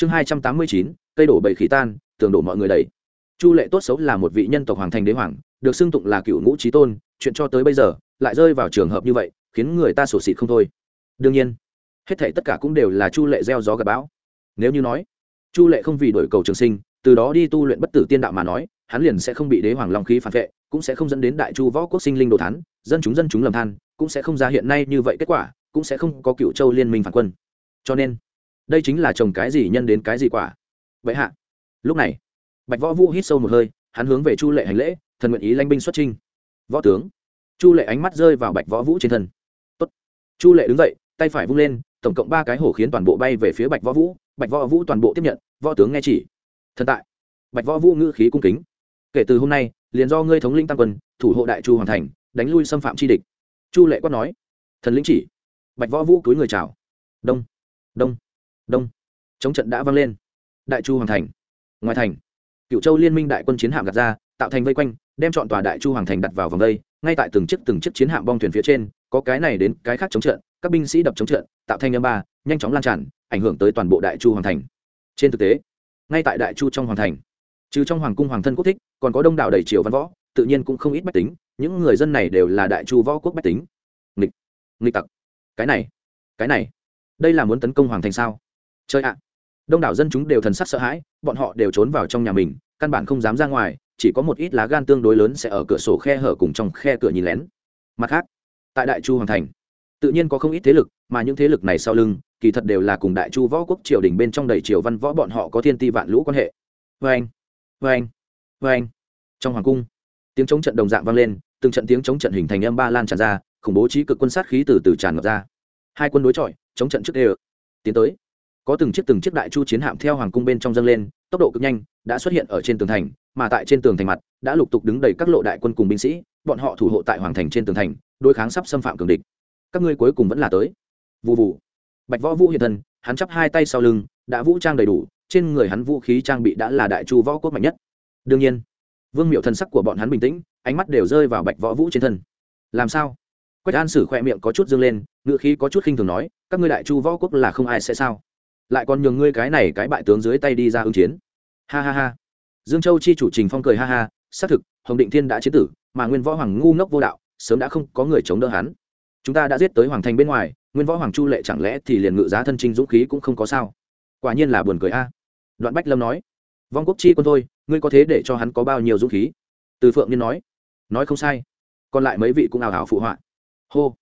chương hai trăm tám mươi chín, cây đổ bầy khí tan, tường đổ mọi người đầy. Chu lệ tốt xấu là một vị nhân tộc hoàng thành đế hoàng, được xưng tụng là cựu ngũ trí tôn, chuyện cho tới bây giờ, lại rơi vào trường hợp như vậy, khiến người ta sổ xịt không thôi. Đương nhiên, hết thể tất cả cũng đều là chu lệ gieo gió gặp bão. Nếu như nói, chu lệ không vì đổi cầu trường sinh, từ đó đi tu luyện bất tử tiên đạo mà nói, hắn liền sẽ không bị đế hoàng long khí phản vệ, cũng sẽ không dẫn đến đại chu võ quốc sinh linh đồ thán, dân chúng dân chúng lầm than, cũng sẽ không ra hiện nay như vậy kết quả, cũng sẽ không có cựu châu liên minh phản quân. Cho nên đây chính là trồng cái gì nhân đến cái gì quả. Vậy hạ. Lúc này, bạch võ vũ hít sâu một hơi, hắn hướng về chu lệ hành lễ, thần nguyện ý lanh binh xuất trinh võ tướng. Chu lệ ánh mắt rơi vào bạch võ vũ trên thân. Tốt. chu lệ đứng dậy, tay phải vung lên, tổng cộng ba cái hổ khiến toàn bộ bay về phía bạch võ vũ. Bạch võ vũ toàn bộ tiếp nhận, võ tướng nghe chỉ. Thần tại. Bạch võ vũ ngữ khí cung kính. Kể từ hôm nay, liền do ngươi thống linh tam quân, thủ hộ đại chu hoàn thành, đánh lui xâm phạm chi địch. Chu lệ quát nói. Thần lĩnh chỉ. Bạch võ vũ cúi người chào. Đông. Đông đông. Chống trận đã vang lên. Đại chu hoàng thành. Ngoài thành cựu châu liên minh đại quân chiến hạm gạt ra, tạo thành vây quanh, đem chọn tòa đại chu hoàng thành đặt vào vòng vây ngay tại từng chiếc từng chiếc chiến hạm bong thuyền phía trên, có cái này đến cái khác chống trận, các binh sĩ đập chống trận, tạo thành âm ba, nhanh chóng lan tràn, ảnh hưởng tới toàn bộ đại chu hoàng thành. Trên thực tế, ngay tại đại chu trong hoàng thành, trừ trong hoàng cung hoàng thân quốc thích, còn có đông đảo đầy triều văn võ, tự nhiên cũng không ít bách tính, những người dân này đều là đại chu võ quốc bách tính. Nghịch nghịch tặc. Cái này cái này, đây là muốn tấn công hoàng thành sao? Chơi ạ, đông đảo dân chúng đều thần sắc sợ hãi, bọn họ đều trốn vào trong nhà mình, căn bản không dám ra ngoài, chỉ có một ít lá gan tương đối lớn sẽ ở cửa sổ khe hở cùng trong khe cửa nhìn lén. Mặt khác, tại đại chu hoàng thành, tự nhiên có không ít thế lực, mà những thế lực này sau lưng, kỳ thật đều là cùng đại chu võ quốc triều đình bên trong đầy triều văn võ bọn họ có thiên ti vạn lũ quan hệ. Vê anh vê anh vê anh trong hoàng cung, tiếng chống trận đồng dạng vang lên, từng trận tiếng chống trận hình thành âm ba lan tràn ra, khủng bố trí cực quân sát khí từ từ tràn ngập ra. Hai quân đối chọi, chống trận trước đều tiến tới có từng chiếc từng chiếc đại chu chiến hạm theo hoàng cung bên trong dâng lên, tốc độ cực nhanh, đã xuất hiện ở trên tường thành, mà tại trên tường thành mặt, đã lục tục đứng đầy các lộ đại quân cùng binh sĩ, bọn họ thủ hộ tại hoàng thành trên tường thành, đối kháng sắp xâm phạm cường địch. Các ngươi cuối cùng vẫn là tới. Vụ vụ bạch võ vũ hiện thân, hắn chắp hai tay sau lưng, đã vũ trang đầy đủ, trên người hắn vũ khí trang bị đã là đại chu võ quốc mạnh nhất. Đương nhiên, vương miệu thân sắc của bọn hắn bình tĩnh, ánh mắt đều rơi vào bạch võ vũ trên thân. Làm sao? Quách an sử khoe miệng có chút dâng lên ngự khí có chút khinh thường nói, các ngươi đại chu võ quốc là không ai sẽ sao? Lại còn nhường ngươi cái này cái bại tướng dưới tay đi ra ứng chiến. Ha ha ha. Dương châu chi chủ trình phong cười ha ha, xác thực, hồng định thiên đã chế tử, mà nguyên võ hoàng ngu ngốc vô đạo, sớm đã không có người chống đỡ hắn. Chúng ta đã giết tới hoàng thành bên ngoài, nguyên võ hoàng chu lệ chẳng lẽ thì liền ngự giá thân trinh dũng khí cũng không có sao? Quả nhiên là buồn cười a. Đoạn bách lâm nói, vong quốc chi quân thôi, ngươi có thế để cho hắn có bao nhiêu dũng khí? Từ phượng niên nói nói không sai, còn lại mấy vị cũng ảo ảo phụ họa. Hô.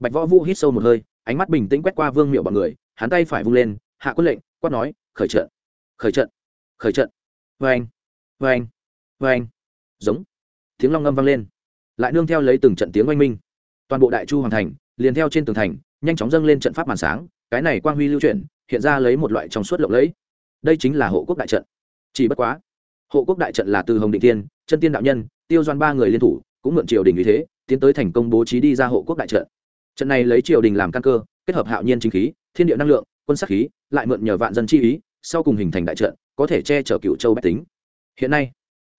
Bạch võ vũ hít sâu một hơi, ánh mắt bình tĩnh quét qua vương miệu bọn người, hắn tay phải vung lên hạ quân lệnh, quát nói, khởi trận khởi trận khởi trận. Vê anh vê anh vê anh. Giống. Tiếng long ngâm vang lên. Lại nương theo lấy từng trận tiếng oanh minh. Toàn bộ đại chu hoàng thành, liền theo trên tường thành, nhanh chóng dâng lên trận pháp màn sáng, cái này quang huy lưu chuyển, hiện ra lấy một loại trong suốt lộng lẫy. Đây chính là hộ quốc đại trận. Chỉ bất quá, hộ quốc đại trận là từ hồng định tiên chân tiên đạo nhân, tiêu doan ba người liên thủ, cũng mượn triều đình như thế, tiến tới thành công bố trí đi ra hộ quốc đại trận. Trận này lấy triều đình làm căn cơ, kết hợp hạo nhiên chính khí, thiên địa năng lượng, quân sắc khí lại mượn nhờ vạn dân chi ý, sau cùng hình thành đại trận, có thể che chở cựu châu bách tính. Hiện nay,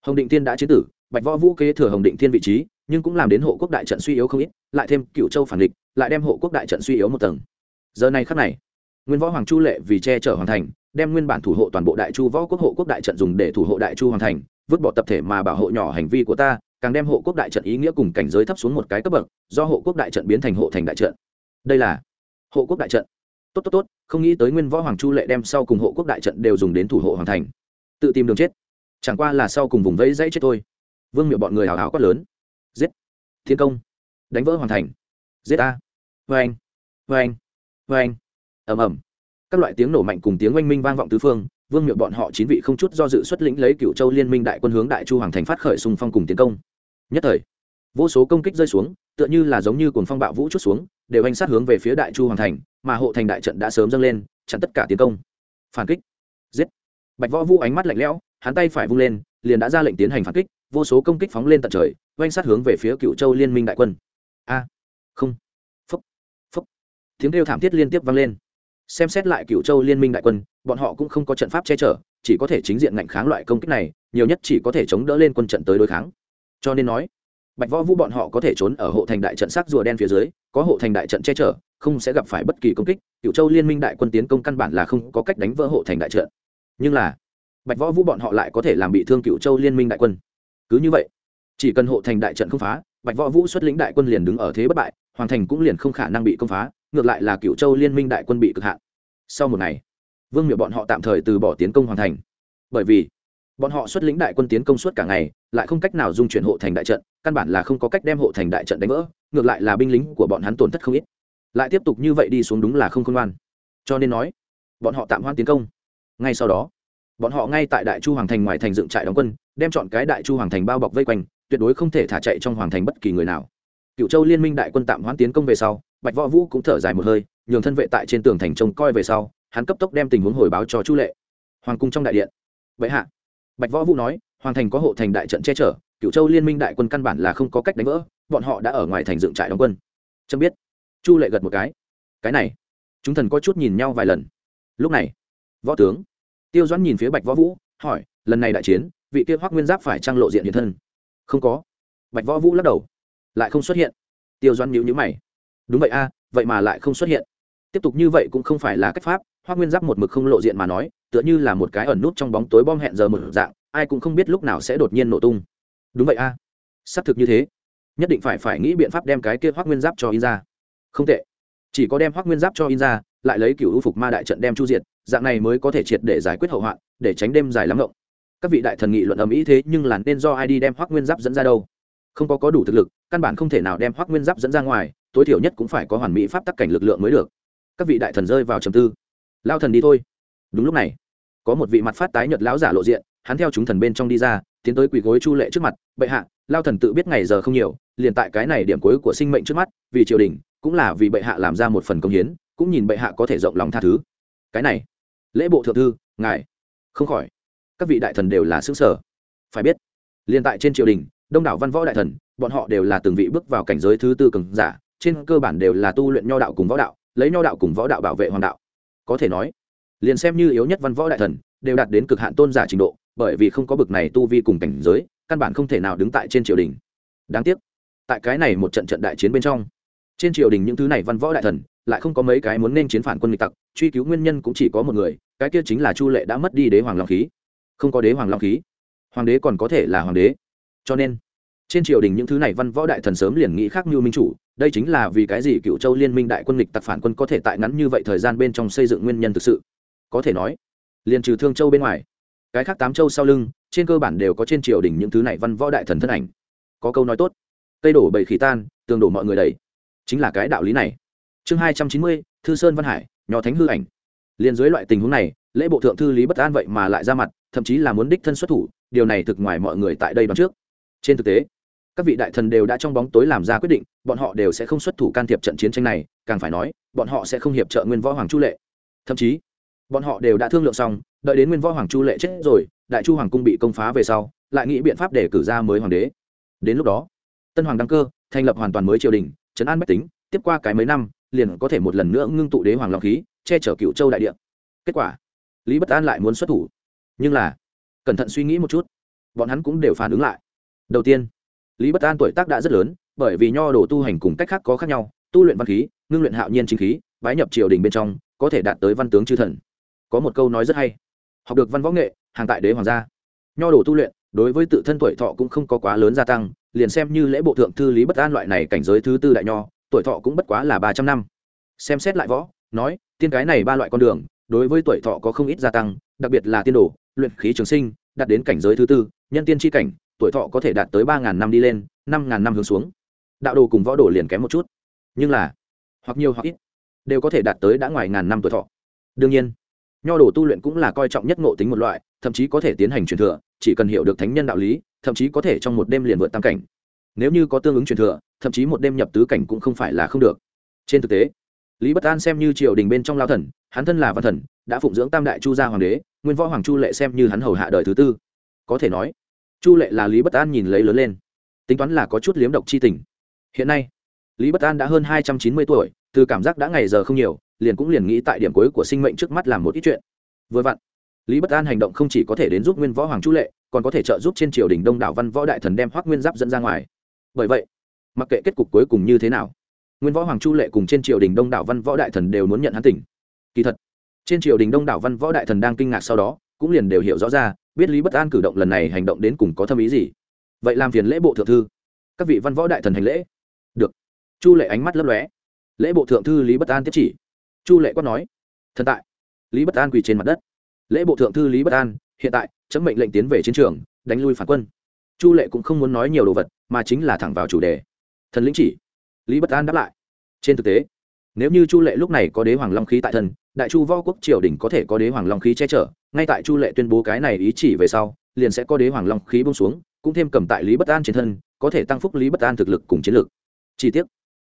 hồng định tiên đã chế tử, bạch võ vũ kế thừa hồng định thiên vị trí, nhưng cũng làm đến hộ quốc đại trận suy yếu không ít, lại thêm cựu châu phản địch, lại đem hộ quốc đại trận suy yếu một tầng. Giờ này khắc này, nguyên võ hoàng chu lệ vì che chở hoàn thành, đem nguyên bản thủ hộ toàn bộ đại chu võ quốc hộ quốc đại trận dùng để thủ hộ đại chu hoàn thành, vứt bỏ tập thể mà bảo hộ nhỏ hành vi của ta, càng đem hộ quốc đại trận ý nghĩa cùng cảnh giới thấp xuống một cái cấp bậc, do hộ quốc đại trận biến thành hộ thành đại trận. Đây là hộ quốc đại trận tốt tốt tốt, không nghĩ tới nguyên võ hoàng chu lệ đem sau cùng hộ quốc đại trận đều dùng đến thủ hộ hoàng thành. Tự tìm đường chết. Chẳng qua là sau cùng vùng vẫy dãy chết thôi. Vương miệu bọn người hào hào quát lớn. Giết. Thiên công. Đánh vỡ hoàn thành. Giết a vê anh vâng. vê anh vâng. vê vâng. anh ẩm ẩm các loại tiếng nổ mạnh cùng tiếng oanh minh vang vọng tứ phương, vương miệu bọn họ chín vị không chút do dự xuất lĩnh lấy cựu châu liên minh đại quân hướng đại chu hoàng thành phát khởi xung phong cùng tiến công. Nhất thời, vô số công kích rơi xuống, tựa như là giống như cồn phong bạo vũ chút xuống đều anh sát hướng về phía đại chu hoàng thành, mà hộ thành đại trận đã sớm dâng lên, chặn tất cả tiến công. Phản kích. Giết. Bạch võ vũ ánh mắt lạnh lẽo, hắn tay phải vung lên, liền đã ra lệnh tiến hành phản kích, vô số công kích phóng lên tận trời, oanh sát hướng về phía cựu châu liên minh đại quân. A. Không. Phúc phúc tiếng kêu thảm thiết liên tiếp vang lên. Xem xét lại cựu châu liên minh đại quân, bọn họ cũng không có trận pháp che chở, chỉ có thể chính diện ngạnh kháng loại công kích này, nhiều nhất chỉ có thể chống đỡ lên quân trận tới đối kháng. Cho nên nói bạch võ vũ bọn họ có thể trốn ở hộ thành đại trận sắc rùa đen phía dưới, có hộ thành đại trận che chở, không sẽ gặp phải bất kỳ công kích. Cựu châu liên minh đại quân tiến công căn bản là không có cách đánh vỡ hộ thành đại trận. Nhưng là, bạch võ vũ bọn họ lại có thể làm bị thương cựu châu liên minh đại quân. Cứ như vậy, chỉ cần hộ thành đại trận không phá, bạch võ vũ xuất lĩnh đại quân liền đứng ở thế bất bại, hoàng thành cũng liền không khả năng bị công phá, ngược lại là cựu châu liên minh đại quân bị cực hạn. Sau một ngày, vương miệu bọn họ tạm thời từ bỏ tiến công hoàng thành. Bởi vì bọn họ xuất lĩnh đại quân tiến công suốt cả ngày, lại không cách nào dung chuyển hộ thành đại trận, căn bản là không có cách đem hộ thành đại trận đánh vỡ, ngược lại là binh lính của bọn hắn tổn thất không ít. Lại tiếp tục như vậy đi xuống đúng là không khôn ngoan. Cho nên nói, bọn họ tạm hoãn tiến công. Ngay sau đó, bọn họ ngay tại đại chu hoàng thành ngoài thành dựng trại đóng quân, đem chọn cái đại chu hoàng thành bao bọc vây quanh, tuyệt đối không thể thả chạy trong hoàng thành bất kỳ người nào. Cựu châu liên minh đại quân tạm hoãn tiến công về sau, bạch võ vũ cũng thở dài một hơi, nhường thân vệ tại trên tường thành trông coi về sau, hắn cấp tốc đem tình huống hồi báo cho chu lệ. Hoàng cung trong đại điện. Vậy hạ bạch võ vũ nói, hoàng thành có hộ thành đại trận che chở cựu châu liên minh đại quân căn bản là không có cách đánh vỡ, bọn họ đã ở ngoài thành dựng trại đóng quân. Trâm biết. Chu lệ gật một cái. Cái này, chúng thần có chút nhìn nhau vài lần. Lúc này, võ tướng tiêu doãn nhìn phía bạch võ vũ, hỏi, lần này đại chiến, vị kia hoác nguyên giáp phải trang lộ diện hiện thân? Không có. Bạch võ vũ lắc đầu. Lại không xuất hiện. Tiêu doãn nhíu nhíu mày. Đúng vậy a, vậy mà lại không xuất hiện. Tiếp tục như vậy cũng không phải là cách pháp hoác nguyên giáp một mực không lộ diện mà nói, tựa như là một cái ẩn nút trong bóng tối bom hẹn giờ một dạng, ai cũng không biết lúc nào sẽ đột nhiên nổ tung. Đúng vậy a. À. xác thực như thế. Nhất định phải phải nghĩ biện pháp đem cái kia hoác nguyên giáp cho in ra. Không tệ. Chỉ có đem hoác nguyên giáp cho in ra, lại lấy cựu ưu phục ma đại trận đem chu diệt, dạng này mới có thể triệt để giải quyết hậu hoạn, để tránh đêm dài lắm rộng các vị đại thần nghị luận ầm ĩ thế nhưng là nên do ai đi đem hoác nguyên giáp dẫn ra đâu? Không có có đủ thực lực, căn bản không thể nào đem hoác nguyên giáp dẫn ra ngoài, tối thiểu nhất cũng phải có hoàn mỹ pháp tắc cảnh lực lượng mới được. Các vị đại thần rơi vào trầm tư lao thần đi thôi. Đúng lúc này, có một vị mặt phát tái nhợt lão giả lộ diện, hắn theo chúng thần bên trong đi ra, tiến tới quỳ gối chu lệ trước mặt, bệ hạ, lao thần tự biết ngày giờ không nhiều, liền tại cái này điểm cuối của sinh mệnh trước mắt, vì triều đình, cũng là vì bệ hạ làm ra một phần công hiến, cũng nhìn bệ hạ có thể rộng lòng tha thứ. Cái này, lễ bộ thượng thư, ngài, không khỏi. Các vị đại thần đều là xứ sở phải biết, liền tại trên triều đình, đông đảo văn võ đại thần, bọn họ đều là từng vị bước vào cảnh giới thứ tư cường giả, trên cơ bản đều là tu luyện nho đạo cùng võ đạo, lấy nho đạo cùng võ đạo bảo vệ hoàng đạo có thể nói, liền xem như yếu nhất văn võ đại thần, đều đạt đến cực hạn tôn giả trình độ, bởi vì không có bực này tu vi cùng cảnh giới, căn bản không thể nào đứng tại trên triều đình. Đáng tiếc, tại cái này một trận trận đại chiến bên trong, trên triều đình những thứ này văn võ đại thần, lại không có mấy cái muốn nên chiến phản quân nghịch tặc, truy cứu nguyên nhân cũng chỉ có một người, cái kia chính là chu lệ đã mất đi đế hoàng long khí. Không có đế hoàng long khí, hoàng đế còn có thể là hoàng đế. Cho nên trên triều đình những thứ này văn võ đại thần sớm liền nghĩ khác như minh chủ, đây chính là vì cái gì cựu châu liên minh đại quân lịch tặc phản quân có thể tại ngắn như vậy thời gian bên trong xây dựng nguyên nhân thực sự? Có thể nói, liền trừ thương châu bên ngoài, cái khác tám châu sau lưng, trên cơ bản đều có trên triều đình những thứ này văn võ đại thần thân ảnh. Có câu nói tốt cây đổ bầy khỉ tan, tường đổ mọi người đầy. Chính là cái đạo lý này. Chương hai trăm chín mươi, thư sơn văn hải nhỏ thánh hư ảnh. Liền dưới loại tình huống này, lễ bộ thượng thư lý bất an vậy mà lại ra mặt, thậm chí là muốn đích thân xuất thủ, điều này thực ngoài mọi người tại đây đoạn trước trên thực tế, các vị đại thần đều đã trong bóng tối làm ra quyết định, bọn họ đều sẽ không xuất thủ can thiệp trận chiến tranh này, càng phải nói, bọn họ sẽ không hiệp trợ nguyên võ hoàng chu lệ. Thậm chí, bọn họ đều đã thương lượng xong, đợi đến nguyên võ hoàng chu lệ chết rồi, đại chu hoàng cung bị công phá về sau, lại nghĩ biện pháp để cử ra mới hoàng đế. Đến lúc đó, tân hoàng đăng cơ thành lập hoàn toàn mới triều đình, trấn an bách tính, tiếp qua cái mấy năm, liền có thể một lần nữa ngưng tụ đế hoàng long khí, che chở cựu châu đại địa. Kết quả, lý bất an lại muốn xuất thủ. Nhưng là, cẩn thận suy nghĩ một chút, bọn hắn cũng đều phản ứng lại đầu tiên, lý bất an tuổi tác đã rất lớn, bởi vì nho đồ tu hành cùng cách khác có khác nhau, tu luyện văn khí, ngưng luyện hạo nhiên chính khí, bái nhập triều đình bên trong, có thể đạt tới văn tướng chư thần. Có một câu nói rất hay, học được văn võ nghệ, hàng tại đế hoàng gia. Nho đồ tu luyện, đối với tự thân tuổi thọ cũng không có quá lớn gia tăng, liền xem như lễ bộ thượng thư lý bất an loại này cảnh giới thứ tư đại nho, tuổi thọ cũng bất quá là ba trăm năm. Xem xét lại võ, nói, tiên cái này ba loại con đường, đối với tuổi thọ có không ít gia tăng, đặc biệt là tiên đồ, luyện khí trường sinh, đạt đến cảnh giới thứ tư, nhân tiên tri cảnh tuổi thọ có thể đạt tới ba ngàn năm đi lên, năm ngàn năm hướng xuống. Đạo đồ cùng võ đồ liền kém một chút. Nhưng là, hoặc nhiều hoặc ít, đều có thể đạt tới đã ngoài ngàn năm tuổi thọ. Đương nhiên, nho đồ tu luyện cũng là coi trọng nhất ngộ tính một loại, thậm chí có thể tiến hành truyền thừa, chỉ cần hiểu được thánh nhân đạo lý, thậm chí có thể trong một đêm liền vượt tam cảnh. Nếu như có tương ứng truyền thừa, thậm chí một đêm nhập tứ cảnh cũng không phải là không được. Trên thực tế, lý bất an xem như triều đình bên trong lao thần, hắn thân là văn thần, đã phụng dưỡng tam đại chu gia hoàng đế, nguyên võ hoàng chu lệ xem như hắn hầu hạ đời thứ tư. Có thể nói chu lệ là lý bất an nhìn lấy lớn lên. Tính toán là có chút liếm độc chi tình. Hiện nay, lý bất an đã hơn hai trăm chín mươi tuổi, từ cảm giác đã ngày giờ không nhiều, liền cũng liền nghĩ tại điểm cuối của sinh mệnh trước mắt làm một ít chuyện. Vừa vặn, lý bất an hành động không chỉ có thể đến giúp nguyên võ hoàng chu lệ, còn có thể trợ giúp trên triều đình đông đảo văn võ đại thần đem hoác nguyên giáp dẫn ra ngoài. Bởi vậy, mặc kệ kết cục cuối cùng như thế nào, nguyên võ hoàng chu lệ cùng trên triều đình đông đảo văn võ đại thần đều muốn nhận hắn tỉnh. Kỳ thật, trên triều đình đông đảo văn võ đại thần đang kinh ngạc sau đó, cũng liền đều hiểu rõ ra biết lý bất an cử động lần này hành động đến cùng có thâm ý gì? Vậy làm phiền lễ bộ thượng thư. Các vị văn võ đại thần hành lễ. Được. Chu lệ ánh mắt lấp lóe. Lễ bộ thượng thư lý bất an tiếp chỉ. Chu lệ quát nói. Thần tại. Lý bất an quỳ trên mặt đất. Lễ bộ thượng thư lý bất an, hiện tại, chấm mệnh lệnh tiến về chiến trường, đánh lui phản quân. Chu lệ cũng không muốn nói nhiều đồ vật, mà chính là thẳng vào chủ đề. Thần lĩnh chỉ. Lý bất an đáp lại. Trên thực tế nếu như chu lệ lúc này có đế hoàng long khí tại thân, đại chu võ quốc triều đình có thể có đế hoàng long khí che chở, ngay tại chu lệ tuyên bố cái này ý chỉ về sau, liền sẽ có đế hoàng long khí bông xuống, cũng thêm cầm tại lý bất an trên thân, có thể tăng phúc lý bất an thực lực cùng chiến lược chi tiết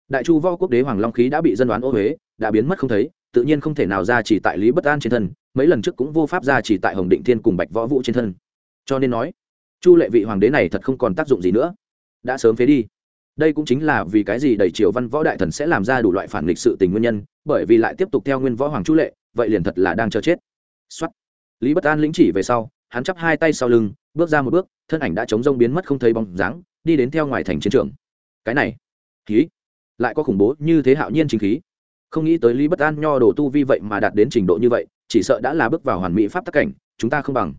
đại chu võ quốc đế hoàng long khí đã bị dân đoán ô huế đã biến mất không thấy, tự nhiên không thể nào ra chỉ tại lý bất an trên thân, mấy lần trước cũng vô pháp ra chỉ tại hồng định thiên cùng bạch võ vũ trên thân. Cho nên nói, chu lệ vị hoàng đế này thật không còn tác dụng gì nữa. Đã sớm phế đi đây cũng chính là vì cái gì đầy triều văn võ đại thần sẽ làm ra đủ loại phản lịch sự tình nguyên nhân, bởi vì lại tiếp tục theo nguyên võ hoàng chu lệ, vậy liền thật là đang chờ chết. Xuất lý bất an lĩnh chỉ về sau, hắn chắp hai tay sau lưng, bước ra một bước, thân ảnh đã chống rông biến mất không thấy bóng dáng, đi đến theo ngoài thành chiến trường. Cái này. Khí. Lại có khủng bố như thế hạo nhiên chính khí. Không nghĩ tới lý bất an nho đồ tu vi vậy mà đạt đến trình độ như vậy, chỉ sợ đã là bước vào hoàn mỹ pháp tắc cảnh, chúng ta không bằng.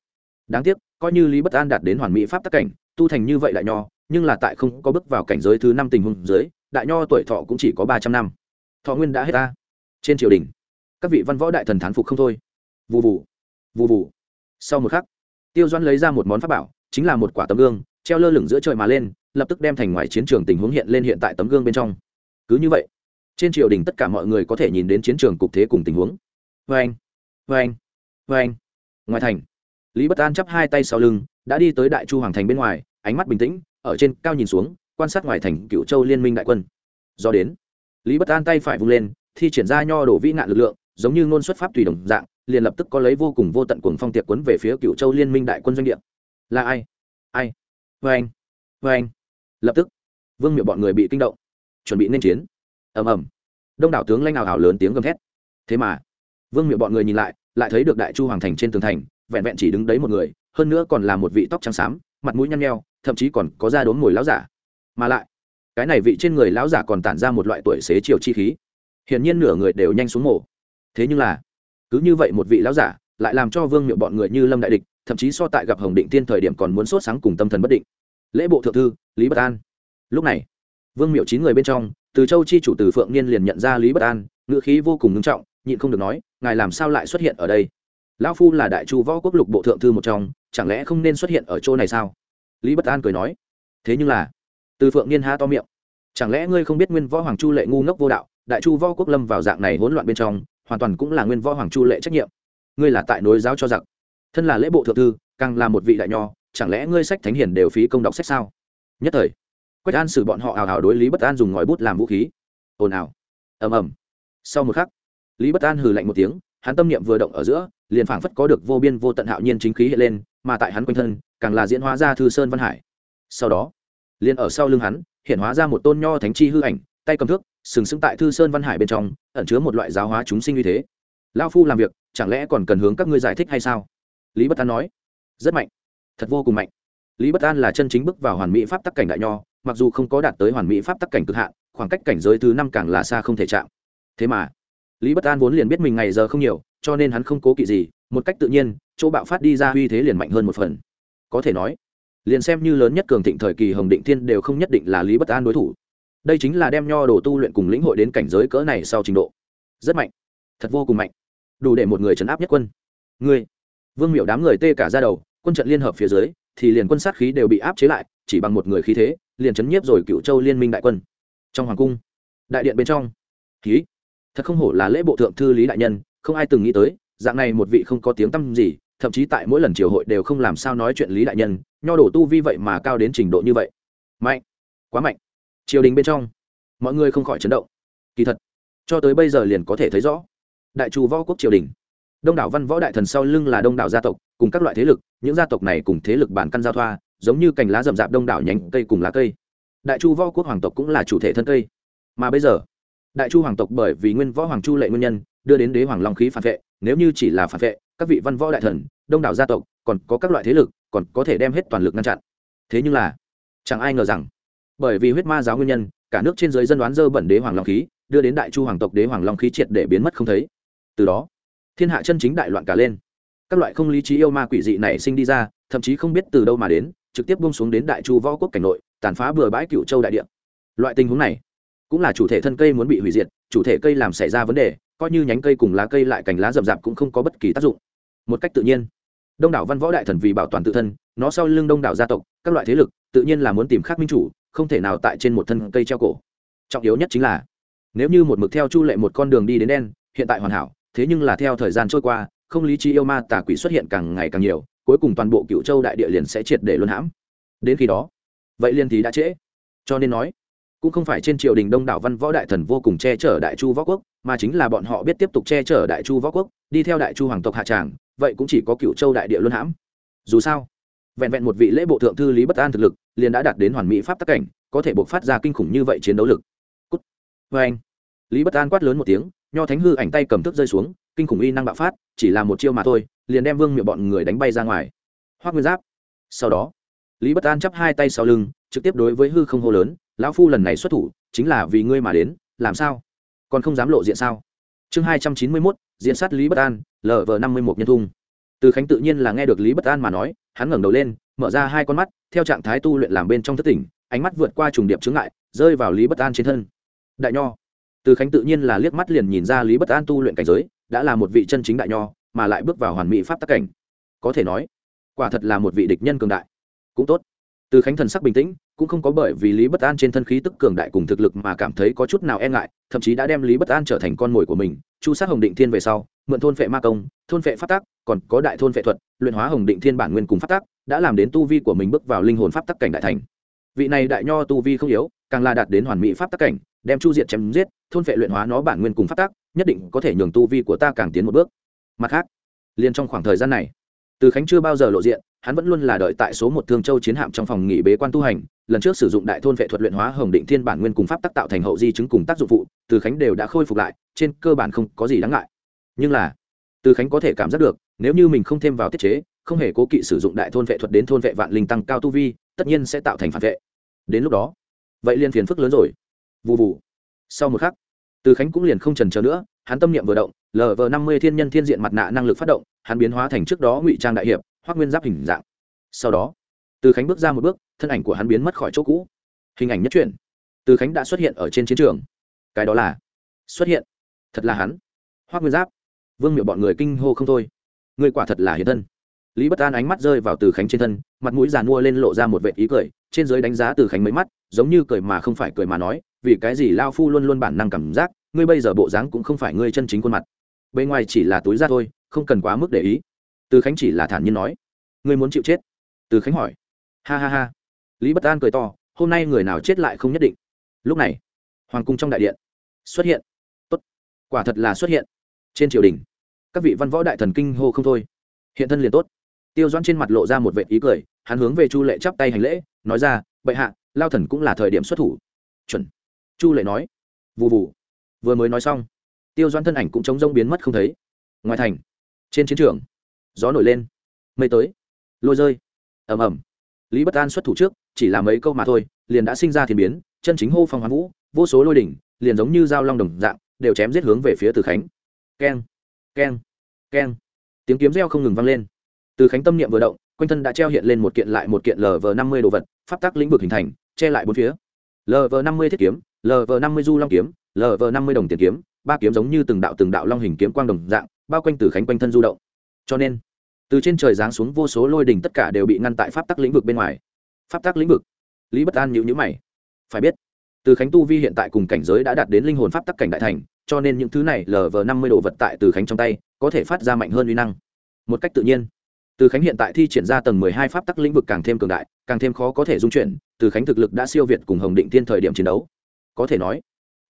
Đáng tiếc, coi như lý bất an đạt đến hoàn mỹ pháp tắc cảnh, tu thành như vậy lại nho nhưng là tại không có bước vào cảnh giới thứ năm tình huống dưới, đại nho tuổi thọ cũng chỉ có ba trăm năm. Thọ nguyên đã hết ta. Trên triều đình, các vị văn võ đại thần thán phục không thôi. Vụ vụ vụ vụ sau một khắc, tiêu doãn lấy ra một món pháp bảo, chính là một quả tấm gương, treo lơ lửng giữa trời mà lên, lập tức đem thành ngoài chiến trường tình huống hiện lên hiện tại tấm gương bên trong. Cứ như vậy, trên triều đình tất cả mọi người có thể nhìn đến chiến trường cục thế cùng tình huống. Vê anh vê anh vê anh ngoài thành, lý bất an chắp hai tay sau lưng, đã đi tới đại chu hoàng thành bên ngoài, ánh mắt bình tĩnh ở trên cao nhìn xuống, quan sát ngoài thành cựu châu liên minh đại quân. Do đến, lý bất an tay phải vung lên, thi triển ra nho đổ vĩ nạn lực lượng, giống như ngôn xuất pháp tùy đồng dạng, liền lập tức có lấy vô cùng vô tận cuồng phong tiệc quấn về phía cựu châu liên minh đại quân doanh địa. Là ai? Ai? Vê anh vê anh. Lập tức, vương miệu bọn người bị kinh động, chuẩn bị nên chiến. Ầm ầm. Đông đảo tướng lanh ảo ảo lớn tiếng gầm thét. Thế mà, vương miệu bọn người nhìn lại lại thấy được đại chu hoàng thành trên tường thành, vẹn vẹn chỉ đứng đấy một người, hơn nữa còn là một vị tóc trắng xám, mặt mũi nhăn nheo thậm chí còn có da đốm mùi lão giả. Mà lại, cái này vị trên người lão giả còn tản ra một loại tuổi xế chiều chi khí. Hiển nhiên nửa người đều nhanh xuống mổ thế nhưng là, cứ như vậy một vị lão giả lại làm cho vương miệu bọn người như lâm đại địch, thậm chí so tại gặp hồng định tiên thời điểm còn muốn sốt sáng cùng tâm thần bất định. Lễ bộ thượng thư, lý bất an. Lúc này, vương miệu chín người bên trong, từ châu chi chủ từ phượng niên liền nhận ra lý bất an ngựa khí vô cùng ngưng trọng, nhịn không được nói, ngài làm sao lại xuất hiện ở đây? Lão phu là đại chu võ quốc lục bộ thượng thư một trong, chẳng lẽ không nên xuất hiện ở chỗ này sao? Lý bất an cười nói, thế nhưng là, từ phượng niên ha to miệng. Chẳng lẽ ngươi không biết nguyên võ hoàng chu lệ ngu ngốc vô đạo, đại chu võ quốc lâm vào dạng này hỗn loạn bên trong, hoàn toàn cũng là nguyên võ hoàng chu lệ trách nhiệm. Ngươi là tại nối giáo cho giặc. Thân là lễ bộ thượng thư, càng là một vị đại nho, chẳng lẽ ngươi sách thánh hiền đều phí công đọc sách sao? Nhất thời, quách an xử bọn họ ảo ảo đối lý bất an dùng ngòi bút làm vũ khí. Ồn ào. Ầm ầm. Sau một khắc, lý bất an hừ lạnh một tiếng, hắn tâm niệm vừa động ở giữa, liền phảng phất có được vô biên vô tận hạo nhiên chính khí hiện lên mà tại hắn quanh thân, càng là diễn hóa ra thư sơn văn hải. Sau đó, liền ở sau lưng hắn, hiện hóa ra một tôn nho thánh chi hư ảnh, tay cầm thước, sừng sững tại thư sơn văn hải bên trong, ẩn chứa một loại giáo hóa chúng sinh như thế. Lao phu làm việc, chẳng lẽ còn cần hướng các ngươi giải thích hay sao? Lý bất an nói. Rất mạnh. Thật vô cùng mạnh. Lý bất an là chân chính bước vào hoàn mỹ pháp tắc cảnh đại nho, mặc dù không có đạt tới hoàn mỹ pháp tắc cảnh cực hạn, khoảng cách cảnh giới thứ năm càng là xa không thể chạm. Thế mà, lý bất an vốn liền biết mình ngày giờ không nhiều, cho nên hắn không cố kỵ gì, một cách tự nhiên chỗ bạo phát đi ra uy thế liền mạnh hơn một phần. Có thể nói, liền xem như lớn nhất cường thịnh thời kỳ hồng định thiên đều không nhất định là lý bất an đối thủ. Đây chính là đem nho đồ tu luyện cùng lĩnh hội đến cảnh giới cỡ này sau trình độ. Rất mạnh. Thật vô cùng mạnh. Đủ để một người trấn áp nhất quân. Ngươi, vương miểu đám người tê cả ra đầu, quân trận liên hợp phía dưới, thì liền quân sát khí đều bị áp chế lại, chỉ bằng một người khí thế, liền chấn nhiếp rồi cựu châu liên minh đại quân. Trong hoàng cung, đại điện bên trong, khí. Thật không hổ là lễ bộ thượng thư lý đại nhân, không ai từng nghĩ tới, dạng này một vị không có tiếng tăm gì thậm chí tại mỗi lần triều hội đều không làm sao nói chuyện lý đại nhân, nho đổ tu vi vậy mà cao đến trình độ như vậy. Mạnh, quá mạnh. Triều đình bên trong, mọi người không khỏi chấn động. Kỳ thật, cho tới bây giờ liền có thể thấy rõ, đại trù võ quốc triều đình, đông đảo văn võ đại thần sau lưng là đông đảo gia tộc, cùng các loại thế lực, những gia tộc này cùng thế lực bản căn giao thoa, giống như cành lá rậm rạp đông đảo nhánh cây cùng lá cây. Đại chu võ quốc hoàng tộc cũng là chủ thể thân cây. Mà bây giờ, đại chu hoàng tộc bởi vì nguyên võ hoàng chu lệ nguyên nhân, đưa đến đế hoàng long khí phản vệ, nếu như chỉ là phản vệ các vị văn võ đại thần, đông đảo gia tộc, còn có các loại thế lực, còn có thể đem hết toàn lực ngăn chặn. Thế nhưng là, chẳng ai ngờ rằng, bởi vì huyết ma giáo nguyên nhân, cả nước trên giới dân đoán dơ bẩn đế hoàng long khí, đưa đến đại chu hoàng tộc đế hoàng long khí triệt để biến mất không thấy. Từ đó, thiên hạ chân chính đại loạn cả lên. Các loại không lý trí yêu ma quỷ dị này sinh đi ra, thậm chí không biết từ đâu mà đến, trực tiếp bung xuống đến đại chu võ quốc cảnh nội, tàn phá bừa bãi cựu châu đại địa. Loại tình huống này, cũng là chủ thể thân cây muốn bị hủy diệt, chủ thể cây làm xảy ra vấn đề, coi như nhánh cây cùng lá cây lại cành lá rậm rạp cũng không có bất kỳ tác dụng một cách tự nhiên. Đông đảo văn võ đại thần vì bảo toàn tự thân, nó sau lưng đông đảo gia tộc, các loại thế lực, tự nhiên là muốn tìm khác minh chủ, không thể nào tại trên một thân cây treo cổ. Trọng yếu nhất chính là, nếu như một mực theo chu lệ một con đường đi đến đen, hiện tại hoàn hảo, thế nhưng là theo thời gian trôi qua, không lý trí yêu ma tà quỷ xuất hiện càng ngày càng nhiều, cuối cùng toàn bộ cựu châu đại địa liền sẽ triệt để luân hãm. Đến khi đó, vậy liên thì đã trễ. Cho nên nói, cũng không phải trên triều đình đông đảo văn võ đại thần vô cùng che chở đại chu võ quốc, mà chính là bọn họ biết tiếp tục che chở đại chu võ quốc, đi theo đại chu hoàng tộc hạ tràng vậy cũng chỉ có cựu châu đại địa luân hãm. Dù sao, vẹn vẹn một vị lễ bộ thượng thư lý bất an thực lực, liền đã đạt đến hoàn mỹ pháp tắc cảnh, có thể buộc phát ra kinh khủng như vậy chiến đấu lực. Cút. Vâng anh, lý bất an quát lớn một tiếng, nho thánh hư ảnh tay cầm thức rơi xuống, kinh khủng uy năng bạo phát, chỉ là một chiêu mà thôi, liền đem vương miệng bọn người đánh bay ra ngoài. Hoác nguyên giáp. Sau đó, lý bất an chắp hai tay sau lưng, trực tiếp đối với hư không hô lớn, lão phu lần này xuất thủ, chính là vì ngươi mà đến, làm sao? Còn không dám lộ diện sao? Chương hai trăm chín mươi mốt diễn sát lý bất an lv năm mươi một nhân thung. Từ khánh tự nhiên là nghe được lý bất an mà nói, hắn ngẩng đầu lên, mở ra hai con mắt, theo trạng thái tu luyện làm bên trong thất tỉnh, ánh mắt vượt qua trùng điệp chướng ngại, rơi vào lý bất an trên thân. Đại nho. Từ khánh tự nhiên là liếc mắt liền nhìn ra lý bất an tu luyện cảnh giới, đã là một vị chân chính đại nho, mà lại bước vào hoàn mỹ pháp tắc cảnh. Có thể nói, quả thật là một vị địch nhân cường đại. Cũng tốt từ khánh thần sắc bình tĩnh cũng không có bởi vì lý bất an trên thân khí tức cường đại cùng thực lực mà cảm thấy có chút nào e ngại thậm chí đã đem lý bất an trở thành con mồi của mình. Chu sát hồng định thiên về sau mượn thôn phệ ma công thôn phệ pháp tác, còn có đại thôn phệ thuật luyện hóa hồng định thiên bản nguyên cùng pháp tác, đã làm đến tu vi của mình bước vào linh hồn pháp tắc cảnh đại thành. Vị này đại nho tu vi không yếu càng là đạt đến hoàn mỹ pháp tắc cảnh đem chu diệt chém giết thôn phệ luyện hóa nó bản nguyên cùng pháp tắc nhất định có thể nhường tu vi của ta càng tiến một bước. Mặt khác liền trong khoảng thời gian này từ khánh chưa bao giờ lộ diện hắn vẫn luôn là đợi tại số một thương châu chiến hạm trong phòng nghỉ bế quan tu hành, lần trước sử dụng đại thôn vệ thuật luyện hóa hồng định thiên bản nguyên cùng pháp tác tạo thành hậu di chứng cùng tác dụng phụ, từ khánh đều đã khôi phục lại, trên cơ bản không có gì đáng ngại. Nhưng là, từ khánh có thể cảm giác được, nếu như mình không thêm vào tiết chế, không hề cố kỵ sử dụng đại thôn vệ thuật đến thôn vệ vạn linh tăng cao tu vi, tất nhiên sẽ tạo thành phản vệ. Đến lúc đó, vậy liên phiền phức lớn rồi. Vụ vụ sau một khắc, từ khánh cũng liền không trần chờ nữa, hắn tâm niệm vừa động lv năm mươi thiên nhân thiên diện mặt nạ năng lực phát động, hắn biến hóa thành trước đó ngụy trang đại hiệp hoác nguyên giáp hình dạng. Sau đó, từ khánh bước ra một bước, thân ảnh của hắn biến mất khỏi chỗ cũ. Hình ảnh nhất truyện từ khánh đã xuất hiện ở trên chiến trường. Cái đó là, xuất hiện. Thật là hắn. Hoác nguyên giáp. Vương miệng bọn người kinh hô không thôi. Người quả thật là hiện thân. Lý bất an ánh mắt rơi vào từ khánh trên thân, mặt mũi giàn mua lên lộ ra một vệ ý cười, trên giới đánh giá từ khánh mấy mắt, giống như cười mà không phải cười mà nói, vì cái gì lao phu luôn luôn bản năng cảm giác, ngươi bây giờ bộ dáng cũng không phải ngươi chân chính khuôn mặt. Bên ngoài chỉ là túi ra thôi, không cần quá mức để ý từ khánh chỉ là thản nhiên nói, ngươi muốn chịu chết? Từ khánh hỏi. Ha ha ha. Lý bất an cười to, hôm nay người nào chết lại không nhất định. Lúc này, hoàng cung trong đại điện xuất hiện. Tốt, quả thật là xuất hiện. Trên triều đình, các vị văn võ đại thần kinh hô không thôi. Hiện thân liền tốt. Tiêu doãn trên mặt lộ ra một vệ ý cười, hắn hướng về chu lệ chắp tay hành lễ, nói ra, bệ hạ, lao thần cũng là thời điểm xuất thủ. Chuẩn. Chu lệ nói vụ vụ vừa mới nói xong, tiêu doãn thân ảnh cũng chống rông biến mất không thấy. Ngoài thành, trên chiến trường gió nổi lên. Mây tới. Lôi rơi. Ầm ầm. Lý bất an xuất thủ trước, chỉ là mấy câu mà thôi, liền đã sinh ra thiên biến, chân chính hô phong hoán vũ, vô số lôi đỉnh, liền giống như dao long đồng dạng, đều chém giết hướng về phía từ khánh. Keng keng keng. Tiếng kiếm reo không ngừng vang lên. Từ khánh tâm niệm vừa động, quanh thân đã treo hiện lên một kiện lại một kiện lv năm mươi đồ vật, pháp tắc lĩnh vực hình thành, che lại bốn phía. Lv năm mươi thiết kiếm lv năm mươi du long kiếm lv năm mươi đồng tiền kiếm, ba kiếm giống như từng đạo từng đạo long hình kiếm quang đồng dạng, bao quanh từ khánh quanh thân du động. Cho nên từ trên trời giáng xuống vô số lôi đình tất cả đều bị ngăn tại pháp tắc lĩnh vực bên ngoài. Pháp tắc lĩnh vực? Lý bất an nhữ nhữ mày. Phải biết, từ khánh tu vi hiện tại cùng cảnh giới đã đạt đến linh hồn pháp tắc cảnh đại thành, cho nên những thứ này lờ vờ năm mươi đồ vật tại từ khánh trong tay, có thể phát ra mạnh hơn uy năng. Một cách tự nhiên, từ khánh hiện tại thi triển ra tầng mười hai pháp tắc lĩnh vực càng thêm cường đại, càng thêm khó có thể dung chuyển, từ khánh thực lực đã siêu việt cùng hồng định thiên thời điểm chiến đấu. Có thể nói,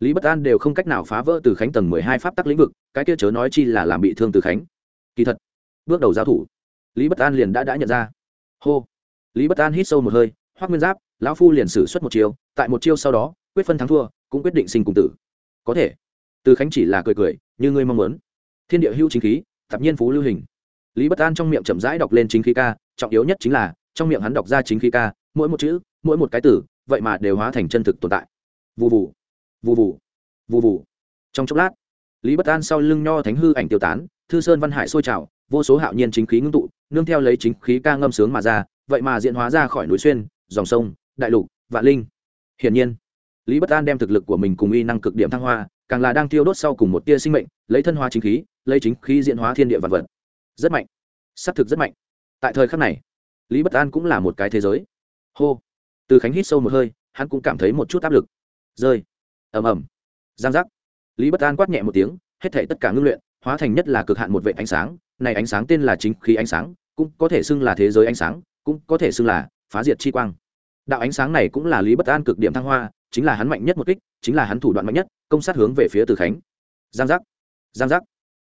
lý bất an đều không cách nào phá vỡ từ khánh tầng mười hai pháp tắc lĩnh vực, cái kia chớ nói chi là làm bị thương từ khánh. Kỳ thật bước đầu giao thủ. Lý bất an liền đã đã nhận ra. Hô. Lý bất an hít sâu một hơi hoác nguyên giáp, lão phu liền xử suất một chiêu, tại một chiêu sau đó, quyết phân thắng thua, cũng quyết định sinh cùng tử. Có thể. Từ khánh chỉ là cười cười, như ngươi mong muốn. Thiên địa hưu chính khí, thập nhiên phú lưu hình. Lý bất an trong miệng chậm rãi đọc lên chính khí ca, trọng yếu nhất chính là, trong miệng hắn đọc ra chính khí ca, mỗi một chữ, mỗi một cái tử vậy mà đều hóa thành chân thực tồn tại. Vụ vụ vụ vụ vụ vụ trong chốc lát, lý bất an sau lưng nho thánh hư ảnh tiêu tán, thư sơn văn hải sôi trào vô số hạo nhiên chính khí ngưng tụ, nương theo lấy chính khí ca ngâm sướng mà ra, vậy mà diễn hóa ra khỏi núi xuyên, dòng sông, đại lục, vạn linh. Hiển nhiên, lý bất an đem thực lực của mình cùng y năng cực điểm thăng hoa, càng là đang tiêu đốt sau cùng một tia sinh mệnh, lấy thân hóa chính khí, lấy chính khí diễn hóa thiên địa vật vật. Rất mạnh. S c thực rất mạnh. Tại thời khắc này, lý bất an cũng là một cái thế giới. Hô. Từ khánh hít sâu một hơi, hắn cũng cảm thấy một chút áp lực. Rơi. Ầm ầm. Giang giác. Lý bất an quát nhẹ một tiếng, hết thể tất cả ngưng luyện hóa thành nhất là cực hạn một vệ ánh sáng, này ánh sáng tên là chính khí ánh sáng, cũng có thể xưng là thế giới ánh sáng, cũng có thể xưng là phá diệt chi quang. Đạo ánh sáng này cũng là lý bất an cực điểm thăng hoa, chính là hắn mạnh nhất một kích, chính là hắn thủ đoạn mạnh nhất, công sát hướng về phía từ khánh. Giang giác giang giác.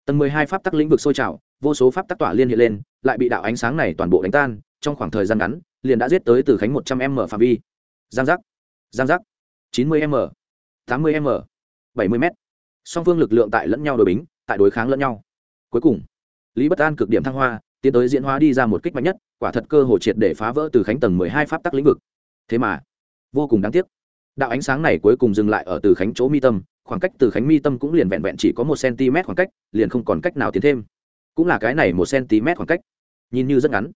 Tầng mười hai pháp tắc lĩnh vực sôi trào, vô số pháp tắc tỏa liên hiện lên, lại bị đạo ánh sáng này toàn bộ đánh tan, trong khoảng thời gian ngắn, liền đã giết tới từ khánh một trăm m phạm vi. Giang giác giang giác. chín mươi m, tám mươi m, bảy mươi m. Song phương lực lượng tại lẫn nhau đối bính tại đối kháng lẫn nhau. Cuối cùng, lý bất an cực điểm thăng hoa, tiến tới diễn hóa đi ra một kích mạnh nhất, quả thật cơ hồ triệt để phá vỡ từ khánh tầng mười hai pháp tắc lĩnh vực. Thế mà, vô cùng đáng tiếc, đạo ánh sáng này cuối cùng dừng lại ở từ khánh chỗ mi tâm, khoảng cách từ khánh mi tâm cũng liền vẹn vẹn chỉ có một cm khoảng cách, liền không còn cách nào tiến thêm. Cũng là cái này một cm khoảng cách, nhìn như rất ngắn,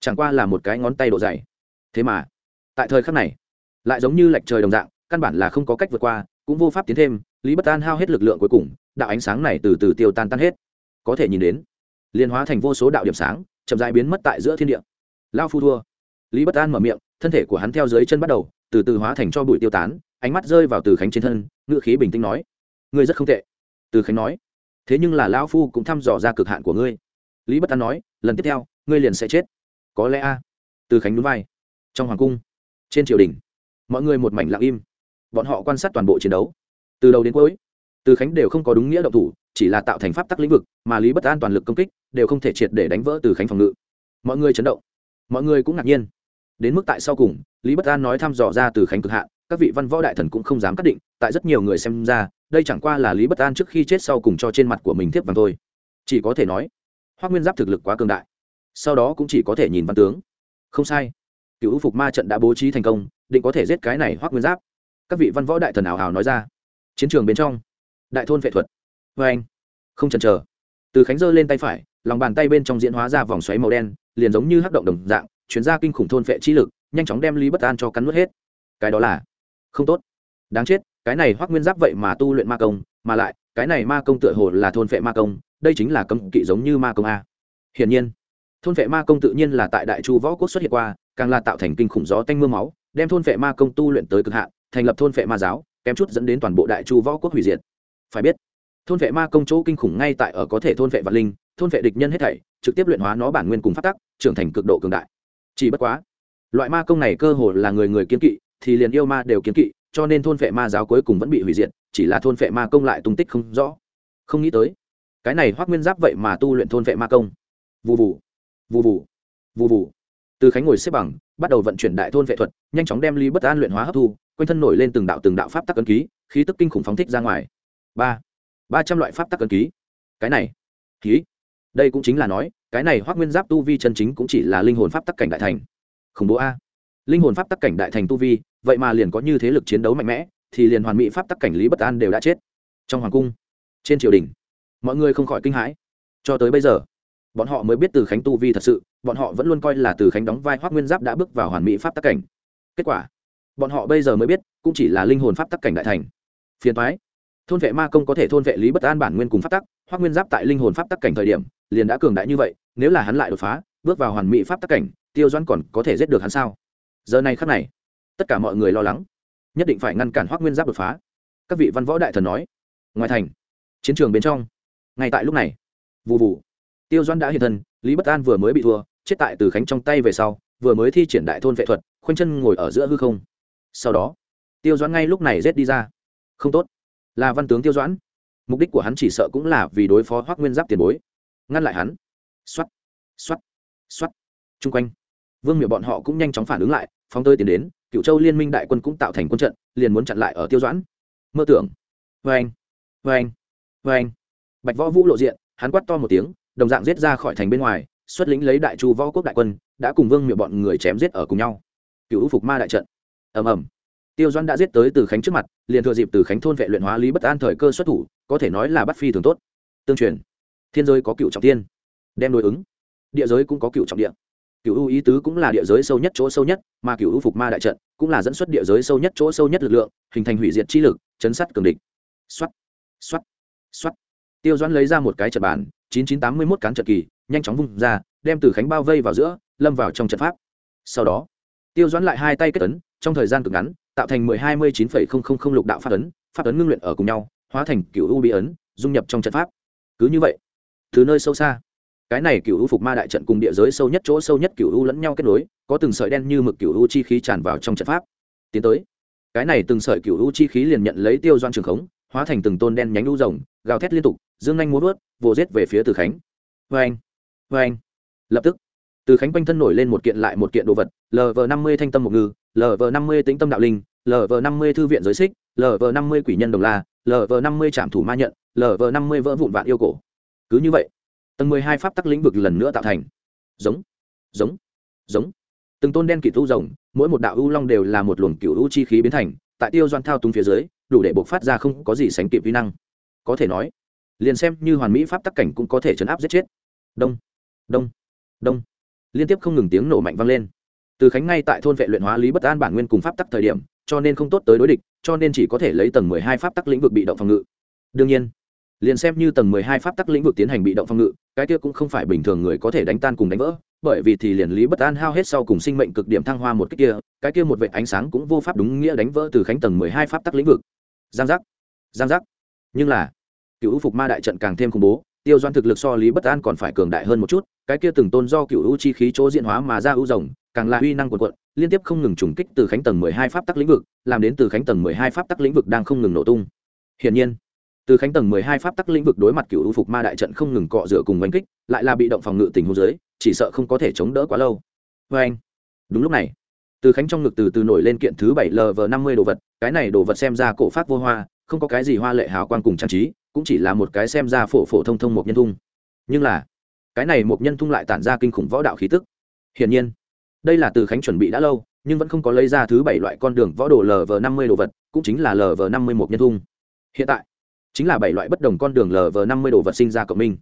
chẳng qua là một cái ngón tay độ dày. Thế mà, tại thời khắc này, lại giống như lệch trời đồng dạng, căn bản là không có cách vượt qua, cũng vô pháp tiến thêm, lý bất an hao hết lực lượng cuối cùng đạo ánh sáng này từ từ tiêu tan tan hết. Có thể nhìn đến liên hóa thành vô số đạo điểm sáng, chậm dãi biến mất tại giữa thiên địa. Lao phu thua. Lý bất an mở miệng, thân thể của hắn theo dưới chân bắt đầu, từ từ hóa thành cho bụi tiêu tán, ánh mắt rơi vào từ khánh trên thân ngự khí bình tĩnh nói, ngươi rất không tệ. Từ khánh nói, thế nhưng là lão phu cũng thăm dò ra cực hạn của ngươi. Lý bất an nói, lần tiếp theo, ngươi liền sẽ chết. Có lẽ a. Từ khánh núi vai. Trong hoàng cung, trên triều đình, mọi người một mảnh lặng im. Bọn họ quan sát toàn bộ chiến đấu. Từ đầu đến cuối từ khánh đều không có đúng nghĩa động thủ, chỉ là tạo thành pháp tắc lĩnh vực, mà lý bất an toàn lực công kích đều không thể triệt để đánh vỡ từ khánh phòng ngự. Mọi người chấn động. Mọi người cũng ngạc nhiên. Đến mức tại sau cùng, lý bất an nói thăm dò ra từ khánh cực hạn, các vị văn võ đại thần cũng không dám cắt định, tại rất nhiều người xem ra, đây chẳng qua là lý bất an trước khi chết sau cùng cho trên mặt của mình tiếp vàng thôi. Chỉ có thể nói, hoác nguyên giáp thực lực quá cường đại. Sau đó cũng chỉ có thể nhìn văn tướng. Không sai. Cựu phục ma trận đã bố trí thành công, định có thể giết cái này hoác nguyên giáp. Các vị văn võ đại thần ảo ảo nói ra. Chiến trường bên trong đại thôn vệ thuật. Vê anh, không chần chờ. Từ khánh giơ lên tay phải, lòng bàn tay bên trong diễn hóa ra vòng xoáy màu đen, liền giống như hắc động đồng dạng, chuyển ra kinh khủng thôn vệ chi lực, nhanh chóng đem lý bất an cho cắn nuốt hết. Cái đó là không tốt. Đáng chết, cái này hoác nguyên giáp vậy mà tu luyện ma công, mà lại, cái này ma công tựa hồ là thôn vệ ma công, đây chính là cấm kỵ giống như ma công a. Hiển nhiên, thôn vệ ma công tự nhiên là tại đại chu võ quốc xuất hiện qua, càng là tạo thành kinh khủng gió tanh m ư a máu, đem thôn vệ ma công tu luyện tới cực hạn, thành lập thôn vệ ma giáo, kém chút dẫn đến toàn bộ đại chu võ quốc hủy diệt phải biết, thôn vệ ma công chỗ kinh khủng ngay tại ở có thể thôn vệ vạn linh, thôn vệ địch nhân hết thảy, trực tiếp luyện hóa nó bản nguyên cùng phát tắc, trưởng thành cực độ cường đại. Chỉ bất quá, loại ma công này cơ hồ là người người kiến kỵ, thì liền yêu ma đều kiến kỵ, cho nên thôn vệ ma giáo cuối cùng vẫn bị hủy diệt, chỉ là thôn vệ ma công lại tung tích không rõ. Không nghĩ tới, cái này hoác nguyên giáp vậy mà tu luyện thôn vệ ma công. Vụ vụ vụ vụ vụ vụ từ khánh ngồi xếp bằng, bắt đầu vận chuyển đại thôn vệ thuật, nhanh chóng đem ly bất an luyện hóa hấp thu, quanh thân nổi lên từng đạo từng đạo pháp tắc ấn ký, khí tức kinh khủng phóng thích ra ngoài ba ba trăm loại pháp tắc ấn ký. Cái này, ký. Đây cũng chính là nói, cái này hoác nguyên giáp tu vi chân chính cũng chỉ là linh hồn pháp tắc cảnh đại thành. Khủng bố a. Linh hồn pháp tắc cảnh đại thành tu vi, vậy mà liền có như thế lực chiến đấu mạnh mẽ, thì liền hoàn mỹ pháp tắc cảnh lý bất an đều đã chết. Trong hoàng cung, trên triều đình, mọi người không khỏi kinh hãi. Cho tới bây giờ, bọn họ mới biết từ khánh tu vi thật sự, bọn họ vẫn luôn coi là từ khánh đóng vai hoác nguyên giáp đã bước vào hoàn mỹ pháp tắc cảnh. Kết quả, bọn họ bây giờ mới biết, cũng chỉ là linh hồn pháp tắc cảnh đại thành. Phiền thoái thôn vệ ma công có thể thôn vệ lý bất an bản nguyên cùng pháp tắc hoác nguyên giáp tại linh hồn pháp tắc cảnh thời điểm, liền đã cường đại như vậy, nếu là hắn lại đột phá, bước vào hoàn mỹ pháp tắc cảnh, tiêu doãn còn có thể giết được hắn sao? Giờ này khắc này, tất cả mọi người lo lắng, nhất định phải ngăn cản hoác nguyên giáp đột phá. Các vị văn võ đại thần nói, ngoài thành, chiến trường bên trong, ngay tại lúc này vụ vụ tiêu doãn đã hiện thân, lý bất an vừa mới bị thua, chết tại từ khánh trong tay về sau, vừa mới thi triển đại thôn vệ thuật, khoanh chân ngồi ở giữa hư không. Sau đó, tiêu doãn ngay lúc này rết đi ra. Không tốt là văn tướng tiêu doãn. Mục đích của hắn chỉ sợ cũng là vì đối phó hoác nguyên giáp tiền bối. Ngăn lại hắn. X o á t x o á t x o á t chung quanh, vương miệu bọn họ cũng nhanh chóng phản ứng lại, phóng tơi tiến đến cựu châu liên minh đại quân cũng tạo thành quân trận, liền muốn chặn lại ở tiêu doãn. Mơ tưởng. Vê anh vê anh vê anh bạch võ vũ lộ diện, hắn quắt to một tiếng, đồng dạng giết ra khỏi thành bên ngoài, xuất lĩnh lấy đại chu võ quốc đại quân, đã cùng vương miệu bọn người chém giết ở cùng nhau. Cựu phục ma đại trận. Ầm ầm tiêu doãn đã giết tới từ khánh trước mặt liền thừa dịp từ khánh thôn vệ luyện hóa lý bất an thời cơ xuất thủ có thể nói là bắt phi thường tốt. Tương truyền thiên giới có cựu trọng tiên đem đối ứng. Địa giới cũng có cựu trọng địa. Cựu ưu ý tứ cũng là địa giới sâu nhất chỗ sâu nhất mà cựu ưu phục ma đại trận cũng là dẫn xuất địa giới sâu nhất chỗ sâu nhất lực lượng hình thành hủy diệt chi lực chấn sát cường địch. Xoát, xoát, xoát. tiêu doãn lấy ra một cái trận bàn chín chín tám mươi mốt cán trận kỳ nhanh chóng vung ra đem từ khánh bao vây vào giữa lâm vào trong trận pháp. Sau đó tiêu doãn lại hai tay kết ấn trong thời gian cực ngắn, tạo thành mười hai mươi chín phẩy không không không lục đạo pháp ấn pháp ấn ngưng luyện ở cùng nhau, hóa thành cựu u bí ấn, dung nhập trong trận pháp. Cứ như vậy, từ nơi sâu xa, cái này cựu u phục ma đại trận cùng địa giới sâu nhất chỗ sâu nhất cựu u lẫn nhau kết nối, có từng sợi đen như mực cựu u chi khí tràn vào trong trận pháp. Tiến tới, cái này từng sợi cựu u chi khí liền nhận lấy tiêu doan trường khống, hóa thành từng tôn đen nhánh u rồng, gào thét liên tục, dương anh muốn vớt, vồ rết về phía từ khánh. Vê anh vê anh. Lập tức, từ khánh quanh thân nổi lên một kiện lại một kiện đồ vật lv năm mươi thanh tâm một ngư lv năm mươi tĩnh tâm đạo linh lv năm mươi thư viện giới xích lv năm mươi quỷ nhân đồng la lv năm mươi trạm thủ ma nhận lv năm mươi vỡ vụn vạn yêu cổ. Cứ như vậy, tầng mười hai pháp tắc lĩnh vực lần nữa tạo thành. Giống giống giống. Từng tôn đen kỳ tu rồng, mỗi một đạo u long đều là một luồng cựu u chi khí biến thành, tại tiêu doan thao túng phía dưới, đủ để buộc phát ra không có gì sánh kịp vi năng. Có thể nói, liền xem như hoàn mỹ pháp tắc cảnh cũng có thể chấn áp giết chết. Đông đông đông. Liên tiếp không ngừng tiếng nổ mạnh vang lên từ khánh ngay tại thôn vệ luyện hóa lý bất an bản nguyên cùng pháp tắc thời điểm, cho nên không tốt tới đối địch, cho nên chỉ có thể lấy tầng mười hai pháp tắc lĩnh vực bị động phòng ngự. Đương nhiên, liền xem như tầng mười hai pháp tắc lĩnh vực tiến hành bị động phòng ngự, cái kia cũng không phải bình thường người có thể đánh tan cùng đánh vỡ, bởi vì thì liền lý bất an hao hết sau cùng sinh mệnh cực điểm thăng hoa một cách kia, cái kia một vệ ánh sáng cũng vô pháp đúng nghĩa đánh vỡ từ khánh tầng mười hai pháp tắc lĩnh vực. Giang giác giang giác. Nhưng là, cựu phục ma đại trận càng thêm khủng bố, tiêu doan thực lực so lý bất an còn phải cường đại hơn một chút, cái kia từng tôn do cựu u chi khí chỗ diễn hóa mà ra u rồng càng là uy năng quần quận liên tiếp không ngừng trùng kích từ khánh tầng mười hai pháp tắc lĩnh vực, làm đến từ khánh tầng mười hai pháp tắc lĩnh vực đang không ngừng nổ tung. Hiển nhiên, từ khánh tầng mười hai pháp tắc lĩnh vực đối mặt cựu u phục ma đại trận không ngừng cọ rửa cùng oanh kích, lại là bị động phòng ngự tình huống dưới, chỉ sợ không có thể chống đỡ quá lâu. Vê anh, đúng lúc này, từ khánh trong ngực từ từ nổi lên kiện thứ bảy lv năm mươi đồ vật, cái này đồ vật xem ra cổ pháp vô hoa, không có cái gì hoa lệ hào quang cùng trang trí, cũng chỉ là một cái xem ra phổ phổ thông thông một nhân thung. Nhưng là, cái này một nhân thung lại tản ra kinh khủng võ đạo khí tức. Hiển nhiên đây là từ khánh chuẩn bị đã lâu, nhưng vẫn không có lấy ra thứ bảy loại con đường võ đồ lv năm mươi đồ vật, cũng chính là lv năm mươi một nhân thung. Hiện tại, chính là bảy loại bất đồng con đường lv năm mươi đồ vật sinh ra cộng minh.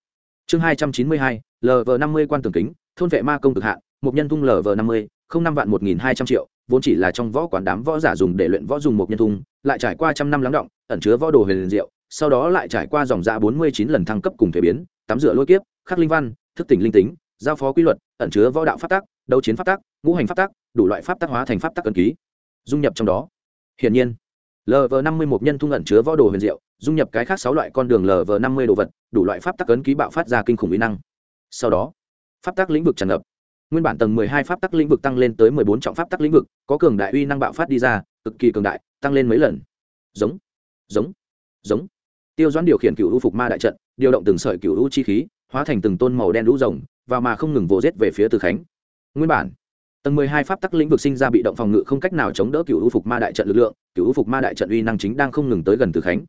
Chương hai trăm chín mươi hai lv năm mươi quan tường kính, thôn vệ ma công cực hạn, một nhân thung lv năm mươi, không năm vạn một nghìn hai trăm triệu, vốn chỉ là trong võ quán đám võ giả dùng để luyện võ dùng một nhân thung, lại trải qua trăm năm lắng động, ẩn chứa võ đồ huyền diệu, sau đó lại trải qua dòng dạ bốn mươi chín lần thăng cấp cùng thể biến, tắm rửa lôi kiếp, khắc linh văn, thức tỉnh linh tính giao phó quy luật, ẩn chứa võ đạo pháp tắc, đấu chiến pháp tắc, ngũ hành pháp tắc, đủ loại pháp tắc hóa thành pháp tắc cần ký. Dung nhập trong đó. Hiển nhiên lv năm mươi một nhân thung ẩn chứa võ đồ huyền diệu, dung nhập cái khác sáu loại con đường lv năm mươi đồ vật, đủ loại pháp tắc ấn ký bạo phát ra kinh khủng mỹ năng. Sau đó, pháp tắc lĩnh vực tràn ngập. Nguyên bản tầng mười hai pháp tắc lĩnh vực tăng lên tới mười bốn trọng pháp tắc lĩnh vực, có cường đại uy năng bạo phát đi ra, cực kỳ cường đại, tăng lên mấy lần. Giống giống giống. Tiêu doãn điều khiển cựu u phục ma đại trận, điều động từng sợi cựu u chi khí, hóa thành từng tôn màu đen lũ rồng và mà không ngừng vồ rết về phía từ khánh. Nguyên bản, tầng mười hai pháp tắc lĩnh vực sinh ra bị động phòng ngự không cách nào chống đỡ cựu u phục ma đại trận lực lượng, cựu u phục ma đại trận uy năng chính đang không ngừng tới gần từ khánh.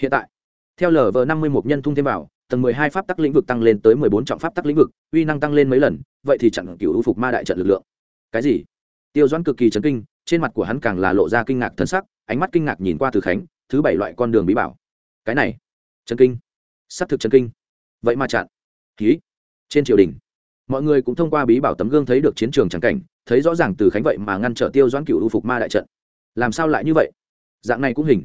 Hiện tại, theo lờ vờ năm mươi một nhân thung thêm vào, tầng mười hai pháp tắc lĩnh vực tăng lên tới mười bốn trọng pháp tắc lĩnh vực, uy năng tăng lên mấy lần, vậy thì chặn cựu u phục ma đại trận lực lượng. Cái gì? Tiêu doãn cực kỳ chấn kinh, trên mặt của hắn càng là lộ ra kinh ngạc thân sắc, ánh mắt kinh ngạc nhìn qua từ khánh, thứ bảy loại con đường bí bảo. Cái này, chấn kinh. S ắ c thực chấn kinh. Vậy mà chặn. Ký trên triều đình, mọi người cũng thông qua bí bảo tấm gương thấy được chiến trường trắng cảnh, thấy rõ ràng từ khánh vậy mà ngăn trở tiêu doãn cựu u phục ma đại trận. Làm sao lại như vậy? Dạng này cũng hình.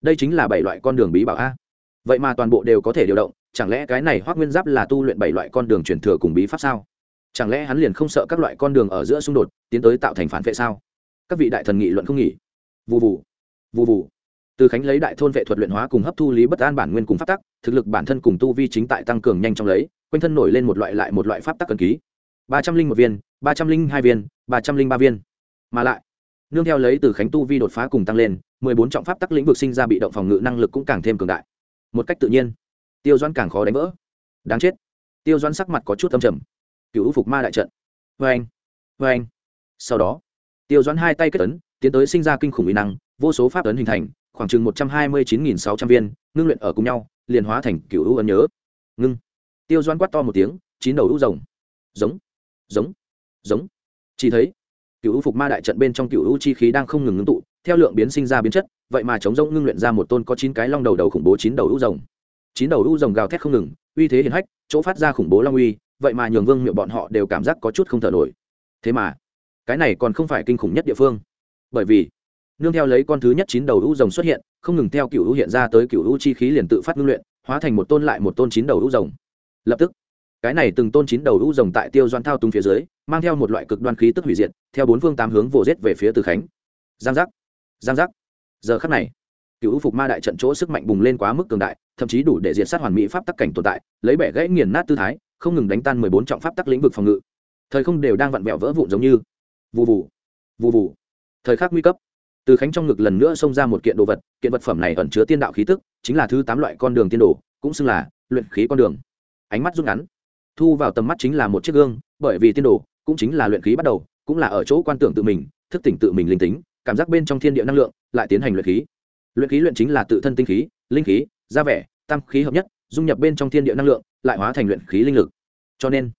Đây chính là bảy loại con đường bí bảo a. Vậy mà toàn bộ đều có thể điều động, chẳng lẽ cái này hoác nguyên giáp là tu luyện bảy loại con đường truyền thừa cùng bí pháp sao? Chẳng lẽ hắn liền không sợ các loại con đường ở giữa xung đột, tiến tới tạo thành phản vệ sao? Các vị đại thần nghị luận không nghỉ. Vụ vụ vụ vụ từ khánh lấy đại thôn vệ thuật luyện hóa cùng hấp thu lý bất an bản nguyên cùng pháp tắc, thực lực bản thân cùng tu vi chính tại tăng cường nhanh trong lấy, quanh thân nổi lên một loại lại một loại pháp tắc cần ký. Ba trăm linh một viên, ba trăm linh hai viên, ba trăm linh ba viên. Mà lại, nương theo lấy từ khánh tu vi đột phá cùng tăng lên, mười bốn trọng pháp tắc lĩnh vực sinh ra bị động phòng ngự năng lực cũng càng thêm cường đại. Một cách tự nhiên, tiêu doãn càng khó đánh vỡ. Đáng chết. Tiêu doãn sắc mặt có chút âm trầm. Cựu phục ma đại trận. Vê anh vê anh. Sau đó, tiêu doãn hai tay kết ấn, tiến tới sinh ra kinh khủng mỹ năng, vô số pháp ấn hình thành khoảng chừng một trăm hai mươi chín nghìn sáu trăm viên, ngưng luyện ở cùng nhau, liền hóa thành cựu u ấn nhớ. Ngưng. Tiêu doãn quát to một tiếng, chín đầu u rồng. Giống. Giống. Giống. Chỉ thấy cựu u phục ma đại trận bên trong cựu u chi khí đang không ngừng ngưng tụ, theo lượng biến sinh ra biến chất, vậy mà chống rỗng ngưng luyện ra một tôn có chín cái long đầu đầu khủng bố chín đầu u rồng. Chín đầu u rồng gào thét không ngừng, uy thế hiển hách, chỗ phát ra khủng bố long uy, vậy mà nhường vương miệu bọn họ đều cảm giác có chút không thở nổi. Thế mà, cái này còn không phải kinh khủng nhất địa phương. Bởi vì nương theo lấy con thứ nhất chín đầu u rồng xuất hiện, không ngừng theo cựu u hiện ra tới cựu u chi khí liền tự phát ngưng luyện, hóa thành một tôn lại một tôn chín đầu u rồng. Lập tức, cái này từng tôn chín đầu u rồng tại tiêu doan thao túng phía dưới, mang theo một loại cực đoan khí tức hủy diệt, theo bốn phương tám hướng vồ rết về phía từ khánh. Giang giác giang giác. Giờ khắc này cựu phục ma đại trận chỗ sức mạnh bùng lên quá mức cường đại, thậm chí đủ để diệt sát hoàn mỹ pháp tắc cảnh tồn tại, lấy bẻ gãy nghiền nát tư thái, không ngừng đánh tan mười bốn trọng pháp tắc lĩnh vực phòng ngự. Thời không đều đang vặn vẹo vỡ vụn giống như. Vụ vụ vụ vụ thời khắc nguy cấp từ khánh trong ngực lần nữa xông ra một kiện đồ vật, kiện vật phẩm này ẩn chứa tiên đạo khí tức, chính là thứ tám loại con đường tiên đồ, cũng xưng là luyện khí con đường. Ánh mắt rút ngắn, thu vào tầm mắt chính là một chiếc gương, bởi vì tiên đồ cũng chính là luyện khí bắt đầu, cũng là ở chỗ quan tưởng tự mình, thức tỉnh tự mình linh tính, cảm giác bên trong thiên địa năng lượng lại tiến hành luyện khí. Luyện khí luyện chính là tự thân tinh khí, linh khí gia vẻ, tam khí hợp nhất, dung nhập bên trong thiên địa năng lượng, lại hóa thành luyện khí linh lực. Cho nên,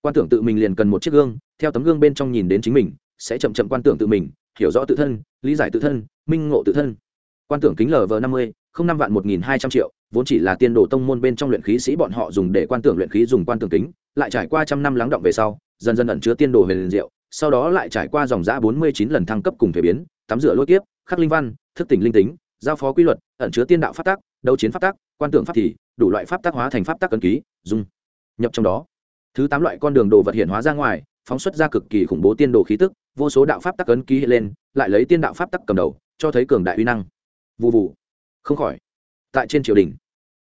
quan tưởng tự mình liền cần một chiếc gương, theo tấm gương bên trong nhìn đến chính mình, sẽ chậm chậm quan tưởng tự mình hiểu rõ tự thân lý giải tự thân minh ngộ tự thân. Quan tưởng kính lv năm mươi không năm vạn một nghìn hai trăm triệu vốn chỉ là tiên đồ tông môn bên trong luyện khí sĩ bọn họ dùng để quan tưởng luyện khí dùng quan tưởng kính lại trải qua trăm năm lắng động về sau dần dần ẩn chứa tiên đồ huyền liền diệu sau đó lại trải qua dòng giã bốn mươi chín lần thăng cấp cùng thể biến tắm rửa lôi tiếp, khắc linh văn thức tỉnh linh tính giao phó quy luật ẩn chứa tiên đạo pháp tắc đấu chiến pháp tắc quan tưởng pháp thì đủ loại pháp tác hóa thành pháp tắc cân ký dung nhập trong đó. Thứ tám loại con đường đồ vật hiện hóa ra ngoài phóng xuất ra cực kỳ khủng bố tiên đồ khí tức, vô số đạo pháp tắc ấn ký hiện lên, lại lấy tiên đạo pháp tắc cầm đầu, cho thấy cường đại uy năng. Vụ vụ không khỏi. Tại trên triều đình,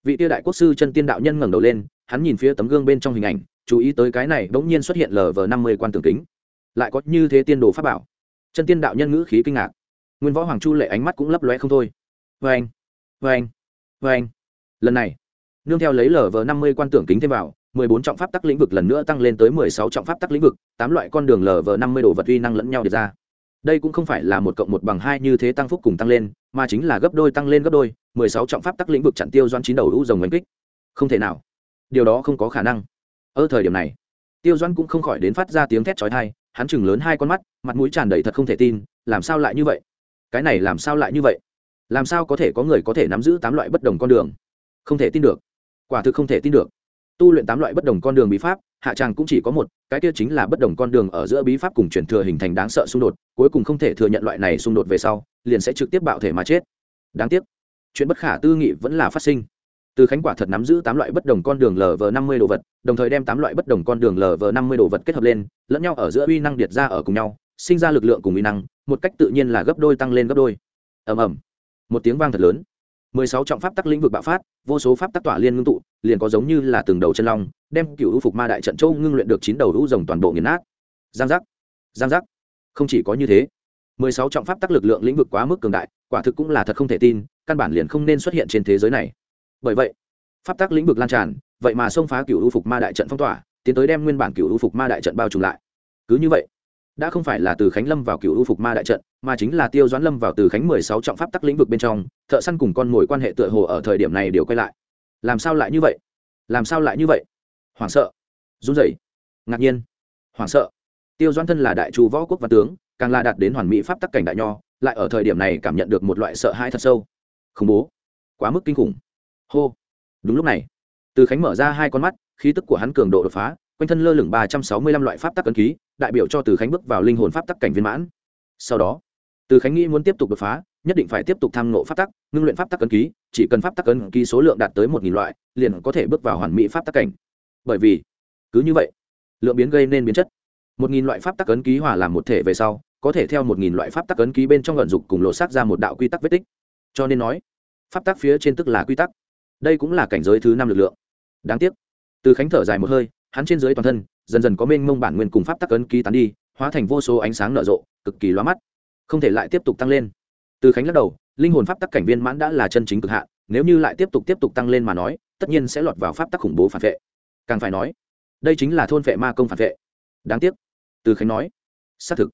vị tiêu đại quốc sư chân tiên đạo nhân ngẩng đầu lên, hắn nhìn phía tấm gương bên trong hình ảnh, chú ý tới cái này bỗng nhiên xuất hiện lờ vờ năm mươi quan tưởng kính. Lại có như thế tiên đồ pháp bảo. Chân tiên đạo nhân ngữ khí kinh ngạc. Nguyên võ hoàng chu lệ ánh mắt cũng lấp lóe không thôi. Vê anh vê anh vê anh lần này, nương theo lấy lờ vờ năm mươi quan tưởng kính thêm vào bốn trọng pháp tắc lĩnh vực lần nữa tăng lên tới mười sáu trọng pháp tắc lĩnh vực, tám loại con đường lở vờ năm mươi đồ vật uy năng lẫn nhau được ra. Đây cũng không phải là một cộng một bằng hai như thế tăng phúc cùng tăng lên, mà chính là gấp đôi tăng lên gấp đôi, mười sáu trọng pháp tắc lĩnh vực chặn tiêu doan chín đầu u rồng đánh kích. Không thể nào. Điều đó không có khả năng. Ở thời điểm này, tiêu doan cũng không khỏi đến phát ra tiếng thét chói tai, hắn chừng lớn hai con mắt, mặt mũi tràn đầy thật không thể tin, làm sao lại như vậy? Cái này làm sao lại như vậy? Làm sao có thể có người có thể nắm giữ tám loại bất đồng con đường? Không thể tin được. Quả thực không thể tin được tu luyện tám loại bất đồng con đường bí pháp, hạ tràng cũng chỉ có một, cái kia chính là bất đồng con đường ở giữa bí pháp cùng truyền thừa hình thành đáng sợ xung đột, cuối cùng không thể thừa nhận loại này xung đột về sau, liền sẽ trực tiếp bạo thể mà chết. Đáng tiếc, chuyện bất khả tư nghị vẫn là phát sinh. Từ khánh quả thật nắm giữ tám loại bất đồng con đường lv năm mươi đồ vật, đồng thời đem tám loại bất đồng con đường lv năm mươi đồ vật kết hợp lên, lẫn nhau ở giữa uy năng điệt ra ở cùng nhau, sinh ra lực lượng cùng uy năng, một cách tự nhiên là gấp đôi tăng lên gấp đôi. Ầm ầm. Một tiếng vang thật lớn mười sáu trọng pháp tắc lĩnh vực bạo phát, vô số pháp tắc tỏa liên ngưng tụ, liền có giống như là từng đầu chân long, đem cựu ưu phục ma đại trận châu ngưng luyện được chín đầu ưu rồng toàn bộ nghiền nát. Giang giác giang giác. Không chỉ có như thế, mười sáu trọng pháp tắc lực lượng lĩnh vực quá mức cường đại, quả thực cũng là thật không thể tin, căn bản liền không nên xuất hiện trên thế giới này. Bởi vậy, pháp tắc lĩnh vực lan tràn, vậy mà xông phá cựu ưu phục ma đại trận phong tỏa, tiến tới đem nguyên bản cựu ưu phục ma đại trận bao trùm lại. Cứ như vậy đã không phải là từ khánh lâm vào cựu ưu phục ma đại trận, mà chính là tiêu doãn lâm vào từ khánh mười sáu trọng pháp tắc lĩnh vực bên trong, thợ săn cùng con mồi quan hệ tựa hồ ở thời điểm này đều quay lại. Làm sao lại như vậy? Làm sao lại như vậy? Hoảng sợ. Run rẩy. Ngạc nhiên. Hoảng sợ. Tiêu doãn thân là đại chu võ quốc văn tướng, càng là đạt đến hoàn mỹ pháp tắc cảnh đại nho, lại ở thời điểm này cảm nhận được một loại sợ hãi thật sâu. Khủng bố. Quá mức kinh khủng. Hô. Đúng lúc này, từ khánh mở ra hai con mắt, khí tức của hắn cường độ đột phá quanh thân lơ lửng ba trăm sáu mươi lăm loại pháp tắc ấn ký, đại biểu cho từ khánh bước vào linh hồn pháp tắc cảnh viên mãn. Sau đó, từ khánh nghĩ muốn tiếp tục đột phá, nhất định phải tiếp tục tham ngộ pháp tắc, ngưng luyện pháp tắc ấn ký, chỉ cần pháp tắc ấn ký số lượng đạt tới một nghìn loại, liền có thể bước vào hoàn mỹ pháp tắc cảnh. Bởi vì, cứ như vậy, lượng biến gây nên biến chất. Một nghìn loại pháp tắc ấn ký hòa làm một thể về sau, có thể theo một nghìn loại pháp tắc ấn ký bên trong vận dục cùng lộ xác ra một đạo quy tắc vết tích. Cho nên nói, pháp tắc phía trên tức là quy tắc. Đây cũng là cảnh giới thứ năm lực lượng. Đáng tiếc, từ khánh thở dài một hơi hắn trên dưới toàn thân, dần dần có mênh mông bản nguyên cùng pháp tắc ấn ký tán đi, hóa thành vô số ánh sáng nở rộ, cực kỳ loa mắt. Không thể lại tiếp tục tăng lên. Từ khánh lắc đầu, linh hồn pháp tắc cảnh viên mãn đã là chân chính cực hạn, nếu như lại tiếp tục tiếp tục tăng lên mà nói, tất nhiên sẽ lọt vào pháp tắc khủng bố phản vệ. Càng phải nói, đây chính là thôn vệ ma công phản vệ. Đáng tiếc, từ khánh nói, xác thực,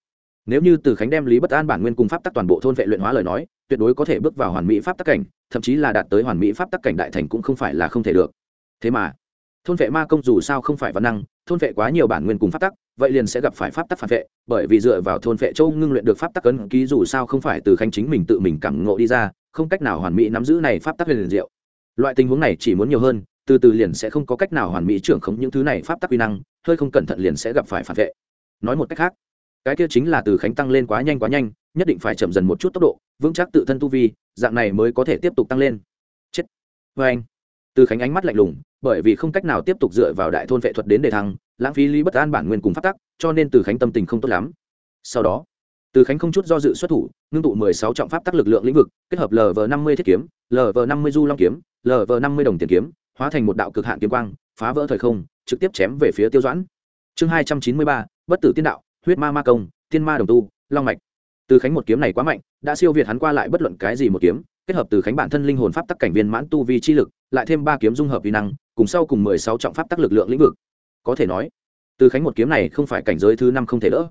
nếu như từ khánh đem lý bất an bản nguyên cùng pháp tắc toàn bộ thôn vệ luyện hóa lời nói, tuyệt đối có thể bước vào hoàn mỹ pháp tắc cảnh, thậm chí là đạt tới hoàn mỹ pháp tắc cảnh đại thành cũng không phải là không thể được. Thế mà thôn vệ ma công dù sao không phải văn năng, thôn vệ quá nhiều bản nguyên cùng pháp tắc, vậy liền sẽ gặp phải pháp tắc phản vệ, bởi vì dựa vào thôn vệ châu ngưng luyện được pháp tắc ấn ký dù sao không phải từ khánh chính mình tự mình cảm ngộ đi ra, không cách nào hoàn mỹ nắm giữ này pháp tắc liền diệu. Loại tình huống này chỉ muốn nhiều hơn, từ từ liền sẽ không có cách nào hoàn mỹ trưởng khống những thứ này pháp tắc quy năng, hơi không cẩn thận liền sẽ gặp phải phản vệ. Nói một cách khác, cái kia chính là từ khánh tăng lên quá nhanh quá nhanh, nhất định phải chậm dần một chút tốc độ, vững chắc tự thân tu vi, dạng này mới có thể tiếp tục tăng lên. Chết. Vê anh từ khánh ánh mắt lạnh lùng, bởi vì không cách nào tiếp tục dựa vào đại thôn vệ thuật đến đề thăng, lãng phí lý bất an bản nguyên cùng phát tắc, cho nên từ khánh tâm tình không tốt lắm. Sau đó, từ khánh không chút do dự xuất thủ, ngưng tụ mười sáu trọng pháp tắc lực lượng lĩnh vực, kết hợp lv năm mươi thiết kiếm lv năm mươi du long kiếm lv năm mươi đồng tiền kiếm, hóa thành một đạo cực hạn kiếm quang, phá vỡ thời không, trực tiếp chém về phía tiêu doãn. Chương hai trăm chín mươi ba, bất tử tiên đạo, huyết ma ma công, tiên ma đồng tu, long mạch. Từ khánh một kiếm này quá mạnh, đã siêu việt hắn qua lại bất luận cái gì một kiếm, kết hợp từ khánh bản thân linh hồn pháp tắc cảnh viên mãn tu vi chi lực lại thêm ba kiếm dung hợp vi năng, cùng sau cùng mười sáu trọng pháp tắc lực lượng lĩnh vực. Có thể nói, từ khánh một kiếm này không phải cảnh giới thứ năm không thể đỡ.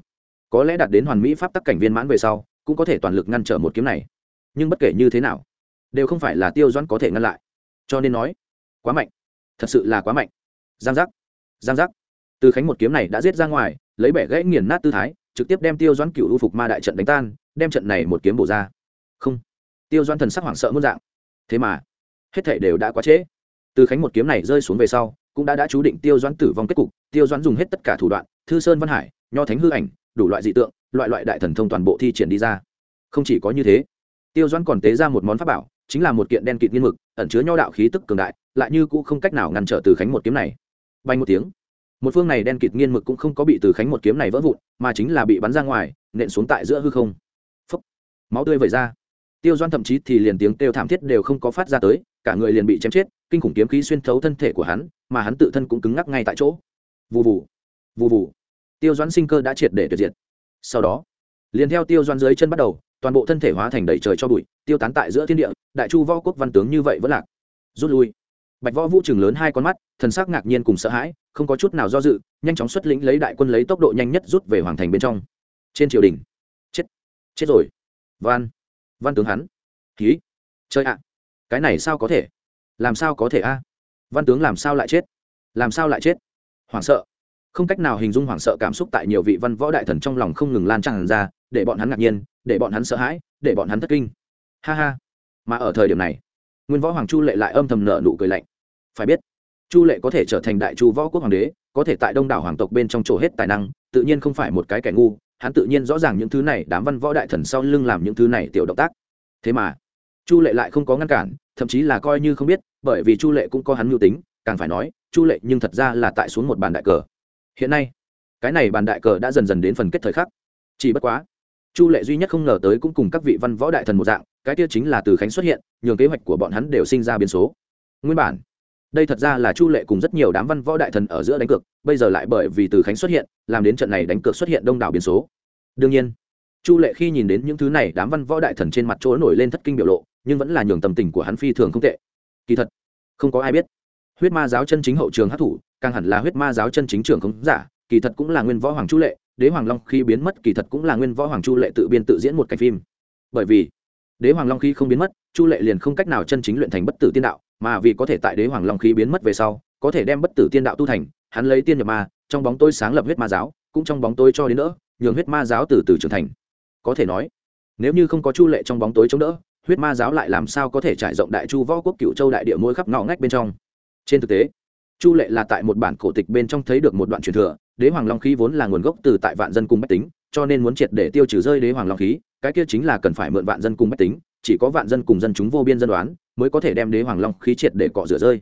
Có lẽ đạt đến hoàn mỹ pháp tắc cảnh viên mãn về sau, cũng có thể toàn lực ngăn trở một kiếm này. Nhưng bất kể như thế nào, đều không phải là tiêu doãn có thể ngăn lại. Cho nên nói, quá mạnh. Thật sự là quá mạnh. Giang giác giang giác. Từ khánh một kiếm này đã giết ra ngoài, lấy bẻ gãy nghiền nát tư thái, trực tiếp đem tiêu doãn cựu ưu phục ma đại trận đánh tan, đem trận này một kiếm bổ ra. Không, tiêu doãn thần sắc hoảng sợ muôn dạng. Thế mà hết thể đều đã quá trễ. Từ khánh một kiếm này rơi xuống về sau, cũng đã đã chú định tiêu doãn tử vong kết cục, tiêu doãn dùng hết tất cả thủ đoạn, thư sơn văn hải, nho thánh hư ảnh, đủ loại dị tượng, loại loại đại thần thông toàn bộ thi triển đi ra. Không chỉ có như thế, tiêu doãn còn tế ra một món pháp bảo, chính là một kiện đen kịt nghiên mực, ẩn chứa nho đạo khí tức cường đại, lại như cũng không cách nào ngăn trở từ khánh một kiếm này. Bay một tiếng, một phương này đen kịt nghiên mực cũng không có bị từ khánh một kiếm này vỡ vụn, mà chính là bị bắn ra ngoài, nện xuống tại giữa hư không. Phốc. máu tươi vẩy ra. Tiêu doan thậm chí thì liền tiếng kêu thảm thiết đều không có phát ra tới cả người liền bị chém chết, kinh khủng kiếm khí xuyên thấu thân thể của hắn, mà hắn tự thân cũng cứng ngắc ngay tại chỗ. Vù vù vù vù. Tiêu doãn sinh cơ đã triệt để tuyệt diệt. Sau đó, liền theo tiêu doãn dưới chân bắt đầu, toàn bộ thân thể hóa thành đầy trời cho bụi, tiêu tán tại giữa thiên địa, đại chu võ quốc văn tướng như vậy vẫn lạc. Rút lui. Bạch võ vũ trường lớn hai con mắt, thần sắc ngạc nhiên cùng sợ hãi, không có chút nào do dự, nhanh chóng xuất lĩnh lấy đại quân lấy tốc độ nhanh nhất rút về hoàng thành bên trong. Trên triều đình. Chết. Chết rồi. Văn. Văn tướng hắn. Ký. Chơi ạ cái này sao có thể? Làm sao có thể a? Văn tướng làm sao lại chết? Làm sao lại chết? Hoảng sợ. Không cách nào hình dung hoảng sợ cảm xúc tại nhiều vị văn võ đại thần trong lòng không ngừng lan tràn ra, để bọn hắn ngạc nhiên, để bọn hắn sợ hãi, để bọn hắn thất kinh. Ha ha. Mà ở thời điểm này, nguyên võ hoàng chu lệ lại âm thầm nợ nụ cười lạnh. Phải biết, chu lệ có thể trở thành đại chu võ quốc hoàng đế, có thể tại đông đảo hoàng tộc bên trong chỗ hết tài năng, tự nhiên không phải một cái kẻ ngu, hắn tự nhiên rõ ràng những thứ này đám văn võ đại thần sau lưng làm những thứ này tiểu động tác. Thế mà, chu lệ lại không có ngăn cản thậm chí là coi như không biết, bởi vì chu lệ cũng có hắn mưu tính, càng phải nói, chu lệ nhưng thật ra là tại xuống một bàn đại cờ. Hiện nay, cái này bàn đại cờ đã dần dần đến phần kết thời khắc. Chỉ bất quá, chu lệ duy nhất không ngờ tới cũng cùng các vị văn võ đại thần một dạng, cái tiêu chính là từ khánh xuất hiện, nhường kế hoạch của bọn hắn đều sinh ra biến số. Nguyên bản, đây thật ra là chu lệ cùng rất nhiều đám văn võ đại thần ở giữa đánh cược, bây giờ lại bởi vì từ khánh xuất hiện, làm đến trận này đánh cược xuất hiện đông đảo biến số. Đương nhiên, chu lệ khi nhìn đến những thứ này đám văn võ đại thần trên mặt chỗ nổi lên thất kinh biểu lộ nhưng vẫn là nhường tâm tình của hắn phi thường không tệ. Kỳ thật, không có ai biết. Huyết ma giáo chân chính hậu trường hát thủ càng hẳn là huyết ma giáo chân chính trường không giả, kỳ thật cũng là nguyên võ hoàng chu lệ, đế hoàng long khi biến mất kỳ thật cũng là nguyên võ hoàng chu lệ tự biên tự diễn một cảnh phim. Bởi vì, đế hoàng long khi không biến mất, chu lệ liền không cách nào chân chính luyện thành bất tử tiên đạo, mà vì có thể tại đế hoàng long khí biến mất về sau, có thể đem bất tử tiên đạo tu thành, hắn lấy tiên nhập ma, trong bóng tôi sáng lập huyết ma giáo, cũng trong bóng tôi cho đến nữa nhường huyết ma giáo từ từ trưởng thành. Có thể nói, nếu như không có chu lệ trong bóng tối chống đỡ huyết ma giáo lại làm sao có thể trải rộng đại chu võ quốc cựu châu đại địa mỗi khắp ngõ ngách bên trong? Trên thực tế, chu lệ là tại một bản cổ tịch bên trong thấy được một đoạn truyền thừa, đế hoàng long khí vốn là nguồn gốc từ tại vạn dân cùng bách tính, cho nên muốn triệt để tiêu trừ rơi đế hoàng long khí, cái kia chính là cần phải mượn vạn dân cùng bách tính, chỉ có vạn dân cùng dân chúng vô biên dân đoán, mới có thể đem đế hoàng long khí triệt để cọ rửa rơi.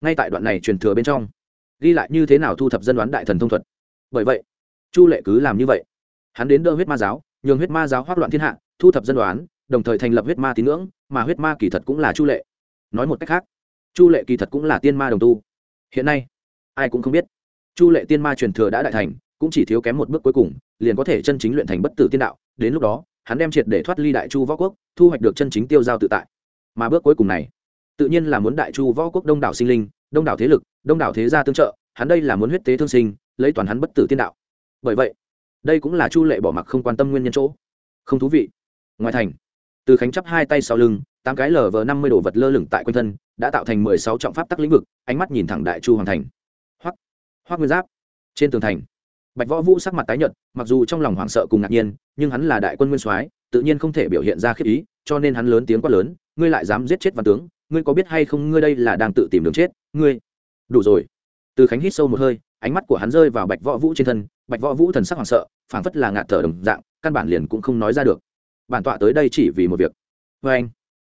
Ngay tại đoạn này truyền thừa bên trong, ghi lại như thế nào thu thập dân đoán đại thần thông thuật. Bởi vậy, chu lệ cứ làm như vậy. Hắn đến đỡ huyết ma giáo, nhường huyết ma giáo hoác loạn thiên hạ, thu thập dân đoán đồng thời thành lập huyết ma tín ngưỡng, mà huyết ma kỳ thật cũng là chu lệ. Nói một cách khác, chu lệ kỳ thật cũng là tiên ma đồng tu. Hiện nay, ai cũng không biết, chu lệ tiên ma truyền thừa đã đại thành, cũng chỉ thiếu kém một bước cuối cùng, liền có thể chân chính luyện thành bất tử tiên đạo. Đến lúc đó, hắn đem triệt để thoát ly đại chu võ quốc, thu hoạch được chân chính tiêu giao tự tại. Mà bước cuối cùng này, tự nhiên là muốn đại chu võ quốc đông đảo sinh linh, đông đảo thế lực, đông đảo thế gia tương trợ, hắn đây là muốn huyết tế thương sinh, lấy toàn hắn bất tử tiên đạo. Bởi vậy, đây cũng là chu lệ bỏ mặc không quan tâm nguyên nhân chỗ. Không thú vị. Ngoài thành từ khánh chắp hai tay sau lưng, tám cái lờ vờ năm mươi đồ vật lơ lửng tại quanh thân, đã tạo thành mười sáu trọng pháp tắc lĩnh vực, ánh mắt nhìn thẳng đại chu hoàng thành. Hoắc hoắc nguyên giáp. Trên tường thành, bạch võ vũ sắc mặt tái nhợt, mặc dù trong lòng hoảng sợ cùng ngạc nhiên, nhưng hắn là đại quân nguyên soái, tự nhiên không thể biểu hiện ra khiếp ý, cho nên hắn lớn tiếng quát lớn, ngươi lại dám giết chết văn tướng, ngươi có biết hay không ngươi đây là đang tự tìm đường chết, ngươi? Đủ rồi. Từ khánh hít sâu một hơi, ánh mắt của hắn rơi vào bạch võ vũ trên thân, bạch võ vũ thần sắc hoảng sợ, phảng phất là ngạt thở đồng dạng, căn bản liền cũng không nói ra được bản tọa tới đây chỉ vì một việc. Vê anh,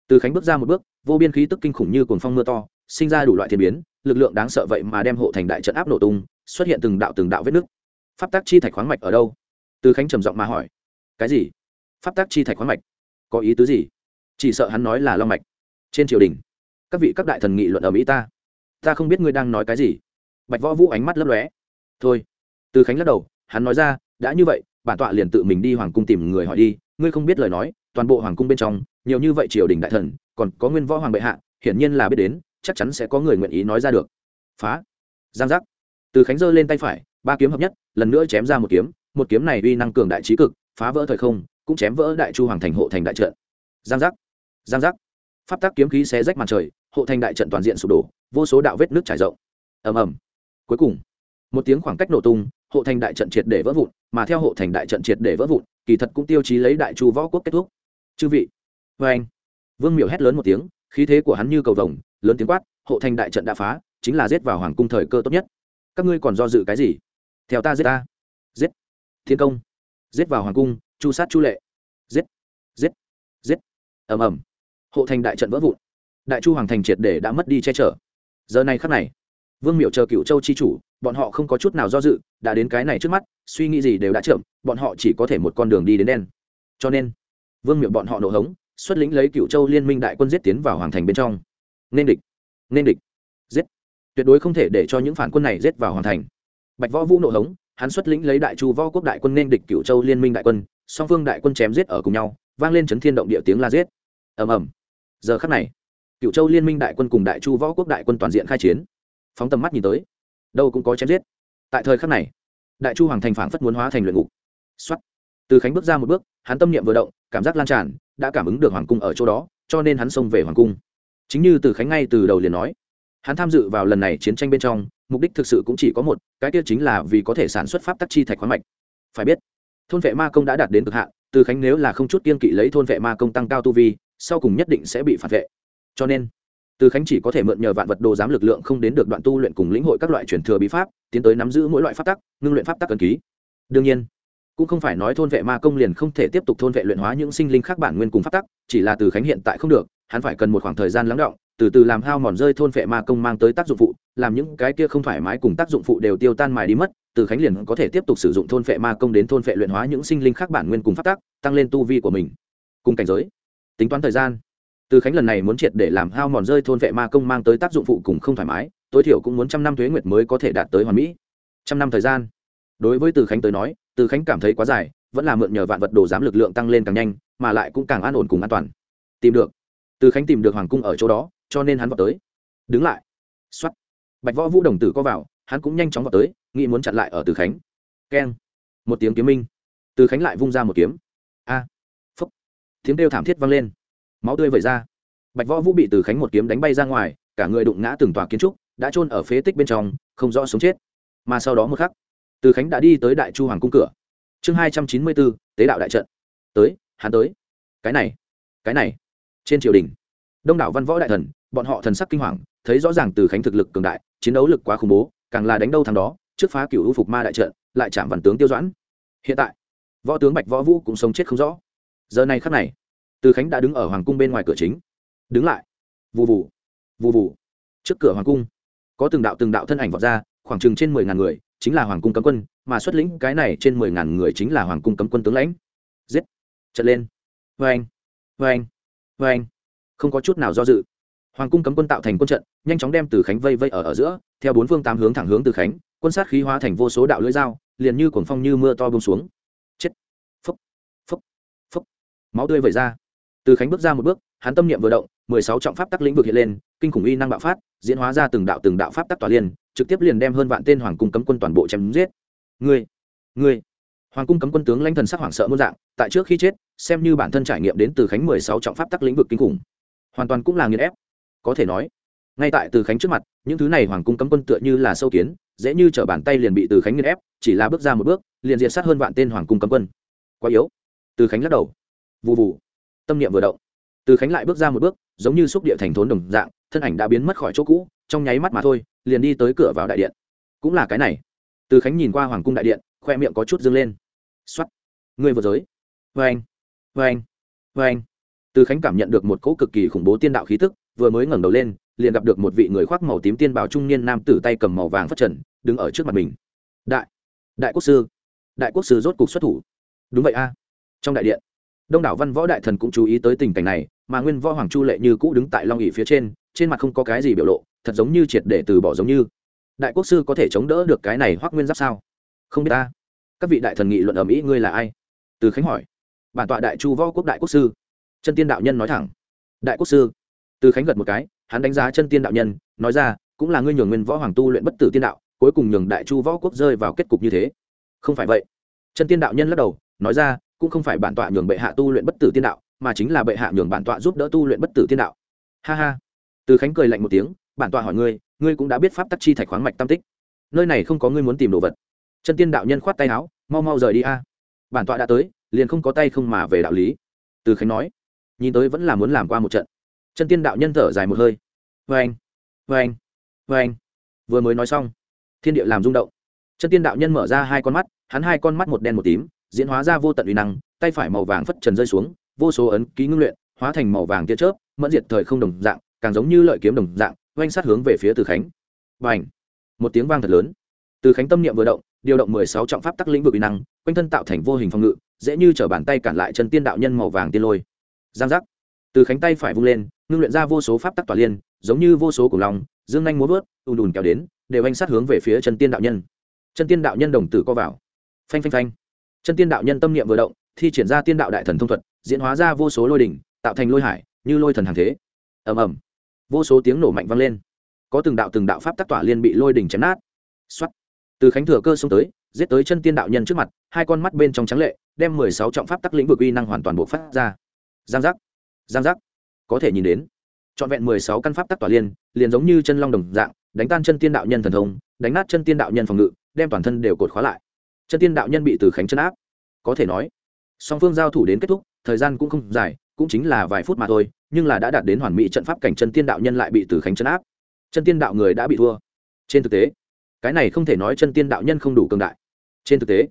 từ khánh bước ra một bước, vô biên khí tức kinh khủng như cồn phong mưa to, sinh ra đủ loại thiên biến, lực lượng đáng sợ vậy mà đem hộ thành đại trận áp nổ tung, xuất hiện từng đạo từng đạo vết nứt. Pháp tác chi thạch khoáng mạch ở đâu? Từ khánh trầm giọng mà hỏi. Cái gì? Pháp tác chi thạch khoáng mạch? Có ý tứ gì? Chỉ sợ hắn nói là long mạch. Trên triều đình, các vị các đại thần nghị luận ở mỹ ta. Ta không biết ngươi đang nói cái gì. Bạch võ vũ ánh mắt lấp lóe. Thôi. Từ khánh lắc đầu, hắn nói ra, đã như vậy bản tọa liền tự mình đi hoàng cung tìm người hỏi đi, ngươi không biết lời nói, toàn bộ hoàng cung bên trong, nhiều như vậy triều đình đại thần, còn có nguyên võ hoàng bệ hạ, hiển nhiên là biết đến, chắc chắn sẽ có người nguyện ý nói ra được. Phá. Giang giác. Từ khánh giơ lên tay phải, ba kiếm hợp nhất, lần nữa chém ra một kiếm một kiếm này uy năng cường đại trí cực, phá vỡ thời không, cũng chém vỡ đại chu hoàng thành hộ thành đại trận. Giang giác. Giang giác. Pháp tác kiếm khí xé rách màn trời, hộ thành đại trận toàn diện sụp đổ, vô số đạo vết nước trải rộng. Ầm ầm. Cuối cùng, một tiếng khoảng cách nổ tung hộ thành đại trận triệt để vỡ vụn, mà theo hộ thành đại trận triệt để vỡ vụn, kỳ thật cũng tiêu chí lấy đại chu võ quốc kết thúc. Chư vị vê anh. Vương miểu hét lớn một tiếng, khí thế của hắn như cầu vồng, lớn tiếng quát, hộ thành đại trận đã phá, chính là giết vào hoàng cung thời cơ tốt nhất. Các ngươi còn do dự cái gì? Theo ta giết ta. Giết. Thiên công. Giết vào hoàng cung, chu sát chu lệ. Giết. Giết. Giết. Ầm ầm. Hộ thành đại trận vỡ vụn. Đại chu hoàng thành triệt để đã mất đi che chở. Giờ này khắc này, vương miệu chờ cựu châu chi chủ bọn họ không có chút nào do dự, đã đến cái này trước mắt, suy nghĩ gì đều đã chậm, bọn họ chỉ có thể một con đường đi đến đen. Cho nên, vương miệng bọn họ nổ hống, xuất lĩnh lấy cựu châu liên minh đại quân giết tiến vào hoàng thành bên trong. Nên địch nên địch, giết. Tuyệt đối không thể để cho những phản quân này giết vào hoàng thành. Bạch võ vũ nổ hống, hắn xuất lĩnh lấy đại chu võ quốc đại quân nên địch cựu châu liên minh đại quân, song phương đại quân chém giết ở cùng nhau, vang lên chấn thiên động địa tiếng la giết. Ầm ầm. Giờ khắc này, cựu châu liên minh đại quân cùng đại chu võ quốc đại quân toàn diện khai chiến. Phóng tầm mắt nhìn tới đâu cũng có chém giết. Tại thời khắc này, đại chu hoàng thành phảng phất muốn hóa thành luyện ngục. Xuất từ khánh bước ra một bước, hắn tâm niệm vừa động, cảm giác lan tràn, đã cảm ứng được hoàng cung ở chỗ đó, cho nên hắn xông về hoàng cung. Chính như từ khánh ngay từ đầu liền nói, hắn tham dự vào lần này chiến tranh bên trong, mục đích thực sự cũng chỉ có một, cái kia chính là vì có thể sản xuất pháp tắc chi thạch khoáng mạch. Phải biết, thôn vệ ma công đã đạt đến cực hạn, từ khánh nếu là không chút kiên kỵ lấy thôn vệ ma công tăng cao tu vi, sau cùng nhất định sẽ bị phản vệ. Cho nên từ khánh chỉ có thể mượn nhờ vạn vật đồ giám lực lượng không đến được đoạn tu luyện cùng lĩnh hội các loại truyền thừa bí pháp, tiến tới nắm giữ mỗi loại pháp tắc, ngưng luyện pháp tắc cần ký. Đương nhiên, cũng không phải nói thôn vệ ma công liền không thể tiếp tục thôn vệ luyện hóa những sinh linh khác bản nguyên cùng pháp tắc, chỉ là từ khánh hiện tại không được, hắn phải cần một khoảng thời gian lắng động, từ từ làm hao mòn rơi thôn vệ ma công mang tới tác dụng phụ, làm những cái kia không thoải mái cùng tác dụng phụ đều tiêu tan mài đi mất, từ khánh liền có thể tiếp tục sử dụng thôn vệ ma công đến thôn vệ luyện hóa những sinh linh khác bản nguyên cùng pháp tắc, tăng lên tu vi của mình. Cùng cảnh giới, tính toán thời gian từ khánh lần này muốn triệt để làm hao mòn rơi thôn vệ ma công mang tới tác dụng phụ cùng không thoải mái, tối thiểu cũng muốn trăm năm thuế nguyệt mới có thể đạt tới hoàn mỹ. Trăm năm thời gian. Đối với từ khánh tới nói, từ khánh cảm thấy quá dài, vẫn là mượn nhờ vạn vật đồ giám lực lượng tăng lên càng nhanh, mà lại cũng càng an ổn cùng an toàn. Tìm được. Từ khánh tìm được hoàng cung ở chỗ đó, cho nên hắn vào tới. Đứng lại. X o á t bạch võ vũ đồng tử có vào, hắn cũng nhanh chóng vào tới, nghĩ muốn chặn lại ở từ khánh. Keng. Một tiếng kiếm minh. Từ khánh lại vung ra một kiếm. A. À. phúc. Tiếng kêu thảm thiết vang lên máu tươi vẩy ra. Bạch võ vũ bị từ khánh một kiếm đánh bay ra ngoài, cả người đụng ngã từng tòa kiến trúc, đã trôn ở phế tích bên trong, không rõ sống chết. Mà sau đó một khắc, từ khánh đã đi tới đại chu hoàng cung cửa. Chương hai trăm chín mươi bốn, tế đạo đại trận. Tới, hắn tới. Cái này cái này. Trên triều đình, đông đảo văn võ đại thần, bọn họ thần sắc kinh hoàng, thấy rõ ràng từ khánh thực lực cường đại, chiến đấu lực quá khủng bố, càng là đánh đâu thằng đó, trước phá cựu u phục ma đại trận, lại chạm văn tướng tiêu doãn. Hiện tại, võ tướng bạch võ vũ cũng sống chết không rõ. Giờ này khắc này từ khánh đã đứng ở hoàng cung bên ngoài cửa chính. Đứng lại. Vụ vụ vụ vụ trước cửa hoàng cung, có từng đạo từng đạo thân ảnh vọt ra, khoảng chừng trên mười ngàn người, chính là hoàng cung cấm quân, mà xuất lĩnh cái này trên mười ngàn người chính là hoàng cung cấm quân tướng lãnh. Giết. Trận lên. Vê anh vê anh vê anh không có chút nào do dự. Hoàng cung cấm quân tạo thành quân trận, nhanh chóng đem từ khánh vây vây ở ở giữa, theo bốn phương tám hướng thẳng hướng từ khánh, quân sát khí hóa thành vô số đạo lưỡi dao, liền như cuồng phong như mưa to bông xuống. Chết. Phúc phúc phúc máu tươi vẩy ra từ khánh bước ra một bước, hắn tâm niệm vừa động, mười sáu trọng pháp tắc lĩnh vực hiện lên, kinh khủng uy năng bạo phát, diễn hóa ra từng đạo từng đạo pháp tắc tỏa liên, trực tiếp liền đem hơn vạn tên hoàng cung cấm quân toàn bộ chém giết. Ngươi ngươi. Hoàng cung cấm quân tướng lãnh thần sắc hoảng sợ muôn dạng, tại trước khi chết, xem như bản thân trải nghiệm đến từ khánh mười sáu trọng pháp tắc lĩnh vực kinh khủng. Hoàn toàn cũng là nghiền ép. Có thể nói, ngay tại từ khánh trước mặt, những thứ này hoàng cung cấm quân tựa như là sâu kiến, dễ như t bàn tay liền bị từ khánh nghiền ép, chỉ là bước ra một bước, liền diệt sát hơn vạn tên hoàng cung cấm quân. Quá yếu. Từ khánh lắc đầu. Vụ vụ tâm niệm vừa động. Từ khánh lại bước ra một bước, giống như xúc địa thành thốn đồng dạng, thân ảnh đã biến mất khỏi chỗ cũ, trong nháy mắt mà thôi, liền đi tới cửa vào đại điện. Cũng là cái này. Từ khánh nhìn qua hoàng cung đại điện, khoe miệng có chút dâng lên. X o á t người vừa giới vê vâng anh. Vê anh. Vê anh. Từ khánh cảm nhận được một cỗ cực kỳ khủng bố tiên đạo khí tức, vừa mới ngẩng đầu lên, liền gặp được một vị người khoác màu tím tiên bào trung niên nam tử tay cầm màu vàng phát trần, đứng ở trước mặt mình. Đại. Đại quốc sư. Đại quốc sư rốt cục xuất thủ. Đúng vậy a. Trong đại điện đông đảo văn võ đại thần cũng chú ý tới tình cảnh này, mà nguyên võ hoàng chu lệ như cũ đứng tại long ỉ phía trên trên mặt không có cái gì biểu lộ, thật giống như triệt để từ bỏ giống như. Đại quốc sư có thể chống đỡ được cái này hoác nguyên giáp sao? Không biết ta. Các vị đại thần nghị luận ở mỹ ngươi là ai? Từ khánh hỏi. Bản tọa đại chu võ quốc đại quốc sư. Chân tiên đạo nhân nói thẳng. Đại quốc sư. Từ khánh gật một cái, hắn đánh giá chân tiên đạo nhân, nói ra, cũng là ngươi nhường nguyên võ hoàng tu luyện bất tử tiên đạo, cuối cùng nhường đại chu võ quốc rơi vào kết cục như thế. Không phải vậy. Chân tiên đạo nhân lắc đầu, nói ra cũng không phải bản tọa nhường bệ hạ tu luyện bất tử tiên đạo, mà chính là bệ hạ nhường bản tọa giúp đỡ tu luyện bất tử tiên đạo. Ha ha. Từ khánh cười lạnh một tiếng, bản tọa hỏi ngươi ngươi cũng đã biết pháp tắc chi thạch khoáng mạch tam tích. Nơi này không có ngươi muốn tìm đồ vật. Chân tiên đạo nhân khoát tay áo, mau mau rời đi a. Bản tọa đã tới, liền không có tay không mà về đạo lý. Từ khánh nói, nhìn tới vẫn là muốn làm qua một trận. Chân tiên đạo nhân thở dài một hơi. Vê anh vê anh vê anh vừa mới nói xong, thiên địa làm rung động. Chân tiên đạo nhân mở ra hai con mắt, hắn hai con mắt một đen một tím diễn hóa ra vô tận uy năng, tay phải màu vàng phất trần rơi xuống, vô số ấn ký ngưng luyện, hóa thành màu vàng tia chớp, mẫn diệt thời không đồng dạng, càng giống như lợi kiếm đồng dạng, oanh sát hướng về phía từ khánh. Và một tiếng vang thật lớn. Từ khánh tâm niệm vừa động, điều động mười sáu trọng pháp tắc lĩnh vực uy năng, quanh thân tạo thành vô hình phòng ngự, dễ như t bàn tay cản lại chân tiên đạo nhân màu vàng tiên lôi. Giang giác! Từ khánh tay phải vung lên, ngưng luyện ra vô số pháp tắc tỏa liên, giống như vô số cổ lòng dương nhanh múa vớt, ùn ùn kéo đến, đều anh sát hướng về phía chân tiên đạo nhân. Chân tiên đạo nhân đồng tử co vào. Phanh phanh phanh chân tiên đạo nhân tâm niệm vừa động, thi triển ra tiên đạo đại thần thông thuật, diễn hóa ra vô số lôi đỉnh, tạo thành lôi hải, như lôi thần hàng thế. Ầm ầm. Vô số tiếng nổ mạnh vang lên. Có từng đạo từng đạo pháp tác tỏa liên bị lôi đỉnh chém nát. Xuất từ khánh thừa cơ xông tới, giết tới chân tiên đạo nhân trước mặt, hai con mắt bên trong trắng lệ, đem mười sáu trọng pháp tắc lĩnh vực uy năng hoàn toàn bộ phát ra. Giang giác. Giang giác. Có thể nhìn đến. Trọn vẹn mười sáu căn pháp tắc tỏa liên, liền giống như chân long đồng dạng, đánh tan chân tiên đạo nhân thần thông, đánh nát chân tiên đạo nhân phòng ngự, đem toàn thân đều cột khóa lại chân tiên đạo nhân bị từ khánh chân áp. Có thể nói, song phương giao thủ đến kết thúc, thời gian cũng không dài, cũng chính là vài phút mà thôi, nhưng là đã đạt đến hoàn mỹ trận pháp cảnh chân tiên đạo nhân lại bị từ khánh chân áp. Chân tiên đạo người đã bị thua. Trên thực tế, cái này không thể nói chân tiên đạo nhân không đủ cường đại. Trên thực tế,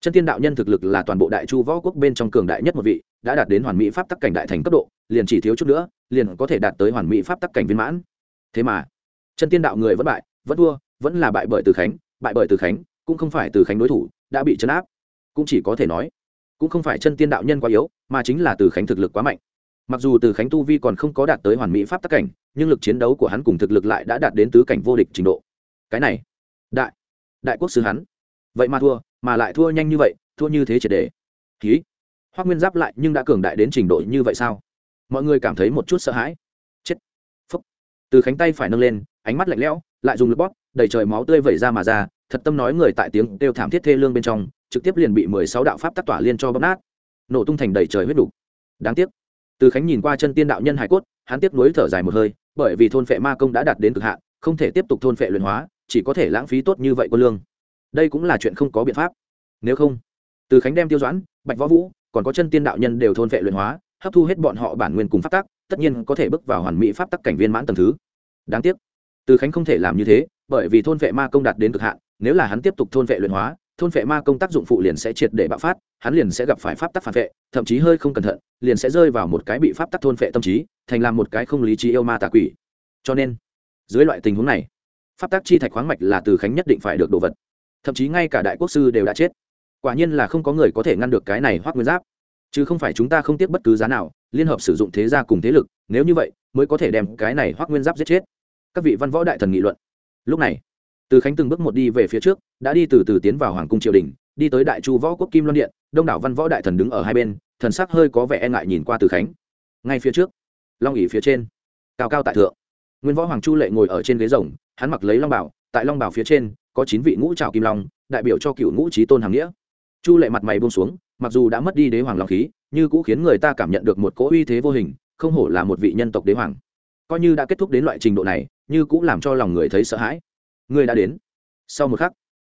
chân tiên đạo nhân thực lực là toàn bộ đại chu võ quốc bên trong cường đại nhất một vị, đã đạt đến hoàn mỹ pháp tắc cảnh đại thành cấp độ, liền chỉ thiếu chút nữa, liền có thể đạt tới hoàn mỹ pháp tắc cảnh viên mãn. Thế mà, chân tiên đạo người vẫn bại, vẫn thua, vẫn là bại bởi từ khánh, bại bởi từ khánh, cũng không phải từ khánh đối thủ đã bị chấn áp. Cũng chỉ có thể nói, cũng không phải chân tiên đạo nhân quá yếu, mà chính là từ khánh thực lực quá mạnh. Mặc dù từ khánh tu vi còn không có đạt tới hoàn mỹ pháp tắc cảnh, nhưng lực chiến đấu của hắn cùng thực lực lại đã đạt đến tứ cảnh vô địch trình độ. Cái này, đại đại quốc sư hắn. Vậy mà thua, mà lại thua nhanh như vậy, thua như thế triệt đề ký hoác nguyên giáp lại nhưng đã cường đại đến trình độ như vậy sao? Mọi người cảm thấy một chút sợ hãi. Chết. Phúc. Từ khánh tay phải nâng lên, ánh mắt lạnh lẽo, lại dùng lực bóp đầy trời máu tươi vẩy ra mà ra, thật tâm nói người tại tiếng kêu thảm thiết thê lương bên trong, trực tiếp liền bị mười sáu đạo pháp tác tỏa liên cho bóp nát. Nổ tung thành đầy trời huyết đủ. đáng tiếc. Từ khánh nhìn qua chân tiên đạo nhân hải cốt, hắn tiếp nối thở dài một hơi, bởi vì thôn phệ ma công đã đạt đến cực hạn, không thể tiếp tục thôn phệ luyện hóa, chỉ có thể lãng phí tốt như vậy quân lương. Đây cũng là chuyện không có biện pháp. Nếu không, từ khánh đem tiêu doãn, bạch võ vũ, còn có chân tiên đạo nhân đều thôn phệ luyện hóa, hấp thu hết bọn họ bản nguyên cùng pháp tắc, tất nhiên có thể bước vào hoàn mỹ pháp tắc cảnh viên mãn tầm thứ. Đáng tiếc từ khánh không thể làm như thế, bởi vì thôn vệ ma công đạt đến cực hạn, nếu là hắn tiếp tục thôn vệ luyện hóa, thôn vệ ma công tác dụng phụ liền sẽ triệt để bạo phát, hắn liền sẽ gặp phải pháp tắc phản vệ, thậm chí hơi không cẩn thận, liền sẽ rơi vào một cái bị pháp tắc thôn vệ tâm trí, thành làm một cái không lý trí yêu ma tà quỷ. Cho nên, dưới loại tình huống này, pháp tắc chi thạch khoáng mạch là từ khánh nhất định phải được đồ vật. Thậm chí ngay cả đại quốc sư đều đã chết. Quả nhiên là không có người có thể ngăn được cái này hoác nguyên giáp. Chứ không phải chúng ta không tiếc bất cứ giá nào, liên hợp sử dụng thế gia cùng thế lực, nếu như vậy, mới có thể đem cái này hoác nguyên giáp giết chết các vị văn võ đại thần nghị luận. Lúc này, từ khánh từng bước một đi về phía trước, đã đi từ từ tiến vào hoàng cung triều đình, đi tới đại chu võ quốc kim loan điện, đông đảo văn võ đại thần đứng ở hai bên, thần sắc hơi có vẻ e ngại nhìn qua từ khánh. Ngay phía trước, long ỉ phía trên, cao cao tại thượng. Nguyên võ hoàng chu lệ ngồi ở trên ghế rồng, hắn mặc lấy long bảo, tại long bảo phía trên, có chín vị ngũ trào kim long, đại biểu cho cựu ngũ trí tôn hàng nghĩa. Chu lệ mặt mày buông xuống, mặc dù đã mất đi đế hoàng long khí nhưng cũng khiến người ta cảm nhận được một cỗ uy thế vô hình, không hổ là một vị nhân tộc đế hoàng. Coi như đã kết thúc đến loại trình độ này như cũng làm cho lòng người thấy sợ hãi. Người đã đến. Sau một khắc,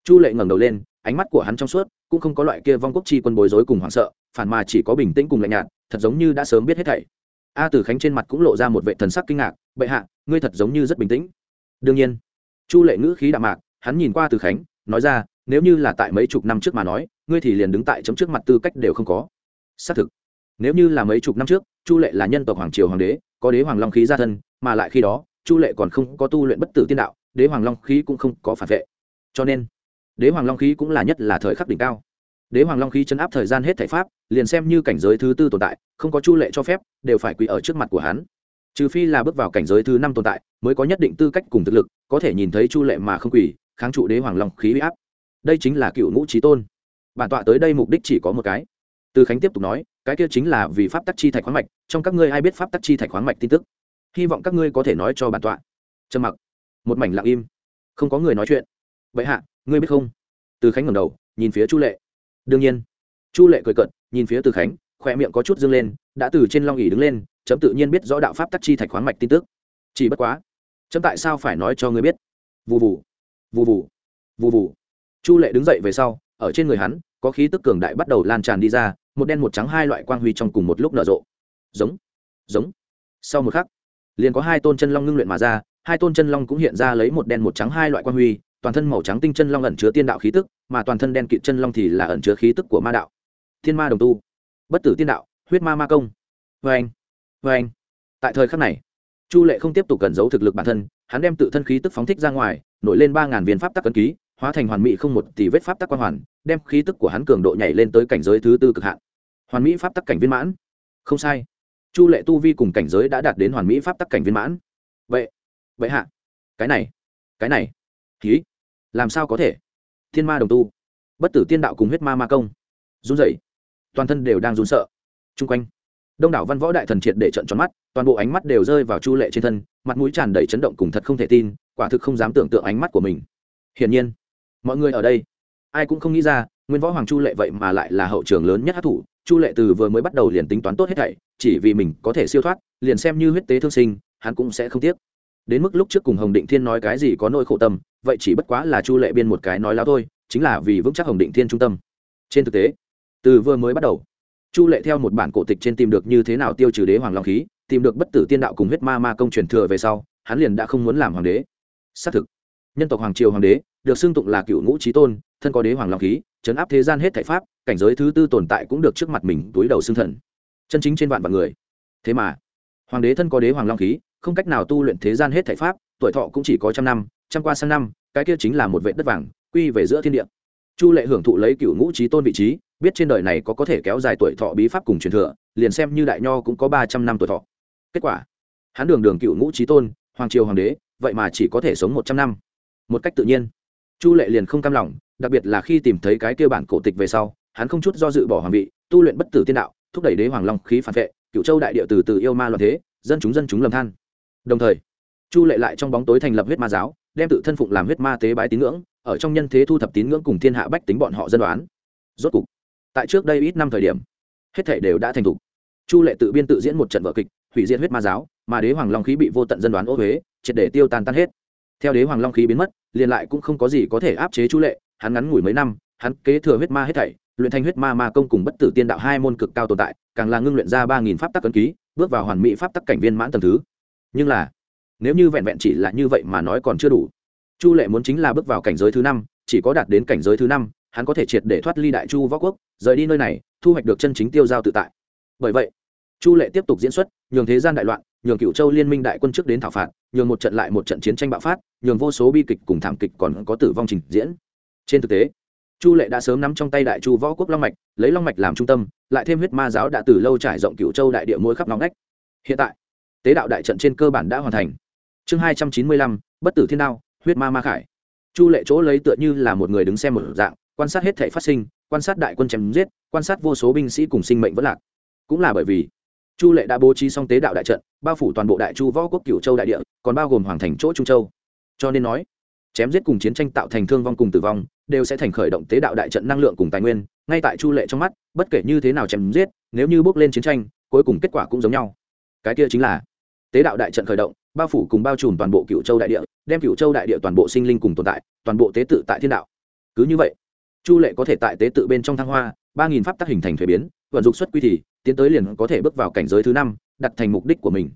chu lệ ngẩng đầu lên, ánh mắt của hắn trong suốt, cũng không có loại kia vong quốc chi quân bối rối cùng hoảng sợ, phản mà chỉ có bình tĩnh cùng lạnh nhạt, thật giống như đã sớm biết hết thảy. A tử khánh trên mặt cũng lộ ra một vệ thần sắc kinh ngạc, bệ hạ, ngươi thật giống như rất bình tĩnh. Đương nhiên, chu lệ ngữ khí đạm mạc, hắn nhìn qua từ khánh, nói ra, nếu như là tại mấy chục năm trước mà nói, ngươi thì liền đứng tại chấm trước mặt tư cách đều không có. Xác thực, nếu như là mấy chục năm trước, chu lệ là nhân tộc hoàng triều hoàng đế, có đế hoàng long khí gia thân, mà lại khi đó chu lệ còn không có tu luyện bất tử tiên đạo, đế hoàng long khí cũng không có phản vệ. Cho nên, đế hoàng long khí cũng là nhất là thời khắc đỉnh cao. Đế hoàng long khí chấn áp thời gian hết thể pháp, liền xem như cảnh giới thứ tư tồn tại, không có chu lệ cho phép, đều phải quỳ ở trước mặt của hắn. Trừ phi là bước vào cảnh giới thứ năm tồn tại, mới có nhất định tư cách cùng thực lực, có thể nhìn thấy chu lệ mà không quỳ, kháng trụ đế hoàng long khí huy áp. Đây chính là cựu ngũ trí tôn. Bản tọa tới đây mục đích chỉ có một cái. Từ khánh tiếp tục nói, cái kia chính là vì pháp tắc chi thạch khoáng mạch, trong các ngươi ai biết pháp tắc chi thạch khoáng mạch tin tức? Hy vọng các ngươi có thể nói cho bản tọa. Trầm mặc. Một mảnh lặng im. Không có người nói chuyện. Vậy hạ ngươi biết không? Từ khánh ngẩng đầu nhìn phía chu lệ. Đương nhiên. Chu lệ cười cận nhìn phía từ khánh khoe miệng có chút dâng lên đã từ trên long ỉ đứng lên chấm tự nhiên biết rõ đạo pháp tắc chi thạch khoáng mạch tin tức. Chỉ bất quá chấm tại sao phải nói cho ngươi biết? Vù vù, vù vù, vù vù. chu lệ đứng dậy về sau ở trên người hắn có khí tức cường đại bắt đầu lan tràn đi ra một đen một trắng hai loại quang huy trong cùng một lúc nở rộ. Giống. Giống. Sau một khắc liền có hai tôn chân long ngưng luyện mà ra, hai tôn chân long cũng hiện ra lấy một đen một trắng hai loại quan huy, toàn thân màu trắng tinh chân long ẩn chứa tiên đạo khí tức, mà toàn thân đen kịt chân long thì là ẩn chứa khí tức của ma đạo. Thiên ma đồng tu, bất tử tiên đạo, huyết ma ma công. Vê anh vê anh tại thời khắc này, chu lệ không tiếp tục cẩn giấu thực lực bản thân, hắn đem tự thân khí tức phóng thích ra ngoài, nổi lên ba ngàn viên pháp tắc cấn ký, hóa thành hoàn mỹ không một tỷ vết pháp tắc quan hoàn, đem khí tức của hắn cường độ nhảy lên tới cảnh giới thứ tư cực hạn. Hoàn mỹ pháp tắc cảnh viên mãn. Không sai chu lệ tu vi cùng cảnh giới đã đạt đến hoàn mỹ pháp tắc cảnh viên mãn. Vậy vậy hạ, cái này cái này ký làm sao có thể? Thiên ma đồng tu, bất tử tiên đạo cùng huyết ma ma công, run rẩy, toàn thân đều đang run sợ. Chung quanh, đông đảo văn võ đại thần triệt để trận tròn mắt, toàn bộ ánh mắt đều rơi vào chu lệ trên thân, mặt mũi tràn đầy chấn động cùng thật không thể tin, quả thực không dám tưởng tượng ánh mắt của mình. Hiển nhiên, mọi người ở đây, ai cũng không nghĩ ra, nguyên võ hoàng chu lệ vậy mà lại là hậu trường lớn nhất hát thủ chu lệ từ vừa mới bắt đầu liền tính toán tốt hết thảy, chỉ vì mình có thể siêu thoát, liền xem như huyết tế thương sinh, hắn cũng sẽ không tiếc. Đến mức lúc trước cùng hồng định thiên nói cái gì có nỗi khổ tâm, vậy chỉ bất quá là chu lệ biên một cái nói láo thôi, chính là vì vững chắc hồng định thiên trung tâm. Trên thực tế, từ vừa mới bắt đầu, chu lệ theo một bản cổ tịch trên tìm được như thế nào tiêu trừ đế hoàng long khí, tìm được bất tử tiên đạo cùng huyết ma ma công truyền thừa về sau, hắn liền đã không muốn làm hoàng đế. Xác thực, nhân tộc hoàng triều hoàng đế, được xưng tụng là cựu ngũ trí tôn, thân có đế hoàng long khí chấn áp thế gian hết thảy pháp, cảnh giới thứ tư tồn tại cũng được trước mặt mình túi đầu xương thần. Chân chính trên vạn vạn người. Thế mà, hoàng đế thân có đế hoàng long khí, không cách nào tu luyện thế gian hết thảy pháp, tuổi thọ cũng chỉ có trăm năm, trăm qua sang năm, cái kia chính là một vệ đất vàng, quy về giữa thiên địa. Chu lệ hưởng thụ lấy cựu ngũ trí tôn vị trí, biết trên đời này có có thể kéo dài tuổi thọ bí pháp cùng truyền thừa, liền xem như đại nho cũng có ba trăm năm tuổi thọ. Kết quả, hắn đường đường cựu ngũ trí tôn, hoàng triều hoàng đế, vậy mà chỉ có thể sống một trăm năm. Một cách tự nhiên chu lệ liền không cam lòng, đặc biệt là khi tìm thấy cái kia bản cổ tịch về sau, hắn không chút do dự bỏ hoàng vị, tu luyện bất tử tiên đạo, thúc đẩy đế hoàng long khí phản vệ, cựu châu đại địa từ từ yêu ma loạn thế, dân chúng dân chúng lầm than. Đồng thời, chu lệ lại trong bóng tối thành lập huyết ma giáo, đem tự thân phụng làm huyết ma tế bái tín ngưỡng, ở trong nhân thế thu thập tín ngưỡng cùng thiên hạ bách tính bọn họ dân đoán. Rốt cục, tại trước đây ít năm thời điểm, hết thể đều đã thành thục. Chu lệ tự biên tự diễn một trận vở kịch, hủy diệt huyết ma giáo, mà đế hoàng long khí bị vô tận dân đoán ô huế triệt để tiêu tan tan hết theo đế hoàng long khí biến mất, liền lại cũng không có gì có thể áp chế chu lệ, hắn ngắn ngủi mấy năm, hắn kế thừa huyết ma hết thảy, luyện thành huyết ma ma công cùng bất tử tiên đạo hai môn cực cao tồn tại, càng là ngưng luyện ra ba nghìn pháp tắc cấn ký, bước vào hoàn mỹ pháp tắc cảnh viên mãn tầm thứ. Nhưng là, nếu như vẹn vẹn chỉ là như vậy mà nói còn chưa đủ. Chu lệ muốn chính là bước vào cảnh giới thứ năm, chỉ có đạt đến cảnh giới thứ năm, hắn có thể triệt để thoát ly đại chu võ quốc, rời đi nơi này, thu hoạch được chân chính tiêu giao tự tại. Bởi vậy, chu lệ tiếp tục diễn xuất, nhường thế gian đại loạn nhường cựu châu liên minh đại quân trước đến thảo phạt, nhường một trận lại một trận chiến tranh bạo phát, nhường vô số bi kịch cùng thảm kịch còn có tử vong trình diễn. Trên thực tế, chu lệ đã sớm nắm trong tay đại chu võ quốc long mạch, lấy long mạch làm trung tâm, lại thêm huyết ma giáo đã từ lâu trải rộng cựu châu đại địa mỗi khắp nóng nách hiện tại, tế đạo đại trận trên cơ bản đã hoàn thành. Chương hai trăm chín mươi lăm, bất tử thiên đao, huyết ma ma khải. Chu lệ chỗ lấy tựa như là một người đứng xem một dạng, quan sát hết thể phát sinh, quan sát đại quân chém giết, quan sát vô số binh sĩ cùng sinh mệnh vẫn lạc. Cũng là bởi vì chu lệ đã bố trí xong tế đạo đại trận, bao phủ toàn bộ đại chu võ quốc cửu châu đại địa, còn bao gồm hoàng thành chỗ trung châu. Cho nên nói, chém giết cùng chiến tranh tạo thành thương vong cùng tử vong, đều sẽ thành khởi động tế đạo đại trận năng lượng cùng tài nguyên, ngay tại chu lệ trong mắt, bất kể như thế nào chém giết, nếu như bước lên chiến tranh, cuối cùng kết quả cũng giống nhau. Cái kia chính là, tế đạo đại trận khởi động, bao phủ cùng bao trùm toàn bộ cựu châu đại địa, đem cựu châu đại địa toàn bộ sinh linh cùng tồn tại, toàn bộ tế tự tại thiên đạo. Cứ như vậy, chu lệ có thể tại tế tự bên trong thăng hoa ba nghìn pháp tác hình thành thuế biến, vận dụng xuất quy thì, tiến tới liền có thể bước vào cảnh giới thứ năm, đặt thành mục đích của mình.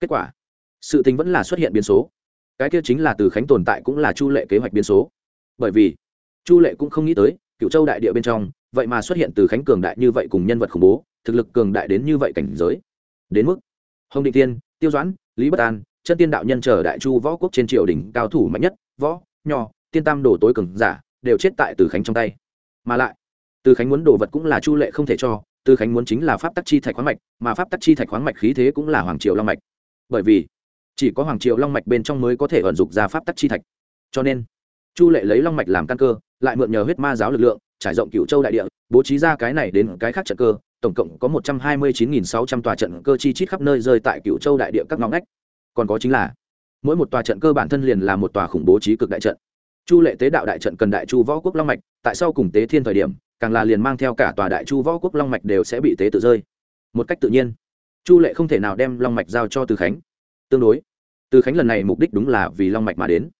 Kết quả, sự tình vẫn là xuất hiện biến số. Cái kia chính là từ khánh tồn tại cũng là chu lệ kế hoạch biến số. Bởi vì, chu lệ cũng không nghĩ tới cựu châu đại địa bên trong, vậy mà xuất hiện từ khánh cường đại như vậy cùng nhân vật khủng bố, thực lực cường đại đến như vậy cảnh giới. Đến mức, hồng định tiên tiêu doãn, lý bất an, chân tiên đạo nhân chờ đại chu võ quốc trên triều đình cao thủ mạnh nhất, võ, nho, tiên tam đồ tối cường giả, đều chết tại từ khánh trong tay. Mà lại từ khánh muốn đồ vật cũng là chu lệ không thể cho, từ khánh muốn chính là pháp tắc chi thạch khoáng mạch, mà pháp tắc chi thạch khoáng mạch khí thế cũng là hoàng triều long mạch. Bởi vì, chỉ có hoàng triều long mạch bên trong mới có thể vận dụng ra pháp tắc chi thạch. Cho nên, chu lệ lấy long mạch làm căn cơ, lại mượn nhờ huyết ma giáo lực lượng, trải rộng cựu châu đại địa, bố trí ra cái này đến cái khác trận cơ, tổng cộng có một trăm hai mươi chín nghìn sáu trăm tòa trận cơ chi chít khắp nơi rơi tại cựu châu đại địa các ngõ ngách. Còn có chính là, mỗi một tòa trận cơ bản thân liền là một tòa khủng bố trí cực đại trận. Chu lệ tế đạo đại trận cần đại chu võ quốc long mạch, tại sau cùng tế thiên thời điểm càng là liền mang theo cả tòa đại chu võ quốc long mạch đều sẽ bị tế tự rơi. Một cách tự nhiên, chu lệ không thể nào đem long mạch giao cho từ khánh. Tương đối, từ khánh lần này mục đích đúng là vì long mạch mà đến.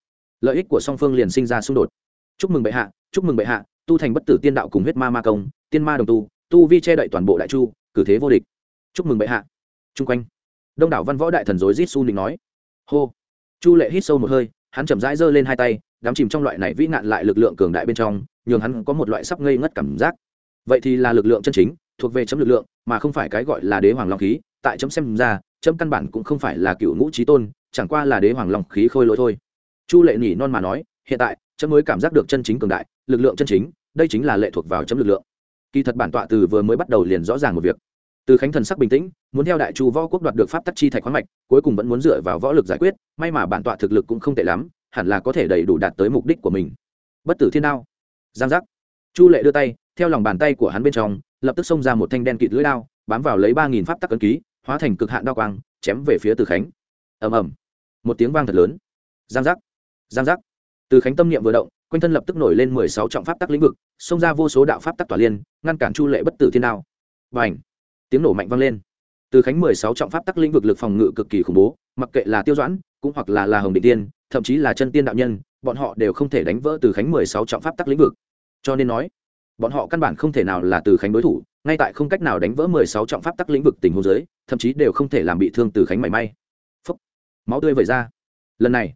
Lợi ích của song phương liền sinh ra xung đột. Chúc mừng bệ hạ, chúc mừng bệ hạ, tu thành bất tử tiên đạo cùng huyết ma ma công, tiên ma đồng tu tu vi che đậy toàn bộ đại chu, cử thế vô địch. Chúc mừng bệ hạ. Chung quanh, đông đảo văn võ đại thần dối rít su nịnh nói. Hô. Chu lệ hít sâu một hơi, hắn chậm rãi giơ lên hai tay đắm chìm trong loại này vĩ nạn lại lực lượng cường đại bên trong, nhường hắn có một loại sắp ngây ngất cảm giác. Vậy thì là lực lượng chân chính, thuộc về chấm lực lượng, mà không phải cái gọi là đế hoàng long khí. Tại chấm xem ra, chấm căn bản cũng không phải là cựu ngũ trí tôn, chẳng qua là đế hoàng long khí khôi lỗi thôi. Chu lệ nhỉ non mà nói, hiện tại, chấm mới cảm giác được chân chính cường đại, lực lượng chân chính, đây chính là lệ thuộc vào chấm lực lượng. Kỳ thật bản tọa từ vừa mới bắt đầu liền rõ ràng một việc. Từ khánh thần sắc bình tĩnh, muốn theo đại chu võ quốc đoạt được pháp tắc chi thạch khoáng mạch, cuối cùng vẫn muốn dựa vào võ lực giải quyết, may mà bản tọa thực lực cũng không tệ lắm hẳn là có thể đầy đủ đạt tới mục đích của mình. Bất tử thiên đao. Giang giác. Chu lệ đưa tay, theo lòng bàn tay của hắn bên trong, lập tức xông ra một thanh đen kịt lưỡi đao, bám vào lấy ba nghìn pháp tắc ấn ký, hóa thành cực hạn đao quang, chém về phía từ khánh. Ầm ầm. Một tiếng vang thật lớn. Giang giác. Giang giác. Từ khánh tâm niệm vừa động, quanh thân lập tức nổi lên mười sáu trọng pháp tắc lĩnh vực, xông ra vô số đạo pháp tắc tỏa liên, ngăn cản chu lệ bất tử thiên đao. Và tiếng nổ mạnh vang lên từ khánh mười sáu trọng pháp tắc lĩnh vực lực phòng ngự cực kỳ khủng bố, mặc kệ là tiêu doãn, cũng hoặc là là hồng định tiên, thậm chí là chân tiên đạo nhân, bọn họ đều không thể đánh vỡ từ khánh mười sáu trọng pháp tắc lĩnh vực. Cho nên nói, bọn họ căn bản không thể nào là từ khánh đối thủ, ngay tại không cách nào đánh vỡ mười sáu trọng pháp tắc lĩnh vực tình huống giới thậm chí đều không thể làm bị thương từ khánh mảy may. Phốc. máu tươi vẩy ra. Lần này,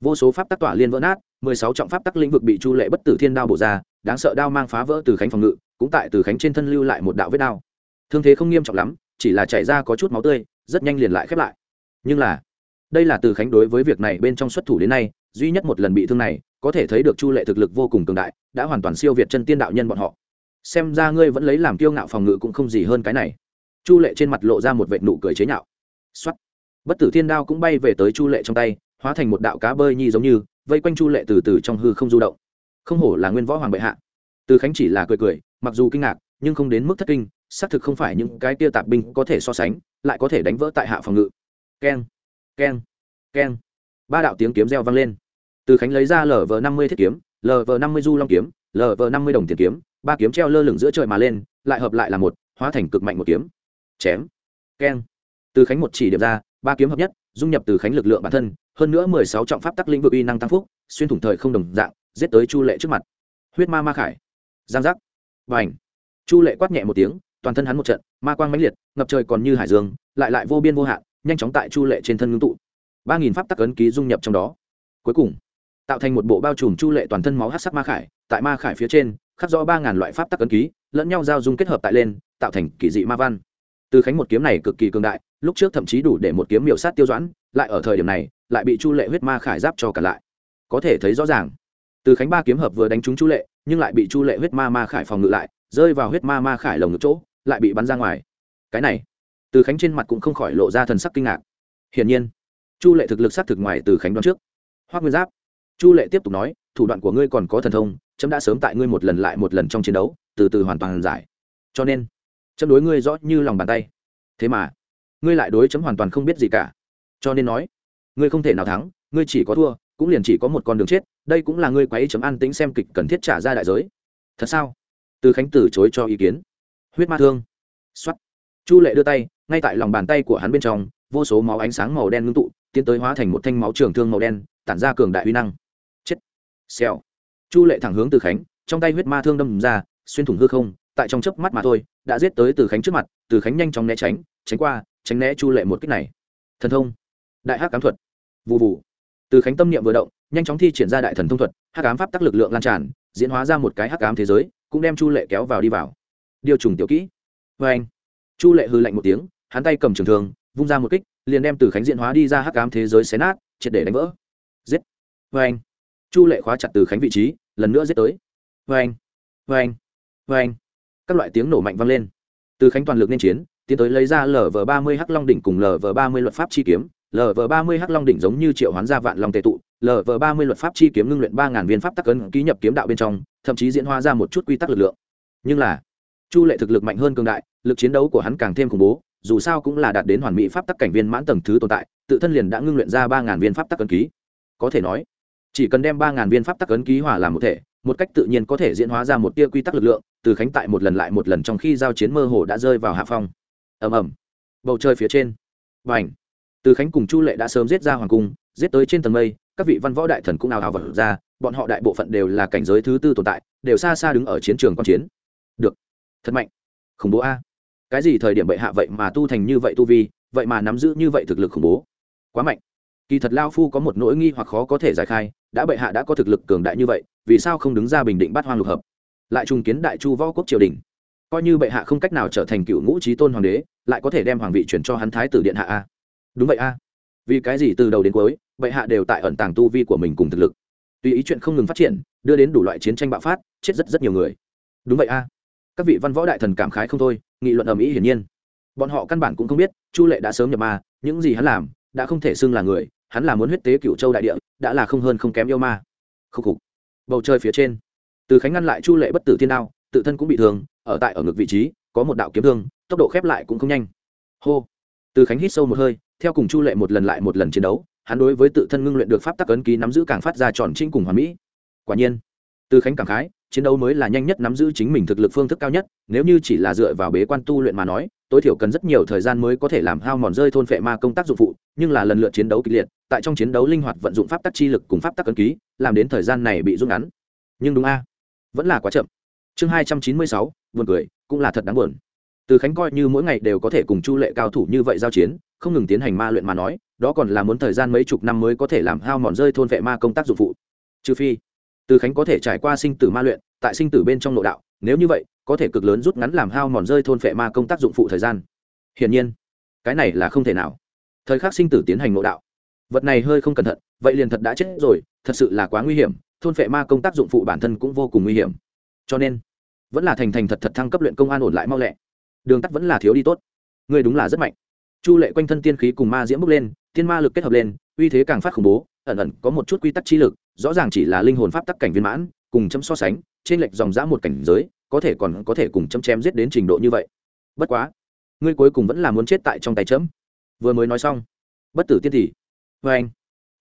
vô số pháp tắc tỏa liên vỡ nát, mười sáu trọng pháp tắc lĩnh vực bị chu lệ bất tử thiên đao bổ ra, đáng sợ đao mang phá vỡ từ khánh phòng ngự, cũng tại từ khánh trên thân lưu lại một đạo vết đao. Thương thế không nghiêm trọng lắm chỉ là chảy ra có chút máu tươi, rất nhanh liền lại khép lại. Nhưng là, đây là từ khánh đối với việc này bên trong xuất thủ đến nay, duy nhất một lần bị thương này, có thể thấy được chu lệ thực lực vô cùng cường đại, đã hoàn toàn siêu việt chân tiên đạo nhân bọn họ. Xem ra ngươi vẫn lấy làm kiêu ngạo phòng ngự cũng không gì hơn cái này. Chu lệ trên mặt lộ ra một vệ nụ cười chế nhạo. X bất tử thiên đao cũng bay về tới chu lệ trong tay, hóa thành một đạo cá bơi nhi giống như, vây quanh chu lệ từ từ trong hư không du động. Không hổ là nguyên võ hoàng bệ hạ. Từ khánh chỉ là cười cười, mặc dù kinh ngạc, nhưng không đến mức thất kinh xác thực không phải những cái kia tạp binh có thể so sánh, lại có thể đánh vỡ tại hạ phòng ngự. Keng keng keng. Ba đạo tiếng kiếm reo vang lên. Từ khánh lấy ra lv năm mươi thiết kiếm lv năm mươi du long kiếm lv năm mươi đồng tiền kiếm, ba kiếm treo lơ lửng giữa trời mà lên, lại hợp lại là một, hóa thành cực mạnh một kiếm. Chém, keng. Từ khánh một chỉ điểm ra, ba kiếm hợp nhất, dung nhập từ khánh lực lượng bản thân, hơn nữa mười sáu trọng pháp tắc lĩnh vực uy năng tăng phúc, xuyên thủng thời không đồng dạng, giết tới chu lệ trước mặt. Huyết ma ma khải. Giang giác. Và ảnh chu lệ quát nhẹ một tiếng toàn thân hắn một trận, ma quang mãnh liệt, ngập trời còn như hải dương, lại lại vô biên vô hạn, nhanh chóng tại chu lệ trên thân ngưng tụ. Ba nghìn pháp tắc ấn ký dung nhập trong đó. Cuối cùng, tạo thành một bộ bao trùm chu lệ toàn thân máu hát sắc ma khải, tại ma khải phía trên, khắc rõ ba ngàn loại pháp tắc ấn ký, lẫn nhau giao dung kết hợp tại lên, tạo thành kỳ dị ma văn. Từ khánh một kiếm này cực kỳ cường đại, lúc trước thậm chí đủ để một kiếm miểu sát tiêu doãn, lại ở thời điểm này, lại bị chu lệ huyết ma khải giáp cho cả lại. Có thể thấy rõ ràng, từ khánh ba kiếm hợp vừa đánh trúng chu lệ, nhưng lại bị chu lệ huyết ma ma khải phòng ngự lại, rơi vào huyết ma ma khải lồng ngực chỗ lại bị bắn ra ngoài. Cái này, từ khánh trên mặt cũng không khỏi lộ ra thần sắc kinh ngạc. Hiển nhiên, chu lệ thực lực xác thực ngoài từ khánh đoán trước. Hoác nguyên giáp, chu lệ tiếp tục nói, thủ đoạn của ngươi còn có thần thông, chấm đã sớm tại ngươi một lần lại một lần trong chiến đấu, từ từ hoàn toàn giải. Cho nên, chấm đối ngươi rõ như lòng bàn tay. Thế mà, ngươi lại đối chấm hoàn toàn không biết gì cả. Cho nên nói, ngươi không thể nào thắng, ngươi chỉ có thua, cũng liền chỉ có một con đường chết, đây cũng là ngươi quấy chấm ăn tính xem kịch cần thiết trả ra đại giới. Thật sao? Từ khánh từ chối cho ý kiến huyết ma thương. X chu lệ đưa tay, ngay tại lòng bàn tay của hắn bên trong, vô số máu ánh sáng màu đen ngưng tụ, tiến tới hóa thành một thanh máu trường thương màu đen, tản ra cường đại huy năng. Chết. Xèo. Chu lệ thẳng hướng từ khánh, trong tay huyết ma thương đâm ra, xuyên thủng hư không, tại trong chớp mắt mà thôi, đã giết tới từ khánh trước mặt, từ khánh nhanh chóng né tránh tránh qua, tránh né chu lệ một kích này. Thần thông. Đại hắc cám thuật. Vụ vụ từ khánh tâm niệm vừa động, nhanh chóng thi triển ra đại thần thông thuật, hắc ám pháp tắc lực lượng lan tràn, diễn hóa ra một cái hắc ám thế giới, cũng đem chu lệ kéo vào đi vào điều trùng tiểu kỹ. Vê anh. Chu lệ hư lạnh một tiếng, hắn tay cầm trường thường vung ra một kích, liền đem từ khánh diễn hóa đi ra hắc ám thế giới xé nát, triệt để đánh vỡ. Giết. Vê anh. Chu lệ khóa chặt từ khánh vị trí, lần nữa giết tới. Vê anh. Vê anh. Vê anh. Các loại tiếng nổ mạnh vang lên. Từ khánh toàn lực nên chiến, tiến tới lấy ra lv ba mươi hắc long đỉnh cùng lv ba mươi luật pháp chi kiếm. Lv ba mươi hắc long đỉnh giống như triệu hoán gia vạn long tệ tụ. Lv ba mươi luật pháp chi kiếm ngưng luyện ba ngàn viên pháp tắc ấn ký nhập kiếm đạo bên trong, thậm chí diễn hóa ra một chút quy tắc lực lượng. Nhưng là chu lệ thực lực mạnh hơn cường đại, lực chiến đấu của hắn càng thêm khủng bố, dù sao cũng là đạt đến hoàn mỹ pháp tắc cảnh viên mãn tầng thứ tồn tại, tự thân liền đã ngưng luyện ra ba ngàn viên pháp tắc ấn ký. Có thể nói, chỉ cần đem ba ngàn viên pháp tắc ấn ký hòa làm một thể, một cách tự nhiên có thể diễn hóa ra một tia quy tắc lực lượng, từ khánh tại một lần lại một lần trong khi giao chiến mơ hồ đã rơi vào hạ phong. Ầm ầm. Bầu trời phía trên. Và ảnh từ khánh cùng chu lệ đã sớm giết ra hoàng cung, giết tới trên tầng mây, các vị văn võ đại thần cũng nào hào vật ra, bọn họ đại bộ phận đều là cảnh giới thứ tư tồn tại, đều xa xa đứng ở chiến trường q chiến. Được thật mạnh. Khủng bố a. Cái gì thời điểm bệ hạ vậy mà tu thành như vậy tu vi, vậy mà nắm giữ như vậy thực lực khủng bố? Quá mạnh. Kỳ thật lao phu có một nỗi nghi hoặc khó có thể giải khai, đã bệ hạ đã có thực lực cường đại như vậy, vì sao không đứng ra bình định bắt hoang lục hợp? Lại trùng kiến đại chu võ quốc triều đình. Coi như bệ hạ không cách nào trở thành cựu ngũ trí tôn hoàng đế, lại có thể đem hoàng vị chuyển cho hắn thái tử điện hạ a. Đúng vậy a. Vì cái gì từ đầu đến cuối, bệ hạ đều tại ẩn tàng tu vi của mình cùng thực lực. Tùy ý chuyện không ngừng phát triển, đưa đến đủ loại chiến tranh bạo phát, chết rất rất nhiều người. Đúng vậy a các vị văn võ đại thần cảm khái không thôi, nghị luận ầm ĩ hiển nhiên. Bọn họ căn bản cũng không biết, chu lệ đã sớm nhập ma, những gì hắn làm, đã không thể xưng là người, hắn là muốn huyết tế cựu châu đại địa, đã là không hơn không kém yêu ma. Khúc khục. Bầu trời phía trên. Từ khánh ngăn lại chu lệ bất tử thiên đao, tự thân cũng bị thương, ở tại ở ngực vị trí, có một đạo kiếm thương, tốc độ khép lại cũng không nhanh. Hô. Từ khánh hít sâu một hơi, theo cùng chu lệ một lần lại một lần chiến đấu, hắn đối với tự thân ngưng luyện được pháp tắc ấn ký nắm giữ càng phát ra tròn trinh cùng hoàn mỹ. Quả nhiên từ khánh cảm khái, chiến đấu mới là nhanh nhất nắm giữ chính mình thực lực phương thức cao nhất, nếu như chỉ là dựa vào bế quan tu luyện mà nói, tối thiểu cần rất nhiều thời gian mới có thể làm hao mòn rơi thôn phệ ma công tác dụng phụ, nhưng là lần lượt chiến đấu kịch liệt, tại trong chiến đấu linh hoạt vận dụng pháp tắc chi lực cùng pháp tắc ấn ký, làm đến thời gian này bị rút ngắn. Nhưng đúng a, vẫn là quá chậm. Chương hai trăm chín mươi sáu, buồn cười, cũng là thật đáng buồn. Từ khánh coi như mỗi ngày đều có thể cùng chu lệ cao thủ như vậy giao chiến, không ngừng tiến hành ma luyện mà nói, đó còn là muốn thời gian mấy chục năm mới có thể làm hao mòn rơi thôn vệ ma công tác dụng phụ. Trừ phi từ khánh có thể trải qua sinh tử ma luyện, tại sinh tử bên trong nội đạo, nếu như vậy, có thể cực lớn rút ngắn làm hao mòn rơi thôn phệ ma công tác dụng phụ thời gian. Hiển nhiên, cái này là không thể nào. Thời khắc sinh tử tiến hành nội đạo. Vật này hơi không cẩn thận, vậy liền thật đã chết rồi, thật sự là quá nguy hiểm, thôn phệ ma công tác dụng phụ bản thân cũng vô cùng nguy hiểm. Cho nên, vẫn là thành thành thật thật thăng cấp luyện công an ổn lại mau lẹ. Đường tắt vẫn là thiếu đi tốt. Người đúng là rất mạnh. Chu lệ quanh thân tiên khí cùng ma diễm bước lên, tiên ma lực kết hợp lên, uy thế càng phát khủng bố, ẩn ẩn có một chút quy tắc trí lực rõ ràng chỉ là linh hồn pháp tắc cảnh viên mãn, cùng chấm so sánh, trên lệch dòng dã một cảnh giới, có thể còn có thể cùng chấm chém giết đến trình độ như vậy. Bất quá, ngươi cuối cùng vẫn là muốn chết tại trong tay chấm. Vừa mới nói xong, bất tử tiên tỷ. Vê anh,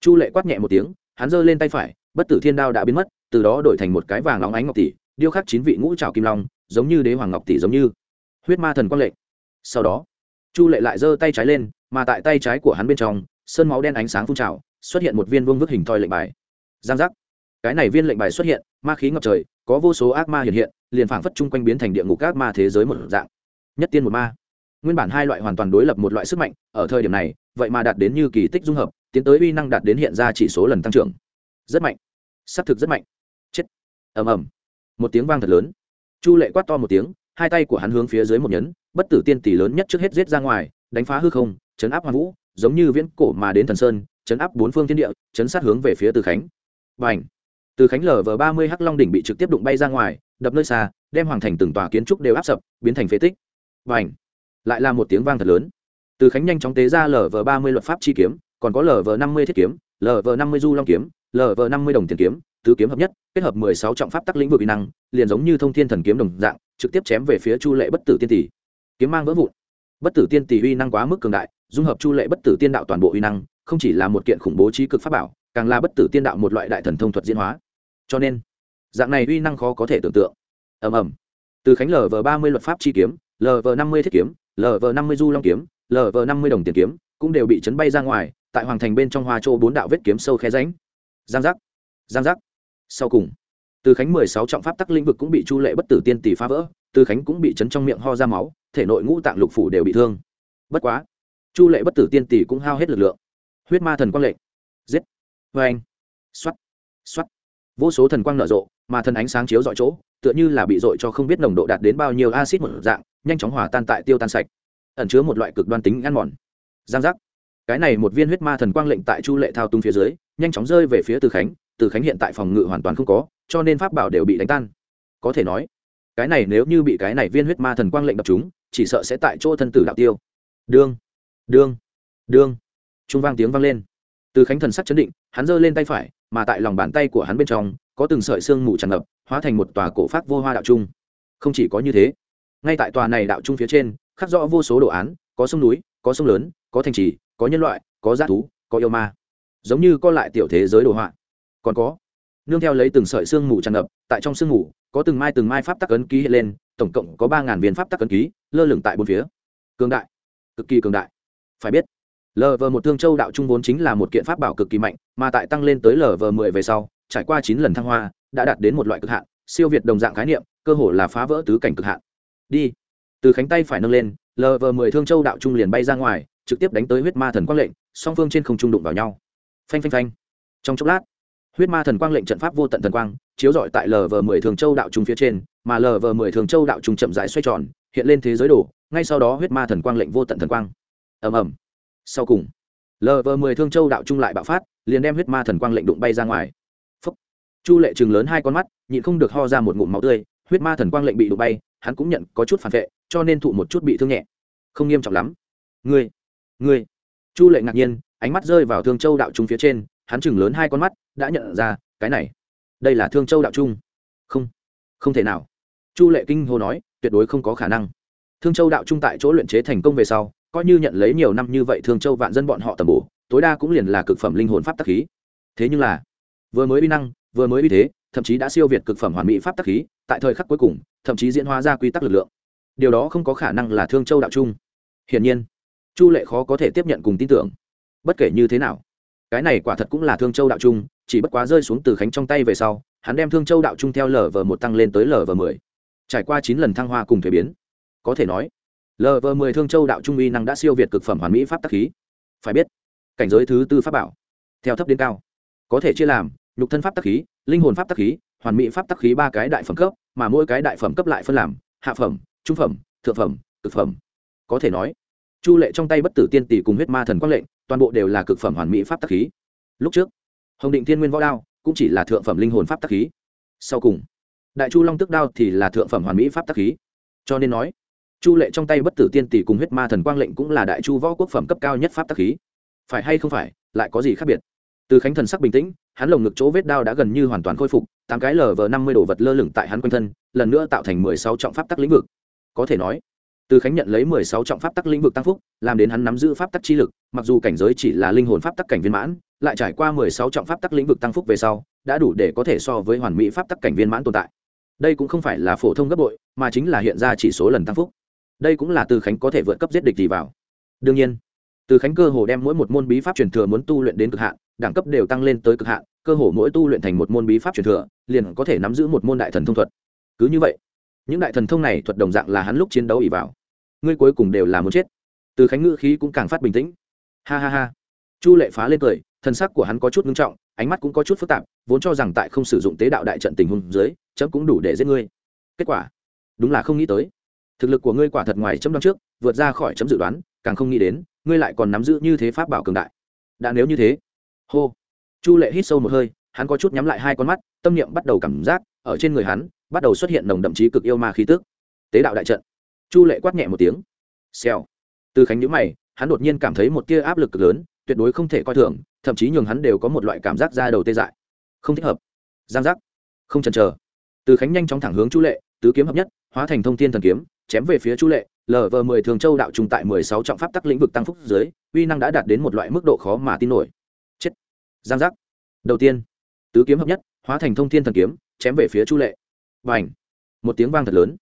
chu lệ quát nhẹ một tiếng, hắn giơ lên tay phải, bất tử thiên đao đã biến mất, từ đó đổi thành một cái vàng óng ánh ngọc tỷ, điêu khắc chín vị ngũ trào kim long, giống như đế hoàng ngọc tỷ giống như. Huyết ma thần quang lệ. Sau đó, chu lệ lại giơ tay trái lên, mà tại tay trái của hắn bên trong, sơn máu đen ánh sáng phun trào, xuất hiện một viên vương vức hình thoi lệnh bài giang giác. Cái này viên lệnh bài xuất hiện, ma khí ngập trời, có vô số ác ma hiện hiện, liền phảng phất chung quanh biến thành địa ngục ác ma thế giới một dạng. Nhất tiên một ma. Nguyên bản hai loại hoàn toàn đối lập một loại sức mạnh, ở thời điểm này, vậy mà đạt đến như kỳ tích dung hợp, tiến tới uy năng đạt đến hiện ra chỉ số lần tăng trưởng. Rất mạnh. S ắ c thực rất mạnh. Chết. Ầm ầm. Một tiếng vang thật lớn. Chu lệ quát to một tiếng, hai tay của hắn hướng phía dưới một nhấn, bất tử tiên tỷ lớn nhất trước hết giết ra ngoài, đánh phá hư không, chấn áp hoàng vũ, giống như viễn cổ mà đến thần sơn, chấn áp bốn phương thiên địa, chấn sát hướng về phía từ khánh và ảnh. Từ khánh lở vờ ba mươi hắc long đỉnh bị trực tiếp đụng bay ra ngoài, đập nơi xa, đem hoàng thành từng tòa kiến trúc đều áp sập, biến thành phế tích. Và ảnh. Lại là một tiếng vang thật lớn. Từ khánh nhanh chóng tế ra lở vờ ba mươi luật pháp chi kiếm, còn có lở vờ năm mươi thiết kiếm, lở vờ năm mươi du long kiếm, lở vờ năm mươi đồng tiền kiếm, tứ kiếm hợp nhất, kết hợp mười sáu trọng pháp tắc lĩnh vực kỹ năng, liền giống như thông thiên thần kiếm đồng dạng, trực tiếp chém về phía chu lệ bất tử tiên tỷ. Kiếm mang vỡ vụn. Bất tử tiên tỷ uy năng quá mức cường đại, dung hợp chu lệ bất tử tiên đạo toàn bộ uy năng, không chỉ là một kiện khủng bố trí cực pháp bảo càng là bất tử tiên đạo một loại đại thần thông thuật diễn hóa. Cho nên, dạng này uy năng khó có thể tưởng tượng. Ầm ầm. Từ khánh lv ba mươi luật pháp chi kiếm lv năm mươi thiết kiếm lv năm mươi du long kiếm lv năm mươi đồng tiền kiếm cũng đều bị chấn bay ra ngoài, tại hoàng thành bên trong hoa châu bốn đạo vết kiếm sâu khe ránh giang giác. Giang giác. Sau cùng, từ khánh mười sáu trọng pháp tắc lĩnh vực cũng bị chu lệ bất tử tiên tỷ phá vỡ, từ khánh cũng bị chấn trong miệng ho ra máu, thể nội ngũ tạng lục phủ đều bị thương. Bất quá, chu lệ bất tử tiên tỷ cũng hao hết lực lượng. Huyết ma thần quang lệnh giết vê anh. X o á t x o á t vô số thần quang nở rộ, mà thần ánh sáng chiếu dọi chỗ, tựa như là bị dội cho không biết nồng độ đạt đến bao nhiêu acid một dạng, nhanh chóng hòa tan tại tiêu tan sạch. Ẩn chứa một loại cực đoan tính ăn mòn. Giang giác. Cái này một viên huyết ma thần quang lệnh tại chu lệ thao tung phía dưới, nhanh chóng rơi về phía từ khánh từ khánh hiện tại phòng ngự hoàn toàn không có, cho nên pháp bảo đều bị đánh tan. Có thể nói, cái này nếu như bị cái này viên huyết ma thần quang lệnh đập chúng chỉ sợ sẽ tại chỗ thân tử đạo tiêu. Đương đương đương. Trung vang tiếng vang lên từ khánh thần sắc chấn định, hắn giơ lên tay phải, mà tại lòng bàn tay của hắn bên trong, có từng sợi xương mù tràn ngập, hóa thành một tòa cổ pháp vô hoa đạo trung. Không chỉ có như thế, ngay tại tòa này đạo trung phía trên, khắc rõ vô số đồ án, có sông núi, có sông lớn, có thành trì, có nhân loại, có g thú, có yêu ma. Giống như co lại tiểu thế giới đồ họa. Còn có, nương theo lấy từng sợi xương mù tràn ngập, tại trong sương mù, có từng mai từng mai pháp tắc ấn ký hiện lên, tổng cộng có ba ngàn viên pháp tắc ấn ký, lơ lửng tại bốn phía. Cường đại, cực kỳ cường đại. Phải biết lv một thương châu đạo trung vốn chính là một kiện pháp bảo cực kỳ mạnh, mà tại tăng lên tới lv mười về sau, trải qua chín lần thăng hoa, đã đạt đến một loại cực hạn, siêu việt đồng dạng khái niệm, cơ hồ là phá vỡ tứ cảnh cực hạn. Đi. Từ khánh tay phải nâng lên lv mười thương châu đạo trung liền bay ra ngoài, trực tiếp đánh tới huyết ma thần quang lệnh, song phương trên không trung đụng vào nhau. Phanh phanh phanh. Trong chốc lát, huyết ma thần quang lệnh trận pháp vô tận thần quang, chiếu rọi tại lv mười thường châu đạo trung phía trên, mà lv mười thường châu đạo trung chậm rãi xoay tròn, hiện lên thế giới đổ, ngay sau đó huyết ma thần quang lệnh vô tận thần quang. Ầm ầm sau cùng lv mười thương châu đạo trung lại bạo phát, liền đem huyết ma thần quang lệnh đụng bay ra ngoài. Phúc. chu lệ chừng lớn hai con mắt, nhịn không được ho ra một ngụm máu tươi, huyết ma thần quang lệnh bị đụng bay, hắn cũng nhận có chút phản vệ, cho nên thụ một chút bị thương nhẹ. Không nghiêm trọng lắm. Ngươi ngươi. Chu lệ ngạc nhiên, ánh mắt rơi vào thương châu đạo trung phía trên, hắn chừng lớn hai con mắt, đã nhận ra, cái này, đây là thương châu đạo trung. Không không thể nào. Chu lệ kinh hô nói, tuyệt đối không có khả năng. Thương châu đạo trung tại chỗ luyện chế thành công về sau coi như nhận lấy nhiều năm như vậy thương châu vạn dân bọn họ tầm bổ, tối đa cũng liền là cực phẩm linh hồn pháp tắc khí. Thế nhưng là, vừa mới uy năng, vừa mới uy thế, thậm chí đã siêu việt cực phẩm hoàn mỹ pháp tắc khí, tại thời khắc cuối cùng, thậm chí diễn hóa ra quy tắc lực lượng. Điều đó không có khả năng là thương châu đạo trung. Hiển nhiên, chu lệ khó có thể tiếp nhận cùng tin tưởng. Bất kể như thế nào, cái này quả thật cũng là thương châu đạo trung, chỉ bất quá rơi xuống từ khánh trong tay về sau, hắn đem thương châu đạo trung theo lv một tăng lên tới lv mười. Trải qua chín lần thăng hoa cùng thuế biến, có thể nói lv mười thương châu đạo trung uy năng đã siêu việt cực phẩm hoàn mỹ pháp tắc khí. Phải biết, cảnh giới thứ tư pháp bảo, theo thấp đến cao, có thể chia làm nhục thân pháp tắc khí, linh hồn pháp tắc khí, hoàn mỹ pháp tắc khí ba cái đại phẩm cấp, mà mỗi cái đại phẩm cấp lại phân làm hạ phẩm, trung phẩm, thượng phẩm, cực phẩm. Có thể nói, chu lệ trong tay bất tử tiên tỷ cùng huyết ma thần quang lệnh, toàn bộ đều là cực phẩm hoàn mỹ pháp tắc khí. Lúc trước, hồng định thiên nguyên võ đao cũng chỉ là thượng phẩm linh hồn pháp tắc khí. Sau cùng, đại chu long tức đao thì là thượng phẩm hoàn mỹ pháp tắc khí. Cho nên nói chu lệ trong tay bất tử tiên tỷ cùng huyết ma thần quang lệnh cũng là đại chu võ quốc phẩm cấp cao nhất pháp tắc khí. Phải hay không phải, lại có gì khác biệt? Từ khánh thần sắc bình tĩnh, hắn lồng ngực chỗ vết đao đã gần như hoàn toàn khôi phục, tám cái lờ vờ năm mươi đồ vật lơ lửng tại hắn quanh thân, lần nữa tạo thành mười sáu trọng pháp tắc lĩnh vực. Có thể nói, từ khánh nhận lấy mười sáu trọng pháp tắc lĩnh vực tăng phúc, làm đến hắn nắm giữ pháp tắc chi lực, mặc dù cảnh giới chỉ là linh hồn pháp tắc cảnh viên mãn, lại trải qua mười sáu trọng pháp tắc lĩnh vực tăng phúc về sau, đã đủ để có thể so với hoàn mỹ pháp tắc cảnh viên mãn tồn tại. Đây cũng không phải là phổ thông gấp bội, mà chính là hiện ra chỉ số lần tăng phúc đây cũng là từ khánh có thể vượt cấp giết địch gì vào. Đương nhiên, từ khánh cơ hồ đem mỗi một môn bí pháp truyền thừa muốn tu luyện đến cực hạn, đẳng cấp đều tăng lên tới cực hạn, cơ hồ mỗi tu luyện thành một môn bí pháp truyền thừa, liền có thể nắm giữ một môn đại thần thông thuật. Cứ như vậy, những đại thần thông này thuật đồng dạng là hắn lúc chiến đấu ỉ vào. Ngươi cuối cùng đều là muốn chết. Từ khánh ngữ khí cũng càng phát bình tĩnh. Ha ha ha. Chu lệ phá lên cười, thân sắc của hắn có chút ngưng trọng, ánh mắt cũng có chút phức tạp, vốn cho rằng tại không sử dụng tế đạo đại trận tình huống dưới, chấm cũng đủ để giết ngươi. Kết quả, đúng là không nghĩ tới thực lực của ngươi quả thật ngoài chấm đoán trước, vượt ra khỏi chấm dự đoán, càng không nghĩ đến, ngươi lại còn nắm giữ như thế pháp bảo cường đại. Đã nếu như thế, hô. Chu lệ hít sâu một hơi, hắn có chút nhắm lại hai con mắt, tâm niệm bắt đầu cảm giác, ở trên người hắn, bắt đầu xuất hiện nồng đậm chí cực yêu ma khí tức. Tế đạo đại trận. Chu lệ quát nhẹ một tiếng. Xèo. Từ khánh nhữ mày, hắn đột nhiên cảm thấy một tia áp lực cực lớn, tuyệt đối không thể coi thường, thậm chí nhường hắn đều có một loại cảm giác ra đầu tê dại. Không thích hợp. Giang giác. Không chần chờ. Từ khánh nhanh chóng thẳng hướng chu lệ, tứ kiếm hợp nhất, hóa thành thông thiên thần kiếm chém về phía chu lệ lv mười thường châu đạo trùng tại mười sáu trọng pháp tắc lĩnh vực tăng phúc dưới, uy năng đã đạt đến một loại mức độ khó mà tin nổi. Chết. Giang giác. Đầu tiên, tứ kiếm hợp nhất, hóa thành thông thiên thần kiếm, chém về phía chu lệ. Và ảnh một tiếng vang thật lớn.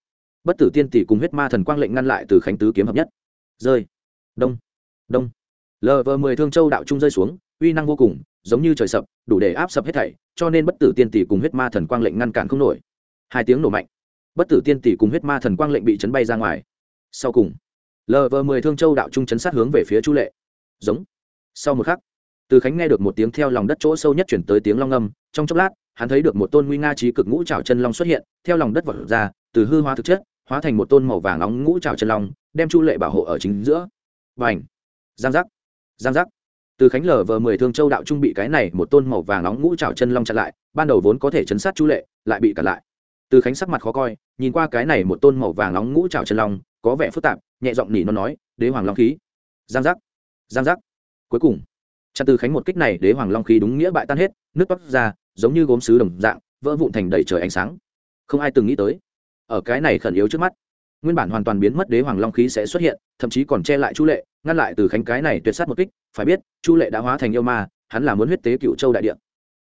Bất tử tiên tỷ cùng huyết ma thần quang lệnh ngăn lại từ khánh tứ kiếm hợp nhất. Rơi. Đông. Đông. Lv mười thương châu đạo trung rơi xuống, uy năng vô cùng, giống như trời sập, đủ để áp sập hết thảy, cho nên bất tử tiên tỷ cùng huyết ma thần quang lệnh ngăn cản không nổi. Hai tiếng nổ mạnh bất tử tiên tỷ cùng huyết ma thần quang lệnh bị chấn bay ra ngoài. Sau cùng lv mười thương châu đạo trung chấn sát hướng về phía chu lệ. Giống. Sau một khắc, từ khánh nghe được một tiếng theo lòng đất chỗ sâu nhất chuyển tới tiếng long âm, trong chốc lát, hắn thấy được một tôn nguy nga trí cực ngũ trào chân long xuất hiện, theo lòng đất vật ra, từ hư hoa thực chất, hóa thành một tôn màu vàng nóng ngũ trào chân long, đem chu lệ bảo hộ ở chính giữa. Và h giang giác! Giang giác! Từ khánh lờ vờ mười thương châu đạo trung bị cái này một tôn màu vàng nóng ngũ trào chân long chặn lại, ban đầu vốn có thể chấn sát chu lệ, lại bị cản lại từ khánh sắc mặt khó coi, nhìn qua cái này một tôn màu vàng nóng ngũ trào chân long, có vẻ phức tạp, nhẹ giọng nỉ nó nói, đế hoàng long khí. Giang giác giang giác. Cuối cùng chặn từ khánh một kích này, đế hoàng long khí đúng nghĩa bại tan hết, nước toát ra, giống như gốm sứ đồng dạng, vỡ vụn thành đầy trời ánh sáng. Không ai từng nghĩ tới, ở cái này khẩn yếu trước mắt, nguyên bản hoàn toàn biến mất đế hoàng long khí sẽ xuất hiện, thậm chí còn che lại chu lệ, ngăn lại từ khánh cái này tuyệt sát một kích, phải biết, chu lệ đã hóa thành yêu ma, hắn là muốn huyết tế cựu châu đại địa.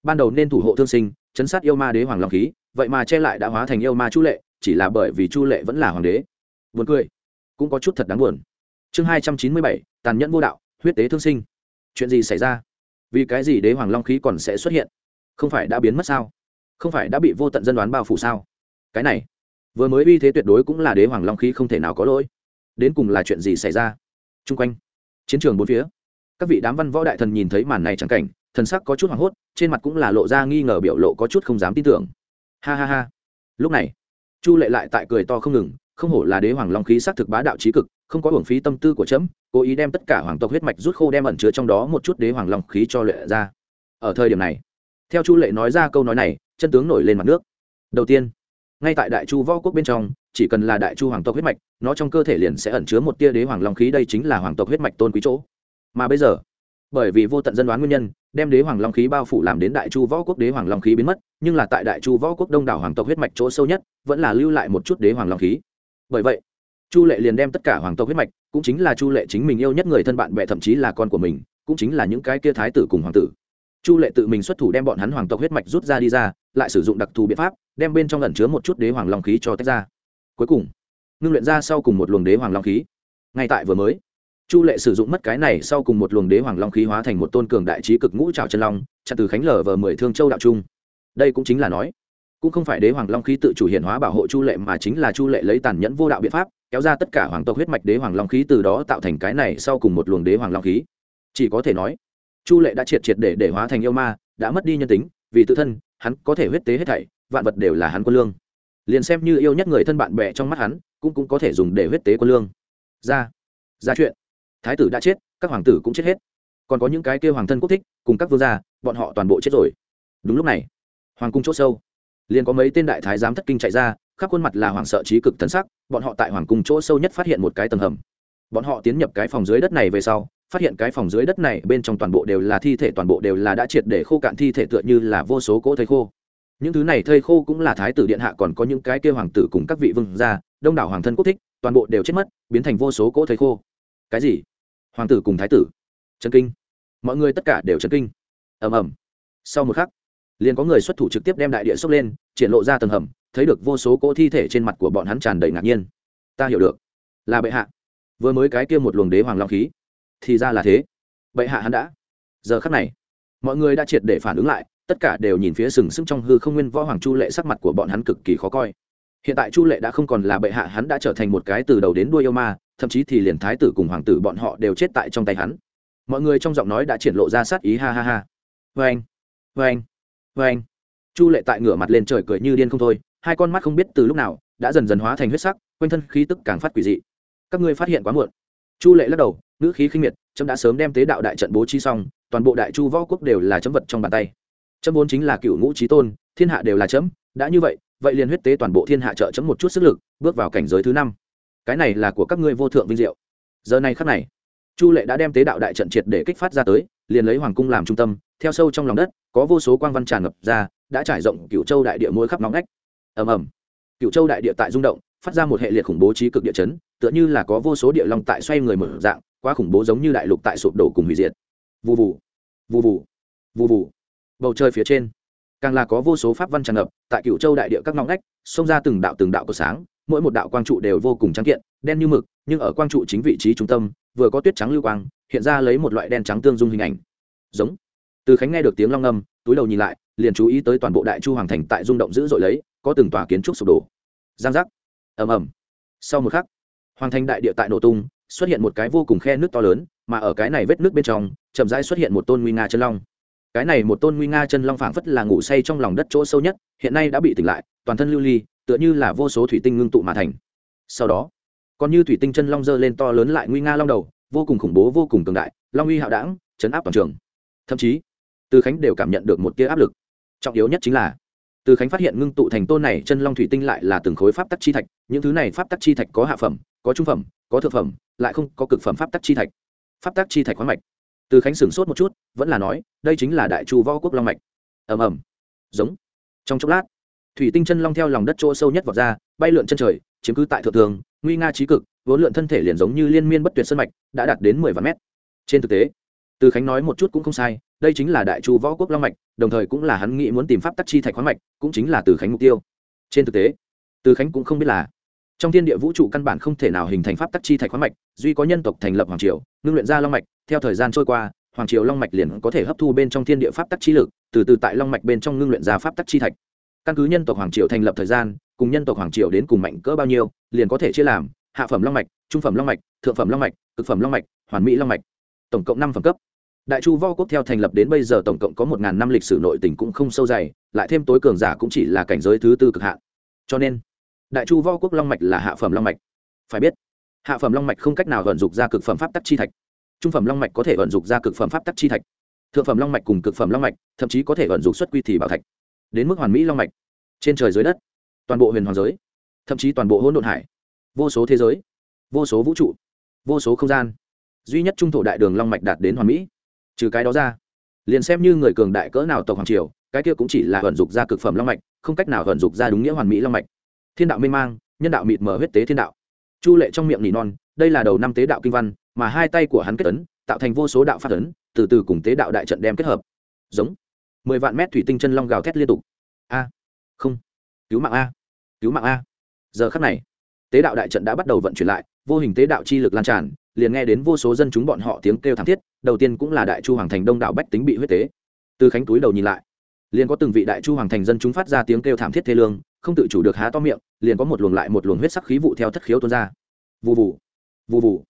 Ban đầu nên thủ hộ thương sinh, chấn sát yêu ma đế hoàng long khí vậy mà che lại đã hóa thành yêu ma chu lệ, chỉ là bởi vì chu lệ vẫn là hoàng đế. Buồn cười. Cũng có chút thật đáng buồn. Chương hai trăm chín mươi bảy, tàn nhẫn vô đạo, huyết tế thương sinh. Chuyện gì xảy ra? Vì cái gì đế hoàng long khí còn sẽ xuất hiện? Không phải đã biến mất sao? Không phải đã bị vô tận dân đoán bao phủ sao? Cái này, vừa mới uy thế tuyệt đối cũng là đế hoàng long khí không thể nào có lỗi. Đến cùng là chuyện gì xảy ra? T r u n g quanh, chiến trường bốn phía, các vị đám văn võ đại thần nhìn thấy màn này chẳng cảnh, thần sắc có chút hoảng hốt, trên mặt cũng là lộ ra nghi ngờ biểu lộ có chút không dám tin tưởng ha ha ha. Lúc này, chu lệ lại tại cười to không ngừng, không hổ là đế hoàng long khí s á c thực bá đạo trí cực, không có hưởng phí tâm tư của trẫm cố ý đem tất cả hoàng tộc huyết mạch rút khô đem ẩn chứa trong đó một chút đế hoàng long khí cho lệ ra. Ở thời điểm này, theo chu lệ nói ra câu nói này, chân tướng nổi lên mặt nước. Đầu tiên, ngay tại đại chu võ quốc bên trong, chỉ cần là đại chu hoàng tộc huyết mạch, nó trong cơ thể liền sẽ ẩn chứa một tia đế hoàng long khí, đây chính là hoàng tộc huyết mạch tôn quý chỗ. Mà bây giờ bởi vì vô tận dân đoán nguyên nhân, đem đế hoàng long khí bao phủ làm đến đại chu võ quốc đế hoàng long khí biến mất, nhưng là tại đại chu võ quốc đông đảo hoàng tộc huyết mạch chỗ sâu nhất, vẫn là lưu lại một chút đế hoàng long khí. Bởi vậy, chu lệ liền đem tất cả hoàng tộc huyết mạch, cũng chính là chu lệ chính mình yêu nhất người thân bạn bè thậm chí là con của mình, cũng chính là những cái kia thái tử cùng hoàng tử. Chu lệ tự mình xuất thủ đem bọn hắn hoàng tộc huyết mạch rút ra đi ra, lại sử dụng đặc thù biện pháp, đem bên trong lẩn chứa một chút đế hoàng long khí cho tách ra. Cuối cùng, ngưng luyện ra sau cùng một luồng đế hoàng long khí. Ngay tại vừa mới chu lệ sử dụng mất cái này sau cùng một luồng đế hoàng long khí hóa thành một tôn cường đại trí cực ngũ trào chân long chặt từ khánh lở vờ mười thương châu đạo trung. Đây cũng chính là nói, cũng không phải đế hoàng long khí tự chủ hiện hóa bảo hộ chu lệ mà chính là chu lệ lấy tàn nhẫn vô đạo biện pháp, kéo ra tất cả hoàng tộc huyết mạch đế hoàng long khí từ đó tạo thành cái này sau cùng một luồng đế hoàng long khí. Chỉ có thể nói, chu lệ đã triệt triệt để để hóa thành yêu ma, đã mất đi nhân tính, vì tự thân, hắn có thể huyết tế hết thảy, vạn vật đều là hắn quân lương. Liền xem như yêu nhất người thân bạn bè trong mắt hắn, cũng cũng có thể dùng để huyết tế quân lương. Ra ra chuyện thái tử đã chết, các hoàng tử cũng chết hết. Còn có những cái kêu hoàng thân quốc thích, cùng các vương gia, bọn họ toàn bộ chết rồi. Đúng lúc này, hoàng cung c h ỗ sâu, liền có mấy tên đại thái giám thất kinh chạy ra, khắp khuôn mặt là hoàng sợ trí cực tấn sắc, bọn họ tại hoàng cung chỗ sâu nhất phát hiện một cái tầng hầm. Bọn họ tiến nhập cái phòng dưới đất này về sau, phát hiện cái phòng dưới đất này bên trong toàn bộ đều là thi thể, toàn bộ đều là đã triệt để khô cạn thi thể tựa như là vô số cỗ thây khô. Những thứ này thây khô cũng là thái tử điện hạ, còn có những cái kêu hoàng tử cùng các vị vương gia, đông đảo hoàng thân quốc thích, toàn bộ đều chết mất, biến thành vô số cỗ thây khô. Cái gì? Hoàng tử cùng thái tử. Trần kinh. Mọi người tất cả đều trần kinh. Ầm ầm. Sau một khắc, liền có người xuất thủ trực tiếp đem đại địa sốc lên, triển lộ ra tầng hầm, thấy được vô số cỗ thi thể trên mặt của bọn hắn tràn đầy ngạc nhiên. Ta hiểu được. Là bệ hạ. Vừa mới cái kia một luồng đế hoàng long khí, thì ra là thế. Bệ hạ hắn đã. Giờ khắc này, mọi người đã triệt để phản ứng lại, tất cả đều nhìn phía sừng sững trong hư không nguyên võ hoàng chu lệ sắc mặt của bọn hắn cực kỳ khó coi. Hiện tại chu lệ đã không còn là bệ hạ, hắn đã trở thành một cái từ đầu đến đuôi yêu ma thậm chí thì liền thái tử cùng hoàng tử bọn họ đều chết tại trong tay hắn. Mọi người trong giọng nói đã triển lộ ra sát ý, ha ha ha. Vê anh vê anh vê anh chu lệ tại ngửa mặt lên trời cười như điên không thôi, hai con mắt không biết từ lúc nào đã dần dần hóa thành huyết sắc, quanh thân khí tức càng phát quỷ dị. Các ngươi phát hiện quá muộn. Chu lệ lắc đầu, ngữ khí khinh miệt trâm đã sớm đem tế đạo đại trận bố trí xong, toàn bộ đại chu võ quốc đều là chấm vật trong bàn tay. Chấm vốn chính là cựu ngũ trí tôn, thiên hạ đều là chấm, đã như vậy vậy liền huyết tế toàn bộ thiên hạ trợ chấm một chút sức lực, bước vào cảnh giới thứ năm cái này là của các ngươi vô thượng vinh diệu. Giờ này khắc này, chu lệ đã đem tế đạo đại trận triệt để kích phát ra tới, liền lấy hoàng cung làm trung tâm, theo sâu trong lòng đất, có vô số quang văn tràn ngập ra, đã trải rộng cựu châu đại địa mỗi khắp nóng ngách. Ầm ầm. Cựu châu đại địa tại rung động, phát ra một hệ liệt khủng bố trí cực địa chấn, tựa như là có vô số địa long tại xoay người mở dạng, quá khủng bố giống như đại lục tại sụp đổ cùng hủy diệt. Vù vù. Vù vù. Vù vù. Bầu trời phía trên, càng là có vô số pháp văn tràn ngập, tại cựu châu đại địa các ngõ ngách, xông ra từng đạo từng đạo của sáng mỗi một đạo quang trụ đều vô cùng trắng kiện, đen như mực, nhưng ở quang trụ chính vị trí trung tâm, vừa có tuyết trắng lưu quang, hiện ra lấy một loại đen trắng tương dung hình ảnh. Giống. Từ khánh nghe được tiếng long âm, túi đầu nhìn lại, liền chú ý tới toàn bộ đại chu hoàng thành tại rung động dữ dội lấy, có từng tòa kiến trúc sụp đổ. Giang giác. Ầm ầm. Sau một khắc, hoàng thành đại địa tại nổ tung, xuất hiện một cái vô cùng khe nước to lớn, mà ở cái này vết nước bên trong, chậm rãi xuất hiện một tôn nguy nga chân long. Cái này một tôn nguy nga chân long phảng phất là ngủ say trong lòng đất chỗ sâu nhất, hiện nay đã bị tỉnh lại, toàn thân lưu ly tựa như là vô số thủy tinh ngưng tụ mà thành. Sau đó, còn như thủy tinh chân long dơ lên to lớn lại nguy nga long đầu, vô cùng khủng bố, vô cùng cường đại, long uy hạo đảng chấn áp toàn trường. Thậm chí, từ khánh đều cảm nhận được một tia áp lực. Trọng yếu nhất chính là, từ khánh phát hiện ngưng tụ thành tôn này chân long thủy tinh lại là từng khối pháp tắc chi thạch, những thứ này pháp tắc chi thạch có hạ phẩm, có trung phẩm, có thượng phẩm, lại không có cực phẩm pháp tắc chi thạch. Pháp tắc chi thạch khoáng mạch. Từ khánh sửng sốt một chút, vẫn là nói, đây chính là đại chu võ quốc long mạch. Ầm ầm. Giống. Trong chốc lát thủy tinh chân long theo lòng đất chỗ sâu nhất vọt ra, bay lượn chân trời, chiếm cứ tại thượng thường, nguy nga trí cực, vốn lượn thân thể liền giống như liên miên bất tuyệt sân mạch, đã đạt đến mười vạn mét. Trên thực tế, từ khánh nói một chút cũng không sai, đây chính là đại chu võ quốc long mạch, đồng thời cũng là hắn nghĩ muốn tìm pháp tắc chi thạch khoáng mạch, cũng chính là từ khánh mục tiêu. Trên thực tế, từ khánh cũng không biết là trong thiên địa vũ trụ căn bản không thể nào hình thành pháp tắc chi thạch khoáng mạch, duy có nhân tộc thành lập hoàng triều, ngưng luyện ra long mạch, theo thời gian trôi qua, hoàng triều long mạch liền có thể hấp thu bên trong thiên địa pháp tắc chi lực, từ từ tại long mạch bên trong ngưng luyện ra pháp tắc chi thạch căn cứ nhân tộc hoàng triều thành lập thời gian, cùng nhân tộc hoàng triều đến cùng mạnh cỡ bao nhiêu, liền có thể chia làm, hạ phẩm long mạch, trung phẩm long mạch, thượng phẩm long mạch, cực phẩm long mạch, hoàn mỹ long mạch. Tổng cộng năm phẩm cấp. Đại chu võ quốc theo thành lập đến bây giờ tổng cộng có một ngàn năm lịch sử nội tình cũng không sâu dày, lại thêm tối cường giả cũng chỉ là cảnh giới thứ tư cực hạn. Cho nên, đại chu võ quốc long mạch là hạ phẩm long mạch. Phải biết, hạ phẩm long mạch không cách nào vận dụng ra cực phẩm pháp tắc chi thạch. Trung phẩm long mạch có thể vận dụng ra cực phẩm pháp tắc chi thạch. Thượng phẩm long mạch cùng cực phẩm long mạch, thậm chí có thể vận dụng xuất quy thì bảo thạch đến mức hoàn mỹ long mạch. Trên trời dưới đất, toàn bộ huyền hoàng giới, thậm chí toàn bộ hỗn độn hải, vô số thế giới, vô số vũ trụ, vô số không gian, duy nhất trung thổ đại đường long mạch đạt đến hoàn mỹ. Trừ cái đó ra, liền xem như người cường đại cỡ nào tộc hoàng triều, cái kia cũng chỉ là vận dụng ra cực phẩm long mạch, không cách nào vận dụng ra đúng nghĩa hoàn mỹ long mạch. Thiên đạo minh mang, nhân đạo mịt mở huyết tế thiên đạo. Chu lệ trong miệng nỉ non, đây là đầu năm tế đạo kinh văn, mà hai tay của hắn kết ấn, tạo thành vô số đạo phát ấn, từ từ cùng tế đạo đại trận đem kết hợp. Giống mười vạn mét thủy tinh chân long gào thét liên tục. A, không, cứu mạng a, cứu mạng a. Giờ khắc này, tế đạo đại trận đã bắt đầu vận chuyển lại, vô hình tế đạo chi lực lan tràn, liền nghe đến vô số dân chúng bọn họ tiếng kêu thảm thiết, đầu tiên cũng là đại chu hoàng thành đông đảo bách tính bị huyết tế. Từ khánh túi đầu nhìn lại, liền có từng vị đại chu hoàng thành dân chúng phát ra tiếng kêu thảm thiết thê lương, không tự chủ được há to miệng, liền có một luồng lại một luồng huyết sắc khí vụ theo thất khiếu tuôn ra. Vụ vụ vụ vụ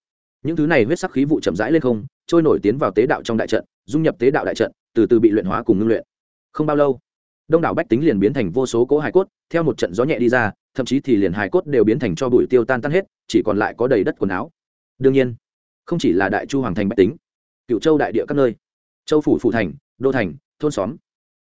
những thứ này huyết sắc khí vụ chậm rãi lên không, trôi nổi tiến vào tế đạo trong đại trận, dung nhập tế đạo đại trận từ từ bị luyện hóa cùng ngưng luyện. Không bao lâu, đông đảo bách tính liền biến thành vô số cỗ hải cốt, theo một trận gió nhẹ đi ra, thậm chí thì liền hải cốt đều biến thành cho bụi tiêu tan tan hết, chỉ còn lại có đầy đất quần áo. Đương nhiên, không chỉ là đại chu hoàng thành bách tính cựu châu đại địa các nơi, châu phủ phủ thành, đô thành, thôn xóm,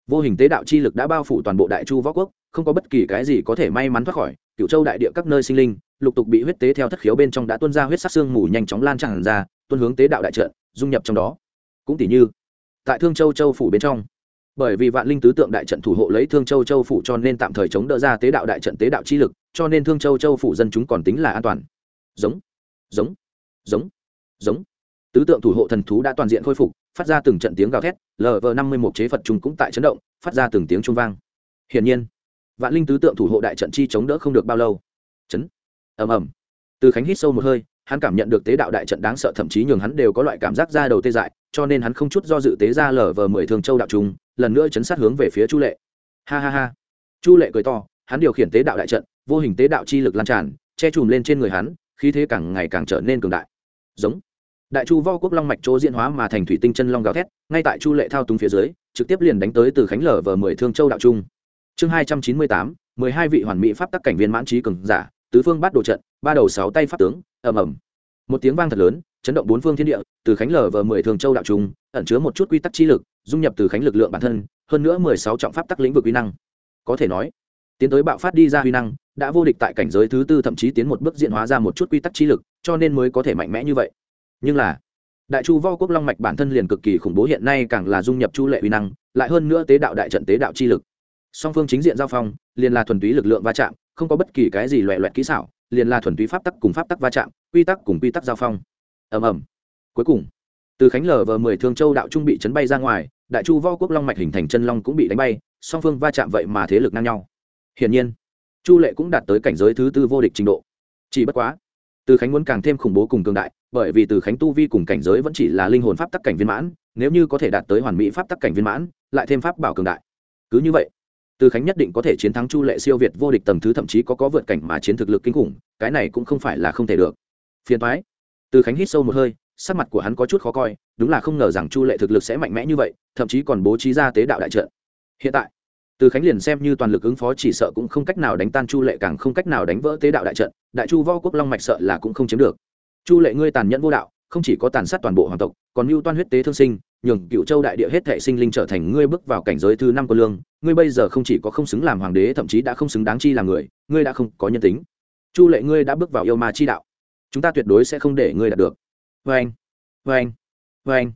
vô hình tế đạo chi lực đã bao phủ toàn bộ đại chu võ quốc, không có bất kỳ cái gì có thể may mắn thoát khỏi cựu châu đại địa các nơi sinh linh, lục tục bị huyết tế theo thất khiếu bên trong đã tuôn ra huyết sắc xương mù nhanh chóng lan tràn ra, tuôn hướng tế đạo đại trận, dung nhập trong đó. Cũng tỷ như tại thương châu châu phủ bên trong. Bởi vì vạn linh tứ tượng đại trận thủ hộ lấy thương châu châu phủ cho nên tạm thời chống đỡ ra tế đạo đại trận tế đạo chi lực, cho nên thương châu châu phủ dân chúng còn tính là an toàn. Giống giống giống giống. Tứ tượng thủ hộ thần thú đã toàn diện khôi phục, phát ra từng trận tiếng gào thét lv năm mươi một chế phật chúng cũng tại chấn động, phát ra từng tiếng trung vang. Hiển nhiên, vạn linh tứ tượng thủ hộ đại trận chi chống đỡ không được bao lâu. Chấn, ầm ầm. Từ khánh hít sâu một hơi, hắn cảm nhận được tế đạo đại trận đáng sợ, thậm chí nhường hắn đều có loại cảm giác ra đầu tê dại cho nên hắn không chút do dự tế ra lở vờ mười thường châu đạo trung, lần nữa chấn sát hướng về phía chu lệ. Ha ha ha. Chu lệ cười to, hắn điều khiển tế đạo đại trận, vô hình tế đạo chi lực lan tràn, che chùm lên trên người hắn, khí thế càng ngày càng trở nên cường đại. Giống. Đại chu vo quốc long mạch chỗ diễn hóa mà thành thủy tinh chân long gào thét, ngay tại chu lệ thao túng phía dưới, trực tiếp liền đánh tới từ khánh lở vờ mười thương châu đạo trung. Chương hai trăm chín mươi tám, mười hai vị hoàn mỹ pháp tắc cảnh viên mãn trí cường giả, tứ phương bắt đồ trận, ba đầu sáu tay pháp tướng, ầm ầm. Một tiếng vang thật lớn chấn động bốn phương thiên địa, từ khánh lở vờ mười thường châu đạo trung, ẩn chứa một chút quy tắc chi lực, dung nhập từ khánh lực lượng bản thân, hơn nữa mười sáu trọng pháp tắc lĩnh vực uy năng. Có thể nói, tiến tới bạo phát đi ra uy năng, đã vô địch tại cảnh giới thứ tư thậm chí tiến một bước diện hóa ra một chút quy tắc chi lực, cho nên mới có thể mạnh mẽ như vậy. Nhưng là, đại chu vo quốc long mạch bản thân liền cực kỳ khủng bố hiện nay càng là dung nhập chu lệ uy năng, lại hơn nữa tế đạo đại trận tế đạo chi lực. Song phương chính diện giao phong, liền là thuần túy lực lượng va chạm, không có bất kỳ cái gì loẹ loẹt kỹ xảo, liền là thuần túy pháp tắc cùng pháp tắc va chạm, quy tắc cùng quy tắc giao phong ầm ầm. Cuối cùng, từ khánh lờ vờ mười thương châu đạo trung bị chấn bay ra ngoài, đại chu võ quốc long mạch hình thành chân long cũng bị đánh bay, song phương va chạm vậy mà thế lực ngang nhau. Hiển nhiên, chu lệ cũng đạt tới cảnh giới thứ tư vô địch trình độ. Chỉ bất quá, từ khánh muốn càng thêm khủng bố cùng cường đại, bởi vì từ khánh tu vi cùng cảnh giới vẫn chỉ là linh hồn pháp tắc cảnh viên mãn, nếu như có thể đạt tới hoàn mỹ pháp tắc cảnh viên mãn, lại thêm pháp bảo cường đại. Cứ như vậy, từ khánh nhất định có thể chiến thắng chu lệ siêu việt vô địch tầng thứ thậm chí có có vượt cảnh mà chiến thực lực kinh khủng, cái này cũng không phải là không thể được. Phiền thoái từ khánh hít sâu một hơi, sắc mặt của hắn có chút khó coi, đúng là không ngờ rằng chu lệ thực lực sẽ mạnh mẽ như vậy, thậm chí còn bố trí ra tế đạo đại trận. Hiện tại, từ khánh liền xem như toàn lực ứng phó, chỉ sợ cũng không cách nào đánh tan chu lệ, càng không cách nào đánh vỡ tế đạo đại trận, đại chu võ quốc long mạch sợ là cũng không chiếm được. Chu lệ ngươi tàn nhẫn vô đạo, không chỉ có tàn sát toàn bộ hoàng tộc, còn mưu toan huyết tế thương sinh, nhường cựu châu đại địa hết thệ sinh linh trở thành ngươi bước vào cảnh giới thứ năm của lương, ngươi bây giờ không chỉ có không xứng làm hoàng đế, thậm chí đã không xứng đáng chi làm người, ngươi đã không có nhân tính. Chu lệ ngươi đã bước vào yêu ma chi đạo chúng ta tuyệt đối sẽ không để ngươi đạt được. Vê anh vê anh vê anh.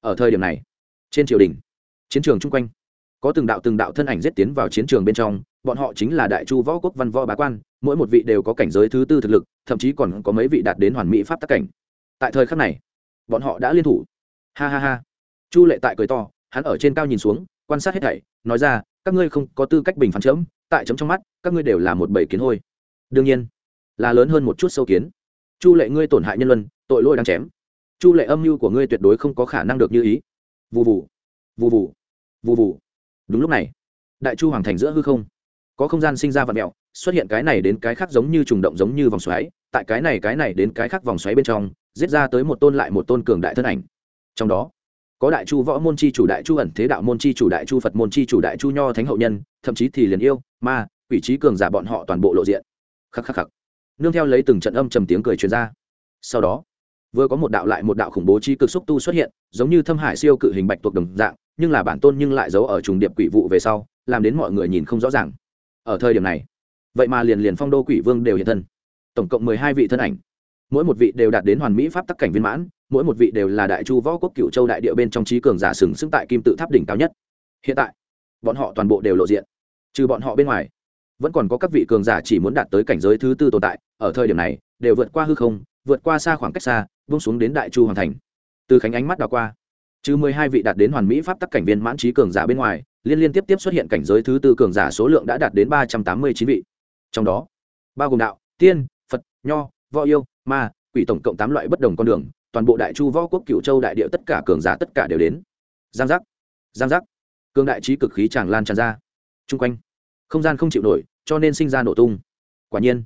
Ở thời điểm này, trên triều đình, chiến trường chung quanh, có từng đạo từng đạo thân ảnh giết tiến vào chiến trường bên trong. Bọn họ chính là đại chu võ quốc văn võ bá quan. Mỗi một vị đều có cảnh giới thứ tư thực lực, thậm chí còn có mấy vị đạt đến hoàn mỹ pháp tắc cảnh. Tại thời khắc này, bọn họ đã liên thủ. Ha ha ha. Chu lệ tại cười to, hắn ở trên cao nhìn xuống, quan sát hết thảy, nói ra, các ngươi không có tư cách bình phán chấm. Tại chấm trong mắt, các ngươi đều là một bầy kiến hôi. Đương nhiên, là lớn hơn một chút sâu kiến chu lệ ngươi tổn hại nhân luân, tội lỗi đang chém. Chu lệ âm mưu của ngươi tuyệt đối không có khả năng được như ý. Vụ vụ vụ vụ vụ vụ đúng lúc này, đại chu hoàng thành giữa hư không, có không gian sinh ra vật mẹo, xuất hiện cái này đến cái khác giống như trùng động giống như vòng xoáy, tại cái này cái này đến cái khác vòng xoáy bên trong, giết ra tới một tôn lại một tôn cường đại thân ảnh. Trong đó, có đại chu võ môn chi chủ, đại chu ẩn thế đạo môn chi chủ, đại chu phật môn chi chủ, đại chu nho thánh hậu nhân, thậm chí thì liền yêu, ma, quỷ trí cường giả bọn họ toàn bộ lộ diện. Khắc khắc khắc nương theo lấy từng trận âm trầm tiếng cười truyền ra. Sau đó, vừa có một đạo lại một đạo khủng bố chi cực xúc tu xuất hiện, giống như thâm hải siêu cự hình bạch tuộc đồng dạng, nhưng là bản tôn nhưng lại giấu ở trùng điệp quỷ vụ về sau, làm đến mọi người nhìn không rõ ràng. Ở thời điểm này, vậy mà liền liền phong đô quỷ vương đều hiện thân. Tổng cộng mười hai vị thân ảnh. Mỗi một vị đều đạt đến hoàn mỹ pháp tắc cảnh viên mãn, mỗi một vị đều là đại chu võ quốc cựu châu đại địa bên trong trí cường giả sừng sững tại kim tự tháp đỉnh cao nhất. Hiện tại, bọn họ toàn bộ đều lộ diện. Trừ bọn họ bên ngoài vẫn còn có các vị cường giả chỉ muốn đạt tới cảnh giới thứ tư tồn tại, ở thời điểm này, đều vượt qua hư không, vượt qua xa khoảng cách xa, vung xuống đến đại chu hoàng thành. Từ khánh ánh mắt đào qua chứ mười hai vị đạt đến hoàn mỹ pháp tắc cảnh viên mãn trí cường giả bên ngoài, liên liên tiếp tiếp xuất hiện cảnh giới thứ tư cường giả số lượng đã đạt đến ba trăm tám mươi chín vị. Trong đó, bao gồm đạo, tiên, phật, nho, võ yêu, ma, quỷ tổng cộng tám loại bất đồng con đường, toàn bộ đại chu võ quốc cựu châu đại địa tất cả cường giả tất cả đều đến. Giang giác giang giác. Cường đại trí cực khí tràn lan tràn ra. Chung quanh không gian không chịu nổi, cho nên sinh ra nổ tung. Quả nhiên,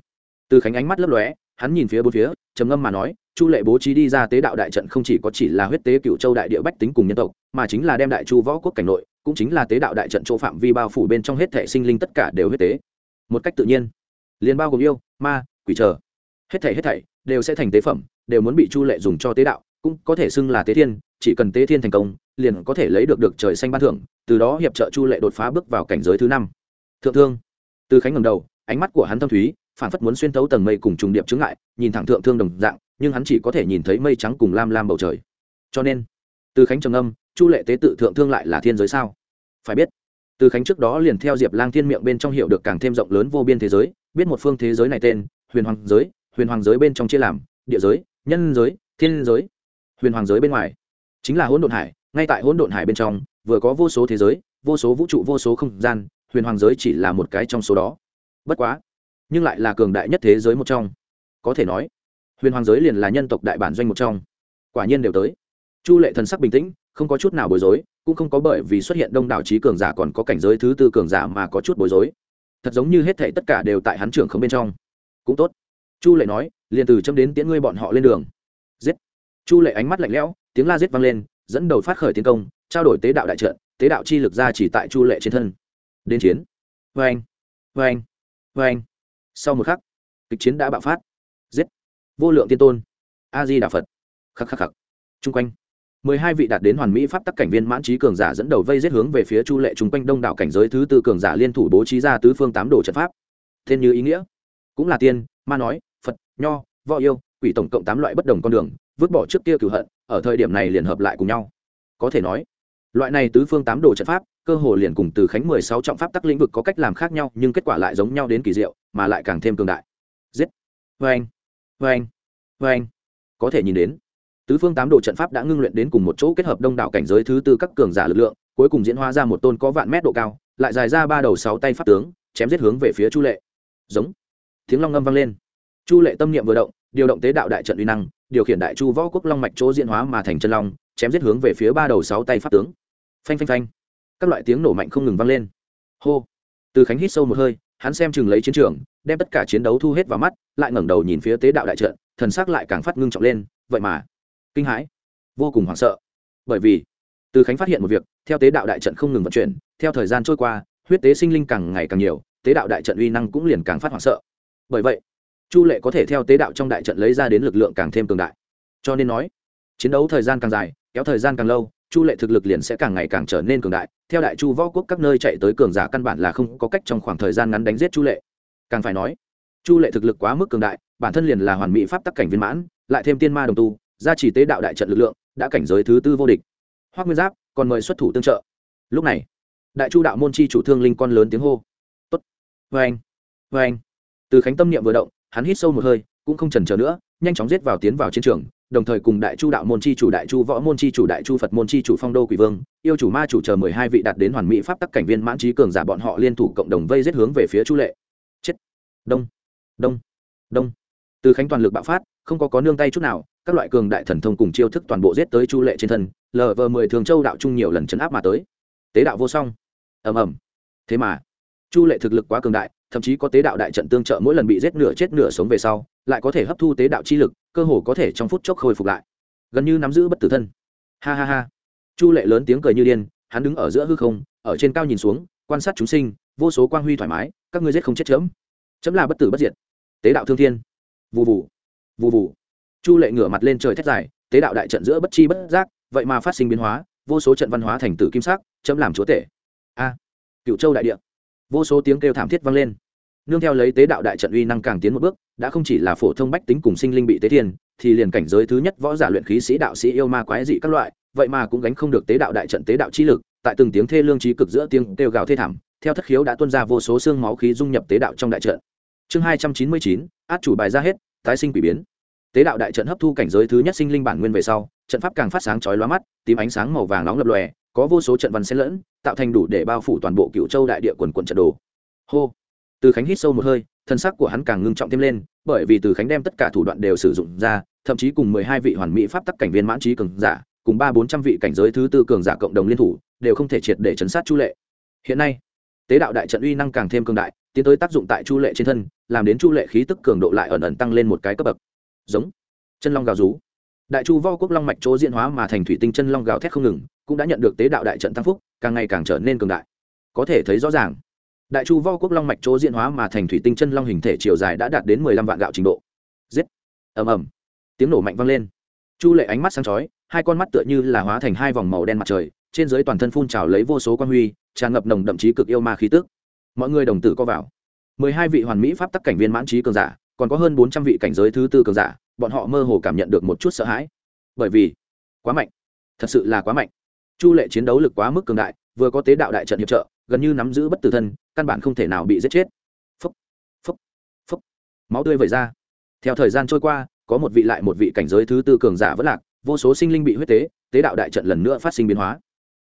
từ khánh ánh mắt lấp lóe, hắn nhìn phía bốn phía, trầm ngâm mà nói, chu lệ bố trí đi ra tế đạo đại trận không chỉ có chỉ là huyết tế cựu châu đại địa bách tính cùng nhân tộc, mà chính là đem đại chu võ quốc cảnh nội, cũng chính là tế đạo đại trận chỗ phạm vi bao phủ bên trong hết thể sinh linh tất cả đều huyết tế. Một cách tự nhiên, liền bao gồm yêu, ma, quỷ chờ hết thảy hết thảy đều sẽ thành tế phẩm, đều muốn bị chu lệ dùng cho tế đạo, cũng có thể xưng là tế thiên, chỉ cần tế thiên thành công, liền có thể lấy được được trời xanh ban thưởng, từ đó hiệp trợ chu lệ đột phá bước vào cảnh giới thứ năm thượng thương. Từ khánh ngầm đầu, ánh mắt của hắn thâm thúy phản phất muốn xuyên thấu tầng mây cùng trùng điệp chứng lại nhìn thẳng thượng thương đồng dạng, nhưng hắn chỉ có thể nhìn thấy mây trắng cùng lam lam bầu trời. Cho nên, từ khánh trầm âm chu lệ tế tự thượng thương lại là thiên giới sao? Phải biết, từ khánh trước đó liền theo diệp lang thiên miệng bên trong hiểu được càng thêm rộng lớn vô biên thế giới, biết một phương thế giới này tên, huyền hoàng giới, huyền hoàng giới bên trong chia làm, địa giới, nhân giới, thiên giới, huyền hoàng giới bên ngoài. Chính là hỗn độn hải, ngay tại hỗn độn hải bên trong, vừa có vô số thế giới, vô số vũ trụ, vô số không gian huyền hoàng giới chỉ là một cái trong số đó. Bất quá, nhưng lại là cường đại nhất thế giới một trong. Có thể nói, huyền hoàng giới liền là nhân tộc đại bản doanh một trong. Quả nhiên đều tới. Chu lệ thần sắc bình tĩnh, không có chút nào bối rối, cũng không có bởi vì xuất hiện đông đảo trí cường giả còn có cảnh giới thứ tư cường giả mà có chút bối rối. Thật giống như hết thể tất cả đều tại hắn trưởng không bên trong. Cũng tốt. Chu lệ nói, liền từ châm đến tiễn ngươi bọn họ lên đường. Giết. Chu lệ ánh mắt lạnh lẽo, tiếng la giết vang lên, dẫn đầu phát khởi tiến công, trao đổi tế đạo đại trận, tế đạo chi lực ra chỉ tại chu lệ trên thân đến chiến. Vê anh vê anh vê anh sau một khắc, kịch chiến đã bạo phát. Giết. Vô lượng tiên tôn. A di đà phật. Khắc khắc khắc. Chung quanh. Mười hai vị đạt đến hoàn mỹ pháp tắc cảnh viên mãn trí cường giả dẫn đầu vây giết hướng về phía chu lệ chung quanh đông đảo cảnh giới thứ tư cường giả liên thủ bố trí ra tứ phương tám đồ trận pháp. Thiên như ý nghĩa. Cũng là tiên, ma nói, phật, nho, võ yêu, quỷ tổng cộng tám loại bất đồng con đường, vứt bỏ trước kia cửu hận, ở thời điểm này liền hợp lại cùng nhau. Có thể nói loại này tứ phương tám đồ trận pháp, cơ hồ liền cùng từ khánh mười sáu trọng pháp tắc lĩnh vực có cách làm khác nhau, nhưng kết quả lại giống nhau đến kỳ diệu, mà lại càng thêm cường đại. Giết! Vê anh! Vê anh! Vê anh! Có thể nhìn đến, tứ phương tám đồ trận pháp đã ngưng luyện đến cùng một chỗ kết hợp đông đảo cảnh giới thứ tư các cường giả lực lượng, cuối cùng diễn hóa ra một tôn có vạn mét độ cao, lại dài ra ba đầu sáu tay pháp tướng, chém giết hướng về phía chu lệ. Giống! Tiếng long ngâm vang lên. Chu lệ tâm niệm vừa động, điều động tế đạo đại trận uy năng, điều khiển đại chu võ quốc long mạch chỗ diễn hóa mà thành chân long, chém giết hướng về phía ba đầu sáu tay pháp tướng phanh phanh phanh. Các loại tiếng nổ mạnh không ngừng vang lên. Hô. Từ khánh hít sâu một hơi, hắn xem chừng lấy chiến trường, đem tất cả chiến đấu thu hết vào mắt, lại ngẩng đầu nhìn phía tế đạo đại trận, thần sắc lại càng phát ngưng trọng lên, vậy mà, kinh hãi, vô cùng hoảng sợ. Bởi vì, từ khánh phát hiện một việc, theo tế đạo đại trận không ngừng vận chuyển, theo thời gian trôi qua, huyết tế sinh linh càng ngày càng nhiều, tế đạo đại trận uy năng cũng liền càng phát hoảng sợ. Bởi vậy, chu lệ có thể theo tế đạo trong đại trận lấy ra đến lực lượng càng thêm cường đại. Cho nên nói, chiến đấu thời gian càng dài, kéo thời gian càng lâu chu lệ thực lực liền sẽ càng ngày càng trở nên cường đại, theo đại chu võ quốc các nơi chạy tới cường giả căn bản là không có cách trong khoảng thời gian ngắn đánh giết chu lệ. Càng phải nói, chu lệ thực lực quá mức cường đại, bản thân liền là hoàn mỹ pháp tắc cảnh viên mãn, lại thêm tiên ma đồng tu, gia trì tế đạo đại trận lực lượng, đã cảnh giới thứ tư vô địch. Hoác nguyên giáp, còn mời xuất thủ tương trợ. Lúc này, đại chu đạo môn chi chủ thương linh con lớn tiếng hô. Tốt vê anh vê anh từ khánh tâm niệm vừa động, hắn hít sâu một hơi, cũng không trần chờ nữa, nhanh chóng giết vào tiến vào chiến trường đồng thời cùng đại chu đạo môn chi chủ, đại chu võ môn chi chủ, đại chu phật môn chi chủ, phong đô quỷ vương, yêu chủ ma chủ chờ mười hai vị đạt đến hoàn mỹ pháp tắc cảnh viên mãn trí cường giả bọn họ liên thủ cộng đồng vây giết hướng về phía chu lệ. Chết. Đông. Đông. Đông. Từ khánh toàn lực bạo phát, không có có nương tay chút nào, các loại cường đại thần thông cùng chiêu thức toàn bộ giết tới chu lệ trên thân, lờ vờ mười thường châu đạo trung nhiều lần chấn áp mà tới. Tế đạo vô song. Ầm ầm. Thế mà, chu lệ thực lực quá cường đại, thậm chí có tế đạo đại trận tương trợ mỗi lần bị giết nửa chết nửa sống về sau lại có thể hấp thu tế đạo chi lực cơ hồ có thể trong phút chốc khôi phục lại. Gần như nắm giữ bất tử thân. Ha ha ha. Chu lệ lớn tiếng cười như điên hắn đứng ở giữa hư không ở trên cao nhìn xuống quan sát chúng sinh vô số quang huy thoải mái các ngươi giết không chết chớm. Chấm là bất tử bất diệt. Tế đạo thương thiên. Vù vù, vù vù, chu lệ ngửa mặt lên trời thét dài tế đạo đại trận giữa bất chi bất giác vậy mà phát sinh biến hóa vô số trận văn hóa thành tử kim sắc chấm làm chúa tể. A. Cựu châu đại địa. Vô số tiếng kêu thảm thiết vang lên nương theo lấy tế đạo đại trận uy năng càng tiến một bước, đã không chỉ là phổ thông bách tính cùng sinh linh bị tế thiên, thì liền cảnh giới thứ nhất võ giả luyện khí sĩ đạo sĩ yêu ma quái dị các loại, vậy mà cũng gánh không được tế đạo đại trận tế đạo chi lực, tại từng tiếng thê lương trí cực giữa tiếng kêu gào thê thảm, theo thất khiếu đã tuôn ra vô số xương máu khí dung nhập tế đạo trong đại trận. Chương hai trăm chín mươi chín, át chủ bài ra hết, tái sinh quỷ biến. Tế đạo đại trận hấp thu cảnh giới thứ nhất sinh linh bản nguyên về sau, trận pháp càng phát sáng chói lóa mắt, tím ánh sáng màu vàng nóng lập lòe, có vô số trận văn xen lẫn, tạo thành đủ để bao phủ toàn bộ cựu châu đại địa quần quận trận đồ. Hô! Từ khánh hít sâu một hơi, thân sắc của hắn càng ngưng trọng thêm lên, bởi vì từ khánh đem tất cả thủ đoạn đều sử dụng ra, thậm chí cùng mười hai vị hoàn mỹ pháp tắc cảnh viên mãn trí cường giả, cùng ba bốn trăm vị cảnh giới thứ tư cường giả cộng đồng liên thủ, đều không thể triệt để chấn sát chu lệ. Hiện nay, tế đạo đại trận uy năng càng thêm cường đại, tiến tới tác dụng tại chu lệ trên thân, làm đến chu lệ khí tức cường độ lại ẩn ẩn tăng lên một cái cấp bậc. Giống, chân long gào rú. Đại chu vo quốc long mạch chỗ diễn hóa mà thành thủy tinh chân long gào thét không ngừng, cũng đã nhận được tế đạo đại trận tăng phúc, càng ngày càng trở nên cường đại. Có thể thấy rõ ràng đại chu vo quốc long mạch chỗ diễn hóa mà thành thủy tinh chân long hình thể chiều dài đã đạt đến mười lăm vạn gạo trình độ. Giết! Ầm ầm. Tiếng nổ mạnh vang lên. Chu lệ ánh mắt sáng chói, hai con mắt tựa như là hóa thành hai vòng màu đen mặt trời, trên dưới toàn thân phun trào lấy vô số quan huy, tràn ngập nồng đậm chí cực yêu ma khí tức. Mọi người đồng tử co vào. mười hai vị hoàn mỹ pháp tắc cảnh viên mãn trí cường giả, còn có hơn bốn trăm vị cảnh giới thứ tư cường giả, bọn họ mơ hồ cảm nhận được một chút sợ hãi. Bởi vì, quá mạnh. Thật sự là quá mạnh. Chu lệ chiến đấu lực quá mức cường đại, vừa có tế đạo đại trận hiệp trợ gần như nắm giữ bất tử thân, căn bản không thể nào bị giết chết. Phúc phúc phúc. Máu tươi vẩy ra. Theo thời gian trôi qua, có một vị lại một vị cảnh giới thứ tư cường giả vẫn lạc, vô số sinh linh bị huyết tế tế đạo đại trận lần nữa phát sinh biến hóa.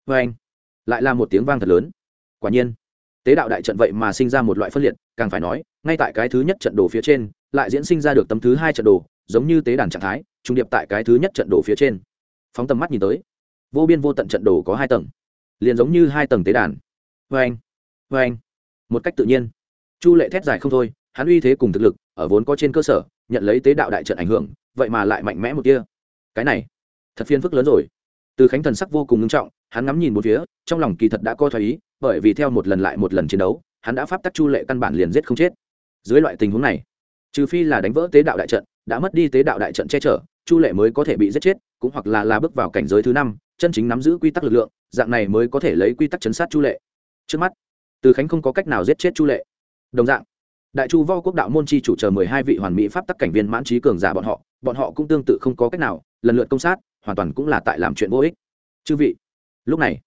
Vê anh, lại là một tiếng vang thật lớn. Quả nhiên, tế đạo đại trận vậy mà sinh ra một loại phân liệt, càng phải nói, ngay tại cái thứ nhất trận đồ phía trên, lại diễn sinh ra được tấm thứ hai trận đồ, giống như tế đàn trạng thái, trung điệp tại cái thứ nhất trận đồ phía trên. Phóng tầm mắt nhìn tới, vô biên vô tận trận đồ có hai tầng, liền giống như hai tầng tế đàn vê anh vê anh. Một cách tự nhiên. Chu lệ thét dài không thôi, hắn uy thế cùng thực lực, ở vốn có trên cơ sở, nhận lấy tế đạo đại trận ảnh hưởng, vậy mà lại mạnh mẽ một kia cái này, thật phiền phức lớn rồi. Từ khánh thần sắc vô cùng nghiêm trọng, hắn ngắm nhìn một phía, trong lòng kỳ thật đã co thoái ý, bởi vì theo một lần lại một lần chiến đấu, hắn đã pháp tắc chu lệ căn bản liền giết không chết. Dưới loại tình huống này, trừ phi là đánh vỡ tế đạo đại trận, đã mất đi tế đạo đại trận che chở, chu lệ mới có thể bị giết chết, cũng hoặc là là bước vào cảnh giới thứ năm, chân chính nắm giữ quy tắc lực lượng, dạng này mới có thể lấy quy tắc chấn sát chu lệ trước mắt. Từ khánh không có cách nào giết chết chu lệ. Đồng dạng, đại chu vo quốc đạo môn chi chủ chờ mười hai vị hoàn mỹ pháp tắc cảnh viên mãn trí cường giả bọn họ bọn họ cũng tương tự không có cách nào, lần lượt công sát, hoàn toàn cũng là tại làm chuyện vô ích. Chư vị, lúc này,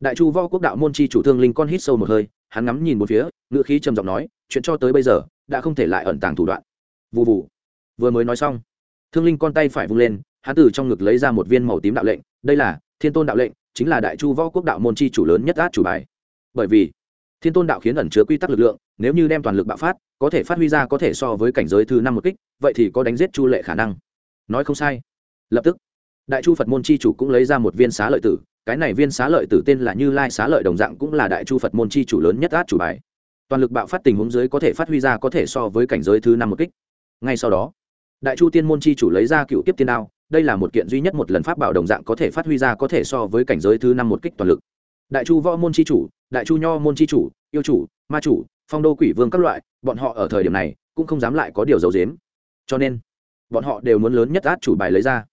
đại chu vo quốc đạo môn chi chủ thương linh con hít sâu một hơi, hắn ngắm nhìn một phía ngựa khí trầm giọng nói, chuyện cho tới bây giờ, đã không thể lại ẩn tàng thủ đoạn. Vụ vụ vừa mới nói xong, thương linh con tay phải vung lên, hắn từ trong ngực lấy ra một viên màu tím đạo lệnh, đây là thiên tôn đạo lệnh, chính là đại chu võ quốc đạo môn chi chủ lớn nhất át chủ bài bởi vì thiên tôn đạo khiến ẩn chứa quy tắc lực lượng, nếu như đem toàn lực bạo phát, có thể phát huy ra có thể so với cảnh giới thứ năm một kích, vậy thì có đánh giết chu lệ khả năng. Nói không sai. Lập tức, đại chu phật môn chi chủ cũng lấy ra một viên xá lợi tử, cái này viên xá lợi tử tên là như lai xá lợi đồng dạng cũng là đại chu phật môn chi chủ lớn nhất át chủ bài. Toàn lực bạo phát tình huống dưới có thể phát huy ra có thể so với cảnh giới thứ năm một kích. Ngay sau đó, đại chu tiên môn chi chủ lấy ra cựu tiếp tiên đao, đây là một kiện duy nhất một lần pháp bảo đồng dạng có thể phát huy ra có thể so với cảnh giới thứ năm một kích toàn lực đại chu võ môn c h i chủ, đại chu nho môn c h i chủ, yêu chủ, ma chủ, phong đô quỷ vương các loại, bọn họ ở thời điểm này cũng không dám lại có điều giấu dếm cho nên, bọn họ đều muốn lớn nhất át chủ bài lấy ra.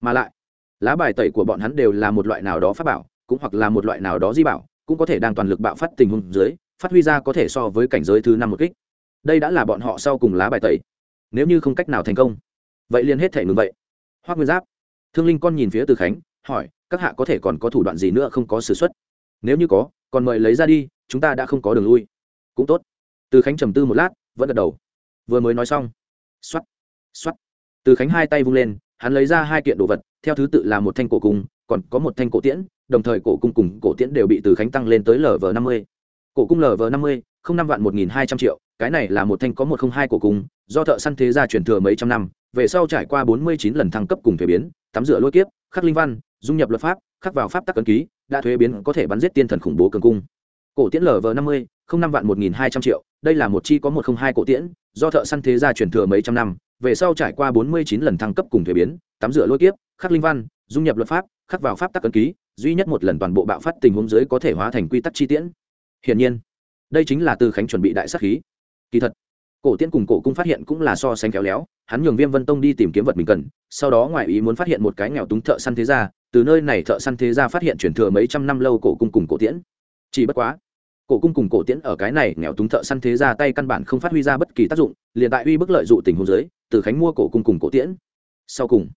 Mà lại, lá bài tẩy của bọn hắn đều là một loại nào đó pháp bảo, cũng hoặc là một loại nào đó di bảo, cũng có thể đang toàn lực bạo phát tình huống dưới, phát huy ra có thể so với cảnh giới thứ năm một kích. Đây đã là bọn họ sau cùng lá bài tẩy. Nếu như không cách nào thành công, vậy liền hết thể ngừng vậy. Hoác nguyên giáp, thương linh con nhìn phía từ khánh, hỏi, các hạ có thể còn có thủ đoạn gì nữa không có s ử x u ấ t nếu như có, còn mời lấy ra đi, chúng ta đã không có đường lui. Cũng tốt. Từ khánh trầm tư một lát, vẫn gật đầu. Vừa mới nói xong. X o á t x o á t từ khánh hai tay vung lên, hắn lấy ra hai kiện đồ vật, theo thứ tự là một thanh cổ cung, còn có một thanh cổ tiễn, đồng thời cổ cung cùng cổ tiễn đều bị từ khánh tăng lên tới lv năm mươi. Cổ cung lv năm mươi, không năm vạn một nghìn hai trăm triệu, cái này là một thanh có một không hai cổ cung, do thợ săn thế gia truyền thừa mấy trăm năm, về sau trải qua bốn mươi chín lần thăng cấp cùng thuế biến, tắm rửa lôi kiếp, khắc linh văn, dung nhập luật pháp, khắc vào pháp tắc ấn ký đã thuế biến có thể bắn giết tiên thần khủng bố cường cung. Cổ tiễn lv năm mươi, không năm vạn một nghìn hai trăm triệu, đây là một chi có một không hai cổ tiễn, do thợ săn thế gia truyền thừa mấy trăm năm, về sau trải qua bốn mươi chín lần thăng cấp cùng thuế biến, tắm rửa lôi kiếp, khắc linh văn, dung nhập luật pháp, khắc vào pháp tắc cân ký, duy nhất một lần toàn bộ bạo phát tình huống dưới có thể hóa thành quy tắc chi tiễn. Hiển nhiên, đây chính là từ khánh chuẩn bị đại sắc khí. Kỳ thật, cổ tiễn cùng cổ cung phát hiện cũng là so sánh khéo léo, hắn nhường viêm vân tông đi tìm kiếm vật mình cần, sau đó ngoài ý muốn phát hiện một cái nghèo túng thợ săn thế gia từ nơi này thợ săn thế gia phát hiện truyền thừa mấy trăm năm lâu cổ cung cùng cổ tiễn. Chỉ bất quá, cổ cung cùng cổ tiễn ở cái này nghèo túng thợ săn thế gia tay căn bản không phát huy ra bất kỳ tác dụng, liền tại uy bức lợi dụ tình huống giới từ khánh mua cổ cung cùng cổ tiễn. Sau cùng,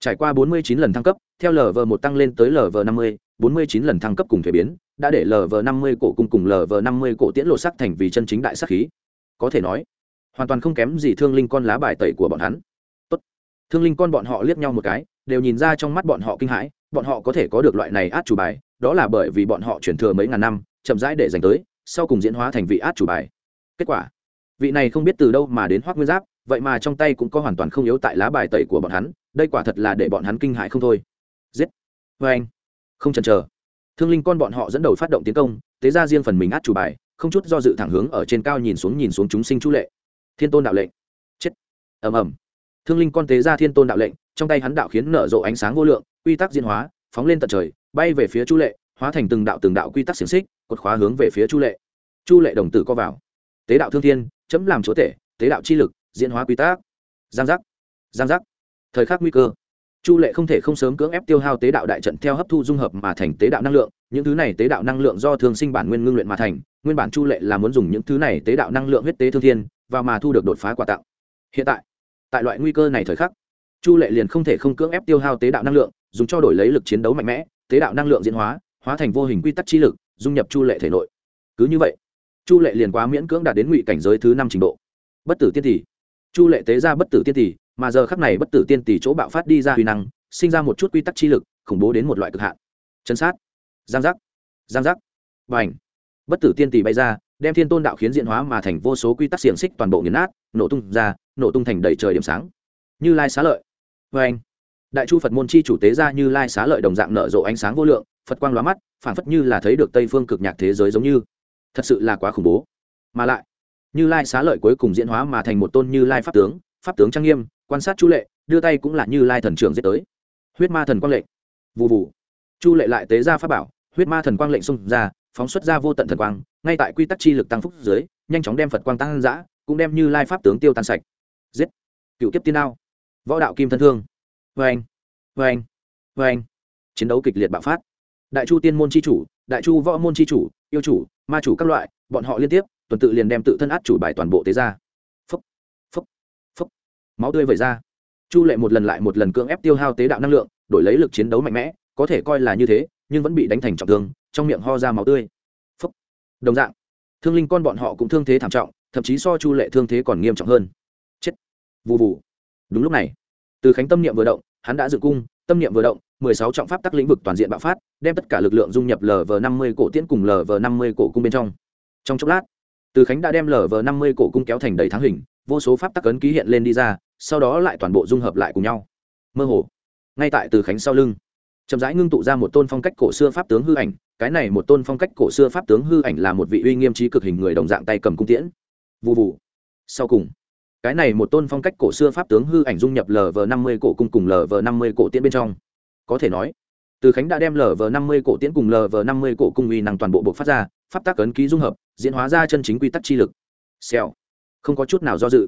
trải qua bốn mươi chín lần thăng cấp, theo lv một tăng lên tới lv năm mươi, bốn mươi chín lần thăng cấp cùng thuế biến, đã để lv năm mươi cổ cung cùng lv năm mươi cổ tiễn lộ sắc thành vì chân chính đại sắc khí. Có thể nói, hoàn toàn không kém gì thương linh con lá bài tẩy của bọn hắn. Tốt. thương linh con bọn họ liếc nhau một cái, đều nhìn ra trong mắt bọn họ kinh hãi bọn họ có thể có được loại này át chủ bài, đó là bởi vì bọn họ chuyển thừa mấy ngàn năm, chậm rãi để dành tới, sau cùng diễn hóa thành vị át chủ bài. Kết quả, vị này không biết từ đâu mà đến hoác nguyên giáp, vậy mà trong tay cũng có hoàn toàn không yếu tại lá bài tẩy của bọn hắn, đây quả thật là để bọn hắn kinh hại không thôi. Giết! Vê anh, không chần chờ. Thương linh con bọn họ dẫn đầu phát động tiến công, tế ra riêng phần mình át chủ bài, không chút do dự thẳng hướng ở trên cao nhìn xuống nhìn xuống chúng sinh chú lệ. Thiên tôn đạo lệnh. Chết! Ầm ầm thương linh con tế ra thiên tôn đạo lệnh, trong tay hắn đạo khiến nở rộ ánh sáng vô lượng, quy tắc diễn hóa, phóng lên tận trời, bay về phía chu lệ, hóa thành từng đạo từng đạo quy tắc xiềng xích, cột khóa hướng về phía chu lệ. Chu lệ đồng tử co vào. Tế đạo thương thiên, chấm làm chúa tể, tế đạo chi lực, diễn hóa quy tắc. Giang giác. Giang giác. Thời khắc nguy cơ. Chu lệ không thể không sớm cưỡng ép tiêu hao tế đạo đại trận theo hấp thu dung hợp mà thành tế đạo năng lượng, những thứ này tế đạo năng lượng do thường sinh bản nguyên ngưng luyện mà thành, nguyên bản chu lệ là muốn dùng những thứ này tế đạo năng lượng huyết tế thương thiên và mà thu được đột phá quà tặng hiện tại tại loại nguy cơ này thời khắc, chu lệ liền không thể không cưỡng ép tiêu hao tế đạo năng lượng, dùng cho đổi lấy lực chiến đấu mạnh mẽ, tế đạo năng lượng diễn hóa hóa thành vô hình quy tắc chi lực, dung nhập chu lệ thể nội. Cứ như vậy, chu lệ liền quá miễn cưỡng đạt đến ngụy cảnh giới thứ năm trình độ. Bất tử tiên tỷ. Chu lệ tế ra bất tử tiên tỷ, mà giờ khắc này bất tử tiên tỷ chỗ bạo phát đi ra huy năng, sinh ra một chút quy tắc chi lực, khủng bố đến một loại cực hạn. Chân sát. Giang giác. Giang giác. Và ảnh bất tử tiên tỷ bay ra, đem thiên tôn đạo khiến diện hóa mà thành vô số quy tắc xiềng xích toàn bộ nghiền nát, nổ tung ra nổ tung thành đầy trời điểm sáng. Như lai xá lợi. Vê anh, đại chu phật môn chi chủ tế ra như lai xá lợi đồng dạng nở rộ ánh sáng vô lượng, phật quang lóa mắt phản phất như là thấy được tây phương cực nhạc thế giới giống như. Thật sự là quá khủng bố. Mà lại, như lai xá lợi cuối cùng diễn hóa mà thành một tôn như lai pháp tướng pháp tướng trang nghiêm, quan sát chu lệ, đưa tay cũng là như lai thần trưởng giết tới. Huyết ma thần quang lệnh. Vụ vụ chu lệ lại tế ra pháp bảo, huyết ma thần quang lệnh xung ra, phóng xuất ra vô tận thần quang, ngay tại quy tắc chi lực tăng phúc dưới, nhanh chóng đem phật quang tăng giã cũng đem như lai pháp tướng tiêu tan sạch giết. Cựu kiếp tiên đao võ đạo kim thân thương. Vê anh vê anh vê anh chiến đấu kịch liệt bạo phát. Đại chu tiên môn c h i chủ đại chu võ môn c h i chủ yêu chủ ma chủ các loại bọn họ liên tiếp tuần tự liền đem tự thân át chủ bài toàn bộ tế ra. Phấp, phấp, phấp, máu tươi vẩy ra. Chu lệ một lần lại một lần cưỡng ép tiêu hao tế đạo năng lượng đổi lấy lực chiến đấu mạnh mẽ có thể coi là như thế nhưng vẫn bị đánh thành trọng thương trong miệng ho ra máu tươi. Phấp, đồng dạng. Thương linh con bọn họ cũng thương thế thảm trọng thậm chí so chu lệ thương thế còn nghiêm trọng hơn vụ vụ đúng lúc này, từ khánh tâm niệm vừa động, hắn đã dự cung, tâm niệm vừa động, mười sáu trọng pháp tắc lĩnh vực toàn diện bạo phát, đem tất cả lực lượng dung nhập lv năm mươi cổ tiễn cùng lv năm mươi cổ cung bên trong. Trong chốc lát, từ khánh đã đem lv năm mươi cổ cung kéo thành đầy tháng hình, vô số pháp tắc ấn ký hiện lên đi ra, sau đó lại toàn bộ dung hợp lại cùng nhau. Mơ hồ, ngay tại từ khánh sau lưng, chậm rãi ngưng tụ ra một tôn phong cách cổ xưa pháp tướng hư ảnh, cái này một tôn phong cách cổ xưa pháp tướng hư ảnh là một vị uy nghiêm trí cực hình người đồng dạng tay cầm cung tiễn. Vụ vụ sau cùng cái này một tôn phong cách cổ xưa pháp tướng hư ảnh dung nhập lv năm mươi cổ cung cùng lv năm mươi cổ tiễn bên trong. Có thể nói, từ khánh đã đem lv năm mươi cổ tiễn cùng lv năm mươi cổ cung uy năng toàn bộ buộc phát ra, pháp tác ấn ký dung hợp, diễn hóa ra chân chính quy tắc chi lực. Xèo. Không có chút nào do dự.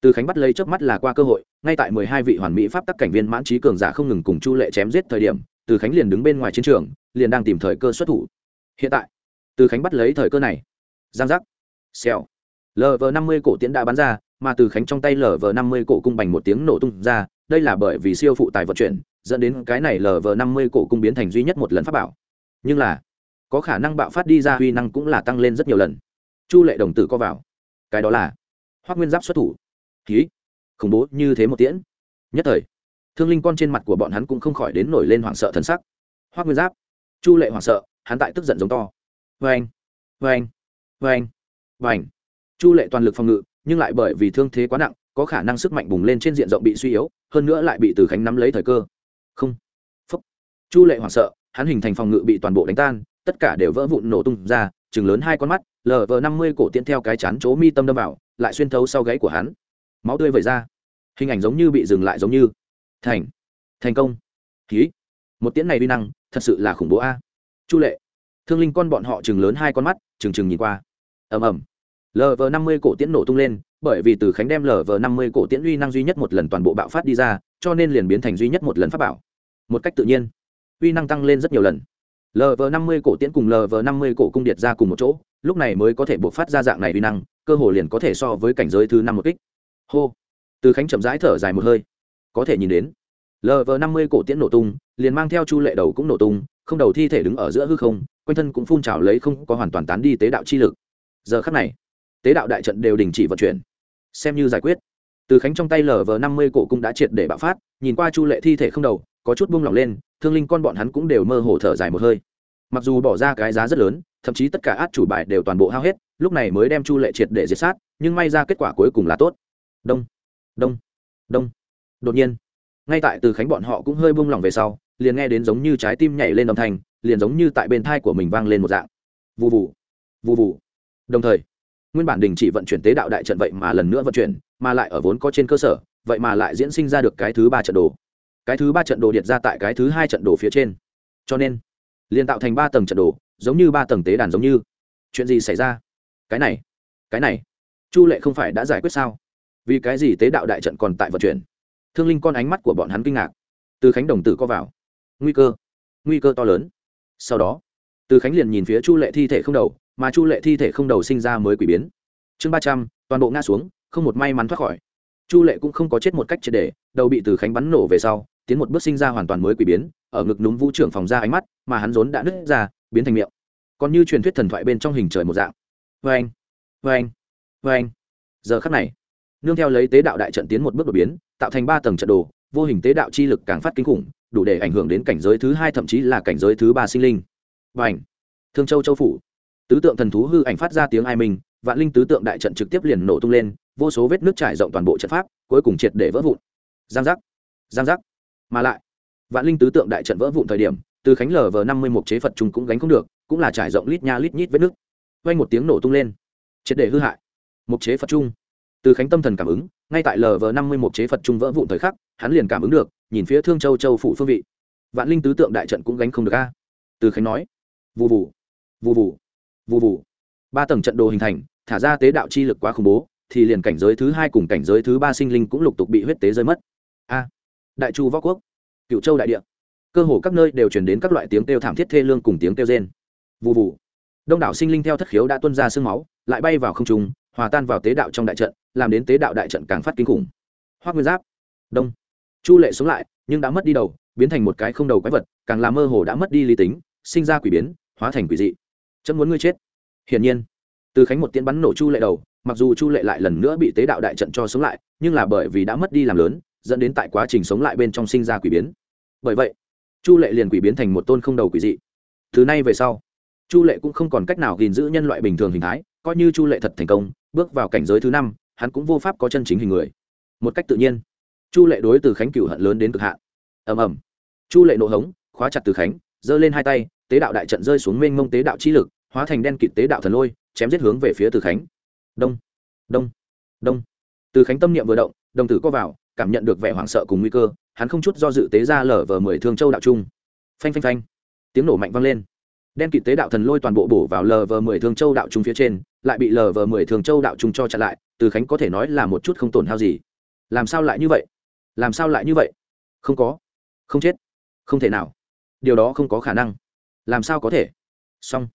Từ khánh bắt lấy trước mắt là qua cơ hội, ngay tại mười hai vị hoàn mỹ pháp tắc cảnh viên mãn trí cường giả không ngừng cùng chu lệ chém giết thời điểm, từ khánh liền đứng bên ngoài chiến trường, liền đang tìm thời cơ xuất thủ. Hiện tại, từ khánh bắt lấy thời cơ này. Giang giác. Xèo lv năm mươi cổ tiễn đã bắn ra, mà từ khánh trong tay lv năm mươi cổ cung bành một tiếng nổ tung ra, đây là bởi vì siêu phụ tài vận chuyển, dẫn đến cái này lv năm mươi cổ cung biến thành duy nhất một lần pháp bảo. Nhưng là, có khả năng bạo phát đi ra huy năng cũng là tăng lên rất nhiều lần. Chu lệ đồng tử co vào. Cái đó là hoác nguyên giáp xuất thủ. Ký khủng bố như thế một tiễn. Nhất thời, thương linh con trên mặt của bọn hắn cũng không khỏi đến nổi lên hoảng sợ thần sắc. Hoác nguyên giáp, chu lệ hoảng sợ, hắn tại tức giận giống to. Vê anh vê anh vê anh và anh chu lệ toàn lực phòng ngự, nhưng lại bởi vì thương thế quá nặng, có khả năng sức mạnh bùng lên trên diện rộng bị suy yếu, hơn nữa lại bị từ khánh nắm lấy thời cơ. Không. Phúc. Chu lệ hoảng sợ, hắn hình thành phòng ngự bị toàn bộ đánh tan, tất cả đều vỡ vụn nổ tung ra chừng lớn hai con mắt lv năm mươi cổ tiễn theo cái chán chỗ mi tâm đâm vào, lại xuyên thấu sau gáy của hắn. Máu tươi vẩy ra. Hình ảnh giống như bị dừng lại giống như. Thành. Thành công. Ký một tiễn này vi năng, thật sự là khủng bố a. Chu lệ. Thương linh con bọn họ chừng lớn hai con mắt chừng chừng nhìn qua. Ầm ầm lv năm mươi cổ tiễn nổ tung lên, bởi vì từ khánh đem lv năm mươi cổ tiễn uy năng duy nhất một lần toàn bộ bạo phát đi ra, cho nên liền biến thành duy nhất một lần pháp bảo. Một cách tự nhiên, uy năng tăng lên rất nhiều lần. Lv năm mươi cổ tiễn cùng lv năm mươi cổ cung điệt ra cùng một chỗ, lúc này mới có thể buộc phát ra dạng này uy năng, cơ hồ liền có thể so với cảnh giới thứ năm một kích. Hô! Từ khánh chậm rãi thở dài một hơi. Có thể nhìn đến lv năm mươi cổ tiễn nổ tung, liền mang theo chu lệ đầu cũng nổ tung, không đầu thi thể đứng ở giữa hư không, quanh thân cũng phun trào lấy không có hoàn toàn tán đi tế đạo chi lực. Giờ khắc này tế đạo đại trận đều đình chỉ vận chuyển. Xem như giải quyết. Từ khánh trong tay lv năm mươi cổ cung đã triệt để bạo phát, nhìn qua chu lệ thi thể không đầu, có chút buông lỏng lên, thương linh con bọn hắn cũng đều mơ hồ thở dài một hơi. Mặc dù bỏ ra cái giá rất lớn, thậm chí tất cả át chủ bài đều toàn bộ hao hết, lúc này mới đem chu lệ triệt để diệt sát, nhưng may ra kết quả cuối cùng là tốt. Đông đông đông. Đột nhiên, ngay tại từ khánh bọn họ cũng hơi buông lỏng về sau, liền nghe đến giống như trái tim nhảy lên âm thanh, liền giống như tại bên thai của mình vang lên một dạng. Vụ vụ vụ vụ đồng thời nguyên bản đình chỉ vận chuyển tế đạo đại trận vậy mà lần nữa vận chuyển, mà lại ở vốn có trên cơ sở, vậy mà lại diễn sinh ra được cái thứ ba trận đồ. Cái thứ ba trận đồ điệt ra tại cái thứ hai trận đồ phía trên. Cho nên, liền tạo thành ba tầng trận đồ, giống như ba tầng tế đàn giống như. Chuyện gì xảy ra? Cái này cái này, chu lệ không phải đã giải quyết sao? Vì cái gì tế đạo đại trận còn tại vận chuyển? Thương linh con ánh mắt của bọn hắn kinh ngạc. Từ khánh đồng tử co vào. Nguy cơ nguy cơ to lớn. Sau đó, từ khánh liền nhìn phía chu lệ thi thể không đầu mà chu lệ thi thể không đầu sinh ra mới quỷ biến. Chương ba trăm, toàn bộ ngã xuống, không một may mắn thoát khỏi. Chu lệ cũng không có chết một cách triệt để, đầu bị từ khánh bắn nổ về sau, tiến một bước sinh ra hoàn toàn mới quỷ biến, ở ngực núm vũ trưởng phòng ra ánh mắt, mà hắn rốn đã nứt ra, biến thành miệng. Còn như truyền thuyết thần thoại bên trong hình trời một dạng. Vê anh vê anh vê anh. Giờ khắc này, nương theo lấy tế đạo đại trận tiến một bước đột biến, tạo thành ba tầng trận đồ, vô hình tế đạo chi lực càng phát kinh khủng, đủ để ảnh hưởng đến cảnh giới thứ hai thậm chí là cảnh giới thứ ba sinh linh. Và ảnh thương châu châu phủ tứ tượng thần thú hư ảnh phát ra tiếng ai mình vạn linh tứ tượng đại trận trực tiếp liền nổ tung lên, vô số vết nước trải rộng toàn bộ trận pháp, cuối cùng triệt để vỡ vụn. Giang giác giang giác. Mà lại, vạn linh tứ tượng đại trận vỡ vụn thời điểm, từ khánh lờ vờ năm mươi một chế phật trung cũng gánh không được, cũng là trải rộng lít nha lít nhít vết nước. Vang một tiếng nổ tung lên, triệt để hư hại. Một chế phật trung từ khánh tâm thần cảm ứng, ngay tại lv năm mươi một chế phật trung vỡ vụn thời khắc, hắn liền cảm ứng được, nhìn phía thương châu châu phủ phương vị. Vạn linh tứ tượng đại trận cũng gánh không được a. Từ khánh nói vụ vụ vụ vụ vụ vụ ba tầng trận đồ hình thành, thả ra tế đạo chi lực quá khủng bố, thì liền cảnh giới thứ hai cùng cảnh giới thứ ba sinh linh cũng lục tục bị huyết tế rơi mất. A. À, đại chu võ quốc. Cựu châu đại địa. Cơ hồ các nơi đều chuyển đến các loại tiếng kêu thảm thiết thê lương cùng tiếng kêu rên. Vụ vụ đông đảo sinh linh theo thất khiếu đã tuân ra sương máu, lại bay vào không trung, hòa tan vào tế đạo trong đại trận, làm đến tế đạo đại trận càng phát kinh khủng. Hoác nguyên giáp. Đông. Chu lệ sống lại, nhưng đã mất đi đầu, biến thành một cái không đầu quái vật, càng làm mơ hồ đã mất đi lý tính, sinh ra quỷ biến, hóa thành quỷ dị chấm muốn ngươi chết. Hiển nhiên, từ khánh một tiến bắn nổ chu lệ đầu, mặc dù chu lệ lại lần nữa bị tế đạo đại trận cho sống lại, nhưng là bởi vì đã mất đi làm lớn, dẫn đến tại quá trình sống lại bên trong sinh ra quỷ biến. Bởi vậy, chu lệ liền quỷ biến thành một tôn không đầu quỷ dị. Thứ nay về sau, chu lệ cũng không còn cách nào gìn giữ nhân loại bình thường hình thái, coi như chu lệ thật thành công, bước vào cảnh giới thứ năm, hắn cũng vô pháp có chân chính hình người. Một cách tự nhiên, chu lệ đối từ khánh cửu hận lớn đến cực hạn. Ầm ầm. Chu lệ nộ hống, khóa chặt từ khánh, giơ lên hai tay tế đạo đại trận rơi xuống mênh mông tế đạo chi lực, hóa thành đen kịt tế đạo thần lôi, chém giết hướng về phía từ khánh. Đông đông đông. Từ khánh tâm niệm vừa động, đồng tử co vào, cảm nhận được vẻ hoảng sợ cùng nguy cơ, hắn không chút do dự tế ra lở vờ mười thương châu đạo trung. Phanh phanh phanh, tiếng nổ mạnh vang lên. Đen kịt tế đạo thần lôi toàn bộ bổ vào lờ vờ mười thương châu đạo trung phía trên, lại bị lờ vờ mười thương châu đạo trung cho chặn lại, từ khánh có thể nói là một chút không tổn hao gì. Làm sao lại như vậy? Làm sao lại như vậy? Không có. Không chết. Không thể nào. Điều đó không có khả năng làm sao có thể? Xong.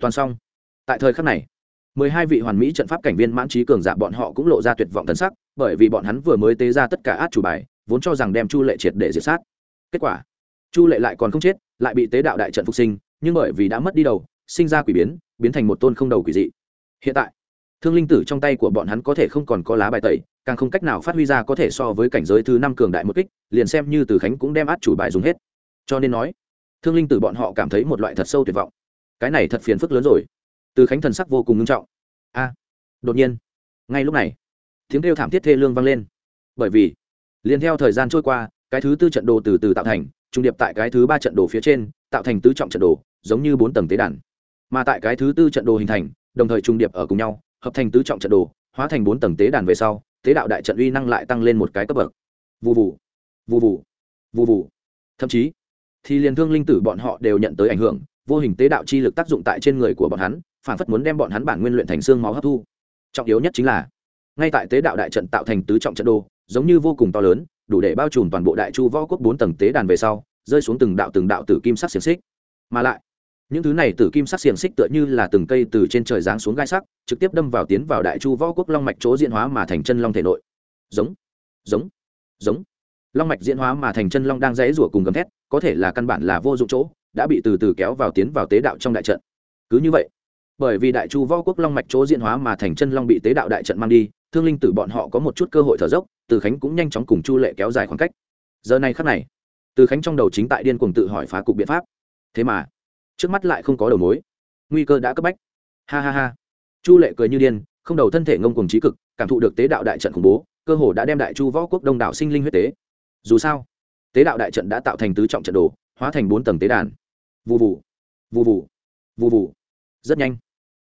Toàn xong. Tại thời khắc này, mười hai vị hoàn mỹ trận pháp cảnh viên mãn trí cường giả bọn họ cũng lộ ra tuyệt vọng tấn sắc, bởi vì bọn hắn vừa mới tế ra tất cả át chủ bài, vốn cho rằng đem chu lệ triệt để diệt sát. Kết quả, chu lệ lại còn không chết, lại bị tế đạo đại trận phục sinh, nhưng bởi vì đã mất đi đầu, sinh ra quỷ biến biến thành một tôn không đầu quỷ dị. Hiện tại, thương linh tử trong tay của bọn hắn có thể không còn có lá bài tẩy, càng không cách nào phát huy ra có thể so với cảnh giới thứ năm cường đại một kích, liền xem như từ khánh cũng đem át chủ bài dùng hết. Cho nên nói thương linh tử bọn họ cảm thấy một loại thật sâu tuyệt vọng. Cái này thật phiền phức lớn rồi. Từ khánh thần sắc vô cùng nghiêm trọng. A, đột nhiên, ngay lúc này, tiếng kêu thảm thiết thê lương vang lên. Bởi vì, liền theo thời gian trôi qua, cái thứ tư trận đồ từ từ tạo thành, trung điệp tại cái thứ ba trận đồ phía trên, tạo thành tứ trọng trận đồ, giống như bốn tầng tế đàn. Mà tại cái thứ tư trận đồ hình thành, đồng thời trung điệp ở cùng nhau, hợp thành tứ trọng trận đồ, hóa thành bốn tầng tế đàn về sau, tế đạo đại trận uy năng lại tăng lên một cái cấp bậc. Vụ vụ vụ vụ vụ vụ thậm chí thì liền thương linh tử bọn họ đều nhận tới ảnh hưởng, vô hình tế đạo chi lực tác dụng tại trên người của bọn hắn, phản phất muốn đem bọn hắn bản nguyên luyện thành xương máu hấp thu. Trọng yếu nhất chính là, ngay tại tế đạo đại trận tạo thành tứ trọng trận đồ, giống như vô cùng to lớn, đủ để bao trùm toàn bộ đại chu võ quốc bốn tầng tế đàn về sau, rơi xuống từng đạo từng đạo tử kim sắc xiềng xích. Mà lại, những thứ này tử kim sắc xiềng xích tựa như là từng cây từ trên trời giáng xuống gai sắc, trực tiếp đâm vào tiến vào đại chu võ quốc long mạch chỗ diện hóa mà thành chân long thể nội. Giống giống giống long mạch diễn hóa mà thành chân long đang rẽ rủa cùng gầm thét, có thể là căn bản là vô dụng chỗ, đã bị từ từ kéo vào tiến vào tế đạo trong đại trận. Cứ như vậy, bởi vì đại chu võ quốc long mạch chỗ diễn hóa mà thành chân long bị tế đạo đại trận mang đi, thương linh tử bọn họ có một chút cơ hội thở dốc, từ khánh cũng nhanh chóng cùng chu lệ kéo dài khoảng cách. Giờ này khắc này, từ khánh trong đầu chính tại điên cuồng tự hỏi phá cục biện pháp. Thế mà, trước mắt lại không có đầu mối. Nguy cơ đã cấp bách. Ha ha ha. Chu lệ cười như điên, không đầu thân thể ngông cùng trí cực, cảm thụ được tế đạo đại trận khủng bố, cơ hồ đã đem đại chu võ quốc đông đảo sinh linh huyết tế dù sao, tế đạo đại trận đã tạo thành tứ trọng trận đồ, hóa thành bốn tầng tế đàn. Vụ vụ vụ vụ vụ vụ rất nhanh,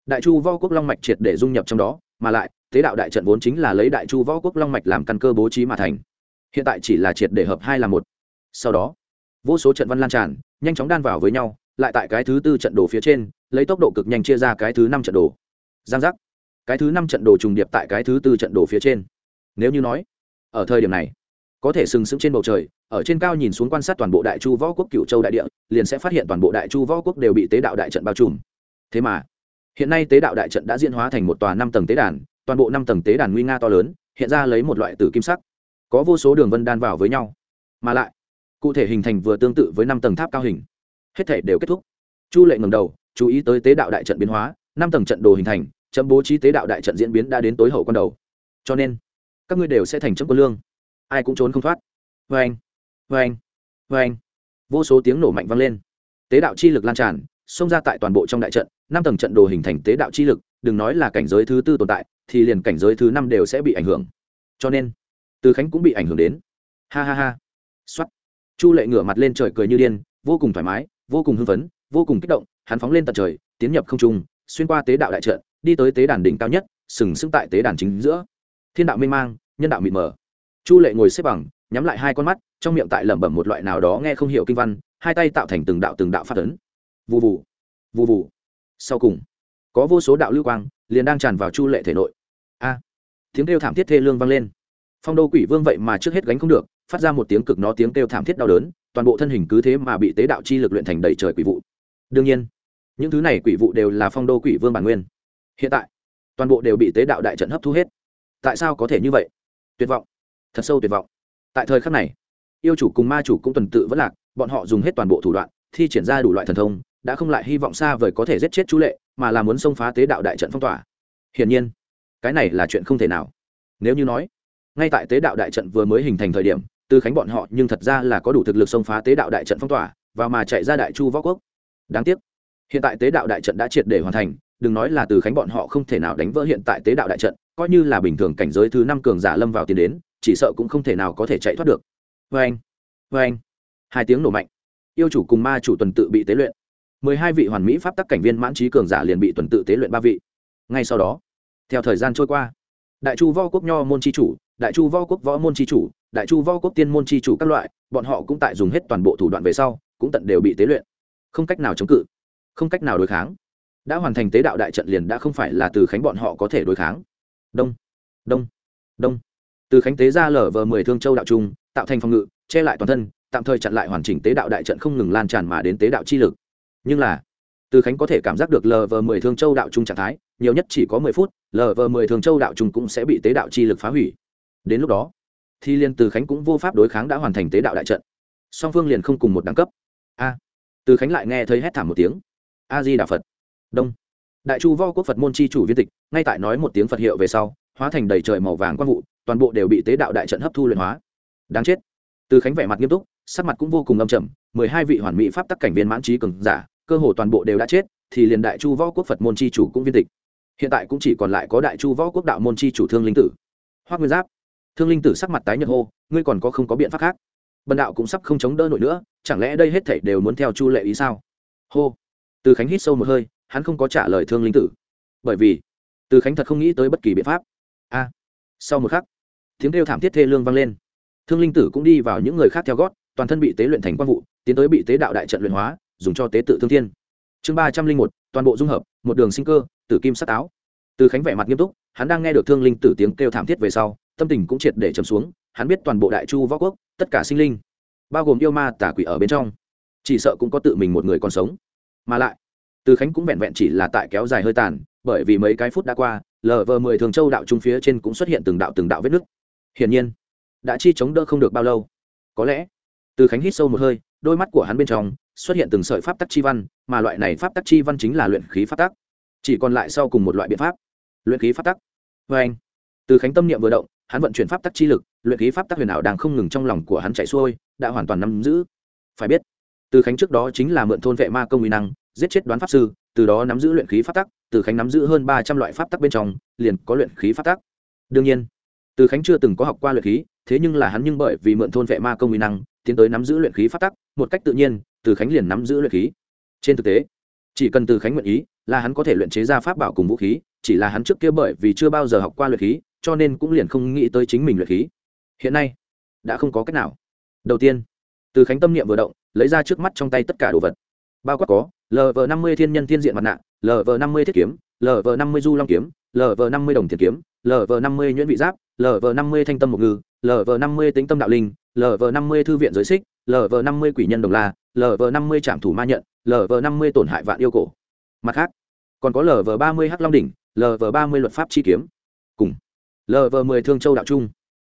đại chu võ quốc long mạch triệt để dung nhập trong đó, mà lại, tế đạo đại trận vốn chính là lấy đại chu võ quốc long mạch làm căn cơ bố trí mà thành. Hiện tại chỉ là triệt để hợp hai là một. Sau đó, vô số trận văn lan tràn, nhanh chóng đan vào với nhau, lại tại cái thứ tư trận đồ phía trên, lấy tốc độ cực nhanh chia ra cái thứ năm trận đồ. Giang giác. Cái thứ năm trận đồ trùng điệp tại cái thứ tư trận đồ phía trên. Nếu như nói, ở thời điểm này có thể sừng sững trên bầu trời, ở trên cao nhìn xuống quan sát toàn bộ đại chu võ quốc cựu châu đại địa, liền sẽ phát hiện toàn bộ đại chu võ quốc đều bị tế đạo đại trận bao trùm. Thế mà, hiện nay tế đạo đại trận đã diễn hóa thành một tòa năm tầng tế đàn, toàn bộ năm tầng tế đàn nguy nga to lớn, hiện ra lấy một loại tử kim sắc. Có vô số đường vân đan vào với nhau, mà lại, cụ thể hình thành vừa tương tự với năm tầng tháp cao hình. Hết thể đều kết thúc. Chu lệ ngầm đầu, chú ý tới tế đạo đại trận biến hóa, năm tầng trận đồ hình thành, chấm bố trí tế đạo đại trận diễn biến đã đến tối hậu con đầu. Cho nên, các ngươi đều sẽ thành chấm quân lương ai cũng trốn không thoát. Vê anh vê anh vê anh vô số tiếng nổ mạnh vang lên. Tế đạo chi lực lan tràn, xông ra tại toàn bộ trong đại trận, năm tầng trận đồ hình thành tế đạo chi lực, đừng nói là cảnh giới thứ tư tồn tại, thì liền cảnh giới thứ năm đều sẽ bị ảnh hưởng. Cho nên, từ khánh cũng bị ảnh hưởng đến. Ha ha ha. X o á t chu lệ ngửa mặt lên trời cười như điên, vô cùng thoải mái, vô cùng hưng phấn, vô cùng kích động, hắn phóng lên tận trời, tiến nhập không trung, xuyên qua tế đạo đại trận, đi tới tế đàn đỉnh cao nhất, sừng sững tại tế đàn chính giữa. Thiên đạo mênh mang, nhân đạo mịt mờ chu lệ ngồi xếp bằng, nhắm lại hai con mắt, trong miệng tại lẩm bẩm một loại nào đó nghe không hiểu kinh văn, hai tay tạo thành từng đạo từng đạo phát ấn. Vụ vụ vụ vụ sau cùng, có vô số đạo lưu quang liền đang tràn vào chu lệ thể nội. A, tiếng kêu thảm thiết thê lương vang lên. Phong đô quỷ vương vậy mà trước hết gánh không được, phát ra một tiếng cực nó tiếng kêu thảm thiết đau đớn, toàn bộ thân hình cứ thế mà bị tế đạo chi lực luyện thành đầy trời quỷ vụ. Đương nhiên, những thứ này quỷ vụ đều là phong đô quỷ vương bản nguyên. Hiện tại, toàn bộ đều bị tế đạo đại trận hấp thu hết. Tại sao có thể như vậy? Tuyệt vọng thật sâu tuyệt vọng. Tại thời khắc này, yêu chủ cùng ma chủ cũng tuần tự vẫn lạc, bọn họ dùng hết toàn bộ thủ đoạn, thi triển ra đủ loại thần thông, đã không lại hy vọng xa vời có thể giết chết chú lệ, mà là muốn xông phá tế đạo đại trận phong tỏa. Hiển nhiên, cái này là chuyện không thể nào. Nếu như nói, ngay tại tế đạo đại trận vừa mới hình thành thời điểm từ khánh bọn họ nhưng thật ra là có đủ thực lực xông phá tế đạo đại trận phong tỏa, và mà chạy ra đại chu võ quốc. Đáng tiếc, hiện tại tế đạo đại trận đã triệt để hoàn thành, đừng nói là từ khánh bọn họ không thể nào đánh vỡ hiện tại tế đạo đại trận, coi như là bình thường cảnh giới thứ năm cường giả lâm vào tiến đến chỉ sợ cũng không thể nào có thể chạy thoát được. Vê anh vê anh. Hai tiếng nổ mạnh. Yêu chủ cùng ma chủ tuần tự bị tế luyện. Mười hai vị hoàn mỹ pháp tắc cảnh viên mãn trí cường giả liền bị tuần tự tế luyện ba vị. Ngay sau đó, theo thời gian trôi qua, đại chu võ quốc nho môn chi chủ, đại chu võ quốc võ môn chi chủ, đại chu võ quốc tiên môn chi chủ các loại, bọn họ cũng tại dùng hết toàn bộ thủ đoạn về sau, cũng tận đều bị tế luyện. Không cách nào chống cự, không cách nào đối kháng. Đã hoàn thành tế đạo đại trận liền đã không phải là từ khánh bọn họ có thể đối kháng. Đông đông đông từ khánh tế ra lở vờ mười thương châu đạo trung, tạo thành phòng ngự, che lại toàn thân, tạm thời chặn lại hoàn chỉnh tế đạo đại trận không ngừng lan tràn mà đến tế đạo chi lực. Nhưng là, từ khánh có thể cảm giác được lv mười thương châu đạo trung trạng thái, nhiều nhất chỉ có mười phút lv mười thương châu đạo trung cũng sẽ bị tế đạo chi lực phá hủy. Đến lúc đó, thì liên từ khánh cũng vô pháp đối kháng đã hoàn thành tế đạo đại trận. Song phương liền không cùng một đẳng cấp. A. Từ khánh lại nghe thấy hét thảm một tiếng. A di đà phật. Đông. Đại chu vo quốc phật môn chi chủ viên tịch, ngay tại nói một tiếng phật hiệu về sau, hóa thành đầy trời màu vàng quang vụ toàn bộ đều bị tế đạo đại trận hấp thu luyện hóa. Đáng chết. Từ khánh vẻ mặt nghiêm túc, sắc mặt cũng vô cùng âm trầm, mười hai vị hoàn mỹ pháp tắc cảnh viên mãn trí cường giả, cơ hồ toàn bộ đều đã chết, thì liền đại chu võ quốc phật môn chi chủ cũng viên tịch. Hiện tại cũng chỉ còn lại có đại chu võ quốc đạo môn chi chủ thương linh tử. Hoác nguyên giáp. Thương linh tử sắc mặt tái nhợt hô, ngươi còn có không có biện pháp khác? Bần đạo cũng sắp không chống đỡ nổi nữa, chẳng lẽ đây hết thảy đều muốn theo chu lệ ý sao? Hô. Từ khánh hít sâu một hơi, hắn không có trả lời thương linh tử. Bởi vì, từ khánh thật không nghĩ tới bất kỳ biện pháp. A. Sau một khắc tiếng kêu thảm thiết thê lương vang lên. Thương linh tử cũng đi vào những người khác theo gót, toàn thân bị tế luyện thành quang vụ, tiến tới bị tế đạo đại trận luyện hóa, dùng cho tế tự thương thiên. Chương ba trăm linh một, toàn bộ dung hợp, một đường sinh cơ, tử kim sát táo. Từ khánh vẻ mặt nghiêm túc, hắn đang nghe được thương linh tử tiếng kêu thảm thiết về sau, tâm tình cũng triệt để trầm xuống, hắn biết toàn bộ đại chu võ quốc, tất cả sinh linh, bao gồm yêu ma tả quỷ ở bên trong, chỉ sợ cũng có tự mình một người còn sống. Mà lại, từ khánh cũng vẹn vẹn chỉ là tại kéo dài hơi tàn, bởi vì mấy cái phút đã qua lờ vờ mười thường châu đạo trung phía trên cũng xuất hiện từng đạo từng đạo vết nứt hiển nhiên, đã chi chống đỡ không được bao lâu. Có lẽ, từ khánh hít sâu một hơi, đôi mắt của hắn bên trong xuất hiện từng sợi pháp tắc chi văn, mà loại này pháp tắc chi văn chính là luyện khí pháp tắc. Chỉ còn lại sau cùng một loại biện pháp, luyện khí pháp tắc. Vê anh, từ khánh tâm niệm vừa động, hắn vận chuyển pháp tắc chi lực, luyện khí pháp tắc huyền ảo đang không ngừng trong lòng của hắn chạy xuôi, đã hoàn toàn nắm giữ. Phải biết, từ khánh trước đó chính là mượn thôn vệ ma công uy năng, giết chết đoán pháp sư, từ đó nắm giữ luyện khí pháp tắc, từ khánh nắm giữ hơn ba trăm loại pháp tắc bên trong, liền có luyện khí pháp tắc. Đương nhiên từ khánh chưa từng có học qua luyện khí, thế nhưng là hắn nhưng bởi vì mượn thôn vệ ma công uy năng, tiến tới nắm giữ luyện khí pháp tắc, một cách tự nhiên, từ khánh liền nắm giữ luyện khí. Trên thực tế, chỉ cần từ khánh nguyện ý, là hắn có thể luyện chế ra pháp bảo cùng vũ khí, chỉ là hắn trước kia bởi vì chưa bao giờ học qua luyện khí, cho nên cũng liền không nghĩ tới chính mình luyện khí. Hiện nay, đã không có cách nào. Đầu tiên, từ khánh tâm niệm vừa động, lấy ra trước mắt trong tay tất cả đồ vật. Bao quát có lv năm mươi thiên nhân thiên diện mặt nạ lv năm mươi thiết kiếm lv năm mươi du long kiếm lv năm mươi đồng tiền kiếm lv năm mươi nhuyễn vị giáp lv năm mươi thanh tâm mục ngư lv năm mươi tính tâm đạo linh lv năm mươi thư viện giới xích lv năm mươi quỷ nhân đồng la lv năm mươi trạm thủ ma nhận lv năm mươi tổn hại vạn yêu cổ mặt khác còn có lv ba mươi hắc long đỉnh lv ba mươi luật pháp chi kiếm cùng lv mười thương châu đạo trung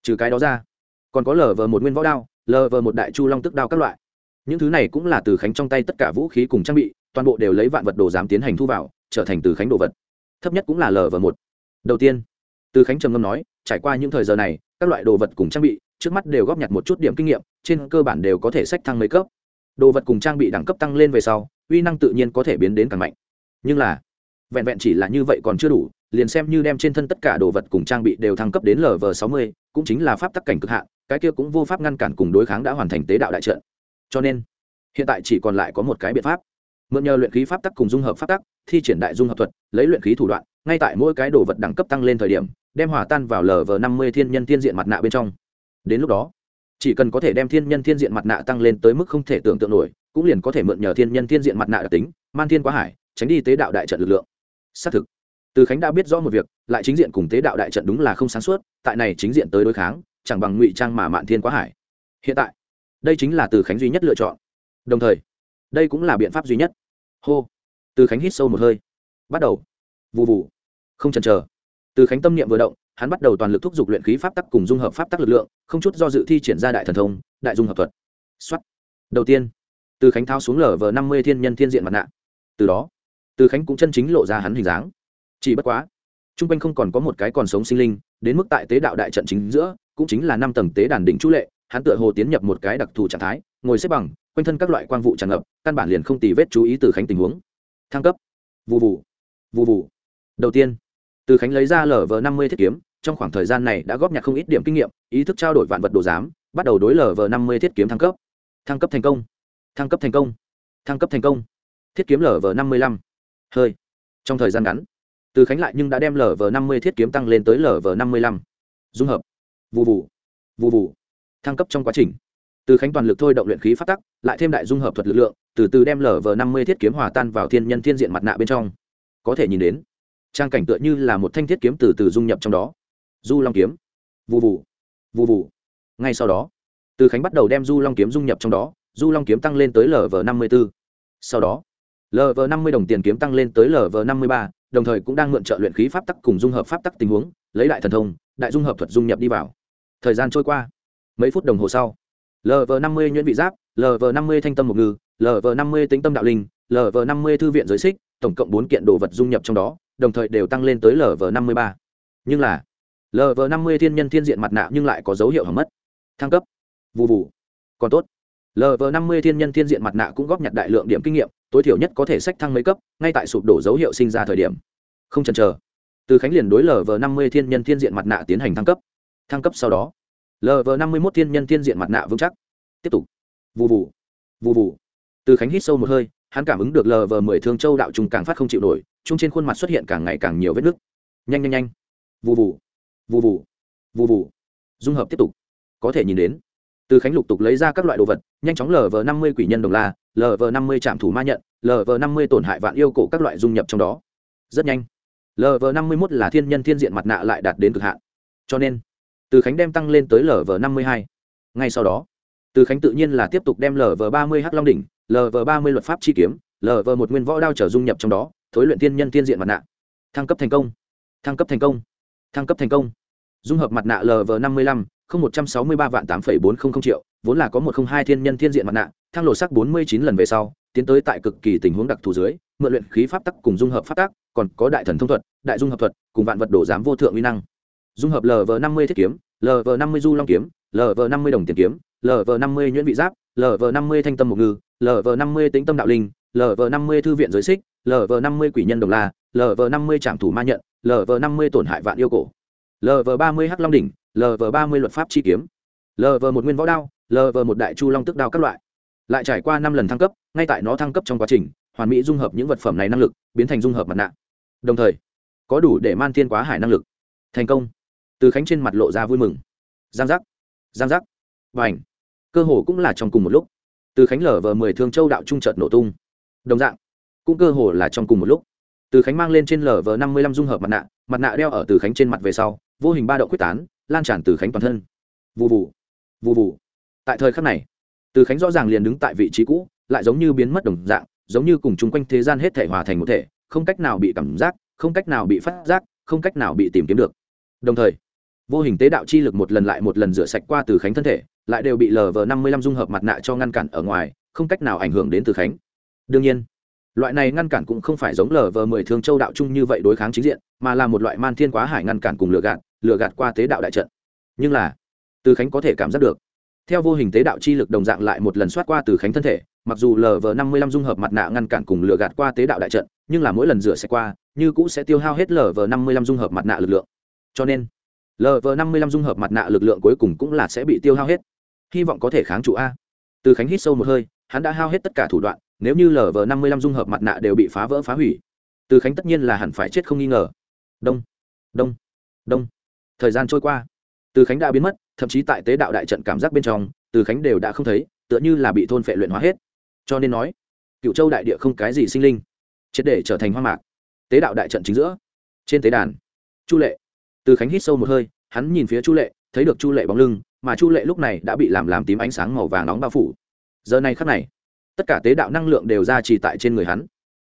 trừ cái đó ra còn có lv một nguyên võ đao lv một đại chu long tức đao các loại những thứ này cũng là từ khánh trong tay tất cả vũ khí cùng trang bị toàn bộ đều lấy vạn vật đồ giám tiến hành thu vào trở thành từ khánh đồ vật thấp nhất cũng là lv một đầu tiên từ khánh trầm ngâm nói trải qua những thời giờ này, các loại đồ vật cùng trang bị, trước mắt đều góp nhặt một chút điểm kinh nghiệm, trên cơ bản đều có thể sách thăng mấy cấp. Đồ vật cùng trang bị đẳng cấp tăng lên về sau, uy năng tự nhiên có thể biến đến càng mạnh. Nhưng là, vẹn vẹn chỉ là như vậy còn chưa đủ, liền xem như đem trên thân tất cả đồ vật cùng trang bị đều thăng cấp đến lv sáu mươi, cũng chính là pháp tắc cảnh cực hạn, cái kia cũng vô pháp ngăn cản cùng đối kháng đã hoàn thành tế đạo đại trận. Cho nên, hiện tại chỉ còn lại có một cái biện pháp. Mượn nhờ luyện khí pháp tắc cùng dung hợp pháp tắc, thi triển đại dung hợp thuật, lấy luyện khí thủ đoạn, ngay tại mỗi cái đồ vật đẳng cấp tăng lên thời điểm đem hòa tan vào lv năm mươi thiên nhân thiên diện mặt nạ bên trong. Đến lúc đó, chỉ cần có thể đem thiên nhân thiên diện mặt nạ tăng lên tới mức không thể tưởng tượng nổi, cũng liền có thể mượn nhờ thiên nhân thiên diện mặt nạ đặc tính, man thiên quá hải, tránh đi tế đạo đại trận lực lượng. Xác thực, từ khánh đã biết rõ một việc, lại chính diện cùng tế đạo đại trận đúng là không sáng suốt, tại này chính diện tới đối kháng, chẳng bằng ngụy trang mà mạn thiên quá hải. Hiện tại, đây chính là từ khánh duy nhất lựa chọn. Đồng thời, đây cũng là biện pháp duy nhất. Hô. Từ khánh hít sâu một hơi. Bắt đầu. Vụ vụ không chần chờ từ khánh tâm niệm vừa động, hắn bắt đầu toàn lực thúc giục luyện khí pháp tắc cùng dung hợp pháp tắc lực lượng, không chút do dự thi triển ra đại thần thông, đại dung hợp thuật. Xuất đầu tiên, từ khánh thao xuống lở vờ năm mươi thiên nhân thiên diện mặt nạ. Từ đó, từ khánh cũng chân chính lộ ra hắn hình dáng. Chỉ bất quá t r u n g quanh không còn có một cái còn sống sinh linh, đến mức tại tế đạo đại trận chính giữa, cũng chính là năm tầng tế đàn đỉnh chú lệ, hắn tựa hồ tiến nhập một cái đặc thù trạng thái, ngồi xếp bằng, quanh thân các loại quang vụ tràn ngập, căn bản liền không tì vết chú ý từ khánh tình huống. Thăng cấp. Vụ vụ vụ vụ đầu tiên từ khánh lấy ra lv năm mươi thiết kiếm, trong khoảng thời gian này đã góp nhặt không ít điểm kinh nghiệm, ý thức trao đổi vạn vật đồ giám, bắt đầu đối lv năm mươi thiết kiếm thăng cấp. Thăng cấp thành công. Thăng cấp thành công. Thăng cấp thành công. Thiết kiếm lv năm mươi lăm. Hơi. Trong thời gian ngắn, từ khánh lại nhưng đã đem lv năm mươi thiết kiếm tăng lên tới lv năm mươi lăm. Dung hợp. Vụ vụ vụ vụ thăng cấp trong quá trình. Từ khánh toàn lực thôi động luyện khí phát tắc, lại thêm đại dung hợp thuật lực lượng, từ từ đem lv năm mươi thiết kiếm hòa tan vào thiên nhân thiên diện mặt nạ bên trong. Có thể nhìn đến trang cảnh tựa như là một thanh thiết kiếm từ từ dung nhập trong đó. Du long kiếm. Vụ vụ vụ vụ ngay sau đó, từ khánh bắt đầu đem du long kiếm dung nhập trong đó, du long kiếm tăng lên tới lv năm mươi b ố sau đó lv năm mươi đồng tiền kiếm tăng lên tới lv năm mươi ba, đồng thời cũng đang mượn trợ luyện khí pháp tắc cùng dung hợp pháp tắc tình huống, lấy đại thần thông, đại dung hợp thuật dung nhập đi vào. Thời gian trôi qua, mấy phút đồng hồ sau lv năm mươi nhuyễn vị giáp lv năm mươi thanh tâm một ngư lv năm mươi tính tâm đạo linh lv năm mươi thư viện giới xích, tổng cộng bốn kiện đồ vật dung nhập trong đó đồng thời đều tăng lên tới lv năm mươi ba. Nhưng là lv năm mươi thiên nhân thiên diện mặt nạ nhưng lại có dấu hiệu hỏng mất. Thăng cấp. Vụ vụ còn tốt. Lv năm mươi thiên nhân thiên diện mặt nạ cũng góp nhặt đại lượng điểm kinh nghiệm, tối thiểu nhất có thể sách thăng mấy cấp, ngay tại sụp đổ dấu hiệu sinh ra thời điểm. Không chần chờ. Từ khánh liền đối lv năm mươi thiên nhân thiên diện mặt nạ tiến hành thăng cấp. Thăng cấp sau đó lv năm mươi một thiên nhân thiên diện mặt nạ vững chắc. Tiếp tục. Vụ vụ vụ vụ từ khánh hít sâu một hơi, hắn cảm ứng được lv mười thương châu đạo trùng càng phát không chịu nổi chung trên khuôn mặt xuất hiện càng ngày càng nhiều vết nứt. Nhanh nhanh nhanh. Vụ vụ vụ vụ vụ vụ dung hợp tiếp tục. Có thể nhìn đến. Từ khánh lục tục lấy ra các loại đồ vật, nhanh chóng lv năm mươi quỷ nhân đồng la lv năm mươi trạm thủ ma nhận lv năm mươi tổn hại vạn yêu cổ các loại dung nhập trong đó. Rất nhanh. Lv năm mươi mốt là thiên nhân thiên diện mặt nạ lại đạt đến cực hạn. Cho nên, từ khánh đem tăng lên tới lv năm mươi hai. Ngay sau đó, từ khánh tự nhiên là tiếp tục đem lv ba mươi h long đỉnh lv ba mươi luật pháp chi kiếm lv một nguyên võ đao trở dung nhập trong đó thối luyện thiên nhân thiên diện mặt nạ. Thăng cấp thành công. Thăng cấp thành công. Thăng cấp thành công. Dung hợp mặt nạ lv năm mươi lăm, không một trăm sáu mươi ba vạn tám phẩy bốn không không triệu, vốn là có một không hai thiên nhân thiên diện mặt nạ, thăng lộ sắc bốn mươi chín lần về sau, tiến tới tại cực kỳ tình huống đặc thù dưới, mượn luyện khí pháp tắc cùng dung hợp pháp tắc, còn có đại thần thông thuật, đại dung hợp thuật, cùng vạn vật đổ giám vô thượng uy năng. Dung hợp lv năm mươi thiết kiếm lv năm mươi du long kiếm lv năm mươi đồng tiền kiếm lv năm mươi nhuyễn vị giáp lv năm mươi thanh tâm mục ngư lv năm mươi tính tâm đạo linh lv năm mươi thư viện giới xích lv năm mươi quỷ nhân đồng la lv năm mươi trạm thủ ma nhận lv năm mươi tổn hại vạn yêu cổ. Lv ba mươi hắc long đỉnh lv ba mươi luật pháp chi kiếm. Lv một nguyên võ đao lv một đại chu long tức đao các loại. Lại trải qua năm lần thăng cấp, ngay tại nó thăng cấp trong quá trình, hoàn mỹ dung hợp những vật phẩm này năng lực, biến thành dung hợp mặt nạ. Đồng thời, có đủ để man thiên quá hải năng lực. Thành công. Từ khánh trên mặt lộ ra vui mừng. Giang giác. Giang giác. Và ảnh cơ hồ cũng là trong cùng một lúc. Từ khánh lở vờ mười thương châu đạo trung trợt nổ tung. Đồng dạng cũng cơ hồ là trong cùng một lúc. Từ khánh mang lên trên lở vờ năm mươi lăm dung hợp mặt nạ mặt nạ đeo ở từ khánh trên mặt về sau, vô hình ba đậu quyết tán, lan tràn từ khánh toàn thân. Vụ vụ vụ vụ tại thời khắc này, từ khánh rõ ràng liền đứng tại vị trí cũ, lại giống như biến mất đồng dạng, giống như cùng chung quanh thế gian hết thể hòa thành một thể, không cách nào bị cảm giác, không cách nào bị phát giác, không cách nào bị tìm kiếm được. Đồng thời, vô hình tế đạo chi lực một lần lại một lần rửa sạch qua từ khánh thân thể, lại đều bị lv năm mươi lăm dung hợp mặt nạ cho ngăn cản ở ngoài, không cách nào ảnh hưởng đến từ khánh. Đương nhiên loại này ngăn cản cũng không phải giống lv mười thương châu đạo chung như vậy đối kháng chính diện, mà là một loại man thiên quá hải ngăn cản cùng lừa gạt lừa gạt qua tế đạo đại trận. Nhưng là, từ khánh có thể cảm giác được. Theo vô hình tế đạo chi lực đồng dạng lại một lần soát qua từ khánh thân thể, mặc dù lv năm mươi lăm dung hợp mặt nạ ngăn cản cùng lừa gạt qua tế đạo đại trận, nhưng là mỗi lần rửa sẽ qua, như cũ sẽ tiêu hao hết lv năm mươi lăm dung hợp mặt nạ lực lượng. Cho nên lv năm mươi lăm dung hợp mặt nạ lực lượng cuối cùng cũng là sẽ bị tiêu hao hết. Hy vọng có thể kháng trụ a. Từ khánh hít sâu một hơi, hắn đã hao hết tất cả thủ đoạn nếu như lv năm mươi lăm dung hợp mặt nạ đều bị phá vỡ phá hủy, từ khánh tất nhiên là hẳn phải chết không nghi ngờ. Đông đông đông. Thời gian trôi qua, từ khánh đã biến mất, thậm chí tại tế đạo đại trận cảm giác bên trong, từ khánh đều đã không thấy, tựa như là bị thôn phệ luyện hóa hết. Cho nên nói, cựu châu đại địa không cái gì sinh linh, triệt để trở thành hoang mạc. Tế đạo đại trận chính giữa, trên tế đàn, chu lệ. Từ khánh hít sâu một hơi, hắn nhìn phía chu lệ, thấy được chu lệ bóng lưng, mà chu lệ lúc này đã bị làm làm tím ánh sáng màu vàng nóng bao phủ. Giờ này khắc này tất cả tế đạo năng lượng đều ra trì tại trên người hắn.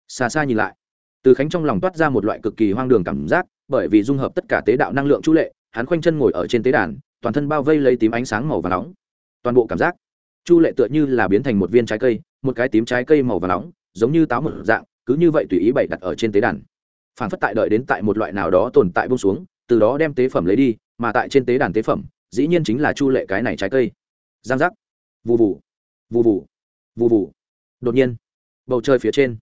Xa xa nhìn lại, từ khánh trong lòng toát ra một loại cực kỳ hoang đường cảm giác, bởi vì dung hợp tất cả tế đạo năng lượng chu lệ, hắn khoanh chân ngồi ở trên tế đàn, toàn thân bao vây lấy tím ánh sáng màu và nóng. Toàn bộ cảm giác chu lệ tựa như là biến thành một viên trái cây, một cái tím trái cây màu và nóng, giống như táo một dạng, cứ như vậy tùy ý bày đặt ở trên tế đàn. Phản phất tại đợi đến tại một loại nào đó tồn tại bông xuống, từ đó đem tế phẩm lấy đi, mà tại trên tế đàn tế phẩm, dĩ nhiên chính là chu lệ cái này trái cây. Giang giác. Vù vù. Vù vù vù vù. Đột nhiên, bầu trời phía trên,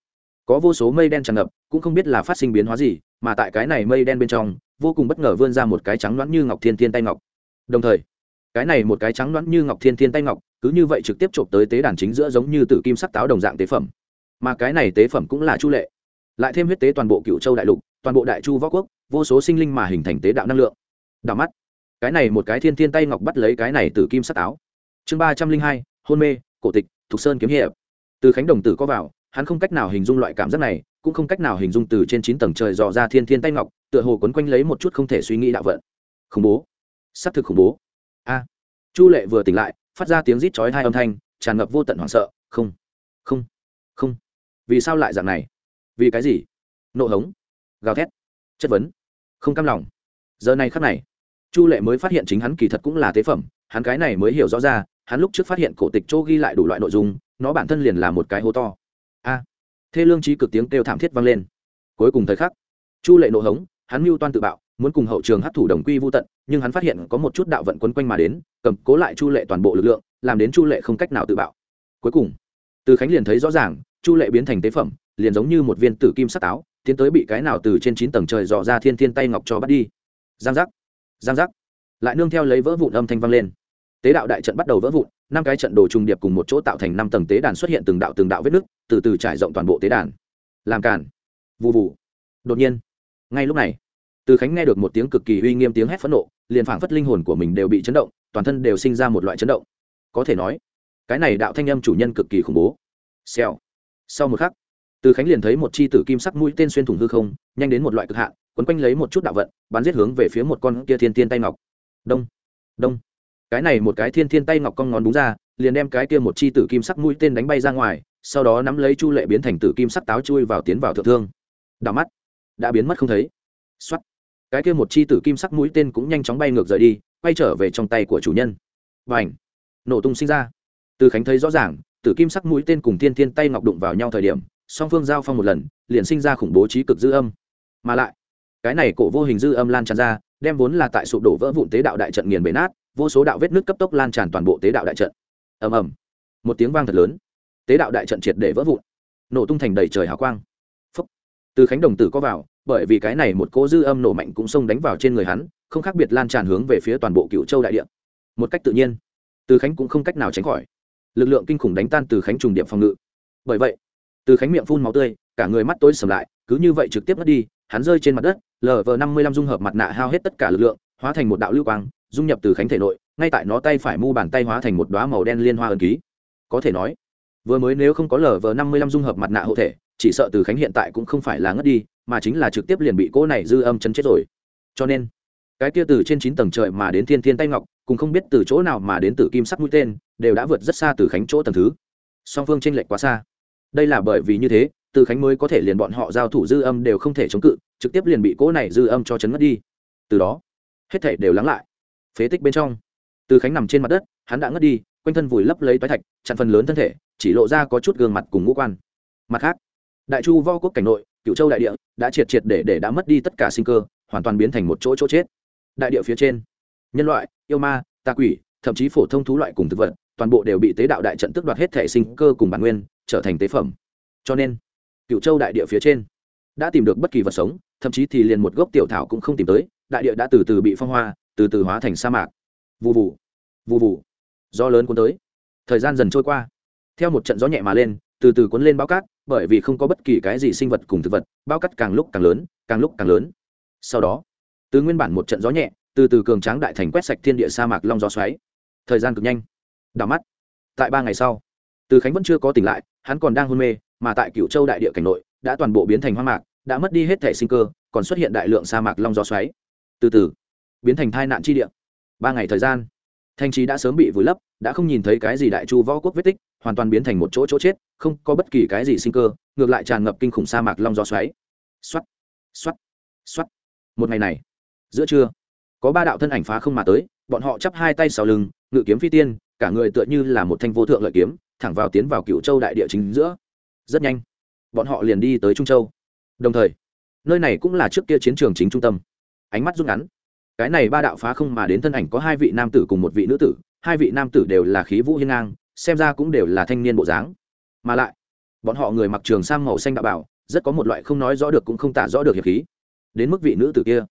có vô số mây đen tràn ngập, cũng không biết là phát sinh biến hóa gì, mà tại cái này mây đen bên trong, vô cùng bất ngờ vươn ra một cái trắng loãng như ngọc thiên thiên tay ngọc. Đồng thời, cái này một cái trắng loãng như ngọc thiên thiên tay ngọc, cứ như vậy trực tiếp trộm tới tế đàn chính giữa giống như tử kim sắc táo đồng dạng tế phẩm. Mà cái này tế phẩm cũng là chu lệ. Lại thêm huyết tế toàn bộ cựu châu đại lục, toàn bộ đại chu võ quốc, vô số sinh linh mà hình thành tế đạo năng lượng. Đạo mắt, cái này một cái thiên thiên tay ngọc bắt lấy cái này từ kim sắc táo. Chương ba trăm linh hai, hôn mê, cổ tịch thục sơn kiếm hiệp. Từ khánh đồng tử có vào, hắn không cách nào hình dung loại cảm giác này, cũng không cách nào hình dung từ trên chín tầng trời dò ra thiên thiên tay ngọc, tựa hồ quấn quanh lấy một chút không thể suy nghĩ đạo vận. Khủng bố. S á c thực khủng bố. A. Chu lệ vừa tỉnh lại, phát ra tiếng rít chói hai âm thanh, tràn ngập vô tận hoảng sợ. Không. Không. Không. Vì sao lại dạng này? Vì cái gì? Nộ hống. Gào thét. Chất vấn. Không cam lòng. Giờ này khắc này, chu lệ mới phát hiện chính hắn kỳ thật cũng là tế phẩm, hắn cái này mới hiểu rõ ra hắn lúc trước phát hiện cổ tịch chỗ ghi lại đủ loại nội dung, nó bản thân liền là một cái hố to. A. Thê lương trí cực tiếng kêu thảm thiết vang lên. Cuối cùng thời khắc, chu lệ nộ hống, hắn mưu toan tự bạo, muốn cùng hậu trường hấp thủ đồng quy vô tận, nhưng hắn phát hiện có một chút đạo vận quấn quanh mà đến, cầm cố lại chu lệ toàn bộ lực lượng, làm đến chu lệ không cách nào tự bạo. Cuối cùng, từ khánh liền thấy rõ ràng, chu lệ biến thành tế phẩm, liền giống như một viên tử kim sắc táo, tiến tới bị cái nào từ trên chín tầng trời dò ra thiên thiên tay ngọc cho bắt đi. Giang giác giang giác. Lại nương theo lấy vỡ vụn âm thanh vang lên tế đạo đại trận bắt đầu vỡ vụn, năm cái trận đồ trùng điệp cùng một chỗ tạo thành năm tầng tế đàn xuất hiện từng đạo từng đạo vết nứt, từ từ trải rộng toàn bộ tế đàn. Làm cản vụ vụ đột nhiên, ngay lúc này, từ khánh nghe được một tiếng cực kỳ uy nghiêm tiếng hét phẫn nộ, liền phảng phất linh hồn của mình đều bị chấn động, toàn thân đều sinh ra một loại chấn động. Có thể nói, cái này đạo thanh âm chủ nhân cực kỳ khủng bố. Xèo. Sau một khắc, từ khánh liền thấy một chi tử kim sắc mũi tên xuyên thủng hư không, nhanh đến một loại cực hạn, quấn quanh lấy một chút đạo vận, bắn giết hướng về phía một con kia thiên tiên tay ngọc. Đông. Đông cái này một cái thiên thiên tay ngọc cong ngón đúng ra, liền đem cái kia một chi tử kim sắc mũi tên đánh bay ra ngoài, sau đó nắm lấy chu lệ biến thành tử kim sắc táo chui vào tiến vào thượng thương. Đảo mắt, đã biến mất không thấy. Xuất cái kia một chi tử kim sắc mũi tên cũng nhanh chóng bay ngược rời đi, quay trở về trong tay của chủ nhân. Và ảnh nổ tung sinh ra. Từ khánh thấy rõ ràng, tử kim sắc mũi tên cùng thiên thiên tay ngọc đụng vào nhau thời điểm, song phương giao phong một lần, liền sinh ra khủng bố trí cực dư âm. Mà lại, cái này cổ vô hình dư âm lan tràn ra, đem vốn là tại sụp đổ vỡ vụn tế đạo đại trận nghiền bể nát vô số đạo vết nước cấp tốc lan tràn toàn bộ tế đạo đại trận. Ầm ầm. Một tiếng vang thật lớn. Tế đạo đại trận triệt để vỡ vụn. Nổ tung thành đầy trời hào quang. Phúc. từ khánh đồng tử có vào, bởi vì cái này một cỗ dư âm nổ mạnh cũng xông đánh vào trên người hắn, không khác biệt lan tràn hướng về phía toàn bộ cựu châu đại địa. Một cách tự nhiên, từ khánh cũng không cách nào tránh khỏi. Lực lượng kinh khủng đánh tan từ khánh trùng điểm phòng ngự. Bởi vậy, từ khánh miệng phun máu tươi, cả người mắt tối sầm lại, cứ như vậy trực tiếp mất đi, hắn rơi trên mặt đất lờ vờ năm mươi lăm dung hợp mặt nạ hao hết tất cả lực lượng, hóa thành một đạo lưu quang dung nhập từ khánh thể nội, ngay tại nó tay phải mu bàn tay hóa thành một đoá màu đen liên hoa ân ký. Có thể nói, vừa mới nếu không có lờ vờ năm mươi lăm dung hợp mặt nạ hộ thể, chỉ sợ từ khánh hiện tại cũng không phải là ngất đi, mà chính là trực tiếp liền bị cô này dư âm chấn chết rồi. Cho nên, cái kia từ trên chín tầng trời mà đến thiên thiên tay ngọc, cùng không biết từ chỗ nào mà đến từ kim sắc mũi tên, đều đã vượt rất xa từ khánh chỗ tầng thứ. Song phương tranh lệch quá xa. Đây là bởi vì như thế, từ khánh mới có thể liền bọn họ giao thủ dư âm đều không thể chống cự, trực tiếp liền bị cỗ này dư âm cho chấn ngất đi. Từ đó, hết thể đều lắng lại phế tích bên trong. Từ khánh nằm trên mặt đất, hắn đã ngất đi, quanh thân vùi lấp lấy toái thạch, chặn phần lớn thân thể, chỉ lộ ra có chút gương mặt cùng ngũ quan. Mặt khác, đại chu vo quốc cảnh nội cựu châu đại địa, đã triệt triệt để để đã mất đi tất cả sinh cơ, hoàn toàn biến thành một chỗ chỗ chết. Đại địa phía trên, nhân loại, yêu ma, tà quỷ, thậm chí phổ thông thú loại cùng thực vật, toàn bộ đều bị tế đạo đại trận tước đoạt hết thể sinh cơ cùng bản nguyên, trở thành tế phẩm. Cho nên cựu châu đại địa phía trên, đã tìm được bất kỳ vật sống, thậm chí thì liền một gốc tiểu thảo cũng không tìm tới, đại địa đã từ từ bị phong hoa từ từ hóa thành sa mạc. Vụ vụ vụ vụ gió lớn cuốn tới. Thời gian dần trôi qua. Theo một trận gió nhẹ mà lên, từ từ cuốn lên bao cát, bởi vì không có bất kỳ cái gì sinh vật cùng thực vật, bao cát càng lúc càng lớn, càng lúc càng lớn. Sau đó, từ nguyên bản một trận gió nhẹ, từ từ cường tráng đại thành quét sạch thiên địa sa mạc long gió xoáy. Thời gian cực nhanh. Đảo mắt. Tại ba ngày sau, từ khánh vẫn chưa có tỉnh lại, hắn còn đang hôn mê, mà tại cựu châu đại địa cảnh nội, đã toàn bộ biến thành hoang mạc, đã mất đi hết thể sinh cơ, còn xuất hiện đại lượng sa mạc long gió xoáy. Từ từ biến thành thai nạn chi địa. Ba ngày thời gian thành trì đã sớm bị vùi lấp, đã không nhìn thấy cái gì đại chu võ quốc vết tích, hoàn toàn biến thành một chỗ chỗ chết, không có bất kỳ cái gì sinh cơ, ngược lại tràn ngập kinh khủng sa mạc long gió xoáy. Xoắt xoắt xoắt một ngày này, giữa trưa, có ba đạo thân ảnh phá không mà tới, bọn họ chắp hai tay sau lưng, ngự kiếm phi tiên, cả người tựa như là một thanh vô thượng lợi kiếm, thẳng vào tiến vào cựu châu đại địa chính giữa. Rất nhanh, bọn họ liền đi tới trung châu. Đồng thời, nơi này cũng là trước kia chiến trường chính trung tâm. Ánh mắt rút ngắn cái này ba đạo phá không mà đến thân ảnh có hai vị nam tử cùng một vị nữ tử, hai vị nam tử đều là khí vũ hiên ngang, xem ra cũng đều là thanh niên bộ dáng. Mà lại, bọn họ người mặc trường sang màu xanh đạo bảo, rất có một loại không nói rõ được cũng không tả rõ được hiệp khí. Đến mức vị nữ tử kia,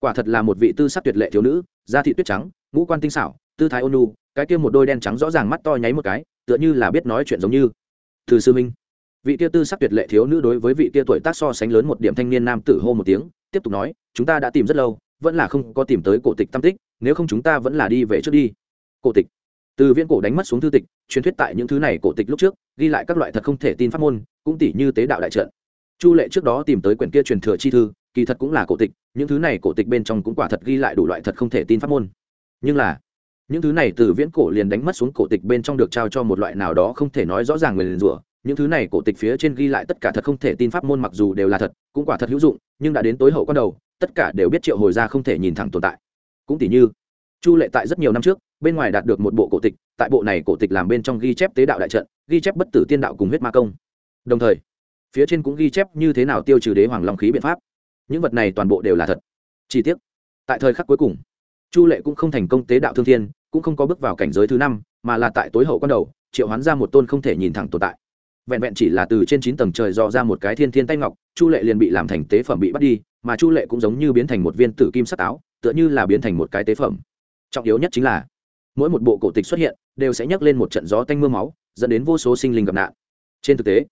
quả thật là một vị tư sắc tuyệt lệ thiếu nữ, da thị tuyết trắng, ngũ quan tinh xảo, tư thái ônu cái kia một đôi đen trắng rõ ràng mắt to nháy một cái, tựa như là biết nói chuyện giống như. Từ sư minh, vị kia tư sắc tuyệt lệ thiếu nữ đối với vị kia tuổi tác so sánh lớn một điểm thanh niên nam tử hô một tiếng, tiếp tục nói, chúng ta đã tìm rất lâu vẫn là không có tìm tới cổ tịch tam tích, nếu không chúng ta vẫn là đi về trước đi. Cổ tịch. Từ viễn cổ đánh mất xuống thư tịch, truyền thuyết tại những thứ này cổ tịch lúc trước, ghi lại các loại thật không thể tin pháp môn, cũng tỷ như tế đạo đại trận. Chu lệ trước đó tìm tới quyển kia truyền thừa chi thư, kỳ thật cũng là cổ tịch, những thứ này cổ tịch bên trong cũng quả thật ghi lại đủ loại thật không thể tin pháp môn. Nhưng là, những thứ này từ viễn cổ liền đánh mất xuống cổ tịch bên trong được trao cho một loại nào đó không thể nói rõ ràng người liền rủa, những thứ này cổ tịch phía trên ghi lại tất cả thật không thể tin pháp môn mặc dù đều là thật, cũng quả thật hữu dụng, nhưng đã đến tối hậu quan đầu tất cả đều biết triệu hồi ra không thể nhìn thẳng tồn tại. Cũng tỷ như, chu lệ tại rất nhiều năm trước, bên ngoài đạt được một bộ cổ tịch, tại bộ này cổ tịch làm bên trong ghi chép tế đạo đại trận, ghi chép bất tử tiên đạo cùng huyết ma công. Đồng thời, phía trên cũng ghi chép như thế nào tiêu trừ đế hoàng long khí biện pháp. Những vật này toàn bộ đều là thật. Chi tiết tại thời khắc cuối cùng, chu lệ cũng không thành công tế đạo thương thiên, cũng không có bước vào cảnh giới thứ năm, mà là tại tối hậu con đầu, triệu hoán ra một tôn không thể nhìn thẳng tồn tại vẹn vẹn chỉ là từ trên chín tầng trời dò ra một cái thiên thiên tay ngọc, chu lệ liền bị làm thành tế phẩm bị bắt đi, mà chu lệ cũng giống như biến thành một viên tử kim sắc áo, tựa như là biến thành một cái tế phẩm. Trọng yếu nhất chính là, mỗi một bộ cổ tịch xuất hiện, đều sẽ nhắc lên một trận gió tanh m ư a máu, dẫn đến vô số sinh linh gặp nạn. Trên thực tế,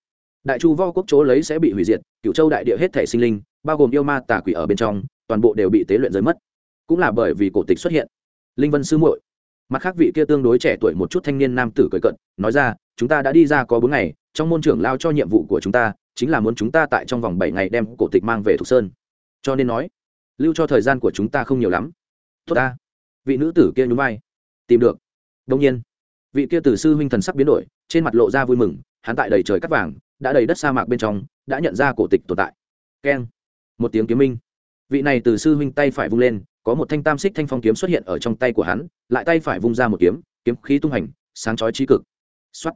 đại chu vo quốc chỗ lấy sẽ bị hủy diệt cựu châu đại địa hết thể sinh linh, bao gồm yêu ma tà quỷ ở bên trong, toàn bộ đều bị tế luyện giới mất. Cũng là bởi vì cổ tịch xuất hiện. Linh vân sư muội, mặt khác vị kia tương đối trẻ tuổi một chút thanh niên nam tử cười cận nói ra, chúng ta đã đi ra có bốn ngày trong môn trưởng lao cho nhiệm vụ của chúng ta chính là muốn chúng ta tại trong vòng bảy ngày đem cổ tịch mang về thục sơn. Cho nên nói, lưu cho thời gian của chúng ta không nhiều lắm. Tốt ta. Vị nữ tử kia nhún vai. Tìm được. Đông nhiên, vị kia tử sư huynh thần sắc biến đổi, trên mặt lộ ra vui mừng, hắn tại đầy trời cắt vàng, đã đầy đất sa mạc bên trong, đã nhận ra cổ tịch tồn tại. Keng. Một tiếng kiếm minh. Vị này từ sư huynh tay phải vung lên, có một thanh tam xích thanh phong kiếm xuất hiện ở trong tay của hắn, lại tay phải vung ra một kiếm kiếm khí tung hành, sáng chói trí cực. Xuất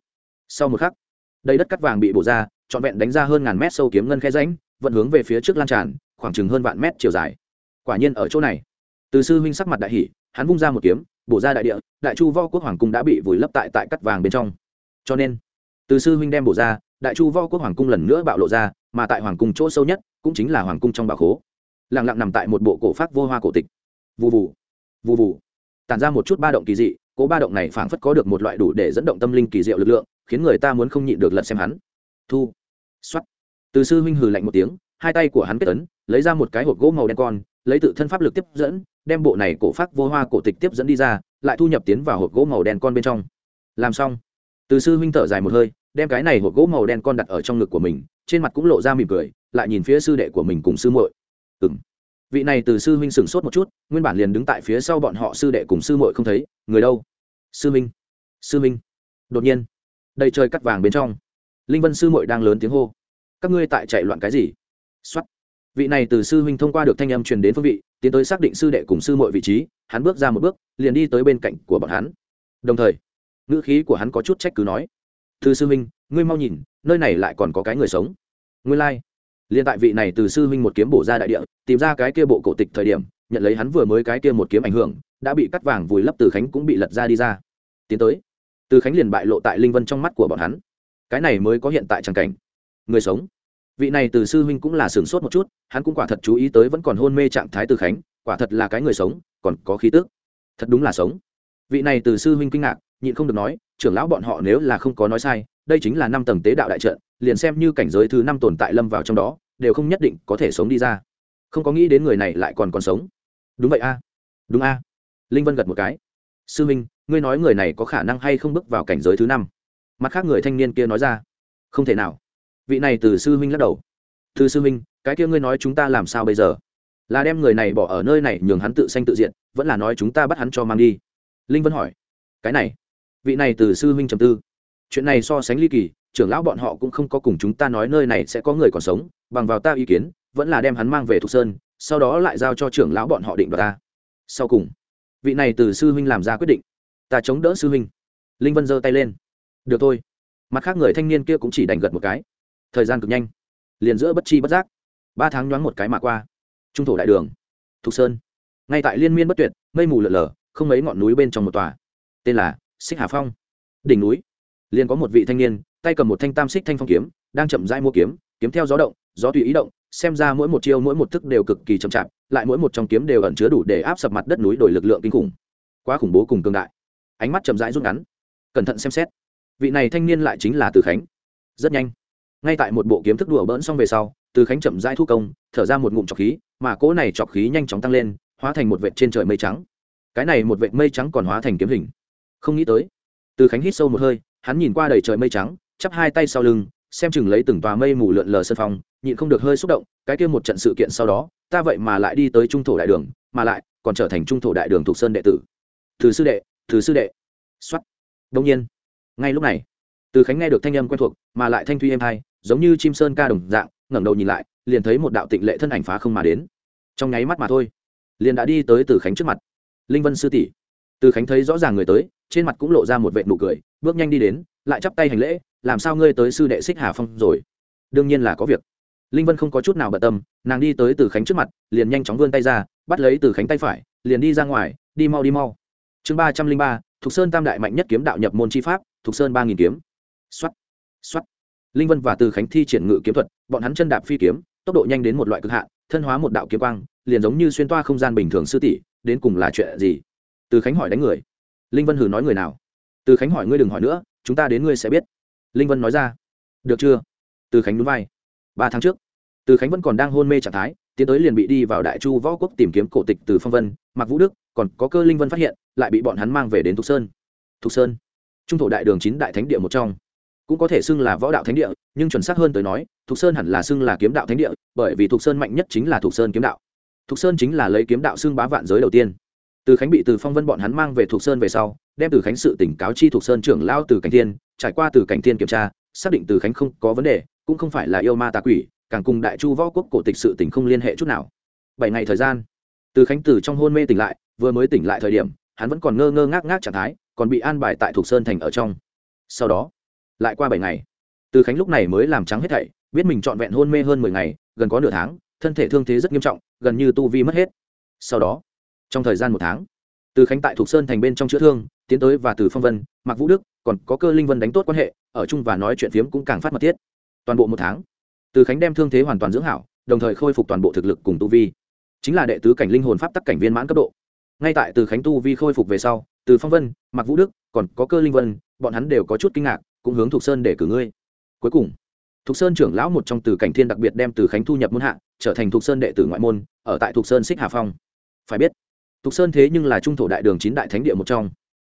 sau một khắc đầy đất cắt vàng bị bổ ra trọn vẹn đánh ra hơn ngàn mét sâu kiếm ngân khe ránh vận hướng về phía trước lan tràn khoảng chừng hơn vạn mét chiều dài. Quả nhiên ở chỗ này từ sư huynh sắc mặt đại hỷ hắn vung ra một kiếm bổ ra đại địa đại chu võ quốc hoàng cung đã bị vùi lấp tại tại cắt vàng bên trong. Cho nên từ sư huynh đem bổ ra đại chu võ quốc hoàng cung lần nữa bạo lộ ra mà tại hoàng cung chỗ sâu nhất cũng chính là hoàng cung trong bảo khố. Lặng lặng nằm tại một bộ cổ pháp vô hoa cổ tịch. Vù vù, vù vù, tản ra một chút ba động kỳ dị cố ba động này phảng phất có được một loại đủ để dẫn động tâm linh kỳ diệu lực lượng khiến người ta muốn không nhịn được lật xem hắn. Thu. X từ sư huynh hừ lạnh một tiếng, hai tay của hắn kết ấn, lấy ra một cái hộp gỗ màu đen con, lấy tự thân pháp lực tiếp dẫn, đem bộ này cổ pháp vô hoa cổ tịch tiếp dẫn đi ra, lại thu nhập tiến vào hộp gỗ màu đen con bên trong. Làm xong. Từ sư huynh thở dài một hơi, đem cái này hộp gỗ màu đen con đặt ở trong ngực của mình, trên mặt cũng lộ ra mỉm cười, lại nhìn phía sư đệ của mình cùng sư muội. Ừ m vị này từ sư huynh sửng sốt một chút, nguyên bản liền đứng tại phía sau bọn họ sư đệ cùng sư muội không thấy, người đâu? Sư huynh. Sư huynh. Đột nhiên đầy trời cắt vàng bên trong. Linh vân sư muội đang lớn tiếng hô. Các ngươi tại chạy loạn cái gì? Xuất vị này từ sư huynh thông qua được thanh âm truyền đến phương vị, tiến tới xác định sư đệ cùng sư muội vị trí, hắn bước ra một bước, liền đi tới bên cạnh của bọn hắn. Đồng thời, ngữ khí của hắn có chút trách cứ nói. Thư sư huynh, ngươi mau nhìn, nơi này lại còn có cái người sống. Ngươi lai、like. liền tại vị này từ sư huynh một kiếm bổ ra đại địa, tìm ra cái kia bộ cổ tịch thời điểm, nhận lấy hắn vừa mới cái kia một kiếm ảnh hưởng, đã bị cắt vàng vùi lấp từ khánh cũng bị lật ra đi ra. Tiến tới từ khánh liền bại lộ tại linh vân trong mắt của bọn hắn. Cái này mới có hiện tại tràng cảnh. Người sống. Vị này từ sư huynh cũng là sửng sốt một chút, hắn cũng quả thật chú ý tới vẫn còn hôn mê trạng thái từ khánh, quả thật là cái người sống, còn có khí tức. Thật đúng là sống. Vị này từ sư huynh kinh ngạc, nhịn không được nói, trưởng lão bọn họ nếu là không có nói sai, đây chính là năm tầng tế đạo đại trận, liền xem như cảnh giới thứ năm tồn tại lâm vào trong đó, đều không nhất định có thể sống đi ra. Không có nghĩ đến người này lại còn còn sống. Đúng vậy a. Đúng a. Linh vân gật một cái sư minh ngươi nói người này có khả năng hay không bước vào cảnh giới thứ năm? Mặt khác người thanh niên kia nói ra. Không thể nào. Vị này từ sư Minh lắc đầu. Từ sư Minh, cái kia ngươi nói chúng ta làm sao bây giờ? Là đem người này bỏ ở nơi này nhường hắn tự sanh tự diện vẫn là nói chúng ta bắt hắn cho mang đi? Linh vân hỏi. Cái này. Vị này từ sư huynh trầm tư. Chuyện này so sánh ly kỳ trưởng lão bọn họ cũng không có cùng chúng ta nói nơi này sẽ có người còn sống bằng vào ta ý kiến vẫn là đem hắn mang về thục sơn sau đó lại giao cho trưởng lão bọn họ định đoạt ta. Sau cùng vị này từ sư huynh làm ra quyết định. Ta chống đỡ sư huynh. Linh vân giơ tay lên. Được thôi. Mặt khác người thanh niên kia cũng chỉ đành gật một cái. Thời gian cực nhanh, liền giữa bất chi bất giác, ba tháng nhoáng một cái mà qua. Trung thổ đại đường, thục sơn. Ngay tại liên miên bất tuyệt, mây mù lợn lờ không mấy ngọn núi bên trong một tòa. Tên là xích hà phong. Đỉnh núi, liền có một vị thanh niên, tay cầm một thanh tam xích thanh phong kiếm, đang chậm rãi mua kiếm kiếm theo gió động, gió tùy ý động, xem ra mỗi một chiêu mỗi một thức đều cực kỳ chậm chạp lại mỗi một trong kiếm đều ẩn chứa đủ để áp sập mặt đất núi đổi lực lượng kinh khủng. Quá khủng bố cùng cương đại. Ánh mắt chậm rãi rút ngắn. Cẩn thận xem xét. Vị này thanh niên lại chính là từ khánh. Rất nhanh. Ngay tại một bộ kiếm thức đùa bỡn xong về sau từ khánh chậm rãi thu công thở ra một ngụm trọc khí mà cỗ này trọc khí nhanh chóng tăng lên hóa thành một vệt trên trời mây trắng. Cái này một vệt mây trắng còn hóa thành kiếm hình. Không nghĩ tới. Từ khánh hít sâu một hơi hắn nhìn qua đầy trời mây trắng chắp hai tay sau lưng xem chừng lấy từng tòa mây mù lượn lờ sân phòng, nhịn không được hơi xúc động cái kia một trận sự kiện sau đó, ta vậy mà lại đi tới trung thổ đại đường, mà lại còn trở thành trung thổ đại đường thuộc sơn đệ tử. Thứ sư đệ thứ sư đệ. Xuất đông nhiên, ngay lúc này, từ khánh nghe được thanh âm quen thuộc, mà lại thanh thuy êm hai giống như chim sơn ca đồng dạng, ngẩng đầu nhìn lại, liền thấy một đạo tịnh lệ thân ảnh phá không mà đến. Trong nháy mắt mà thôi, liền đã đi tới từ khánh trước mặt. Linh vân sư tỷ. Từ khánh thấy rõ ràng người tới, trên mặt cũng lộ ra một vệ nụ cười, bước nhanh đi đến, lại chắp tay hành lễ, làm sao ngươi tới sư đệ xích hà phong rồi? Đương nhiên là có việc linh vân không có chút nào bận tâm, nàng đi tới từ khánh trước mặt, liền nhanh chóng vươn tay ra, bắt lấy từ khánh tay phải, liền đi ra ngoài, đi mau đi mau. Chương ba trăm linh ba, thục sơn tam đại mạnh nhất kiếm đạo nhập môn chi pháp, thục sơn ba nghìn kiếm. X o á t x o á t linh vân và từ khánh thi triển ngự kiếm thuật, bọn hắn chân đạp phi kiếm, tốc độ nhanh đến một loại cực hạn, thân hóa một đạo kiếm quang, liền giống như xuyên toa không gian bình thường sư tỷ, đến cùng là chuyện gì? Từ khánh hỏi đánh người. Linh vân hử nói người nào? Từ khánh hỏi ngươi đừng hỏi nữa, chúng ta đến ngươi sẽ biết. Linh vân nói ra. Được chưa? Từ khánh núi vai ba tháng trước. Từ khánh vẫn còn đang hôn mê trạng thái, tiến tới liền bị đi vào đại chu võ quốc tìm kiếm cổ tịch từ phong vân mặc vũ đức, còn có cơ linh vân phát hiện, lại bị bọn hắn mang về đến thục sơn. Thục sơn, trung thổ đại đường chín đại thánh địa một trong. Cũng có thể xưng là võ đạo thánh địa, nhưng chuẩn xác hơn tới nói, thục sơn hẳn là xưng là kiếm đạo thánh địa, bởi vì thục sơn mạnh nhất chính là thục sơn kiếm đạo. Thục sơn chính là lấy kiếm đạo xưng bá vạn giới đầu tiên. Từ khánh bị từ phong vân bọn hắn mang về thục sơn về sau, đem từ khánh sự tỉnh cáo chi thục sơn trưởng lao từ cảnh thiên, trải qua từ cảnh thiên kiểm tra, xác định từ khánh không có vấn đề cũng không phải là yêu ma tà quỷ, càng cùng đại chu võ quốc cổ tịch sự tỉnh không liên hệ chút nào. Bảy ngày thời gian, từ khánh tử trong hôn mê tỉnh lại, vừa mới tỉnh lại thời điểm, hắn vẫn còn ngơ ngơ ngác ngác trạng thái, còn bị an bài tại thục sơn thành ở trong. Sau đó, lại qua bảy ngày. Từ khánh lúc này mới làm trắng hết thảy, biết mình trọn vẹn hôn mê hơn mười ngày, gần có nửa tháng, thân thể thương thế rất nghiêm trọng, gần như tu vi mất hết. Sau đó, trong thời gian một tháng, từ khánh tại thục sơn thành bên trong chữa thương, tiến tới và từ phong vân mặc vũ đức, còn có cơ linh vân đánh tốt quan hệ, ở chung và nói chuyện phiếm cũng càng phát mật thiết toàn bộ một tháng. Từ khánh đem thương thế hoàn toàn dưỡng hảo, đồng thời khôi phục toàn bộ thực lực cùng tu vi. Chính là đệ tứ cảnh linh hồn pháp tắc cảnh viên mãn cấp độ. Ngay tại từ khánh tu vi khôi phục về sau, từ phong vân mặc vũ đức, còn có cơ linh vân, bọn hắn đều có chút kinh ngạc, cũng hướng thục sơn để cử ngươi. Cuối cùng, thục sơn trưởng lão một trong từ cảnh thiên đặc biệt đem từ khánh thu nhập môn hạ, trở thành thục sơn đệ tử ngoại môn, ở tại thục sơn xích hà phong. Phải biết, thục sơn thế nhưng là trung thổ đại đường chín đại thánh địa một trong.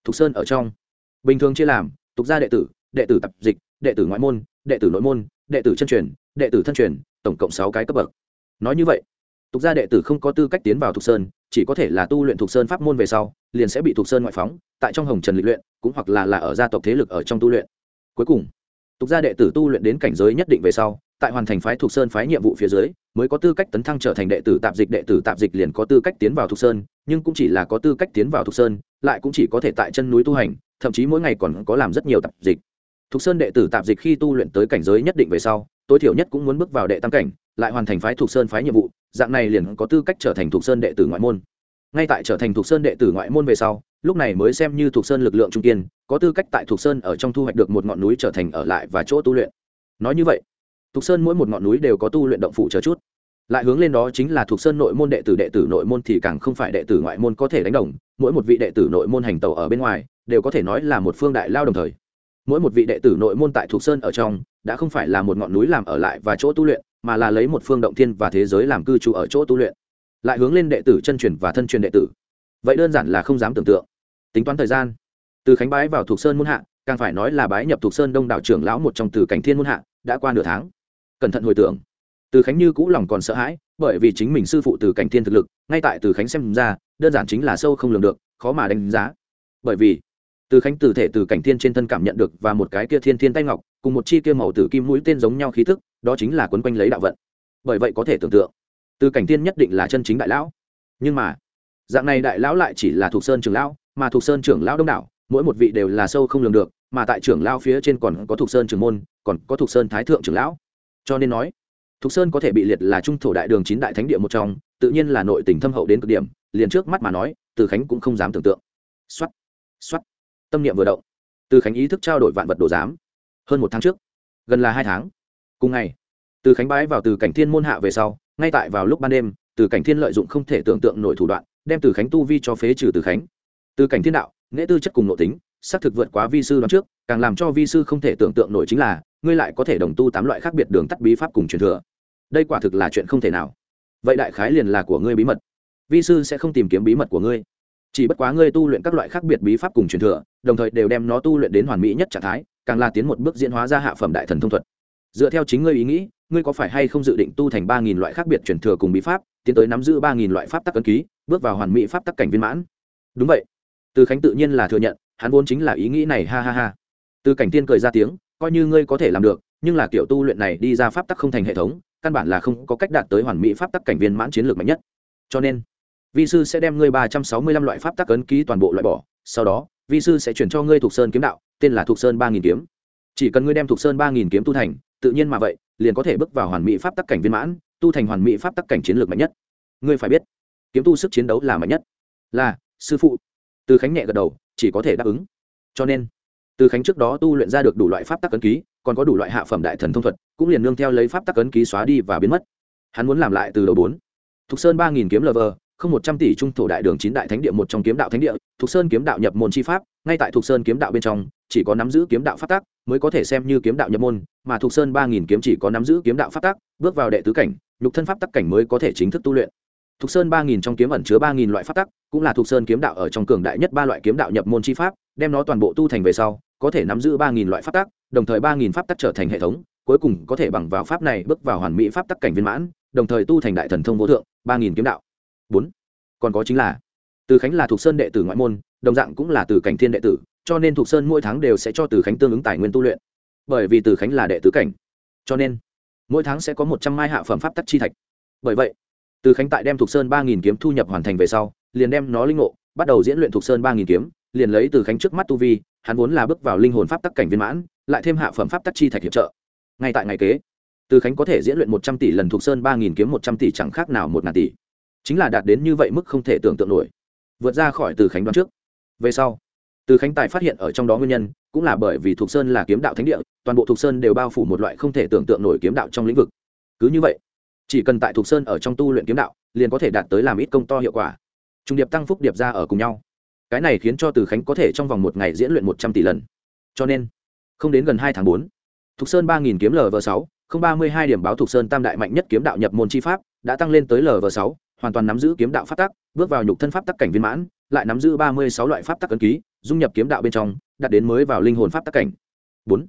Thục sơn ở trong. Bình thường chia làm tục gia đệ tử đệ tử tập dịch, đệ tử ngoại môn, đệ tử nội môn đệ tử chân truyền, đệ tử thân truyền, tổng cộng sáu cái cấp bậc. Nói như vậy, tục gia đệ tử không có tư cách tiến vào thục sơn, chỉ có thể là tu luyện thục sơn pháp môn về sau, liền sẽ bị thục sơn ngoại phóng, tại trong hồng trần lịch luyện, cũng hoặc là là ở gia tộc thế lực ở trong tu luyện. Cuối cùng, tục gia đệ tử tu luyện đến cảnh giới nhất định về sau, tại hoàn thành phái thục sơn phái nhiệm vụ phía dưới, mới có tư cách tấn thăng trở thành đệ tử tạp dịch, đệ tử tạp dịch liền có tư cách tiến vào thục sơn, nhưng cũng chỉ là có tư cách tiến vào thục sơn, lại cũng chỉ có thể tại chân núi tu hành, thậm chí mỗi ngày còn có làm rất nhiều tạp dịch thục sơn đệ tử tạp dịch khi tu luyện tới cảnh giới nhất định về sau, tối thiểu nhất cũng muốn bước vào đệ tam cảnh, lại hoàn thành phái thục sơn phái nhiệm vụ, dạng này liền có tư cách trở thành thục sơn đệ tử ngoại môn. Ngay tại trở thành thục sơn đệ tử ngoại môn về sau, lúc này mới xem như thục sơn lực lượng trung kiên, có tư cách tại thục sơn ở trong thu hoạch được một ngọn núi trở thành ở lại và chỗ tu luyện. Nói như vậy, thục sơn mỗi một ngọn núi đều có tu luyện động phụ chờ chút. Lại hướng lên đó chính là thuộc sơn nội môn đệ tử đệ tử nội môn thì càng không phải đệ tử ngoại môn có thể đánh đồng, mỗi một vị đệ tử nội môn hành tàu ở bên ngoài, đều có thể nói là một phương đại lao đồng thời mỗi một vị đệ tử nội môn tại thuộc sơn ở trong, đã không phải là một ngọn núi làm ở lại và chỗ tu luyện, mà là lấy một phương động thiên và thế giới làm cư trú ở chỗ tu luyện. Lại hướng lên đệ tử chân truyền và thân truyền đệ tử. Vậy đơn giản là không dám tưởng tượng. Tính toán thời gian. Từ khánh bái vào thuộc sơn muôn hạ, càng phải nói là bái nhập thuộc sơn đông đảo trưởng lão một trong từ cảnh thiên muôn hạ, đã qua nửa tháng. Cẩn thận hồi tưởng. Từ khánh như cũ lòng còn sợ hãi, bởi vì chính mình sư phụ từ cảnh thiên thực lực, ngay tại từ khánh xem ra, đơn giản chính là sâu không lường được, khó mà đánh giá. Bởi vì từ khánh từ thể từ cảnh thiên trên thân cảm nhận được và một cái kia thiên thiên tay ngọc, cùng một chi kia màu tử kim mũi tên giống nhau khí thức đó chính là quấn quanh lấy đạo vận. Bởi vậy có thể tưởng tượng, từ cảnh thiên nhất định là chân chính đại lão. Nhưng mà, dạng này đại lão lại chỉ là thuộc sơn trưởng lão, mà thuộc sơn trưởng lão đông đảo, mỗi một vị đều là sâu không lường được, mà tại trưởng lão phía trên còn có thuộc sơn trưởng môn, còn có thuộc sơn thái thượng trưởng lão. Cho nên nói thục sơn có thể bị liệt là trung thổ đại đường chín đại thánh địa một trong, tự nhiên là nội tình thâm hậu đến cực điểm, liền trước mắt mà nói, từ khánh cũng không dám tưởng tượng. X o tâm niệm vừa động, từ khánh ý thức trao đổi vạn vật đồ giám. Hơn một tháng trước, gần là hai tháng. Cùng ngày, từ khánh bái vào từ cảnh thiên môn hạ về sau, ngay tại vào lúc ban đêm, từ cảnh thiên lợi dụng không thể tưởng tượng nổi thủ đoạn, đem từ khánh tu vi cho phế trừ từ khánh. Từ cảnh thiên đạo, nghệ tư chất cùng nội tính, xác thực vượt quá vi sư đoán trước, càng làm cho vi sư không thể tưởng tượng nổi chính là, ngươi lại có thể đồng tu tám loại khác biệt đường tắt bí pháp cùng truyền thừa. Đây quả thực là chuyện không thể nào. Vậy đại khái liền là của ngươi bí mật. Vi sư sẽ không tìm kiếm bí mật của ngươi. Chỉ bất quá ngươi tu luyện các loại khác biệt bí pháp cùng truyền thừa đồng thời đều đem nó tu luyện đến hoàn mỹ nhất trạng thái, càng là tiến một bước diễn hóa ra hạ phẩm đại thần thông thuật. Dựa theo chính ngươi ý nghĩ, ngươi có phải hay không dự định tu thành ba nghìn loại khác biệt truyền thừa cùng bí pháp, tiến tới nắm giữ ba nghìn loại pháp tắc cân ký, bước vào hoàn mỹ pháp tắc cảnh viên mãn? Đúng vậy. Từ khánh tự nhiên là thừa nhận, hắn vốn chính là ý nghĩ này, ha ha ha. Từ cảnh tiên cười ra tiếng, coi như ngươi có thể làm được, nhưng là kiểu tu luyện này đi ra pháp tắc không thành hệ thống, căn bản là không có cách đạt tới hoàn mỹ pháp tắc cảnh viên mãn chiến lược mạnh nhất. Cho nên, vi sư sẽ đem ngươi ba trăm sáu mươi lăm loại pháp tắc ấn ký toàn bộ loại bỏ, sau đó vi sư sẽ chuyển cho ngươi thuộc sơn kiếm đạo, tên là thuộc sơn ba nghìn kiếm. Chỉ cần ngươi đem thuộc sơn ba nghìn kiếm tu thành, tự nhiên mà vậy, liền có thể bước vào hoàn mỹ pháp tắc cảnh viên mãn, tu thành hoàn mỹ pháp tắc cảnh chiến lược mạnh nhất. Ngươi phải biết, kiếm tu sức chiến đấu là mạnh nhất. Là, sư phụ. Từ khánh nhẹ gật đầu, chỉ có thể đáp ứng. Cho nên, từ khánh trước đó tu luyện ra được đủ loại pháp tắc ấn ký, còn có đủ loại hạ phẩm đại thần thông thuật, cũng liền nương theo lấy pháp tắc ấn ký xóa đi và biến mất. Hắn muốn làm lại từ đầu bốn. Thục sơn ba nghìn kiếm lờ vờ không một trăm tỷ trung thổ đại đường chín đại thánh địa một trong kiếm đạo thánh địa, thục sơn kiếm đạo nhập môn chi pháp, ngay tại thục sơn kiếm đạo bên trong, chỉ có nắm giữ kiếm đạo pháp tắc mới có thể xem như kiếm đạo nhập môn, mà thục sơn ba nghìn kiếm chỉ có nắm giữ kiếm đạo pháp tắc, bước vào đệ tứ cảnh, nhục thân pháp tắc cảnh mới có thể chính thức tu luyện. Thục sơn ba nghìn trong kiếm ẩn chứa ba nghìn loại pháp tắc, cũng là thục sơn kiếm đạo ở trong cường đại nhất ba loại kiếm đạo nhập môn chi pháp, đem nó toàn bộ tu thành về sau, có thể nắm giữ ba nghìn loại pháp tắc, đồng thời ba nghìn pháp tắc trở thành hệ thống, cuối cùng có thể bằng vào pháp này bước vào hoàn mỹ pháp tắc cảnh viên mãn, đồng thời tu thành đại thần thông vô thượng, ba nghìn kiếm đạo bốn. Còn có chính là, từ khánh là thuộc sơn đệ tử ngoại môn, đồng dạng cũng là từ cảnh thiên đệ tử, cho nên thuộc sơn mỗi tháng đều sẽ cho từ khánh tương ứng tài nguyên tu luyện. Bởi vì từ khánh là đệ tử cảnh, cho nên mỗi tháng sẽ có một trăm mai hạ phẩm pháp tắc chi thạch. Bởi vậy, từ khánh tại đem thuộc sơn ba nghìn kiếm thu nhập hoàn thành về sau, liền đem nó linh ngộ, bắt đầu diễn luyện thuộc sơn ba nghìn kiếm, liền lấy từ khánh trước mắt tu vi, hắn vốn là bước vào linh hồn pháp tắc cảnh viên mãn, lại thêm hạ phẩm pháp tắc chi thạch hiệp trợ. Ngay tại ngày kế, từ khánh có thể diễn luyện một trăm tỷ lần thuộc sơn ba nghìn kiếm một trăm tỷ chẳng khác nào một ngàn tỷ chính là đạt đến như vậy mức không thể tưởng tượng nổi. Vượt ra khỏi từ khánh đoán trước. Về sau, từ khánh tài phát hiện ở trong đó nguyên nhân, cũng là bởi vì thục sơn là kiếm đạo thánh địa, toàn bộ thục sơn đều bao phủ một loại không thể tưởng tượng nổi kiếm đạo trong lĩnh vực. Cứ như vậy, chỉ cần tại thục sơn ở trong tu luyện kiếm đạo, liền có thể đạt tới làm ít công to hiệu quả. Trung điệp tăng phúc điệp ra ở cùng nhau. Cái này khiến cho từ khánh có thể trong vòng một ngày diễn luyện một trăm tỷ lần. Cho nên, không đến gần hai tháng bốn, thục sơn ba nghìn kiếm lv sáu, không ba mươi hai điểm báo thục sơn tam đại mạnh nhất kiếm đạo nhập môn chi pháp, đã tăng lên tới lv sáu hoàn toàn nắm giữ kiếm đạo pháp tắc, bước vào nhục thân pháp tắc cảnh viên mãn, lại nắm giữ ba mươi sáu loại pháp tắc ấn ký, dung nhập kiếm đạo bên trong, đạt đến mới vào linh hồn pháp tắc cảnh. bốn.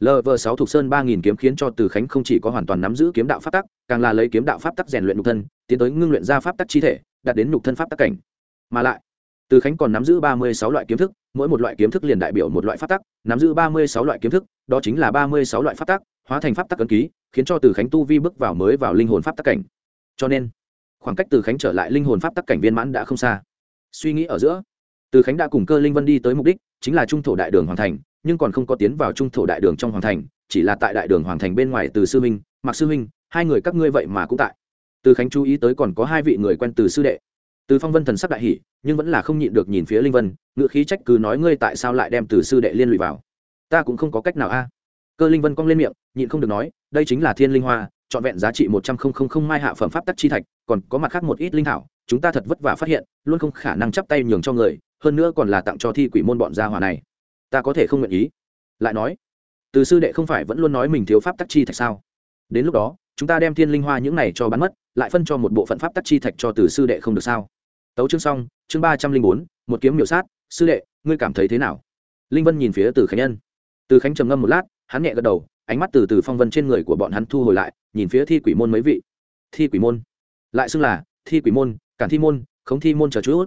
Lv sáu thuộc sơn ba nghìn kiếm khiến cho từ khánh không chỉ có hoàn toàn nắm giữ kiếm đạo pháp tắc, càng là lấy kiếm đạo pháp tắc rèn luyện nhục thân, tiến tới ngưng luyện ra pháp tắc chi thể, đạt đến nhục thân pháp tắc cảnh. Mà lại, từ khánh còn nắm giữ ba mươi sáu loại kiếm thức, mỗi một loại kiếm thức liền đại biểu một loại pháp tắc, nắm giữ ba mươi sáu loại kiếm thức, đó chính là ba mươi sáu loại pháp tắc, hóa thành pháp tắc ấn ký, khiến cho từ khánh tu vi bước vào mới vào linh hồn pháp tắc cảnh. Cho nên khoảng cách từ khánh trở lại linh hồn pháp tắc cảnh viên mãn đã không xa. Suy nghĩ ở giữa, từ khánh đã cùng cơ linh vân đi tới mục đích chính là trung thổ đại đường hoàng thành, nhưng còn không có tiến vào trung thổ đại đường trong hoàng thành, chỉ là tại đại đường hoàng thành bên ngoài từ sư minh mặc sư minh hai người các ngươi vậy mà cũng tại. Từ khánh chú ý tới còn có hai vị người quen từ sư đệ. Từ phong vân thần sắc đại hỷ nhưng vẫn là không nhịn được nhìn phía linh vân ngự khí trách cứ nói ngươi tại sao lại đem từ sư đệ liên lụy vào? Ta cũng không có cách nào a. Cơ linh vân cong lên miệng, nhịn không được nói, đây chính là thiên linh hoa trọn vẹn giá trị một trăm không không không mai hạ phẩm pháp tắc chi thạch, còn có mặt khác một ít linh thảo, chúng ta thật vất vả phát hiện, luôn không khả năng chắp tay nhường cho người, hơn nữa còn là tặng cho thi quỷ môn bọn gia hòa này. Ta có thể không nguyện ý. Lại nói, từ sư đệ không phải vẫn luôn nói mình thiếu pháp tắc chi thạch sao? Đến lúc đó, chúng ta đem thiên linh hoa những này cho bán mất, lại phân cho một bộ phận pháp tắc chi thạch cho từ sư đệ không được sao? Tấu chương xong, chương ba trăm linh bốn, một kiếm miểu sát, sư đệ, ngươi cảm thấy thế nào? Linh vân nhìn phía từ khánh nhân. Từ khánh trầm ngâm một lát, hắn nhẹ gật đầu ánh mắt từ từ phong vân trên người của bọn hắn thu hồi lại, nhìn phía thi quỷ môn mấy vị. Thi quỷ môn? Lại xưng là, thi quỷ môn, cản thi môn, khống thi môn chờ chút.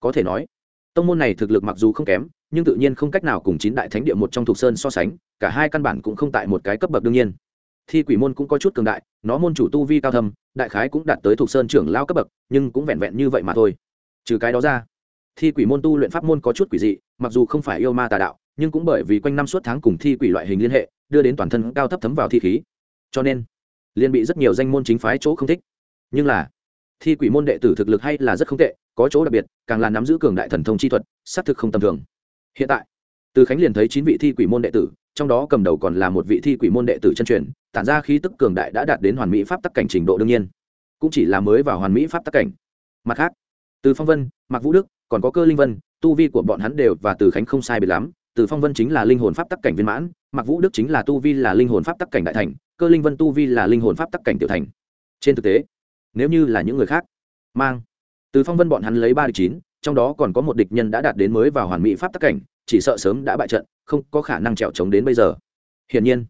Có thể nói, tông môn này thực lực mặc dù không kém, nhưng tự nhiên không cách nào cùng chín đại thánh địa một trong thục sơn so sánh, cả hai căn bản cũng không tại một cái cấp bậc đương nhiên. Thi quỷ môn cũng có chút cường đại, nó môn chủ tu vi cao thâm, đại khái cũng đạt tới thục sơn trưởng lao cấp bậc, nhưng cũng vẹn vẹn như vậy mà thôi. Trừ cái đó ra, thi quỷ môn tu luyện pháp môn có chút quỷ dị, mặc dù không phải yêu ma tà đạo, nhưng cũng bởi vì quanh năm suốt tháng cùng thi quỷ loại hình liên hệ đưa đến toàn thân cao thấp thấm vào thi khí. Cho nên liên bị rất nhiều danh môn chính phái chỗ không thích. Nhưng là, thi quỷ môn đệ tử thực lực hay là rất không tệ, có chỗ đặc biệt, càng là nắm giữ cường đại thần thông chi thuật, xác thực không tầm thường. Hiện tại, từ khánh liền thấy chín vị thi quỷ môn đệ tử, trong đó cầm đầu còn là một vị thi quỷ môn đệ tử chân truyền, tản ra khí tức cường đại đã đạt đến hoàn mỹ pháp tắc cảnh trình độ đương nhiên. Cũng chỉ là mới vào hoàn mỹ pháp tắc cảnh. Mặt khác, từ phong vân, mạc vũ đức, còn có cơ linh vân, tu vi của bọn hắn đều và từ khánh không sai biệt lắm từ phong vân chính là linh hồn pháp tắc cảnh viên mãn mặc vũ đức chính là tu vi là linh hồn pháp tắc cảnh đại thành, cơ linh vân tu vi là linh hồn pháp tắc cảnh tiểu thành. Trên thực tế, nếu như là những người khác, mang. Từ phong vân bọn hắn lấy ba địch chín, trong đó còn có một địch nhân đã đạt đến mới vào hoàn mỹ pháp tắc cảnh, chỉ sợ sớm đã bại trận, không có khả năng trèo trống đến bây giờ. Hiển nhiên,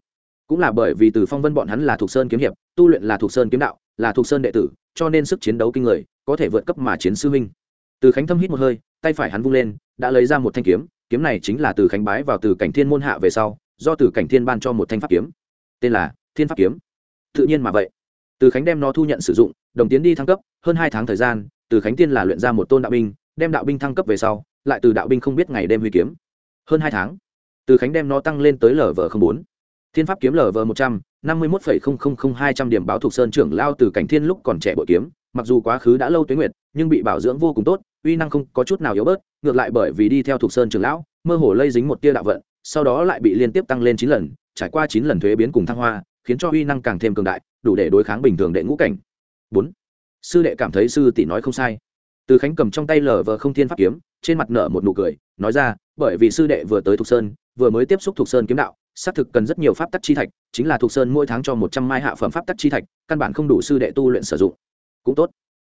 cũng là bởi vì từ phong vân bọn hắn là thuộc sơn kiếm hiệp, tu luyện là thuộc sơn kiếm đạo, là thuộc sơn đệ tử, cho nên sức chiến đấu kinh người, có thể vượt cấp mà chiến sư huynh. Từ khánh thâm hít một hơi, tay phải hắn vung lên, đã lấy ra một thanh kiếm kiếm này chính là từ khánh bái vào từ cảnh thiên môn hạ về sau, do từ cảnh thiên ban cho một thanh pháp kiếm. Tên là thiên pháp kiếm. Tự nhiên mà vậy. Từ khánh đem nó thu nhận sử dụng, đồng tiến đi thăng cấp, hơn hai tháng thời gian, từ khánh tiên là luyện ra một tôn đạo binh, đem đạo binh thăng cấp về sau, lại từ đạo binh không biết ngày đêm huy kiếm. Hơn hai tháng, từ khánh đem nó tăng lên tới lv bốn. Thiên pháp kiếm lv một trăm, năm mươi một hai trăm điểm báo thuộc sơn trưởng lao từ cảnh thiên lúc còn trẻ bội kiếm, mặc dù quá khứ đã lâu tuế nguyệt, nhưng bị bảo dưỡng vô cùng tốt, uy năng không có chút nào yếu bớt ngược lại bởi vì đi theo thuộc sơn trưởng lão, mơ hồ lây dính một tia đạo vận, sau đó lại bị liên tiếp tăng lên chín lần, trải qua chín lần thuế biến cùng thăng hoa, khiến cho uy năng càng thêm cường đại, đủ để đối kháng bình thường đệ ngũ cảnh. Bốn, sư đệ cảm thấy sư tỷ nói không sai. Từ khánh cầm trong tay lờ vờ không thiên pháp kiếm, trên mặt nở một nụ cười, nói ra, bởi vì sư đệ vừa tới thục sơn, vừa mới tiếp xúc thục sơn kiếm đạo, xác thực cần rất nhiều pháp tắc chi thạch, chính là thục sơn mỗi tháng cho một trăm mai hạ phẩm pháp tắc chi thạch, căn bản không đủ sư đệ tu luyện sử dụng. Cũng tốt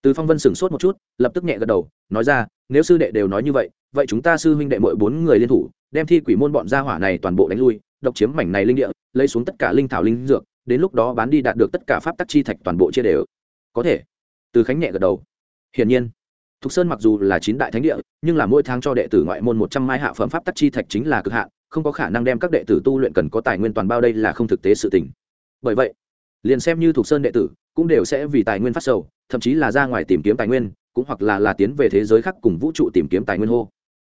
từ phong vân sửng sốt một chút, lập tức nhẹ gật đầu, nói ra, nếu sư đệ đều nói như vậy vậy chúng ta sư huynh đệ mỗi bốn người liên thủ, đem thi quỷ môn bọn gia hỏa này toàn bộ đánh lui, độc chiếm mảnh này linh địa, lấy xuống tất cả linh thảo linh dược, đến lúc đó bán đi đạt được tất cả pháp tắc chi thạch toàn bộ chia đều. Có thể. Từ khánh nhẹ gật đầu. Hiển nhiên, thục sơn mặc dù là chín đại thánh địa, nhưng là mỗi tháng cho đệ tử ngoại môn một trăm mai hạ phẩm pháp tắc chi thạch chính là cực hạn, không có khả năng đem các đệ tử tu luyện cần có tài nguyên toàn bao đây là không thực tế sự tình. Bởi vậy, liền xem như Thục sơn đệ tử cũng đều sẽ vì tài nguyên phát sầu, thậm chí là ra ngoài tìm kiếm tài nguyên, cũng hoặc là là tiến về thế giới khác cùng vũ trụ tìm kiếm tài nguyên hô.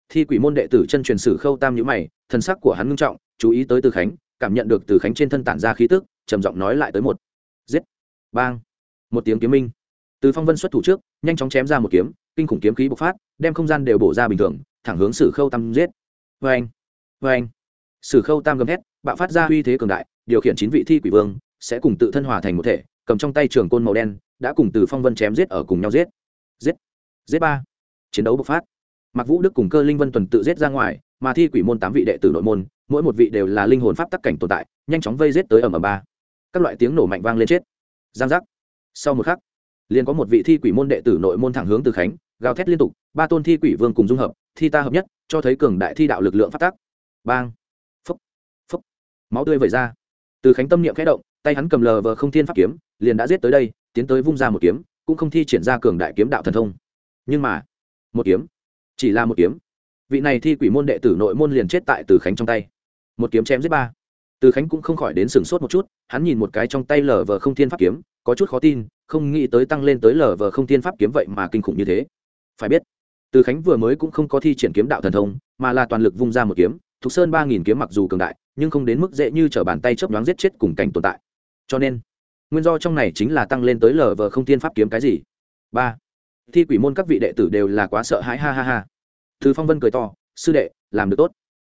Thi quỷ môn đệ tử chân truyền sử khâu tam nhữ mày thân sắc của hắn ngưng trọng, chú ý tới từ khánh, cảm nhận được từ khánh trên thân tản ra khí tức, trầm giọng nói lại tới một. Giết! Bang! Một tiếng kiếm minh. Từ phong vân xuất thủ trước, nhanh chóng chém ra một kiếm, kinh khủng kiếm khí bộc phát, đem không gian đều bổ ra bình thường, thẳng hướng sử khâu tam giết. Vê anh vê anh sử khâu tam gầm hét bạo phát ra uy thế cường đại, điều khiển chín vị thi quỷ vương, sẽ cùng tự thân hòa thành một thể cầm trong tay trường côn màu đen, đã cùng từ phong vân chém giết ở cùng nhau giết. Giết. Giết ba. Chiến đấu bộc phát. Mặc vũ đức cùng cơ linh vân tuần tự giết ra ngoài, mà thi quỷ môn tám vị đệ tử nội môn, mỗi một vị đều là linh hồn pháp tắc cảnh tồn tại, nhanh chóng vây giết tới ở m ba. Các loại tiếng nổ mạnh vang lên chết. Giang giác. Sau một khắc, liền có một vị thi quỷ môn đệ tử nội môn thẳng hướng từ khánh, gào thét liên tục, ba tôn thi quỷ vương cùng dung hợp, thi ta hợp nhất, cho thấy cường đại thi đạo lực lượng phát tác bang. Phúc. Phúc. Máu tươi vẩy ra. Từ khánh tâm niệm khẽ động, tay hắn cầm lờ vờ không thiên pháp kiếm liền đã giết tới đây, tiến tới vung ra một kiếm, cũng không thi triển ra cường đại kiếm đạo thần thông. Nhưng mà, một kiếm, chỉ là một kiếm. Vị này thi quỷ môn đệ tử nội môn liền chết tại từ khánh trong tay. Một kiếm chém giết ba. Từ khánh cũng không khỏi đến sừng sốt một chút, hắn nhìn một cái trong tay lờ vờ không thiên pháp kiếm, có chút khó tin, không nghĩ tới tăng lên tới lờ vờ không thiên pháp kiếm vậy mà kinh khủng như thế. Phải biết, từ khánh vừa mới cũng không có thi triển kiếm đạo thần thông, mà là toàn lực vung ra một kiếm thục sơn ba nghìn kiếm mặc dù cường đại, nhưng không đến mức dễ như t r ở bàn tay chớp nhoáng giết chết cùng cảnh tồn tại. Cho nên nguyên do trong này chính là tăng lên tới lờ vờ không tiên pháp kiếm cái gì. Ba thi quỷ môn các vị đệ tử đều là quá sợ hãi ha ha ha. Thứ phong vân cười to sư đệ làm được tốt.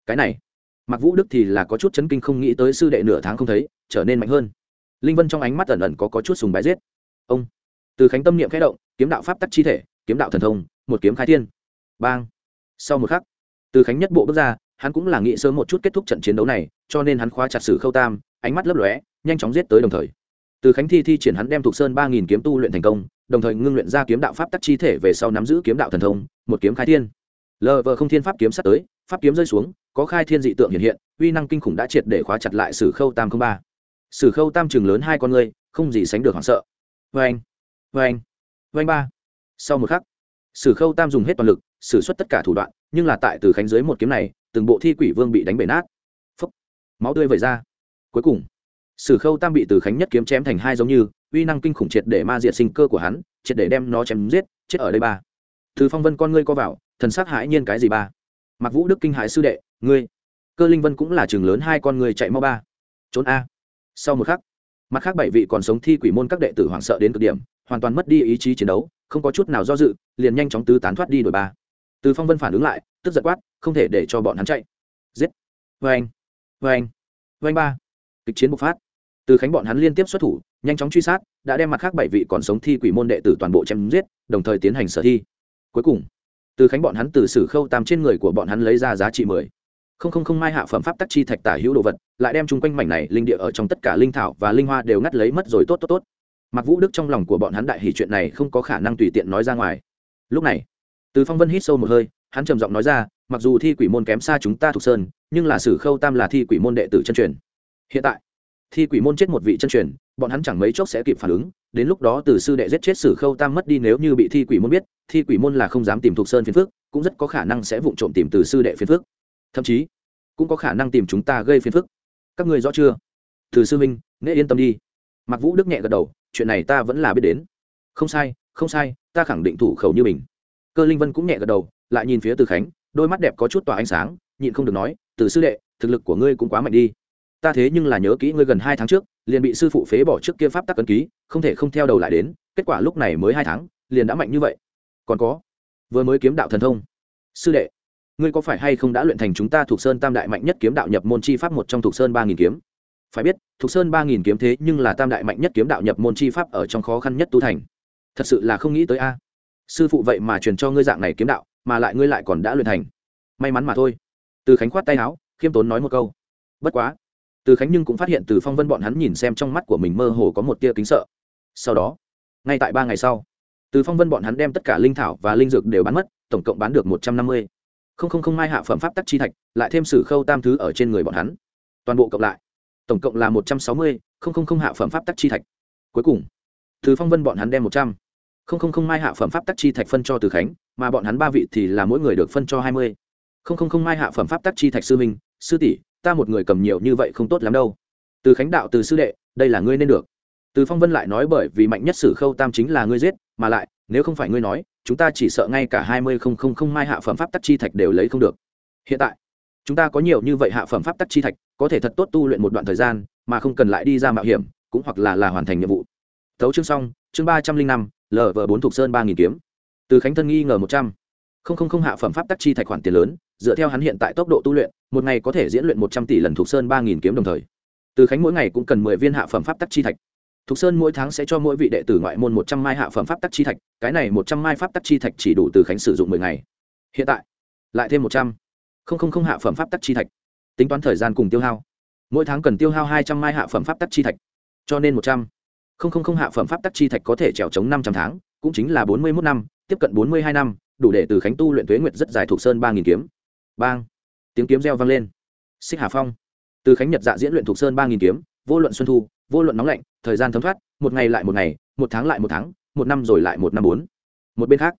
Cái này mặc vũ đức thì là có chút chấn kinh không nghĩ tới sư đệ nửa tháng không thấy trở nên mạnh hơn. Linh vân trong ánh mắt ẩn ẩn có, có chút sùng bái giết. Ông từ khánh tâm niệm khẽ động kiếm đạo pháp tắc chi thể kiếm đạo thần thông một kiếm khai thiên. Bang. Sau một khắc từ khánh nhất bộ bước ra hắn cũng là nghĩ sớm một chút kết thúc trận chiến đấu này cho nên hắn khóa chặt sử khâu tam ánh mắt lấp lóe nhanh chóng giết tới đồng thời từ khánh thi thi triển hắn đem thuộc sơn ba nghìn kiếm tu luyện thành công, đồng thời ngưng luyện ra kiếm đạo pháp tắc chi thể về sau nắm giữ kiếm đạo thần thông, một kiếm khai thiên. Lờ vờ không thiên pháp kiếm sắp tới, pháp kiếm rơi xuống, có khai thiên dị tượng hiện hiện, uy năng kinh khủng đã triệt để khóa chặt lại sử khâu tam không ba. Sử khâu tam trường lớn hai con ngươi, không gì sánh được hoảng sợ. Vê anh vê anh vê anh ba. Sau một khắc, sử khâu tam dùng hết toàn lực, sử xuất tất cả thủ đoạn, nhưng là tại từ khánh dưới một kiếm này, từng bộ thi quỷ vương bị đánh bể nát. Phấp máu tươi vẩy ra. Cuối cùng sử khâu tam bị từ khánh nhất kiếm chém thành hai giống như, uy năng kinh khủng triệt để ma diệt sinh cơ của hắn, triệt để đem nó chém giết, chết ở đây ba. Từ phong vân con ngươi co vào, thần sắc hãi nhiên cái gì ba? Mặc vũ đức kinh hãi sư đệ, ngươi, cơ linh vân cũng là trường lớn hai con người chạy mau ba. Trốn a. Sau một khắc, mặt khác bảy vị còn sống thi quỷ môn các đệ tử hoảng sợ đến cực điểm, hoàn toàn mất đi ý chí chiến đấu, không có chút nào do dự, liền nhanh chóng tứ tán thoát đi đổi ba. Từ phong vân phản ứng lại, tức giật quát, không thể để cho bọn hắn chạy. Giết. Vê anh vê anh vê anh ba. Kịch chiến bộc phát từ khánh bọn hắn liên tiếp xuất thủ, nhanh chóng truy sát, đã đem mặt khác bảy vị còn sống thi quỷ môn đệ tử toàn bộ chém giết, đồng thời tiến hành sở thi. Cuối cùng, từ khánh bọn hắn từ sử khâu tam trên người của bọn hắn lấy ra giá trị mười. Không không không mai hạ phẩm pháp tắc chi thạch tả hữu đồ vật, lại đem chung quanh mảnh này linh địa ở trong tất cả linh thảo và linh hoa đều ngắt lấy mất rồi tốt tốt tốt. Mặc vũ đức trong lòng của bọn hắn đại hỷ chuyện này không có khả năng tùy tiện nói ra ngoài. Lúc này, từ phong vân hít sâu một hơi, hắn trầm giọng nói ra, mặc dù thi quỷ môn kém xa chúng ta thuộc sơn, nhưng là sử khâu tam là thi quỷ môn đệ tử chân truyền. Hiện tại thi quỷ môn chết một vị chân truyền, bọn hắn chẳng mấy chốc sẽ kịp phản ứng, đến lúc đó từ sư đệ giết chết sử khâu tam mất đi nếu như bị thi quỷ môn biết, thi quỷ môn là không dám tìm thuộc sơn phiền phước cũng rất có khả năng sẽ vụng trộm tìm từ sư đệ phiền phước thậm chí, cũng có khả năng tìm chúng ta gây phiền phức. Các ngươi rõ chưa? Từ sư minh nghệ yên tâm đi. Mặc vũ đức nhẹ gật đầu, chuyện này ta vẫn là biết đến. Không sai không sai, ta khẳng định thủ khẩu như mình. Cơ linh vân cũng nhẹ gật đầu, lại nhìn phía từ khánh, đôi mắt đẹp có chút tỏa ánh sáng, nhịn không được nói, từ sư đệ, thực lực của ngươi cũng quá mạnh đi ta thế nhưng là nhớ kỹ ngươi gần hai tháng trước, liền bị sư phụ phế bỏ trước kia pháp tắc cân ký, không thể không theo đầu lại đến, kết quả lúc này mới hai tháng, liền đã mạnh như vậy. Còn có, vừa mới kiếm đạo thần thông. Sư đệ, ngươi có phải hay không đã luyện thành chúng ta thuộc sơn tam đại mạnh nhất kiếm đạo nhập môn chi pháp một trong thuộc sơn ba nghìn kiếm? Phải biết, thuộc sơn ba nghìn kiếm thế nhưng là tam đại mạnh nhất kiếm đạo nhập môn chi pháp ở trong khó khăn nhất tu thành. Thật sự là không nghĩ tới a. Sư phụ vậy mà truyền cho ngươi dạng này kiếm đạo, mà lại ngươi lại còn đã luyện thành. May mắn mà thôi. Từ khánh khoát tay áo, khiêm tốn nói một câu. Bất quá từ khánh nhưng cũng phát hiện từ phong vân bọn hắn nhìn xem trong mắt của mình mơ hồ có một tia kính sợ. Sau đó, ngay tại ba ngày sau, từ phong vân bọn hắn đem tất cả linh thảo và linh dược đều bán mất, tổng cộng bán được một trăm năm mươi. Không không không mai hạ phẩm pháp tắc chi thạch, lại thêm sử khâu tam thứ ở trên người bọn hắn. Toàn bộ cộng lại, tổng cộng là một trăm sáu mươi, không không không hạ phẩm pháp tắc chi thạch. Cuối cùng, từ phong vân bọn hắn đem một trăm. Không không không mai hạ phẩm pháp tắc chi thạch phân cho từ khánh, mà bọn hắn ba vị thì là mỗi người được phân cho hai mươi. Không không không mai hạ phẩm pháp tắc chi thạch sư minh sư tỷ ta một người cầm nhiều như vậy không tốt lắm đâu. Từ khánh đạo, từ sư đệ, đây là ngươi nên được. Từ phong vân lại nói bởi vì mạnh nhất sử khâu tam chính là ngươi giết, mà lại, nếu không phải ngươi nói, chúng ta chỉ sợ ngay cả hai mươi không không không mai hạ phẩm pháp tắc chi thạch đều lấy không được. Hiện tại, chúng ta có nhiều như vậy hạ phẩm pháp tắc chi thạch, có thể thật tốt tu luyện một đoạn thời gian, mà không cần lại đi ra mạo hiểm, cũng hoặc là là hoàn thành nhiệm vụ. Thấu chương xong, chương ba trăm linh năm lv bốn thục sơn ba nghìn kiếm. Từ khánh thân nghi ngờ một trăm. Không không không hạ phẩm pháp tắc chi thạch khoản tiền lớn, dựa theo hắn hiện tại tốc độ tu luyện một ngày có thể diễn luyện một trăm tỷ lần thuộc sơn ba nghìn kiếm đồng thời. Từ khánh mỗi ngày cũng cần mười viên hạ phẩm pháp tắc chi thạch. Thục sơn mỗi tháng sẽ cho mỗi vị đệ tử ngoại môn một trăm mai hạ phẩm pháp tắc chi thạch, cái này một trăm mai pháp tắc chi thạch chỉ đủ từ khánh sử dụng mười ngày. Hiện tại, lại thêm một trăm. Không không không hạ phẩm pháp tắc chi thạch. Tính toán thời gian cùng tiêu hao. Mỗi tháng cần tiêu hao hai trăm mai hạ phẩm pháp tắc chi thạch. Cho nên một trăm. Không không không hạ phẩm pháp tắc chi thạch có thể trèo chống năm trăm tháng, cũng chính là bốn mươi mốt năm, tiếp cận bốn mươi hai năm, đủ để từ khánh tu luyện tuế nguyệt rất dài thuộc sơn ba nghìn kiếm. Bang tiếng kiếm reo vang lên. Xích hà phong, từ khánh nhật dạ diễn luyện thuộc sơn ba nghìn kiếm, vô luận xuân thu, vô luận nóng lạnh, thời gian thấm thoát, một ngày lại một ngày, một tháng lại một tháng, một năm rồi lại một năm bốn. Một bên khác,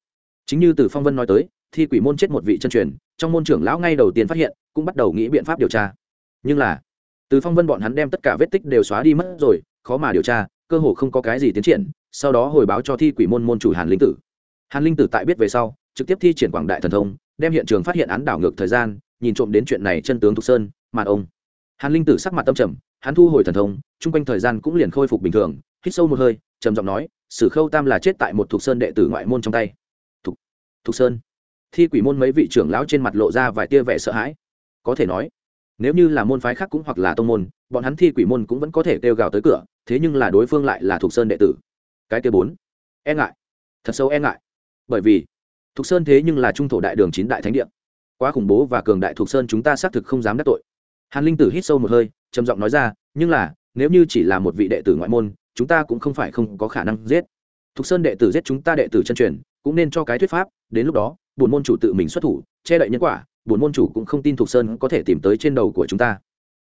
chính như từ phong vân nói tới, thi quỷ môn chết một vị chân truyền, trong môn trưởng lão ngay đầu tiên phát hiện, cũng bắt đầu nghĩ biện pháp điều tra. Nhưng là, từ phong vân bọn hắn đem tất cả vết tích đều xóa đi mất rồi, khó mà điều tra, cơ hồ không có cái gì tiến triển, sau đó hồi báo cho thi quỷ môn môn chủ hàn linh tử. Hàn linh tử tại biết về sau, trực tiếp thi triển quảng đại thần thông, đem hiện trường phát hiện án đảo ngược thời gian nhìn trộm đến chuyện này chân tướng thục sơn màn ông. Hàn linh tử sắc mặt tâm trầm hắn thu hồi thần thông chung quanh thời gian cũng liền khôi phục bình thường hít sâu một hơi trầm giọng nói sử khâu tam là chết tại một thục sơn đệ tử ngoại môn trong tay. Thục, thục sơn. Thi quỷ môn mấy vị trưởng lão trên mặt lộ ra vài tia vẻ sợ hãi. Có thể nói nếu như là môn phái khác cũng hoặc là tông môn bọn hắn thi quỷ môn cũng vẫn có thể kêu gào tới cửa thế nhưng là đối phương lại là thục sơn đệ tử. Cái tia bốn. E ngại. Thật sâu e ngại. Bởi vì thục sơn thế nhưng là trung thổ đại đường chín đại thánh địa quá khủng bố và cường đại thuộc sơn chúng ta xác thực không dám đắc tội. Hàn linh tử hít sâu một hơi, trầm giọng nói ra, nhưng là, nếu như chỉ là một vị đệ tử ngoại môn, chúng ta cũng không phải không có khả năng giết. Thuộc sơn đệ tử giết chúng ta đệ tử chân truyền, cũng nên cho cái thuyết pháp, đến lúc đó, bổn môn chủ tự mình xuất thủ, che đậy nhân quả, bổn môn chủ cũng không tin thuộc sơn có thể tìm tới trên đầu của chúng ta.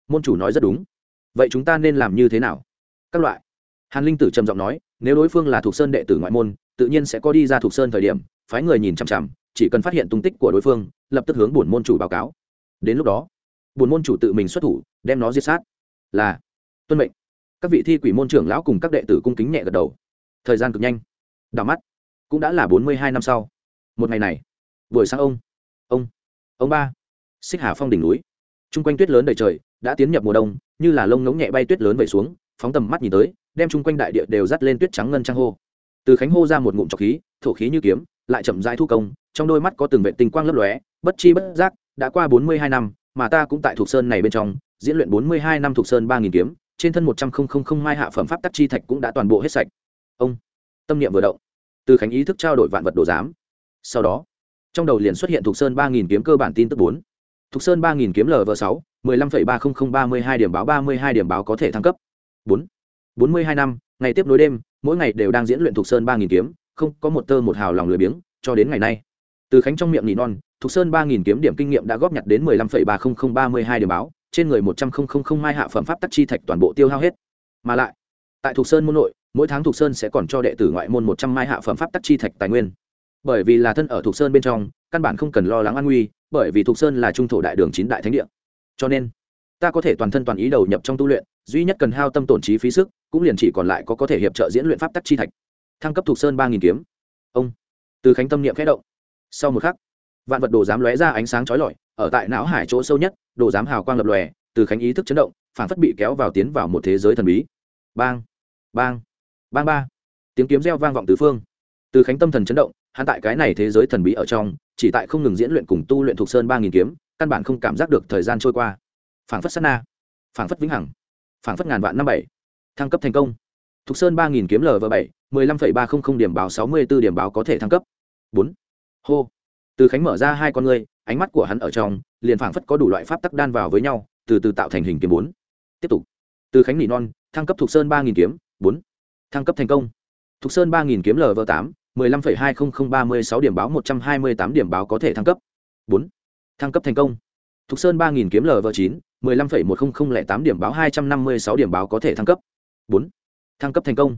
Môn chủ nói rất đúng. Vậy chúng ta nên làm như thế nào? Các loại. Hàn linh tử trầm giọng nói, nếu đối phương là thuộc sơn đệ tử ngoại môn, tự nhiên sẽ có đi ra thuộc sơn thời điểm, phái người nhìn chằm chằm chỉ cần phát hiện tung tích của đối phương, lập tức hướng bổn môn chủ báo cáo. Đến lúc đó, bổn môn chủ tự mình xuất thủ, đem nó giết sát. Là, tuân mệnh. Các vị thi quỷ môn trưởng lão cùng các đệ tử cung kính nhẹ gật đầu. Thời gian cực nhanh. Đảo mắt, cũng đã là bốn mươi hai năm sau. Một ngày này, buổi sáng ông ông ông ba, xích hà phong đỉnh núi. T r u n g quanh tuyết lớn đầy trời, đã tiến nhập mùa đông, như là lông ngống nhẹ bay tuyết lớn vẩy xuống, phóng tầm mắt nhìn tới, đem chung quanh đại địa đều dắt lên tuyết trắng ngân trang hô. Từ khánh hô ra một ngụm trọc khí, thổ khí như kiếm lại chậm rãi thu công, trong đôi mắt có từng vệ tinh quang lấp lóe, bất chi bất giác, đã qua bốn mươi hai năm, mà ta cũng tại thuộc sơn này bên trong, diễn luyện bốn mươi hai năm thuộc sơn ba nghìn kiếm, trên thân một trăm linh mai hạ phẩm pháp tắc chi thạch cũng đã toàn bộ hết sạch. Ông, tâm niệm vừa động. Từ khánh ý thức trao đổi vạn vật đồ giám. Sau đó, trong đầu liền xuất hiện thuộc sơn ba nghìn kiếm cơ bản tin tức bốn. Thuộc sơn ba nghìn kiếm lv sáu, mười lăm phẩy ba không không ba mươi hai điểm báo ba mươi hai điểm báo có thể thăng cấp. Bốn. Bốn mươi hai năm, ngày tiếp nối đêm, mỗi ngày đều đang diễn luyện thuộc sơn ba nghìn kiếm không có một tơ một hào lòng lười biếng, cho đến ngày nay. Từ khánh trong miệng nỉ non, thục sơn ba nghìn kiếm điểm kinh nghiệm đã góp nhặt đến mười lăm phẩy ba không không ba mươi hai điểm báo, trên người một trăm không không không mai hạ phẩm pháp tắc chi thạch toàn bộ tiêu hao hết. Mà lại, tại thục sơn môn nội, mỗi tháng thục sơn sẽ còn cho đệ tử ngoại môn một trăm mai hạ phẩm pháp tắc chi thạch tài nguyên. Bởi vì là thân ở thục sơn bên trong, căn bản không cần lo lắng an nguy, bởi vì thục sơn là trung thổ đại đường chín đại thánh địa. Cho nên, ta có thể toàn thân toàn ý đầu nhập trong tu luyện, duy nhất cần hao tâm tổn trí phí sức, cũng liền chỉ còn lại có có thể hiệp trợ diễn luyện pháp tắc chi thạch thăng cấp thuộc sơn ba nghìn kiếm. Ông, từ khánh tâm niệm khẽ động. Sau một khắc, vạn vật đồ dám lóe ra ánh sáng chói lọi, ở tại não hải chỗ sâu nhất, đồ dám hào quang lập lòe, từ khánh ý thức chấn động phản phất bị kéo vào tiến vào một thế giới thần bí. Bang bang bang ba. Tiếng kiếm reo vang vọng từ phương. Từ khánh tâm thần chấn động, hắn tại cái này thế giới thần bí ở trong, chỉ tại không ngừng diễn luyện cùng tu luyện thuộc sơn ba nghìn kiếm, căn bản không cảm giác được thời gian trôi qua. Phảng phất sát na, phảng phất vĩnh hằng, phảng phất ngàn vạn năm bảy. Thăng cấp thành công thuộc sơn ba nghìn kiếm lv bảy, mười lăm phẩy ba không không điểm báo sáu mươi b điểm báo có thể thăng cấp. Bốn. Hô. Từ khánh mở ra hai con ngươi, ánh mắt của hắn ở trong, liền phảng phất có đủ loại pháp tắc đan vào với nhau, từ từ tạo thành hình kiếm bốn. Tiếp tục. Từ khánh nỉ non, thăng cấp thuộc sơn ba nghìn kiếm, bốn. Thăng cấp thành công. Thuộc sơn ba nghìn kiếm lv tám, mười lăm phẩy hai không không ba mươi sáu điểm báo một trăm hai mươi tám điểm báo có thể thăng cấp. Bốn. Thăng cấp thành công. Thuộc sơn ba nghìn kiếm lv chín, mười lăm phẩy một không không lẻ tám điểm báo hai trăm năm mươi sáu điểm báo có thể thăng cấp. Bốn thăng cấp thành công.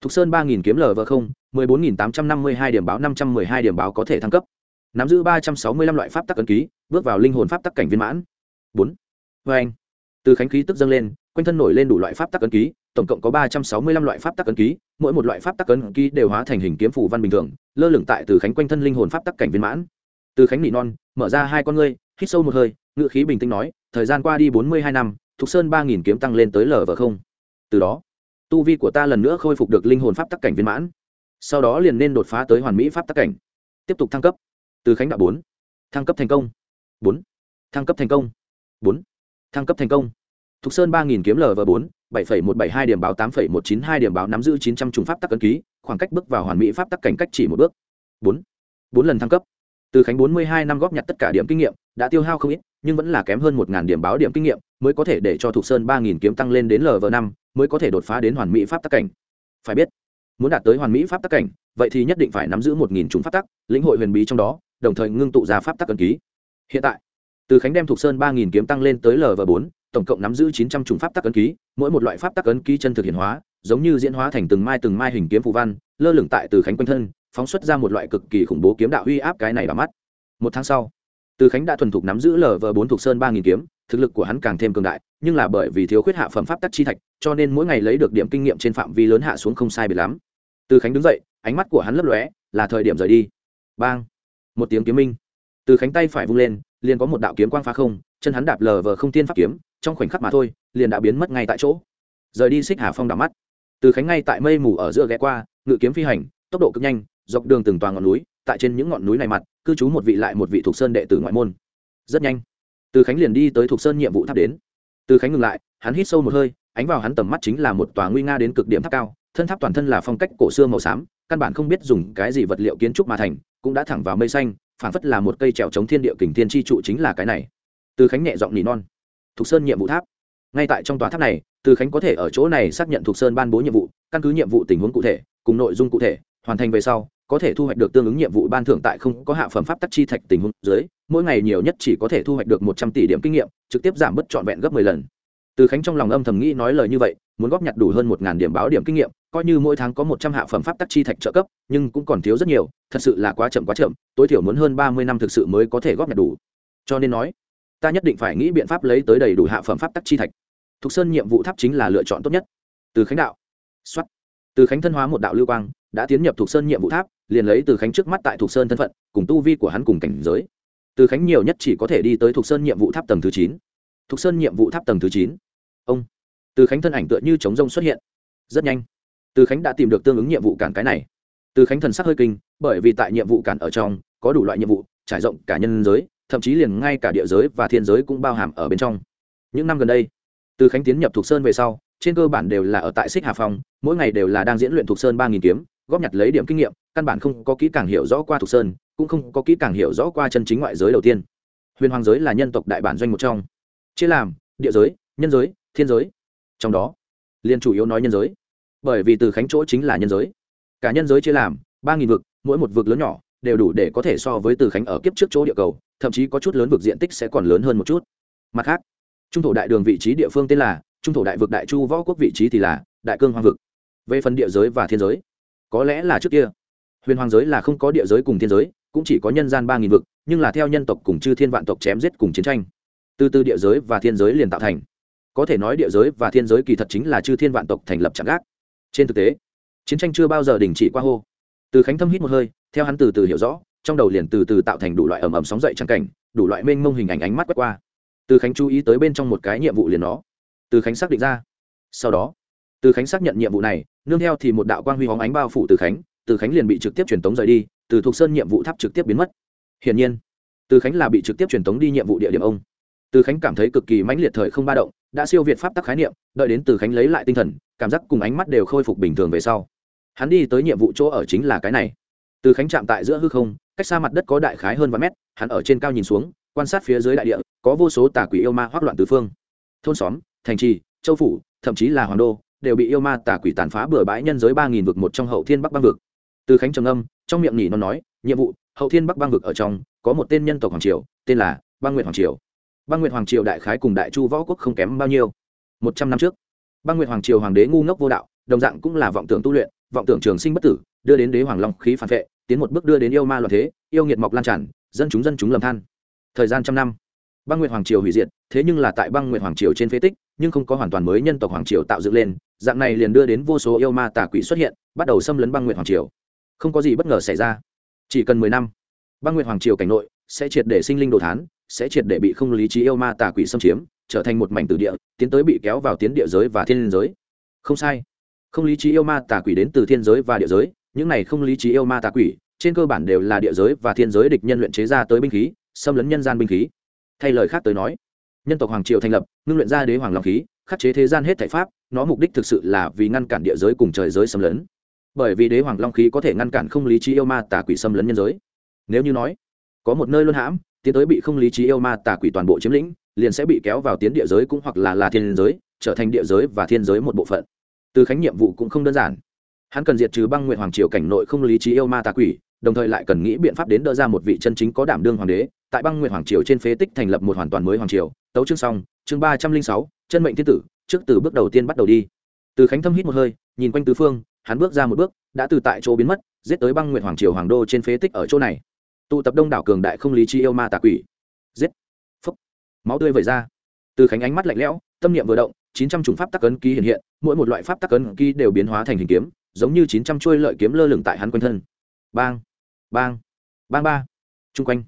Thục sơn ba nghìn kiếm lv không, mười bốn nghìn tám trăm năm mươi hai điểm báo, năm trăm mười hai điểm báo có thể thăng cấp. Nắm giữ ba trăm sáu mươi lăm loại pháp tắc ấn ký, bước vào linh hồn pháp tắc cảnh viên mãn. Bốn. Vê anh, từ khánh khí tức dâng lên, quanh thân nổi lên đủ loại pháp tắc ấn ký, tổng cộng có ba trăm sáu mươi lăm loại pháp tắc ấn ký, mỗi một loại pháp tắc ấn ký đều hóa thành hình kiếm phủ văn bình thường, lơ lửng tại từ khánh quanh thân linh hồn pháp tắc cảnh viên mãn. Từ khánh nị non, mở ra hai con ngươi, hít sâu một hơi ngự khí bình tĩnh nói, thời gian qua đi bốn mươi hai năm, thục sơn ba nghìn kiếm tăng lên tới lv không. Từ đó tu vi của ta lần nữa khôi phục được linh hồn pháp tắc cảnh viên mãn. Sau đó liền nên đột phá tới hoàn mỹ pháp tắc cảnh. Tiếp tục thăng cấp. Từ khánh đạo bốn. Thăng cấp thành công. Bốn. Thăng cấp thành công. Bốn. Thăng cấp thành công. Thục sơn ba nghìn kiếm lv bốn, bảy phẩy một bảy hai điểm báo, tám phẩy một chín hai điểm báo, nắm giữ chín trăm trùng pháp tắc cân ký, khoảng cách bước vào hoàn mỹ pháp tắc cảnh cách chỉ một bước. Bốn. Bốn lần thăng cấp. Từ khánh bốn mươi hai năm góp nhặt tất cả điểm kinh nghiệm, đã tiêu hao không ít nhưng vẫn là kém hơn một điểm báo điểm kinh nghiệm, mới có thể để cho thục sơn ba nghìn kiếm tăng lên đến lv năm, mới có thể đột phá đến hoàn mỹ pháp tắc cảnh. Phải biết, muốn đạt tới hoàn mỹ pháp tắc cảnh, vậy thì nhất định phải nắm giữ một nghìn trùng pháp tắc, lĩnh hội huyền bí trong đó, đồng thời ngưng tụ ra pháp tắc cân ký. Hiện tại, từ khánh đem thuộc sơn ba nghìn kiếm tăng lên tới lv bốn, tổng cộng nắm giữ chín trăm chủng pháp tắc ấn ký, mỗi một loại pháp tắc ấn ký chân thực hiện hóa, giống như diễn hóa thành từng mai từng mai hình kiếm phù văn, lơ lửng tại từ khánh quanh thân, phóng xuất ra một loại cực kỳ khủng bố kiếm đạo uy áp cái này vào mắt. Một tháng sau từ khánh đã thuần thục nắm giữ lv bốn thuộc sơn ba nghìn kiếm, thực lực của hắn càng thêm cường đại, nhưng là bởi vì thiếu khuyết hạ phẩm pháp tắc chi thạch, cho nên mỗi ngày lấy được điểm kinh nghiệm trên phạm vi lớn hạ xuống không sai biệt lắm. Từ khánh đứng dậy, ánh mắt của hắn lấp lóe, là thời điểm rời đi. Bang! Một tiếng kiếm minh. Từ khánh tay phải vung lên, liền có một đạo kiếm quang phá không, chân hắn đạp lờ vờ không tiên pháp kiếm, trong khoảnh khắc mà thôi, liền đã biến mất ngay tại chỗ. Rời đi xích hà phong đảo mắt. Từ khánh ngay tại mây mù ở giữa ghé qua, ngự kiếm phi hành, tốc độ cực nhanh, dọc đường từng toàn ngọn núi, tại trên những ngọn núi này mặt cư trú một vị lại một vị thuộc sơn đệ tử ngoại môn. Rất nhanh, từ khánh liền đi tới thuộc sơn nhiệm vụ tháp đến. Từ khánh ngừng lại, hắn hít sâu một hơi, ánh vào hắn tầm mắt chính là một tòa nguy nga đến cực điểm tháp cao, thân tháp toàn thân là phong cách cổ xưa màu xám, căn bản không biết dùng cái gì vật liệu kiến trúc mà thành, cũng đã thẳng vào mây xanh, phảng phất là một cây trèo chống thiên địa kình thiên chi trụ chính là cái này. Từ khánh nhẹ giọng nỉ non, thuộc sơn nhiệm vụ tháp. Ngay tại trong tòa tháp này, từ khánh có thể ở chỗ này xác nhận thuộc sơn ban bố nhiệm vụ, căn cứ nhiệm vụ tình huống cụ thể, cùng nội dung cụ thể, hoàn thành về sau có thể thu hoạch được tương ứng nhiệm vụ ban thưởng tại không có hạ phẩm pháp tắc chi thạch tình huống dưới, mỗi ngày nhiều nhất chỉ có thể thu hoạch được một trăm tỷ điểm kinh nghiệm, trực tiếp giảm bớt trọn vẹn gấp mười lần. Từ khánh trong lòng âm thầm nghĩ nói lời như vậy, muốn góp nhặt đủ hơn một điểm báo điểm kinh nghiệm, coi như mỗi tháng có một trăm hạ phẩm pháp tắc chi thạch trợ cấp, nhưng cũng còn thiếu rất nhiều, thật sự là quá chậm quá chậm, tối thiểu muốn hơn ba mươi năm thực sự mới có thể góp nhặt đủ. Cho nên nói, ta nhất định phải nghĩ biện pháp lấy tới đầy đủ hạ phẩm pháp tắc chi thạch. Thục sơn nhiệm vụ tháp chính là lựa chọn tốt nhất. Từ khánh đạo. Xuất từ khánh thân hóa một đạo lưu quang, đã tiến nhập thục sơn nhiệm vụ tháp liền lấy từ khánh trước mắt tại thục sơn thân phận, cùng tu vi của hắn cùng cảnh giới. Từ khánh nhiều nhất chỉ có thể đi tới thục sơn nhiệm vụ tháp tầng thứ chín. Thục sơn nhiệm vụ tháp tầng thứ chín. Ông, từ khánh thân ảnh tựa như chống rông xuất hiện. Rất nhanh, từ khánh đã tìm được tương ứng nhiệm vụ cản cái này. Từ khánh thần sắc hơi kinh, bởi vì tại nhiệm vụ cản ở trong, có đủ loại nhiệm vụ, trải rộng cả nhân giới, thậm chí liền ngay cả địa giới và thiên giới cũng bao hàm ở bên trong. Những năm gần đây, từ khánh tiến nhập thuộc sơn về sau, trên cơ bản đều là ở tại xích hà phong, mỗi ngày đều là đang diễn luyện thuộc sơn ba nghìn kiếm góp nhặt lấy điểm kinh nghiệm, căn bản không có kỹ càng hiểu rõ qua thục sơn, cũng không có kỹ càng hiểu rõ qua chân chính ngoại giới đầu tiên. Huyền hoàng giới là nhân tộc đại bản doanh một trong. Chia làm, địa giới, nhân giới, thiên giới. Trong đó liên chủ yếu nói nhân giới. Bởi vì từ khánh chỗ chính là nhân giới. Cả nhân giới chia làm, ba nghìn vực, mỗi một vực lớn nhỏ, đều đủ để có thể so với từ khánh ở kiếp trước chỗ địa cầu, thậm chí có chút lớn vực diện tích sẽ còn lớn hơn một chút. Mặt khác, trung thổ đại đường vị trí địa phương tên là, trung thổ đại vực đại chu võ quốc vị trí thì là, đại cương hoàng vực. Về phần địa giới và thiên giới có lẽ là trước kia. Huyền hoàng giới là không có địa giới cùng thiên giới, cũng chỉ có nhân gian ba nghìn vực, nhưng là theo nhân tộc cùng chư thiên vạn tộc chém giết cùng chiến tranh. Từ từ địa giới và thiên giới liền tạo thành. Có thể nói địa giới và thiên giới kỳ thật chính là chư thiên vạn tộc thành lập chạm gác. Trên thực tế, chiến tranh chưa bao giờ đình chỉ qua hô. Từ khánh thâm hít một hơi, theo hắn từ từ hiểu rõ, trong đầu liền từ từ tạo thành đủ loại ẩm ẩm sóng dậy trắng cảnh, đủ loại mênh mông hình ảnh ánh mắt quét qua. Từ khánh chú ý tới bên trong một cái nhiệm vụ liền đó từ khánh xác định ra. Sau đó, từ khánh xác nhận nhiệm vụ này nương theo thì một đạo quang huy hóng ánh bao phủ từ khánh từ khánh liền bị trực tiếp truyền tống rời đi, từ thuộc sơn nhiệm vụ tháp trực tiếp biến mất. Hiển nhiên, từ khánh là bị trực tiếp truyền tống đi nhiệm vụ địa điểm ông. Từ khánh cảm thấy cực kỳ mãnh liệt thời không ba động, đã siêu việt pháp tắc khái niệm, đợi đến từ khánh lấy lại tinh thần, cảm giác cùng ánh mắt đều khôi phục bình thường về sau. Hắn đi tới nhiệm vụ chỗ ở chính là cái này. Từ khánh chạm tại giữa hư không, cách xa mặt đất có đại khái hơn vài mét, hắn ở trên cao nhìn xuống, quan sát phía dưới đại địa, có vô số tà quỷ yêu ma hoác loạn tứ phương. Thôn xóm, thành trì, châu phủ, thậm chí là hoàng đô đều bị yêu ma tà quỷ tàn phá bừa bãi nhân giới ba nghìn vực một trong hậu thiên bắc băng vực. Từ khánh trầm âm trong miệng nhỉ nó nói, nhiệm vụ, hậu thiên bắc băng vực ở trong, có một tên nhân tộc hoàng triều, tên là băng nguyệt hoàng triều. Băng nguyệt hoàng triều đại khái cùng đại chu võ quốc không kém bao nhiêu. Một trăm năm trước, băng nguyệt hoàng triều hoàng đế ngu ngốc vô đạo, đồng dạng cũng là vọng tưởng tu luyện, vọng tưởng trường sinh bất tử, đưa đến đế hoàng long khí phản vệ, tiến một bước đưa đến yêu ma loạn thế, yêu nghiệt mọc lan tràn, dân chúng dân chúng lầm than. Thời gian trăm năm, băng nguyệt hoàng triều hủy diệt, thế nhưng là tại băng nguyệt hoàng triều trên phế tích, nhưng không có hoàn toàn mới nhân tộc hoàng triều tạo dựng lên dạng này liền đưa đến vô số yêu ma tà quỷ xuất hiện, bắt đầu xâm lấn băng nguyệt hoàng triều. Không có gì bất ngờ xảy ra. Chỉ cần mười năm, băng nguyệt hoàng triều cảnh nội sẽ triệt để sinh linh đồ thán, sẽ triệt để bị không lý trí yêu ma tà quỷ xâm chiếm, trở thành một mảnh từ địa, tiến tới bị kéo vào tiến địa giới và thiên giới. Không sai. Không lý trí yêu ma tà quỷ đến từ thiên giới và địa giới, những này không lý trí yêu ma tà quỷ, trên cơ bản đều là địa giới và thiên giới địch nhân luyện chế ra tới binh khí, xâm lấn nhân gian binh khí. Thay lời khác tới nói, nhân tộc hoàng triều thành lập, ngưng luyện ra đế hoàng long khí, khắc chế thế gian hết thảy pháp nó mục đích thực sự là vì ngăn cản địa giới cùng trời giới xâm lấn. Bởi vì đế hoàng long khí có thể ngăn cản không lý trí yêu ma tà quỷ xâm lấn nhân giới. Nếu như nói, có một nơi luân hãm, tiến tới bị không lý trí yêu ma tà quỷ toàn bộ chiếm lĩnh, liền sẽ bị kéo vào tiến địa giới cũng hoặc là là thiên giới, trở thành địa giới và thiên giới một bộ phận. Từ khánh nhiệm vụ cũng không đơn giản. Hắn cần diệt trừ băng nguyện hoàng triều cảnh nội không lý trí yêu ma tà quỷ, đồng thời lại cần nghĩ biện pháp đến đỡ ra một vị chân chính có đảm đương hoàng đế. Tại băng nguyện hoàng triều trên phế tích thành lập một hoàn toàn mới hoàng triều. Tấu chương xong, chương ba trăm linh sáu, chân mệnh thiên tử trước từ bước đầu tiên bắt đầu đi. Từ khánh thâm hít một hơi nhìn quanh tứ phương hắn bước ra một bước đã từ tại chỗ biến mất giết tới băng nguyện hoàng triều hoàng đô trên phế tích ở chỗ này. Tụ tập đông đảo cường đại không lý chi yêu ma tà quỷ. Giết. Phấp, máu tươi vẩy ra. Từ khánh ánh mắt lạnh lẽo tâm niệm vừa động chín trăm chủng pháp tắc ấn ký hiện hiện mỗi một loại pháp tắc ấn ký đều biến hóa thành hình kiếm giống như chín trăm chuôi lợi kiếm lơ lửng tại hắn quanh thân. Bang. Bang. Bang ba. Chung quanh.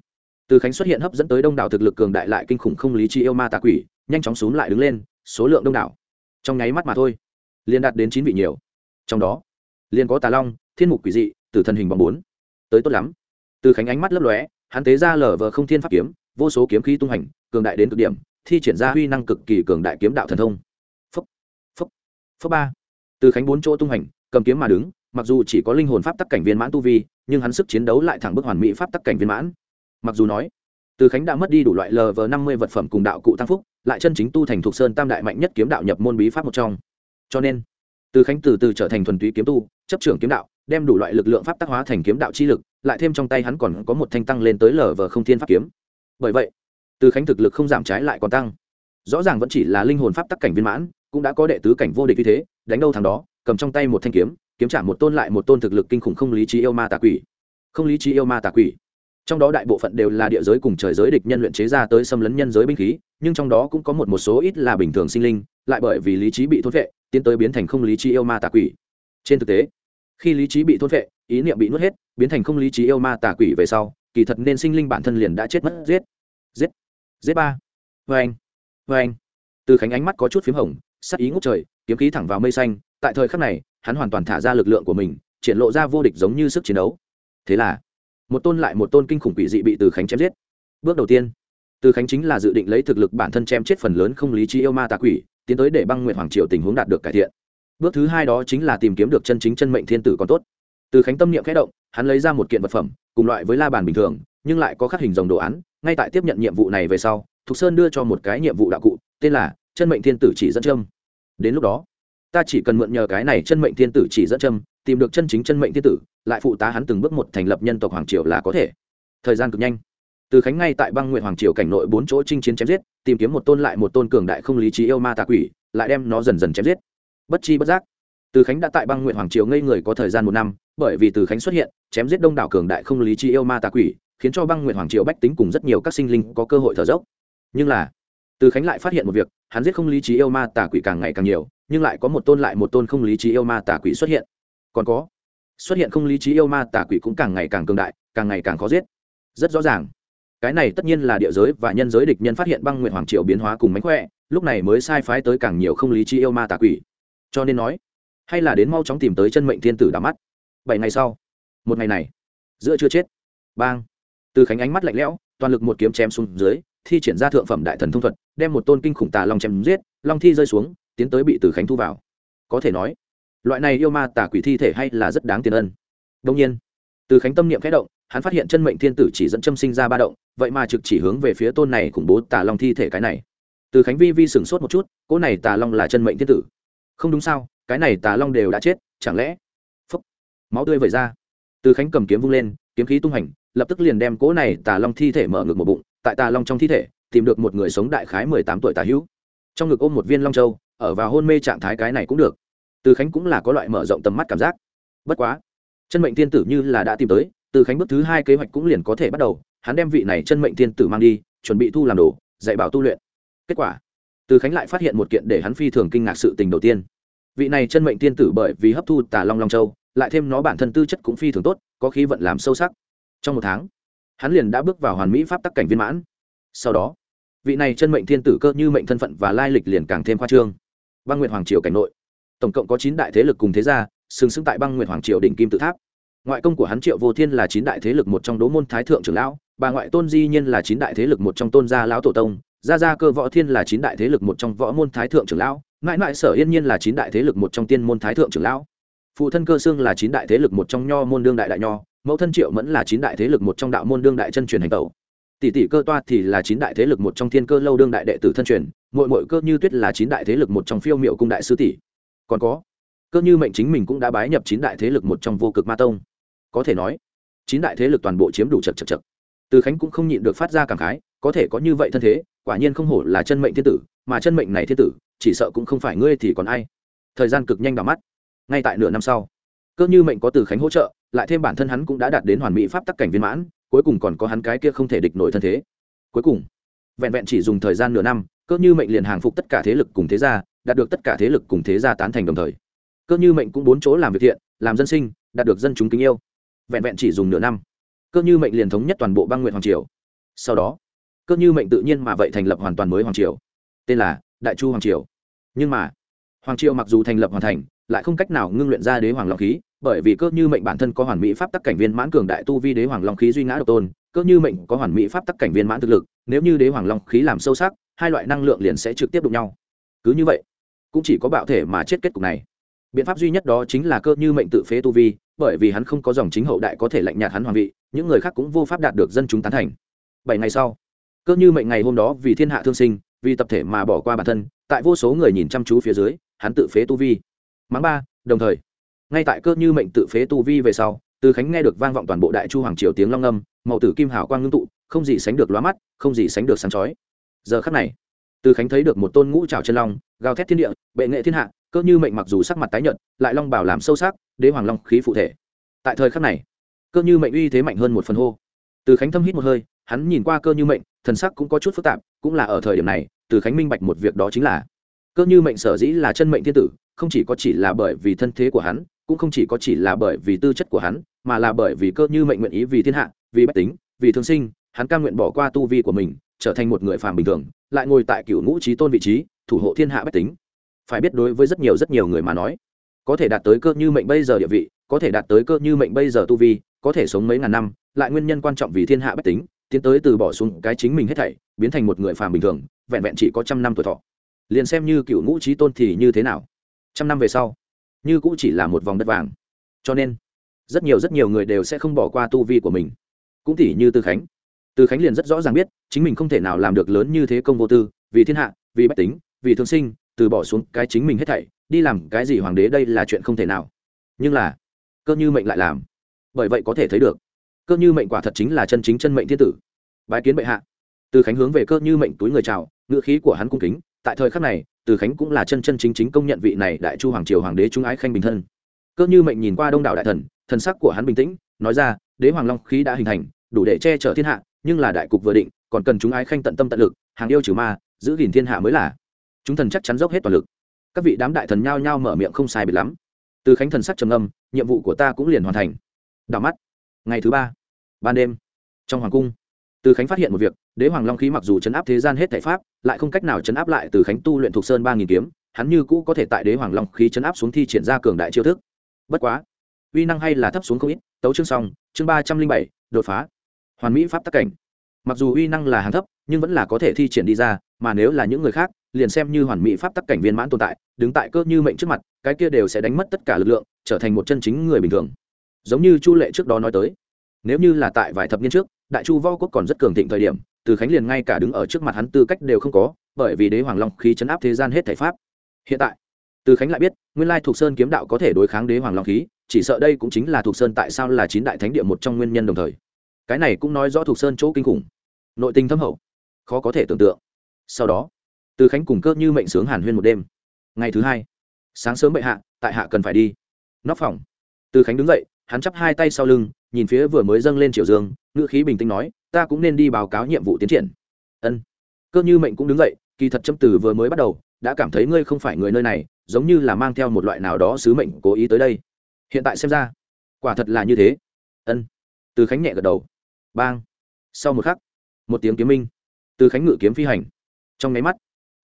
Từ khánh xuất hiện hấp dẫn tới đông đảo thực lực cường đại lại kinh khủng không lý chi yêu ma tà quỷ nhanh chóng xúm lại đứng lên số lượng đông đảo. Trong nháy mắt mà thôi, liền đạt đến chín vị nhiều. Trong đó, liền có tà long, thiên mục quỷ dị từ thần hình bóng bốn. Tới tốt lắm. Từ khánh ánh mắt lấp lóe, hắn tế ra lở vờ không thiên pháp kiếm, vô số kiếm khí tung hành, cường đại đến cực điểm, thi triển ra huy năng cực kỳ cường đại kiếm đạo thần thông. Phúc phúc phúc ba. Từ khánh bốn chỗ tung hành, cầm kiếm mà đứng, mặc dù chỉ có linh hồn pháp tắc cảnh viên mãn tu vi, nhưng hắn sức chiến đấu lại thẳng bức hoàn mỹ pháp tắc cảnh viên mãn. Mặc dù nói, từ khánh đã mất đi đủ loại lv năm mươi vật phẩm cùng đạo cụ tăng phúc lại chân chính tu thành thuộc sơn tam đại mạnh nhất kiếm đạo nhập môn bí pháp một trong. Cho nên, từ khánh từ từ trở thành thuần túy kiếm tu, chấp trưởng kiếm đạo, đem đủ loại lực lượng pháp tác hóa thành kiếm đạo chi lực, lại thêm trong tay hắn còn có một thanh tăng lên tới lv không thiên pháp kiếm. Bởi vậy, từ khánh thực lực không giảm trái lại còn tăng. Rõ ràng vẫn chỉ là linh hồn pháp tắc cảnh viên mãn, cũng đã có đệ tứ cảnh vô địch như thế, đánh đâu thằng đó, cầm trong tay một thanh kiếm kiếm trả một tôn lại một tôn thực lực kinh khủng không lý trí yêu ma tà quỷ. Không lý trí yêu ma tà quỷ trong đó đại bộ phận đều là địa giới cùng trời giới địch nhân luyện chế ra tới xâm lấn nhân giới binh khí, nhưng trong đó cũng có một một số ít là bình thường sinh linh, lại bởi vì lý trí bị thốt vệ tiến tới biến thành không lý trí yêu ma tà quỷ. Trên thực tế, khi lý trí bị thốt vệ ý niệm bị nuốt hết, biến thành không lý trí yêu ma tà quỷ về sau, kỳ thật nên sinh linh bản thân liền đã chết mất, giết giết giết ba. Vê anh vê anh từ khánh ánh mắt có chút p h í m hồng, sắc ý ngút trời, kiếm khí thẳng vào mây xanh, tại thời khắc này, hắn hoàn toàn thả ra lực lượng của mình, triển lộ ra vô địch giống như sức chiến đấu. Thế là một tôn lại một tôn kinh khủng quỷ dị bị từ khánh chém giết. Bước đầu tiên, từ khánh chính là dự định lấy thực lực bản thân chém chết phần lớn không lý trí yêu ma tà quỷ, tiến tới để băng nguyện hoàng triều tình huống đạt được cải thiện. Bước thứ hai đó chính là tìm kiếm được chân chính chân mệnh thiên tử còn tốt. Từ khánh tâm niệm khẽ động, hắn lấy ra một kiện vật phẩm, cùng loại với la bàn bình thường, nhưng lại có khắc hình dòng đồ án, ngay tại tiếp nhận nhiệm vụ này về sau, thục sơn đưa cho một cái nhiệm vụ đạo cụ, tên là chân mệnh thiên tử chỉ dẫn châm. Đến lúc đó, ta chỉ cần mượn nhờ cái này chân mệnh thiên tử chỉ dẫn châm tìm được chân chính chân mệnh thiên tử, lại phụ tá hắn từng bước một thành lập nhân tộc hoàng triều là có thể. Thời gian cực nhanh. Từ khánh ngay tại băng nguyện hoàng triều cảnh nội bốn chỗ chinh chiến chém giết, tìm kiếm một tôn lại một tôn cường đại không lý trí yêu ma tà quỷ, lại đem nó dần dần chém giết. Bất chi bất giác, từ khánh đã tại băng nguyện hoàng triều ngây người có thời gian một năm, bởi vì từ khánh xuất hiện, chém giết đông đảo cường đại không lý trí yêu ma tà quỷ, khiến cho băng nguyện hoàng triều bách tính cùng rất nhiều các sinh linh có cơ hội thở dốc. Nhưng là, từ khánh lại phát hiện một việc, hắn giết không lý trí yêu ma tà quỷ càng ngày càng nhiều, nhưng lại có một tôn lại một tôn không lý trí yêu ma tà quỷ xuất hiện còn có. Xuất hiện không lý trí yêu ma tà quỷ cũng càng ngày càng cường đại, càng ngày càng khó giết. Rất rõ ràng. Cái này tất nhiên là địa giới và nhân giới địch nhân phát hiện băng nguyện hoàng triều biến hóa cùng mánh khỏe, lúc này mới sai phái tới càng nhiều không lý trí yêu ma tà quỷ. Cho nên nói, hay là đến mau chóng tìm tới chân mệnh thiên tử đ mắt. Bảy ngày sau, một ngày này, giữa chưa chết, bang. Từ khánh ánh mắt lạnh lẽo, toàn lực một kiếm chém xuống dưới, thi triển ra thượng phẩm đại thần thông thuật, đem một tôn kinh khủng tà long chém giết, long thi rơi xuống, tiến tới bị từ khánh thu vào. Có thể nói loại này yêu ma tà quỷ thi thể hay là rất đáng tiền ân. Đông nhiên, từ khánh tâm niệm khẽ động, hắn phát hiện chân mệnh thiên tử chỉ dẫn châm sinh ra ba động, vậy mà trực chỉ hướng về phía tôn này khủng bố tà long thi thể cái này. Từ khánh vi vi sửng sốt một chút, cỗ này tà long là chân mệnh thiên tử. Không đúng sao, cái này tà long đều đã chết, chẳng lẽ? Phúc, máu tươi vẩy ra. Từ khánh cầm kiếm vung lên, kiếm khí tung hành, lập tức liền đem cỗ này tà long thi thể mở ngực một bụng, tại tà long trong thi thể, tìm được một người sống đại khái mười tám tuổi tà hữu. Trong ngực ôm một viên long châu, ở vào hôn mê trạng thái cái này cũng được từ khánh cũng là có loại mở rộng tầm mắt cảm giác. Bất quá, chân mệnh tiên tử như là đã tìm tới, từ khánh bước thứ hai kế hoạch cũng liền có thể bắt đầu, hắn đem vị này chân mệnh tiên tử mang đi, chuẩn bị thu làm đồ, dạy bảo tu luyện. Kết quả, từ khánh lại phát hiện một kiện để hắn phi thường kinh ngạc sự tình đầu tiên. Vị này chân mệnh tiên tử bởi vì hấp thu tà long long châu, lại thêm nó bản thân tư chất cũng phi thường tốt, có khí vận làm sâu sắc. Trong một tháng, hắn liền đã bước vào hoàn mỹ pháp tắc cảnh viên mãn. Sau đó, vị này chân mệnh thiên tử cơ như mệnh thân phận và lai lịch liền càng thêm khoa trương. Băng nguyệt hoàng triều cảnh nội tổng cộng có chín đại thế lực cùng thế gia, sừng sững tại băng nguyệt hoàng triều đỉnh kim tự tháp. Ngoại công của hắn triệu vô thiên là chín đại thế lực một trong đỗ môn thái thượng trưởng lão, bà ngoại tôn di nhiên là chín đại thế lực một trong tôn gia lão tổ tông, gia gia cơ võ thiên là chín đại thế lực một trong võ môn thái thượng trưởng lão mãi mãi sở yên nhiên là chín đại thế lực một trong tiên môn thái thượng trưởng lão. Phụ thân cơ xương là chín đại thế lực một trong nho môn đương đại đại nho, mẫu thân triệu mẫn là chín đại thế lực một trong đạo môn đương đại chân truyền hành tẩu. Tỷ tỷ cơ toa thì là chín đại thế lực một trong thiên cơ lâu đương đại đệ tử thân truyền mội mội cơ như tuyết là chín đại thế lực một trong phiêu miệu cung đại sư tỷ còn có, cơ như mệnh chính mình cũng đã bái nhập chín đại thế lực một trong vô cực ma tông. Có thể nói, chín đại thế lực toàn bộ chiếm đủ chật chật chật. Từ khánh cũng không nhịn được phát ra cảm khái, có thể có như vậy thân thế, quả nhiên không hổ là chân mệnh thiên tử, mà chân mệnh này thiên tử, chỉ sợ cũng không phải ngươi thì còn ai. Thời gian cực nhanh vào mắt. Ngay tại nửa năm sau, cơ như mệnh có từ khánh hỗ trợ, lại thêm bản thân hắn cũng đã đạt đến hoàn mỹ pháp tắc cảnh viên mãn, cuối cùng còn có hắn cái kia không thể địch nổi thân thế. Cuối cùng, vẹn vẹn chỉ dùng thời gian nửa năm, cơ như mệnh liền hàng phục tất cả thế lực cùng thế gia đạt được tất cả thế lực cùng thế gia tán thành đồng thời. Cơ như mệnh cũng bốn chỗ làm việc thiện, làm dân sinh, đạt được dân chúng kính yêu. Vẹn vẹn chỉ dùng nửa năm, cơ như mệnh liền thống nhất toàn bộ băng nguyện hoàng triều. Sau đó, cơ như mệnh tự nhiên mà vậy thành lập hoàn toàn mới hoàng triều. Tên là đại chu hoàng triều. Nhưng mà, hoàng triều mặc dù thành lập hoàn thành, lại không cách nào ngưng luyện ra đế hoàng long khí, bởi vì cơ như mệnh bản thân có hoàn mỹ pháp tắc cảnh viên mãn cường đại tu vi đế hoàng long khí duy ngã độc tôn, cơ như mệnh có hoàn mỹ pháp tắc cảnh viên mãn thực lực, nếu như đế hoàng long khí làm sâu sắc, hai loại năng lượng liền sẽ trực tiếp đụng nhau. Cứ như vậy cũng chỉ có bạo thể mà chết kết cục này. Biện pháp duy nhất đó chính là cơ như mệnh tự phế tu vi, bởi vì hắn không có dòng chính hậu đại có thể lạnh nhạt hắn hoàng vị, những người khác cũng vô pháp đạt được dân chúng tán thành. Bảy ngày sau, cơ như mệnh ngày hôm đó vì thiên hạ thương sinh, vì tập thể mà bỏ qua bản thân, tại vô số người nhìn chăm chú phía dưới, hắn tự phế tu vi. Mắng ba, đồng thời, ngay tại cơ như mệnh tự phế tu vi về sau, từ khánh nghe được vang vọng toàn bộ đại chu hoàng triều tiếng long âm màu tử kim hào quang ngưng tụ, không gì sánh được lóa mắt, không gì sánh được sáng chói. Giờ khắc này, từ khánh thấy được một tôn ngũ trào chân long gào thét thiên địa, bệ nghệ thiên hạ, cơ như mệnh mặc dù sắc mặt tái nhợt, lại long bảo làm sâu sắc, đế hoàng long khí phụ thể. Tại thời khắc này, cơ như mệnh uy thế mạnh hơn một phần hô. Từ khánh thâm hít một hơi, hắn nhìn qua cơ như mệnh, thần sắc cũng có chút phức tạp, cũng là ở thời điểm này, từ khánh minh bạch một việc đó chính là, cơ như mệnh sở dĩ là chân mệnh thiên tử, không chỉ có chỉ là bởi vì thân thế của hắn, cũng không chỉ có chỉ là bởi vì tư chất của hắn, mà là bởi vì cơ như mệnh nguyện ý vì thiên hạ, vì bách tính, vì thương sinh, hắn cam nguyện bỏ qua tu vi của mình, trở thành một người phàm bình thường, lại ngồi tại cựu ngũ trí tôn vị trí thủ hộ thiên hạ bách tính. Phải biết đối với rất nhiều rất nhiều người mà nói, có thể đạt tới cơ như mệnh bây giờ địa vị, có thể đạt tới cơ như mệnh bây giờ tu vi, có thể sống mấy ngàn năm, lại nguyên nhân quan trọng vì thiên hạ bách tính, tiến tới từ bỏ xuống cái chính mình hết thảy, biến thành một người phàm bình thường, vẹn vẹn chỉ có trăm năm tuổi thọ. Liền xem như cựu ngũ trí tôn thì như thế nào? Trăm năm về sau, như cũng chỉ là một vòng đất vàng. Cho nên, rất nhiều rất nhiều người đều sẽ không bỏ qua tu vi của mình. Cũng tỉ như tư khánh. Tư khánh liền rất rõ ràng biết, chính mình không thể nào làm được lớn như thế công vô tư, vì thiên hạ, vì bách tính vì thương sinh, từ bỏ xuống cái chính mình hết thảy, đi làm cái gì hoàng đế đây là chuyện không thể nào. Nhưng là, cơ như mệnh lại làm. Bởi vậy có thể thấy được, cơ như mệnh quả thật chính là chân chính chân mệnh thiên tử. Bái kiến bệ hạ. Từ khánh hướng về cơ như mệnh túi người chào, ngựa khí của hắn cung kính, tại thời khắc này, từ khánh cũng là chân chân chính chính công nhận vị này đại chu hoàng triều hoàng đế trung ái khanh bình thân. Cơ như mệnh nhìn qua đông đảo đại thần thần sắc của hắn bình tĩnh, nói ra, đế hoàng long khí đã hình thành, đủ để che chở thiên hạ, nhưng là đại cục vừa định, còn cần chúng ái khanh tận tâm tận lực, hàng yêu trừ ma, giữ gìn thiên hạ mới là chúng thần chắc chắn dốc hết toàn lực. Các vị đám đại thần nhao nhao mở miệng không sai biệt lắm. Từ khánh thần sắc trầm âm nhiệm vụ của ta cũng liền hoàn thành. Đảo mắt. Ngày thứ ba, ban đêm. Trong hoàng cung, từ khánh phát hiện một việc, đế hoàng long khí mặc dù chấn áp thế gian hết thể pháp, lại không cách nào chấn áp lại từ khánh tu luyện thuộc sơn ba nghìn kiếm, hắn như cũ có thể tại đế hoàng long khí chấn áp xuống thi triển ra cường đại chiêu thức. Bất quá, uy năng hay là thấp xuống không ít, tấu chương xong, chương ba trăm linh bảy, đột phá. Hoàn mỹ pháp tắc cảnh. Mặc dù uy năng là hàng thấp, nhưng vẫn là có thể thi triển đi ra, mà nếu là những người khác liền xem như hoàn mỹ pháp tắc cảnh viên mãn tồn tại, đứng tại cơ như mệnh trước mặt, cái kia đều sẽ đánh mất tất cả lực lượng, trở thành một chân chính người bình thường. Giống như chu lệ trước đó nói tới, nếu như là tại vài thập niên trước, đại chu võ quốc còn rất cường thịnh thời điểm, từ khánh liền ngay cả đứng ở trước mặt hắn tư cách đều không có, bởi vì đế hoàng long khí chấn áp thế gian hết thể pháp. Hiện tại, từ khánh lại biết, nguyên lai thuộc sơn kiếm đạo có thể đối kháng đế hoàng long khí, chỉ sợ đây cũng chính là thuộc sơn tại sao là chín đại thánh địa một trong nguyên nhân đồng thời. Cái này cũng nói rõ thuộc sơn chỗ kinh khủng, nội tình thâm hậu, khó có thể tưởng tượng. Sau đó từ khánh cùng cơ như mệnh sướng hàn huyên một đêm. Ngày thứ hai, sáng sớm bệ hạ, tại hạ cần phải đi. Nóc phòng. Từ khánh đứng dậy, hắn chắp hai tay sau lưng, nhìn phía vừa mới dâng lên triều dương, ngữ khí bình tĩnh nói, ta cũng nên đi báo cáo nhiệm vụ tiến triển. Ân. Cơ như mệnh cũng đứng dậy, kỳ thật châm từ vừa mới bắt đầu, đã cảm thấy ngươi không phải người nơi này, giống như là mang theo một loại nào đó sứ mệnh cố ý tới đây. Hiện tại xem ra, quả thật là như thế. Ân. Từ khánh nhẹ gật đầu. Bang. Sau một khắc, một tiếng kiếm minh. Từ khánh ngự kiếm phi hành. Trong nháy mắt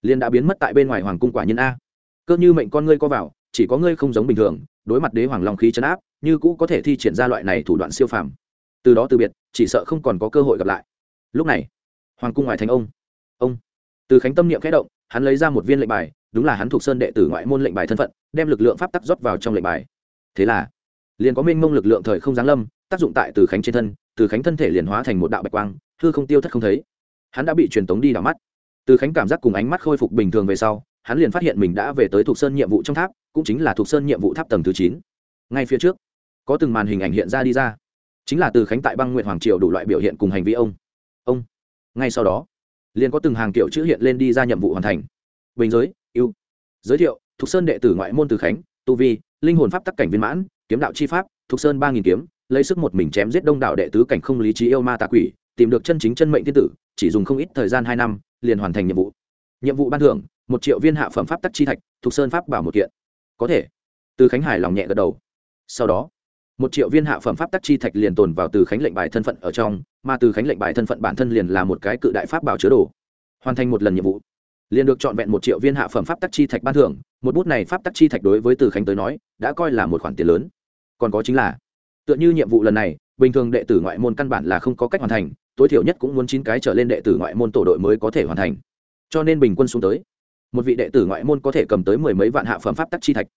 liên đã biến mất tại bên ngoài hoàng cung quả nhân a. Cơ như mệnh con ngươi co vào, chỉ có ngươi không giống bình thường, đối mặt đế hoàng long khí chấn áp, như cũ có thể thi triển ra loại này thủ đoạn siêu phàm. Từ đó từ biệt, chỉ sợ không còn có cơ hội gặp lại. Lúc này, hoàng cung ngoài thành ông ông. Từ khánh tâm niệm khẽ động, hắn lấy ra một viên lệnh bài, đúng là hắn thuộc sơn đệ tử ngoại môn lệnh bài thân phận, đem lực lượng pháp tắc rót vào trong lệnh bài. Thế là, liền có minh mông lực lượng thời không giáng lâm, tác dụng tại từ khánh trên thân, từ khánh thân thể liền hóa thành một đạo bạch quang, hư không tiêu thất không thấy. Hắn đã bị truyền tống đi đảo mắt từ khánh cảm giác cùng ánh mắt khôi phục bình thường về sau, hắn liền phát hiện mình đã về tới thuộc sơn nhiệm vụ trong tháp, cũng chính là thuộc sơn nhiệm vụ tháp tầng thứ chín. Ngay phía trước, có từng màn hình ảnh hiện ra đi ra. Chính là từ khánh tại băng nguyện hoàng triều đủ loại biểu hiện cùng hành vi ông. Ông. Ngay sau đó, liền có từng hàng kiểu chữ hiện lên đi ra nhiệm vụ hoàn thành. Bình giới, ưu. Giới thiệu thuộc sơn đệ tử ngoại môn từ khánh, tu vi, linh hồn pháp tắc cảnh viên mãn, kiếm đạo chi pháp thuộc sơn ba nghìn kiếm, lấy sức một mình chém giết đông đạo đệ tứ cảnh không lý trí yêu ma tà quỷ tìm được chân chính chân mệnh thiên tử, chỉ dùng không ít thời gian hai năm, liền hoàn thành nhiệm vụ. Nhiệm vụ ban thưởng, một triệu viên hạ phẩm pháp tắc chi thạch, thuộc sơn pháp bảo một kiện. Có thể. Từ khánh hải lòng nhẹ gật đầu. Sau đó, một triệu viên hạ phẩm pháp tắc chi thạch liền tồn vào từ khánh lệnh bài thân phận ở trong, mà từ khánh lệnh bài thân phận bản thân liền là một cái cự đại pháp bảo chứa đồ. Hoàn thành một lần nhiệm vụ, liền được trọn vẹn một triệu viên hạ phẩm pháp tắc chi thạch ban thưởng. Một bút này pháp tắc chi thạch đối với từ khánh tới nói, đã coi là một khoản tiền lớn. Còn có chính là, tựa như nhiệm vụ lần này, bình thường đệ tử ngoại môn căn bản là không có cách hoàn thành tối thiểu nhất cũng muốn chín cái trở lên đệ tử ngoại môn tổ đội mới có thể hoàn thành. Cho nên bình quân xuống tới, một vị đệ tử ngoại môn có thể cầm tới mười mấy vạn hạ phẩm pháp tắc chi thạch.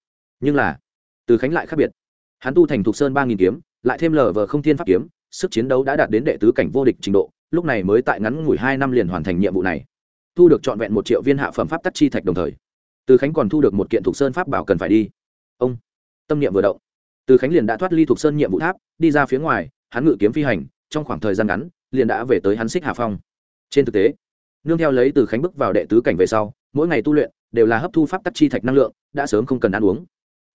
Nhưng là, từ khánh lại khác biệt. Hắn tu thành thục sơn ba nghìn kiếm, lại thêm lờ vờ không thiên pháp kiếm, sức chiến đấu đã đạt đến đệ tứ cảnh vô địch trình độ, lúc này mới tại ngắn ngủi hai năm liền hoàn thành nhiệm vụ này. Thu được trọn vẹn một triệu viên hạ phẩm pháp tắc chi thạch đồng thời, từ khánh còn thu được một kiện thục sơn pháp bảo cần phải đi. Ông, tâm niệm vừa động. Từ khánh liền đã thoát ly thục sơn nhiệm vụ tháp, đi ra phía ngoài, hắn ngự kiếm phi hành, trong khoảng thời gian ngắn liền đã về tới hắn xích hà phong. Trên thực tế, nương theo lấy từ khánh bước vào đệ tứ cảnh về sau, mỗi ngày tu luyện đều là hấp thu pháp tắc chi thạch năng lượng, đã sớm không cần ăn uống.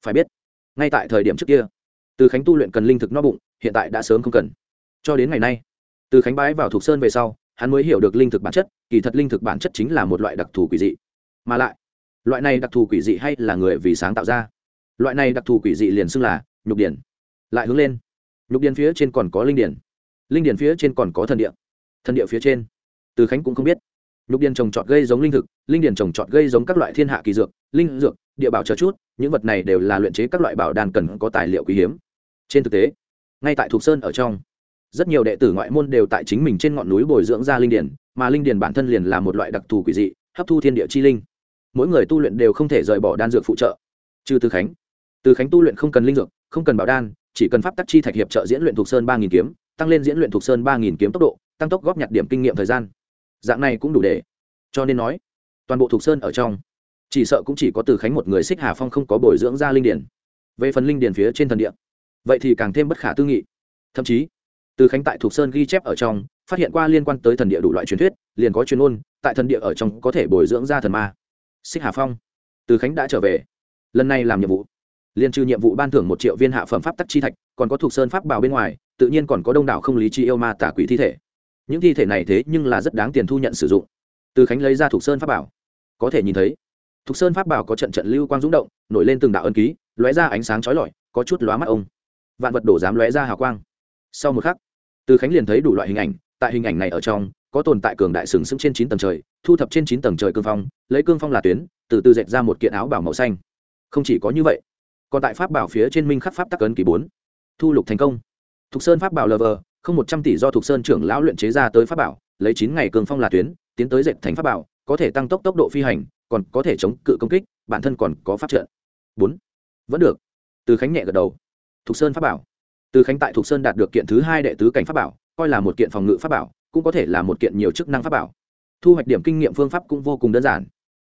Phải biết, ngay tại thời điểm trước kia, từ khánh tu luyện cần linh thực no bụng, hiện tại đã sớm không cần. Cho đến ngày nay, từ khánh bái vào thục sơn về sau, hắn mới hiểu được linh thực bản chất, kỳ thật linh thực bản chất chính là một loại đặc thù quỷ dị. Mà lại, loại này đặc thù quỷ dị hay là người vì sáng tạo ra? Loại này đặc thù quỷ dị liền xưng là nhục điển lại hướng lên, nhục điển phía trên còn có linh điển linh điền phía trên còn có thần địa. Thần địa phía trên. Từ khánh cũng không biết. Nhục điền trồng trọt gây giống linh thực linh điền trồng trọt gây giống các loại thiên hạ kỳ dược linh dược địa bảo chờ chút những vật này đều là luyện chế các loại bảo đan cần có tài liệu quý hiếm. Trên thực tế ngay tại thục sơn ở trong rất nhiều đệ tử ngoại môn đều tại chính mình trên ngọn núi bồi dưỡng ra linh điền, mà linh điền bản thân liền là một loại đặc thù quỷ dị hấp thu thiên địa chi linh. Mỗi người tu luyện đều không thể rời bỏ đan dược phụ trợ. Trừ từ khánh. Từ khánh tu luyện không cần linh dược không cần bảo đan chỉ cần pháp tắc chi thạch hiệp trợ diễn luyện thuộc sơn ba nghìn kiếm tăng lên diễn luyện thuộc sơn ba nghìn kiếm tốc độ, tăng tốc góp nhặt điểm kinh nghiệm thời gian. Dạng này cũng đủ để. Cho nên nói, toàn bộ thuộc sơn ở trong, chỉ sợ cũng chỉ có từ khánh một người xích hà phong không có bồi dưỡng ra linh điển. Về phần linh điển phía trên thần địa, vậy thì càng thêm bất khả tư nghị. Thậm chí, từ khánh tại thuộc sơn ghi chép ở trong, phát hiện qua liên quan tới thần địa đủ loại truyền thuyết, liền có chuyên ôn tại thần địa ở trong có thể bồi dưỡng ra thần ma. Xích hà phong, từ khánh đã trở về. Lần này làm nhiệm vụ liên trừ nhiệm vụ ban thưởng một triệu viên hạ phẩm pháp tắc chi thạch, còn có thuộc sơn pháp bảo bên ngoài tự nhiên còn có đông đảo không lý chi yêu ma tả quỷ thi thể. Những thi thể này thế nhưng là rất đáng tiền thu nhận sử dụng. Từ khánh lấy ra thuộc sơn pháp bảo. Có thể nhìn thấy thuộc sơn pháp bảo có trận trận lưu quang rúng động, nổi lên từng đạo ân ký, lóe ra ánh sáng chói lọi, có chút lóa mắt ông. Vạn vật đổ dám lóe ra hào quang. Sau một khắc, từ khánh liền thấy đủ loại hình ảnh, tại hình ảnh này ở trong, có tồn tại cường đại sừng sững trên chín tầng trời, thu thập trên chín tầng trời cương phong, lấy cương phong là tuyến, từ từ dệt ra một kiện áo bảo màu xanh. Không chỉ có như vậy, còn tại pháp bảo phía trên minh khắc pháp tắc ấn kỳ bốn, thu lục thành công thục sơn pháp bảo lờ vờ không một trăm tỷ do thục sơn trưởng lão luyện chế ra tới pháp bảo, lấy chín ngày cường phong là tuyến, tiến tới dệt thành pháp bảo, có thể tăng tốc tốc độ phi hành, còn có thể chống cự công kích, bản thân còn có pháp trận. Bốn. Vẫn được. Từ khánh nhẹ gật đầu. Thục sơn pháp bảo. Từ khánh tại thục sơn đạt được kiện thứ hai đệ tứ cảnh pháp bảo, coi là một kiện phòng ngự pháp bảo, cũng có thể là một kiện nhiều chức năng pháp bảo. Thu hoạch điểm kinh nghiệm phương pháp cũng vô cùng đơn giản.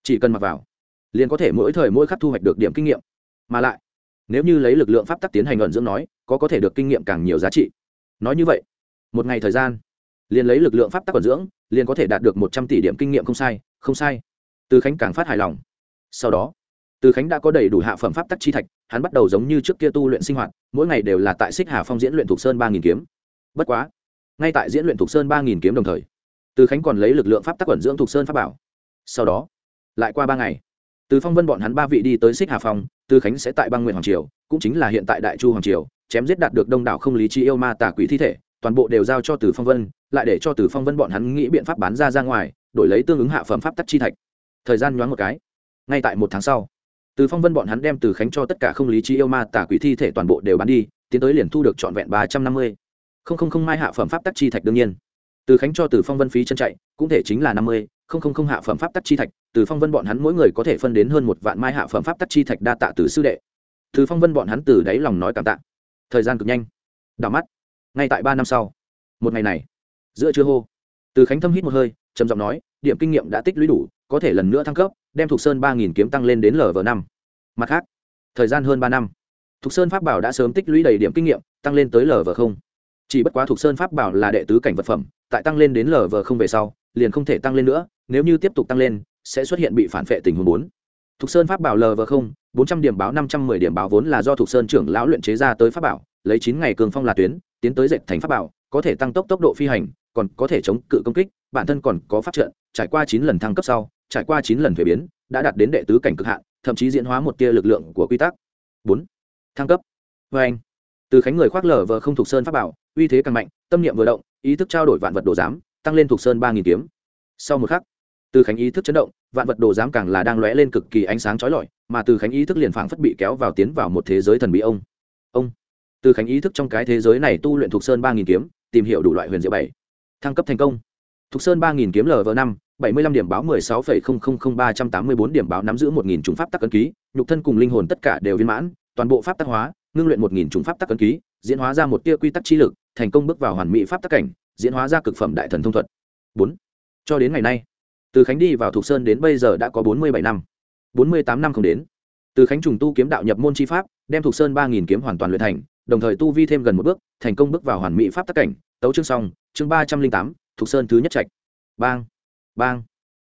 Chỉ cần mặc vào, liền có thể mỗi thời mỗi khắc thu hoạch được điểm kinh nghiệm. Mà lại nếu như lấy lực lượng pháp tắc tiến hành ẩn dưỡng nói, có có thể được kinh nghiệm càng nhiều giá trị. Nói như vậy, một ngày thời gian, liền lấy lực lượng pháp tắc ẩn dưỡng, liền có thể đạt được một trăm tỷ điểm kinh nghiệm không sai không sai. Từ khánh càng phát hài lòng. Sau đó, từ khánh đã có đầy đủ hạ phẩm pháp tắc chi thạch, hắn bắt đầu giống như trước kia tu luyện sinh hoạt, mỗi ngày đều là tại xích hà phong diễn luyện thuộc sơn ba nghìn kiếm. Bất quá, ngay tại diễn luyện thuộc sơn ba nghìn kiếm đồng thời, từ khánh còn lấy lực lượng pháp tắc ẩn dưỡng thuộc sơn pháp bảo. Sau đó, lại qua ba ngày, từ phong vân bọn hắn ba vị đi tới xích hà phong từ khánh sẽ tại băng nguyện hoàng triều, cũng chính là hiện tại đại chu hoàng triều, chém giết đạt được đông đảo không lý chi yêu ma tà quỷ thi thể, toàn bộ đều giao cho từ phong vân, lại để cho từ phong vân bọn hắn nghĩ biện pháp bán ra ra ngoài, đổi lấy tương ứng hạ phẩm pháp tắc chi thạch. Thời gian nhoáng một cái, ngay tại một tháng sau, từ phong vân bọn hắn đem từ khánh cho tất cả không lý chi yêu ma tà quỷ thi thể toàn bộ đều bán đi, tiến tới liền thu được trọn vẹn ba trăm năm mươi. Không không không mai hạ phẩm pháp tắc chi thạch đương nhiên. Từ khánh cho từ phong vân phí chân chạy, cũng thể chính là năm mươi không không không hạ phẩm pháp tắc chi thạch, từ phong vân bọn hắn mỗi người có thể phân đến hơn một vạn mai hạ phẩm pháp tắc chi thạch đa tạ từ sư đệ. Từ phong vân bọn hắn từ đáy lòng nói cảm tạ. Thời gian cực nhanh. Đảo mắt. Ngay tại ba năm sau. Một ngày này, giữa trưa hô, từ khánh thâm hít một hơi, trầm giọng nói, điểm kinh nghiệm đã tích lũy đủ, có thể lần nữa thăng cấp, đem thục sơn ba nghìn kiếm tăng lên đến lv năm. Mặt khác, thời gian hơn ba năm, thục sơn pháp bảo đã sớm tích lũy đầy điểm kinh nghiệm, tăng lên tới lv không. Chỉ bất quá thục sơn pháp bảo là đệ tứ cảnh vật phẩm, tại tăng lên đến lv không về sau liền không thể tăng lên nữa, nếu như tiếp tục tăng lên, sẽ xuất hiện bị phản vệ tình huống bốn. Thục sơn pháp bảo lv không, bốn trăm điểm báo năm trăm mười điểm báo vốn là do thục sơn trưởng lão luyện chế ra tới pháp bảo, lấy chín ngày cường phong là tuyến, tiến tới dệt thành pháp bảo, có thể tăng tốc tốc độ phi hành, còn có thể chống cự công kích, bản thân còn có phát trận, trải qua chín lần thăng cấp sau, trải qua chín lần thuế biến, đã đạt đến đệ tứ cảnh cực hạn, thậm chí diễn hóa một tia lực lượng của quy tắc. Bốn. Thăng cấp. Vê anh, từ khánh người khoác lở vờ không thuộc sơn pháp bảo, uy thế càng mạnh, tâm niệm vừa động, ý thức trao đổi vạn vật đồ giám tăng lên thuộc sơn ba nghìn kiếm. Sau một khắc, từ khánh ý thức chấn động, vạn vật đồ giám càng là đang lóe lên cực kỳ ánh sáng chói lọi, mà từ khánh ý thức liền phảng phất bị kéo vào tiến vào một thế giới thần bí ông. Ông. Từ khánh ý thức trong cái thế giới này tu luyện thuộc sơn ba nghìn kiếm, tìm hiểu đủ loại huyền diệu bảy. Thăng cấp thành công. Thuộc sơn ba nghìn kiếm lv năm, bảy mươi lăm điểm báo mười sáu phẩy không không không ba trăm tám mươi bốn điểm báo nắm giữ một nghìn chủng pháp tắc ấn ký, nhục thân cùng linh hồn tất cả đều viên mãn, toàn bộ pháp tắc hóa, ngưng luyện một nghìn chủng pháp tắc ấn ký, diễn hóa ra một tia quy tắc chi lực, thành công bước vào hoàn mỹ pháp tắc cảnh diễn hóa ra cực phẩm đại thần thông thuật. Bốn. Cho đến ngày nay, từ khánh đi vào thục sơn đến bây giờ đã có bốn mươi bảy năm. Bốn mươi tám năm không đến, từ khánh trùng tu kiếm đạo nhập môn chi pháp, đem thục sơn ba nghìn kiếm hoàn toàn luyện thành, đồng thời tu vi thêm gần một bước, thành công bước vào hoàn mỹ pháp tắc cảnh. Tấu chương xong, chương ba trăm linh tám, thục sơn thứ nhất trạch. Bang bang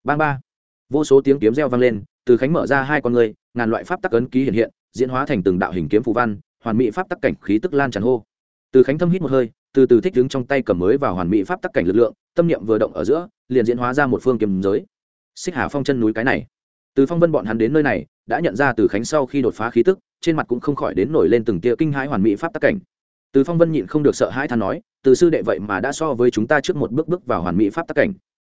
bang ba. Vô số tiếng kiếm reo vang lên, từ khánh mở ra hai con người, ngàn loại pháp tắc ấn ký hiện hiện, diễn hóa thành từng đạo hình kiếm phù văn, hoàn mỹ pháp tắc cảnh khí tức lan tràn hô. Từ khánh thâm hít một hơi từ từ thích đứng trong tay cầm mới vào hoàn mỹ pháp tắc cảnh lực lượng, tâm niệm vừa động ở giữa, liền diễn hóa ra một phương kiềm giới. Xích hà phong chân núi cái này. Từ phong vân bọn hắn đến nơi này, đã nhận ra từ khánh sau khi đột phá khí tức, trên mặt cũng không khỏi đến nổi lên từng tia kinh hãi hoàn mỹ pháp tắc cảnh. Từ phong vân nhịn không được sợ hãi than nói, từ sư đệ vậy mà đã so với chúng ta trước một bước bước vào hoàn mỹ pháp tắc cảnh.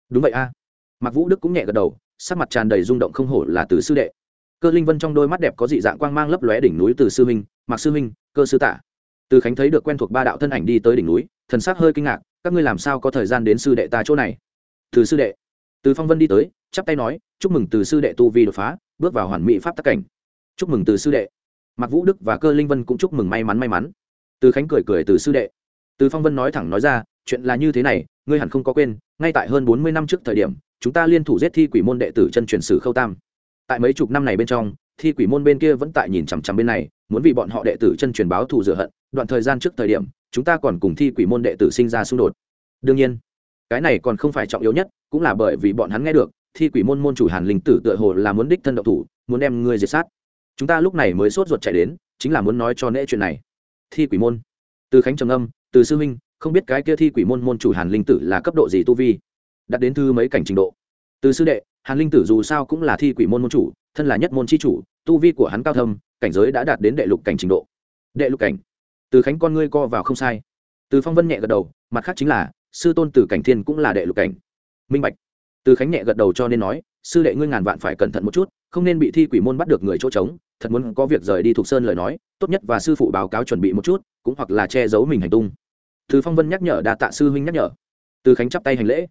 Đúng vậy a. À. mặc vũ đức cũng nhẹ gật đầu, sắc mặt tràn đầy rung động không hổ là từ sư đệ. Cơ linh vân trong đôi mắt đẹp có dị dạng quang mang lấp lóe đỉnh núi từ sư huynh mặc sư huynh, cơ sư tả từ khánh thấy được quen thuộc ba đạo thân ảnh đi tới đỉnh núi, thần sắc hơi kinh ngạc, các ngươi làm sao có thời gian đến sư đệ ta chỗ này? Từ sư đệ. Từ phong vân đi tới, chắp tay nói, chúc mừng từ sư đệ tu vi đột phá, bước vào hoàn mỹ pháp tắc cảnh. Chúc mừng từ sư đệ. Mặc vũ đức và cơ linh vân cũng chúc mừng may mắn may mắn. Từ khánh cười cười từ sư đệ. Từ phong vân nói thẳng nói ra, chuyện là như thế này, ngươi hẳn không có quên, ngay tại hơn bốn mươi năm trước thời điểm, chúng ta liên thủ giết thi quỷ môn đệ tử chân truyền sử khâu tam. Tại mấy chục năm này bên trong, thi quỷ môn bên kia vẫn tại nhìn chằm chằm bên này muốn vì bọn họ đệ tử chân truyền báo thù rửa hận, đoạn thời gian trước thời điểm, chúng ta còn cùng thi quỷ môn đệ tử sinh ra xung đột. Đương nhiên, cái này còn không phải trọng yếu nhất, cũng là bởi vì bọn hắn nghe được, thi quỷ môn môn chủ hàn linh tử tựa hồ là muốn đích thân độc thủ, muốn đem ngươi diệt sát. Chúng ta lúc này mới sốt ruột chạy đến, chính là muốn nói cho nễ chuyện này. Thi quỷ môn. Từ khánh trầm âm từ sư huynh, không biết cái kia thi quỷ môn môn chủ hàn linh tử là cấp độ gì tu vi? Đặt đến thư mấy cảnh trình độ? Từ sư đệ, hàn linh tử dù sao cũng là thi quỷ môn môn chủ thân là nhất môn chi chủ, tu vi của hắn cao thâm, cảnh giới đã đạt đến đệ lục cảnh trình độ. Đệ lục cảnh? Từ khánh con ngươi co vào không sai. Từ phong vân nhẹ gật đầu, mặt khác chính là, sư tôn từ cảnh thiên cũng là đệ lục cảnh. Minh bạch. Từ khánh nhẹ gật đầu cho nên nói, sư đệ ngươi ngàn vạn phải cẩn thận một chút, không nên bị thi quỷ môn bắt được người chỗ trống, thật muốn có việc rời đi thuộc sơn lời nói, tốt nhất và sư phụ báo cáo chuẩn bị một chút, cũng hoặc là che giấu mình hành tung. Từ phong vân nhắc nhở đa tạ sư huynh nhắc nhở. Từ khánh chắp tay hành lễ.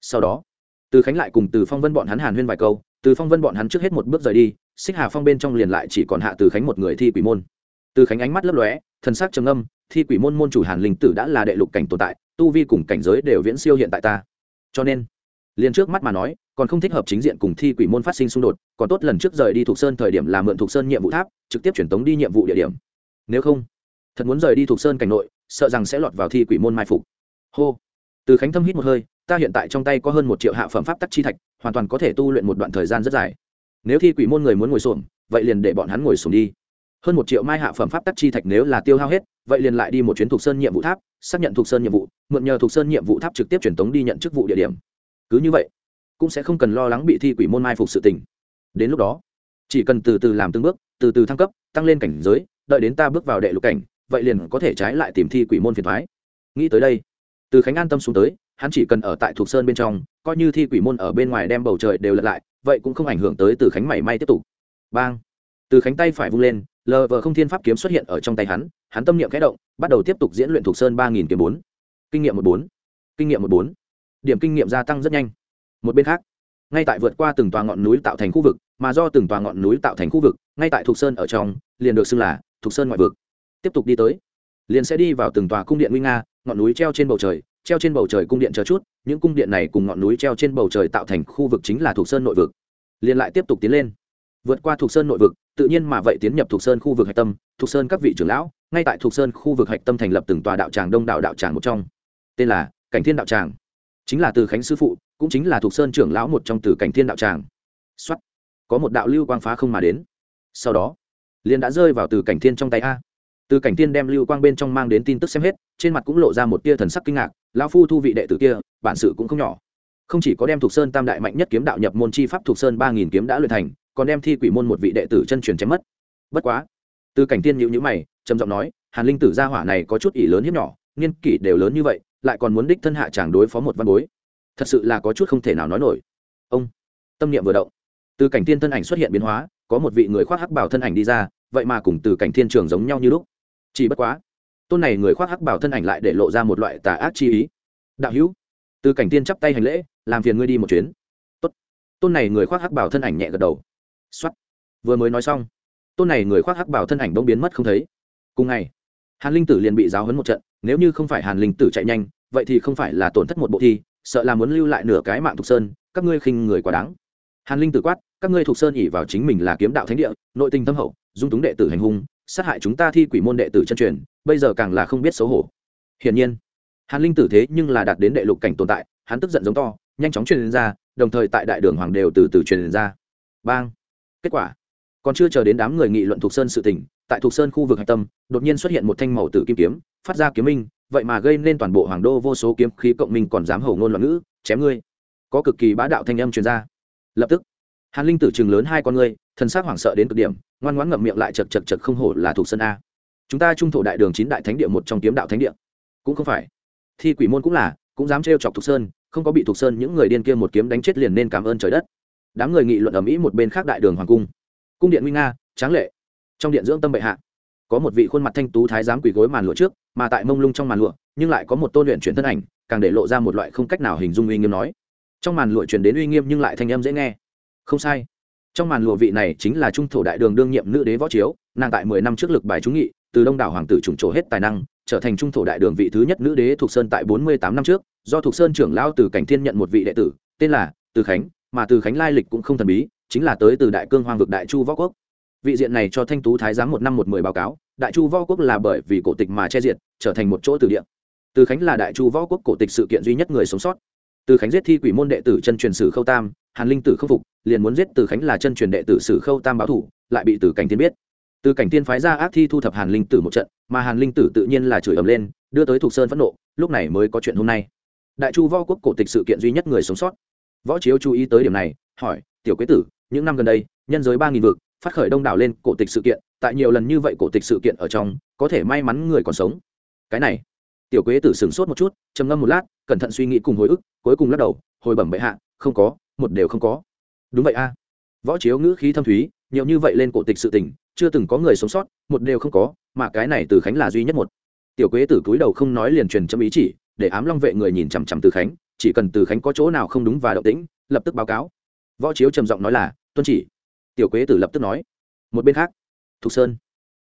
Sau đó, từ khánh lại cùng từ phong vân bọn hắn hàn huyên vài câu từ phong vân bọn hắn trước hết một bước rời đi, xích hà phong bên trong liền lại chỉ còn hạ từ khánh một người thi quỷ môn. Từ khánh ánh mắt lấp lóe, thần sắc trầm âm thi quỷ môn môn chủ hàn linh tử đã là đệ lục cảnh tồn tại, tu vi cùng cảnh giới đều viễn siêu hiện tại ta. Cho nên, liền trước mắt mà nói, còn không thích hợp chính diện cùng thi quỷ môn phát sinh xung đột, còn tốt lần trước rời đi thuộc sơn thời điểm làm mượn thuộc sơn nhiệm vụ tháp, trực tiếp chuyển tống đi nhiệm vụ địa điểm. Nếu không, thật muốn rời đi thuộc sơn cảnh nội, sợ rằng sẽ lọt vào thi quỷ môn mai phục. Hô. Từ khánh thâm hít một hơi ta hiện tại trong tay có hơn một triệu hạ phẩm pháp tắc chi thạch, hoàn toàn có thể tu luyện một đoạn thời gian rất dài. Nếu thi quỷ môn người muốn ngồi xuồng vậy liền để bọn hắn ngồi xuồng đi. Hơn một triệu mai hạ phẩm pháp tắc chi thạch nếu là tiêu hao hết, vậy liền lại đi một chuyến thuộc sơn nhiệm vụ tháp, xác nhận thuộc sơn nhiệm vụ, mượn nhờ thuộc sơn nhiệm vụ tháp trực tiếp truyền tống đi nhận chức vụ địa điểm. Cứ như vậy, cũng sẽ không cần lo lắng bị thi quỷ môn mai phục sự tình. Đến lúc đó, chỉ cần từ từ làm từng bước, từ từ thăng cấp, tăng lên cảnh giới, đợi đến ta bước vào đệ lục cảnh, vậy liền có thể trái lại tìm thi quỷ môn phiền thoái. Nghĩ tới đây, từ khánh an tâm xuống tới hắn chỉ cần ở tại thuộc sơn bên trong, coi như thi quỷ môn ở bên ngoài đem bầu trời đều lật lại, vậy cũng không ảnh hưởng tới từ khánh mảy may tiếp tục. Bang! Từ khánh tay phải vung lên, lờ vờ không thiên pháp kiếm xuất hiện ở trong tay hắn hắn tâm niệm khẽ động, bắt đầu tiếp tục diễn luyện thuộc sơn ba nghìn kiếm bốn. Kinh nghiệm một bốn. Kinh nghiệm một bốn. Điểm kinh nghiệm gia tăng rất nhanh. Một bên khác, ngay tại vượt qua từng tòa ngọn núi tạo thành khu vực, mà do từng tòa ngọn núi tạo thành khu vực, ngay tại thuộc sơn ở trong, liền được xưng là thuộc sơn ngoại vực. Tiếp tục đi tới, liền sẽ đi vào từng tòa cung điện nguy nga, ngọn núi treo trên bầu trời treo trên bầu trời cung điện chờ chút, những cung điện này cùng ngọn núi treo trên bầu trời tạo thành khu vực chính là thuộc sơn nội vực. Liền lại tiếp tục tiến lên. Vượt qua thuộc sơn nội vực, tự nhiên mà vậy tiến nhập thuộc sơn khu vực hạch tâm, thuộc sơn các vị trưởng lão, ngay tại thuộc sơn khu vực hạch tâm thành lập từng tòa đạo tràng đông đạo đạo tràng một trong. Tên là cảnh thiên đạo tràng. Chính là từ khánh sư phụ, cũng chính là thuộc sơn trưởng lão một trong từ cảnh thiên đạo tràng. Xuất có một đạo lưu quang phá không mà đến. Sau đó, liền đã rơi vào từ cảnh thiên trong tay a từ cảnh tiên đem lưu quang bên trong mang đến tin tức xem hết, trên mặt cũng lộ ra một tia thần sắc kinh ngạc, lão phu thu vị đệ tử kia, bản sự cũng không nhỏ. Không chỉ có đem thuộc sơn tam đại mạnh nhất kiếm đạo nhập môn chi pháp thuộc sơn ba nghìn kiếm đã luyện thành, còn đem thi quỷ môn một vị đệ tử chân truyền chém mất. Bất quá, từ cảnh tiên nhịu nhữ mày, trầm giọng nói, hàn linh tử gia hỏa này có chút ỷ lớn hiếp nhỏ, niên kỷ đều lớn như vậy, lại còn muốn đích thân hạ chàng đối phó một văn bối. Thật sự là có chút không thể nào nói nổi. Ông, tâm niệm vừa động. Từ cảnh tiên thân ảnh xuất hiện biến hóa, có một vị người khoác hắc bảo thân ảnh đi ra, vậy mà cùng từ cảnh thiên trường giống nhau như lúc chỉ bất quá, tôn này người khoác hắc bảo thân ảnh lại để lộ ra một loại tà ác chi ý. Đạo hữu, từ cảnh tiên chắp tay hành lễ, làm phiền ngươi đi một chuyến. Tốt. Tôn này người khoác hắc bảo thân ảnh nhẹ gật đầu. Xuất vừa mới nói xong, tôn này người khoác hắc bảo thân ảnh bỗng biến mất không thấy. Cùng ngày, hàn linh tử liền bị giáo hấn một trận, nếu như không phải hàn linh tử chạy nhanh, vậy thì không phải là tổn thất một bộ thi, sợ là muốn lưu lại nửa cái mạng thục sơn, các ngươi khinh người quá đáng. Hàn linh tử quát, các ngươi thục sơn ỉ vào chính mình là kiếm đạo thánh địa, nội tình tâm hậu, dung túng đệ tử hành hung sát hại chúng ta thi quỷ môn đệ tử chân truyền, bây giờ càng là không biết xấu hổ. Hiển nhiên, hàn linh tử thế nhưng là đạt đến đệ lục cảnh tồn tại, hắn tức giận giống to, nhanh chóng truyền ra, đồng thời tại đại đường hoàng đều từ từ truyền ra. Bang! Kết quả, còn chưa chờ đến đám người nghị luận thuộc sơn sự tình, tại thuộc sơn khu vực hạch tâm, đột nhiên xuất hiện một thanh màu tử kim kiếm, phát ra kiếm minh, vậy mà gây nên toàn bộ hoàng đô vô số kiếm khí cộng minh còn dám hầu ngôn loạn ngữ, chém ngươi. Có cực kỳ bá đạo thanh âm truyền ra. Lập tức, hàn linh tử chừng lớn hai con ngươi, thần sắc hoảng sợ đến cực điểm ngoan ngoãn ngậm miệng lại chật chật chật không hổ là thuộc sơn a. Chúng ta trung thổ đại đường chín đại thánh địa một trong kiếm đạo thánh địa. Cũng không phải. Thi quỷ môn cũng là, cũng dám trêu chọc thuộc sơn, không có bị thuộc sơn những người điên kia một kiếm đánh chết liền nên cảm ơn trời đất. Đám người nghị luận ở mỹ một bên khác đại đường hoàng cung. Cung điện nguy nga, tráng lệ. Trong điện dưỡng tâm bệ hạ. Có một vị khuôn mặt thanh tú thái giám quỳ gối màn lụa trước, mà tại mông lung trong màn lụa, nhưng lại có một tôn luyện chuyển thân ảnh, càng để lộ ra một loại không cách nào hình dung uy nghiêm nói. Trong màn lụa chuyển đến uy nghiêm nhưng lại thanh âm dễ nghe. Không sai trong màn lụa vị này chính là trung thổ đại đường đương nhiệm nữ đế võ chiếu, nàng tại mười năm trước lực bài trúng nghị, từ đông đảo hoàng tử trùng trổ hết tài năng, trở thành trung thổ đại đường vị thứ nhất nữ đế thuộc sơn tại bốn mươi tám năm trước, do thuộc sơn trưởng lao từ cảnh thiên nhận một vị đệ tử, tên là từ khánh, mà từ khánh lai lịch cũng không thần bí, chính là tới từ đại cương hoang vực đại chu võ quốc. Vị diện này cho thanh tú thái giám một năm một mười báo cáo, đại chu võ quốc là bởi vì cổ tịch mà che diện trở thành một chỗ từ địa. Từ khánh là đại chu võ quốc cổ tịch sự kiện duy nhất người sống sót. Từ khánh giết thi quỷ môn đệ tử chân truyền sử khâu tam, hàn linh tử không phục liền muốn giết từ khánh là chân truyền đệ tử sử khâu tam báo thủ, lại bị từ cảnh tiên biết. Từ cảnh tiên phái ra ác thi thu thập hàn linh tử một trận, mà hàn linh tử tự nhiên là chửi ầm lên, đưa tới thục sơn phẫn nộ, lúc này mới có chuyện hôm nay. Đại chu võ quốc cổ tịch sự kiện duy nhất người sống sót. Võ chiếu chú ý tới điểm này, hỏi, tiểu quế tử, những năm gần đây, nhân giới ba nghìn vực, phát khởi đông đảo lên cổ tịch sự kiện, tại nhiều lần như vậy cổ tịch sự kiện ở trong, có thể may mắn người còn sống? Cái này, tiểu quế tử sửng sốt một chút, trầm ngâm một lát, cẩn thận suy nghĩ cùng hồi ức, cuối cùng lắc đầu, hồi bẩm bệ hạ, không có, một đều không có đúng vậy a. Võ chiếu ngữ khí thâm thúy, nhiều như vậy lên cổ tịch sự tình, chưa từng có người sống sót, một đều không có, mà cái này từ khánh là duy nhất một. Tiểu quế tử cúi đầu không nói liền truyền châm ý chỉ, để ám long vệ người nhìn chằm chằm từ khánh, chỉ cần từ khánh có chỗ nào không đúng và động tĩnh, lập tức báo cáo. Võ chiếu trầm giọng nói là, tuân chỉ. Tiểu quế tử lập tức nói, một bên khác, thục sơn,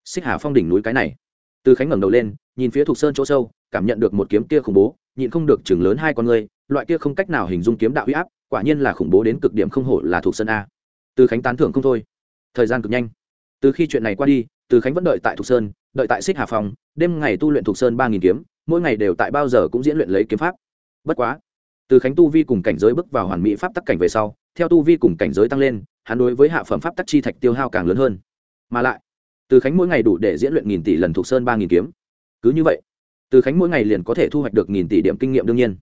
xích hà phong đỉnh núi cái này. Từ khánh ngẩng đầu lên, nhìn phía thục sơn chỗ sâu, cảm nhận được một kiếm kia khủng bố, nhịn không được chừng lớn hai con người, loại kia không cách nào hình dung kiếm đạo huy áp quả nhiên là khủng bố đến cực điểm không hổ là thuộc sơn a. Từ khánh tán thưởng không thôi. Thời gian cực nhanh. Từ khi chuyện này qua đi, từ khánh vẫn đợi tại thuộc sơn, đợi tại xích hà phong đêm ngày tu luyện thuộc sơn ba nghìn kiếm, mỗi ngày đều tại bao giờ cũng diễn luyện lấy kiếm pháp. Bất quá, từ khánh tu vi cùng cảnh giới bước vào hoàn mỹ pháp tắc cảnh về sau, theo tu vi cùng cảnh giới tăng lên, hắn đối với hạ phẩm pháp tắc chi thạch tiêu hao càng lớn hơn. Mà lại, từ khánh mỗi ngày đủ để diễn luyện nghìn tỷ lần thuộc sơn ba nghìn kiếm. Cứ như vậy, từ khánh mỗi ngày liền có thể thu hoạch được nghìn tỷ điểm kinh nghiệm đương nhiên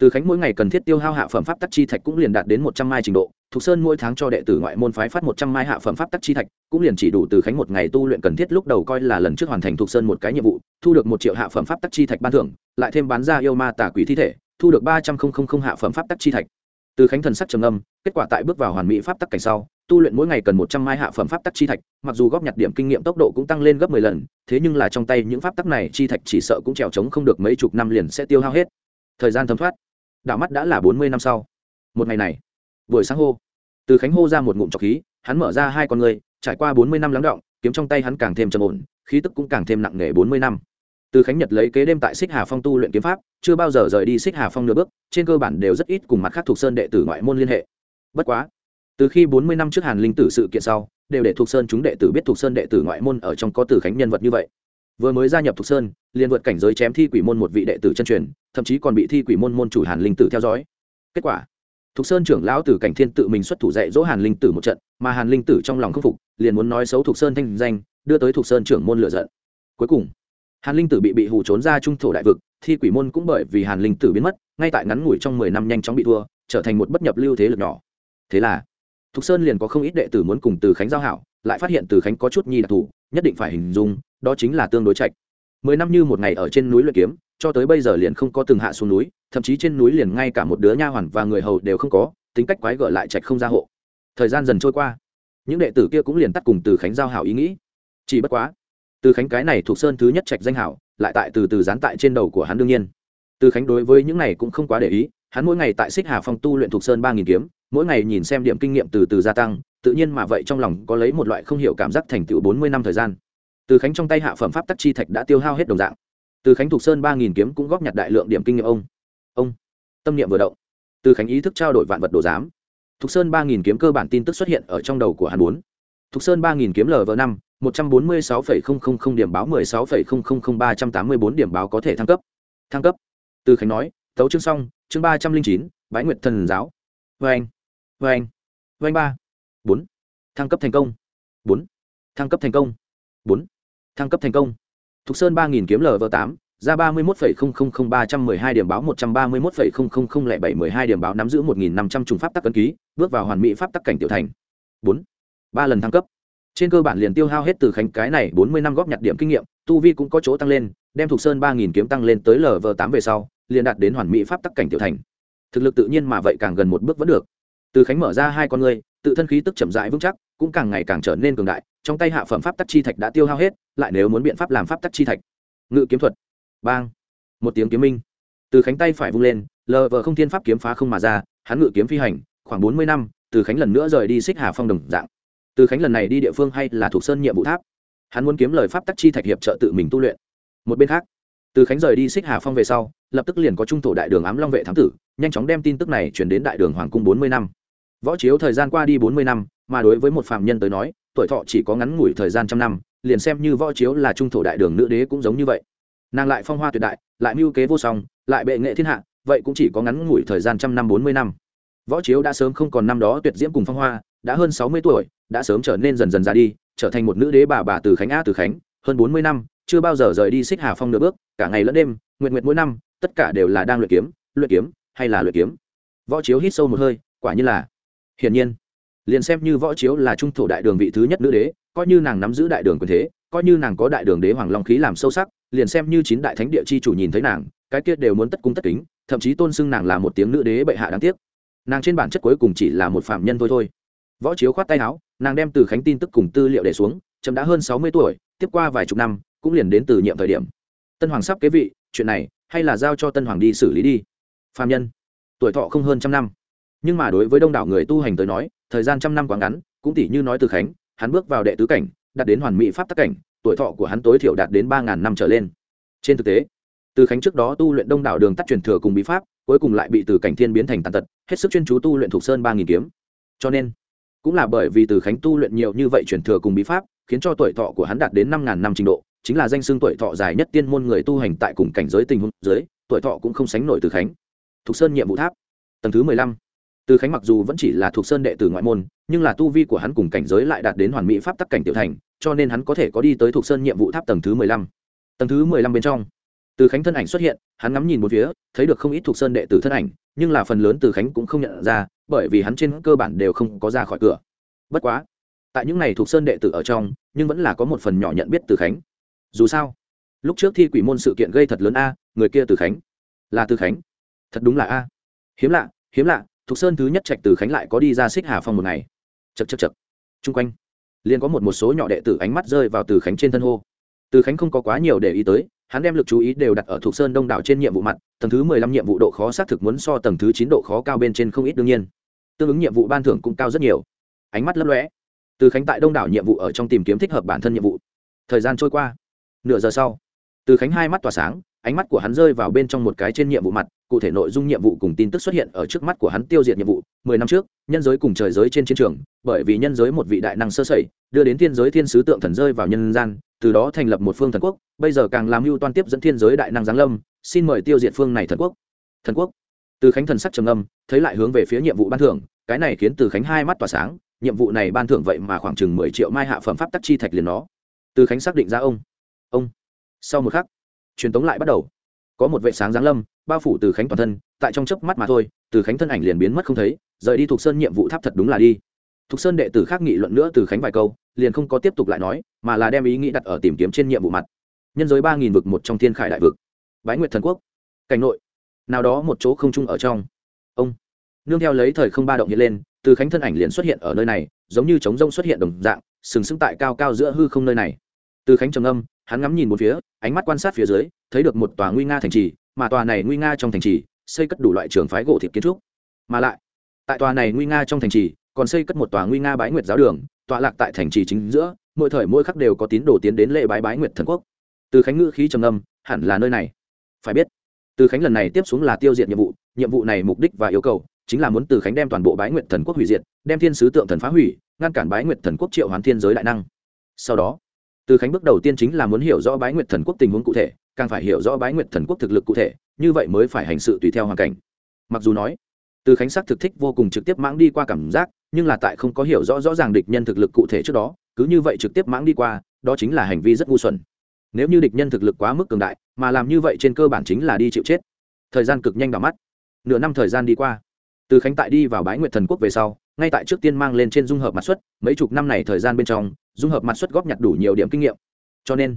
từ khánh mỗi ngày cần thiết tiêu hao hạ phẩm pháp tắc chi thạch cũng liền đạt đến một trăm mai trình độ, thục sơn mỗi tháng cho đệ tử ngoại môn phái phát một trăm mai hạ phẩm pháp tắc chi thạch, cũng liền chỉ đủ từ khánh một ngày tu luyện cần thiết lúc đầu coi là lần trước hoàn thành thục sơn một cái nhiệm vụ, thu được một triệu hạ phẩm pháp tắc chi thạch ban thưởng, lại thêm bán ra yêu ma tả quỷ thi thể, thu được ba trăm linh hạ phẩm pháp tắc chi thạch. Từ khánh thần sắc trầm âm kết quả tại bước vào hoàn mỹ pháp tắc cảnh sau, tu luyện mỗi ngày cần một trăm mai hạ phẩm pháp tắc chi thạch, mặc dù góp nhặt điểm kinh nghiệm tốc độ cũng tăng lên gấp mười lần, thế nhưng là trong tay những pháp tắc này chi thạch chỉ sợ cũng trèo trống không được mấy chục năm liền sẽ tiêu hao hết. Thời gian thấm thoát đạo mắt đã là bốn mươi năm sau. Một ngày này, buổi sáng hô, từ khánh hô ra một ngụm trọc khí, hắn mở ra hai con người trải qua bốn mươi năm lắng động, kiếm trong tay hắn càng thêm trầm ổn, khí tức cũng càng thêm nặng nề bốn mươi năm. Từ khánh nhật lấy kế đêm tại xích hà phong tu luyện kiếm pháp, chưa bao giờ rời đi xích hà phong nửa bước, trên cơ bản đều rất ít cùng mặt khác thuộc sơn đệ tử ngoại môn liên hệ. Bất quá, từ khi bốn mươi năm trước hàn linh tử sự kiện sau, đều để thuộc sơn chúng đệ tử biết thuộc sơn đệ tử ngoại môn ở trong có từ khánh nhân vật như vậy vừa mới gia nhập thục sơn, liền vượt cảnh giới chém thi quỷ môn một vị đệ tử chân truyền, thậm chí còn bị thi quỷ môn môn chủ hàn linh tử theo dõi. Kết quả, thục sơn trưởng lão tử cảnh thiên tự mình xuất thủ dạy dỗ hàn linh tử một trận, mà hàn linh tử trong lòng khâm phục, liền muốn nói xấu thục sơn thanh danh, đưa tới thục sơn trưởng môn lựa giận. Cuối cùng, hàn linh tử bị bị hù trốn ra trung thổ đại vực, thi quỷ môn cũng bởi vì hàn linh tử biến mất, ngay tại ngắn ngủi trong mười năm nhanh chóng bị thua, trở thành một bất nhập lưu thế lực nhỏ. Thế là, thục sơn liền có không ít đệ tử muốn cùng từ khánh giao hảo lại phát hiện từ khánh có chút nhi đặc thù, nhất định phải hình dung, đó chính là tương đối chạch mười năm như một ngày ở trên núi luyện kiếm, cho tới bây giờ liền không có từng hạ xuống núi, thậm chí trên núi liền ngay cả một đứa nha hoàn và người hầu đều không có, tính cách quái gở lại trạch không ra hộ. Thời gian dần trôi qua, những đệ tử kia cũng liền tắt cùng từ khánh giao hảo ý nghĩ. Chỉ bất quá, từ khánh cái này thuộc sơn thứ nhất trạch danh hảo, lại tại từ từ dán tại trên đầu của hắn đương nhiên. Từ khánh đối với những này cũng không quá để ý, hắn mỗi ngày tại xích hà phong tu luyện thuộc sơn ba nghìn kiếm mỗi ngày nhìn xem điểm kinh nghiệm từ từ gia tăng, tự nhiên mà vậy trong lòng có lấy một loại không hiểu cảm giác thành tựu bốn mươi năm thời gian. Từ khánh trong tay hạ phẩm pháp tắc chi thạch đã tiêu hao hết đồng dạng. Từ khánh thuộc sơn ba nghìn kiếm cũng góp nhặt đại lượng điểm kinh nghiệm ông. Ông, tâm niệm vừa động. Từ khánh ý thức trao đổi vạn vật đồ giám. Thục sơn ba nghìn kiếm cơ bản tin tức xuất hiện ở trong đầu của hắn bốn. Thục sơn ba nghìn kiếm lv năm, một trăm bốn mươi sáu phẩy không không không điểm báo, mười sáu phẩy không không không ba trăm tám mươi bốn điểm báo có thể thăng cấp. Thăng cấp. Từ khánh nói tấu chương xong, chương ba trăm linh chín, bái nguyệt thần giáo. Vê anh vê anh. Vê anh ba. Bốn. Thăng cấp thành công. Bốn. Thăng cấp thành công. Bốn. Thăng cấp thành công. Thục sơn ba nghìn kiếm lv tám, ra ba mươi một phẩy không không không ba trăm mười hai điểm báo một trăm ba mươi một phẩy không không không lẻ bảy mười hai điểm báo nắm giữ một nghìn năm trăm trùng pháp tắc cân ký, bước vào hoàn mỹ pháp tắc cảnh tiểu thành. Bốn. Ba lần thăng cấp. Trên cơ bản liền tiêu hao hết từ khánh cái này bốn mươi năm góp nhặt điểm kinh nghiệm, tu vi cũng có chỗ tăng lên, đem thục sơn ba nghìn kiếm tăng lên tới lv tám về sau, liền đạt đến hoàn mỹ pháp tắc cảnh tiểu thành. Thực lực tự nhiên mà vậy càng gần một bước vẫn được từ khánh mở ra hai con ngươi, tự thân khí tức chậm rãi vững chắc cũng càng ngày càng trở nên cường đại trong tay hạ phẩm pháp tắc chi thạch đã tiêu hao hết lại nếu muốn biện pháp làm pháp tắc chi thạch. Ngự kiếm thuật. Bang. Một tiếng kiếm minh. Từ khánh tay phải vung lên lờ vờ không thiên pháp kiếm phá không mà ra hắn ngự kiếm phi hành khoảng bốn mươi năm từ khánh lần nữa rời đi xích hà phong đồng dạng. Từ khánh lần này đi địa phương hay là thuộc sơn nhiệm vụ tháp? Hắn muốn kiếm lời pháp tắc chi thạch hiệp trợ tự mình tu luyện. Một bên khác từ khánh rời đi xích hà phong về sau lập tức liền có trung thổ đại đường ám long vệ thám tử nhanh chóng đem tin tức này chuyển đến đại đường hoàng cung bốn mươi năm võ chiếu thời gian qua đi bốn mươi năm, mà đối với một phạm nhân tới nói, tuổi thọ chỉ có ngắn ngủi thời gian trăm năm, liền xem như võ chiếu là trung thổ đại đường nữ đế cũng giống như vậy. Nàng lại phong hoa tuyệt đại, lại mưu kế vô song, lại bệ nghệ thiên hạ, vậy cũng chỉ có ngắn ngủi thời gian trăm năm bốn mươi năm. Võ chiếu đã sớm không còn năm đó tuyệt diễm cùng phong hoa, đã hơn sáu mươi tuổi, đã sớm trở nên dần dần ra đi, trở thành một nữ đế bà bà từ khánh a từ khánh, hơn bốn mươi năm, chưa bao giờ rời đi xích hà phong nửa bước, cả ngày lẫn đêm nguyện nguyện mỗi năm, tất cả đều là đang luyện kiếm luyện kiếm hay là luyện kiếm. Võ chiếu hít sâu một hơi, quả như là hiển nhiên, liền xem như võ chiếu là trung thổ đại đường vị thứ nhất nữ đế, coi như nàng nắm giữ đại đường quyền thế, coi như nàng có đại đường đế hoàng long khí làm sâu sắc, liền xem như chín đại thánh địa chi chủ nhìn thấy nàng, cái kia đều muốn tất cung tất kính, thậm chí tôn xưng nàng là một tiếng nữ đế bệ hạ đáng tiếc. Nàng trên bản chất cuối cùng chỉ là một phạm nhân thôi thôi. Võ chiếu khoát tay áo, nàng đem từ khánh tin tức cùng tư liệu để xuống chậm đã hơn sáu mươi tuổi, tiếp qua vài chục năm, cũng liền đến từ nhiệm thời điểm. Tân hoàng sắp kế vị, chuyện này hay là giao cho tân hoàng đi xử lý đi. Phạm nhân, tuổi thọ không hơn trăm năm nhưng mà đối với đông đảo người tu hành tới nói, thời gian trăm năm quá ngắn, cũng tỷ như nói từ khánh, hắn bước vào đệ tứ cảnh, đạt đến hoàn mỹ pháp tắc cảnh, tuổi thọ của hắn tối thiểu đạt đến ba ngàn năm trở lên. Trên thực tế, từ khánh trước đó tu luyện đông đảo đường tắt truyền thừa cùng bí pháp, cuối cùng lại bị từ cảnh thiên biến thành tàn tật, hết sức chuyên chú tu luyện thuộc sơn ba nghìn kiếm. Cho nên, cũng là bởi vì từ khánh tu luyện nhiều như vậy truyền thừa cùng bí pháp, khiến cho tuổi thọ của hắn đạt đến năm ngàn năm trình độ, chính là danh xưng tuổi thọ dài nhất tiên môn người tu hành tại cùng cảnh giới tình huống dưới, tuổi thọ cũng không sánh nổi từ khánh. Thục sơn nhiệm vụ tháp, tầng thứ mười lăm từ khánh mặc dù vẫn chỉ là thuộc sơn đệ tử ngoại môn, nhưng là tu vi của hắn cùng cảnh giới lại đạt đến hoàn mỹ pháp tắc cảnh tiểu thành, cho nên hắn có thể có đi tới thuộc sơn nhiệm vụ tháp tầng thứ mười lăm. Tầng thứ mười lăm bên trong, từ khánh thân ảnh xuất hiện, hắn ngắm nhìn một phía, thấy được không ít thuộc sơn đệ tử thân ảnh, nhưng là phần lớn từ khánh cũng không nhận ra, bởi vì hắn trên cơ bản đều không có ra khỏi cửa. Bất quá, tại những n à y thuộc sơn đệ tử ở trong, nhưng vẫn là có một phần nhỏ nhận biết từ khánh. Dù sao, lúc trước thi quỷ môn sự kiện gây thật lớn a, người kia từ khánh, là từ khánh. Thật đúng là a. Hiếm lạ hiếm lạ thuộc sơn thứ nhất trạch từ khánh lại có đi ra xích hà phong một ngày. Chật chật chật chung quanh, liền có một một số nhỏ đệ tử ánh mắt rơi vào từ khánh trên thân hô. Từ khánh không có quá nhiều để ý tới, hắn đem lực chú ý đều đặt ở thuộc sơn đông đảo trên nhiệm vụ mặt, tầng thứ mười lăm nhiệm vụ độ khó xác thực muốn so tầng thứ chín độ khó cao bên trên không ít đương nhiên. Tương ứng nhiệm vụ ban thưởng cũng cao rất nhiều. Ánh mắt lấp lõe từ khánh tại đông đảo nhiệm vụ ở trong tìm kiếm thích hợp bản thân nhiệm vụ. Thời gian trôi qua. Nửa giờ sau, từ khánh hai mắt tỏa sáng, ánh mắt của hắn rơi vào bên trong một cái trên nhiệm vụ mặt cụ thể nội dung nhiệm vụ cùng tin tức xuất hiện ở trước mắt của hắn tiêu diệt nhiệm vụ, mười năm trước, nhân giới cùng trời giới trên chiến trường, bởi vì nhân giới một vị đại năng sơ sẩy, đưa đến thiên giới thiên sứ tượng thần rơi vào nhân gian, từ đó thành lập một phương thần quốc, bây giờ càng làm mưu toan tiếp dẫn thiên giới đại năng giáng lâm, xin mời tiêu diệt phương này thần quốc. Thần quốc? Từ khánh thần sắc trầm âm thấy lại hướng về phía nhiệm vụ ban thưởng, cái này khiến từ khánh hai mắt tỏa sáng, nhiệm vụ này ban thưởng vậy mà khoảng chừng mười triệu mai hạ phẩm pháp tắc chi thạch liền nó. Từ khánh xác định ra ông. Ông. Sau một khắc, truyền tống lại bắt đầu. Có một vệ sáng giáng lâm bao phủ từ khánh toàn thân, tại trong chớp mắt mà thôi, từ khánh thân ảnh liền biến mất không thấy, rời đi thuộc sơn nhiệm vụ tháp thật đúng là đi. Thuộc sơn đệ tử khác nghị luận nữa từ khánh vài câu, liền không có tiếp tục lại nói, mà là đem ý nghĩ đặt ở tìm kiếm trên nhiệm vụ mặt. Nhân giới ba nghìn vực một trong thiên khải đại vực. Bái nguyệt thần quốc. Cảnh nội. Nào đó một chỗ không chung ở trong. Ông. Nương theo lấy thời không ba động hiện lên, từ khánh thân ảnh liền xuất hiện ở nơi này, giống như trống rông xuất hiện đồng dạng, sừng sững tại cao cao giữa hư không nơi này. Từ khánh trầm âm hắn ngắm nhìn một phía, ánh mắt quan sát phía dưới, thấy được một tòa nguy nga thành trì mà tòa này nguy nga trong thành trì, xây cất đủ loại trường phái gỗ thịt kiến trúc. Mà lại, tại tòa này nguy nga trong thành trì, còn xây cất một tòa nguy nga bái nguyệt giáo đường, tọa lạc tại thành trì chính giữa, mỗi thời mỗi khắc đều có tín đồ tiến đến lễ bái bái nguyệt thần quốc. Từ khánh ngữ khí trầm âm hẳn là nơi này. Phải biết, từ khánh lần này tiếp xuống là tiêu diệt nhiệm vụ nhiệm vụ này mục đích và yêu cầu chính là muốn từ khánh đem toàn bộ bái nguyệt thần quốc hủy diệt, đem thiên sứ tượng thần phá hủy, ngăn cản bái nguyệt thần quốc triệu hoán thiên giới đại năng. Sau đó, từ khánh bước đầu tiên chính là muốn hiểu rõ bái nguyệt thần quốc tình huống cụ thể càng phải hiểu rõ bái nguyệt thần quốc thực lực cụ thể, như vậy mới phải hành sự tùy theo hoàn cảnh. Mặc dù nói, từ khánh sắc thực thích vô cùng trực tiếp mãng đi qua cảm giác, nhưng là tại không có hiểu rõ rõ ràng địch nhân thực lực cụ thể trước đó, cứ như vậy trực tiếp mãng đi qua, đó chính là hành vi rất ngu xuẩn. Nếu như địch nhân thực lực quá mức cường đại, mà làm như vậy trên cơ bản chính là đi chịu chết. Thời gian cực nhanh đỏ mắt. Nửa năm thời gian đi qua. Từ khánh tại đi vào bái nguyệt thần quốc về sau, ngay tại trước tiên mang lên trên dung hợp mặt suất mấy chục năm này thời gian bên trong, dung hợp mặt suất góp nhặt đủ nhiều điểm kinh nghiệm. Cho nên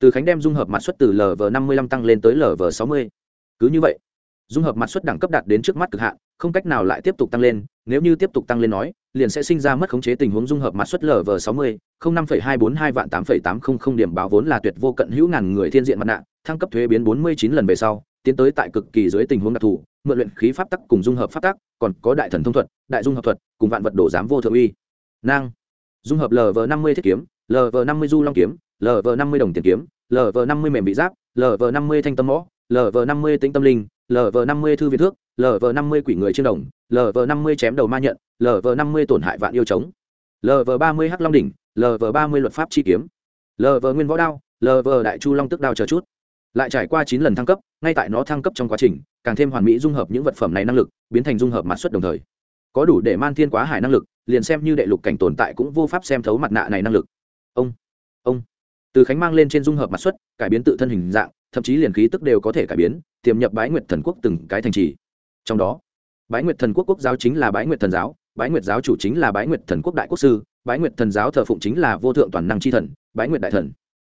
từ khánh đem dung hợp mặt suất từ lv năm mươi lăm tăng lên tới lv sáu mươi. Cứ như vậy, dung hợp mặt suất đẳng cấp đạt đến trước mắt cực hạn, không cách nào lại tiếp tục tăng lên, nếu như tiếp tục tăng lên nói, liền sẽ sinh ra mất khống chế tình huống dung hợp mặt suất lv sáu mươi năm hai bốn hai vạn tám tám trăm linh điểm báo vốn là tuyệt vô cận hữu ngàn người thiên diện mặt nạ, thăng cấp thuế biến bốn mươi chín lần về sau, tiến tới tại cực kỳ dưới tình huống đặc thù, mượn luyện khí pháp tắc cùng dung hợp pháp tắc, còn có đại thần thông thuật, đại dung hợp thuật, cùng vạn vật đổ giám vô thượng uy. Năng dung hợp lv năm mươi thiết kiếm lv năm mươi du long kiếm lv năm mươi đồng tiền kiếm lv năm mươi mềm bị giáp lv năm mươi thanh tâm mõ lv năm mươi tĩnh tâm linh lv năm mươi thư viện thước lv năm mươi quỷ người trên đồng lv năm mươi chém đầu ma nhận lv năm mươi tổn hại vạn yêu chống lv ba mươi hắc long đỉnh lv ba mươi luật pháp chi kiếm lv nguyên võ đao lv đại chu long tức đao chờ chút lại trải qua chín lần thăng cấp ngay tại nó thăng cấp trong quá trình càng thêm hoàn mỹ dung hợp những vật phẩm này năng lực biến thành dung hợp mặt suất đồng thời có đủ để man thiên quá hải năng lực liền xem như đệ lục cảnh tồn tại cũng vô pháp xem thấu mặt nạ này năng lực ông ông từ khánh mang lên trên dung hợp mặt xuất, cải biến tự thân hình dạng, thậm chí liền khí tức đều có thể cải biến, tiềm nhập bái nguyệt thần quốc từng cái thành trì. Trong đó, bái nguyệt thần quốc quốc giáo chính là bái nguyệt thần giáo, bái nguyệt giáo chủ chính là bái nguyệt thần quốc đại quốc sư, bái nguyệt thần giáo thờ phụng chính là vô thượng toàn năng c h i thần, bái nguyệt đại thần.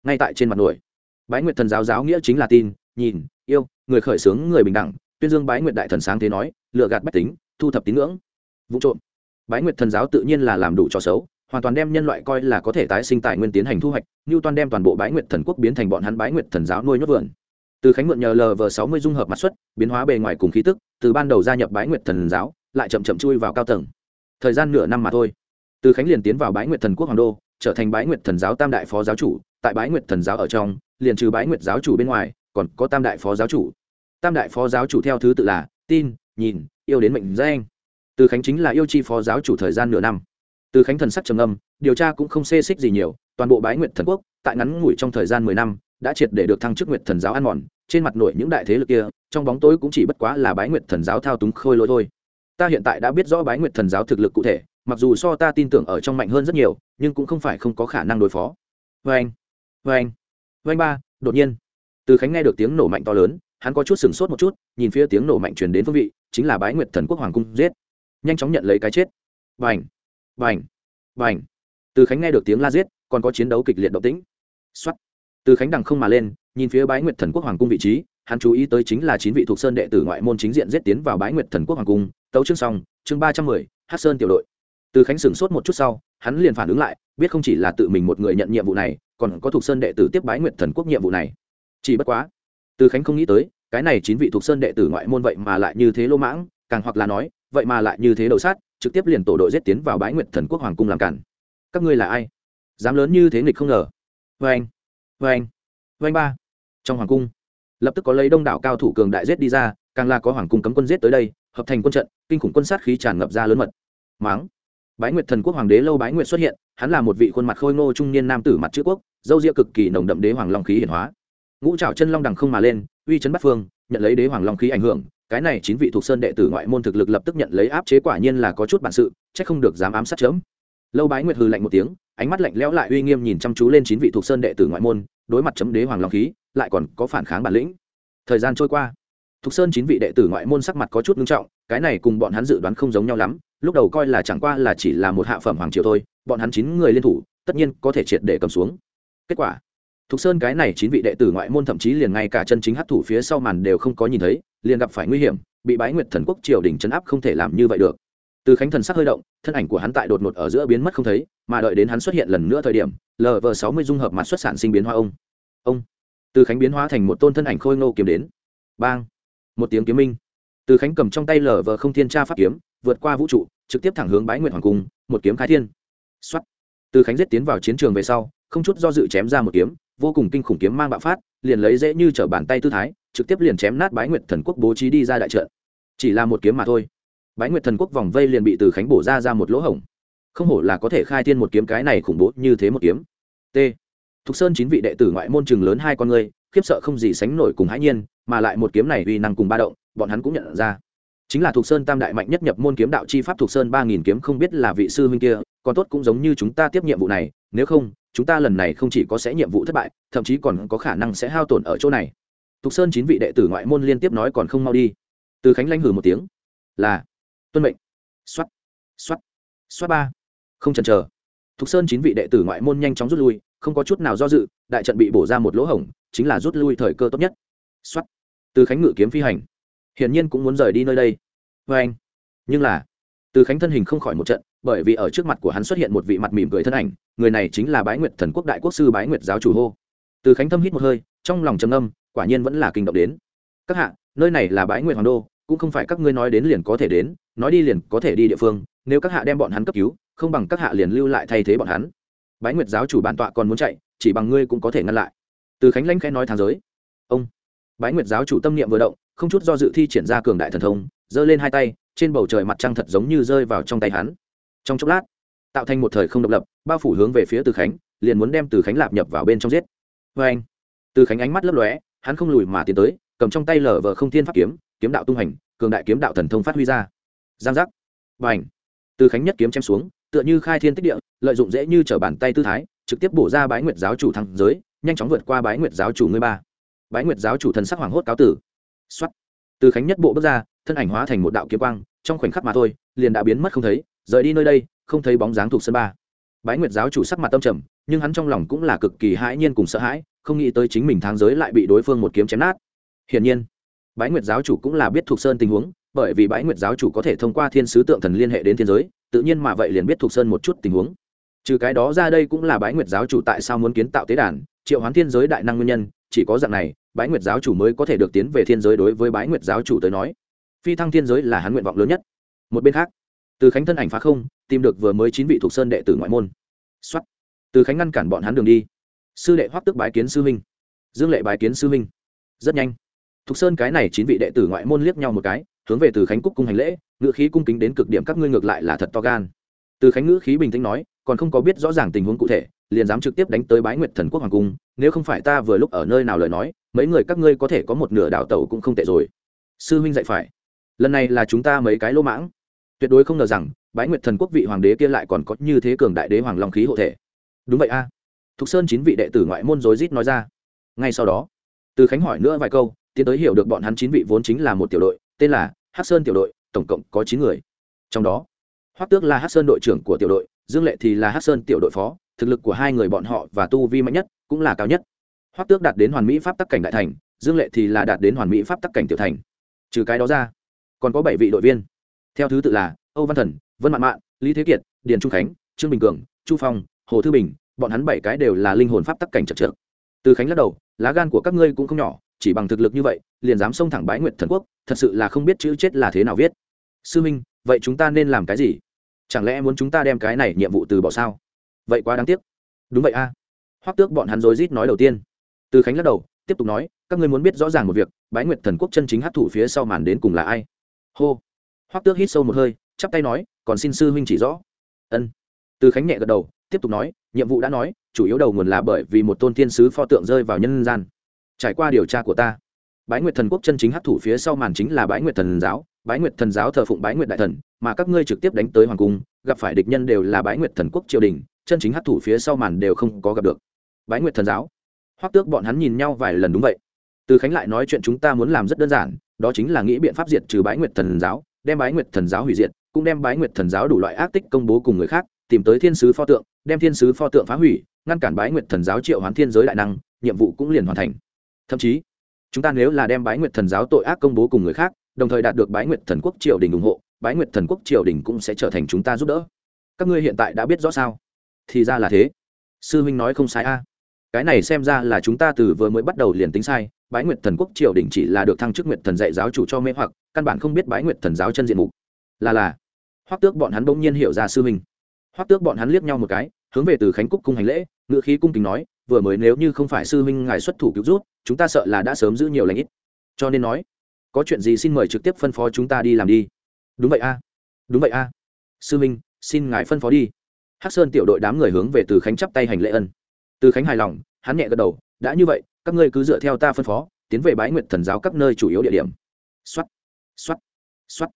Ngay tại trên mặt nổi, bái nguyệt thần giáo giáo nghĩa chính là tin, nhìn, yêu, người khởi xướng người bình đẳng, tuyên dương bái nguyệt đại thần sáng thế nói, lựa gạt bách tính, thu thập tín ngưỡng vụ trộm. Bái nguyệt thần giáo tự nhiên là làm đủ cho xấu hoàn toàn đem nhân loại coi là có thể tái sinh tài nguyên tiến hành thu hoạch như toàn đem toàn bộ bái nguyệt thần quốc biến thành bọn hắn bái nguyệt thần giáo nuôi nhốt vườn. Từ khánh mượn nhờ lv sáu mươi dung hợp mặt xuất, biến hóa bề ngoài cùng khí tức, từ ban đầu gia nhập bái nguyệt thần giáo, lại chậm chậm chui vào cao tầng. Thời gian nửa năm mà thôi. Từ khánh liền tiến vào bái nguyệt thần quốc hoàng đô, trở thành bái nguyệt thần giáo tam đại phó giáo chủ, tại bái nguyệt thần giáo ở trong, liền trừ bái nguyệt giáo chủ bên ngoài, còn có tam đại phó giáo chủ. Tam đại phó giáo chủ theo thứ tự là tin, nhìn, yêu đến mệnh danh. Từ khánh chính là yêu chi phó giáo chủ thời gian nửa năm từ khánh thần sắc trầm âm điều tra cũng không xê xích gì nhiều, toàn bộ bái nguyện thần quốc, tại ngắn ngủi trong thời gian mười năm, đã triệt để được thăng chức nguyệt thần giáo ăn mòn, trên mặt nổi những đại thế lực kia, trong bóng tối cũng chỉ bất quá là bái nguyện thần giáo thao túng khôi lỗi thôi. Ta hiện tại đã biết rõ bái nguyện thần giáo thực lực cụ thể, mặc dù so ta tin tưởng ở trong mạnh hơn rất nhiều, nhưng cũng không phải không có khả năng đối phó. Vê anh vê anh vê anh ba, đột nhiên. Từ khánh nghe được tiếng nổ mạnh to lớn, hắn có chút sửng sốt một chút, nhìn phía tiếng nổ mạnh truyền đến phương vị, chính là bái nguyệt thần quốc hoàng cung giết. Nhanh chóng nhận lấy cái chết. Vành bành! Bành! Từ khánh nghe được tiếng la giết, còn có chiến đấu kịch liệt động tĩnh. Xuất từ khánh đằng không mà lên, nhìn phía bái nguyệt thần quốc hoàng cung vị trí, hắn chú ý tới chính là chín vị thuộc sơn đệ tử ngoại môn chính diện giết tiến vào bái nguyệt thần quốc hoàng cung. Tấu chương xong, chương ba trăm mười hát sơn tiểu đội. Từ khánh sửng sốt một chút sau, hắn liền phản ứng lại, biết không chỉ là tự mình một người nhận nhiệm vụ này, còn có thuộc sơn đệ tử tiếp bái nguyệt thần quốc nhiệm vụ này. Chỉ bất quá, từ khánh không nghĩ tới, cái này chín vị thuộc sơn đệ tử ngoại môn vậy mà lại như thế lô mãng, càng hoặc là nói, vậy mà lại như thế đầu sát trực tiếp liền tổ đội giết tiến vào bãi nguyện thần quốc hoàng cung làm cản. Các ngươi là ai? Dám lớn như thế nghịch không ngờ. Vê anh vê anh vê anh ba. Trong hoàng cung, lập tức có lấy đông đảo cao thủ cường đại giết đi ra, càng là có hoàng cung cấm quân giết tới đây, hợp thành quân trận, kinh khủng quân sát khí tràn ngập ra lớn mật. Máng. Bái nguyệt thần quốc hoàng đế lâu bái nguyệt xuất hiện, hắn là một vị khuôn mặt khôi ngô trung niên nam tử mặt chữ quốc, dâu ria cực kỳ nồng đậm đế hoàng long khí hiển hóa. Ngũ trào chân long đằng không mà lên, uy chấn bắt phương, nhận lấy đế hoàng long khí ảnh hưởng cái này chín vị thuộc sơn đệ tử ngoại môn thực lực lập tức nhận lấy áp chế quả nhiên là có chút bản sự, chắc không được dám ám sát chớm. Lâu bái nguyệt hừ lạnh một tiếng, ánh mắt lạnh lẽo lại uy nghiêm nhìn chăm chú lên chín vị thuộc sơn đệ tử ngoại môn, đối mặt chấm đế hoàng long khí, lại còn có phản kháng bản lĩnh. Thời gian trôi qua, thuộc sơn chín vị đệ tử ngoại môn sắc mặt có chút nghiêm trọng, cái này cùng bọn hắn dự đoán không giống nhau lắm, lúc đầu coi là chẳng qua là chỉ là một hạ phẩm hoàng triều thôi, bọn hắn chín người liên thủ, tất nhiên có thể triệt để cầm xuống. Kết quả thục sơn cái này chín vị đệ tử ngoại môn thậm chí liền ngay cả chân chính hát thủ phía sau màn đều không có nhìn thấy, liền gặp phải nguy hiểm, bị bái nguyệt thần quốc triều đình chấn áp không thể làm như vậy được. Từ khánh thần sắc hơi động, thân ảnh của hắn tại đột ngột ở giữa biến mất không thấy, mà đợi đến hắn xuất hiện lần nữa thời điểm lv sáu mươi dung hợp mặt xuất sản sinh biến hóa ông. Ông. Từ khánh biến hóa thành một tôn thân ảnh khôi ngô kiếm đến. Bang. Một tiếng kiếm minh. Từ khánh cầm trong tay lv không thiên tra pháp kiếm, vượt qua vũ trụ, trực tiếp thẳng hướng bái nguyệt hoàng cung, một kiếm khai thiên. Xuất từ khánh giết tiến vào chiến trường về sau, không chút do dự chém ra một kiếm vô cùng kinh khủng kiếm mang bạo phát, liền lấy dễ như t bàn tay tư thái, trực tiếp liền chém nát bái nguyệt thần quốc bố trí đi ra đại trận. Chỉ là một kiếm mà thôi. Bái nguyệt thần quốc vòng vây liền bị từ khánh bổ ra ra một lỗ hổng. Không hổ là có thể khai thiên một kiếm cái này khủng bố như thế một kiếm. T. Thục sơn chín vị đệ tử ngoại môn trường lớn hai con người, khiếp sợ không gì sánh nổi cùng hãi nhiên, mà lại một kiếm này uy năng cùng ba động, bọn hắn cũng nhận ra. Chính là thục sơn tam đại mạnh nhất nhập môn kiếm đạo chi pháp thục sơn ba nghìn kiếm không biết là vị sư huynh kia, còn tốt cũng giống như chúng ta tiếp nhiệm vụ này, nếu không chúng ta lần này không chỉ có sẽ nhiệm vụ thất bại, thậm chí còn có khả năng sẽ hao tổn ở chỗ này. Thục sơn chín vị đệ tử ngoại môn liên tiếp nói còn không mau đi. Từ khánh lanh hử một tiếng, là, tuân mệnh. X o á t x o á t x o á t ba. Không chần chờ. Thục sơn chín vị đệ tử ngoại môn nhanh chóng rút lui, không có chút nào do dự, đại trận bị bổ ra một lỗ hổng, chính là rút lui thời cơ tốt nhất. X o á t từ khánh ngự kiếm phi hành. Hiển nhiên cũng muốn rời đi nơi đây. Vê anh nhưng là từ khánh thân hình không khỏi một trận, bởi vì ở trước mặt của hắn xuất hiện một vị mặt mỉm cười thân ảnh, người này chính là bái nguyệt thần quốc đại quốc sư bái nguyệt giáo chủ hô. Từ khánh thâm hít một hơi, trong lòng trầm âm quả nhiên vẫn là kinh động đến. Các hạ, nơi này là bái nguyệt hoàng đô, cũng không phải các ngươi nói đến liền có thể đến, nói đi liền có thể đi địa phương, nếu các hạ đem bọn hắn cấp cứu, không bằng các hạ liền lưu lại thay thế bọn hắn. Bái nguyệt giáo chủ bản tọa còn muốn chạy, chỉ bằng ngươi cũng có thể ngăn lại. Từ khánh lãnh khẽ nói thang giới. Ông. Bái nguyệt giáo chủ tâm niệm vừa động, không chút do dự thi triển ra cường đại thần thông, giơ lên hai tay trên bầu trời mặt trăng thật giống như rơi vào trong tay hắn. Trong chốc lát, tạo thành một thời không độc lập, bao phủ hướng về phía từ khánh, liền muốn đem từ khánh lạp nhập vào bên trong giết. Vê anh, từ khánh ánh mắt lấp lóe, hắn không lùi mà tiến tới, cầm trong tay lở vờ không thiên pháp kiếm kiếm đạo tung hành, cường đại kiếm đạo thần thông phát huy ra. Giang giác. B n từ khánh nhất kiếm chém xuống, tựa như khai thiên tích địa, lợi dụng dễ như t r ở bàn tay tư thái, trực tiếp bổ ra bái nguyệt giáo chủ thăng giới, nhanh chóng vượt qua bái nguyệt giáo chủ ngươi ba. Bái nguyệt giáo chủ thần sắc hoàng hốt cáo tử. X từ khánh nhất bộ bước ra thân ảnh hóa thành một đạo kiếm quang, trong khoảnh khắc mà thôi, liền đã biến mất không thấy, rời đi nơi đây, không thấy bóng dáng thuộc sân ba. Bái nguyệt giáo chủ sắc mặt tâm trầm, nhưng hắn trong lòng cũng là cực kỳ hãi nhiên cùng sợ hãi, không nghĩ tới chính mình thang giới lại bị đối phương một kiếm chém nát. Hiển nhiên, bái nguyệt giáo chủ cũng là biết thuộc sơn tình huống, bởi vì bái nguyệt giáo chủ có thể thông qua thiên sứ tượng thần liên hệ đến thiên giới, tự nhiên mà vậy liền biết thuộc sơn một chút tình huống. Trừ cái đó ra đây cũng là bái nguyệt giáo chủ tại sao muốn kiến tạo tế đàn, triệu hoán thiên giới đại năng nguyên nhân, chỉ có dạng này, bái nguyệt giáo chủ mới có thể được tiến về thiên giới đối với bái nguyệt giáo chủ tới nói phi thăng thiên giới là hắn nguyện vọng lớn nhất. Một bên khác, từ khánh thân ảnh phá không, tìm được vừa mới chín vị thuộc sơn đệ tử ngoại môn. Xuất từ khánh ngăn cản bọn hắn đường đi. Sư đệ hoắc tức bái kiến sư huynh. Dương lệ bái kiến sư huynh. Rất nhanh. Thục sơn cái này chín vị đệ tử ngoại môn liếc nhau một cái, hướng về từ khánh cúc cung hành lễ, ngữ khí cung kính đến cực điểm các ngươi ngược lại là thật to gan. Từ khánh ngữ khí bình tĩnh nói, còn không có biết rõ ràng tình huống cụ thể, liền dám trực tiếp đánh tới bái nguyệt thần quốc hoàng cung, nếu không phải ta vừa lúc ở nơi nào lời nói, mấy người các ngươi có thể có một nửa đảo tẩu cũng không tệ rồi. Sư huynh dạy phải lần này là chúng ta mấy cái lỗ mãng. Tuyệt đối không ngờ rằng, bái nguyệt thần quốc vị hoàng đế kia lại còn có như thế cường đại đế hoàng long khí hộ thể. Đúng vậy a. Thục sơn chín vị đệ tử ngoại môn rối rít nói ra. Ngay sau đó, từ khánh hỏi nữa vài câu, tiến tới hiểu được bọn hắn chín vị vốn chính là một tiểu đội, tên là hát sơn tiểu đội, tổng cộng có chín người. Trong đó, hoắc tước là hát sơn đội trưởng của tiểu đội, dương lệ thì là hát sơn tiểu đội phó, thực lực của hai người bọn họ và tu vi mạnh nhất cũng là cao nhất. Hoắc tước đạt đến hoàn mỹ pháp tắc cảnh đại thành, dương lệ thì là đạt đến hoàn mỹ pháp tắc cảnh tiểu thành. Trừ cái đó ra còn có bảy vị đội viên. Theo thứ tự là âu văn thần, vân mạn mạn, lý thế kiệt, điền trung khánh, trương bình cường, chu phong, hồ thư bình, bọn hắn bảy cái đều là linh hồn pháp tắc cảnh chật trợ từ khánh lắc đầu, lá gan của các ngươi cũng không nhỏ, chỉ bằng thực lực như vậy, liền dám xông thẳng bái nguyện thần quốc, thật sự là không biết chữ chết là thế nào viết. Sư minh, vậy chúng ta nên làm cái gì? Chẳng lẽ muốn chúng ta đem cái này nhiệm vụ từ bỏ sao? Vậy quá đáng tiếc. Đúng vậy a. À. hoắc tước bọn hắn rối rít nói đầu tiên. Từ khánh lắc đầu, tiếp tục nói, các ngươi muốn biết rõ ràng một việc, bái nguyệt thần quốc chân chính hấp thụ phía sau màn đến cùng là ai? Hô. Hoắc tước hít sâu một hơi, chắp tay nói, còn xin sư huynh chỉ rõ. Ân. Từ khánh nhẹ gật đầu, tiếp tục nói, nhiệm vụ đã nói, chủ yếu đầu nguồn là bởi vì một tôn thiên sứ pho tượng rơi vào nhân gian. Trải qua điều tra của ta, bái nguyệt thần quốc chân chính hấp thụ phía sau màn chính là bái nguyệt thần giáo. Bái nguyệt thần giáo thờ phụng bái nguyệt đại thần, mà các ngươi trực tiếp đánh tới hoàng cung, gặp phải địch nhân đều là bái nguyệt thần quốc triều đình, chân chính hấp thụ phía sau màn đều không có gặp được. Bái nguyệt thần giáo. Hoắc tước bọn hắn nhìn nhau vài lần đúng vậy. Từ khánh lại nói chuyện chúng ta muốn làm rất đơn giản đó chính là nghĩ biện pháp diệt trừ bái nguyệt thần giáo, đem bái nguyệt thần giáo hủy diệt, cũng đem bái nguyệt thần giáo đủ loại ác tích công bố cùng người khác, tìm tới thiên sứ pho tượng, đem thiên sứ pho tượng phá hủy, ngăn cản bái nguyệt thần giáo triệu hoán thiên giới đại năng, nhiệm vụ cũng liền hoàn thành. Thậm chí, chúng ta nếu là đem bái nguyệt thần giáo tội ác công bố cùng người khác, đồng thời đạt được bái nguyệt thần quốc triều đình ủng hộ, bái nguyệt thần quốc triều đình cũng sẽ trở thành chúng ta giúp đỡ. Các ngươi hiện tại đã biết rõ sao? Thì ra là thế. Sư huynh nói không sai a. Cái này xem ra là chúng ta từ vừa mới bắt đầu liền tính sai bái nguyệt thần quốc triều đình chỉ là được thăng chức nguyệt thần dạy giáo chủ cho mê hoặc, căn bản không biết bái nguyệt thần giáo chân diện mục. Là là, hoắc tước bọn hắn bỗng nhiên hiểu ra sư huynh. Hoắc tước bọn hắn liếc nhau một cái, hướng về từ khánh cúc cung hành lễ ngự khí cung kính nói, vừa mới nếu như không phải sư huynh ngài xuất thủ cứu rút chúng ta sợ là đã sớm giữ nhiều lãnh ít. Cho nên nói, có chuyện gì xin mời trực tiếp phân phó chúng ta đi làm đi. Đúng vậy a, đúng vậy a. Sư huynh, xin ngài phân phó đi. Hắc sơn tiểu đội đám người hướng về từ khánh chắp tay hành lễ ân. Từ khánh hài lòng, hắn nhẹ gật đầu, đã như vậy các ngươi cứ dựa theo ta phân phó, tiến về bái nguyệt thần giáo các nơi chủ yếu địa điểm. Xuất xuất xuất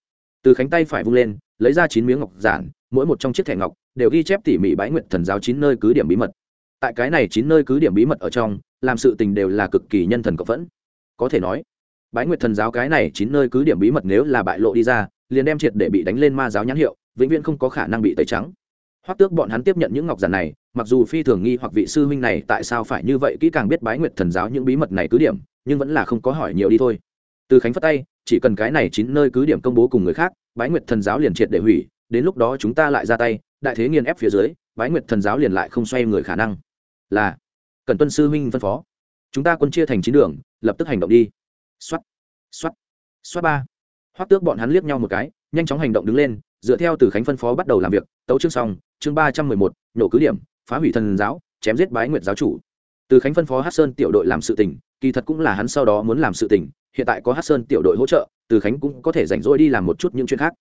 từ khánh tay phải vung lên, lấy ra chín miếng ngọc giản, mỗi một trong chiếc thẻ ngọc đều ghi chép tỉ mỉ bái nguyệt thần giáo chín nơi cứ điểm bí mật. Tại cái này chín nơi cứ điểm bí mật ở trong, làm sự tình đều là cực kỳ nhân thần cộng phẫn. Có thể nói, bái nguyệt thần giáo cái này chín nơi cứ điểm bí mật nếu là bại lộ đi ra, liền đem triệt để bị đánh lên ma giáo nhãn hiệu, vĩnh viễn không có khả năng bị tẩy trắng. Hoắc tước bọn hắn tiếp nhận những ngọc giản này mặc dù phi thường nghi hoặc vị sư huynh này tại sao phải như vậy, kỹ càng biết bái nguyệt thần giáo những bí mật này cứ điểm, nhưng vẫn là không có hỏi nhiều đi thôi. Từ khánh phất tay, chỉ cần cái này chín nơi cứ điểm công bố cùng người khác, bái nguyệt thần giáo liền triệt để hủy, đến lúc đó chúng ta lại ra tay, đại thế nghiền ép phía dưới, bái nguyệt thần giáo liền lại không xoay người khả năng. Là, cần tuân sư huynh phân phó. Chúng ta quân chia thành chín đường, lập tức hành động đi. Xuất xuất xuất ba. Hoắc tước bọn hắn liếc nhau một cái, nhanh chóng hành động đứng lên, dựa theo từ khánh phân phó bắt đầu làm việc, tấu chương xong, chương ba trăm mười một nhổ cứ điểm phá hủy thần giáo, chém giết bái nguyệt giáo chủ. Từ khánh phân phó hát sơn tiểu đội làm sự tình, kỳ thật cũng là hắn sau đó muốn làm sự tình, hiện tại có hát sơn tiểu đội hỗ trợ, từ khánh cũng có thể rảnh rỗi đi làm một chút những chuyện khác.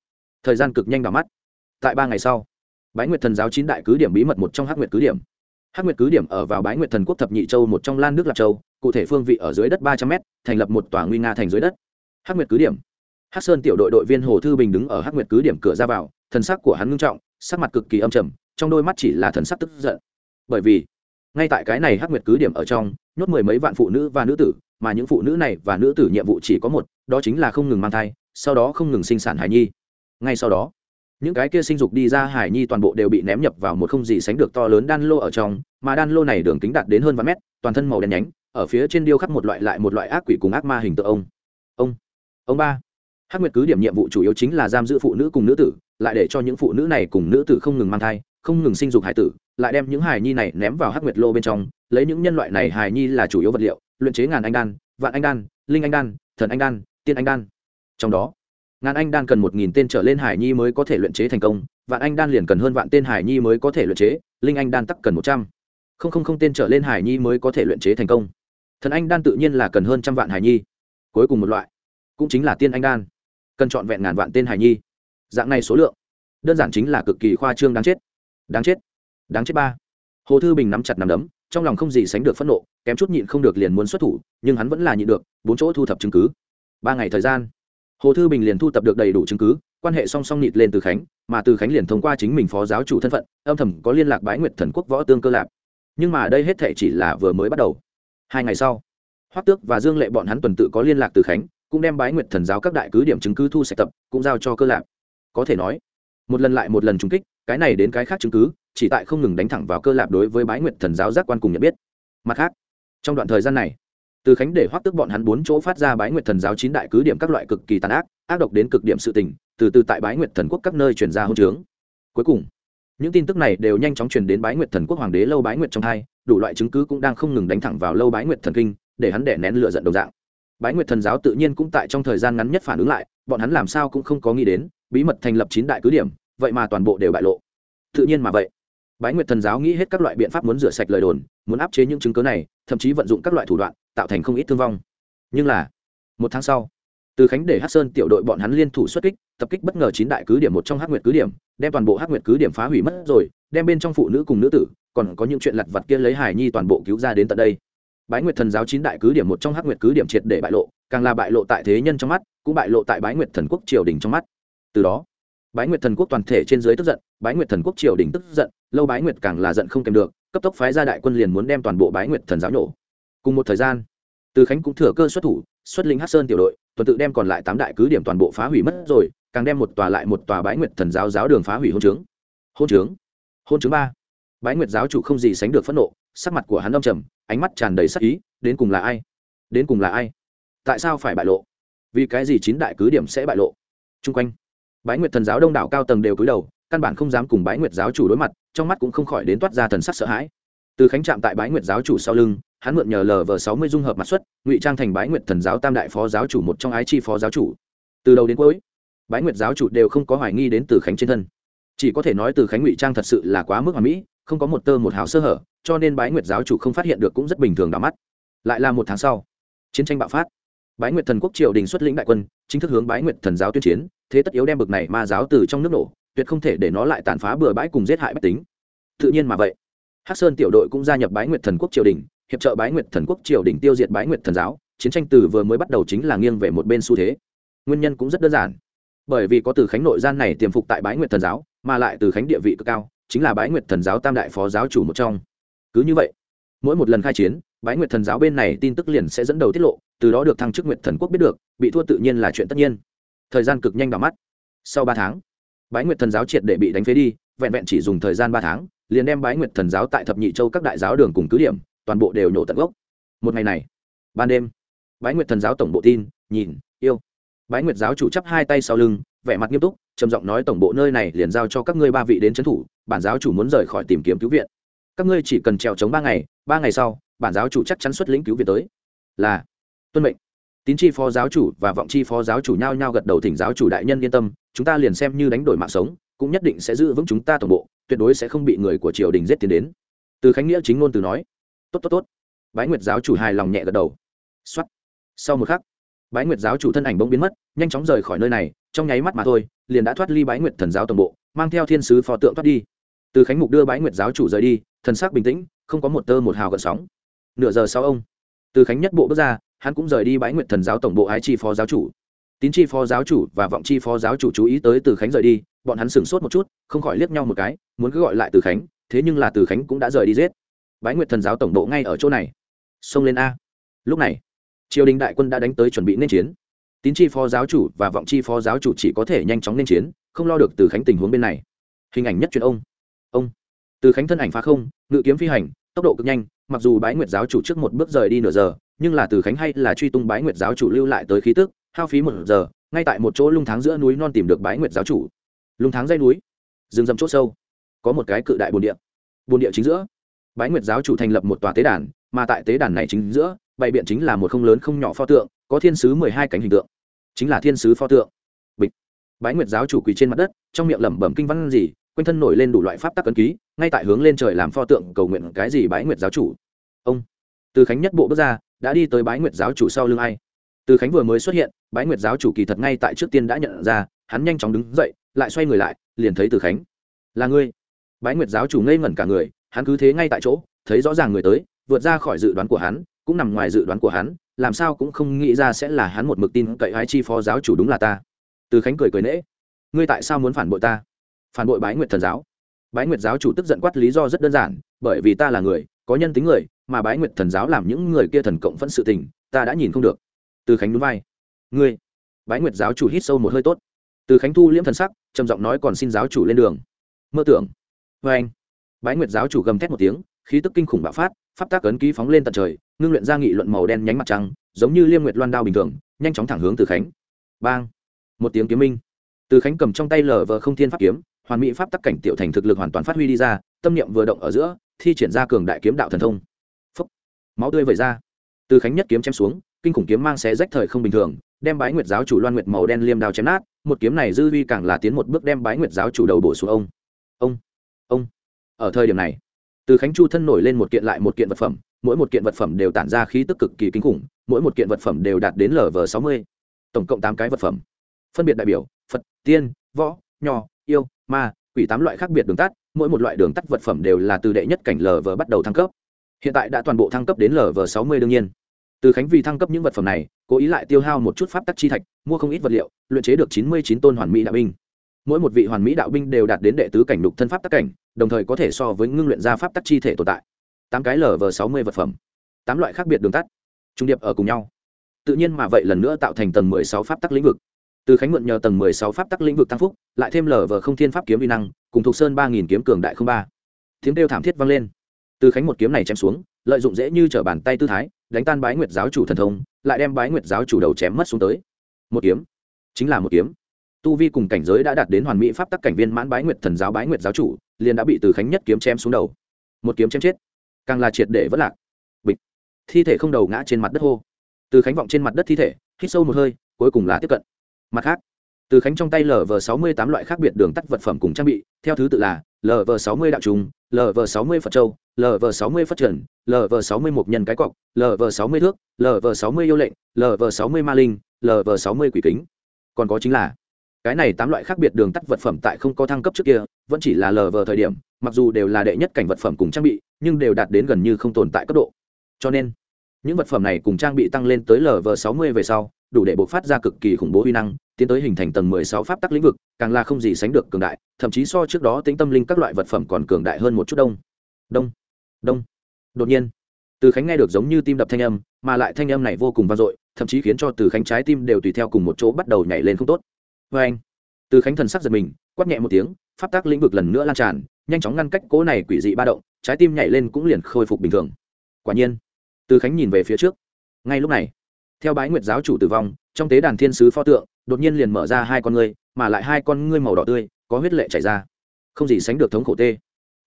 Thời gian cực nhanh vào mắt. Tại ba ngày sau, bái nguyệt thần giáo chín đại cứ điểm bí mật một trong hát nguyệt cứ điểm. Hát nguyệt cứ điểm ở vào bái nguyệt thần quốc thập nhị châu một trong lan nước lạc châu, cụ thể phương vị ở dưới đất ba trăm m thành lập một tòa nguy nga thành dưới đất. Hát nguyệt cứ điểm. Hát sơn tiểu đội đội viên hồ thư bình đứng ở hát nguyệt cứ điểm cửa ra vào thần sắc của hắn ngưng trọng, sắc mặt cực kỳ âm trầm trong đôi mắt chỉ là thần sắc tức giận. Bởi vì, ngay tại cái này Hắc nguyệt cứ điểm ở trong, nhốt mười mấy vạn phụ nữ và nữ tử, mà những phụ nữ này và nữ tử nhiệm vụ chỉ có một, đó chính là không ngừng mang thai, sau đó không ngừng sinh sản hải nhi. Ngay sau đó, những cái kia sinh dục đi ra hải nhi toàn bộ đều bị ném nhập vào một không gì sánh được to lớn đan lô ở trong, mà đan lô này đường kính đạt đến hơn vạn mét, toàn thân màu đen nhánh, ở phía trên điêu khắc một loại lại một loại ác quỷ cùng ác ma hình tượng ông. Ông ông ba. Hắc nguyệt cứ điểm nhiệm vụ chủ yếu chính là giam giữ phụ nữ cùng nữ tử, lại để cho những phụ nữ này cùng nữ tử không ngừng mang thai không ngừng sinh dục hải tử, lại đem những hải nhi này ném vào hắc nguyệt lô bên trong, lấy những nhân loại này hải nhi là chủ yếu vật liệu, luyện chế ngàn anh đan, vạn anh đan, linh anh đan, thần anh đan, tiên anh đan. Trong đó, ngàn anh đan cần một nghìn tên trở lên hải nhi mới có thể luyện chế thành công, vạn anh đan liền cần hơn vạn tên hải nhi mới có thể luyện chế, linh anh đan tắc cần một trăm. Không không không tên trở lên hải nhi mới có thể luyện chế thành công. Thần anh đan tự nhiên là cần hơn trăm vạn hải nhi. Cuối cùng một loại, cũng chính là tiên anh đan. Cần chọn vẹn ngàn vạn tên hải nhi. Dạng này số lượng, đơn giản chính là cực kỳ khoa trương đáng chết đáng chết. Đáng chết ba. Hồ thư bình nắm chặt nắm đấm, trong lòng không gì sánh được phẫn nộ, kém chút nhịn không được liền muốn xuất thủ, nhưng hắn vẫn là nhịn được, bốn chỗ thu thập chứng cứ. Ba ngày thời gian, hồ thư bình liền thu thập được đầy đủ chứng cứ, quan hệ song song nịt lên từ khánh, mà từ khánh liền thông qua chính mình phó giáo chủ thân phận, âm thầm có liên lạc bái nguyệt thần quốc võ tương cơ lạp nhưng mà đây hết thể chỉ là vừa mới bắt đầu. Hai ngày sau, hoắc tước và dương lệ bọn hắn tuần tự có liên lạc từ khánh, cũng đem bái nguyệt thần giáo các đại cứ điểm chứng cứ thu sạch tập, cũng giao cho cơ lạp có thể nói, một lần lại một lần trúng kích cái này đến cái khác chứng cứ, chỉ tại không ngừng đánh thẳng vào cơ lạp đối với bái nguyệt thần giáo giác quan cùng nhận biết. Mặt khác, trong đoạn thời gian này, từ khánh để hoác tức bọn hắn bốn chỗ phát ra bái nguyệt thần giáo chín đại cứ điểm các loại cực kỳ tàn ác ác độc đến cực điểm sự tình, từ từ tại bái nguyệt thần quốc các nơi chuyển ra hôn trướng cuối cùng, những tin tức này đều nhanh chóng truyền đến bái nguyệt thần quốc hoàng đế lâu bái nguyệt trong hai, đủ loại chứng cứ cũng đang không ngừng đánh thẳng vào lâu bái nguyệt thần kinh, để hắn đẻ nén lựa giận đồng dạng. Bái nguyệt thần giáo tự nhiên cũng tại trong thời gian ngắn nhất phản ứng lại, bọn hắn làm sao cũng không có nghĩ đến, bí mật thành lập chín đại cứ điểm vậy mà toàn bộ đều bại lộ. Tự nhiên mà vậy. Bái nguyệt thần giáo nghĩ hết các loại biện pháp muốn rửa sạch lời đồn, muốn áp chế những chứng cớ này, thậm chí vận dụng các loại thủ đoạn, tạo thành không ít thương vong. Nhưng là, một tháng sau, từ khánh để hát sơn tiểu đội bọn hắn liên thủ xuất kích, tập kích bất ngờ chín đại cứ điểm một trong hát nguyệt cứ điểm, đem toàn bộ hát nguyệt cứ điểm phá hủy mất rồi, đem bên trong phụ nữ cùng nữ tử, còn có những chuyện lặt vặt kia lấy hài nhi toàn bộ cứu ra đến tận đây. Bái nguyệt thần giáo chín đại cứ điểm một trong hát nguyệt cứ điểm triệt để bại lộ, càng là bại lộ tại thế nhân trong mắt, cũng bại lộ tại bái nguyệt thần quốc triều đình trong mắt. Từ đó bái nguyệt thần quốc toàn thể trên dưới tức giận, bái nguyệt thần quốc triều đình tức giận, lâu bái nguyệt càng là giận không kèm được, cấp tốc phái ra đại quân liền muốn đem toàn bộ bái nguyệt thần giáo nổ. cùng một thời gian, từ khánh cũng thừa cơ xuất thủ, xuất linh hát sơn tiểu đội, tuần tự đem còn lại tám đại cứ điểm toàn bộ phá hủy mất rồi, càng đem một tòa lại một tòa bái nguyệt thần giáo giáo đường phá hủy hôn trướng. Hôn trướng? Hôn trướng ba. Bái nguyệt giáo chủ không gì sánh được phẫn nộ, sắc mặt của hắn âm trầm, ánh mắt tràn đầy sắc ý, đến cùng là ai? Đến cùng là ai? Tại sao phải bại lộ? Vì cái gì chín đại cứ điểm sẽ bại lộ? Trung quanh bái nguyệt thần giáo đông đảo cao tầng đều cúi đầu, căn bản không dám cùng bái nguyệt giáo chủ đối mặt, trong mắt cũng không khỏi đến toát ra thần sắc sợ hãi. Từ khánh trạm tại bái nguyệt giáo chủ sau lưng, hắn mượn nhờ lờ vờ sáu mươi dung hợp mặt xuất, ngụy trang thành bái nguyệt thần giáo tam đại phó giáo chủ một trong ái chi phó giáo chủ. Từ đầu đến cuối, bái nguyệt giáo chủ đều không có hoài nghi đến từ khánh trên thân. Chỉ có thể nói từ khánh ngụy trang thật sự là quá mức hoàn mỹ, không có một tơ một hào sơ hở, cho nên bái nguyệt giáo chủ không phát hiện được cũng rất bình thường đỏ mắt. Lại là một tháng sau, chiến tranh bạo phát. Bái nguyệt thần quốc triều đình xuất lĩnh đại quân, chính thức hướng bái nguyệt thần giáo tuyên chiến thế tất yếu đem bực này ma giáo từ trong nước nổ, tuyệt không thể để nó lại tàn phá bừa bãi cùng giết hại bách tính. Tự nhiên mà vậy. Hắc sơn tiểu đội cũng gia nhập bái nguyệt thần quốc triều đình, hiệp trợ bái nguyệt thần quốc triều đình tiêu diệt bái nguyệt thần giáo, chiến tranh từ vừa mới bắt đầu chính là nghiêng về một bên xu thế. Nguyên nhân cũng rất đơn giản. Bởi vì có từ khánh nội gian này tiềm phục tại bái nguyệt thần giáo, mà lại từ khánh địa vị cực cao, chính là bái nguyệt thần giáo tam đại phó giáo chủ một trong. Cứ như vậy, mỗi một lần khai chiến, bái nguyệt thần giáo bên này tin tức liền sẽ dẫn đầu tiết lộ, từ đó được thăng chức nguyệt thần quốc biết được, bị thua tự nhiên là chuyện tất nhiên thời gian cực nhanh đỏ mắt. Sau ba tháng, bái nguyệt thần giáo triệt để bị đánh phế đi, vẹn vẹn chỉ dùng thời gian ba tháng, liền đem bái nguyệt thần giáo tại thập nhị châu các đại giáo đường cùng cứ điểm, toàn bộ đều nhổ tận gốc. Một ngày này, ban đêm, bái nguyệt thần giáo tổng bộ tin, nhìn, yêu. Bái nguyệt giáo chủ chấp hai tay sau lưng, vẻ mặt nghiêm túc, trầm giọng nói tổng bộ nơi này liền giao cho các ngươi ba vị đến trấn thủ, bản giáo chủ muốn rời khỏi tìm kiếm cứu viện. Các ngươi chỉ cần trèo chống ba ngày ba ngày sau, bản giáo chủ chắc chắn xuất lĩnh cứu viện tới. Là, tuân mệnh tín chi phó giáo chủ và vọng chi phó giáo chủ nhao nhao gật đầu thỉnh giáo chủ đại nhân yên tâm, chúng ta liền xem như đánh đổi mạng sống, cũng nhất định sẽ giữ vững chúng ta toàn bộ, tuyệt đối sẽ không bị người của triều đình giết tiến đến. Từ khánh nghĩa chính ngôn từ nói. Tốt tốt tốt. Bái nguyệt giáo chủ hài lòng nhẹ gật đầu. X sau một khắc, bái nguyệt giáo chủ thân ảnh bỗng biến mất, nhanh chóng rời khỏi nơi này, trong nháy mắt mà thôi, liền đã thoát ly bái nguyệt thần giáo toàn bộ, mang theo thiên sứ phò tượng thoát đi. Từ khánh mục đưa bái nguyệt giáo chủ rời đi, thần sắc bình tĩnh, không có một tơ một hào gợn sóng. Nửa giờ sau ông, từ khánh nhất bộ bước ra hắn cũng rời đi bãi nguyệt thần giáo tổng bộ ái chi phó giáo chủ. Tín chi phó giáo chủ và vọng chi phó giáo chủ chú ý tới từ khánh rời đi, bọn hắn sửng sốt một chút, không khỏi liếc nhau một cái, muốn cứ gọi lại từ khánh, thế nhưng là từ khánh cũng đã rời đi giết. Bái nguyệt thần giáo tổng bộ ngay ở chỗ này. Xông lên a. Lúc này, triều đình đại quân đã đánh tới chuẩn bị nên chiến. Tín chi phó giáo chủ và vọng chi phó giáo chủ chỉ có thể nhanh chóng nên chiến, không lo được từ khánh tình huống bên này. Hình ảnh nhất truyền ông. Ông. Từ khánh thân ảnh phá không, ngự kiếm phi hành, tốc độ cực nhanh, mặc dù bái nguyệt giáo chủ trước một bước rời đi nửa giờ nhưng là từ khánh hay là truy tung bái nguyệt giáo chủ lưu lại tới khí tức, hao phí một giờ, ngay tại một chỗ lung tháng giữa núi non tìm được bái nguyệt giáo chủ. Lung tháng dây núi, rừng rậm c h ỗ sâu, có một cái cự đại bồn địa. Bồn địa chính giữa, bái nguyệt giáo chủ thành lập một tòa tế đàn, mà tại tế đàn này chính giữa, bày biện chính là một không lớn không nhỏ pho tượng, có thiên sứ mười hai cánh hình tượng, chính là thiên sứ pho tượng. Bịch. Bái nguyệt giáo chủ quỳ trên mặt đất, trong miệng lẩm bẩm kinh văn gì, quanh thân nổi lên đủ loại pháp tắc cấn ký, ngay tại hướng lên trời làm pho tượng cầu nguyện cái gì bái nguyệt giáo chủ. Ông. Từ khánh nhất bộ bước ra đã đi tới bái nguyệt giáo chủ sau lưng ai. Từ khánh vừa mới xuất hiện, bái nguyệt giáo chủ kỳ thật ngay tại trước tiên đã nhận ra, hắn nhanh chóng đứng dậy, lại xoay người lại, liền thấy từ khánh. Là ngươi. Bái nguyệt giáo chủ ngây ngẩn cả người, hắn cứ thế ngay tại chỗ, thấy rõ ràng người tới, vượt ra khỏi dự đoán của hắn, cũng nằm ngoài dự đoán của hắn, làm sao cũng không nghĩ ra sẽ là hắn một mực tin cậy ái chi phó giáo chủ đúng là ta. Từ khánh cười cười nễ. Ngươi tại sao muốn phản bội ta? Phản bội bái nguyệt thần giáo. Bái nguyệt giáo chủ tức giận quát lý do rất đơn giản, bởi vì ta là người, có nhân tính người mà bái nguyệt thần giáo làm những người kia thần cộng phẫn sự tình, ta đã nhìn không được. Từ khánh núi vai. Ngươi, bái nguyệt giáo chủ hít sâu một hơi tốt. Từ khánh thu liễm thần sắc, trầm giọng nói còn xin giáo chủ lên đường. Mơ tưởng. Vê anh. Bái nguyệt giáo chủ gầm thét một tiếng, khí tức kinh khủng bạo phát, pháp tác ấn ký phóng lên tận trời, ngưng luyện ra nghị luận màu đen nhánh mặt trăng, giống như liêm nguyệt loan đao bình thường, nhanh chóng thẳng hướng từ khánh. Bang. Một tiếng kiếm minh. Từ khánh cầm trong tay lở vờ không thiên pháp kiếm, hoàn mỹ pháp tắc cảnh tiểu thành thực lực hoàn toàn phát huy đi ra, tâm niệm vừa động ở giữa, thi triển ra cường đại kiếm đạo thần thông máu tươi vẩy ra. Từ khánh nhất kiếm chém xuống, kinh khủng kiếm mang xé rách thời không bình thường, đem bái nguyệt giáo chủ loan nguyệt màu đen liêm đao chém nát, một kiếm này dư vi càng là tiến một bước đem bái nguyệt giáo chủ đầu bổ xuống ông. Ông ông. Ở thời điểm này, từ khánh chu thân nổi lên một kiện lại một kiện vật phẩm, mỗi một kiện vật phẩm đều tản ra khí tức cực kỳ kinh khủng, mỗi một kiện vật phẩm đều đạt đến lv sáu mươi. Tổng cộng tám cái vật phẩm. Phân biệt đại biểu, phật, tiên, võ, nho, yêu, ma, quỷ tám loại khác biệt đường tắt, mỗi một loại đường tắt vật phẩm đều là từ đệ nhất cảnh lv bắt đầu thăng cấp hiện tại đã toàn bộ thăng cấp đến lv sáu mươi đương nhiên. Từ khánh vì thăng cấp những vật phẩm này, cố ý lại tiêu hao một chút pháp tắc chi thạch, mua không ít vật liệu, luyện chế được chín mươi chín tôn hoàn mỹ đạo binh. Mỗi một vị hoàn mỹ đạo binh đều đạt đến đệ tứ cảnh đục thân pháp tắc cảnh, đồng thời có thể so với ngưng luyện ra pháp tắc chi thể tồn tại. Tám cái lv sáu mươi vật phẩm. Tám loại khác biệt đường tắt, trung điệp ở cùng nhau. Tự nhiên mà vậy lần nữa tạo thành tầng mười sáu pháp tắc lĩnh vực. Từ khánh mượn nhờ tầng mười sáu pháp tắc lĩnh vực tăng phúc, lại thêm lv không thiên pháp kiếm vi năng, cùng thuộc sơn ba nghìn kiếm cường đại không ba. Tiếng đêu thảm thiết vang lên từ khánh một kiếm này chém xuống, lợi dụng dễ như t bàn tay tư thái, đánh tan bái nguyệt giáo chủ thần thông, lại đem bái nguyệt giáo chủ đầu chém mất xuống tới. Một kiếm. Chính là một kiếm. Tu vi cùng cảnh giới đã đạt đến hoàn mỹ pháp tắc cảnh viên mãn bái nguyệt thần giáo, bái nguyệt giáo chủ, liền đã bị từ khánh nhất kiếm chém xuống đầu. Một kiếm chém chết. Càng là triệt để vất lạc. Bịch. Thi thể không đầu ngã trên mặt đất hô. Từ khánh vọng trên mặt đất thi thể, hít sâu một hơi, cuối cùng là tiếp cận. Mặt khác, từ khánh trong tay lv sáu mươi tám loại khác biệt đường tắt vật phẩm cùng trang bị, theo thứ tự là lv sáu mươi đạo trùng lv sáu mươi phật châu lv sáu mươi phát trần lv sáu mươi một nhân cái cọc lv sáu mươi thước lv sáu mươi yêu lệnh lv sáu mươi ma linh lv sáu mươi quỷ kính. Còn có chính là, cái này tám loại khác biệt đường tắt vật phẩm tại không có thăng cấp trước kia, vẫn chỉ là lv thời điểm, mặc dù đều là đệ nhất cảnh vật phẩm cùng trang bị, nhưng đều đạt đến gần như không tồn tại cấp độ. Cho nên, những vật phẩm này cùng trang bị tăng lên tới lv sáu mươi về sau, đủ để bộc phát ra cực kỳ khủng bố uy năng tiến tới hình thành tầng mười sáu pháp tắc lĩnh vực, càng là không gì sánh được cường đại, thậm chí so trước đó tính tâm linh các loại vật phẩm còn cường đại hơn một chút đông. Đông. Đông. Đột nhiên, từ khánh nghe được giống như tim đập thanh âm, mà lại thanh âm này vô cùng vang dội, thậm chí khiến cho từ khánh trái tim đều tùy theo cùng một chỗ bắt đầu nhảy lên không tốt. Vê anh, từ khánh thần sắc giật mình, quát nhẹ một tiếng, pháp tác lĩnh vực lần nữa lan tràn, nhanh chóng ngăn cách cố này quỷ dị ba động, trái tim nhảy lên cũng liền khôi phục bình thường. Quả nhiên, từ khánh nhìn về phía trước. Ngay lúc này, theo bái nguyệt giáo chủ tử vong trong tế đàn thiên sứ pho tượng, đột nhiên liền mở ra hai con ngươi, mà lại hai con ngươi màu đỏ tươi, có huyết lệ chảy ra. Không gì sánh được thống khổ tê.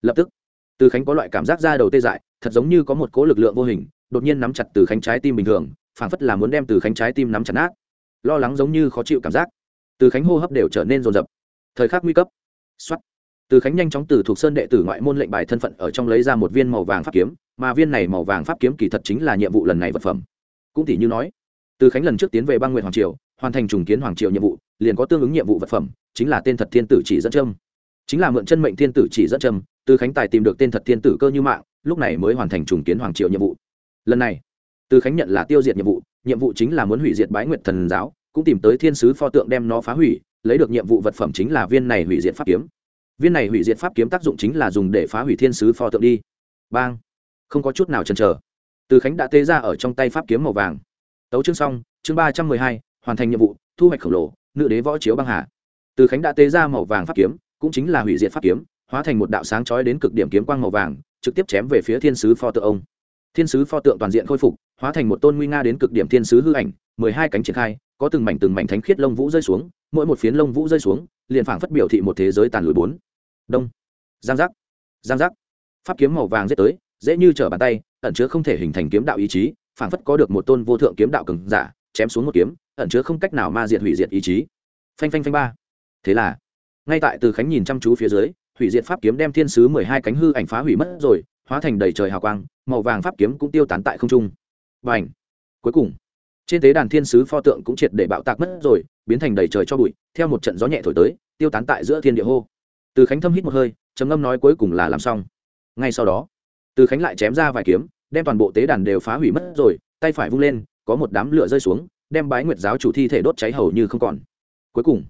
Lập tức, từ khánh có loại cảm giác ra đầu tê dại, thật giống như có một cố lực lượng vô hình, đột nhiên nắm chặt từ khánh trái tim bình thường, phảng phất là muốn đem từ khánh trái tim nắm chặt nát. Lo lắng giống như khó chịu cảm giác. Từ khánh hô hấp đều trở nên rồn rập thời khắc nguy cấp. Xuất từ khánh nhanh chóng từ thuộc sơn đệ tử ngoại môn lệnh bài thân phận ở trong lấy ra một viên màu vàng pháp kiếm, mà viên này màu vàng pháp kiếm kỳ thật chính là nhiệm vụ lần này vật phẩm. Cũng tỷ như nói từ khánh lần trước tiến về bang nguyện hoàng triều, hoàn thành trùng kiến hoàng triều nhiệm vụ, liền có tương ứng nhiệm vụ vật phẩm, chính là tên thật thiên tử chỉ dẫn trâm chính là mượn chân mệnh thiên tử chỉ dẫn trâm từ khánh tài tìm được tên thật thiên tử cơ như mạng, lúc này mới hoàn thành trùng kiến hoàng triều nhiệm vụ. Lần này, từ khánh nhận là tiêu diệt nhiệm vụ nhiệm vụ chính là muốn hủy diệt bái nguyệt thần giáo, cũng tìm tới thiên sứ pho tượng đem nó phá hủy, lấy được nhiệm vụ vật phẩm chính là viên này hủy diệt pháp kiếm. Viên này hủy diệt pháp kiếm tác dụng chính là dùng để phá hủy thiên sứ pho tượng đi. Bang! Không có chút nào chần chờ. Từ khánh đã tê ra ở trong tay pháp kiếm màu vàng tấu chương xong, chương ba trăm mười hai, hoàn thành nhiệm vụ, thu hoạch khổng lồ, nữ đế võ chiếu băng hà. Từ khánh đã tế ra màu vàng pháp kiếm, cũng chính là hủy diệt pháp kiếm, hóa thành một đạo sáng chói đến cực điểm kiếm quang màu vàng, trực tiếp chém về phía thiên sứ pho tượng ông. Thiên sứ pho tượng toàn diện khôi phục, hóa thành một tôn nguy nga đến cực điểm thiên sứ hư ảnh, mười hai cánh triển khai, có từng mảnh từng mảnh thánh khiết lông vũ rơi xuống, mỗi một phiến lông vũ rơi xuống, liền phảng phất biểu thị một thế giới tàn lùi bốn. Đông. Giang giác. Giang giác. Pháp kiếm màu vàng giết tới, dễ như trở bàn tay, ẩn chứa không thể hình thành kiếm đạo ý chí phảng phất có được một tôn vô thượng kiếm đạo cường giả, chém xuống một kiếm, ẩn chứa không cách nào ma diệt hủy diệt ý chí. Phanh phanh phanh ba. Thế là, ngay tại từ khánh nhìn chăm chú phía dưới, hủy diệt pháp kiếm đem thiên sứ mười hai cánh hư ảnh phá hủy mất rồi, hóa thành đầy trời hào quang, màu vàng pháp kiếm cũng tiêu tán tại không trung. Và ảnh cuối cùng, trên tế đàn thiên sứ pho tượng cũng triệt để bạo tạc mất rồi, biến thành đầy trời cho bụi, theo một trận gió nhẹ thổi tới, tiêu tán tại giữa thiên địa hô. Từ khánh thâm hít một hơi, trầm ngâm nói cuối cùng là làm xong. Ngay sau đó, từ khánh lại chém ra vài kiếm đem toàn bộ tế đàn đều phá hủy mất rồi, tay phải vung lên, có một đám lửa rơi xuống, đem bái nguyệt giáo chủ thi thể đốt cháy hầu như không còn. Cuối cùng,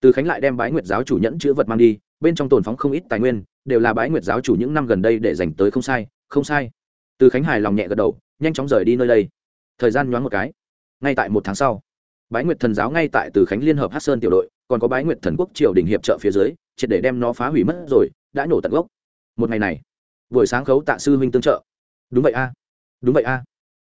từ khánh lại đem bái nguyệt giáo chủ nhẫn chữ vật mang đi, bên trong tồn phóng không ít tài nguyên, đều là bái nguyệt giáo chủ những năm gần đây để dành tới không sai không sai. Từ khánh hài lòng nhẹ gật đầu, nhanh chóng rời đi nơi đây. Thời gian nhoáng một cái, ngay tại một tháng sau, bái nguyệt thần giáo ngay tại từ khánh liên hợp hát sơn tiểu đội, còn có bái nguyệt thần quốc triều đình hiệp trợ phía dưới, triệt để đem nó phá hủy mất rồi, đã nổ tận gốc. Một ngày này, buổi sáng khấu tạ sư huynh tương trợ đúng vậy a. Đúng vậy a.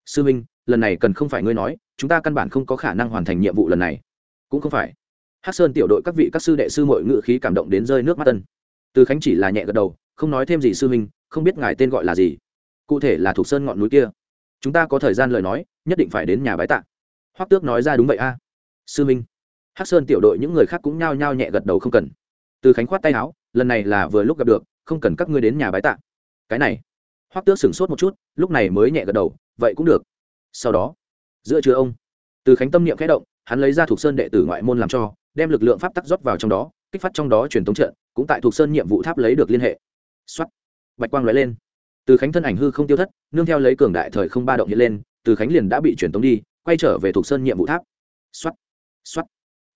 Sư minh, lần này cần không phải ngươi nói chúng ta căn bản không có khả năng hoàn thành nhiệm vụ lần này. Cũng không phải. Hát sơn tiểu đội các vị các sư đệ sư mội ngự khí cảm động đến rơi nước mắt tân từ khánh chỉ là nhẹ gật đầu không nói thêm gì sư minh, không biết ngài tên gọi là gì. Cụ thể là thuộc sơn ngọn núi kia. Chúng ta có thời gian lời nói nhất định phải đến nhà bái tạ. Hoắc tước nói ra đúng vậy a. Sư minh, hắc sơn tiểu đội những người khác cũng nhao nhao nhẹ gật đầu không cần. Từ khánh khoát tay áo lần này là vừa lúc gặp được không cần các ngươi đến nhà bái tạ. Cái này hoắc tước sửng sốt một chút, lúc này mới nhẹ gật đầu, vậy cũng được. Sau đó, giữa trưa ông, từ khánh tâm niệm khẽ động, hắn lấy ra thuộc sơn đệ tử ngoại môn làm cho, đem lực lượng pháp tắc rót vào trong đó, kích phát trong đó truyền thống trận, cũng tại thuộc sơn nhiệm vụ tháp lấy được liên hệ. Xuất bạch quang lóe lên. Từ khánh thân ảnh hư không tiêu thất, nương theo lấy cường đại thời không ba động hiện lên, từ khánh liền đã bị truyền tống đi, quay trở về thuộc sơn nhiệm vụ tháp. Xuất xuất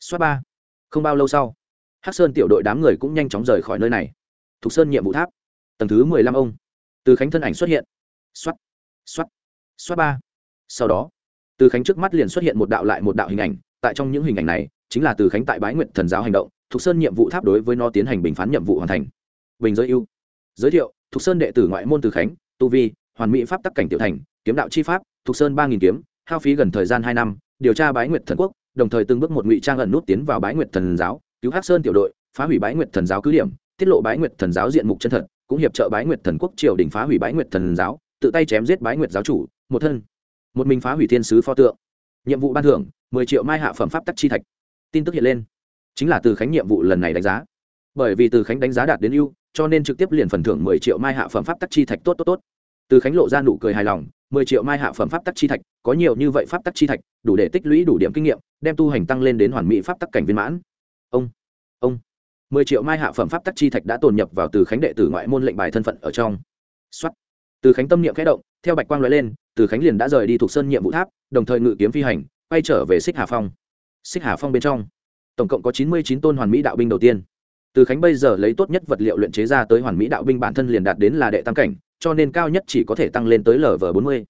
xuất ba. Không bao lâu sau, hắc sơn tiểu đội đám người cũng nhanh chóng rời khỏi nơi này. Thuộc sơn nhiệm vụ tháp. Tầng thứ mười lăm ông từ khánh thân ảnh xuất hiện. Xuất xuất xuất ba. Sau đó, từ khánh trước mắt liền xuất hiện một đạo lại một đạo hình ảnh. Tại trong những hình ảnh này, chính là từ khánh tại bái nguyện thần giáo hành động, thục sơn nhiệm vụ tháp đối với nó tiến hành bình phán nhiệm vụ hoàn thành. Bình giới ưu. Giới thiệu, thục sơn đệ tử ngoại môn từ khánh, tu vi, hoàn mỹ pháp tắc cảnh tiểu thành, kiếm đạo chi pháp, thục sơn ba nghìn kiếm, hao phí gần thời gian hai năm, điều tra bái nguyệt thần quốc, đồng thời từng bước một ngụy trang ẩn nút tiến vào bái nguyệt thần giáo, cứu hắc sơn tiểu đội, phá hủy bái nguyệt thần giáo cứ điểm, tiết lộ bái nguyệt thần giáo diện mục chân thật cũng hiệp trợ bái nguyệt thần quốc triều đình phá hủy bái nguyệt thần giáo, tự tay chém giết bái nguyệt giáo chủ, một thân. Một mình phá hủy thiên sứ pho tượng. Nhiệm vụ ban thưởng, mười triệu mai hạ phẩm pháp tắc chi thạch. Tin tức hiện lên. Chính là từ khánh nhiệm vụ lần này đánh giá. Bởi vì từ khánh đánh giá đạt đến ưu, cho nên trực tiếp liền phần thưởng mười triệu mai hạ phẩm pháp tắc chi thạch tốt tốt tốt. Từ khánh lộ ra nụ cười hài lòng, mười triệu mai hạ phẩm pháp tắc chi thạch, có nhiều như vậy pháp tắc chi thạch, đủ để tích lũy đủ điểm kinh nghiệm, đem tu hành tăng lên đến hoàn mỹ pháp tắc cảnh viên mãn. Ông ông mười triệu mai hạ phẩm pháp tắc chi thạch đã tồn nhập vào từ khánh đệ tử ngoại môn lệnh bài thân phận ở trong. Xuất từ khánh tâm niệm khẽ động, theo bạch quang nói lên, từ khánh liền đã rời đi thuộc sơn nhiệm vụ tháp, đồng thời ngự kiếm phi hành, quay trở về xích hà phong. Xích hà phong bên trong, tổng cộng có chín mươi chín tôn hoàn mỹ đạo binh đầu tiên. Từ khánh bây giờ lấy tốt nhất vật liệu luyện chế ra tới hoàn mỹ đạo binh bản thân liền đạt đến là đệ tam cảnh, cho nên cao nhất chỉ có thể tăng lên tới lv bốn mươi.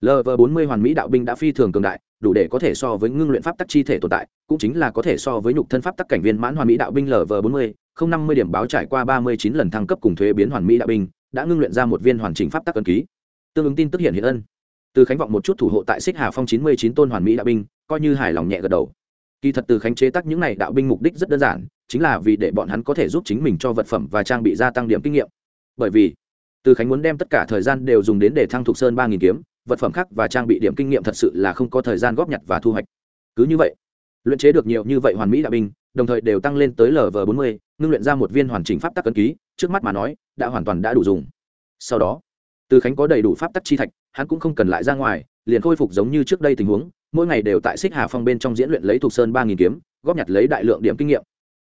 Lv bốn mươi hoàn mỹ đạo binh đã phi thường cường đại đủ để có thể so với ngưng luyện pháp tắc chi thể tồn tại, cũng chính là có thể so với nhục thân pháp tắc cảnh viên mãn hoàn mỹ đạo binh lv bốn mươi, không năm mươi điểm báo trải qua ba mươi chín lần thăng cấp cùng thuế biến hoàn mỹ đạo binh, đã ngưng luyện ra một viên hoàn chỉnh pháp tắc ấn ký. Tương ứng tin tức hiện hiện ân. Từ khánh vọng một chút thủ hộ tại xích hà phong chín mươi chín tôn hoàn mỹ đạo binh, coi như hài lòng nhẹ gật đầu. Kỳ thật từ khánh chế tác những này đạo binh mục đích rất đơn giản, chính là vì để bọn hắn có thể giúp chính mình cho vật phẩm và trang bị gia tăng điểm kinh nghiệm. Bởi vì, từ khánh muốn đem tất cả thời gian đều dùng đến để thăng thục sơn ba nghìn kiếm vật phẩm khác và trang bị điểm kinh nghiệm thật sự là không có thời gian góp nhặt và thu hoạch. Cứ như vậy, luyện chế được nhiều như vậy hoàn mỹ đạo binh, đồng thời đều tăng lên tới lv bốn mươi, ngưng luyện ra một viên hoàn chỉnh pháp tắc cân ký, trước mắt mà nói, đã hoàn toàn đã đủ dùng. Sau đó, từ khánh có đầy đủ pháp tắc chi thạch, hắn cũng không cần lại ra ngoài, liền khôi phục giống như trước đây tình huống, mỗi ngày đều tại xích hà phong bên trong diễn luyện lấy thuộc sơn ba nghìn kiếm, góp nhặt lấy đại lượng điểm kinh nghiệm.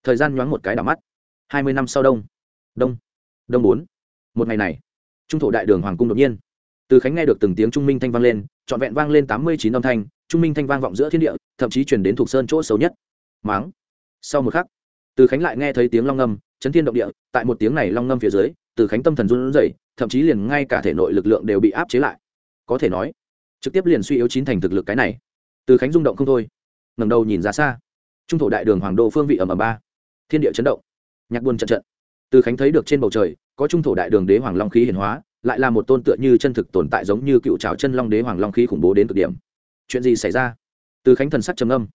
Thời gian nhoáng một cái đảo mắt. Hai mươi năm sau đông. Đông. Đông bốn. Một ngày này, trung thổ đại đường hoàng cung đột nhiên từ khánh nghe được từng tiếng trung minh thanh vang lên, trọn vẹn vang lên tám mươi chín âm thanh, trung minh thanh vang vọng giữa thiên địa, thậm chí chuyển đến thuộc sơn chỗ xấu nhất. Máng. Sau một khắc, từ khánh lại nghe thấy tiếng long ngâm, chấn thiên động địa, tại một tiếng này long ngâm phía dưới, từ khánh tâm thần run rẩy, thậm chí liền ngay cả thể nội lực lượng đều bị áp chế lại. Có thể nói, trực tiếp liền suy yếu chín thành thực lực cái này. Từ khánh rung động không thôi ngầm đầu nhìn ra xa. Trung thổ đại đường hoàng đô phương vị ở ẩm ba. Thiên địa chấn động, nhạc buôn trận trận. Từ khánh thấy được trên bầu trời, có trung thổ đại đường đế hoàng long khí hiển hóa lại là một tôn tựa như chân thực tồn tại giống như cựu trào chân long đế hoàng long khí khủng bố đến cực điểm. Chuyện gì xảy ra? Từ khánh thần sắc trầm âm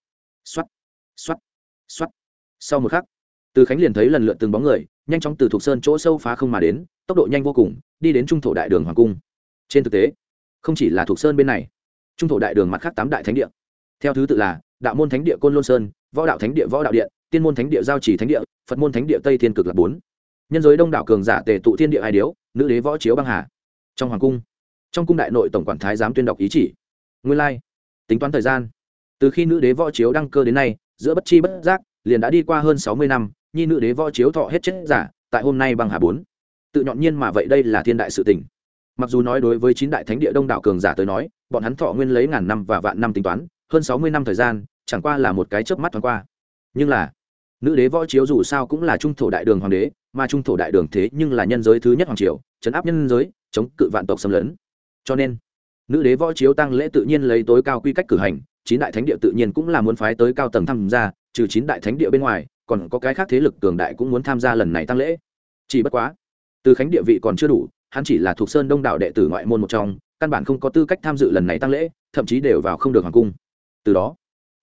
x o á t x o á t x o á t sau một khắc, từ khánh liền thấy lần lượt từng bóng người, nhanh chóng từ thuộc sơn chỗ sâu phá không mà đến, tốc độ nhanh vô cùng, đi đến trung thổ đại đường hoàng cung. Trên thực tế, không chỉ là thuộc sơn bên này, trung thổ đại đường mặt khác tám đại thánh địa. Theo thứ tự là, đạo môn thánh địa côn lôn sơn, võ đạo thánh địa võ đạo điện, tiên môn thánh địa giao chỉ thánh địa, phật môn thánh địa tây thiên cực là bốn nhân giới đông đảo cường giả tề tụ thiên địa hai điếu, nữ đế võ chiếu băng hà. Trong hoàng cung, trong cung đại nội tổng quản thái giám tuyên đọc ý chỉ. Nguyên lai, tính toán thời gian, từ khi nữ đế võ chiếu đăng cơ đến nay, giữa bất chi bất giác, liền đã đi qua hơn sáu mươi năm, nhi nữ đế võ chiếu thọ hết chết giả, tại hôm nay băng hà bốn. Tự nhọn nhiên mà vậy đây là thiên đại sự tình. Mặc dù nói đối với chín đại thánh địa đông đảo cường giả tới nói, bọn hắn thọ nguyên lấy ngàn năm và vạn năm tính toán, hơn sáu mươi năm thời gian, chẳng qua là một cái chớp mắt thoáng qua. Nhưng là nữ đế võ chiếu dù sao cũng là trung thổ đại đường hoàng đế, mà trung thổ đại đường thế nhưng là nhân giới thứ nhất hoàng triều chấn áp nhân giới, chống cự vạn tộc xâm lấn. Cho nên, nữ đế võ chiếu tăng lễ tự nhiên lấy tối cao quy cách cử hành, chín đại thánh địa tự nhiên cũng là muốn phái tới cao tầng tham gia, trừ chín đại thánh địa bên ngoài, còn có cái khác thế lực cường đại cũng muốn tham gia lần này tăng lễ. Chỉ bất quá, từ khánh địa vị còn chưa đủ, hắn chỉ là thuộc sơn đông đảo đệ tử ngoại môn một trong, căn bản không có tư cách tham dự lần này tăng lễ, thậm chí đều vào không được hoàng cung. Từ đó,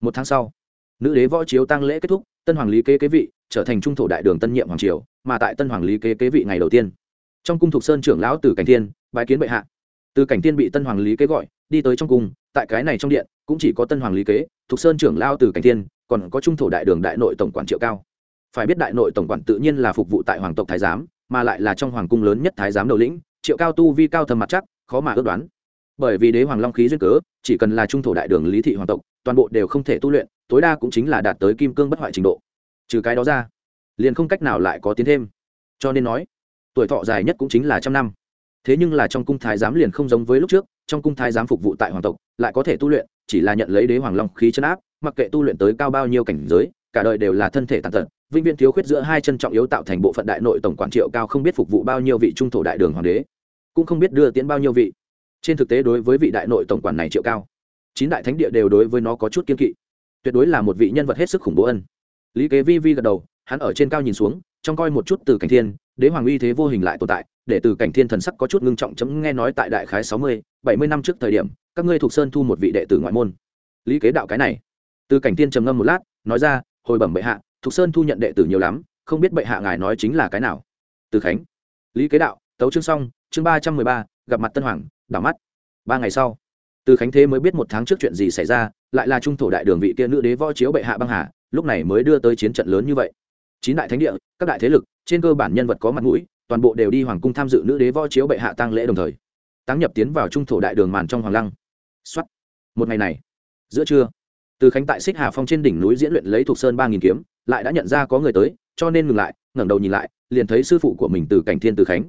một tháng sau, nữ đế võ chiếu tăng lễ kết thúc tân hoàng lý kế kế vị trở thành trung thổ đại đường tân nhiệm hoàng triều, mà tại tân hoàng lý kế kế vị ngày đầu tiên. Trong cung thục sơn trưởng lão từ cảnh thiên, bái kiến bệ hạ. Từ cảnh thiên bị tân hoàng lý kế gọi, đi tới trong cung, tại cái này trong điện, cũng chỉ có tân hoàng lý kế thục sơn trưởng lao từ cảnh thiên, còn có trung thổ đại đường đại nội tổng quản triệu cao. Phải biết đại nội tổng quản tự nhiên là phục vụ tại hoàng tộc thái giám, mà lại là trong hoàng cung lớn nhất thái giám đầu lĩnh, triệu cao tu vi cao thầm mặt chắc, khó mà ước đoán. Bởi vì đế hoàng long khí duyên cớ, chỉ cần là trung thổ đại đường lý thị hoàng tộc toàn bộ đều không thể tu luyện, tối đa cũng chính là đạt tới kim cương bất hoại trình độ. Trừ cái đó ra, liền không cách nào lại có tiến thêm. Cho nên nói, tuổi thọ dài nhất cũng chính là trăm năm. Thế nhưng là trong cung thái giám liền không giống với lúc trước, trong cung thái giám phục vụ tại hoàng tộc, lại có thể tu luyện, chỉ là nhận lấy đế hoàng long khí chân áp, mặc kệ tu luyện tới cao bao nhiêu cảnh giới, cả đời đều là thân thể tàn tật, vĩnh viễn thiếu khuyết giữa hai chân trọng yếu tạo thành bộ phận đại nội tổng quản triệu cao không biết phục vụ bao nhiêu vị trung thổ đại đường hoàng đế, cũng không biết đưa tiến bao nhiêu vị. Trên thực tế đối với vị đại nội tổng quản này triệu cao chín đại thánh địa đều đối với nó có chút kiên kỵ. Tuyệt đối là một vị nhân vật hết sức khủng bố ân. Lý kế vi vi gật đầu, hắn ở trên cao nhìn xuống trong coi một chút từ cảnh thiên, đế hoàng uy thế vô hình lại tồn tại, để từ cảnh thiên thần sắc có chút ngưng trọng chấm nghe nói tại đại khái sáu mươi, bảy mươi năm trước thời điểm, các ngươi thuộc sơn thu một vị đệ tử ngoại môn. Lý kế đạo cái này. Từ cảnh thiên trầm ngâm một lát, nói ra, hồi bẩm bệ hạ, thuộc sơn thu nhận đệ tử nhiều lắm, không biết bệ hạ ngài nói chính là cái nào? Từ khánh. Lý kế đạo, tấu chương xong, chương ba trăm mười ba, gặp mặt tân hoàng, đảo mắt. Ba ngày sau từ khánh thế mới biết một tháng trước chuyện gì xảy ra, lại là trung thổ đại đường vị kia nữ đế võ chiếu bệ hạ băng hà, lúc này mới đưa tới chiến trận lớn như vậy. Chín đại thánh địa, các đại thế lực, trên cơ bản nhân vật có mặt mũi, toàn bộ đều đi hoàng cung tham dự nữ đế võ chiếu bệ hạ tăng lễ đồng thời tăng nhập tiến vào trung thổ đại đường màn trong hoàng lăng. Xuất một ngày này, giữa trưa, từ khánh tại xích hà phong trên đỉnh núi diễn luyện lấy thuộc sơn ba nghìn kiếm, lại đã nhận ra có người tới, cho nên ngừng lại, ngẩng đầu nhìn lại, liền thấy sư phụ của mình từ cảnh thiên từ khánh.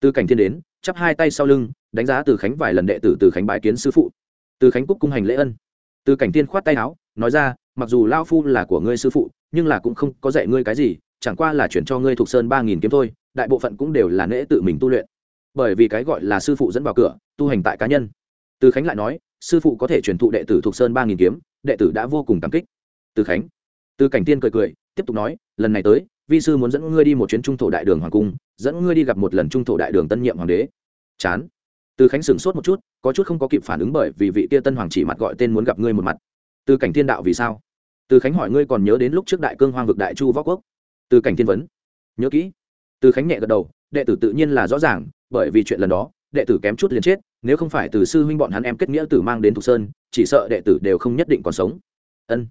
Từ cảnh thiên đến, chắp hai tay sau lưng đánh giá từ khánh vài lần đệ tử từ khánh bái kiến sư phụ từ khánh cúc cung hành lễ ân từ cảnh Tiên khoát tay áo nói ra mặc dù lao phu là của ngươi sư phụ nhưng là cũng không có dạy ngươi cái gì chẳng qua là chuyển cho ngươi thuộc sơn ba nghìn kiếm thôi đại bộ phận cũng đều là nễ tự mình tu luyện bởi vì cái gọi là sư phụ dẫn vào cửa tu hành tại cá nhân từ khánh lại nói sư phụ có thể truyền thụ đệ tử thuộc sơn ba nghìn kiếm đệ tử đã vô cùng cảm kích từ khánh từ cảnh tiên cười cười tiếp tục nói lần này tới vi sư muốn dẫn ngươi đi một chuyến trung thổ đại đường hoàng cung dẫn ngươi đi gặp một lần trung thổ đại đường tân nhiệm hoàng đế chán từ khánh sửng sốt một chút, có chút không có kịp phản ứng bởi vì vị kia tân hoàng chỉ mặt gọi tên muốn gặp ngươi một mặt. Từ cảnh thiên đạo vì sao? Từ khánh hỏi ngươi còn nhớ đến lúc trước đại cương hoang vực đại chu võ quốc? Từ cảnh thiên vấn. Nhớ kỹ. Từ khánh nhẹ gật đầu, đệ tử tự nhiên là rõ ràng, bởi vì chuyện lần đó, đệ tử kém chút liền chết, nếu không phải từ sư huynh bọn hắn em kết nghĩa tử mang đến thục sơn, chỉ sợ đệ tử đều không nhất định còn sống. Ân.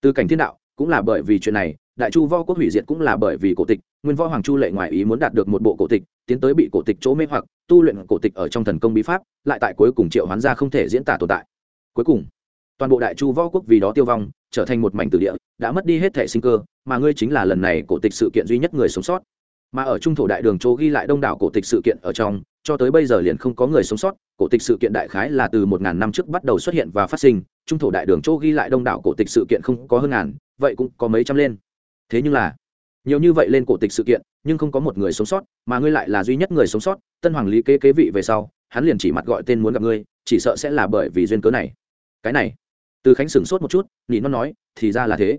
Từ cảnh thiên đạo, cũng là bởi vì chuyện này đại chu võ quốc hủy diệt cũng là bởi vì cổ tịch, nguyên võ hoàng chu lệ ngoài ý muốn đạt được một bộ cổ tịch, tiến tới bị cổ tịch chỗ mê hoặc, tu luyện cổ tịch ở trong thần công bí pháp, lại tại cuối cùng triệu hoán ra không thể diễn tả tồn tại. Cuối cùng, toàn bộ đại chu võ quốc vì đó tiêu vong, trở thành một mảnh tử địa, đã mất đi hết thể sinh cơ, mà ngươi chính là lần này cổ tịch sự kiện duy nhất người sống sót. Mà ở trung thổ đại đường chỗ ghi lại đông đảo cổ tịch sự kiện ở trong, cho tới bây giờ liền không có người sống sót, cổ tịch sự kiện đại khái là từ một ngàn năm trước bắt đầu xuất hiện và phát sinh, trung thổ đại đường chỗ ghi lại đông đảo cổ tịch sự kiện không có hơn ngàn, vậy cũng có mấy trăm lên thế nhưng là, nhiều như vậy lên cổ tịch sự kiện, nhưng không có một người sống sót, mà ngươi lại là duy nhất người sống sót, tân hoàng lý kế kế vị về sau, hắn liền chỉ mặt gọi tên muốn gặp ngươi, chỉ sợ sẽ là bởi vì duyên cớ này. Cái này, từ khánh sửng sốt một chút nhị nó nói, thì ra là thế.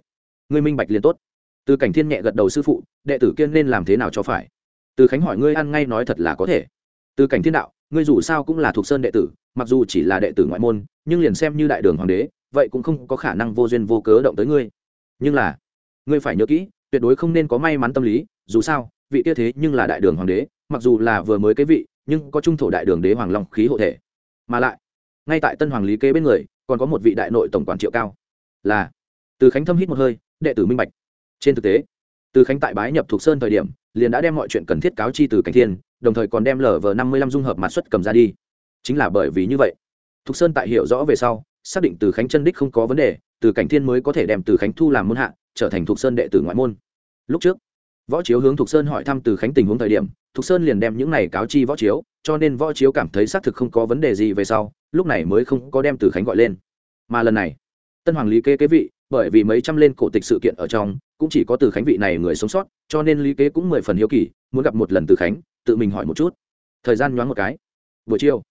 Ngươi minh bạch liền tốt. Từ cảnh thiên nhẹ gật đầu sư phụ, đệ tử kiên nên làm thế nào cho phải? Từ khánh hỏi ngươi ăn ngay nói thật là có thể. Từ cảnh thiên đạo, ngươi dù sao cũng là thuộc sơn đệ tử, mặc dù chỉ là đệ tử ngoại môn, nhưng liền xem như đại đường hoàng đế, vậy cũng không có khả năng vô duyên vô cớ động tới ngươi. Nhưng là ngươi phải nhớ kỹ, tuyệt đối không nên có may mắn tâm lý, dù sao, vị kia thế nhưng là đại đường hoàng đế, mặc dù là vừa mới cái vị, nhưng có trung thổ đại đường đế hoàng long khí hộ thể. Mà lại, ngay tại tân hoàng lý kế bên người, còn có một vị đại nội tổng quản triệu cao. Là, từ khánh thâm hít một hơi, đệ tử minh bạch. Trên thực tế, từ khánh tại bái nhập thuộc sơn thời điểm, liền đã đem mọi chuyện cần thiết cáo chi từ cảnh thiên, đồng thời còn đem lở vờ năm mươi lăm dung hợp mặt xuất cầm ra đi. Chính là bởi vì như vậy, thục sơn tại hiểu rõ về sau xác định từ khánh chân đích không có vấn đề, từ cảnh thiên mới có thể đem từ khánh thu làm môn hạ, trở thành thục sơn đệ tử ngoại môn. Lúc trước, võ chiếu hướng thục sơn hỏi thăm từ khánh tình huống thời điểm, thục sơn liền đem những này cáo chi võ chiếu, cho nên võ chiếu cảm thấy xác thực không có vấn đề gì về sau, lúc này mới không có đem từ khánh gọi lên. Mà lần này, tân hoàng lý kế kế vị, bởi vì mấy trăm lên cổ tịch sự kiện ở trong, cũng chỉ có từ khánh vị này người sống sót, cho nên lý kế cũng mười phần hiếu kỳ, muốn gặp một lần từ khánh, tự mình hỏi một chút. Thời gian nhoáng một cái. Buổi chiều.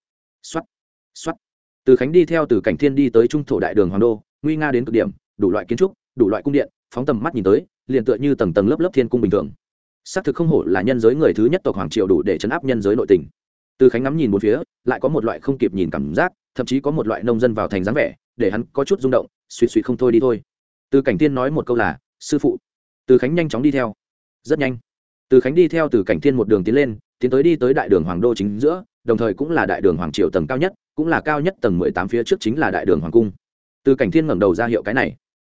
X o á t x o á t từ khánh đi theo từ cảnh thiên đi tới trung thổ đại đường hoàng đô, nguy nga đến cực điểm, đủ loại kiến trúc, đủ loại cung điện, phóng tầm mắt nhìn tới, liền tựa như tầng tầng lớp lớp thiên cung bình thường. Xác thực không hổ là nhân giới người thứ nhất tộc hoàng triều đủ để chấn áp nhân giới nội tình. Từ khánh ngắm nhìn một phía, lại có một loại không kịp nhìn cảm giác, thậm chí có một loại nông dân vào thành dáng vẻ, để hắn có chút rung động, suy suy không thôi đi thôi. Từ cảnh tiên nói một câu là, sư phụ. Từ khánh nhanh chóng đi theo. Rất nhanh. Từ khánh đi theo từ cảnh thiên một đường tiến lên, tiến tới đi tới đại đường hoàng đô chính giữa, đồng thời cũng là đại đường hoàng triều tầng cao nhất cũng là cao nhất tầng mười tám phía trước chính là đại đường hoàng cung. Từ cảnh thiên ngẩng đầu ra hiệu cái này.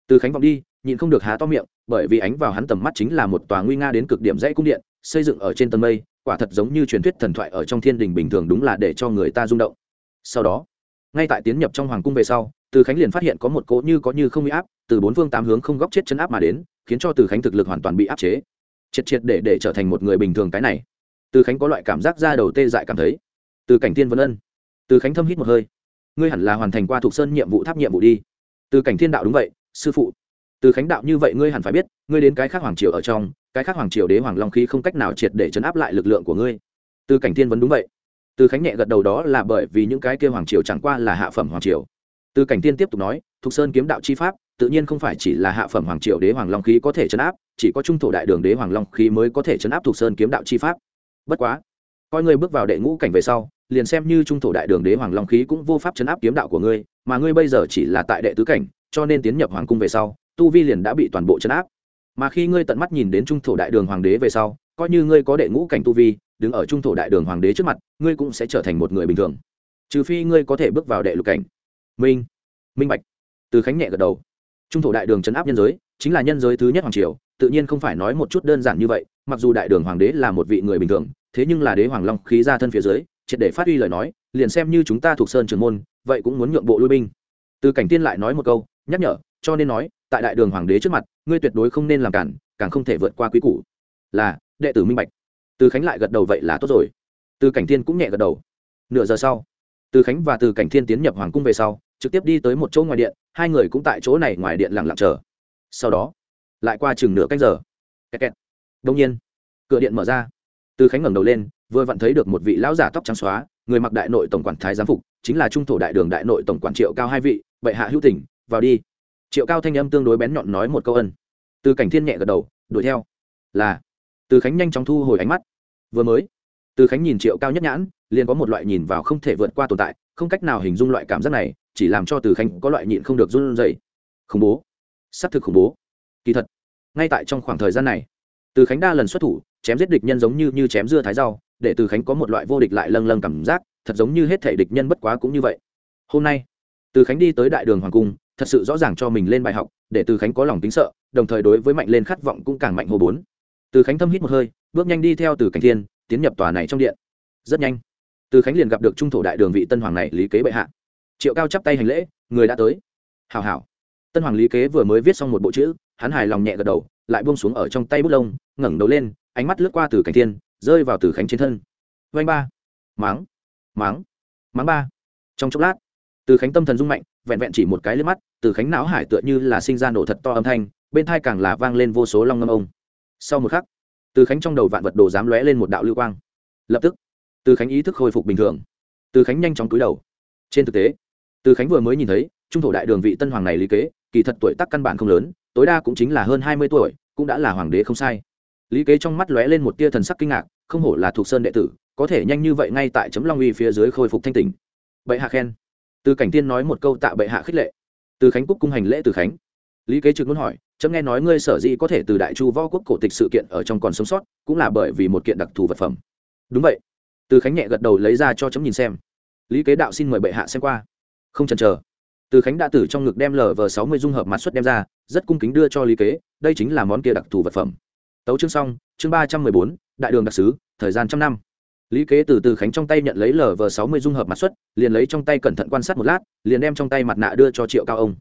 Từ khánh vọng đi, nhịn không được há to miệng, bởi vì ánh vào hắn tầm mắt chính là một tòa nguy nga đến cực điểm dãy cung điện, xây dựng ở trên tầng mây, quả thật giống như truyền thuyết thần thoại ở trong thiên đình bình thường đúng là để cho người ta rung động. Sau đó, ngay tại tiến nhập trong hoàng cung về sau, từ khánh liền phát hiện có một cỗ như có như không bị áp, từ bốn phương tám hướng không góc chết chân áp mà đến, khiến cho từ khánh thực lực hoàn toàn bị áp chế. Triệt triệt để để trở thành một người bình thường cái này. Từ khánh có loại cảm giác ra đầu tê dại cảm thấy. Từ cảnh tiên vân ân từ khánh thâm hít một hơi. Ngươi hẳn là hoàn thành qua thuộc sơn nhiệm vụ tháp nhiệm vụ đi. Từ cảnh thiên đạo đúng vậy, sư phụ. Từ khánh đạo như vậy ngươi hẳn phải biết, ngươi đến cái khác hoàng triều ở trong, cái khác hoàng triều đế hoàng long khí không cách nào triệt để chấn áp lại lực lượng của ngươi. Từ cảnh thiên vẫn đúng vậy. Từ khánh nhẹ gật đầu đó là bởi vì những cái kia hoàng triều chẳng qua là hạ phẩm hoàng triều. Từ cảnh Thiên tiếp tục nói thục sơn kiếm đạo chi pháp, tự nhiên không phải chỉ là hạ phẩm hoàng triều đế hoàng long khí có thể chấn áp, chỉ có trung thổ đại đường đế hoàng long khí mới có thể chấn áp thục sơn kiếm đạo chi pháp. Bất quá, coi ngươi bước vào đệ ngũ cảnh về sau liền xem như trung thổ đại đường đế hoàng long khí cũng vô pháp chấn áp kiếm đạo của ngươi, mà ngươi bây giờ chỉ là tại đệ tứ cảnh, cho nên tiến nhập hoàng cung về sau, tu vi liền đã bị toàn bộ chấn áp. Mà khi ngươi tận mắt nhìn đến trung thổ đại đường hoàng đế về sau, coi như ngươi có đệ ngũ cảnh tu vi, đứng ở trung thổ đại đường hoàng đế trước mặt, ngươi cũng sẽ trở thành một người bình thường. Trừ phi ngươi có thể bước vào đệ lục cảnh. Minh minh bạch. Từ khánh nhẹ gật đầu. Trung thổ đại đường chấn áp nhân giới, chính là nhân giới thứ nhất hoàng triều, tự nhiên không phải nói một chút đơn giản như vậy, mặc dù đại đường hoàng đế là một vị người bình thường, thế nhưng là đế hoàng long khí ra thân phía dưới triệt để phát huy lời nói, liền xem như chúng ta thuộc sơn trường môn, vậy cũng muốn nhượng bộ lui binh. Từ cảnh tiên lại nói một câu, nhắc nhở, cho nên nói, tại đại đường hoàng đế trước mặt, ngươi tuyệt đối không nên làm cản, càng không thể vượt qua quý củ. Là, đệ tử minh bạch. Từ khánh lại gật đầu vậy là tốt rồi. Từ cảnh tiên cũng nhẹ gật đầu. Nửa giờ sau, từ khánh và từ cảnh thiên tiến nhập hoàng cung về sau, trực tiếp đi tới một chỗ ngoài điện, hai người cũng tại chỗ này ngoài điện lặng lặng chờ. Sau đó, lại qua chừng nửa canh giờ. Kẹt kẹt. đông nhiên, cửa điện mở ra. Từ khánh ngẩng đầu lên vừa vặn thấy được một vị lão giả tóc trắng xóa người mặc đại nội tổng quản thái giám phục chính là trung thổ đại đường đại nội tổng quản triệu cao hai vị bệ hạ hữu tỉnh vào đi. Triệu cao thanh âm tương đối bén nhọn nói một câu ân. Từ cảnh thiên nhẹ gật đầu đuổi theo. Là. Từ khánh nhanh chóng thu hồi ánh mắt. Vừa mới từ khánh nhìn triệu cao nhất nhãn liền có một loại nhìn vào không thể vượt qua tồn tại không cách nào hình dung loại cảm giác này chỉ làm cho từ khánh có loại nhịn không được run rẩy. Khủng bố. S á c thực khủng bố. Kỳ thật ngay tại trong khoảng thời gian này từ khánh đa lần xuất thủ chém giết địch nhân giống như, như chém dưa thái rau để từ khánh có một loại vô địch lại lâng lâng cảm giác, thật giống như hết thể địch nhân bất quá cũng như vậy. Hôm nay, từ khánh đi tới đại đường hoàng cung, thật sự rõ ràng cho mình lên bài học, để từ khánh có lòng tính sợ, đồng thời đối với mạnh lên khát vọng cũng càng mạnh hồ bốn. Từ khánh thâm hít một hơi, bước nhanh đi theo từ cảnh thiên, tiến nhập tòa này trong điện. Rất nhanh, từ khánh liền gặp được trung thổ đại đường vị tân hoàng này lý kế bệ hạ. Triệu cao chắp tay hành lễ, người đã tới. Hào hào tân hoàng lý kế vừa mới viết xong một bộ chữ, hắn hài lòng nhẹ gật đầu, lại buông xuống ở trong tay bút lông, ngẩng đầu lên, ánh mắt lướt qua từ cảnh thiên rơi vào từ khánh trên thân. Vanh ba. Máng. Máng. Máng ba. Trong chốc lát, từ khánh tâm thần rung mạnh, vẹn vẹn chỉ một cái lên mắt, từ khánh não hải tựa như là sinh ra nổ thật to âm thanh, bên thai càng là vang lên vô số long ngâm ông. Sau một khắc, từ khánh trong đầu vạn vật đồ dám lóe lên một đạo lưu quang. Lập tức, từ khánh ý thức khôi phục bình thường. Từ khánh nhanh chóng cúi đầu. Trên thực tế, từ khánh vừa mới nhìn thấy, trung thổ đại đường vị tân hoàng này lý kế, kỳ thật tuổi tác căn bản không lớn, tối đa cũng chính là hơn hai mươi tuổi, cũng đã là hoàng đế không sai. Lý kế trong mắt lóe lên một tia thần sắc kinh ngạc không hổ là thuộc sơn đệ tử, có thể nhanh như vậy ngay tại chấm long uy phía dưới khôi phục thanh tỉnh. Bệ hạ khen. Từ cảnh tiên nói một câu tạ bệ hạ khích lệ. Từ khánh cúc cung hành lễ từ khánh. Lý kế trực muốn hỏi, chấm nghe nói ngươi sở dĩ có thể từ đại chu võ quốc cổ tịch sự kiện ở trong còn sống sót, cũng là bởi vì một kiện đặc thù vật phẩm. Đúng vậy. Từ khánh nhẹ gật đầu lấy ra cho chấm nhìn xem. Lý kế đạo xin mời bệ hạ xem qua. Không chần chờ. Từ khánh đã từ trong ngực đem lờ vờ sáu mươi dung hợp mặt xuất đem ra, rất cung kính đưa cho lý kế, đây chính là món kia đặc thù vật phẩm. Tấu chương xong, chương ba trăm mười bốn đại đường đặc sứ, thời gian trăm năm. Lý kế từ từ khánh trong tay nhận lấy lờ vờ sáu mươi dung hợp mặt xuất, liền lấy trong tay cẩn thận quan sát một lát, liền đem trong tay mặt nạ đưa cho triệu cao ông.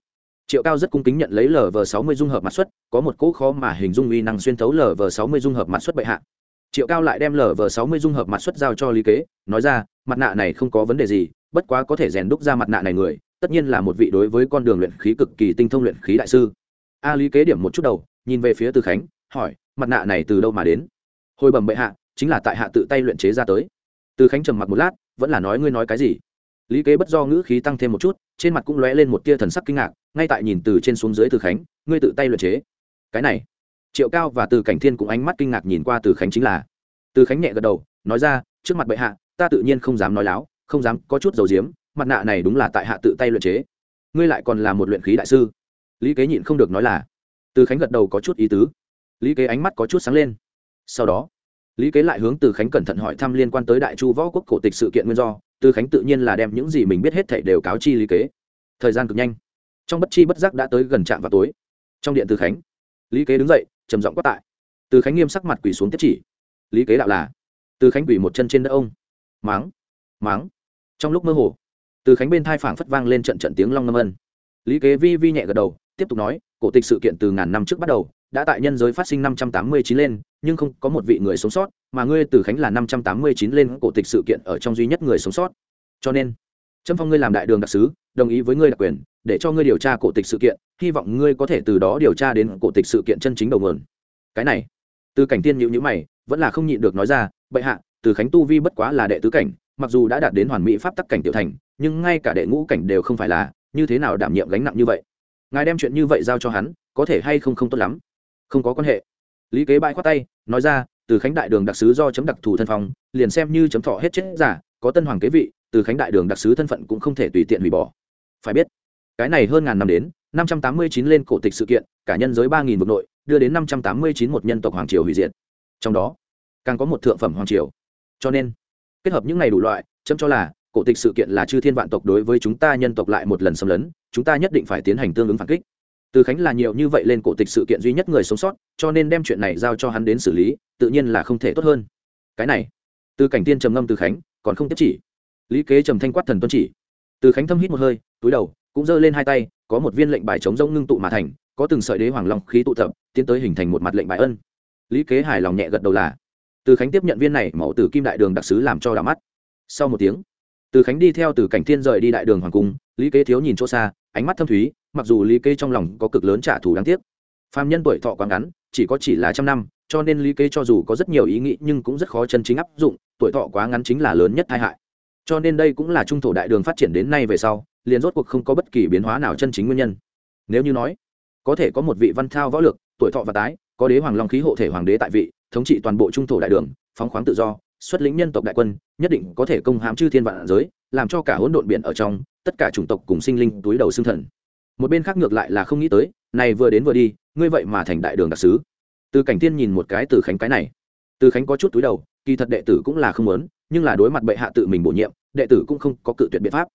Triệu cao rất cung kính nhận lấy lờ vờ sáu mươi dung hợp mặt xuất, có một cỗ khó mà hình dung uy năng xuyên thấu lờ vờ sáu mươi dung hợp mặt xuất bệ hạ. Triệu cao lại đem lờ vờ sáu mươi dung hợp mặt xuất giao cho lý kế, nói ra, mặt nạ này không có vấn đề gì, bất quá có thể rèn đúc ra mặt nạ này người, tất nhiên là một vị đối với con đường luyện khí cực kỳ tinh thông luyện khí đại sư. A lý kế điểm một chút đầu, nhìn về phía từ khánh, hỏi, mặt nạ này từ đâu mà đến? Hồi bẩm bệ hạ, chính là tại hạ tự tay luyện chế ra tới. Từ khánh trầm mặc một lát, vẫn là nói ngươi nói cái gì? Lý kế bất do ngữ khí tăng thêm một chút, trên mặt cũng lóe lên một tia thần sắc kinh ngạc, ngay tại nhìn từ trên xuống dưới từ khánh, ngươi tự tay luyện chế. Cái này, triệu cao và từ cảnh thiên cũng ánh mắt kinh ngạc nhìn qua từ khánh chính là. Từ khánh nhẹ gật đầu, nói ra, trước mặt bệ hạ, ta tự nhiên không dám nói láo, không dám có chút dầu diếm, mặt nạ này đúng là tại hạ tự tay luyện chế. Ngươi lại còn là một luyện khí đại sư. Lý kế nhịn không được nói là. Từ khánh gật đầu có chút ý tứ. Lý kế ánh mắt có chút sáng lên. Sau đó lý kế lại hướng từ khánh cẩn thận hỏi thăm liên quan tới đại chu võ quốc cổ tịch sự kiện nguyên do, từ khánh tự nhiên là đem những gì mình biết hết thảy đều cáo chi lý kế. Thời gian cực nhanh. Trong bất chi bất giác đã tới gần trạm vào tối. Trong điện từ khánh, lý kế đứng dậy, trầm giọng quát tại. Từ khánh nghiêm sắc mặt quỳ xuống tiếp chỉ. Lý kế đạo là, từ khánh quỳ một chân trên đất ông. Máng máng. Trong lúc mơ hồ, từ khánh bên thai phảng phất vang lên trận trận tiếng long ngâm ân. Lý kế vi vi nhẹ gật đầu tiếp tục nói, cổ tịch sự kiện từ ngàn năm trước bắt đầu, đã tại nhân giới phát sinh năm trăm tám mươi chín lên, nhưng không có một vị người sống sót, mà ngươi từ khánh là năm trăm tám mươi chín lên cổ tịch sự kiện ở trong duy nhất người sống sót. Cho nên, trâm phong ngươi làm đại đường đặc sứ, đồng ý với ngươi đặc quyền, để cho ngươi điều tra cổ tịch sự kiện, hy vọng ngươi có thể từ đó điều tra đến cổ tịch sự kiện chân chính đầu nguồn. Cái này, từ cảnh tiên nhịu nhữ mày, vẫn là không nhịn được nói ra, bệ hạ, từ khánh tu vi bất quá là đệ tứ cảnh, mặc dù đã đạt đến hoàn mỹ pháp tắc cảnh tiểu thành, nhưng ngay cả đệ ngũ cảnh đều không phải là, như thế nào đảm nhiệm gánh nặng như vậy? Ngài đem chuyện như vậy giao cho hắn, có thể hay không không tốt lắm? Không có quan hệ. Lý kế bãi khoát tay, nói ra, từ khánh đại đường đặc sứ do chấm đặc thù thân phong, liền xem như chấm thọ hết chết giả, có tân hoàng kế vị, từ khánh đại đường đặc sứ thân phận cũng không thể tùy tiện hủy bỏ. Phải biết, cái này hơn ngàn năm đến, năm trăm tám mươi chín lên cổ tịch sự kiện, cả nhân giới ba nghìn vực nội, đưa đến năm trăm tám mươi chín một nhân tộc hoàng triều hủy diệt. Trong đó, càng có một thượng phẩm hoàng triều. Cho nên, kết hợp những ngày đủ loại, chấm cho là, cổ tịch sự kiện là chư thiên vạn tộc đối với chúng ta nhân tộc lại một lần xâm lấn chúng ta nhất định phải tiến hành tương ứng phản kích. Từ khánh là nhiều như vậy lên cổ tịch sự kiện duy nhất người sống sót, cho nên đem chuyện này giao cho hắn đến xử lý, tự nhiên là không thể tốt hơn. Cái này, từ cảnh tiên trầm ngâm từ khánh, còn không tiếp chỉ. Lý kế trầm thanh quát thần tuân chỉ. Từ khánh thâm hít một hơi, túi đầu, cũng giơ lên hai tay, có một viên lệnh bài chống rỗng ngưng tụ mà thành, có từng sợi đế hoàng long khí tụ tập, tiến tới hình thành một mặt lệnh bài ân. Lý kế hài lòng nhẹ gật đầu là. Từ khánh tiếp nhận viên này, mẫu từ kim đại đường đặc sứ làm cho đã mắt. Sau một tiếng từ khánh đi theo từ cảnh thiên rời đi đại đường hoàng cung lý kế thiếu nhìn chỗ xa ánh mắt thâm thúy mặc dù lý kế trong lòng có cực lớn trả thù đáng tiếc. Phạm nhân tuổi thọ quá ngắn chỉ có chỉ là trăm năm cho nên lý kế cho dù có rất nhiều ý nghĩ nhưng cũng rất khó chân chính áp dụng tuổi thọ quá ngắn chính là lớn nhất tai hại. Cho nên đây cũng là trung thổ đại đường phát triển đến nay về sau liền rốt cuộc không có bất kỳ biến hóa nào chân chính nguyên nhân. Nếu như nói có thể có một vị văn thao võ lược, tuổi thọ và tái có đế hoàng long khí hộ thể hoàng đế tại vị thống trị toàn bộ trung thổ đại đường phóng khoáng tự do xuất lĩnh nhân tộc đại quân, nhất định có thể công hãm chư thiên vạn giới, làm cho cả hỗn độn biển ở trong, tất cả chủng tộc cùng sinh linh túi đầu xương thần. Một bên khác ngược lại là không nghĩ tới, này vừa đến vừa đi, ngươi vậy mà thành đại đường đặc sứ. Từ cảnh tiên nhìn một cái từ khánh cái này. Từ khánh có chút túi đầu, kỳ thật đệ tử cũng là không muốn, nhưng là đối mặt bệ hạ tự mình bổ nhiệm, đệ tử cũng không có cự tuyệt biện pháp.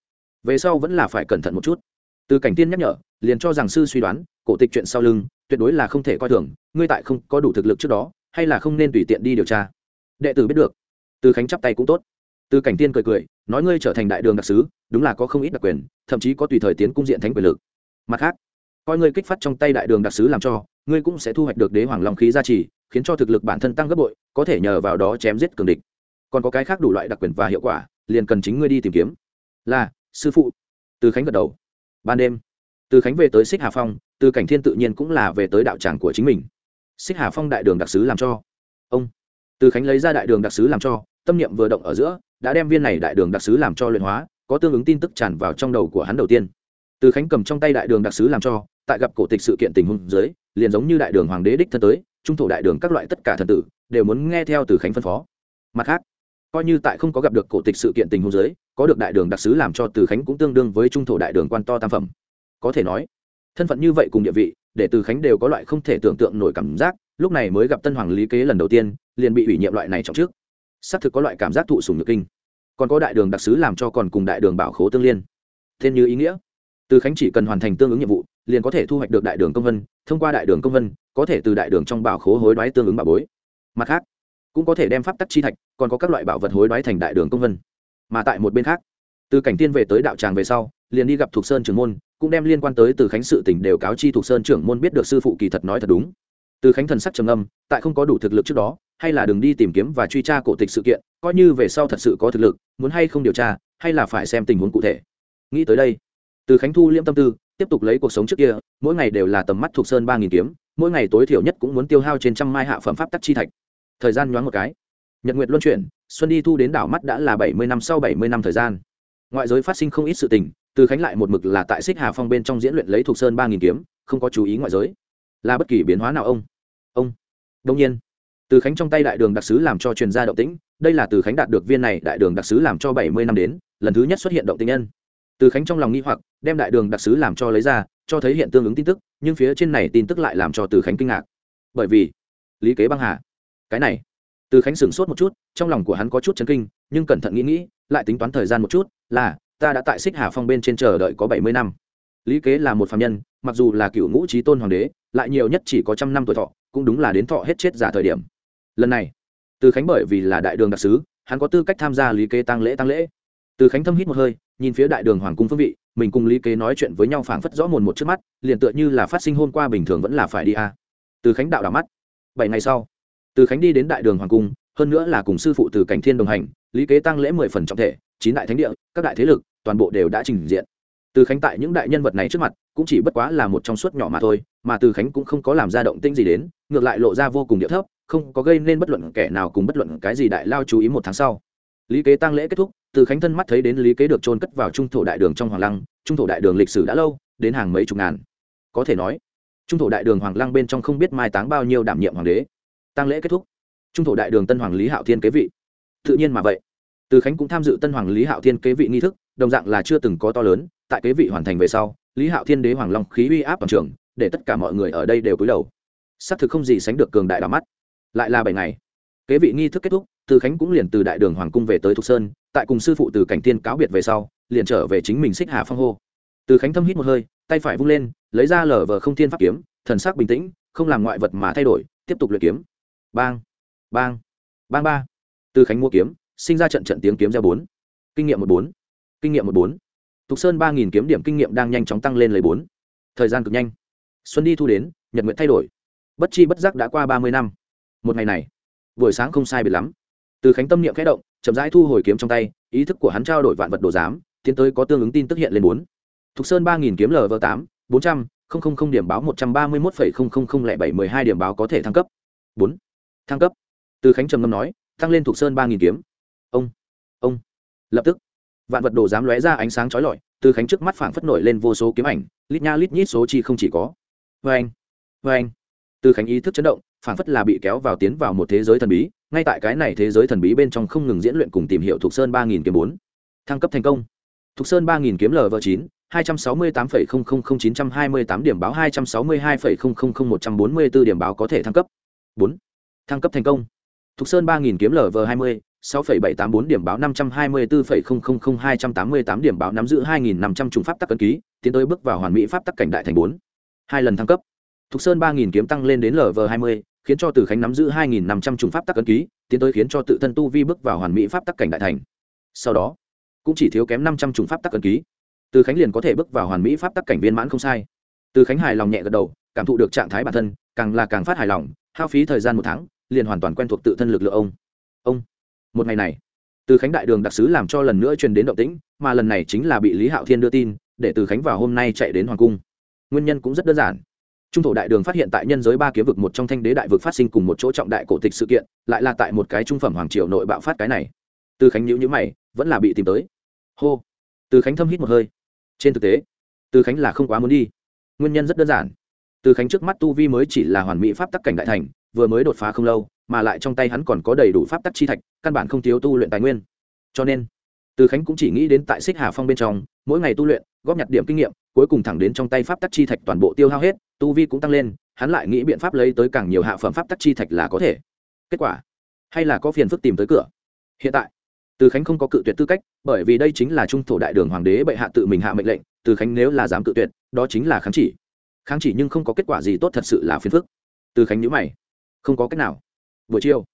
Về sau vẫn là phải cẩn thận một chút. Từ cảnh tiên nhắc nhở, liền cho rằng sư suy đoán, cổ tịch chuyện sau lưng, tuyệt đối là không thể coi thường, ngươi tại không có đủ thực lực trước đó, hay là không nên tùy tiện đi điều tra. Đệ tử biết được từ khánh chắp tay cũng tốt. Từ cảnh tiên cười cười, nói ngươi trở thành đại đường đặc sứ, đúng là có không ít đặc quyền, thậm chí có tùy thời tiến cung diện thánh quyền lực. Mặt khác, coi ngươi kích phát trong tay đại đường đặc sứ làm cho, ngươi cũng sẽ thu hoạch được đế hoàng long khí gia trì, khiến cho thực lực bản thân tăng gấp bội, có thể nhờ vào đó chém giết cường địch. Còn có cái khác đủ loại đặc quyền và hiệu quả, liền cần chính ngươi đi tìm kiếm. Là, sư phụ. Từ khánh gật đầu. Ban đêm, từ khánh về tới xích hà phong, từ cảnh thiên tự nhiên cũng là về tới đạo tràng của chính mình. Xích hà phong đại đường đặc sứ làm cho. Ông từ khánh lấy ra đại đường đặc sứ làm cho, tâm niệm vừa động ở giữa, đã đem viên này đại đường đặc sứ làm cho luyện hóa, có tương ứng tin tức tràn vào trong đầu của hắn đầu tiên. Từ khánh cầm trong tay đại đường đặc sứ làm cho, tại gặp cổ tịch sự kiện tình huống dưới, liền giống như đại đường hoàng đế đích thân tới, trung thổ đại đường các loại tất cả thần tử, đều muốn nghe theo từ khánh phân phó. Mặt khác, coi như tại không có gặp được cổ tịch sự kiện tình huống dưới, có được đại đường đặc sứ làm cho từ khánh cũng tương đương với trung thổ đại đường quan to tam phẩm. Có thể nói thân phận như vậy cùng địa vị, để từ khánh đều có loại không thể tưởng tượng nổi cảm giác, lúc này mới gặp tân hoàng lý kế lần đầu tiên, liền bị ủy nhiệm loại này trọng trước xác thực có loại cảm giác thụ sùng nhược kinh. Còn có đại đường đặc sứ làm cho còn cùng đại đường bảo khố tương liên. Thêm như ý nghĩa. Từ khánh chỉ cần hoàn thành tương ứng nhiệm vụ, liền có thể thu hoạch được đại đường công vân, thông qua đại đường công vân, có thể từ đại đường trong bảo khố hối đoái tương ứng bảo bối. Mặt khác, cũng có thể đem pháp tắc chi thạch, còn có các loại bảo vật hối đoái thành đại đường công vân. Mà tại một bên khác, từ cảnh tiên về tới đạo tràng về sau liền đi gặp thuộc sơn trưởng môn, cũng đem liên quan tới từ khánh sự tỉnh đều cáo chi thuộc sơn trưởng môn biết được sư phụ kỳ thật nói thật đúng. Từ khánh thần sắc trầm âm tại không có đủ thực lực trước đó, hay là đừng đi tìm kiếm và truy tra cổ tịch sự kiện, coi như về sau thật sự có thực lực, muốn hay không điều tra, hay là phải xem tình huống cụ thể. Nghĩ tới đây, từ khánh thu liễm tâm tư, tiếp tục lấy cuộc sống trước kia, mỗi ngày đều là tầm mắt thuộc sơn ba nghìn kiếm, mỗi ngày tối thiểu nhất cũng muốn tiêu hao trên trăm mai hạ phẩm pháp tắc chi thạch. Thời gian nhoáng một cái, nhật nguyệt luân chuyển, xuân đi thu đến đảo mắt đã là bảy mươi năm sau bảy mươi năm thời gian ngoại giới phát sinh không ít sự tình, từ khánh lại một mực là tại xích hà phong bên trong diễn luyện lấy thuộc sơn ba nghìn kiếm, không có chú ý ngoại giới. Là bất kỳ biến hóa nào ông? Ông. Đông nhiên. Từ khánh trong tay đại đường đặc sứ làm cho truyền gia động tĩnh, đây là từ khánh đạt được viên này đại đường đặc sứ làm cho bảy mươi năm đến, lần thứ nhất xuất hiện động tĩnh nhân. Từ khánh trong lòng nghi hoặc, đem đại đường đặc sứ làm cho lấy ra, cho thấy hiện tương ứng tin tức, nhưng phía trên này tin tức lại làm cho từ khánh kinh ngạc. Bởi vì, lý kế băng hà. Cái này từ khánh sửng sốt một chút, trong lòng của hắn có chút chấn kinh, nhưng cẩn thận nghĩ nghĩ, lại tính toán thời gian một chút, là, ta đã tại xích hà phong bên trên chờ đợi có bảy mươi năm. Lý kế là một phạm nhân, mặc dù là cựu ngũ trí tôn hoàng đế, lại nhiều nhất chỉ có trăm năm tuổi thọ, cũng đúng là đến thọ hết chết giả thời điểm. Lần này, từ khánh bởi vì là đại đường đặc sứ, hắn có tư cách tham gia lý kế tăng lễ tăng lễ. Từ khánh thâm hít một hơi, nhìn phía đại đường hoàng cung phương vị, mình cùng lý kế nói chuyện với nhau phảng phất rõ mồn một trước mắt, liền tựa như là phát sinh hôm qua bình thường vẫn là phải đi a à. từ khánh đạo đảo mắt. Bảy ngày sau từ khánh đi đến đại đường hoàng cung, hơn nữa là cùng sư phụ từ cảnh thiên đồng hành, lý kế tăng lễ mười phần trọng thể, chín đại thánh địa, các đại thế lực, toàn bộ đều đã trình diện. Từ khánh tại những đại nhân vật này trước mặt, cũng chỉ bất quá là một trong suốt nhỏ mà thôi, mà từ khánh cũng không có làm ra động tinh gì đến, ngược lại lộ ra vô cùng địa thấp, không có gây nên bất luận kẻ nào cùng bất luận cái gì đại lao chú ý một tháng sau. Lý kế tăng lễ kết thúc, từ khánh thân mắt thấy đến lý kế được trôn cất vào trung thổ đại đường trong hoàng lăng, trung thổ đại đường lịch sử đã lâu, đến hàng mấy chục ngàn. Có thể nói, trung thổ đại đường hoàng lăng bên trong không biết mai táng bao nhiêu đảm nhiệm hoàng đế tăng lễ kết thúc. Trung thổ đại đường tân hoàng lý hạo thiên kế vị. Tự nhiên mà vậy. Từ khánh cũng tham dự tân hoàng lý hạo thiên kế vị nghi thức, đồng dạng là chưa từng có to lớn, tại kế vị hoàn thành về sau, lý hạo thiên đế hoàng long khí uy áp toàn trường, để tất cả mọi người ở đây đều cúi đầu. Xác thực không gì sánh được cường đại đỏ mắt. Lại là bảy ngày. Kế vị nghi thức kết thúc, từ khánh cũng liền từ đại đường hoàng cung về tới thục sơn, tại cùng sư phụ từ cảnh tiên cáo biệt về sau, liền trở về chính mình xích hà phong hô. Từ khánh thâm hít một hơi, tay phải vung lên, lấy ra lở vờ không thiên pháp kiếm, thần sắc bình tĩnh, không làm ngoại vật mà thay đổi, tiếp tục luyện kiếm bang bang bang ba. Từ khánh mua kiếm, sinh ra trận trận tiếng kiếm ra bốn. Kinh nghiệm một bốn. Kinh nghiệm một bốn. Thục sơn ba nghìn kiếm điểm kinh nghiệm đang nhanh chóng tăng lên lấy bốn. Thời gian cực nhanh. Xuân đi thu đến, nhật nguyện thay đổi. Bất chi bất giác đã qua ba mươi năm. Một ngày này, buổi sáng không sai biệt lắm. Từ khánh tâm niệm khẽ động, chậm rãi thu hồi kiếm trong tay, ý thức của hắn trao đổi vạn vật đồ giám, tiến tới có tương ứng tin tức hiện lên bốn. Thục sơn ba nghìn kiếm lv tám, bốn trăm linh điểm báo một trăm ba mươi một lẻ bảy mười hai điểm báo có thể thăng cấp. Bốn thăng cấp. Từ khánh trầm ngâm nói tăng lên thuộc sơn ba nghìn kiếm. Ông ông. Lập tức, vạn vật đồ dám lóe ra ánh sáng chói lọi, từ khánh trước mắt phảng phất nổi lên vô số kiếm ảnh, lít nha lít nhít số chi không chỉ có. Vê anh vê anh. Từ khánh ý thức chấn động, phảng phất là bị kéo vào tiến vào một thế giới thần bí, ngay tại cái này thế giới thần bí bên trong không ngừng diễn luyện cùng tìm hiểu thuộc sơn ba nghìn kiếm bốn. Thăng cấp thành công. Thuộc sơn ba nghìn kiếm lv chín, hai trăm sáu mươi tám phẩy không không không chín trăm hai mươi tám điểm báo hai trăm sáu mươi hai phẩy không không không một trăm bốn mươi bốn điểm báo có thể thăng cấp. Bốn thăng cấp thành công. Thục sơn ba nghìn kiếm lv hai mươi, sáu phẩy bảy tám bốn điểm báo năm trăm hai mươi bốn phẩy không không không hai trăm tám mươi tám điểm báo nắm giữ hai nghìn năm trăm trùng pháp tắc cân ký, tiến tới bước vào hoàn mỹ pháp tắc cảnh đại thành bốn. Hai lần thăng cấp. Thục sơn ba nghìn kiếm tăng lên đến lv hai mươi, khiến cho từ khánh nắm giữ hai nghìn năm trăm trùng pháp tắc cân ký, tiến tới khiến cho tự thân tu vi bước vào hoàn mỹ pháp tắc cảnh đại thành. Sau đó, cũng chỉ thiếu kém năm trăm trùng pháp tắc cân ký. Từ khánh liền có thể bước vào hoàn mỹ pháp tắc cảnh viên mãn không sai. Từ khánh hài lòng nhẹ gật đầu, cảm thụ được trạng thái bản thân, càng là càng phát hài lòng, hao phí thời gian một tháng liền hoàn toàn quen thuộc tự thân lực lượng ông. Ông, một ngày này, từ khánh đại đường đặc sứ làm cho lần nữa truyền đến động tĩnh, mà lần này chính là bị lý hạo thiên đưa tin, để từ khánh vào hôm nay chạy đến hoàng cung. Nguyên nhân cũng rất đơn giản. Trung thổ đại đường phát hiện tại nhân giới ba kiếm vực một trong thanh đế đại vực phát sinh cùng một chỗ trọng đại cổ tịch sự kiện, lại là tại một cái trung phẩm hoàng triều nội bạo phát cái này. Từ khánh nhữ nhữ mày, vẫn là bị tìm tới. Hô. Từ khánh thâm hít một hơi. Trên thực tế, từ khánh là không quá muốn đi. Nguyên nhân rất đơn giản. Từ khánh trước mắt tu vi mới chỉ là hoàn mỹ pháp tắc cảnh đại thành vừa mới đột phá không lâu, mà lại trong tay hắn còn có đầy đủ pháp tắc chi thạch, căn bản không thiếu tu luyện tài nguyên. Cho nên, từ khánh cũng chỉ nghĩ đến tại xích hà phong bên trong, mỗi ngày tu luyện, góp nhặt điểm kinh nghiệm, cuối cùng thẳng đến trong tay pháp tắc chi thạch toàn bộ tiêu hao hết, tu vi cũng tăng lên, hắn lại nghĩ biện pháp lấy tới càng nhiều hạ phẩm pháp tắc chi thạch là có thể. Kết quả, hay là có phiền phức tìm tới cửa. Hiện tại, từ khánh không có cự tuyệt tư cách, bởi vì đây chính là trung thổ đại đường hoàng đế bệ hạ tự mình hạ mệnh lệnh, từ khánh nếu là dám cự tuyệt, đó chính là kháng chỉ. Kháng chỉ nhưng không có kết quả gì tốt thật sự là phiền phức. Từ khánh nhữ mày không có cách nào. Buổi chiều,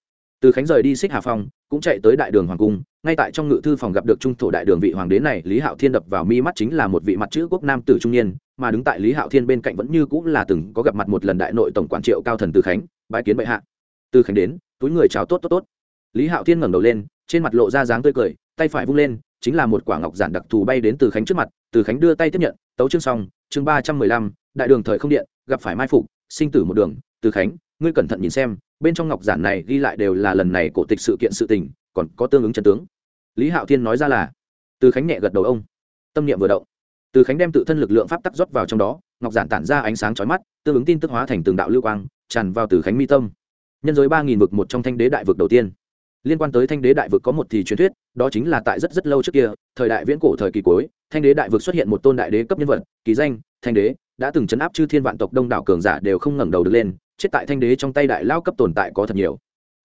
từ khánh rời đi xích hà phong cũng chạy tới đại đường hoàng cung, ngay tại trong ngự thư phòng gặp được trung thổ đại đường vị hoàng đế này, lý hạo thiên đập vào mi mắt chính là một vị mặt chữ quốc nam tử trung niên, mà đứng tại lý hạo thiên bên cạnh vẫn như cũng là từng có gặp mặt một lần đại nội tổng quản triệu cao thần từ khánh, bái kiến bệ hạ. Từ khánh đến, túi người chào tốt tốt tốt. Lý hạo thiên ngẩng đầu lên, trên mặt lộ ra dáng tươi cười, tay phải vung lên, chính là một quả ngọc giản đặc thù bay đến từ khánh trước mặt, từ khánh đưa tay tiếp nhận, tấu chương xong, chương ba trăm mười lăm, đại đường thời không điện, gặp phải mai phục, sinh tử một đường, từ khánh ngươi cẩn thận nhìn xem, bên trong ngọc giản này ghi lại đều là lần này cổ tịch sự kiện sự tình, còn có tương ứng chân tướng. Lý hạo thiên nói ra là, từ khánh nhẹ gật đầu ông. Tâm niệm vừa động, từ khánh đem tự thân lực lượng pháp tắc rót vào trong đó, ngọc giản tản ra ánh sáng chói mắt, tương ứng tin tức hóa thành từng đạo lưu quang, tràn vào từ khánh mi tâm. Nhân giới ba nghìn vực một trong thanh đế đại vực đầu tiên. Liên quan tới thanh đế đại vực có một thì truyền thuyết, đó chính là tại rất rất lâu trước kia, thời đại viễn cổ thời kỳ cuối, thanh đế đại vực xuất hiện một tôn đại đế cấp nhân vật, kỳ danh, thanh đế, đã từng chấn áp chư thiên vạn tộc đông đảo cường giả đều không ngẩng đầu được lên chết tại thanh đế trong tay đại lao cấp tồn tại có thật nhiều.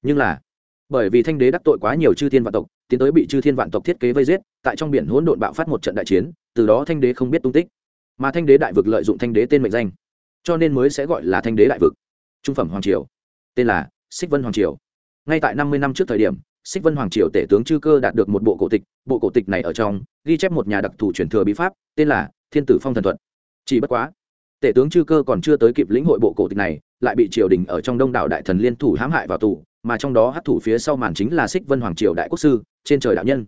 Nhưng là, bởi vì thanh đế đắc tội quá nhiều chư thiên vạn tộc, tiến tới bị chư thiên vạn tộc thiết kế vây giết, tại trong biển hỗn độn bạo phát một trận đại chiến, từ đó thanh đế không biết tung tích. Mà thanh đế đại vực lợi dụng thanh đế tên mệnh danh, cho nên mới sẽ gọi là thanh đế đại vực. Trung phẩm hoàng triều, tên là xích vân hoàng triều. Ngay tại năm mươi năm trước thời điểm xích vân hoàng triều tể tướng chư cơ đạt được một bộ cổ tịch, bộ cổ tịch này ở trong, ghi chép một nhà đặc thù truyền thừa bí pháp, tên là thiên tử phong thần thuật. Chỉ bất quá, tể tướng chư cơ còn chưa tới kịp lĩnh hội bộ cổ tịch này lại bị triều đình ở trong đông đảo đại thần liên thủ hãm hại vào tù, mà trong đó hát thủ phía sau màn chính là xích vân hoàng triều đại quốc sư, trên trời đạo nhân.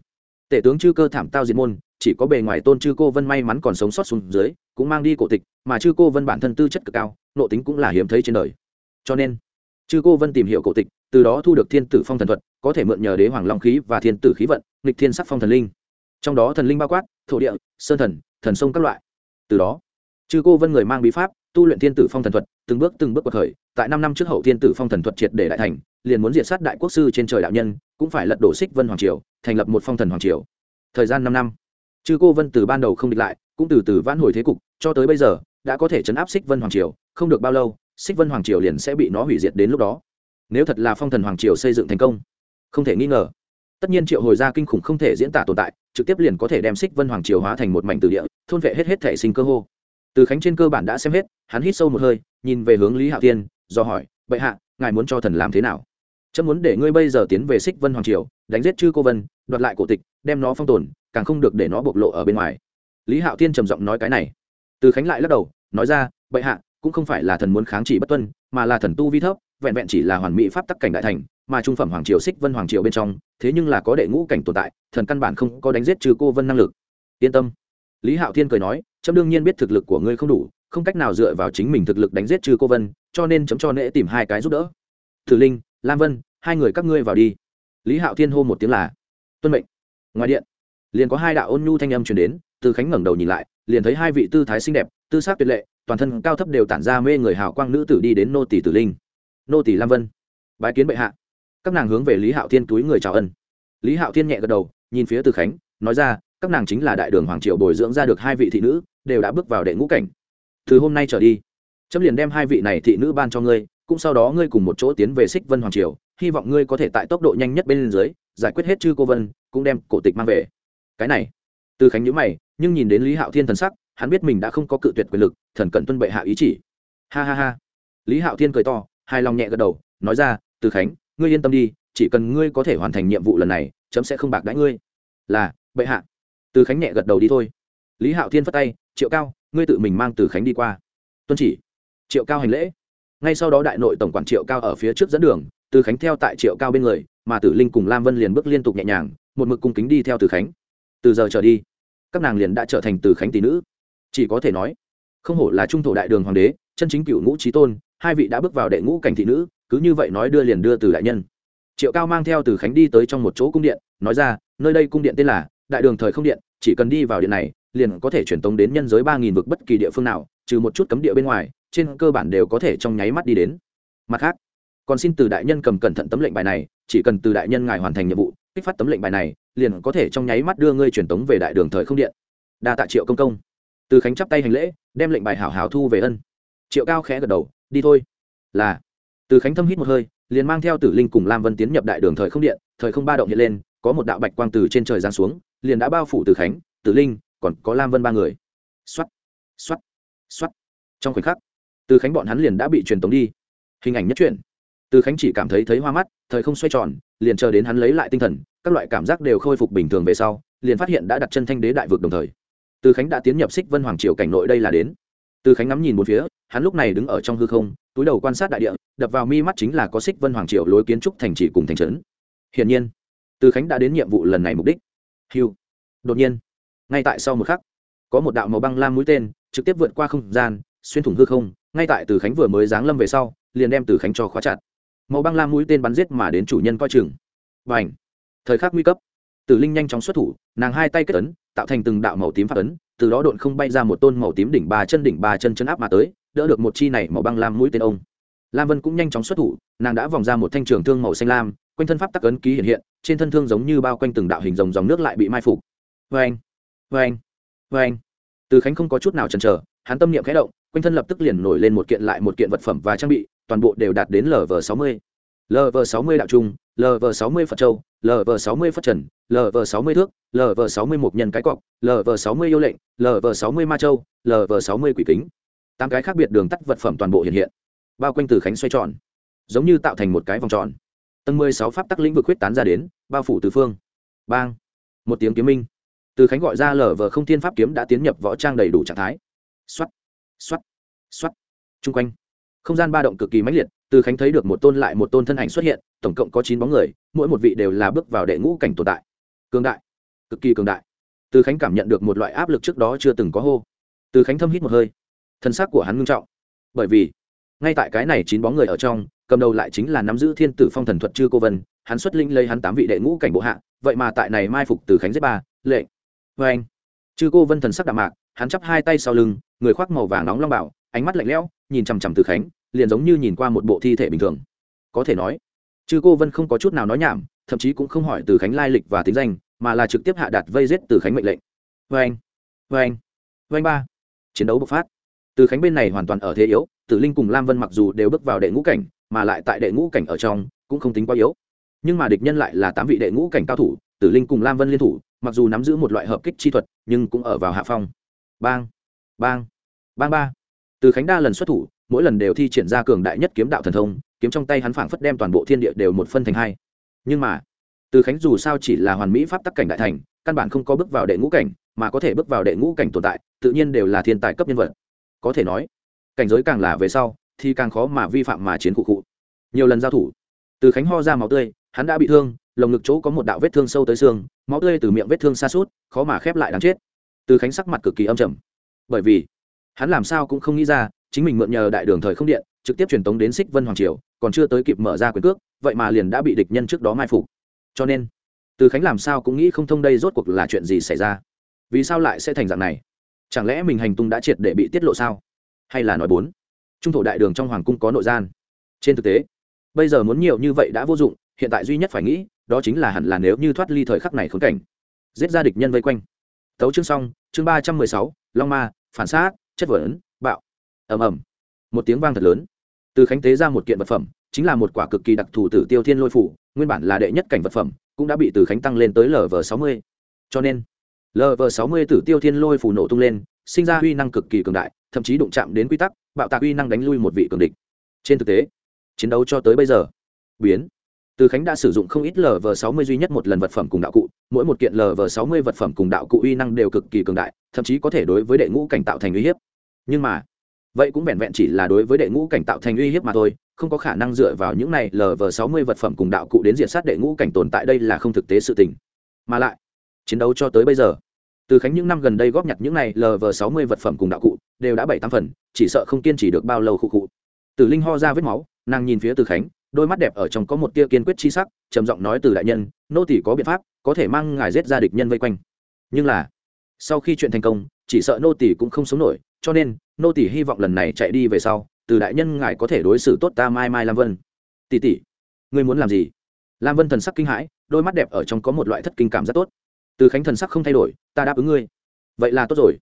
Tể tướng chư cơ thảm tao diệt môn, chỉ có bề ngoài tôn chư cô vân may mắn còn sống sót xuống dưới, cũng mang đi cổ tịch, mà chư cô vân bản thân tư chất cực cao, nội tính cũng là hiếm thấy trên đời. Cho nên, chư cô vân tìm hiểu cổ tịch, từ đó thu được thiên tử phong thần thuật, có thể mượn nhờ đế hoàng long khí và thiên tử khí vận, nghịch thiên sắc phong thần linh. Trong đó thần linh bao quát, thổ địa, sơn thần thần sông các loại. Từ đó, chư cô vân người mang bí pháp, tu luyện thiên tử phong thần thuật từng bước từng bước bậc khởi, tại năm năm trước hậu thiên tử phong thần thuật triệt để đại thành, liền muốn diệt sát đại quốc sư trên trời đạo nhân, cũng phải lật đổ xích vân hoàng triều, thành lập một phong thần hoàng triều. Thời gian năm năm, chư cô vân từ ban đầu không địch lại, cũng từ từ vãn hồi thế cục, cho tới bây giờ, đã có thể chấn áp xích vân hoàng triều, không được bao lâu xích vân hoàng triều liền sẽ bị nó hủy diệt đến lúc đó. Nếu thật là phong thần hoàng triều xây dựng thành công, không thể nghi ngờ, tất nhiên triệu hồi ra kinh khủng không thể diễn tả tồn tại, trực tiếp liền có thể đem xích vân hoàng triều hóa thành một mảnh từ địa, thôn vệ hết hết thể sinh cơ hô từ khánh trên cơ bản đã xem hết, hắn hít sâu một hơi, nhìn về hướng lý hạo tiên do hỏi, bệ hạ, ngài muốn cho thần làm thế nào? Chấm muốn để ngươi bây giờ tiến về xích vân hoàng triều, đánh giết chư cô vân, đoạt lại cổ tịch, đem nó phong tồn, càng không được để nó bộc lộ ở bên ngoài. Lý hạo tiên trầm giọng nói cái này. Từ khánh lại lắc đầu, nói ra, bệ hạ, cũng không phải là thần muốn kháng chỉ bất tuân, mà là thần tu vi thấp, vẹn vẹn chỉ là hoàn mỹ pháp tắc cảnh đại thành, mà trung phẩm hoàng triều xích vân hoàng triều bên trong, thế nhưng là có đệ ngũ cảnh tồn tại, thần căn bản không có đánh giết trừ cô vân năng lực. Yên tâm. Lý hạo thiên cười nói chấm đương nhiên biết thực lực của ngươi không đủ, không cách nào dựa vào chính mình thực lực đánh giết trừ cô vân, cho nên chấm cho nễ tìm hai cái giúp đỡ. Thử linh, lam vân, hai người các ngươi vào đi. Lý hạo thiên hô một tiếng là, tuân mệnh. Ngoài điện, liền có hai đạo ôn nhu thanh âm truyền đến, từ khánh ngẩng đầu nhìn lại, liền thấy hai vị tư thái xinh đẹp, tư sắc tuyệt lệ, toàn thân cao thấp đều tản ra mê người hào quang nữ tử đi đến nô tỷ tử linh. Nô tỷ lam vân, bái kiến bệ hạ. Các nàng hướng về lý hạo thiên túi người chào ân. Lý hạo thiên nhẹ gật đầu, nhìn phía từ khánh, nói ra, các nàng chính là đại đường hoàng triều bồi dưỡng ra được hai vị thị nữ đều đã bước vào đệ ngũ cảnh. Từ hôm nay trở đi, chấm liền đem hai vị này thị nữ ban cho ngươi, cũng sau đó ngươi cùng một chỗ tiến về xích vân hoàng triều, hy vọng ngươi có thể tại tốc độ nhanh nhất bên dưới, giải quyết hết chư cô vân, cũng đem cổ tịch mang về. Cái này, từ khánh nhữ mày, nhưng nhìn đến lý hạo thiên thần sắc, hắn biết mình đã không có cự tuyệt quyền lực, thần cận tuân bệ hạ ý chỉ. Ha ha ha. Lý hạo thiên cười to, hài lòng nhẹ gật đầu, nói ra, từ khánh, ngươi yên tâm đi, chỉ cần ngươi có thể hoàn thành nhiệm vụ lần này, chấm sẽ không bạc đãi ngươi. Là, bệ hạ. Từ khánh nhẹ gật đầu đi thôi. Lý hạo thiên phất tay triệu cao, ngươi tự mình mang từ khánh đi qua. Tuân chỉ. Triệu cao hành lễ. Ngay sau đó đại nội tổng quản triệu cao ở phía trước dẫn đường, từ khánh theo tại triệu cao bên người, mà tử linh cùng lam vân liền bước liên tục nhẹ nhàng, một mực cung kính đi theo từ khánh. Từ giờ trở đi, các nàng liền đã trở thành từ khánh tỷ nữ. Chỉ có thể nói, không hổ là trung thổ đại đường hoàng đế, chân chính cựu ngũ trí tôn, hai vị đã bước vào đệ ngũ cảnh thị nữ, cứ như vậy nói đưa liền đưa từ đại nhân. Triệu cao mang theo từ khánh đi tới trong một chỗ cung điện, nói ra, nơi đây cung điện tên là đại đường thời không điện, chỉ cần đi vào điện này liền có thể truyền tống đến nhân giới ba nghìn vực bất kỳ địa phương nào, trừ một chút cấm địa bên ngoài, trên cơ bản đều có thể trong nháy mắt đi đến. Mặt khác, còn xin từ đại nhân cầm cẩn thận tấm lệnh bài này, chỉ cần từ đại nhân ngài hoàn thành nhiệm vụ, kích phát tấm lệnh bài này, liền có thể trong nháy mắt đưa ngươi truyền tống về đại đường thời không điện. Đa tạ triệu công công. Từ khánh chắp tay hành lễ, đem lệnh bài hảo hảo thu về ân. Triệu cao khẽ gật đầu, đi thôi. Là. Từ khánh thâm hít một hơi, liền mang theo tử linh cùng lam vân tiến nhập đại đường thời không điện, thời không ba động hiện lên, có một đạo bạch quang từ trên trời giáng xuống, liền đã bao phủ từ khánh, tử linh còn có lam vân ba người. Xuất xuất xuất trong khoảnh khắc, từ khánh bọn hắn liền đã bị truyền tống đi. Hình ảnh nhất truyện. Từ khánh chỉ cảm thấy thấy hoa mắt, thời không xoay tròn, liền chờ đến hắn lấy lại tinh thần, các loại cảm giác đều khôi phục bình thường về sau, liền phát hiện đã đặt chân thanh đế đại vực đồng thời. Từ khánh đã tiến nhập xích vân hoàng triều cảnh nội đây là đến. Từ khánh ngắm nhìn một phía, hắn lúc này đứng ở trong hư không, túi đầu quan sát đại địa, đập vào mi mắt chính là có xích vân hoàng triều lối kiến trúc thành trì cùng thành trấn. Hiển nhiên, từ khánh đã đến nhiệm vụ lần này mục đích. Hiu đột nhiên ngay tại sau một khắc, có một đạo màu băng lam mũi tên trực tiếp vượt qua không gian, xuyên thủng hư không, ngay tại từ khánh vừa mới giáng lâm về sau, liền đem từ khánh cho khóa chặt. Màu băng lam mũi tên bắn giết mà đến chủ nhân coi chừng. Và ảnh thời khắc nguy cấp, tử linh nhanh chóng xuất thủ, nàng hai tay kết ấn, tạo thành từng đạo màu tím phát ấn, từ đó độn không bay ra một tôn màu tím đỉnh ba chân đỉnh ba chân chân áp mà tới, đỡ được một chi này màu băng lam mũi tên ông. Lam vân cũng nhanh chóng xuất thủ, nàng đã vòng ra một thanh trường thương màu xanh lam, quanh thân pháp tắc ấn ký hiện hiện, trên thân thương giống như bao quanh từng đạo hình dòng dòng nước lại bị mai phục. Vê anh vê anh vê anh. Từ khánh không có chút nào chần chờ, hắn tâm niệm khẽ động, quanh thân lập tức liền nổi lên một kiện lại một kiện vật phẩm và trang bị, toàn bộ đều đạt đến lv sáu mươi. Lv sáu mươi đạo trung lv sáu mươi phật châu lv sáu mươi phật trần lv sáu mươi thước lv sáu mươi một nhân cái cọc lv sáu mươi yêu lệnh lv sáu mươi ma châu lv sáu mươi quỷ kính. Tám cái khác biệt đường tắt vật phẩm toàn bộ hiện hiện, bao quanh từ khánh xoay tròn, giống như tạo thành một cái vòng tròn. Tầng mười sáu pháp tắc lĩnh vực huyết tán ra đến, bao phủ từ phương. Bang! Một tiếng kiếm minh từ khánh gọi ra lờ vờ không thiên pháp kiếm đã tiến nhập võ trang đầy đủ trạng thái. X o á t x o á t x o á t chung quanh, không gian ba động cực kỳ mãnh liệt, từ khánh thấy được một tôn lại một tôn thân ảnh xuất hiện, tổng cộng có chín bóng người, mỗi một vị đều là bước vào đệ ngũ cảnh tồn tại. Cường đại, cực kỳ cường đại. Từ khánh cảm nhận được một loại áp lực trước đó chưa từng có hô. Từ khánh thâm hít một hơi. Thân xác của hắn ngưng trọng. Bởi vì, ngay tại cái này chín bóng người ở trong, cầm đầu lại chính là nắm giữ thiên tử phong thần thuật chư cô vân, hắn xuất linh lấy hắn tám vị đệ ngũ cảnh bộ hạ, vậy mà tại này mai phục từ khánh giết ba, lệ vê anh. Chư cô vân thần sắc đạm mạc, hắn chắp hai tay sau lưng, người khoác màu vàng nóng long bảo, ánh mắt lạnh lẽo, nhìn chằm chằm từ khánh, liền giống như nhìn qua một bộ thi thể bình thường. Có thể nói, chư cô vân không có chút nào nói nhảm, thậm chí cũng không hỏi từ khánh lai lịch và tính danh, mà là trực tiếp hạ đặt vây giết từ khánh mệnh lệnh. Vê anh vê anh vê anh ba. Chiến đấu bộc phát. Từ khánh bên này hoàn toàn ở thế yếu, tử linh cùng lam vân mặc dù đều bước vào đệ ngũ cảnh, mà lại tại đệ ngũ cảnh ở trong, cũng không tính quá yếu. Nhưng mà địch nhân lại là tám vị đệ ngũ cảnh cao thủ, tử linh cùng lam vân liên thủ mặc dù nắm giữ một loại hợp kích chi thuật, nhưng cũng ở vào hạ phong. Bang bang bang ba. Từ khánh đa lần xuất thủ, mỗi lần đều thi triển ra cường đại nhất kiếm đạo thần thông, kiếm trong tay hắn phảng phất đem toàn bộ thiên địa đều một phân thành hai. Nhưng mà, từ khánh dù sao chỉ là hoàn mỹ pháp tắc cảnh đại thành, căn bản không có bước vào đệ ngũ cảnh, mà có thể bước vào đệ ngũ cảnh tồn tại, tự nhiên đều là thiên tài cấp nhân vật. Có thể nói, cảnh giới càng là về sau, thì càng khó mà vi phạm mà chiến cụ cụ. Nhiều lần giao thủ, từ khánh ho ra máu tươi, hắn đã bị thương lồng ngực chỗ có một đạo vết thương sâu tới xương, máu tươi từ miệng vết thương xa suốt khó mà khép lại đáng chết. Từ khánh sắc mặt cực kỳ âm trầm. Bởi vì, hắn làm sao cũng không nghĩ ra, chính mình mượn nhờ đại đường thời không điện, trực tiếp truyền tống đến xích vân hoàng triều, còn chưa tới kịp mở ra quyền cước, vậy mà liền đã bị địch nhân trước đó mai phục. Cho nên, từ khánh làm sao cũng nghĩ không thông đây rốt cuộc là chuyện gì xảy ra? Vì sao lại sẽ thành dạng này? Chẳng lẽ mình hành tung đã triệt để bị tiết lộ sao? Hay là nói bốn? Trung thổ đại đường trong hoàng cung có nội gian. Trên thực tế, bây giờ muốn nhiều như vậy đã vô dụng, hiện tại duy nhất phải nghĩ đó chính là hẳn là nếu như thoát ly thời khắc này khốn cảnh. Giết ra địch nhân vây quanh. Tấu chương xong, chương ba trăm mười sáu, long ma, phản xác, chất vấn, bạo. Ầm ầm. Một tiếng vang thật lớn. Từ khánh tế ra một kiện vật phẩm, chính là một quả cực kỳ đặc thù tử tiêu thiên lôi phủ, nguyên bản là đệ nhất cảnh vật phẩm, cũng đã bị từ khánh tăng lên tới lv sáu mươi. Cho nên lv sáu mươi tử tiêu thiên lôi phủ nổ tung lên, sinh ra uy năng cực kỳ cường đại, thậm chí đụng chạm đến quy tắc, bạo tạc uy năng đánh lui một vị cường địch. Trên thực tế, chiến đấu cho tới bây giờ, biến từ khánh đã sử dụng không ít lv sáu mươi duy nhất một lần vật phẩm cùng đạo cụ, mỗi một kiện lv sáu mươi vật phẩm cùng đạo cụ uy năng đều cực kỳ cường đại, thậm chí có thể đối với đệ ngũ cảnh tạo thành uy hiếp. Nhưng mà, vậy cũng vẹn vẹn chỉ là đối với đệ ngũ cảnh tạo thành uy hiếp mà thôi, không có khả năng dựa vào những này lv sáu mươi vật phẩm cùng đạo cụ đến diện sát đệ ngũ cảnh tồn tại đây là không thực tế sự tình. Mà lại, chiến đấu cho tới bây giờ, từ khánh những năm gần đây góp nhặt những này lv sáu mươi vật phẩm cùng đạo cụ, đều đã bảy tám phần, chỉ sợ không kiên trì được bao lâu khụ khụ. Từ linh ho ra vết máu, nàng nhìn phía từ khánh đôi mắt đẹp ở trong có một tia kiên quyết chi sắc, trầm giọng nói từ đại nhân, nô tỷ có biện pháp, có thể mang ngài giết ra địch nhân vây quanh. Nhưng là, sau khi chuyện thành công, chỉ sợ nô tỷ cũng không sống nổi, cho nên, nô tỷ hy vọng lần này chạy đi về sau, từ đại nhân ngài có thể đối xử tốt ta mai mai lam vân. Tỷ tỷ ngươi muốn làm gì? Lam vân thần sắc kinh hãi, đôi mắt đẹp ở trong có một loại thất kinh cảm rất tốt. Từ khánh thần sắc không thay đổi, ta đáp ứng ngươi. Vậy là tốt rồi.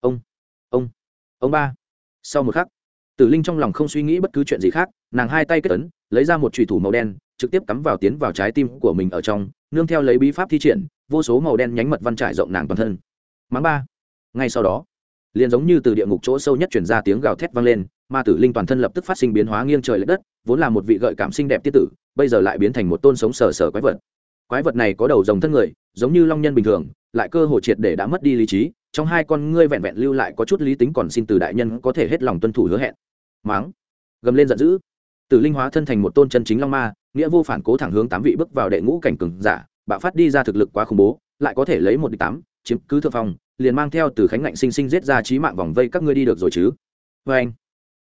Ông ông ông ba. Sau một khắc, tử linh trong lòng không suy nghĩ bất cứ chuyện gì khác, nàng hai tay kết ấn lấy ra một trùy thủ màu đen, trực tiếp cắm vào tiến vào trái tim của mình ở trong, nương theo lấy bí pháp thi triển, vô số màu đen nhánh mật văn trải rộng nàng toàn thân. Mắng ba. Ngay sau đó, liền giống như từ địa ngục chỗ sâu nhất chuyển ra tiếng gào thét vang lên, ma tử linh toàn thân lập tức phát sinh biến hóa nghiêng trời l ệ đất, vốn là một vị gợi cảm xinh đẹp tiết tử, bây giờ lại biến thành một tôn sống sờ sờ quái vật. Quái vật này có đầu rồng thân người, giống như long nhân bình thường, lại cơ hồ triệt để đã mất đi lý trí, trong hai con ngươi vẹn vẹn lưu lại có chút lý tính còn xin từ đại nhân có thể hết lòng tuân thủ hứa hẹn. Máng. Gầm lên giận dữ tử linh hóa thân thành một tôn chân chính long ma, nghĩa vô phản cố thẳng hướng tám vị bước vào đệ ngũ cảnh cường giả, bạo phát đi ra thực lực quá khủng bố, lại có thể lấy một địch tám, chiếm cứ thượng phong, liền mang theo từ khánh ngạnh sinh sinh giết ra trí mạng vòng vây các ngươi đi được rồi chứ? Vê anh.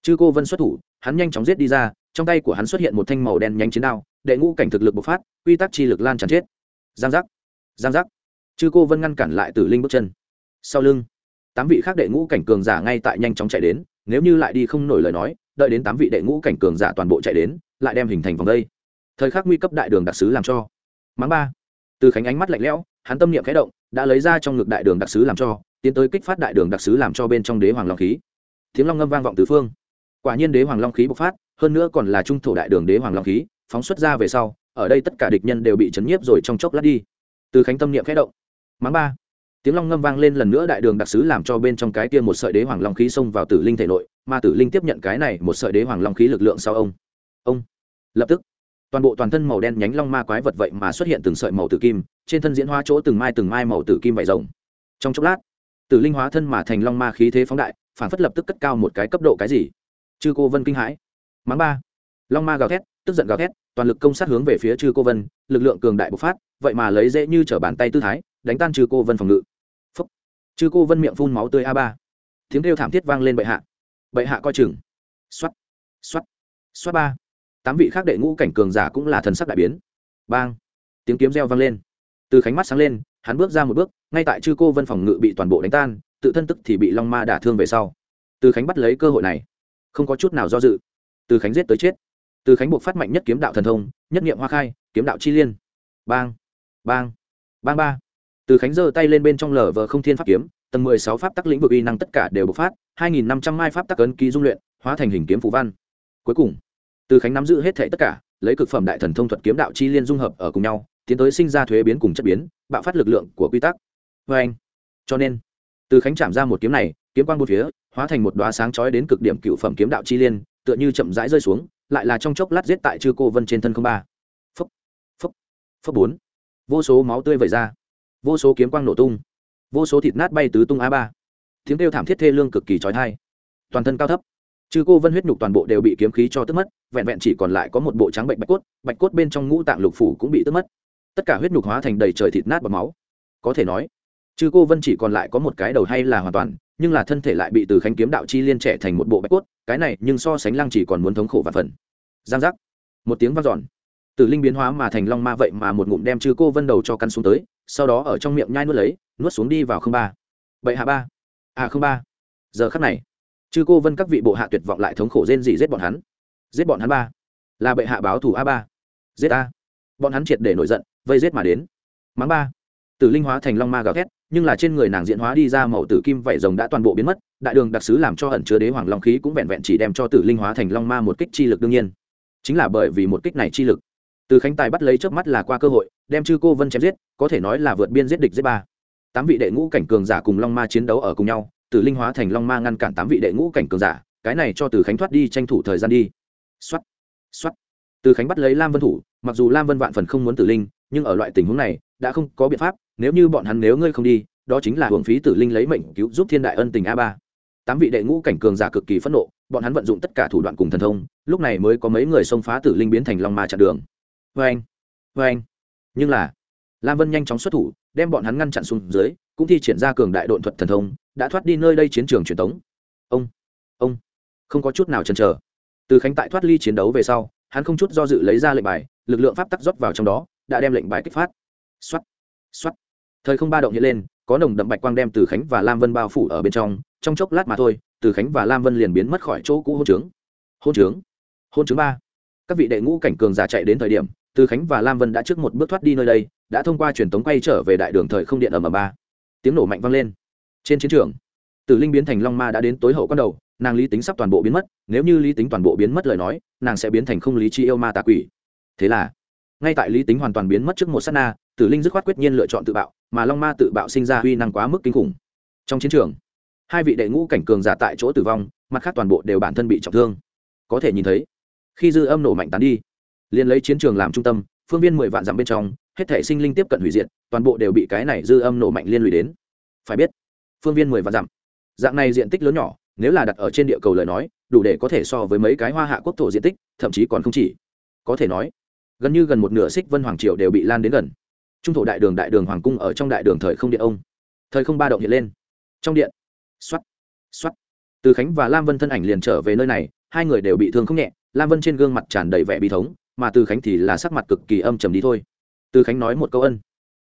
Chư cô vân xuất thủ, hắn nhanh chóng giết đi ra, trong tay của hắn xuất hiện một thanh màu đen nhanh chiến đao, đệ ngũ cảnh thực lực bộc phát, quy tắc chi lực lan tràn chết. Giang giác. Giang giác. Chư cô vân ngăn cản lại tử linh bước chân. Sau lưng, tám vị khác đệ ngũ cảnh cường giả ngay tại nhanh chóng chạy đến, nếu như lại đi không nổi lời nói đợi đến tám vị đệ ngũ cảnh cường giả toàn bộ chạy đến, lại đem hình thành vòng đây. Thời khắc nguy cấp đại đường đặc sứ làm cho. Mắng ba. Từ khánh ánh mắt lạnh lẽo, hắn tâm niệm khẽ động, đã lấy ra trong ngực đại đường đặc sứ làm cho, tiến tới kích phát đại đường đặc sứ làm cho bên trong đế hoàng long khí. Tiếng long ngâm vang vọng tứ phương. Quả nhiên đế hoàng long khí bộc phát, hơn nữa còn là trung thổ đại đường đế hoàng long khí, phóng xuất ra về sau, ở đây tất cả địch nhân đều bị chấn nhiếp rồi trong chốc lát đi. Từ khánh tâm niệm khẽ động. Mắng ba tiếng long ngâm vang lên lần nữa đại đường đặc sứ làm cho bên trong cái kia một sợi đế hoàng long khí xông vào tử linh thể nội, mà tử linh tiếp nhận cái này một sợi đế hoàng long khí lực lượng sau ông. Ông. Lập tức, toàn bộ toàn thân màu đen nhánh long ma quái vật vậy mà xuất hiện từng sợi màu tử kim, trên thân diễn hóa chỗ từng mai từng mai màu tử kim vải rồng. Trong chốc lát, tử linh hóa thân mà thành long ma khí thế phóng đại, phản phất lập tức cất cao một cái cấp độ cái gì. Chư cô vân kinh hãi. Mắng ba. Long ma gào thét, tức giận gào thét, toàn lực công sát hướng về phía chư cô vân, lực lượng cường đại bộc phát, vậy mà lấy dễ như t bàn tay tư thái, đánh tan chư cô vân phòng ngự chư cô vân miệng phun máu tươi a ba. Tiếng kêu thảm thiết vang lên bệ hạ. Bệ hạ coi chừng. X o á t x o á t x o á t ba. Tám vị khác đệ ngũ cảnh cường giả cũng là thần sắc đại biến. Bang. Tiếng kiếm reo vang lên. Từ khánh mắt sáng lên, hắn bước ra một bước, ngay tại chư cô vân phòng ngự bị toàn bộ đánh tan, tự thân tức thì bị long ma đả thương về sau. Từ khánh bắt lấy cơ hội này. Không có chút nào do dự. Từ khánh giết tới chết. Từ khánh buộc phát mạnh nhất kiếm đạo thần thông, nhất nghiệm hoa khai, kiếm đạo chi liên. Bang bang bang ba từ khánh giơ tay lên bên trong lở vờ không thiên pháp kiếm, tầng mười sáu pháp tắc lĩnh vực uy năng tất cả đều bộc phát, hai nghìn năm trăm mai pháp tắc ấn ký dung luyện, hóa thành hình kiếm phù văn. Cuối cùng, từ khánh nắm giữ hết thể tất cả, lấy cực phẩm đại thần thông thuật kiếm đạo chi liên dung hợp ở cùng nhau, tiến tới sinh ra thuế biến cùng chất biến, bạo phát lực lượng của quy tắc. Vê anh, cho nên, từ khánh chạm ra một kiếm này, kiếm quang một phía, hóa thành một đoá sáng chói đến cực điểm cựu phẩm kiếm đạo chi liên, tựa như chậm rãi rơi xuống, lại là trong chốc lát giết tại chư cô vân trên thân không ba. Phấp phấp phấp bốn. Vô số máu tươi vẩy ra vô số kiếm quang nổ tung, vô số thịt nát bay tứ tung a ba. Tiếng kêu thảm thiết thê lương cực kỳ trói thai toàn thân cao thấp. Chứ cô vân huyết nhục toàn bộ đều bị kiếm khí cho tức mất, vẹn vẹn chỉ còn lại có một bộ trắng bệnh bạch cốt bạch cốt bên trong ngũ tạng lục phủ cũng bị tức mất. Tất cả huyết nhục hóa thành đầy trời thịt nát bọt máu. Có thể nói chứ cô vân chỉ còn lại có một cái đầu hay là hoàn toàn, nhưng là thân thể lại bị từ khánh kiếm đạo chi liên trẻ thành một bộ bạch cốt, cái này nhưng so sánh lăng chỉ còn muốn thống khổ và phần. Giang giác. Một tiếng vang dọn. Từ linh biến hóa mà thành long ma vậy mà một ngụm đem chư cô vân đầu cho căn xuống tới sau đó ở trong miệng nhai nuốt lấy, nuốt xuống đi vào không ba. Bậy hạ ba. À không ba. Giờ khắc này, chư cô vân các vị bộ hạ tuyệt vọng lại thống khổ rên gì giết bọn hắn. Giết bọn hắn ba. Là bệ hạ báo thù a ba. Giết a. Bọn hắn triệt để nổi giận, vây giết mà đến. Mắng ba. Tử linh hóa thành long ma gào thét, nhưng là trên người nàng diễn hóa đi ra màu tử kim vảy rồng đã toàn bộ biến mất, đại đường đặc sứ làm cho ẩn chứa đế hoàng long khí cũng vẹn vẹn chỉ đem cho tử linh hóa thành long ma một kích chi lực đương nhiên. Chính là bởi vì một kích này chi lực, từ khánh tài bắt lấy trước mắt là qua cơ hội đem chư cô vân chém giết, có thể nói là vượt biên giết địch giết ba. Tám vị đệ ngũ cảnh cường giả cùng long ma chiến đấu ở cùng nhau từ linh hóa thành long ma ngăn cản tám vị đệ ngũ cảnh cường giả, cái này cho từ khánh thoát đi tranh thủ thời gian đi. Xuất xuất từ khánh bắt lấy lam vân thủ, mặc dù lam vân vạn phần không muốn tử linh, nhưng ở loại tình huống này, đã không có biện pháp, nếu như bọn hắn nếu ngươi không đi, đó chính là hưởng phí tử linh lấy mệnh cứu giúp thiên đại ân tình a ba. Tám vị đệ ngũ cảnh cường giả cực kỳ phẫn nộ, bọn hắn vận dụng tất cả thủ đoạn cùng thần thông, lúc này mới có mấy người xông phá tử linh biến thành long ma chặn đường. Vê anh vê anh nhưng là, lam vân nhanh chóng xuất thủ, đem bọn hắn ngăn chặn xuống dưới, cũng thi triển ra cường đại độn thuật thần thông, đã thoát đi nơi đây chiến trường truyền thống ông ông, không có chút nào chần chờ. Từ khánh tại thoát ly chiến đấu về sau, hắn không chút do dự lấy ra lệnh bài, lực lượng pháp tắc rót vào trong đó, đã đem lệnh bài kích phát. X o á t x o á t thời không ba động hiện lên, có nồng đậm bạch quang đem từ khánh và lam vân bao phủ ở bên trong trong chốc lát mà thôi, từ khánh và lam vân liền biến mất khỏi chỗ cũ hôn trướng. Hôn trướng hôn trướng ba. Các vị đệ ngũ cảnh cường giả chạy đến thời điểm từ khánh và lam vân đã trước một bước thoát đi nơi đây, đã thông qua truyền tống quay trở về đại đường thời không điện ở m ba. Tiếng nổ mạnh vang lên. Trên chiến trường, tử linh biến thành long ma đã đến tối hậu con đầu, nàng lý tính sắp toàn bộ biến mất, nếu như lý tính toàn bộ biến mất lời nói, nàng sẽ biến thành không lý chi yêu ma tà quỷ. Thế là, ngay tại lý tính hoàn toàn biến mất trước một s á t na, tử linh dứt khoát quyết nhiên lựa chọn tự bạo, mà long ma tự bạo sinh ra uy năng quá mức kinh khủng. Trong chiến trường, hai vị đệ ngũ cảnh cường giả tại chỗ tử vong, mặt khác toàn bộ đều bản thân bị trọng thương. Có thể nhìn thấy, khi dư âm nổ mạnh tán đi liền lấy chiến trường làm trung tâm, phương viên mười vạn dặm bên trong, hết thể sinh linh tiếp cận hủy diệt, toàn bộ đều bị cái này dư âm nổ mạnh liên lụy đến. Phải biết, phương viên mười vạn dặm, dạng này diện tích lớn nhỏ, nếu là đặt ở trên địa cầu lời nói, đủ để có thể so với mấy cái hoa hạ quốc thổ diện tích, thậm chí còn không chỉ. Có thể nói, gần như gần một nửa xích vân hoàng triều đều bị lan đến gần. Trung thổ đại đường đại đường hoàng cung ở trong đại đường thời không điện ông. Thời không ba động hiện lên. Trong điện x o á t x o á t từ khánh và lam vân thân ảnh liền trở về nơi này, hai người đều bị thương không nhẹ, lam vân trên gương mặt tràn đầy vẻ bi thống mà từ khánh thì là sắc mặt cực kỳ âm trầm đi thôi. Từ khánh nói một câu ân.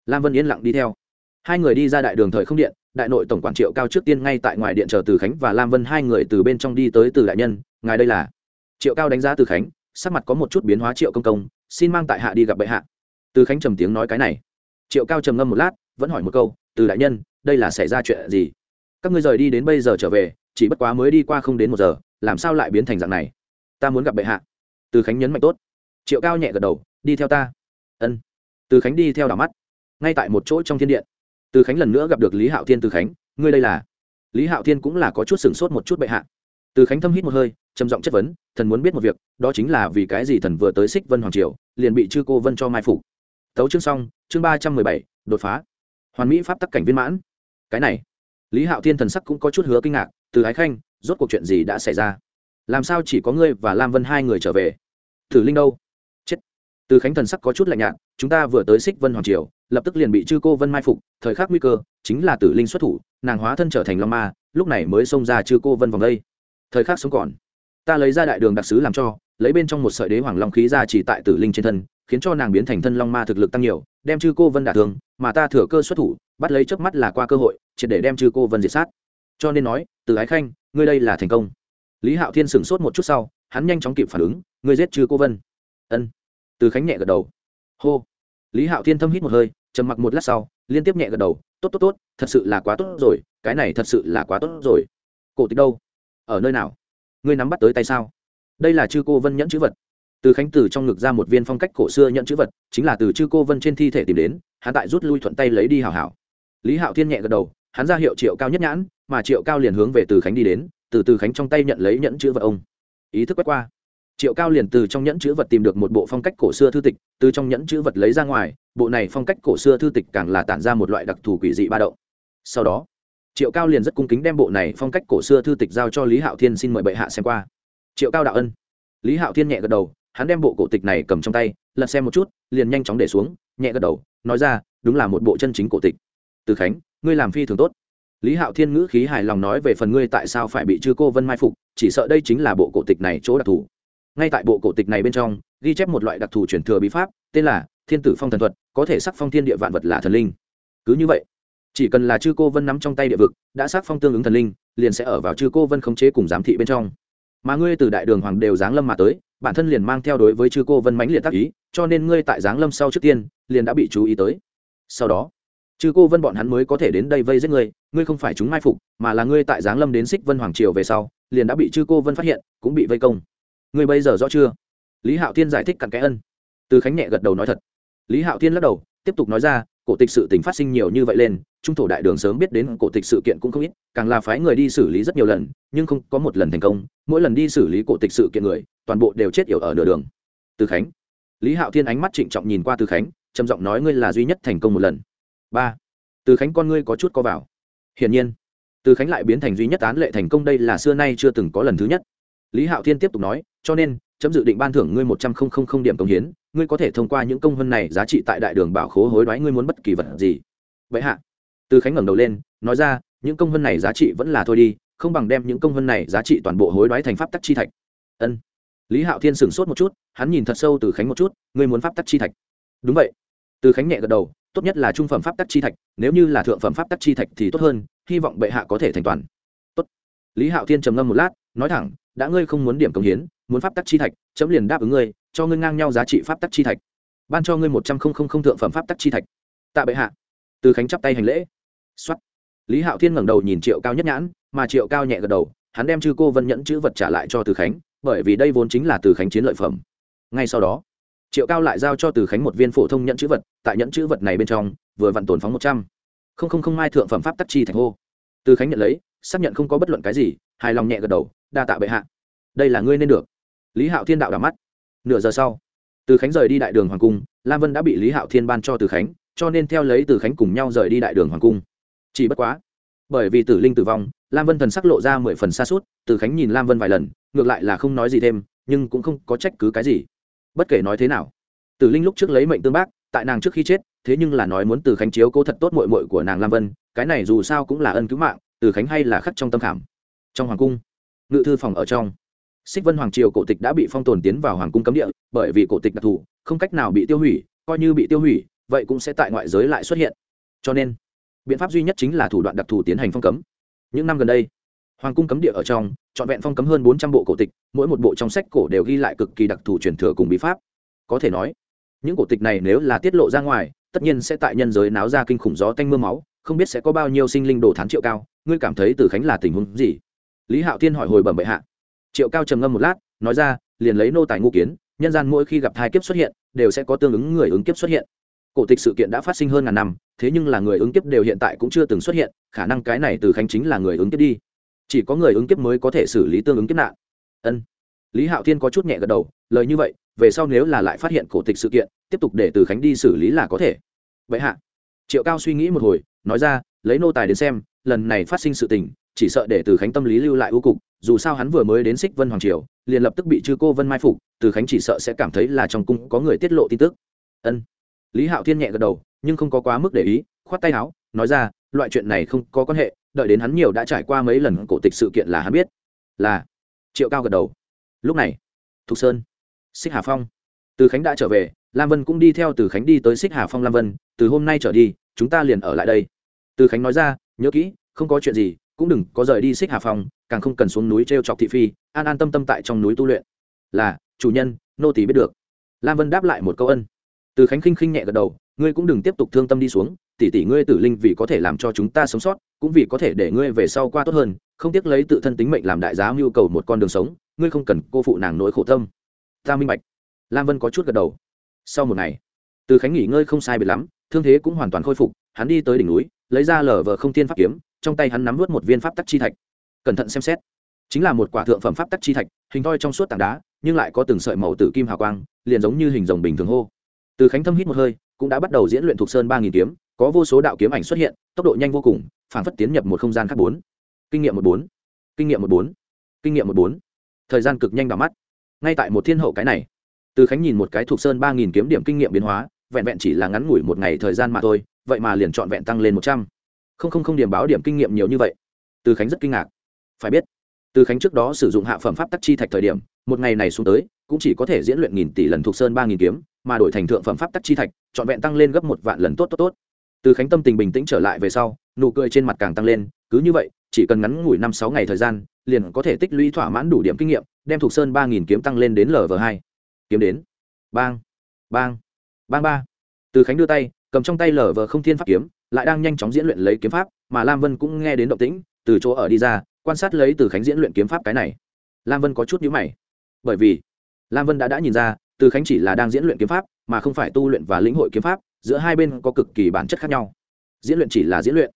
Lam vân yên lặng đi theo. Hai người đi ra đại đường thời không điện, đại nội tổng quản triệu cao trước tiên ngay tại ngoài điện chờ từ khánh và lam vân hai người từ bên trong đi tới từ đại nhân, ngài đây là? Triệu cao đánh giá từ khánh, sắc mặt có một chút biến hóa triệu công công, xin mang tại hạ đi gặp bệ hạ. Từ khánh trầm tiếng nói cái này. Triệu cao trầm ngâm một lát, vẫn hỏi một câu, từ đại nhân, đây là xảy ra chuyện gì? Các ngươi rời đi đến bây giờ trở về, chỉ bất quá mới đi qua không đến một giờ, làm sao lại biến thành dạng này? Ta muốn gặp bệ hạ. Từ khánh nhấn mạnh tốt triệu cao nhẹ gật đầu, đi theo ta. Ân. Từ khánh đi theo đảo mắt. Ngay tại một chỗ trong thiên điện, từ khánh lần nữa gặp được lý hạo thiên từ khánh, ngươi đây là? Lý hạo thiên cũng là có chút sửng sốt một chút bệ hạ. Từ khánh thâm hít một hơi, trầm giọng chất vấn, thần muốn biết một việc, đó chính là vì cái gì thần vừa tới xích vân hoàng triều, liền bị chư cô vân cho mai phục? Tấu chương xong, chương ba trăm mười bảy, đột phá. Hoàn mỹ pháp tắc cảnh viên mãn. Cái này, lý hạo thiên thần sắc cũng có chút hứa kinh ngạc, từ ái khanh, rốt cuộc chuyện gì đã xảy ra? Làm sao chỉ có ngươi và lam vân hai người trở về? Thử linh đâu? Từ khánh thần sắc có chút lạnh nhạt, chúng ta vừa tới xích vân hoàng triều, lập tức liền bị chư cô vân mai phục, thời khắc nguy cơ, chính là tử linh xuất thủ, nàng hóa thân trở thành long ma, lúc này mới xông ra chư cô vân vòng đây. Thời khắc sống còn, ta lấy ra đại đường đặc sứ làm cho, lấy bên trong một sợi đế hoàng long khí ra chỉ tại tử linh trên thân, khiến cho nàng biến thành thân long ma thực lực tăng nhiều, đem chư cô vân đả thương, mà ta thừa cơ xuất thủ, bắt lấy trước mắt là qua cơ hội, triệt để đem chư cô vân diệt sát. Cho nên nói, từ ái khanh, ngươi đây là thành công. Lý hạo thiên sửng sốt một chút sau, hắn nhanh chóng kịp phản ứng, ngươi giết chư cô vân. Ân từ khánh nhẹ gật đầu. Hô. Lý hạo thiên thâm hít một hơi, trầm mặc một lát sau, liên tiếp nhẹ gật đầu. Tốt tốt tốt, thật sự là quá tốt rồi, cái này thật sự là quá tốt rồi. Cổ tịch đâu? Ở nơi nào? Ngươi nắm bắt tới tay sao? Đây là chư cô vân nhẫn chữ vật. Từ khánh từ trong ngực ra một viên phong cách cổ xưa nhận chữ vật, chính là từ chư cô vân trên thi thể tìm đến, hắn tại rút lui thuận tay lấy đi hảo hảo. Lý hạo thiên nhẹ gật đầu, hắn ra hiệu triệu cao nhất nhãn, mà triệu cao liền hướng về từ khánh đi đến, từ từ khánh trong tay nhận lấy nhẫn chữ vật ông. Ý thức quét qua triệu cao liền từ trong nhẫn chữ vật tìm được một bộ phong cách cổ xưa thư tịch, từ trong nhẫn chữ vật lấy ra ngoài, bộ này phong cách cổ xưa thư tịch càng là tản ra một loại đặc thù quỷ dị ba động. Sau đó, triệu cao liền rất cung kính đem bộ này phong cách cổ xưa thư tịch giao cho lý hạo thiên xin mời bệ hạ xem qua. Triệu cao đạo ân. Lý hạo thiên nhẹ gật đầu, hắn đem bộ cổ tịch này cầm trong tay, lật xem một chút, liền nhanh chóng để xuống, nhẹ gật đầu, nói ra, đúng là một bộ chân chính cổ tịch. Từ khánh, ngươi làm phi thường tốt. Lý hạo thiên ngữ khí hài lòng nói về phần ngươi tại sao phải bị chư cô vân mai phục, chỉ sợ đây chính là bộ cổ tịch này chỗ đặc thù ngay tại bộ cổ tịch này bên trong, ghi chép một loại đặc thù truyền thừa bí pháp, tên là thiên tử phong thần thuật, có thể sắc phong thiên địa vạn vật là thần linh. Cứ như vậy, chỉ cần là chư cô vân nắm trong tay địa vực, đã sắc phong tương ứng thần linh, liền sẽ ở vào chư cô vân khống chế cùng giám thị bên trong. Mà ngươi từ đại đường hoàng đều giáng lâm mà tới, bản thân liền mang theo đối với chư cô vân mãnh liệt tác ý, cho nên ngươi tại giáng lâm sau trước tiên, liền đã bị chú ý tới. Sau đó, chư cô vân bọn hắn mới có thể đến đây vây giết ngươi ngươi không phải chúng mai phục, mà là ngươi tại giáng lâm đến xích vân hoàng triều về sau, liền đã bị chư cô vân phát hiện, cũng bị vây công ngươi bây giờ rõ chưa? Lý hạo thiên giải thích cặn kẽ ân. Từ khánh nhẹ gật đầu nói thật. Lý hạo thiên lắc đầu, tiếp tục nói ra, cổ tịch sự tình phát sinh nhiều như vậy lên, trung thổ đại đường sớm biết đến cổ tịch sự kiện cũng không ít, càng là phái người đi xử lý rất nhiều lần, nhưng không có một lần thành công. Mỗi lần đi xử lý cổ tịch sự kiện người, toàn bộ đều chết yểu ở nửa đường. Từ khánh. Lý hạo thiên ánh mắt trịnh trọng nhìn qua từ khánh, trầm giọng nói ngươi là duy nhất thành công một lần. Ba. Từ khánh con ngươi có chút co vào. Hiển nhiên, từ khánh lại biến thành duy nhất án lệ thành công đây là xưa nay chưa từng có lần thứ nhất lý hạo thiên tiếp tục nói, cho nên, chấm dự định ban thưởng ngươi một trăm linh điểm công hiến, ngươi có thể thông qua những công hơn này giá trị tại đại đường bảo khố hối đoái ngươi muốn bất kỳ vật gì. Vậy hạ, từ khánh ngẩng đầu lên, nói ra, những công hơn này giá trị vẫn là thôi đi, không bằng đem những công hơn này giá trị toàn bộ hối đoái thành pháp tắc chi thạch. Ân. Lý hạo thiên sửng sốt một chút, hắn nhìn thật sâu từ khánh một chút, ngươi muốn pháp tắc chi thạch? Đúng vậy. Từ khánh nhẹ gật đầu, tốt nhất là trung phẩm pháp tắc chi thạch, nếu như là thượng phẩm pháp tắc chi thạch thì tốt hơn, hy vọng bệ hạ có thể thành toàn. Tốt. Lý hạo thiên trầm ngâm một lát, nói thẳng đã ngươi không muốn điểm công hiến, muốn pháp tắc chi thạch, chấm liền đáp ứng ngươi, cho ngươi ngang nhau giá trị pháp tắc chi thạch. Ban cho ngươi một trăm không không không thượng phẩm pháp tắc chi thạch. Tạ bệ hạ. Từ khánh chắp tay hành lễ. Xuất lý hạo thiên ngẩng đầu nhìn triệu cao nhất nhãn, mà triệu cao nhẹ gật đầu, hắn đem chư cô vân nhẫn chữ vật trả lại cho từ khánh, bởi vì đây vốn chính là từ khánh chiến lợi phẩm. Ngay sau đó, triệu cao lại giao cho từ khánh một viên phổ thông nhẫn chữ vật, tại nhẫn chữ vật này bên trong, vừa vặn tồn phóng một trăm không không không mai thượng phẩm pháp tắc chi thạch hô. Từ khánh nhận lấy, xác nhận không có bất luận cái gì, hài lòng nhẹ gật đầu đa tạ bệ hạ. Đây là ngươi nên được. Lý hạo thiên đạo đ mắt. Nửa giờ sau, từ khánh rời đi đại đường hoàng cung, lam vân đã bị lý hạo thiên ban cho từ khánh, cho nên theo lấy từ khánh cùng nhau rời đi đại đường hoàng cung. Chỉ bất quá, bởi vì tử linh tử vong, lam vân thần sắc lộ ra mười phần xa suốt, từ khánh nhìn lam vân vài lần, ngược lại là không nói gì thêm, nhưng cũng không có trách cứ cái gì. Bất kể nói thế nào, tử linh lúc trước lấy mệnh tương bác, tại nàng trước khi chết, thế nhưng là nói muốn từ khánh chiếu cố thật tốt mội mội của nàng lam vân, cái này dù sao cũng là ân cứu mạng, từ khánh hay là khắc trong tâm khảm. Trong hoàng cung ngự thư phòng ở trong. Xích vân hoàng triều cổ tịch đã bị phong tồn tiến vào hoàng cung cấm địa, bởi vì cổ tịch đặc thù, không cách nào bị tiêu hủy, coi như bị tiêu hủy, vậy cũng sẽ tại ngoại giới lại xuất hiện. Cho nên, biện pháp duy nhất chính là thủ đoạn đặc thù tiến hành phong cấm. Những năm gần đây, hoàng cung cấm địa ở trong, trọn vẹn phong cấm hơn bốn trăm bộ cổ tịch, mỗi một bộ trong sách cổ đều ghi lại cực kỳ đặc thù truyền thừa cùng bí pháp. Có thể nói, những cổ tịch này nếu là tiết lộ ra ngoài, tất nhiên sẽ tại nhân giới náo ra kinh khủng gió tanh m ư a máu, không biết sẽ có bao nhiêu sinh linh đồ thán triệu cao, ngươi cảm thấy từ khánh là tình huống gì? Lý hạo thiên hỏi hồi bẩm bệ hạ. Triệu cao trầm ngâm một lát, nói ra, liền lấy nô tài ngũ kiến, nhân gian mỗi khi gặp thai kiếp xuất hiện, đều sẽ có tương ứng người ứng kiếp xuất hiện. Cổ tịch sự kiện đã phát sinh hơn ngàn năm, thế nhưng là người ứng kiếp đều hiện tại cũng chưa từng xuất hiện, khả năng cái này từ khánh chính là người ứng kiếp đi. Chỉ có người ứng kiếp mới có thể xử lý tương ứng kiếp nạn. Ân. Lý hạo thiên có chút nhẹ gật đầu, lời như vậy, về sau nếu là lại phát hiện cổ tịch sự kiện, tiếp tục để từ khánh đi xử lý là có thể. Vậy hạ. Triệu cao suy nghĩ một hồi, nói ra, lấy nô tài đến xem, lần này phát sinh sự tình chỉ sợ để từ khánh tâm lý lưu lại ưu cục, dù sao hắn vừa mới đến xích vân hoàng triều, liền lập tức bị chư cô vân mai phục, từ khánh chỉ sợ sẽ cảm thấy là trong cung có người tiết lộ tin tức. Ân. Lý hạo thiên nhẹ gật đầu, nhưng không có quá mức để ý, khoát tay áo, nói ra, loại chuyện này không có quan hệ, đợi đến hắn nhiều đã trải qua mấy lần cổ tịch sự kiện là hắn biết. Là. Triệu cao gật đầu. Lúc này, thục sơn xích hà phong, từ khánh đã trở về, lam vân cũng đi theo từ khánh đi tới xích hà phong lam vân, từ hôm nay trở đi, chúng ta liền ở lại đây. Từ khánh nói ra, nhớ kỹ, không có chuyện gì cũng đừng có rời đi xích hà phong, càng không cần xuống núi t r e o chọc thị phi, an an tâm tâm tại trong núi tu luyện. Là, chủ nhân, nô tỳ biết được. Lam vân đáp lại một câu ân. Từ khánh khinh khinh nhẹ gật đầu, ngươi cũng đừng tiếp tục thương tâm đi xuống, tỷ tỷ ngươi tử linh vì có thể làm cho chúng ta sống sót, cũng vì có thể để ngươi về sau qua tốt hơn, không tiếc lấy tự thân tính mệnh làm đại giá mưu cầu một con đường sống, ngươi không cần cô phụ nàng nỗi khổ tâm. Ta minh bạch. Lam vân có chút gật đầu. Sau một ngày, từ khánh nghỉ ngơi không sai biệt lắm, thương thế cũng hoàn toàn khôi phục, hắn đi tới đỉnh núi, lấy ra lở vờ không tiên pháp kiếm trong tay hắn nắm vút một viên pháp tắc chi thạch. Cẩn thận xem xét. Chính là một quả thượng phẩm pháp tắc chi thạch, hình thoi trong suốt tảng đá, nhưng lại có từng sợi màu tử kim hào quang, liền giống như hình rồng bình thường hô. Từ khánh thâm hít một hơi, cũng đã bắt đầu diễn luyện thuộc sơn ba nghìn kiếm, có vô số đạo kiếm ảnh xuất hiện, tốc độ nhanh vô cùng, phản phất tiến nhập một không gian khác bốn. Kinh nghiệm một bốn. Kinh nghiệm một bốn. Kinh nghiệm một bốn. Thời gian cực nhanh đỏ mắt. Ngay tại một thiên hậu cái này, từ khánh nhìn một cái thuộc sơn ba nghìn kiếm điểm kinh nghiệm biến hóa, vẹn vẹn chỉ là ngắn ngủi một ngày thời gian mà thôi, vậy mà liền trọn vẹn tăng lên một trăm không không không điểm báo điểm kinh nghiệm nhiều như vậy. Từ khánh rất kinh ngạc. Phải biết, từ khánh trước đó sử dụng hạ phẩm pháp tắc chi thạch thời điểm, một ngày này xuống tới, cũng chỉ có thể diễn luyện nghìn tỷ lần thuộc sơn ba nghìn kiếm, mà đổi thành thượng phẩm pháp tắc chi thạch, trọn vẹn tăng lên gấp một vạn lần tốt tốt tốt. Từ khánh tâm tình bình tĩnh trở lại về sau, nụ cười trên mặt càng tăng lên, cứ như vậy, chỉ cần ngắn ngủi năm sáu ngày thời gian, liền có thể tích lũy thỏa mãn đủ điểm kinh nghiệm, đem thuộc sơn ba nghìn kiếm tăng lên đến lv hai. Kiếm đến. Bang. Bang. Bang ba. Từ khánh đưa tay, cầm trong tay lv không thiên pháp kiếm lại đang nhanh chóng diễn luyện lấy kiếm pháp, mà lam vân cũng nghe đến động tĩnh, từ chỗ ở đi ra, quan sát lấy từ khánh diễn luyện kiếm pháp cái này. Lam vân có chút nhữ mày. Bởi vì, lam vân đã đã nhìn ra, từ khánh chỉ là đang diễn luyện kiếm pháp, mà không phải tu luyện và lĩnh hội kiếm pháp, giữa hai bên có cực kỳ bản chất khác nhau. Diễn luyện chỉ là diễn luyện.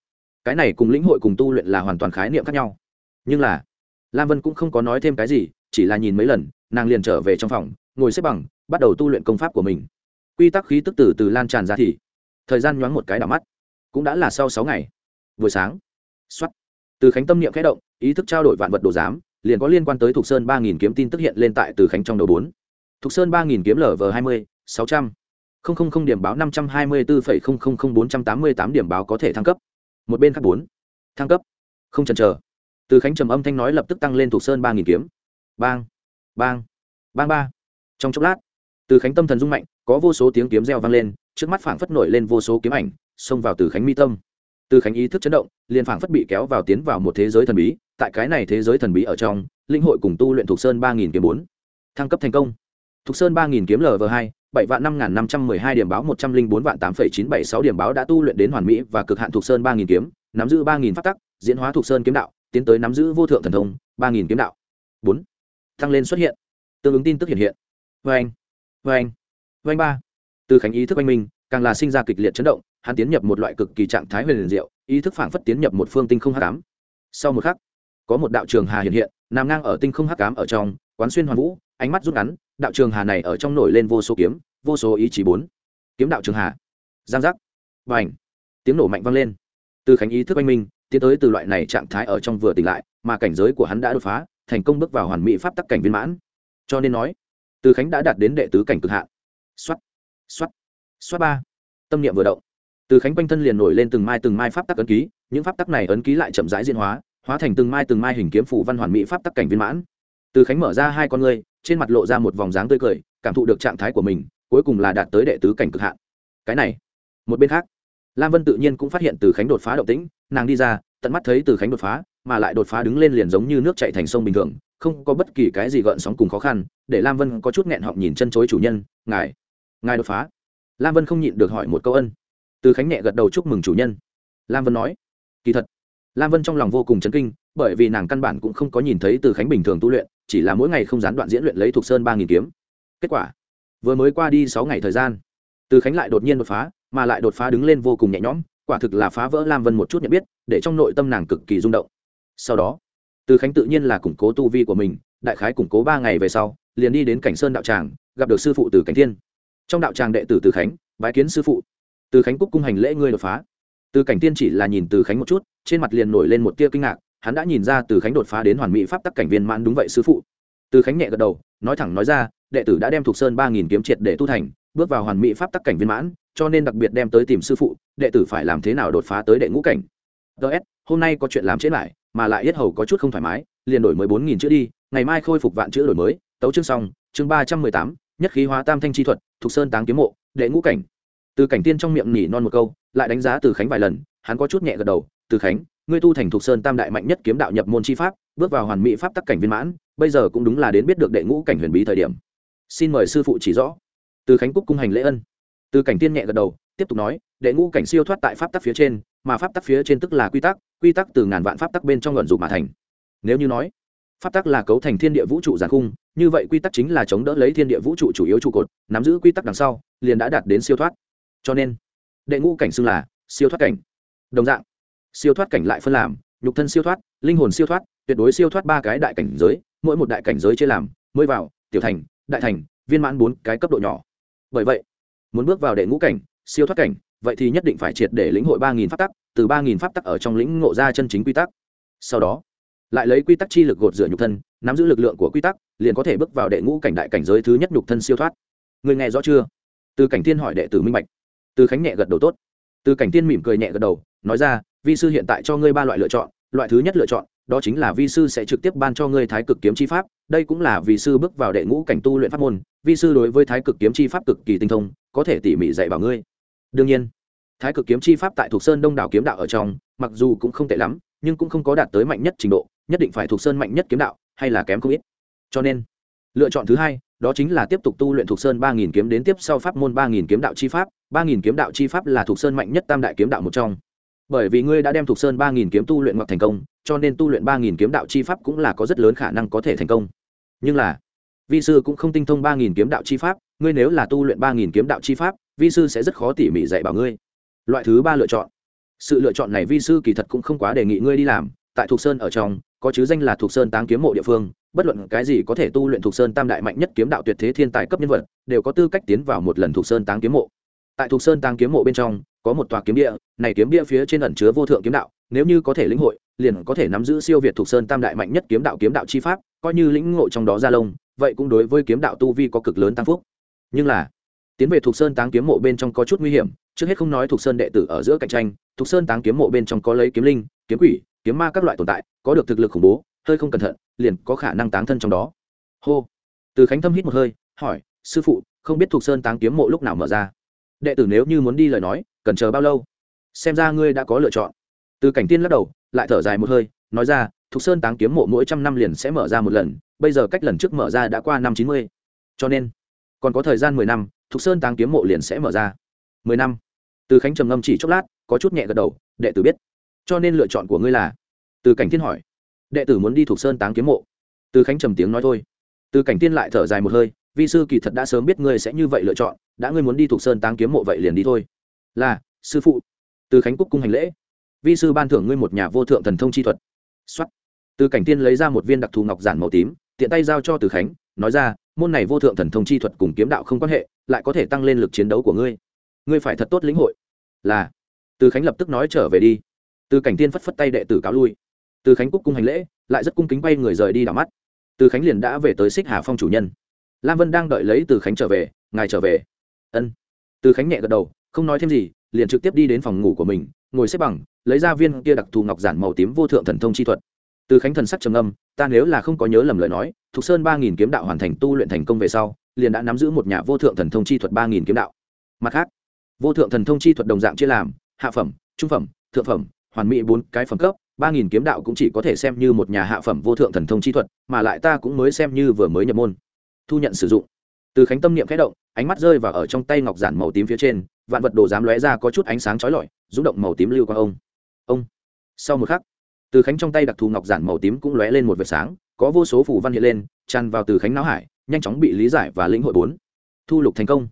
Cái này cùng lĩnh hội cùng tu luyện là hoàn toàn khái niệm khác nhau. Nhưng là, lam vân cũng không có nói thêm cái gì, chỉ là nhìn mấy lần, nàng liền trở về trong phòng, ngồi xếp bằng, bắt đầu tu luyện công pháp của mình. Quy tắc khí tức từ từ lan tràn ra thì, thời gian nhoáng một cái đảo mắt cũng đã là sau sáu ngày. Buổi sáng xuất từ khánh tâm niệm khẽ động, ý thức trao đổi vạn vật đồ giám, liền có liên quan tới thục sơn ba nghìn kiếm tin tức hiện lên tại từ khánh trong đầu bốn. Thục sơn ba nghìn kiếm lv hai mươi, sáu trăm. Không không không điểm báo năm trăm hai mươi bốn phẩy không không không bốn trăm tám mươi tám điểm báo có thể thăng cấp. Một bên khác bốn. Thăng cấp. Không chần chờ. Từ khánh trầm âm thanh nói lập tức tăng lên thục sơn ba nghìn kiếm. Bang. Bang. Bang ba. Trong chốc lát, từ khánh tâm thần rung mạnh, có vô số tiếng kiếm reo vang lên, trước mắt phảng phất nổi lên vô số kiếm ảnh xông vào từ khánh mi tâm. Từ khánh ý thức chấn động, liền phảng phất bị kéo vào tiến vào một thế giới thần bí, tại cái này thế giới thần bí ở trong, linh hội cùng tu luyện thuộc sơn ba nghìn kiếm bốn. Thăng cấp thành công. Thuộc sơn ba nghìn kiếm lv hai, bảy vạn năm nghìn năm trăm mười hai điểm báo, một trăm linh bốn vạn tám phẩy chín bảy sáu điểm báo đã tu luyện đến hoàn mỹ và cực hạn thuộc sơn ba nghìn kiếm, nắm giữ ba nghìn phát tắc, diễn hóa thuộc sơn kiếm đạo, tiến tới nắm giữ vô thượng thần thông, ba nghìn kiếm đạo. Bốn. Thăng lên xuất hiện. Tương ứng tin tức hiện hiện. Vê anh. Vê anh. Vê anh ba. Từ khánh ý thức anh minh, càng là sinh ra kịch liệt chấn động hắn tiến nhập một loại cực kỳ trạng thái huyền liền diệu, ý thức phảng phất tiến nhập một phương tinh không hắc ám. Sau một khắc, có một đạo trường hà hiện hiện, nằm ngang ở tinh không hắc ám ở trong, quán xuyên hoàn vũ, ánh mắt rút ngắn, đạo trường hà này ở trong nổi lên vô số kiếm, vô số ý chí bốn. Kiếm đạo trường hà. Giang giác. Và ảnh tiếng nổ mạnh vang lên. Từ khánh ý thức anh minh, tiến tới từ loại này trạng thái ở trong vừa tỉnh lại, mà cảnh giới của hắn đã đột phá, thành công bước vào hoàn mỹ pháp tắc cảnh viên mãn. Cho nên nói, từ khánh đã đạt đến đệ tứ cảnh cực hạn. Xoát. Xoát. Xoát ba. Tâm niệm vừa động từ khánh quanh thân liền nổi lên từng mai từng mai pháp tắc ấn ký, những pháp tắc này ấn ký lại chậm rãi diễn hóa hóa thành từng mai từng mai hình kiếm phủ văn hoàn mỹ pháp tắc cảnh viên mãn. Từ khánh mở ra hai con ngươi, trên mặt lộ ra một vòng dáng tươi cười, cảm thụ được trạng thái của mình, cuối cùng là đạt tới đệ tứ cảnh cực hạn. Cái này, một bên khác, lam vân tự nhiên cũng phát hiện từ khánh đột phá động tĩnh, nàng đi ra, tận mắt thấy từ khánh đột phá, mà lại đột phá đứng lên liền giống như nước chạy thành sông bình thường, không có bất kỳ cái gì gợn sóng cùng khó khăn, để lam vân có chút nghẹn họng nhìn chân chối chủ nhân, ngài ngài đột phá. Lam vân không nhịn được hỏi một câu ân từ khánh nhẹ gật đầu chúc mừng chủ nhân. Lam vân nói, kỳ thật. Lam vân trong lòng vô cùng chấn kinh, bởi vì nàng căn bản cũng không có nhìn thấy từ khánh bình thường tu luyện, chỉ là mỗi ngày không gián đoạn diễn luyện lấy thuộc sơn ba nghìn kiếm. Kết quả, vừa mới qua đi sáu ngày thời gian, từ khánh lại đột nhiên đột phá, mà lại đột phá đứng lên vô cùng nhẹ nhõm, quả thực là phá vỡ lam vân một chút nhận biết, để trong nội tâm nàng cực kỳ rung động. Sau đó, từ khánh tự nhiên là củng cố tu vi của mình, đại khái củng cố ba ngày về sau, liền đi đến cảnh sơn đạo tràng, gặp được sư phụ từ cảnh thiên. Trong đạo tràng đệ tử từ khánh, bái kiến sư phụ từ khánh cúc cung hành lễ ngươi đột phá. Từ cảnh tiên chỉ là nhìn từ khánh một chút, trên mặt liền nổi lên một tia kinh ngạc, hắn đã nhìn ra từ khánh đột phá đến hoàn mỹ pháp tắc cảnh viên mãn đúng vậy sư phụ. Từ khánh nhẹ gật đầu, nói thẳng nói ra, đệ tử đã đem thuộc sơn ba nghìn kiếm triệt để tu thành, bước vào hoàn mỹ pháp tắc cảnh viên mãn, cho nên đặc biệt đem tới tìm sư phụ, đệ tử phải làm thế nào đột phá tới đệ ngũ cảnh. Ts hôm nay có chuyện làm chết lại, mà lại yết hầu có chút không thoải mái, liền đổi mới bốn nghìn chữ đi, ngày mai khôi phục vạn chữ đổi mới, tấu chương xong, chương ba trăm mười tám, nhất khí hóa tam thanh chi thuật thuộc sơn táng kiếm mộ, đệ ngũ cảnh từ cảnh tiên trong miệng nỉ non một câu, lại đánh giá từ khánh vài lần, hắn có chút nhẹ gật đầu, từ khánh, ngươi tu thành thuộc sơn tam đại mạnh nhất kiếm đạo nhập môn chi pháp, bước vào hoàn mỹ pháp tắc cảnh viên mãn, bây giờ cũng đúng là đến biết được đệ ngũ cảnh huyền bí thời điểm. Xin mời sư phụ chỉ rõ. Từ khánh cúc cung hành lễ ân. Từ cảnh tiên nhẹ gật đầu, tiếp tục nói, đệ ngũ cảnh siêu thoát tại pháp tắc phía trên, mà pháp tắc phía trên tức là quy tắc quy tắc từ ngàn vạn pháp tắc bên trong luận dục mà thành. Nếu như nói, pháp tắc là cấu thành thiên địa vũ trụ giàn khung, như vậy quy tắc chính là chống đỡ lấy thiên địa vũ trụ chủ yếu trụ cột, nắm giữ quy tắc đằng sau, liền đã đạt đến siêu thoát cho nên đệ ngũ cảnh xưng là siêu thoát cảnh. Đồng dạng, siêu thoát cảnh lại phân làm nhục thân siêu thoát, linh hồn siêu thoát, tuyệt đối siêu thoát ba cái đại cảnh giới, mỗi một đại cảnh giới chia làm, mới vào, tiểu thành, đại thành, viên mãn bốn cái cấp độ nhỏ. Bởi vậy, muốn bước vào đệ ngũ cảnh, siêu thoát cảnh, vậy thì nhất định phải triệt để lĩnh hội ba nghìn pháp tắc, từ ba nghìn pháp tắc ở trong lĩnh ngộ ra chân chính quy tắc. Sau đó, lại lấy quy tắc chi lực gột rửa nhục thân, nắm giữ lực lượng của quy tắc, liền có thể bước vào đệ ngũ cảnh đại cảnh giới thứ nhất nhục thân siêu thoát. Người nghe rõ chưa? Từ cảnh thiên hỏi đệ tử minh bạch từ khánh nhẹ gật đầu tốt. Từ cảnh tiên mỉm cười nhẹ gật đầu, nói ra, vi sư hiện tại cho ngươi ba loại lựa chọn, loại thứ nhất lựa chọn, đó chính là vi sư sẽ trực tiếp ban cho ngươi thái cực kiếm chi pháp, đây cũng là vi sư bước vào đệ ngũ cảnh tu luyện pháp môn, vi sư đối với thái cực kiếm chi pháp cực kỳ tinh thông, có thể tỉ mỉ dạy bảo ngươi. Đương nhiên, thái cực kiếm chi pháp tại thuộc sơn đông đảo kiếm đạo ở trong, mặc dù cũng không tệ lắm, nhưng cũng không có đạt tới mạnh nhất trình độ, nhất định phải thuộc sơn mạnh nhất kiếm đạo, hay là kém không ít. Cho nên, lựa chọn thứ hai, đó chính là tiếp tục tu luyện thuộc sơn ba nghìn kiếm đến tiếp sau pháp môn ba nghìn kiếm đạo chi pháp ba nghìn kiếm đạo chi pháp là thuộc sơn mạnh nhất tam đại kiếm đạo một trong. Bởi vì ngươi đã đem thuộc sơn ba nghìn kiếm tu luyện hoặc thành công, cho nên tu luyện ba nghìn kiếm đạo chi pháp cũng là có rất lớn khả năng có thể thành công. Nhưng là, vi sư cũng không tinh thông ba nghìn kiếm đạo chi pháp, ngươi nếu là tu luyện ba nghìn kiếm đạo chi pháp, vi sư sẽ rất khó tỉ mỉ dạy bảo ngươi. Loại thứ ba lựa chọn. Sự lựa chọn này vi sư kỳ thật cũng không quá đề nghị ngươi đi làm, tại thục sơn ở trong, có chứ danh là thục sơn táng kiếm mộ địa phương, bất luận cái gì có thể tu luyện thục sơn tam đại mạnh nhất kiếm đạo tuyệt thế thiên tài cấp nhân vật, đều có tư cách tiến vào một lần thục sơn táng kiếm mộ tại thục sơn tăng kiếm mộ bên trong, có một tòa kiếm địa, này kiếm địa phía trên ẩn chứa vô thượng kiếm đạo, nếu như có thể lĩnh hội, liền có thể nắm giữ siêu việt thục sơn tam đại mạnh nhất kiếm đạo kiếm đạo chi pháp, coi như lĩnh ngộ trong đó ra lông, vậy cũng đối với kiếm đạo tu vi có cực lớn tăng phúc. Nhưng là, tiến về thục sơn táng kiếm mộ bên trong có chút nguy hiểm, trước hết không nói thục sơn đệ tử ở giữa cạnh tranh thục sơn táng kiếm mộ bên trong có lấy kiếm linh, kiếm quỷ, kiếm ma các loại tồn tại, có được thực lực khủng bố, hơi không cẩn thận, liền có khả năng táng thân trong đó. Hô. Từ khánh thâm hít một hơi, hỏi, sư phụ, không biết thục sơn táng kiếm mộ lúc nào mở ra? Đệ tử nếu như muốn đi lời nói, cần chờ bao lâu? Xem ra ngươi đã có lựa chọn. Từ cảnh tiên lắc đầu, lại thở dài một hơi, nói ra, thục sơn táng kiếm mộ mỗi trăm năm liền sẽ mở ra một lần, bây giờ cách lần trước mở ra đã qua năm chín mươi. Cho nên, còn có thời gian mười năm, thục sơn táng kiếm mộ liền sẽ mở ra. Mười năm. Từ khánh trầm ngâm chỉ chốc lát, có chút nhẹ gật đầu, đệ tử biết. Cho nên lựa chọn của ngươi là? Từ cảnh thiên hỏi. Đệ tử muốn đi thục sơn táng kiếm mộ. Từ khánh trầm tiếng nói thôi. Từ cảnh tiên lại thở dài một hơi vi sư kỳ thật đã sớm biết ngươi sẽ như vậy lựa chọn, đã ngươi muốn đi thuộc sơn táng kiếm mộ vậy liền đi thôi. Là, sư phụ. Từ khánh cúc cung hành lễ. Vi sư ban thưởng ngươi một nhà vô thượng thần thông chi thuật. Xuất từ cảnh tiên lấy ra một viên đặc thù ngọc giản màu tím, tiện tay giao cho từ khánh, nói ra, môn này vô thượng thần thông chi thuật cùng kiếm đạo không quan hệ, lại có thể tăng lên lực chiến đấu của ngươi. Ngươi phải thật tốt lĩnh hội. Là. Từ khánh lập tức nói trở về đi. Từ cảnh tiên phất phất tay đệ tử cáo lui. Từ khánh cúc cung hành lễ, lại rất cung kính bay người rời đi đảo mắt. Từ khánh liền đã về tới xích hà phong chủ nhân lam vân đang đợi lấy từ khánh trở về, ngài trở về. Ân. Từ khánh nhẹ gật đầu, không nói thêm gì, liền trực tiếp đi đến phòng ngủ của mình, ngồi xếp bằng, lấy ra viên kia đặc thù ngọc giản màu tím vô thượng thần thông chi thuật. Từ khánh thần sắc trầm âm ta nếu là không có nhớ lầm lời nói, thục sơn ba nghìn kiếm đạo hoàn thành tu luyện thành công về sau, liền đã nắm giữ một nhà vô thượng thần thông chi thuật ba nghìn kiếm đạo. Mặt khác, vô thượng thần thông chi thuật đồng dạng chia làm, hạ phẩm, trung phẩm, thượng phẩm, hoàn mỹ bốn cái phẩm cấp, ba nghìn kiếm đạo cũng chỉ có thể xem như một nhà hạ phẩm vô thượng thần thông chi thuật, mà lại ta cũng mới xem như vừa mới nhập môn thu nhận sử dụng. Từ khánh tâm niệm khẽ động, ánh mắt rơi vào ở trong tay ngọc giản màu tím phía trên, vạn vật đồ dám lóe ra có chút ánh sáng chói lọi, rung động màu tím lưu qua ông. Ông. Sau một khắc, từ khánh trong tay đặc thù ngọc giản màu tím cũng lóe lên một vệt sáng, có vô số phủ văn hiện lên, tràn vào từ khánh não hải, nhanh chóng bị lý giải và lĩnh hội bốn. Thu lục thành công.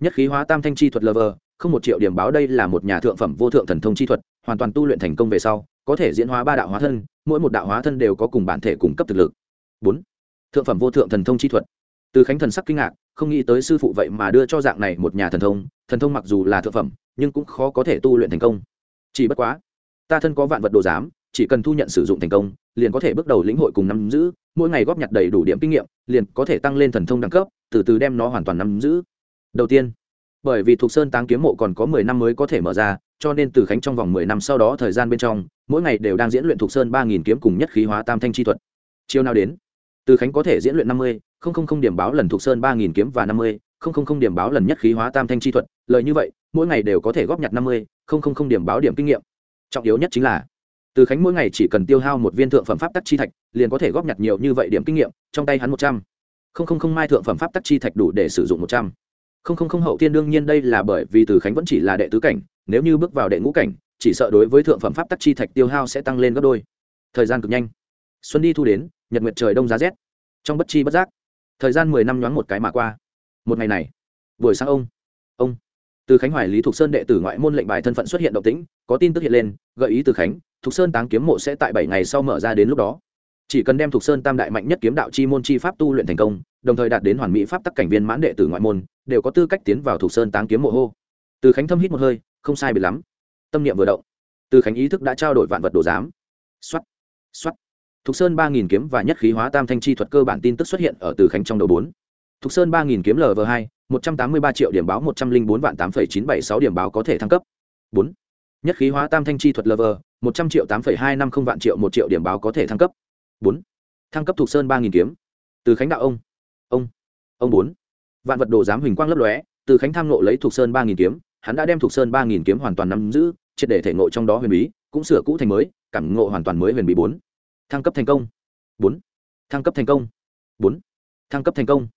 Nhất khí hóa tam thanh chi thuật lờ vờ không một triệu điểm báo đây là một nhà thượng phẩm vô thượng thần thông chi thuật, hoàn toàn tu luyện thành công về sau, có thể diễn hóa ba đạo hóa thân, mỗi một đạo hóa thân đều có cùng bản thể cung cấp thực lực. Bốn. Thượng phẩm vô thượng thần thông chi thuật từ khánh thần sắc kinh ngạc, không nghĩ tới sư phụ vậy mà đưa cho dạng này một nhà thần thông thần thông mặc dù là thượng phẩm, nhưng cũng khó có thể tu luyện thành công. Chỉ bất quá, ta thân có vạn vật đồ giám, chỉ cần thu nhận sử dụng thành công, liền có thể bước đầu lĩnh hội cùng nắm giữ, mỗi ngày góp nhặt đầy đủ điểm kinh nghiệm, liền có thể tăng lên thần thông đẳng cấp, từ từ đem nó hoàn toàn nắm giữ. Đầu tiên, bởi vì thuộc sơn táng kiếm mộ còn có mười năm mới có thể mở ra, cho nên từ khánh trong vòng mười năm sau đó thời gian bên trong, mỗi ngày đều đang diễn luyện thuộc sơn ba nghìn kiếm cùng nhất khí hóa tam thanh chi thuật. Chiều nào đến từ khánh có thể diễn luyện năm mươi, không không không điểm báo lần thuộc sơn ba nghìn kiếm và năm mươi, không không không điểm báo lần nhất khí hóa tam thanh chi thuật. Lợi như vậy, mỗi ngày đều có thể góp nhặt năm mươi, không không không điểm báo điểm kinh nghiệm. Trọng yếu nhất chính là, từ khánh mỗi ngày chỉ cần tiêu hao một viên thượng phẩm pháp tắc chi thạch, liền có thể góp nhặt nhiều như vậy điểm kinh nghiệm, trong tay hắn một trăm. Không không không mai thượng phẩm pháp tắc chi thạch đủ để sử dụng một trăm. Không không không hậu tiên đương nhiên đây là bởi vì từ khánh vẫn chỉ là đệ tứ cảnh, nếu như bước vào đệ ngũ cảnh, chỉ sợ đối với thượng phẩm pháp tắc chi thạch tiêu hao sẽ tăng lên gấp đôi. Thời gian cực nhanh. Xuân đi thu đến nhật nguyệt trời đông giá rét. Trong bất chi bất giác, thời gian mười năm nhoáng một cái mà qua. Một ngày này, buổi sáng ông ông, từ khánh hoài lý thục sơn đệ tử ngoại môn lệnh bài thân phận xuất hiện động tĩnh, có tin tức hiện lên, gợi ý từ khánh, thục sơn táng kiếm mộ sẽ tại bảy ngày sau mở ra đến lúc đó. Chỉ cần đem thục sơn tam đại mạnh nhất kiếm đạo chi môn chi pháp tu luyện thành công, đồng thời đạt đến hoàn mỹ pháp tắc cảnh viên mãn đệ tử ngoại môn, đều có tư cách tiến vào thục sơn táng kiếm mộ hô. Từ khánh thâm hít một hơi, không sai bị lắm. Tâm niệm vừa động, từ khánh ý thức đã trao đổi vạn vật đồ giám. Xuất xuất thục sơn ba nghìn kiếm và nhất khí hóa tam thanh chi thuật cơ bản tin tức xuất hiện ở từ khánh trong đầu bốn. Thục sơn ba nghìn kiếm lv hai, một trăm tám mươi ba triệu điểm báo, một trăm linh bốn vạn tám phẩy chín bảy sáu điểm báo có thể thăng cấp. Bốn. Nhất khí hóa tam thanh chi thuật lv một trăm triệu tám phẩy hai năm không vạn triệu một triệu điểm báo có thể thăng cấp. Bốn. Thăng cấp thục sơn ba nghìn kiếm. Từ khánh đạo ông. Ông. Ông bốn. Vạn vật đồ giám huỳnh quang lấp lóe, từ khánh tham nộ lấy thục sơn ba nghìn kiếm, hắn đã đem thục sơn ba nghìn kiếm hoàn toàn nắm giữ, triệt để thể ngộ trong đó huyền bí, cũng sửa cũ thành mới, cảm ngộ hoàn toàn mới huyền bí bốn thăng cấp thành công. Bốn. Thăng cấp thành công. Bốn. Thăng cấp thành công.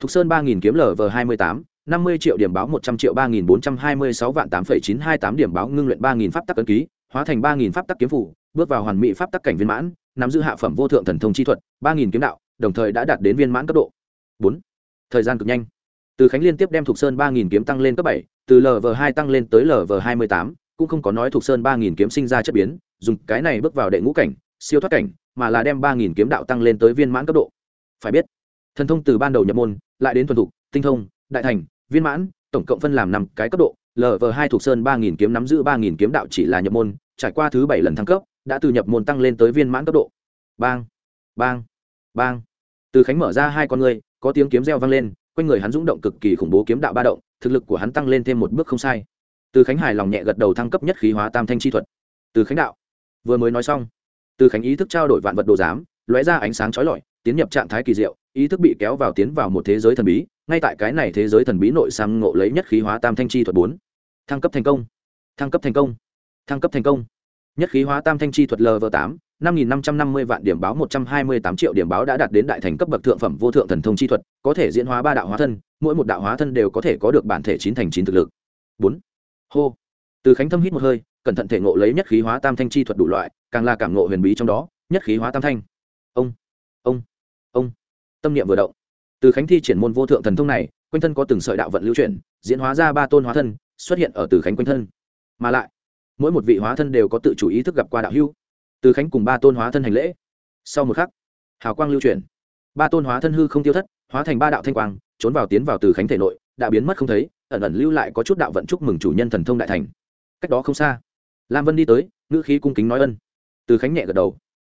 Thục sơn ba nghìn kiếm lv hai mươi tám, năm mươi triệu điểm báo một trăm triệu ba nghìn bốn trăm hai mươi sáu vạn tám phẩy chín hai tám điểm báo ngưng luyện ba nghìn pháp tắc ấn ký, hóa thành ba nghìn pháp tắc kiếm phủ, bước vào hoàn mỹ pháp tắc cảnh viên mãn, nắm giữ hạ phẩm vô thượng thần thông chi thuật, ba nghìn kiếm đạo, đồng thời đã đạt đến viên mãn cấp độ. Bốn. Thời gian cực nhanh. Từ khánh liên tiếp đem thục sơn ba nghìn kiếm tăng lên cấp bảy, từ lv hai tăng lên tới lv hai mươi tám, cũng không có nói thuộc sơn ba nghìn kiếm sinh ra chất biến, dùng cái này bước vào đệ ngũ cảnh, siêu thoát cảnh mà là đem ba nghìn kiếm đạo tăng lên tới viên mãn cấp độ. Phải biết, thần thông từ ban đầu nhập môn, lại đến thuần thục, tinh thông, đại thành, viên mãn, tổng cộng phân làm năm cái cấp độ. Lv hai thuộc sơn ba nghìn kiếm nắm giữ ba nghìn kiếm đạo chỉ là nhập môn, trải qua thứ bảy lần thăng cấp, đã từ nhập môn tăng lên tới viên mãn cấp độ. Bang bang bang. Từ khánh mở ra hai con người có tiếng kiếm reo vang lên, quanh người hắn rung động cực kỳ khủng bố kiếm đạo ba động, thực lực của hắn tăng lên thêm một bước không sai. Từ khánh hài lòng nhẹ gật đầu thăng cấp nhất khí hóa tam thanh chi thuật. Từ khánh đạo, vừa mới nói xong từ khánh ý thức trao đổi vạn vật đồ giám, lóe ra ánh sáng trói lọi, tiến nhập trạng thái kỳ diệu, ý thức bị kéo vào tiến vào một thế giới thần bí, ngay tại cái này thế giới thần bí nội sang ngộ lấy nhất khí hóa tam thanh chi thuật bốn. Thăng cấp thành công. Thăng cấp thành công. Thăng cấp thành công. Nhất khí hóa tam thanh chi thuật lv tám, năm nghìn năm trăm năm mươi vạn điểm báo một trăm hai mươi tám triệu điểm báo đã đạt đến đại thành cấp bậc thượng phẩm vô thượng thần thông chi thuật, có thể diễn hóa ba đạo hóa thân, mỗi một đạo hóa thân đều có thể có được bản thể chín thành chín thực lực. Bốn. Hô. Từ khánh thâm hít một hơi, cẩn thận thể ngộ lấy nhất khí hóa tam thanh chi thuật đủ loại càng là cảm ngộ huyền bí trong đó, nhất khí hóa tam thanh. Ông ông ông. Tâm niệm vừa động. Từ khánh thi triển môn vô thượng thần thông này, quanh thân có từng sợi đạo vận lưu chuyển, diễn hóa ra ba tôn hóa thân, xuất hiện ở từ khánh quanh thân. Mà lại, mỗi một vị hóa thân đều có tự chủ ý thức gặp qua đạo hưu từ khánh cùng ba tôn hóa thân hành lễ. Sau một khắc, hào quang lưu chuyển. Ba tôn hóa thân hư không tiêu thất, hóa thành ba đạo thanh quang, trốn vào tiến vào từ khánh thể nội, đã biến mất không thấy, ẩn ẩn lưu lại có chút đạo vận chúc mừng chủ nhân thần thông đại thành. Cách đó không xa, lam vân đi tới, ngữ khí cung kính nói ân từ khánh nhẹ gật đầu.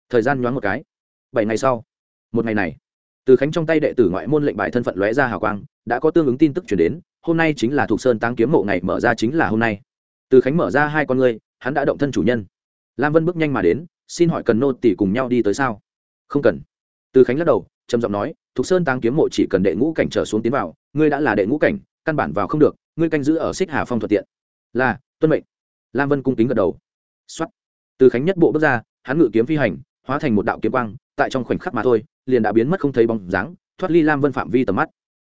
Thời gian nhoáng một cái. Bảy ngày sau. Một ngày này, từ khánh trong tay đệ tử ngoại môn lệnh bài thân phận lóe ra hào quang, đã có tương ứng tin tức chuyển đến, hôm nay chính là thuộc sơn tăng kiếm mộ ngày mở ra chính là hôm nay. Từ khánh mở ra hai con ngươi, hắn đã động thân chủ nhân. Lam vân bước nhanh mà đến, xin hỏi cần nô tỷ cùng nhau đi tới sao? Không cần. Từ khánh lắc đầu, trầm giọng nói, thục sơn tăng kiếm mộ chỉ cần đệ ngũ cảnh trở xuống tiến vào, ngươi đã là đệ ngũ cảnh, căn bản vào không được, ngươi canh giữ ở xích hà phong thuận tiện. Là, tuân mệnh. Lam vân cung kính gật đầu. Xuất từ khánh nhất bộ bước ra, hắn ngự kiếm phi hành, hóa thành một đạo kiếm quang, tại trong khoảnh khắc mà thôi, liền đã biến mất không thấy bóng dáng, thoát ly lam vân phạm vi tầm mắt.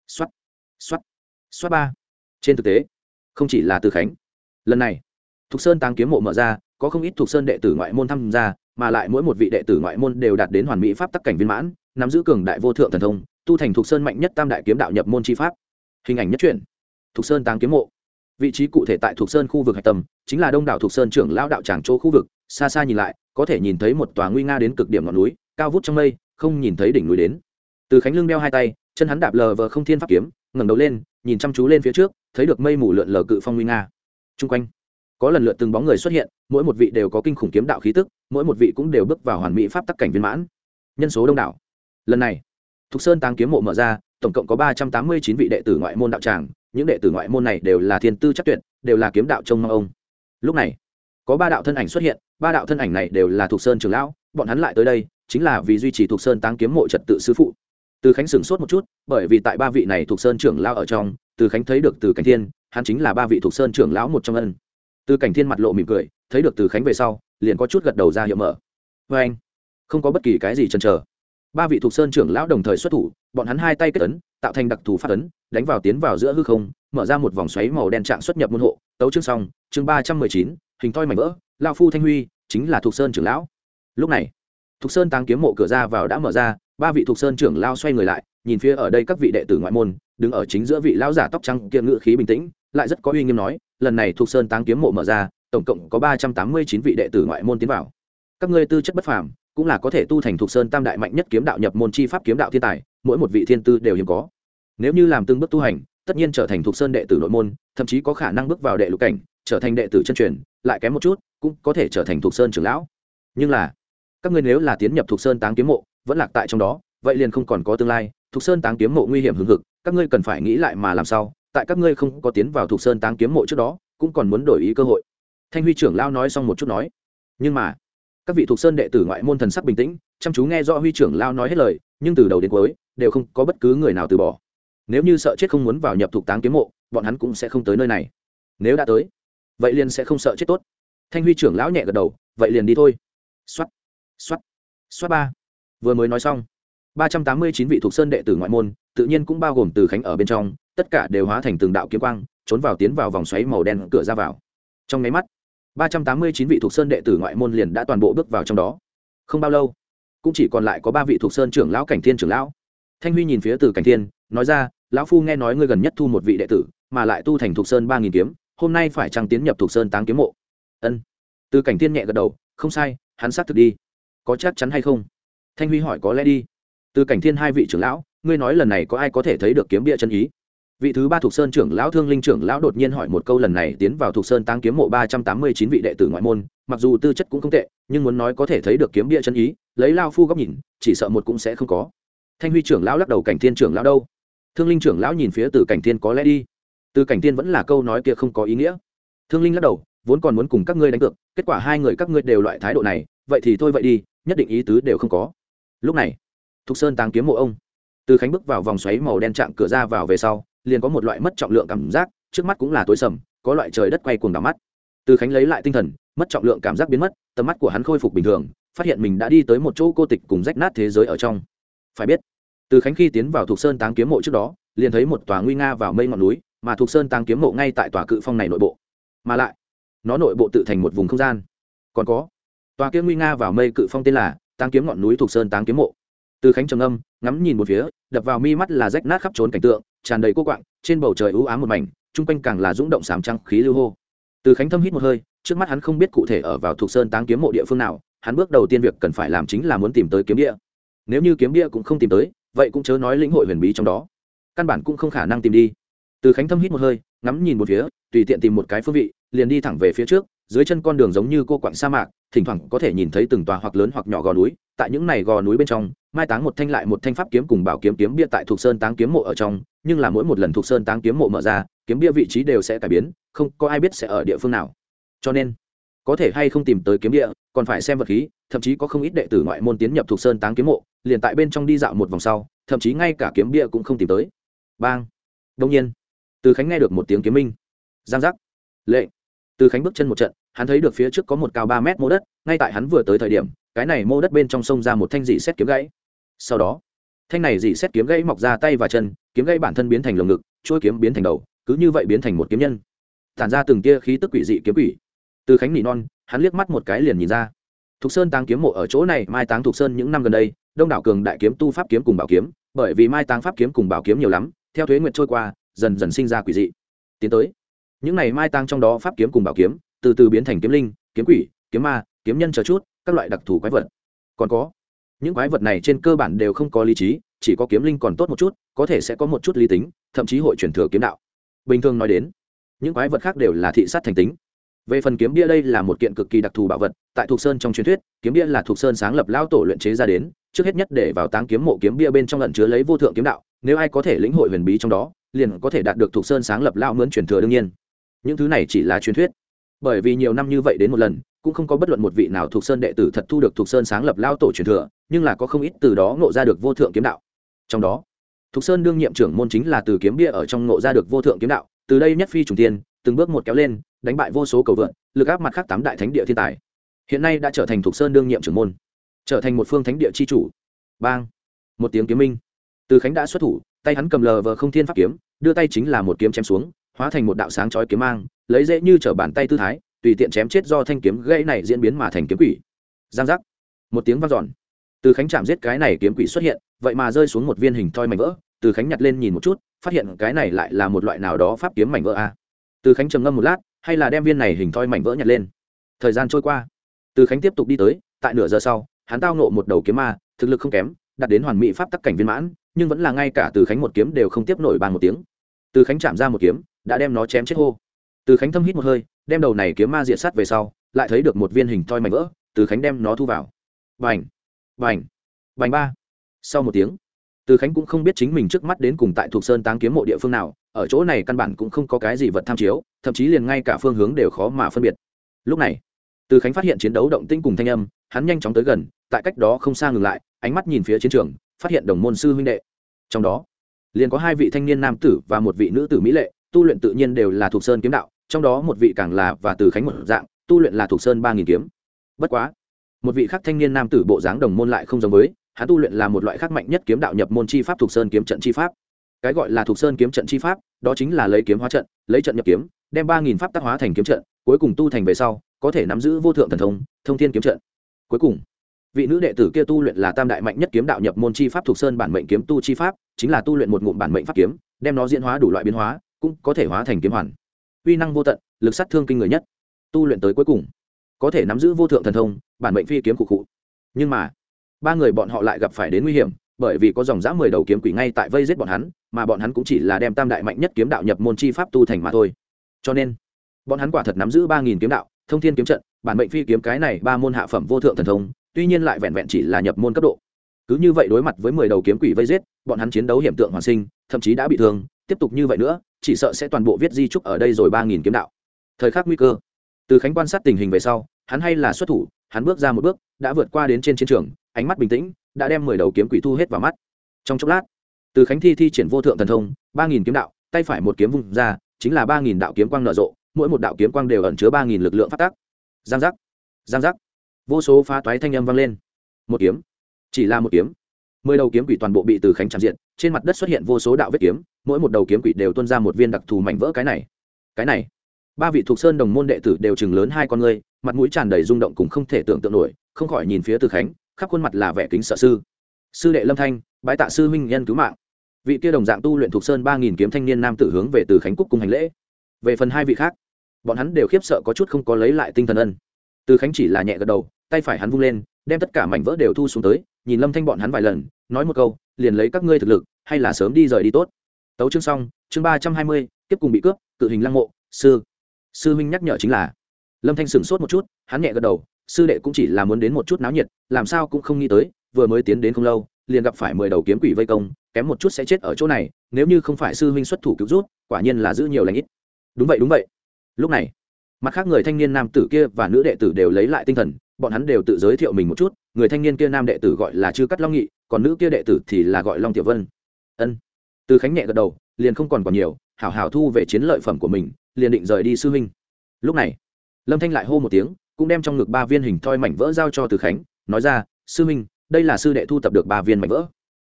Xuất xuất xuất ba. Trên thực tế, không chỉ là từ khánh. Lần này, thục sơn tăng kiếm mộ mở ra, có không ít thuộc sơn đệ tử ngoại môn tham gia, mà lại mỗi một vị đệ tử ngoại môn đều đạt đến hoàn mỹ pháp tắc cảnh viên mãn, nắm giữ cường đại vô thượng thần thông, tu thành thuộc sơn mạnh nhất tam đại kiếm đạo nhập môn chi pháp. Hình ảnh nhất truyện thuộc sơn tăng kiếm mộ. Vị trí cụ thể tại thuộc sơn khu vực hạch tâm, chính là đông đảo thuộc sơn trưởng lão đạo tràng chỗ khu vực xa xa nhìn lại, có thể nhìn thấy một tòa nguy nga đến cực điểm ngọn núi, cao vút trong mây, không nhìn thấy đỉnh núi đến. Từ khánh lưng đeo hai tay, chân hắn đạp lờ vờ không thiên pháp kiếm, ngẩng đầu lên, nhìn chăm chú lên phía trước, thấy được mây mù lượn lờ cự phong nguy nga. Chung quanh, có lần lượt từng bóng người xuất hiện, mỗi một vị đều có kinh khủng kiếm đạo khí tức, mỗi một vị cũng đều bước vào hoàn mỹ pháp tắc cảnh viên mãn. Nhân số đông đảo. Lần này, thục sơn tăng kiếm mộ mở ra, tổng cộng có ba trăm tám mươi chín vị đệ tử ngoại môn đạo tràng, những đệ tử ngoại môn này đều là thiên tư chắc tuyệt, đều là kiếm đạo trông mong ông. Lúc này có ba đạo thân ảnh xuất hiện, ba đạo thân ảnh này đều là thuộc sơn trường lão, bọn hắn lại tới đây, chính là vì duy trì thuộc sơn tăng kiếm mộ trật tự sư phụ. Từ khánh sửng sốt một chút, bởi vì tại ba vị này thuộc sơn trưởng lão ở trong, từ khánh thấy được từ cảnh thiên, hắn chính là ba vị thuộc sơn trưởng lão một trong ân. Từ cảnh thiên mặt lộ mỉm cười, thấy được từ khánh về sau, liền có chút gật đầu ra hiệu mở. Vê anh, không có bất kỳ cái gì chần chờ. Ba vị thuộc sơn trưởng lão đồng thời xuất thủ, bọn hắn hai tay kết ấn, tạo thành đặc thù phát ấn, đánh vào tiến vào giữa hư không, mở ra một vòng xoáy màu đen trạng xuất nhập môn hộ. Tấu chương xong, chương ba trăm mười chín hình thoi mảnh vỡ, lao phu thanh huy chính là thuộc sơn trưởng lão. Lúc này thuộc sơn tăng kiếm mộ cửa ra vào đã mở ra, ba vị thuộc sơn trưởng lao xoay người lại, nhìn phía ở đây các vị đệ tử ngoại môn, đứng ở chính giữa vị lão giả tóc trắng kia ngự khí bình tĩnh, lại rất có uy nghiêm nói, lần này thuộc sơn tăng kiếm mộ mở ra, tổng cộng có ba trăm tám mươi chín vị đệ tử ngoại môn tiến vào. Các ngươi tư chất bất phàm, cũng là có thể tu thành thuộc sơn tam đại mạnh nhất kiếm đạo nhập môn chi pháp kiếm đạo thiên tài, mỗi một vị thiên tư đều hiếm có. Nếu như làm từng bước tu hành, tất nhiên trở thành thuộc sơn đệ tử nội môn, thậm chí có khả năng bước vào đệ lục cảnh trở thành đệ tử chân truyền, lại kém một chút, cũng có thể trở thành thuộc sơn trưởng lão. Nhưng là, các ngươi nếu là tiến nhập thuộc sơn táng kiếm mộ, vẫn lạc tại trong đó, vậy liền không còn có tương lai. Thuộc sơn táng kiếm mộ nguy hiểm hừng hực, các ngươi cần phải nghĩ lại mà làm sao? Tại các ngươi không có tiến vào thuộc sơn táng kiếm mộ trước đó, cũng còn muốn đổi ý cơ hội. Thanh huy trưởng lão nói xong một chút nói. Nhưng mà, các vị thuộc sơn đệ tử ngoại môn thần sắc bình tĩnh, chăm chú nghe do huy trưởng lão nói hết lời, nhưng từ đầu đến cuối, đều không có bất cứ người nào từ bỏ. Nếu như sợ chết không muốn vào nhập thuộc táng kiếm mộ, bọn hắn cũng sẽ không tới nơi này. Nếu đã tới vậy liền sẽ không sợ chết tốt. Thanh huy trưởng lão nhẹ gật đầu, vậy liền đi thôi. X o á t x o á t x o á t ba. Vừa mới nói xong, ba trăm tám mươi chín vị thuộc sơn đệ tử ngoại môn, tự nhiên cũng bao gồm từ khánh ở bên trong, tất cả đều hóa thành từng đạo kiếm quang, trốn vào tiến vào vòng xoáy màu đen cửa ra vào. Trong nháy mắt, ba trăm tám mươi chín vị thuộc sơn đệ tử ngoại môn liền đã toàn bộ bước vào trong đó. Không bao lâu, cũng chỉ còn lại có ba vị thuộc sơn trưởng lão cảnh thiên trưởng lão. Thanh huy nhìn phía từ cảnh thiên, nói ra, lão phu nghe nói ngươi gần nhất thu một vị đệ tử, mà lại tu thành thuộc sơn ba nghìn kiếm hôm nay phải chăng tiến nhập thuộc sơn táng kiếm mộ. Ân. Từ cảnh tiên nhẹ gật đầu, không sai, hắn xác thực đi. Có chắc chắn hay không? Thanh huy hỏi có lẽ đi. Từ cảnh thiên hai vị trưởng lão, ngươi nói lần này có ai có thể thấy được kiếm bia chân ý? Vị thứ ba thuộc sơn trưởng lão thương linh trưởng lão đột nhiên hỏi một câu lần này tiến vào thuộc sơn tăng kiếm mộ ba trăm tám mươi chín vị đệ tử ngoại môn, mặc dù tư chất cũng không tệ, nhưng muốn nói có thể thấy được kiếm bia chân ý, lấy lao phu góc nhìn, chỉ sợ một cũng sẽ không có. Thanh huy trưởng lão lắc đầu, cảnh thiên trưởng lão đâu? Thương linh trưởng lão nhìn phía từ cảnh thiên có lẽ đi từ cảnh tiên vẫn là câu nói kia không có ý nghĩa. Thương linh lắc đầu, vốn còn muốn cùng các ngươi đánh cược, kết quả hai người các ngươi đều loại thái độ này, vậy thì thôi vậy đi, nhất định ý tứ đều không có. Lúc này, thục sơn tàng kiếm mộ ông. Từ khánh bước vào vòng xoáy màu đen chạm cửa ra vào về sau, liền có một loại mất trọng lượng cảm giác, trước mắt cũng là tối sầm, có loại trời đất quay cuồng đỏ mắt. Từ khánh lấy lại tinh thần, mất trọng lượng cảm giác biến mất, tầm mắt của hắn khôi phục bình thường, phát hiện mình đã đi tới một chỗ cô tịch cùng rách nát thế giới ở trong. Phải biết, từ khánh khi tiến vào thục sơn táng kiếm mộ trước đó, liền thấy một tòa nguy nga vào mây ngọn núi mà thuộc sơn tăng kiếm mộ ngay tại tòa cự phong này nội bộ. Mà lại, nó nội bộ tự thành một vùng không gian. Còn có, tòa kia nguy nga vào mây cự phong tên là tăng kiếm ngọn núi thuộc sơn tăng kiếm mộ. Từ khánh trầm âm ngắm nhìn một phía, đập vào mi mắt là rách nát khắp trốn cảnh tượng, tràn đầy cô quạng, trên bầu trời ưu ám một mảnh, chung quanh càng là rung động sám trăng khí lưu hô. Từ khánh thâm hít một hơi, trước mắt hắn không biết cụ thể ở vào thuộc sơn tăng kiếm mộ địa phương nào, hắn bước đầu tiên việc cần phải làm chính là muốn tìm tới kiếm địa. Nếu như kiếm địa cũng không tìm tới, vậy cũng chớ nói lĩnh hội huyền bí trong đó. Căn bản cũng không khả năng tìm đi từ khánh thâm hít một hơi, ngắm nhìn một phía, tùy tiện tìm một cái phương vị, liền đi thẳng về phía trước, dưới chân con đường giống như cô quặng sa mạc, thỉnh thoảng có thể nhìn thấy từng tòa hoặc lớn hoặc nhỏ gò núi, tại những này gò núi bên trong, mai táng một thanh lại một thanh pháp kiếm cùng bảo kiếm kiếm bia tại thuộc sơn táng kiếm mộ ở trong, nhưng là mỗi một lần thuộc sơn táng kiếm mộ mở ra, kiếm bia vị trí đều sẽ cải biến, không có ai biết sẽ ở địa phương nào. Cho nên, có thể hay không tìm tới kiếm địa còn phải xem vật khí, thậm chí có không ít đệ tử ngoại môn tiến nhập thuộc sơn táng kiếm mộ, liền tại bên trong đi dạo một vòng sau, thậm chí ngay cả kiếm bia cũng không tìm tới. Bang! Đông nhiên từ khánh nghe được một tiếng kiếm minh. Giang giác. Lệ. Từ khánh bước chân một trận, hắn thấy được phía trước có một cao ba mét mô đất, ngay tại hắn vừa tới thời điểm, cái này mô đất bên trong sông ra một thanh dị xét kiếm gãy. Sau đó, thanh này dị xét kiếm gãy mọc ra tay và chân, kiếm gãy bản thân biến thành lồng ngực trôi kiếm biến thành đầu, cứ như vậy biến thành một kiếm nhân. Tản ra từng tia khí tức quỷ dị kiếm quỷ. Từ khánh nỉ non, hắn liếc mắt một cái liền nhìn ra. Thục sơn táng kiếm mộ ở chỗ này, mai táng thục sơn những năm gần đây, đông đảo cường đại kiếm tu pháp kiếm cùng bảo kiếm, bởi vì mai táng pháp kiếm cùng bảo kiếm nhiều lắm, theo thuế nguyện trôi qua dần dần sinh ra quỷ dị. Tiến tới. Những này mai tăng trong đó pháp kiếm cùng bảo kiếm, từ từ biến thành kiếm linh, kiếm quỷ, kiếm ma, kiếm nhân chờ chút, các loại đặc thù quái vật. Còn có, những quái vật này trên cơ bản đều không có lý trí, chỉ có kiếm linh còn tốt một chút, có thể sẽ có một chút lý tính, thậm chí hội truyền thừa kiếm đạo. Bình thường nói đến, những quái vật khác đều là thị sát thành tính. Về phần kiếm bia đây là một kiện cực kỳ đặc thù bảo vật, tại thục sơn trong truyền thuyết, kiếm bia là thục sơn sáng lập lao tổ luyện chế ra đến, trước hết nhất để vào táng kiếm mộ kiếm bia bên trong lận chứa lấy vô thượng kiếm đạo, nếu ai có thể lĩnh hội huyền bí trong đó liền có thể đạt được thuộc sơn sáng lập lao mướn truyền thừa đương nhiên. Những thứ này chỉ là truyền thuyết. Bởi vì nhiều năm như vậy đến một lần, cũng không có bất luận một vị nào thuộc sơn đệ tử thật thu được thuộc sơn sáng lập lao tổ truyền thừa, nhưng là có không ít từ đó ngộ ra được vô thượng kiếm đạo. Trong đó, thuộc sơn đương nhiệm trưởng môn chính là từ kiếm bia ở trong ngộ ra được vô thượng kiếm đạo, từ đây nhất phi trùng tiên, từng bước một kéo lên, đánh bại vô số cầu vượn, lực áp mặt khác tám đại thánh địa thiên tài. Hiện nay đã trở thành thuộc sơn đương nhiệm trưởng môn, trở thành một phương thánh địa chi chủ. Bang! Một tiếng kiếm minh. Từ khánh đã xuất thủ, tay hắn cầm lờ vờ không thiên pháp kiếm đưa tay chính là một kiếm chém xuống, hóa thành một đạo sáng chói kiếm mang, lấy dễ như t r ở bàn tay tư thái, tùy tiện chém chết do thanh kiếm gãy này diễn biến mà thành kiếm quỷ. Giang giác. Một tiếng vang dọn. Từ khánh chạm giết cái này kiếm quỷ xuất hiện, vậy mà rơi xuống một viên hình thoi mảnh vỡ. Từ khánh nhặt lên nhìn một chút, phát hiện cái này lại là một loại nào đó pháp kiếm mảnh vỡ a từ khánh trầm ngâm một lát, hay là đem viên này hình thoi mảnh vỡ nhặt lên? Thời gian trôi qua. Từ khánh tiếp tục đi tới, tại nửa giờ sau, hắn tao nộ một đầu kiếm ma, thực lực không kém, đạt đến hoàn mỹ pháp tắc cảnh viên mãn, nhưng vẫn là ngay cả từ khánh một kiếm đều không tiếp nổi bàn một tiếng từ khánh chạm ra một kiếm, đã đem nó chém chết hô. Từ khánh thâm hít một hơi, đem đầu này kiếm ma diệt sát về sau, lại thấy được một viên hình thoi mảnh vỡ, từ khánh đem nó thu vào. Vành vành vành ba! Sau một tiếng, từ khánh cũng không biết chính mình trước mắt đến cùng tại thuộc sơn táng kiếm mộ địa phương nào, ở chỗ này căn bản cũng không có cái gì vật tham chiếu, thậm chí liền ngay cả phương hướng đều khó mà phân biệt. Lúc này, từ khánh phát hiện chiến đấu động tinh cùng thanh âm, hắn nhanh chóng tới gần, tại cách đó không xa ngừng lại, ánh mắt nhìn phía chiến trường, phát hiện đồng môn sư huynh đệ. Trong đó liền có hai vị thanh niên nam tử và một vị nữ tử mỹ lệ, tu luyện tự nhiên đều là thuộc sơn kiếm đạo, trong đó một vị càng là và từ khánh một dạng, tu luyện là thuộc sơn ba nghìn kiếm. Bất quá, một vị khác thanh niên nam tử bộ dáng đồng môn lại không giống với, hắn tu luyện là một loại khác mạnh nhất kiếm đạo nhập môn chi pháp thuộc sơn kiếm trận chi pháp. Cái gọi là thuộc sơn kiếm trận chi pháp, đó chính là lấy kiếm hóa trận, lấy trận nhập kiếm, đem ba nghìn pháp tác hóa thành kiếm trận, cuối cùng tu thành về sau, có thể nắm giữ vô thượng thần thông thông thiên kiếm trận. Cuối cùng vị nữ đệ tử kia tu luyện là tam đại mạnh nhất kiếm đạo nhập môn chi pháp thuộc sơn bản mệnh kiếm tu chi pháp, chính là tu luyện một ngụm bản mệnh pháp kiếm, đem nó diễn hóa đủ loại biến hóa, cũng có thể hóa thành kiếm hoàn. Uy năng vô tận, lực sát thương kinh người nhất. Tu luyện tới cuối cùng, có thể nắm giữ vô thượng thần thông, bản mệnh phi kiếm cụ cụ nhưng mà, ba người bọn họ lại gặp phải đến nguy hiểm, bởi vì có dòng dã mười đầu kiếm quỷ ngay tại vây giết bọn hắn, mà bọn hắn cũng chỉ là đem tam đại mạnh nhất kiếm đạo nhập môn chi pháp tu thành mà thôi. Cho nên, bọn hắn quả thật nắm giữ ba nghìn kiếm đạo, thông thiên kiếm trận, bản mệnh phi kiếm cái này ba môn hạ phẩm vô thượng thần thông tuy nhiên lại vẹn vẹn chỉ là nhập môn cấp độ. Cứ như vậy đối mặt với mười đầu kiếm quỷ vây giết, bọn hắn chiến đấu hiểm tượng hoàn sinh, thậm chí đã bị thương, tiếp tục như vậy nữa, chỉ sợ sẽ toàn bộ viết di trúc ở đây rồi ba nghìn kiếm đạo. Thời khắc nguy cơ. Từ khánh quan sát tình hình về sau, hắn hay là xuất thủ, hắn bước ra một bước, đã vượt qua đến trên chiến trường, ánh mắt bình tĩnh, đã đem mười đầu kiếm quỷ thu hết vào mắt. Trong chốc lát, từ khánh thi thi triển vô thượng thần thông, ba nghìn kiếm đạo, tay phải một kiếm vùng ra, chính là ba nghìn đạo kiếm quang nở rộ, mỗi một đạo kiếm quang đều ẩn chứa ba nghìn lực lượng phát tác. Giang giác. Giang giác vô số phá toái thanh âm vang lên. Một kiếm. Chỉ là một kiếm. Mười đầu kiếm quỷ toàn bộ bị từ khánh chạm diện, trên mặt đất xuất hiện vô số đạo vết kiếm, mỗi một đầu kiếm quỷ đều tuôn ra một viên đặc thù mảnh vỡ cái này. Cái này. Ba vị thuộc sơn đồng môn đệ tử đều chừng lớn hai con ngươi, mặt mũi tràn đầy rung động cũng không thể tưởng tượng nổi, không khỏi nhìn phía từ khánh, khắp khuôn mặt là vẻ kính sợ sư. Sư đệ lâm thanh, bái tạ sư minh nhân cứu mạng. Vị kia đồng dạng tu luyện thuộc sơn ba nghìn kiếm thanh niên nam tử hướng về từ khánh cúc cùng hành lễ. Về phần hai vị khác, bọn hắn đều khiếp sợ có chút không có lấy lại tinh thần ân. Từ khánh chỉ là nhẹ gật đầu tay phải hắn vung lên, đem tất cả mảnh vỡ đều thu xuống tới, nhìn lâm thanh bọn hắn vài lần, nói một câu, liền lấy các ngươi thực lực, hay là sớm đi rời đi tốt. Tấu chương xong, chương ba trăm hai mươi, tiếp cùng bị cướp, cự hình lăng mộ, sư. Sư huynh nhắc nhở chính là, lâm thanh sửng sốt một chút, hắn nhẹ gật đầu, sư đệ cũng chỉ là muốn đến một chút náo nhiệt, làm sao cũng không nghĩ tới, vừa mới tiến đến không lâu, liền gặp phải mười đầu kiếm quỷ vây công, kém một chút sẽ chết ở chỗ này, nếu như không phải sư huynh xuất thủ cứu rút, quả nhiên là giữ nhiều lãnh ít. Đúng vậy đúng vậy. Lúc này, mặt khác người thanh niên nam tử kia và nữ đệ tử đều lấy lại tinh thần bọn hắn đều tự giới thiệu mình một chút, người thanh niên kia nam đệ tử gọi là chư cắt long nghị, còn nữ kia đệ tử thì là gọi long tiểu vân. Ân. Từ khánh nhẹ gật đầu, liền không còn còn nhiều, hảo hảo thu về chiến lợi phẩm của mình, liền định rời đi sư huynh. Lúc này, lâm thanh lại hô một tiếng, cũng đem trong ngực ba viên hình thoi mảnh vỡ giao cho từ khánh, nói ra, sư huynh, đây là sư đệ thu tập được ba viên mảnh vỡ.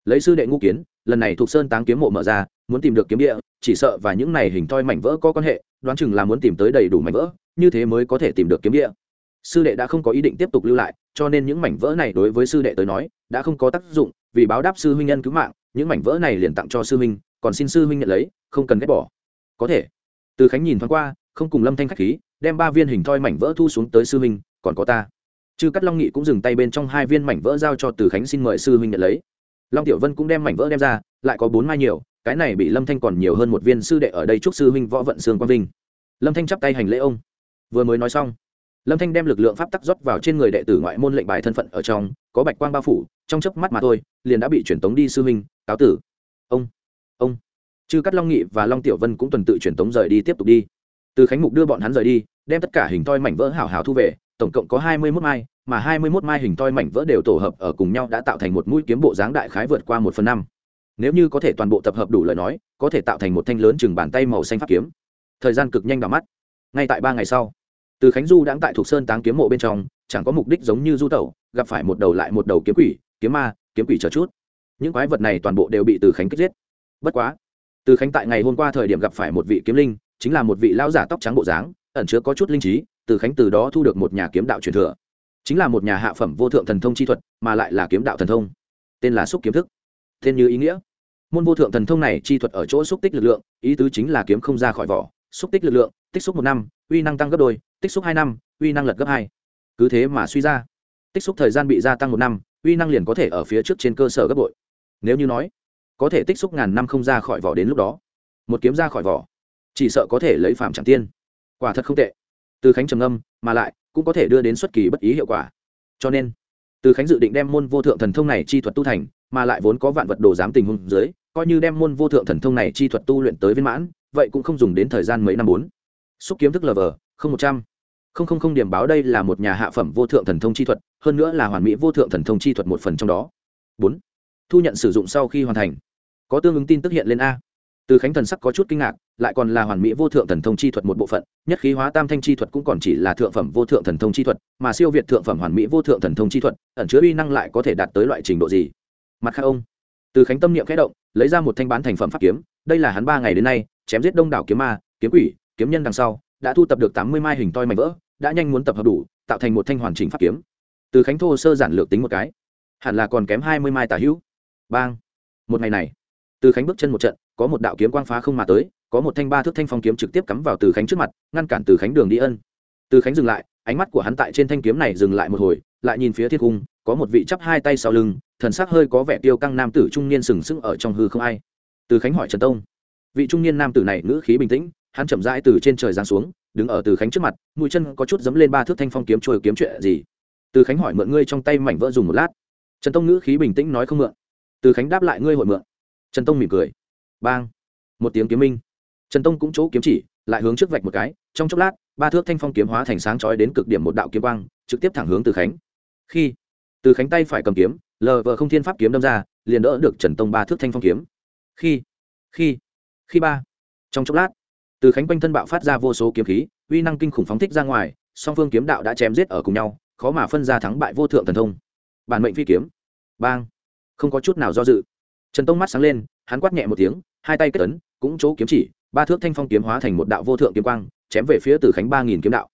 Lấy sư đệ ngũ kiến, lần này thuộc sơn táng kiếm mộ mở ra, muốn tìm được kiếm địa, chỉ sợ và những này hình thoi mảnh vỡ có quan hệ, đoán chừng là muốn tìm tới đầy đủ mảnh vỡ, như thế mới có thể tìm được kiếm địa sư đệ đã không có ý định tiếp tục lưu lại, cho nên những mảnh vỡ này đối với sư đệ tới nói, đã không có tác dụng, vì báo đáp sư huynh nhân cứu mạng, những mảnh vỡ này liền tặng cho sư huynh, còn xin sư huynh nhận lấy, không cần ghét bỏ. Có thể. Từ khánh nhìn thoáng qua, không cùng lâm thanh khách khí, đem ba viên hình thoi mảnh vỡ thu xuống tới sư huynh, còn có ta. Chư cắt long nghị cũng dừng tay bên trong hai viên mảnh vỡ giao cho từ khánh xin mời sư huynh nhận lấy. Long tiểu vân cũng đem mảnh vỡ đem ra, lại có bốn mai nhiều, cái này bị lâm thanh còn nhiều hơn một viên sư đệ ở đây chúc sư huynh võ vận sương quang vinh. Lâm thanh chắp tay hành lễ ông. Vừa mới nói xong lâm thanh đem lực lượng pháp tắc rót vào trên người đệ tử ngoại môn lệnh bài thân phận ở trong, có bạch quang bao phủ, trong chớp mắt mà thôi, liền đã bị truyền tống đi sư huynh, cáo tử. Ông ông. Chư cắt long nghị và long tiểu vân cũng tuần tự truyền tống rời đi tiếp tục đi. Từ khánh mục đưa bọn hắn rời đi, đem tất cả hình toi mảnh vỡ hào hào thu về, tổng cộng có hai mươi mốt mai, mà hai mươi mốt mai hình toi mảnh vỡ đều tổ hợp ở cùng nhau đã tạo thành một mũi kiếm bộ dáng đại khái vượt qua một phần năm. Nếu như có thể toàn bộ tập hợp đủ lời nói, có thể tạo thành một thanh lớn chừng bàn tay màu xanh pháp kiếm. Thời gian cực nhanh vào mắt. Ngay tại ba ngày sau từ khánh du đang tại thuộc sơn táng kiếm mộ bên trong, chẳng có mục đích giống như du tẩu, gặp phải một đầu lại một đầu kiếm quỷ, kiếm ma, kiếm quỷ chờ chút. Những quái vật này toàn bộ đều bị từ khánh kích giết. Bất quá, từ khánh tại ngày hôm qua thời điểm gặp phải một vị kiếm linh, chính là một vị lão giả tóc trắng bộ dáng, ẩn chứa có chút linh trí, từ khánh từ đó thu được một nhà kiếm đạo truyền thừa. Chính là một nhà hạ phẩm vô thượng thần thông chi thuật, mà lại là kiếm đạo thần thông. Tên là xúc kiếm thức. Tên như ý nghĩa. Môn vô thượng thần thông này chi thuật ở chỗ xúc tích lực lượng, ý tứ chính là kiếm không ra khỏi vỏ, xúc tích lực lượng, tích xúc một năm, uy năng tăng gấp đôi tích xúc hai năm, uy năng lật gấp hai. Cứ thế mà suy ra. Tích xúc thời gian bị gia tăng một năm, uy năng liền có thể ở phía trước trên cơ sở gấp bội. Nếu như nói, có thể tích xúc ngàn năm không ra khỏi vỏ đến lúc đó, một kiếm ra khỏi vỏ, chỉ sợ có thể lấy phạm chẳng tiên. Quả thật không tệ. Từ khánh trầm âm mà lại, cũng có thể đưa đến xuất kỳ bất ý hiệu quả. Cho nên, từ khánh dự định đem môn vô thượng thần thông này chi thuật tu thành, mà lại vốn có vạn vật đồ giám tình huống dưới, coi như đem môn vô thượng thần thông này chi thuật tu luyện tới viên mãn, vậy cũng không dùng đến thời gian mấy năm bốn. Xúc kiếm thức lờ vờ, không một trăm không không không điểm báo đây là một nhà hạ phẩm vô thượng thần thông chi thuật, hơn nữa là hoàn mỹ vô thượng thần thông chi thuật một phần trong đó. Bốn, thu nhận sử dụng sau khi hoàn thành. Có tương ứng tin tức hiện lên a. Từ khánh thần sắc có chút kinh ngạc, lại còn là hoàn mỹ vô thượng thần thông chi thuật một bộ phận, nhất khí hóa tam thanh chi thuật cũng còn chỉ là thượng phẩm vô thượng thần thông chi thuật, mà siêu việt thượng phẩm hoàn mỹ vô thượng thần thông chi thuật, ẩn chứa uy năng lại có thể đạt tới loại trình độ gì? Mặt khác ông, từ khánh tâm niệm khẽ động, lấy ra một thanh bán thành phẩm pháp kiếm, đây là hắn ba ngày đến nay, chém giết đông đảo kiếm ma, kiếm quỷ, kiếm nhân đằng sau đã thu tập được tám mươi mai hình toi mảnh vỡ, đã nhanh muốn tập hợp đủ, tạo thành một thanh hoàn chỉnh pháp kiếm. Từ khánh thô sơ giản lược tính một cái, hẳn là còn kém hai mươi mai tà hữu. Bang! Một ngày này, từ khánh bước chân một trận, có một đạo kiếm quang phá không mà tới, có một thanh ba thước thanh phong kiếm trực tiếp cắm vào từ khánh trước mặt, ngăn cản từ khánh đường đi ân. Từ khánh dừng lại, ánh mắt của hắn tại trên thanh kiếm này dừng lại một hồi, lại nhìn phía thiên cung, có một vị chắp hai tay sau lưng, thần sắc hơi có vẻ tiêu căng nam tử trung niên sừng sững ở trong hư không ai. Từ khánh hỏi trần tông, vị trung niên nam tử này ngữ khí bình tĩnh hắn chậm rãi từ trên trời giáng xuống, đứng ở từ khánh trước mặt, mũi chân có chút dấm lên ba thước thanh phong kiếm trôi kiếm chuyện gì? Từ khánh hỏi mượn ngươi trong tay mảnh vỡ dùng một lát. Trần tông ngữ khí bình tĩnh nói không mượn. Từ khánh đáp lại ngươi hội mượn. Trần tông mỉm cười. Bang. Một tiếng kiếm minh. Trần tông cũng chỗ kiếm chỉ, lại hướng trước vạch một cái, trong chốc lát, ba thước thanh phong kiếm hóa thành sáng chói đến cực điểm một đạo kiếm quang, trực tiếp thẳng hướng từ khánh. Khi từ khánh tay phải cầm kiếm, lờ vờ không thiên pháp kiếm đâm ra, liền đỡ được trần tông ba thước thanh phong kiếm. Khi khi khi ba. Trong chốc lát từ khánh quanh thân bạo phát ra vô số kiếm khí, uy năng kinh khủng phóng thích ra ngoài, song phương kiếm đạo đã chém giết ở cùng nhau, khó mà phân ra thắng bại vô thượng thần thông. Bản mệnh phi kiếm. Bang. Không có chút nào do dự. Trần tông mắt sáng lên, hắn quát nhẹ một tiếng, hai tay kết ấn, cũng chỗ kiếm chỉ, ba thước thanh phong kiếm hóa thành một đạo vô thượng kiếm quang, chém về phía từ khánh ba nghìn kiếm đạo.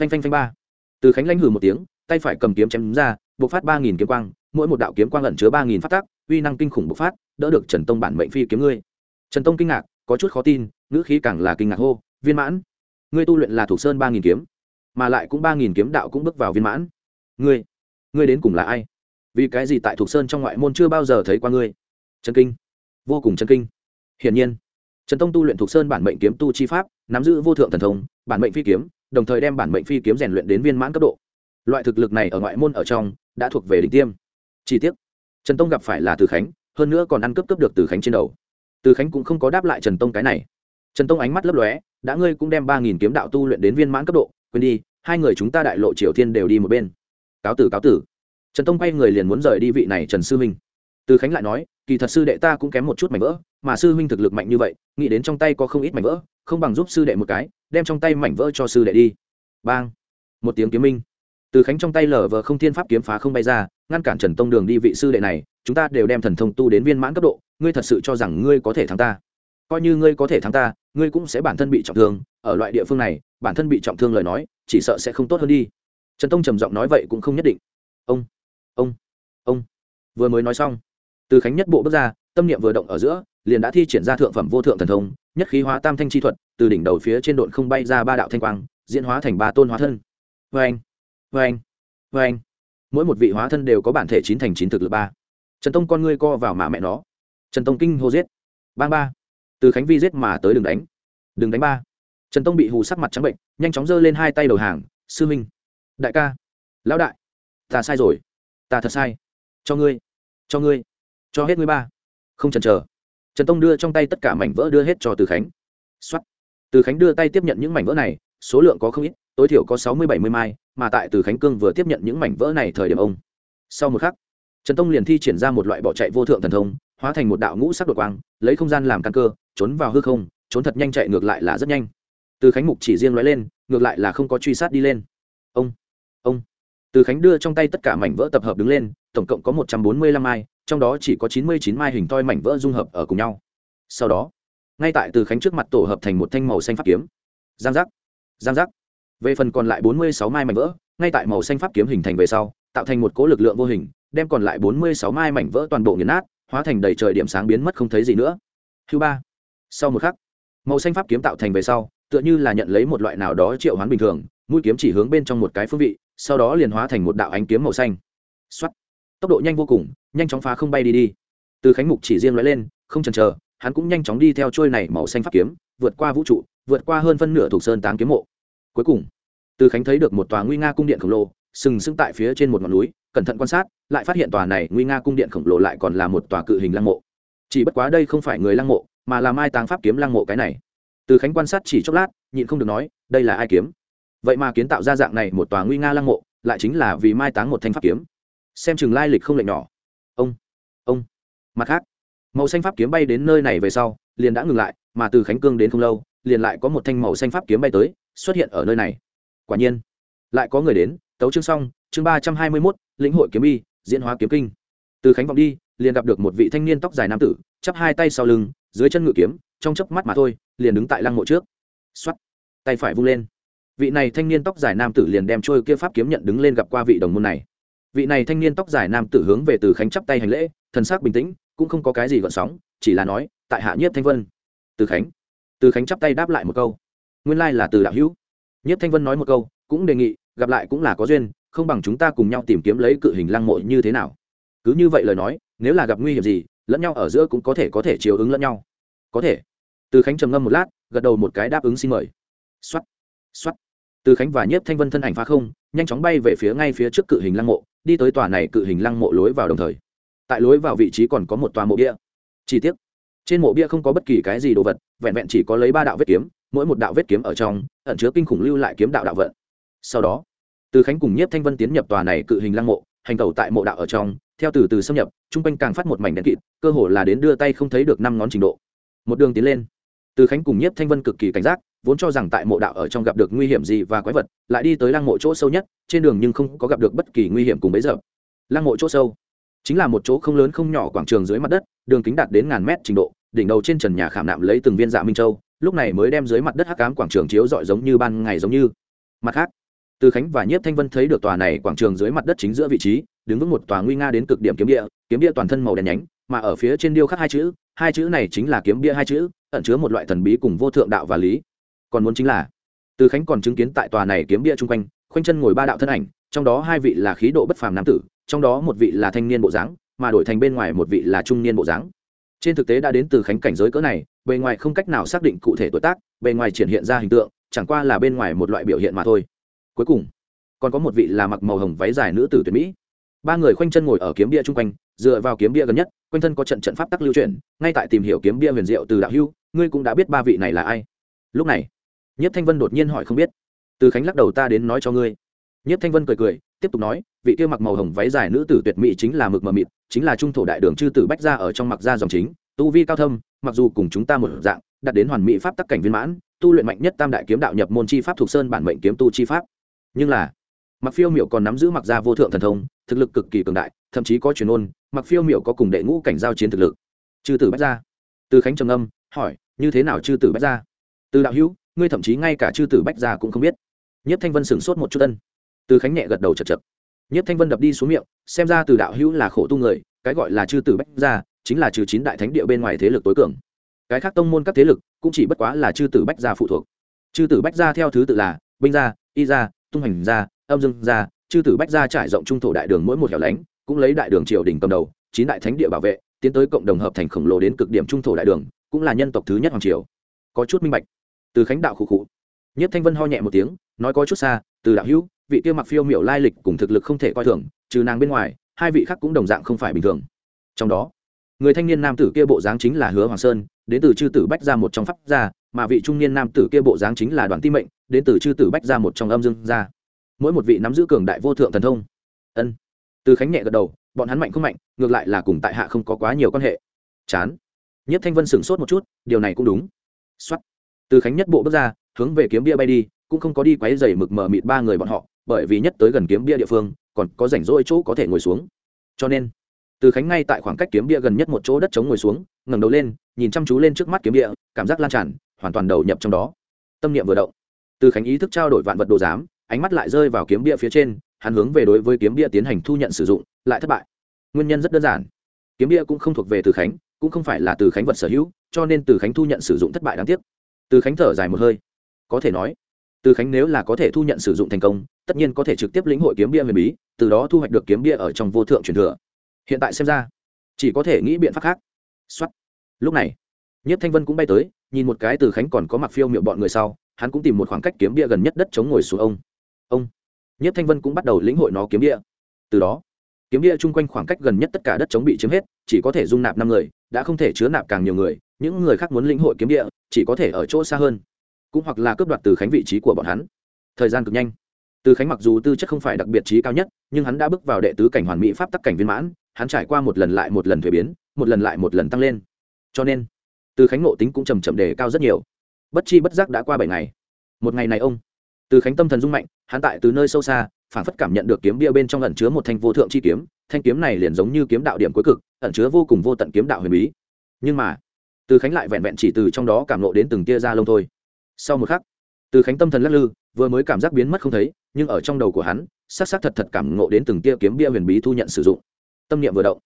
Phanh phanh phanh ba. Từ khánh lãnh hừ một tiếng, tay phải cầm kiếm chém ra, bộc phát ba nghìn kiếm quang, mỗi một đạo kiếm quang ẩn chứa ba nghìn phát tác uy năng kinh khủng bộc phát, đỡ được trần tông bản mệnh phi kiếm ngươi. Trần tông kinh ngạc có chút khó tin, ngữ khí càng là kinh ngạc hô, viên mãn, ngươi tu luyện là thuộc sơn ba nghìn kiếm, mà lại cũng ba nghìn kiếm đạo cũng bước vào viên mãn. Ngươi ngươi đến cùng là ai? Vì cái gì tại thuộc sơn trong ngoại môn chưa bao giờ thấy qua ngươi? Trần kinh. Vô cùng chân kinh. Hiển nhiên, trần tông tu luyện thuộc sơn bản mệnh kiếm tu chi pháp, nắm giữ vô thượng thần thông, bản mệnh phi kiếm, đồng thời đem bản mệnh phi kiếm rèn luyện đến viên mãn cấp độ. Loại thực lực này ở ngoại môn ở trong, đã thuộc về đỉnh tiêm. Chi tiết trần tông gặp phải là từ khánh, hơn nữa còn ăn cướp cướp được từ khánh trên đầu từ khánh cũng không có đáp lại trần tông cái này. Trần tông ánh mắt lấp lóe, đã ngươi cũng đem ba nghìn kiếm đạo tu luyện đến viên mãn cấp độ, quên đi, hai người chúng ta đại lộ triều thiên đều đi một bên. Cáo tử cáo tử. Trần tông quay người liền muốn rời đi vị này trần sư minh. Từ khánh lại nói, kỳ thật sư đệ ta cũng kém một chút mảnh vỡ, mà sư huynh thực lực mạnh như vậy, nghĩ đến trong tay có không ít mảnh vỡ, không bằng giúp sư đệ một cái, đem trong tay mảnh vỡ cho sư đệ đi. Bang! Một tiếng kiếm minh. Từ khánh trong tay lở vờ không thiên pháp kiếm phá không bay ra, ngăn cản trần tông đường đi vị sư đệ này chúng ta đều đem thần thông tu đến viên mãn cấp độ, ngươi thật sự cho rằng ngươi có thể thắng ta? Coi như ngươi có thể thắng ta, ngươi cũng sẽ bản thân bị trọng thương. Ở loại địa phương này, bản thân bị trọng thương lời nói, chỉ sợ sẽ không tốt hơn đi. Trần tông trầm giọng nói vậy cũng không nhất định. Ông ông ông. Vừa mới nói xong, từ khánh nhất bộ bước ra, tâm niệm vừa động ở giữa, liền đã thi triển ra thượng phẩm vô thượng thần thông, nhất khí hóa tam thanh chi thuật, từ đỉnh đầu phía trên độn không bay ra ba đạo thanh quang, diễn hóa thành ba tôn hóa thân. Vê anh vê anh vê anh mỗi một vị hóa thân đều có bản thể chín thành chín thực lực ba trần tông con ngươi co vào mà mẹ nó. Trần tông kinh hô giết. Ba ba. Từ khánh vi giết mà tới đừng đánh. Đừng đánh ba. Trần tông bị hù sắc mặt trắng bệnh, nhanh chóng giơ lên hai tay đầu hàng. Sư minh. Đại ca. Lão đại. Ta sai rồi. Ta thật sai. Cho ngươi. Cho ngươi. Cho hết ngươi ba. Không chần chờ. Trần tông đưa trong tay tất cả mảnh vỡ đưa hết cho từ khánh. X từ khánh đưa tay tiếp nhận những mảnh vỡ này, số lượng có không ít, tối thiểu có sáu mươi bảy mươi mai, mà tại từ khánh cương vừa tiếp nhận những mảnh vỡ này thời điểm ông. Sau một khắc trần tông liền thi triển ra một loại bỏ chạy vô thượng thần thông, hóa thành một đạo ngũ sắc đột quang, lấy không gian làm căn cơ, trốn vào hư không, trốn thật nhanh chạy ngược lại là rất nhanh. Từ khánh mục chỉ riêng nói lên, ngược lại là không có truy sát đi lên. Ông ông. Từ khánh đưa trong tay tất cả mảnh vỡ tập hợp đứng lên, tổng cộng có một trăm bốn mươi lăm mai, trong đó chỉ có chín mươi chín mai hình toi mảnh vỡ dung hợp ở cùng nhau. Sau đó, ngay tại từ khánh trước mặt tổ hợp thành một thanh màu xanh pháp kiếm. Giang giác giang giác. Về phần còn lại bốn mươi sáu mai mảnh vỡ, ngay tại màu xanh pháp kiếm hình thành về sau, tạo thành một cố lực lượng vô hình đem còn lại bốn mươi sáu mai mảnh vỡ toàn bộ nghiền nát, hóa thành đầy trời điểm sáng biến mất không thấy gì nữa. Thứ ba, sau một khắc, màu xanh pháp kiếm tạo thành về sau, tựa như là nhận lấy một loại nào đó triệu hoán bình thường, mũi kiếm chỉ hướng bên trong một cái phương vị, sau đó liền hóa thành một đạo ánh kiếm màu xanh. Xuất tốc độ nhanh vô cùng, nhanh chóng phá không bay đi đi. Từ khánh mục chỉ riêng nói lên, không chần chờ, hắn cũng nhanh chóng đi theo trôi này màu xanh pháp kiếm, vượt qua vũ trụ, vượt qua hơn phân nửa thuộc sơn táng kiếm mộ. Cuối cùng, từ khánh thấy được một tòa nguy nga cung điện khổng lồ sừng sững tại phía trên một ngọn núi, cẩn thận quan sát, lại phát hiện tòa này nguy nga cung điện khổng lồ lại còn là một tòa cự hình lăng mộ. Chỉ bất quá đây không phải người lăng mộ, mà là mai táng pháp kiếm lăng mộ cái này. Từ khánh quan sát chỉ chốc lát, nhịn không được nói, đây là ai kiếm? Vậy mà kiến tạo ra dạng này một tòa nguy nga lăng mộ, lại chính là vì mai táng một thanh pháp kiếm. Xem chừng lai lịch không lệnh nhỏ. Ông ông. Mặt khác, màu xanh pháp kiếm bay đến nơi này về sau, liền đã ngừng lại, mà từ khánh cương đến không lâu, liền lại có một thanh màu xanh pháp kiếm bay tới, xuất hiện ở nơi này. Quả nhiên, lại có người đến tấu chương xong, chương ba trăm hai mươi mốt, lĩnh hội kiếm y, diễn hóa kiếm kinh. Từ khánh vọng đi, liền gặp được một vị thanh niên tóc dài nam tử, chắp hai tay sau lưng, dưới chân ngự kiếm, trong chớp mắt mà thôi, liền đứng tại lăng mộ trước. X tay phải vung lên. Vị này thanh niên tóc dài nam tử liền đem trôi kia pháp kiếm nhận đứng lên gặp qua vị đồng môn này. Vị này thanh niên tóc dài nam tử hướng về từ khánh chắp tay hành lễ, thần sắc bình tĩnh, cũng không có cái gì gọn sóng, chỉ là nói, tại hạ nhiếp thanh vân. Từ khánh từ khánh chắp tay đáp lại một câu. Nguyên lai là từ đạo hữu. Nhiếp thanh vân nói một câu, cũng đề nghị gặp lại cũng là có duyên, không bằng chúng ta cùng nhau tìm kiếm lấy cự hình lăng mộ như thế nào. Cứ như vậy lời nói, nếu là gặp nguy hiểm gì, lẫn nhau ở giữa cũng có thể có thể chiều ứng lẫn nhau. Có thể. Từ khánh trầm ngâm một lát, gật đầu một cái đáp ứng xin mời. Xuất xuất từ khánh và nhiếp thanh vân thân ảnh phá không, nhanh chóng bay về phía ngay phía trước cự hình lăng mộ, đi tới tòa này cự hình lăng mộ lối vào đồng thời. Tại lối vào vị trí còn có một tòa mộ bia. Chi tiết trên mộ bia không có bất kỳ cái gì đồ vật, vẹn vẹn chỉ có lấy ba đạo vết kiếm, mỗi một đạo vết kiếm ở trong, ẩn chứa kinh khủng lưu lại kiếm đạo đạo vận sau đó, từ khánh cùng nhiếp thanh vân tiến nhập tòa này cự hình lăng mộ, hành tẩu tại mộ đạo ở trong, theo từ từ xâm nhập, chung quanh càng phát một mảnh đèn kịt, cơ hồ là đến đưa tay không thấy được năm ngón trình độ. Một đường tiến lên, từ khánh cùng nhiếp thanh vân cực kỳ cảnh giác, vốn cho rằng tại mộ đạo ở trong gặp được nguy hiểm gì và quái vật, lại đi tới lăng mộ chỗ sâu nhất, trên đường nhưng không có gặp được bất kỳ nguy hiểm cùng bấy giờ. Lăng mộ chỗ sâu, chính là một chỗ không lớn không nhỏ quảng trường dưới mặt đất, đường kính đạt đến ngàn mét trình độ, đỉnh đầu trên trần nhà khảm nạm lấy từng viên dạ minh châu, lúc này mới đem dưới mặt đất hắc cám quảng trường chiếu rọi giống như ban ngày giống như. Mặt khác từ khánh và nhiếp thanh vân thấy được tòa này quảng trường dưới mặt đất chính giữa vị trí, đứng vững một tòa nguy nga đến cực điểm kiếm địa kiếm địa toàn thân màu đen nhánh, mà ở phía trên điêu khắc hai chữ hai chữ này chính là kiếm bia hai chữ, ẩn chứa một loại thần bí cùng vô thượng đạo và lý. Còn muốn chính là, từ khánh còn chứng kiến tại tòa này kiếm bia chung quanh, khoanh chân ngồi ba đạo thân ảnh, trong đó hai vị là khí độ bất phàm nam tử, trong đó một vị là thanh niên bộ dáng, mà đổi thành bên ngoài một vị là trung niên bộ dáng. Trên thực tế đã đến từ khánh cảnh giới cỡ này, bề ngoài không cách nào xác định cụ thể tuổi tác, bề ngoài triển hiện ra hình tượng, chẳng qua là bên ngoài một loại biểu hiện mà thôi cuối cùng, còn có một vị là mặc màu hồng váy dài nữ tử tuyệt mỹ. Ba người khoanh chân ngồi ở kiếm bia chung quanh, dựa vào kiếm bia gần nhất, quanh thân có trận trận pháp tắc lưu truyền ngay tại tìm hiểu kiếm bia huyền diệu từ đạo hưu, ngươi cũng đã biết ba vị này là ai. Lúc này nhất thanh vân đột nhiên hỏi không biết. Từ khánh lắc đầu ta đến nói cho ngươi. Nhất thanh vân cười cười, tiếp tục nói, vị kia mặc màu hồng váy dài nữ tử tuyệt mỹ chính là mực mờ mịt, chính là trung thổ đại đường chư tử bách gia ở trong mặc gia dòng chính, tu vi cao thâm, mặc dù cùng chúng ta một dạng, đạt đến hoàn mỹ pháp tắc cảnh viên mãn, tu luyện mạnh nhất tam đại kiếm đạo nhập môn chi pháp thuộc sơn bản mệnh kiếm tu chi pháp nhưng là mặc phiêu miểu còn nắm giữ mặc gia vô thượng thần thông, thực lực cực kỳ cường đại, thậm chí có truyền ôn mặc phiêu miểu có cùng đệ ngũ cảnh giao chiến thực lực. Chư tử bách gia. Từ khánh trầm âm hỏi, như thế nào chư tử bách gia? Từ đạo hữu, ngươi thậm chí ngay cả chư tử bách gia cũng không biết. Nhất thanh vân sửng sốt một chút ân. Từ khánh nhẹ gật đầu chật chật. Nhất thanh vân đập đi xuống miệng, xem ra từ đạo hữu là khổ tu người, cái gọi là chư tử bách gia, chính là trừ chín đại thánh địa bên ngoài thế lực tối cường. Cái khác tông môn các thế lực, cũng chỉ bất quá là chư tử bách gia phụ thuộc. Chư tử bách gia theo thứ tự là binh gia, y gia tung hành ra, âm dương ra, chư tử bách ra trải rộng trung thổ đại đường mỗi một hẻo lánh cũng lấy đại đường triều đình cầm đầu chín đại thánh địa bảo vệ tiến tới cộng đồng hợp thành khổng lồ đến cực điểm trung thổ đại đường cũng là nhân tộc thứ nhất hoàng triều. Có chút minh bạch. Từ khánh đạo khụ khụ. Nhất thanh vân ho nhẹ một tiếng nói có chút xa từ đạo hữu vị tiêu mặc phiêu miểu lai lịch cùng thực lực không thể coi thường trừ nàng bên ngoài hai vị khác cũng đồng dạng không phải bình thường. Trong đó người thanh niên nam tử kia bộ dáng chính là hứa hoàng sơn đến từ chư tử bách ra một trong pháp gia mà vị trung niên nam tử kia bộ dáng chính là đoàn ti mệnh, đến từ chư tử bách ra một trong âm dương gia. Mỗi một vị nắm giữ cường đại vô thượng thần thông. Ân. Từ khánh nhẹ gật đầu, bọn hắn mạnh không mạnh, ngược lại là cùng tại hạ không có quá nhiều quan hệ. Chán. Nhất thanh vân sửng sốt một chút, điều này cũng đúng. Xuất từ khánh nhất bộ bước ra, hướng về kiếm bia bay đi, cũng không có đi quấy dày mực mờ mịt ba người bọn họ, bởi vì nhất tới gần kiếm bia địa phương, còn có rảnh rỗi chỗ có thể ngồi xuống. Cho nên, từ khánh ngay tại khoảng cách kiếm bia gần nhất một chỗ đất trống ngồi xuống, ngẩng đầu lên, nhìn chăm chú lên trước mắt kiếm bia, cảm giác lan tràn hoàn toàn đầu nhập trong đó. Tâm niệm vừa động, từ khánh ý thức trao đổi vạn vật đồ giám, ánh mắt lại rơi vào kiếm bia phía trên, hắn hướng về đối với kiếm bia tiến hành thu nhận sử dụng, lại thất bại. Nguyên nhân rất đơn giản. Kiếm bia cũng không thuộc về từ khánh, cũng không phải là từ khánh vật sở hữu, cho nên từ khánh thu nhận sử dụng thất bại đáng tiếc. Từ khánh thở dài một hơi. Có thể nói, từ khánh nếu là có thể thu nhận sử dụng thành công, tất nhiên có thể trực tiếp lĩnh hội kiếm bia huyền bí, từ đó thu hoạch được kiếm bia ở trong vô thượng truyền thừa. Hiện tại xem ra, chỉ có thể nghĩ biện pháp khác. Xuất lúc này nhất thanh vân cũng bay tới nhìn một cái từ khánh còn có mặc phiêu miệng bọn người sau, hắn cũng tìm một khoảng cách kiếm bia gần nhất đất chống ngồi xuống ông. Ông. Nhất thanh vân cũng bắt đầu lĩnh hội nó kiếm bia. Từ đó, kiếm bia chung quanh khoảng cách gần nhất tất cả đất chống bị chiếm hết, chỉ có thể dung nạp năm người, đã không thể chứa nạp càng nhiều người, những người khác muốn lĩnh hội kiếm bia, chỉ có thể ở chỗ xa hơn. Cũng hoặc là cướp đoạt từ khánh vị trí của bọn hắn. Thời gian cực nhanh. Từ khánh mặc dù tư chất không phải đặc biệt trí cao nhất, nhưng hắn đã bước vào đệ tứ cảnh hoàn mỹ pháp tắc cảnh viên mãn, hắn trải qua một lần lại một lần thuế biến, một lần lại một lần tăng lên. Cho nên từ khánh ngộ tính cũng trầm trầm đề cao rất nhiều bất chi bất giác đã qua bảy ngày một ngày này ông từ khánh tâm thần dung mạnh hắn tại từ nơi sâu xa phản phất cảm nhận được kiếm bia bên trong ẩn chứa một thanh vô thượng chi kiếm thanh kiếm này liền giống như kiếm đạo điểm cuối cực ẩn chứa vô cùng vô tận kiếm đạo huyền bí nhưng mà từ khánh lại vẹn vẹn chỉ từ trong đó cảm lộ đến từng tia ra lông thôi sau một khắc từ khánh tâm thần lắc lư vừa mới cảm giác biến mất không thấy nhưng ở trong đầu của hắn s á c s á c thật thật cảm ngộ đến từng tia kiếm bia huyền bí thu nhận sử dụng tâm niệm vừa động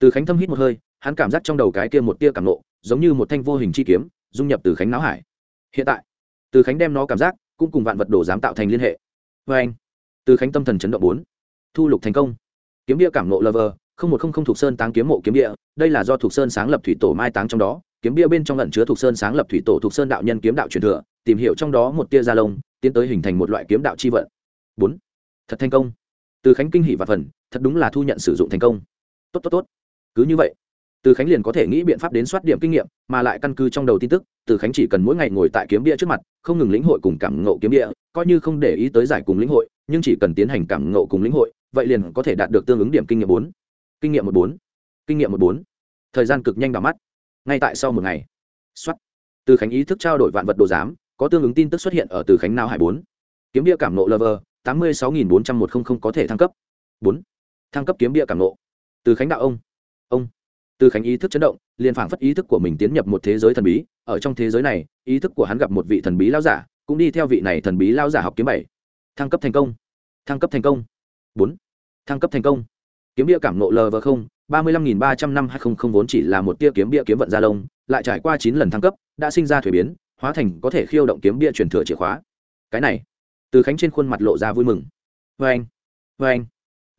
từ khánh thâm hít một hơi, hắn cảm giác trong đầu cái kia một tia cảm nộ, giống như một thanh vô hình chi kiếm, dung nhập từ khánh não hải. Hiện tại, từ khánh đem nó cảm giác, cũng cùng vạn vật đồ dám tạo thành liên hệ. Vê anh, từ khánh tâm thần chấn động bốn. Thu lục thành công. Kiếm bia cảm nộ vờ không một không không thuộc sơn táng kiếm mộ kiếm bia, đây là do thuộc sơn sáng lập thủy tổ mai táng trong đó, kiếm bia bên trong lẩn chứa thuộc sơn sáng lập thủy tổ thuộc sơn đạo nhân kiếm đạo truyền thừa, tìm hiểu trong đó một tia gia lông, tiến tới hình thành một loại kiếm đạo chi vận. Bốn. Thật thành công. Từ khánh kinh hỷ và phần, thật đúng là thu nhận sử dụng thành công. Tốt tốt tốt cứ như vậy từ khánh liền có thể nghĩ biện pháp đến soát điểm kinh nghiệm mà lại căn cứ trong đầu tin tức từ khánh chỉ cần mỗi ngày ngồi tại kiếm bia trước mặt không ngừng lĩnh hội cùng cảm ngộ kiếm bia coi như không để ý tới giải cùng lĩnh hội nhưng chỉ cần tiến hành cảm ngộ cùng lĩnh hội vậy liền có thể đạt được tương ứng điểm kinh nghiệm bốn. Kinh nghiệm một bốn. Kinh nghiệm một bốn. Thời gian cực nhanh đỏ mắt. Ngay tại sau một ngày soát, từ khánh ý thức trao đổi vạn vật đồ giám có tương ứng tin tức xuất hiện ở từ khánh nào hải bốn. Kiếm bia cảm nộ lover tám mươi sáu nghìn bốn trăm một không không có thể thăng cấp. Bốn. Thăng cấp kiếm bia cảm nộ từ khánh đạo ông từ khánh ý thức chấn động, liền phảng phất ý thức của mình tiến nhập một thế giới thần bí. Ở trong thế giới này, ý thức của hắn gặp một vị thần bí lao giả, cũng đi theo vị này thần bí lao giả học kiếm bảy. Thăng cấp thành công. Thăng cấp thành công. Bốn. Thăng cấp thành công. Kiếm bia cảm nộ lv không, ba mươi lăm nghìn ba trăm năm hai không không vốn chỉ là một tia kiếm bia kiếm vận gia lông, lại trải qua chín lần thăng cấp, đã sinh ra thuế biến, hóa thành có thể khiêu động kiếm bia truyền thừa chìa khóa. Cái này, từ khánh trên khuôn mặt lộ ra vui mừng. Vê anh vê anh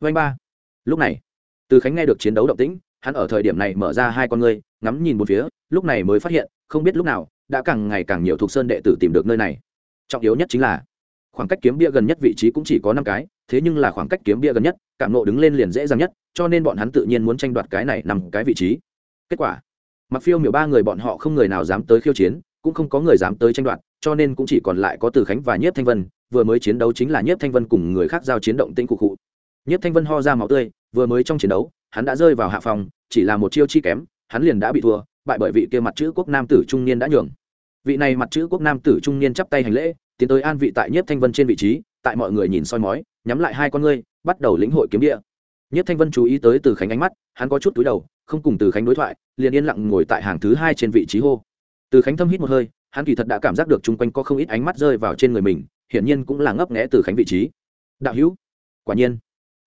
vê anh ba. Lúc này, từ khánh nghe được chiến đấu động tĩnh hắn ở thời điểm này mở ra hai con ngươi, ngắm nhìn một phía, lúc này mới phát hiện, không biết lúc nào, đã càng ngày càng nhiều thuộc sơn đệ tử tìm được nơi này. Trọng yếu nhất chính là, khoảng cách kiếm bia gần nhất vị trí cũng chỉ có năm cái, thế nhưng là khoảng cách kiếm bia gần nhất, cảm nộ đứng lên liền dễ dàng nhất, cho nên bọn hắn tự nhiên muốn tranh đoạt cái này nằm cái vị trí. Kết quả mặc phiêu miểu ba người bọn họ không người nào dám tới khiêu chiến, cũng không có người dám tới tranh đoạt, cho nên cũng chỉ còn lại có từ khánh và nhiếp thanh vân, vừa mới chiến đấu chính là nhiếp thanh vân cùng người khác giao chiến động tĩnh cụ cụ nhiếp thanh vân ho ra máu tươi, vừa mới trong chiến đấu hắn đã rơi vào hạ phòng, chỉ là một chiêu chi kém, hắn liền đã bị thua, bại bởi vị kia mặt chữ quốc nam tử trung niên đã nhường. Vị này mặt chữ quốc nam tử trung niên chắp tay hành lễ, tiến tới an vị tại nhiếp thanh vân trên vị trí, tại mọi người nhìn soi mói, nhắm lại hai con ngươi, bắt đầu lĩnh hội kiếm địa. Nhất thanh vân chú ý tới từ khánh ánh mắt, hắn có chút túi đầu, không cùng từ khánh đối thoại, liền yên lặng ngồi tại hàng thứ hai trên vị trí hô. Từ khánh thâm hít một hơi, hắn kỳ thật đã cảm giác được chung quanh có không ít ánh mắt rơi vào trên người mình, hiển nhiên cũng là ngấp nghẽ từ khánh vị trí. Đạo hữu, quả nhiên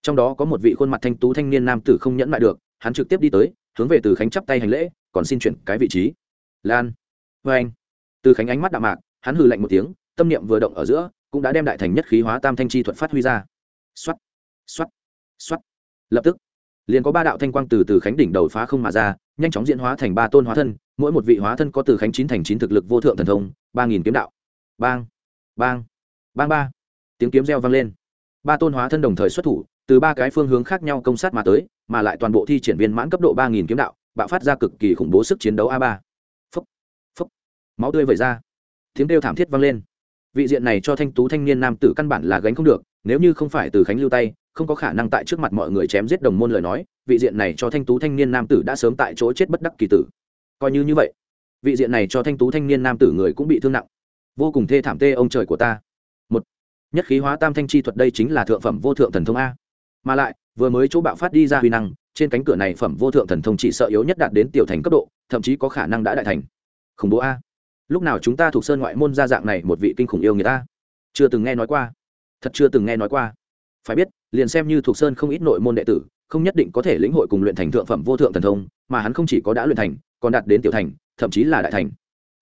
trong đó có một vị khuôn mặt thanh tú thanh niên nam tử không nhẫn lại được, hắn trực tiếp đi tới, hướng về từ khánh chắp tay hành lễ, còn xin chuyển cái vị trí. Lan. Vê anh. Từ khánh ánh mắt đạm mạc, hắn hừ lạnh một tiếng, tâm niệm vừa động ở giữa, cũng đã đem đại thành nhất khí hóa tam thanh chi thuật phát huy ra. Xoắt xoắt xoắt lập tức, liền có ba đạo thanh quang từ từ khánh đỉnh đầu phá không mà ra, nhanh chóng diễn hóa thành ba tôn hóa thân, mỗi một vị hóa thân có từ khánh chín thành chín thực lực vô thượng thần thông, ba nghìn kiếm đạo. Bang. Bang. Bang ba. Tiếng kiếm reo vang lên. Ba tôn hóa thân đồng thời xuất thủ từ ba cái phương hướng khác nhau công sát mà tới, mà lại toàn bộ thi triển viên mãn cấp độ ba nghìn kiếm đạo, bạo phát ra cực kỳ khủng bố sức chiến đấu a ba. Phúc phúc máu tươi vẩy ra. Tiếng kêu thảm thiết vang lên. Vị diện này cho thanh tú thanh niên nam tử căn bản là gánh không được, nếu như không phải từ khánh lưu tay, không có khả năng tại trước mặt mọi người chém giết đồng môn lời nói, vị diện này cho thanh tú thanh niên nam tử đã sớm tại chỗ chết bất đắc kỳ tử. Coi như như vậy, vị diện này cho thanh tú thanh niên nam tử người cũng bị thương nặng. Vô cùng thê thảm tê ông trời của ta. Một, nhất khí hóa tam thanh chi thuật đây chính là thượng phẩm vô thượng thần thông a mà lại, vừa mới chỗ bạo phát đi ra huy năng, trên cánh cửa này phẩm vô thượng thần thông chỉ sợ yếu nhất đạt đến tiểu thành cấp độ, thậm chí có khả năng đã đại thành. Khủng bố a. Lúc nào chúng ta thuộc sơn ngoại môn ra dạng này một vị kinh khủng yêu người ta chưa từng nghe nói qua. Thật chưa từng nghe nói qua. Phải biết, liền xem như thuộc sơn không ít nội môn đệ tử, không nhất định có thể lĩnh hội cùng luyện thành thượng phẩm vô thượng thần thông, mà hắn không chỉ có đã luyện thành, còn đạt đến tiểu thành, thậm chí là đại thành.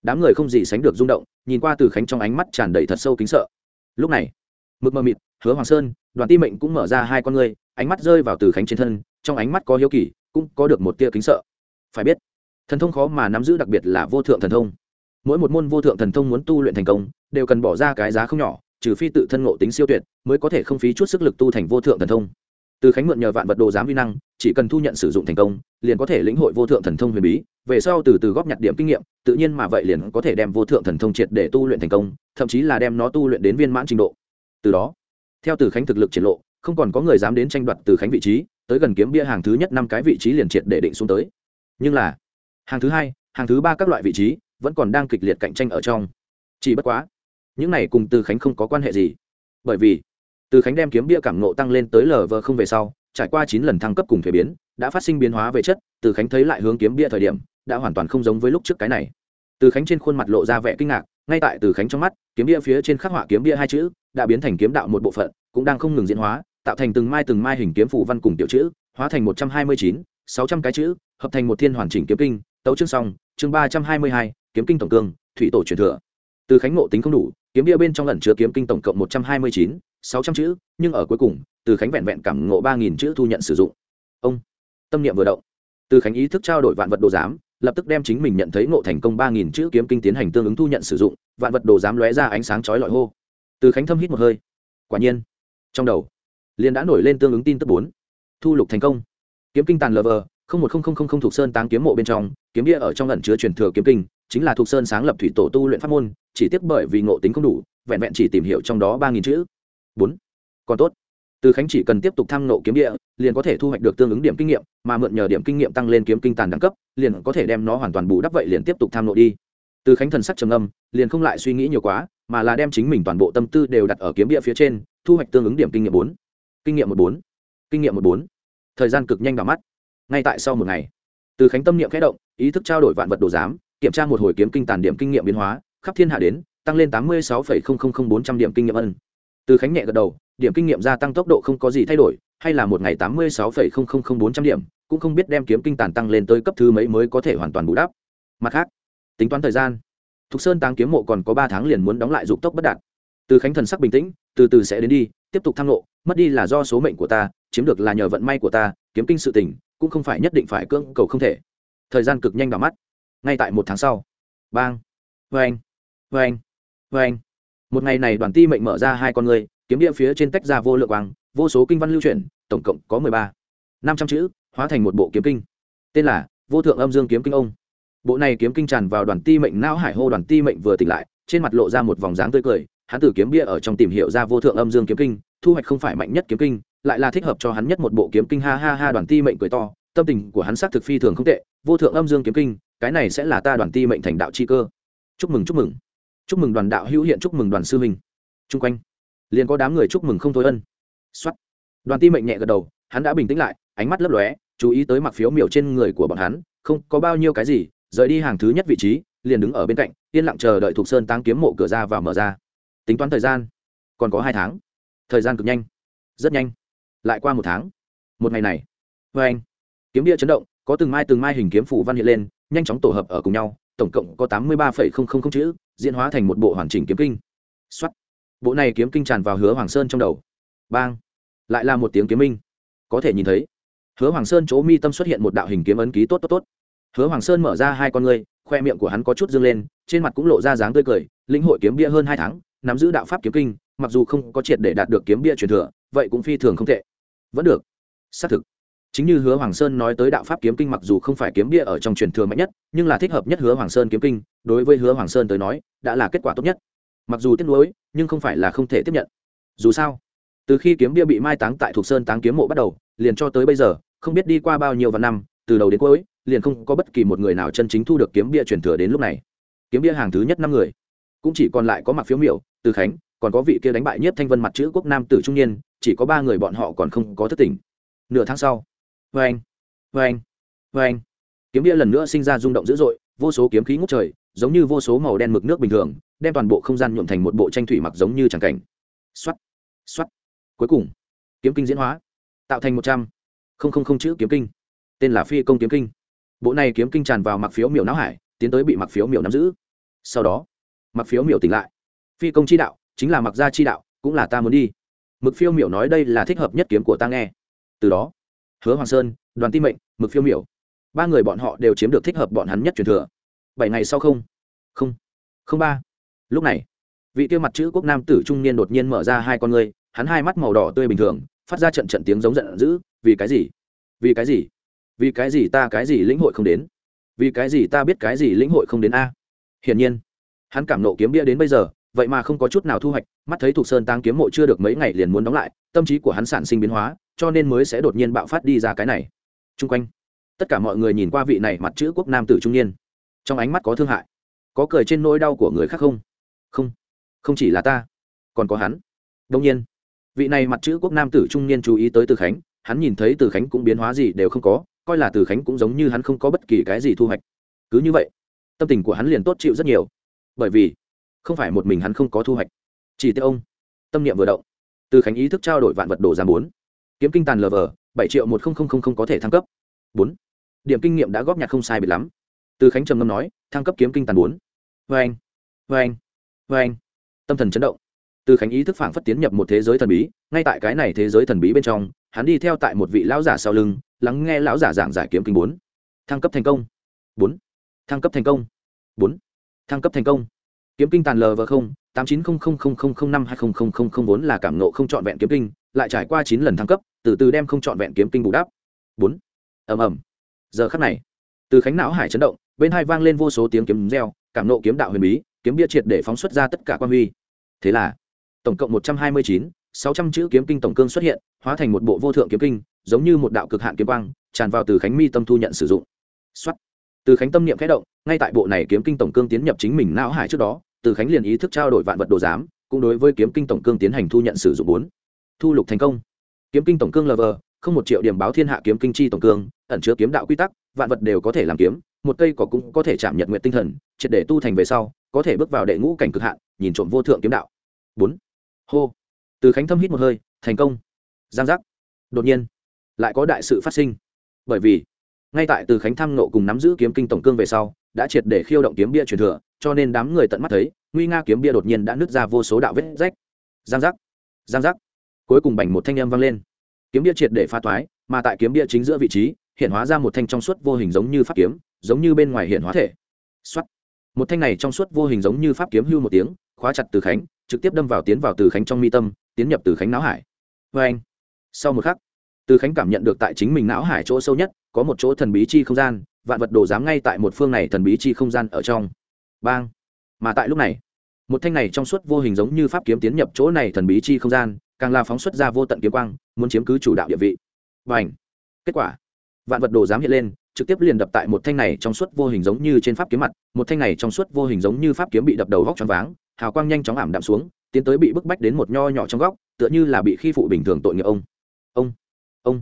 Đám người không gì sánh được rung động, nhìn qua từ khánh trong ánh mắt tràn đầy thật sâu kính sợ. Lúc này, mực mờ mịt, hứa hoàng sơn đoàn ti mệnh cũng mở ra hai con ngươi, ánh mắt rơi vào từ khánh trên thân, trong ánh mắt có hiếu kỳ, cũng có được một tia kính sợ. Phải biết, thần thông khó mà nắm giữ đặc biệt là vô thượng thần thông. Mỗi một môn vô thượng thần thông muốn tu luyện thành công, đều cần bỏ ra cái giá không nhỏ, trừ phi tự thân ngộ tính siêu tuyệt, mới có thể không phí chút sức lực tu thành vô thượng thần thông. Từ khánh mượn nhờ vạn vật đồ giám vi năng, chỉ cần thu nhận sử dụng thành công, liền có thể lĩnh hội vô thượng thần thông huyền bí, về sau từ từ góp nhặt điểm kinh nghiệm, tự nhiên mà vậy liền có thể đem vô thượng thần thông triệt để tu luyện thành công, thậm chí là đem nó tu luyện đến viên mãn trình độ. Từ đó theo từ khánh thực lực triển lộ, không còn có người dám đến tranh đoạt từ khánh vị trí, tới gần kiếm bia hàng thứ nhất năm cái vị trí liền triệt để định xuống tới. Nhưng là, hàng thứ hai, hàng thứ ba các loại vị trí vẫn còn đang kịch liệt cạnh tranh ở trong. Chỉ bất quá, những này cùng từ khánh không có quan hệ gì. Bởi vì, từ khánh đem kiếm bia cảm nộ tăng lên tới lv không về sau, trải qua chín lần thăng cấp cùng thuế biến, đã phát sinh biến hóa về chất, từ khánh thấy lại hướng kiếm bia thời điểm, đã hoàn toàn không giống với lúc trước cái này. Từ khánh trên khuôn mặt lộ ra vẻ kinh ngạc, ngay tại từ khánh trong mắt, kiếm bia phía trên khắc họa kiếm bia hai chữ đã biến thành kiếm đạo một bộ phận, cũng đang không ngừng diễn hóa, tạo thành từng mai từng mai hình kiếm phủ văn cùng tiểu chữ, hóa thành một trăm hai mươi chín, sáu trăm cái chữ, hợp thành một thiên hoàn chỉnh kiếm kinh, tấu chương xong, chương ba trăm hai mươi hai, kiếm kinh tổng cương, thủy tổ truyền thừa. Từ khánh ngộ tính không đủ, kiếm bia bên trong lần chứa kiếm kinh tổng cộng một trăm hai mươi chín, sáu trăm chữ, nhưng ở cuối cùng, từ khánh vẹn vẹn cảm ngộ ba nghìn chữ thu nhận sử dụng. Ông, tâm niệm vừa động. Từ khánh ý thức trao đổi vạn vật đồ giám, lập tức đem chính mình nhận thấy ngộ thành công ba nghìn chữ kiếm kinh tiến hành tương ứng thu nhận sử dụng, vạn vật đồ giám lóe ra ánh sáng chói lọi hô từ khánh thâm hít một hơi. Quả nhiên, trong đầu, liền đã nổi lên tương ứng tin tức bốn. Thu lục thành công. Kiếm kinh tàn lờ vờ, không một không không không không thuộc sơn táng kiếm mộ bên trong, kiếm bia ở trong lần chứa truyền thừa kiếm kinh, chính là thuộc sơn sáng lập thủy tổ tu luyện pháp môn, chỉ tiếc bởi vì ngộ tính không đủ, vẹn vẹn chỉ tìm hiểu trong đó ba nghìn chữ. Bốn. Còn tốt. Từ khánh chỉ cần tiếp tục tham nộ kiếm địa liền có thể thu hoạch được tương ứng điểm kinh nghiệm, mà mượn nhờ điểm kinh nghiệm tăng lên kiếm kinh tàn đẳng cấp, liền có thể đem nó hoàn toàn bù đắp vậy liền tiếp tục tham nộ đi. Từ khánh thần sắc trầm âm liền không lại suy nghĩ nhiều quá mà là đem chính mình toàn bộ tâm tư đều đặt ở kiếm địa phía trên, thu hoạch tương ứng điểm kinh nghiệm bốn. Kinh nghiệm một bốn. Kinh nghiệm một bốn. Thời gian cực nhanh vào mắt. Ngay tại sau một ngày, từ khánh tâm niệm khẽ động, ý thức trao đổi vạn vật đồ giám, kiểm tra một hồi kiếm kinh tàn điểm kinh nghiệm biến hóa, khắp thiên hạ đến, tăng lên tám mươi sáu bốn trăm điểm kinh nghiệm ân. Từ khánh nhẹ gật đầu, điểm kinh nghiệm gia tăng tốc độ không có gì thay đổi, hay là một ngày tám mươi sáu bốn trăm điểm, cũng không biết đem kiếm kinh tàn tăng lên tới cấp thứ mấy mới có thể hoàn toàn bù đắp. Mặt khác, tính toán thời gian thục sơn táng kiếm mộ còn có ba tháng liền muốn đóng lại dục tốc bất đạt. Từ khánh thần sắc bình tĩnh, từ từ sẽ đến đi, tiếp tục thăng lộ mất đi là do số mệnh của ta, chiếm được là nhờ vận may của ta, kiếm kinh sự tình, cũng không phải nhất định phải cưỡng cầu không thể. Thời gian cực nhanh đỏ mắt. Ngay tại một tháng sau. Bang. Vê anh vê anh vê anh một ngày này đoàn ti mệnh mở ra hai con người, kiếm địa phía trên tách ra vô lượng quang, vô số kinh văn lưu truyền tổng cộng có mười ba. Năm trăm chữ, hóa thành một bộ kiếm kinh. Tên là vô thượng âm dương kiếm kinh ông bộ này kiếm kinh tràn vào đoàn ti mệnh não hải hô đoàn ti mệnh vừa tỉnh lại, trên mặt lộ ra một vòng dáng tươi cười, hắn tử kiếm bia ở trong tìm hiểu ra vô thượng âm dương kiếm kinh, thu hoạch không phải mạnh nhất kiếm kinh, lại là thích hợp cho hắn nhất một bộ kiếm kinh ha ha ha đoàn ti mệnh cười to, tâm tình của hắn xác thực phi thường không tệ, vô thượng âm dương kiếm kinh, cái này sẽ là ta đoàn ti mệnh thành đạo chi cơ. Chúc mừng chúc mừng. Chúc mừng đoàn đạo hữu hiện, chúc mừng đoàn sư huynh. Chung quanh, liền có đám người chúc mừng không thôi ân. Xuất đoàn ti mệnh nhẹ gật đầu, hắn đã bình tĩnh lại, ánh mắt lấp lóe, chú ý tới mặc phiếu miểu trên người của bọn hắn, không có bao nhiêu cái gì rời đi hàng thứ nhất vị trí, liền đứng ở bên cạnh, yên lặng chờ đợi Thục sơn tăng kiếm mộ cửa ra và mở ra. Tính toán thời gian, còn có hai tháng. Thời gian cực nhanh, rất nhanh. Lại qua một tháng. Một ngày này vê anh, kiếm địa chấn động, có từng mai từng mai hình kiếm phủ văn hiện lên, nhanh chóng tổ hợp ở cùng nhau, tổng cộng có tám mươi ba chữ, diễn hóa thành một bộ hoàn chỉnh kiếm kinh. Xuất bộ này kiếm kinh tràn vào hứa hoàng sơn trong đầu. Bang. Lại là một tiếng kiếm minh. Có thể nhìn thấy, hứa hoàng sơn chỗ mi tâm xuất hiện một đạo hình kiếm ấn ký tốt tốt tốt hứa hoàng sơn mở ra hai con ngươi, khoe miệng của hắn có chút dương lên, trên mặt cũng lộ ra dáng tươi cười, lĩnh hội kiếm bia hơn hai tháng, nắm giữ đạo pháp kiếm kinh, mặc dù không có triệt để đạt được kiếm bia truyền thừa, vậy cũng phi thường không tệ. Vẫn được. Xác thực. Chính như hứa hoàng sơn nói tới đạo pháp kiếm kinh mặc dù không phải kiếm bia ở trong truyền thừa mạnh nhất, nhưng là thích hợp nhất hứa hoàng sơn kiếm kinh, đối với hứa hoàng sơn tới nói, đã là kết quả tốt nhất. Mặc dù tiếc nuối, nhưng không phải là không thể tiếp nhận. Dù sao, từ khi kiếm bia bị mai táng tại thuộc sơn táng kiếm mộ bắt đầu, liền cho tới bây giờ, không biết đi qua bao nhiêu vạn năm, từ đầu đến cuối liền không có bất kỳ một người nào chân chính thu được kiếm bia truyền thừa đến lúc này. Kiếm bia hàng thứ nhất năm người, cũng chỉ còn lại có mặc phiếu miểu, từ khánh, còn có vị kia đánh bại nhất thanh vân mặt chữ quốc nam tử trung niên, chỉ có ba người bọn họ còn không có thất tỉnh nửa tháng sau vê anh vê anh vê anh kiếm bia lần nữa sinh ra rung động dữ dội, vô số kiếm khí ngút trời, giống như vô số màu đen mực nước bình thường, đem toàn bộ không gian nhuộm thành một bộ tranh thủy mặc giống như tràng cảnh. Xoắt xoắt cuối cùng, kiếm kinh diễn hóa, tạo thành một trăm linh chữ kiếm kinh, tên là phi công kiếm kinh bộ này kiếm kinh tràn vào mặc phiếu miểu não hải, tiến tới bị mặc phiếu miểu nắm giữ. Sau đó mặc phiếu miểu tỉnh lại. Phi công chi đạo, chính là mặc gia chi đạo, cũng là ta muốn đi. Mực phiêu miểu nói đây là thích hợp nhất kiếm của ta nghe. Từ đó, hứa hoàng sơn, đoàn ti mệnh mực phiêu miểu. Ba người bọn họ đều chiếm được thích hợp bọn hắn nhất truyền thừa. Bảy ngày sau không? Không. Không ba. Lúc này, vị tiêu mặt chữ quốc nam tử trung niên đột nhiên mở ra hai con ngươi, hắn hai mắt màu đỏ tươi bình thường, phát ra trận trận tiếng giống giận dữ, vì cái gì? Vì cái gì? Vì cái gì ta cái gì lĩnh hội không đến? Vì cái gì ta biết cái gì lĩnh hội không đến a? Hiển nhiên, hắn cảm nộ kiếm bia đến bây giờ, vậy mà không có chút nào thu hoạch, mắt thấy thục sơn tăng kiếm mộ chưa được mấy ngày liền muốn đóng lại, tâm trí của hắn sản sinh biến hóa, cho nên mới sẽ đột nhiên bạo phát đi ra cái này. T r u n g quanh, tất cả mọi người nhìn qua vị này mặt chữ quốc nam tử trung niên. Trong ánh mắt có thương hại, có cười trên nỗi đau của người khác không? Không không chỉ là ta, còn có hắn. Đông nhiên, vị này mặt chữ quốc nam tử trung niên chú ý tới từ khánh, hắn nhìn thấy từ khánh cũng biến hóa gì đều không có coi là từ khánh cũng giống như hắn không có bất kỳ cái gì thu hoạch. Cứ như vậy, tâm tình của hắn liền tốt chịu rất nhiều. Bởi vì, không phải một mình hắn không có thu hoạch. Chỉ tiêu ông, tâm niệm vừa động, từ khánh ý thức trao đổi vạn vật đồ giảm bốn. Kiếm kinh tàn lờ vờ, bảy triệu một nghìn có thể thăng cấp. Bốn. Điểm kinh nghiệm đã góp nhặt không sai biệt lắm. Từ khánh trầm ngâm nói, thăng cấp kiếm kinh tàn bốn. Vê anh vê anh vê anh. Tâm thần chấn động. Từ khánh ý thức phảng phất tiến nhập một thế giới thần bí, ngay tại cái này thế giới thần bí bên trong, hắn đi theo tại một vị lão giả sau lưng lắng nghe lão giả giảng giải kiếm kinh bốn. Thăng cấp thành công. Bốn. Thăng cấp thành công. Bốn. Thăng cấp thành công. Kiếm kinh tàn lờ vờ không, tám chín không không không không không năm hai không không không không vốn là cảm nộ không trọn vẹn kiếm kinh, lại trải qua chín lần thăng cấp, từ từ đem không trọn vẹn kiếm kinh bù đắp. Bốn. Ầm ầm. Giờ khắc này, từ khánh não hải chấn động, bên hai vang lên vô số tiếng kiếm reo, cảm nộ kiếm đạo huyền bí, kiếm bia triệt để phóng xuất ra tất cả quan huy. Thế là, tổng cộng một trăm hai mươi chín, sáu trăm chữ kiếm kinh tổng cương xuất hiện, hóa thành một bộ vô thượng kiếm kinh giống như một đạo cực hạn kiếm quang, tràn vào từ khánh mi tâm thu nhận sử dụng. Xuất từ khánh tâm niệm khẽ động, ngay tại bộ này kiếm kinh tổng cương tiến nhập chính mình não hải trước đó, từ khánh liền ý thức trao đổi vạn vật đồ giám, cũng đối với kiếm kinh tổng cương tiến hành thu nhận sử dụng bốn. Thu lục thành công. Kiếm kinh tổng cương lv không một triệu điểm báo thiên hạ kiếm kinh chi tổng cương, ẩn chứa kiếm đạo quy tắc, vạn vật đều có thể làm kiếm, một cây cỏ cũng có thể chạm nhật nguyện tinh thần, triệt để tu thành về sau, có thể bước vào đệ ngũ cảnh cực hạn, nhìn trộm vô thượng kiếm đạo. Bốn. Hô. Từ khánh thâm hít một hơi, thành công. Giang giác. Đột nhiên lại có đại sự phát sinh. Bởi vì, ngay tại từ khánh tham nộ cùng nắm giữ kiếm kinh tổng cương về sau, đã triệt để khiêu động kiếm bia truyền thừa, cho nên đám người tận mắt thấy, nguy nga kiếm bia đột nhiên đã nứt ra vô số đạo vết rách. Giang giác giang giác. Cuối cùng bành một thanh âm vang lên. Kiếm bia triệt để pha toái, mà tại kiếm bia chính giữa vị trí, hiện hóa ra một thanh trong suốt vô hình giống như pháp kiếm, giống như bên ngoài hiện hóa thể. Xuất một thanh này trong suốt vô hình giống như pháp kiếm hưu một tiếng, khóa chặt từ khánh, trực tiếp đâm vào tiến vào từ khánh trong mi tâm, tiến nhập từ khánh não hải. Vê anh sau một khắc từ khánh cảm nhận được tại chính mình não hải chỗ sâu nhất, có một chỗ thần bí chi không gian, vạn vật đồ dám ngay tại một phương này thần bí chi không gian ở trong. Bang! Mà tại lúc này, một thanh này trong suốt vô hình giống như pháp kiếm tiến nhập chỗ này thần bí chi không gian, càng là phóng xuất ra vô tận kiếm quang, muốn chiếm cứ chủ đạo địa vị. Và ảnh kết quả, vạn vật đồ dám hiện lên, trực tiếp liền đập tại một thanh này trong suốt vô hình giống như trên pháp kiếm mặt, một thanh này trong suốt vô hình giống như pháp kiếm bị đập đầu góc choáng váng, hào quang nhanh chóng ảm đạm xuống, tiến tới bị bức bách đến một nho nhỏ trong góc, tựa như là bị khi phụ bình thường tội nghiệp ông. Ông! Ông.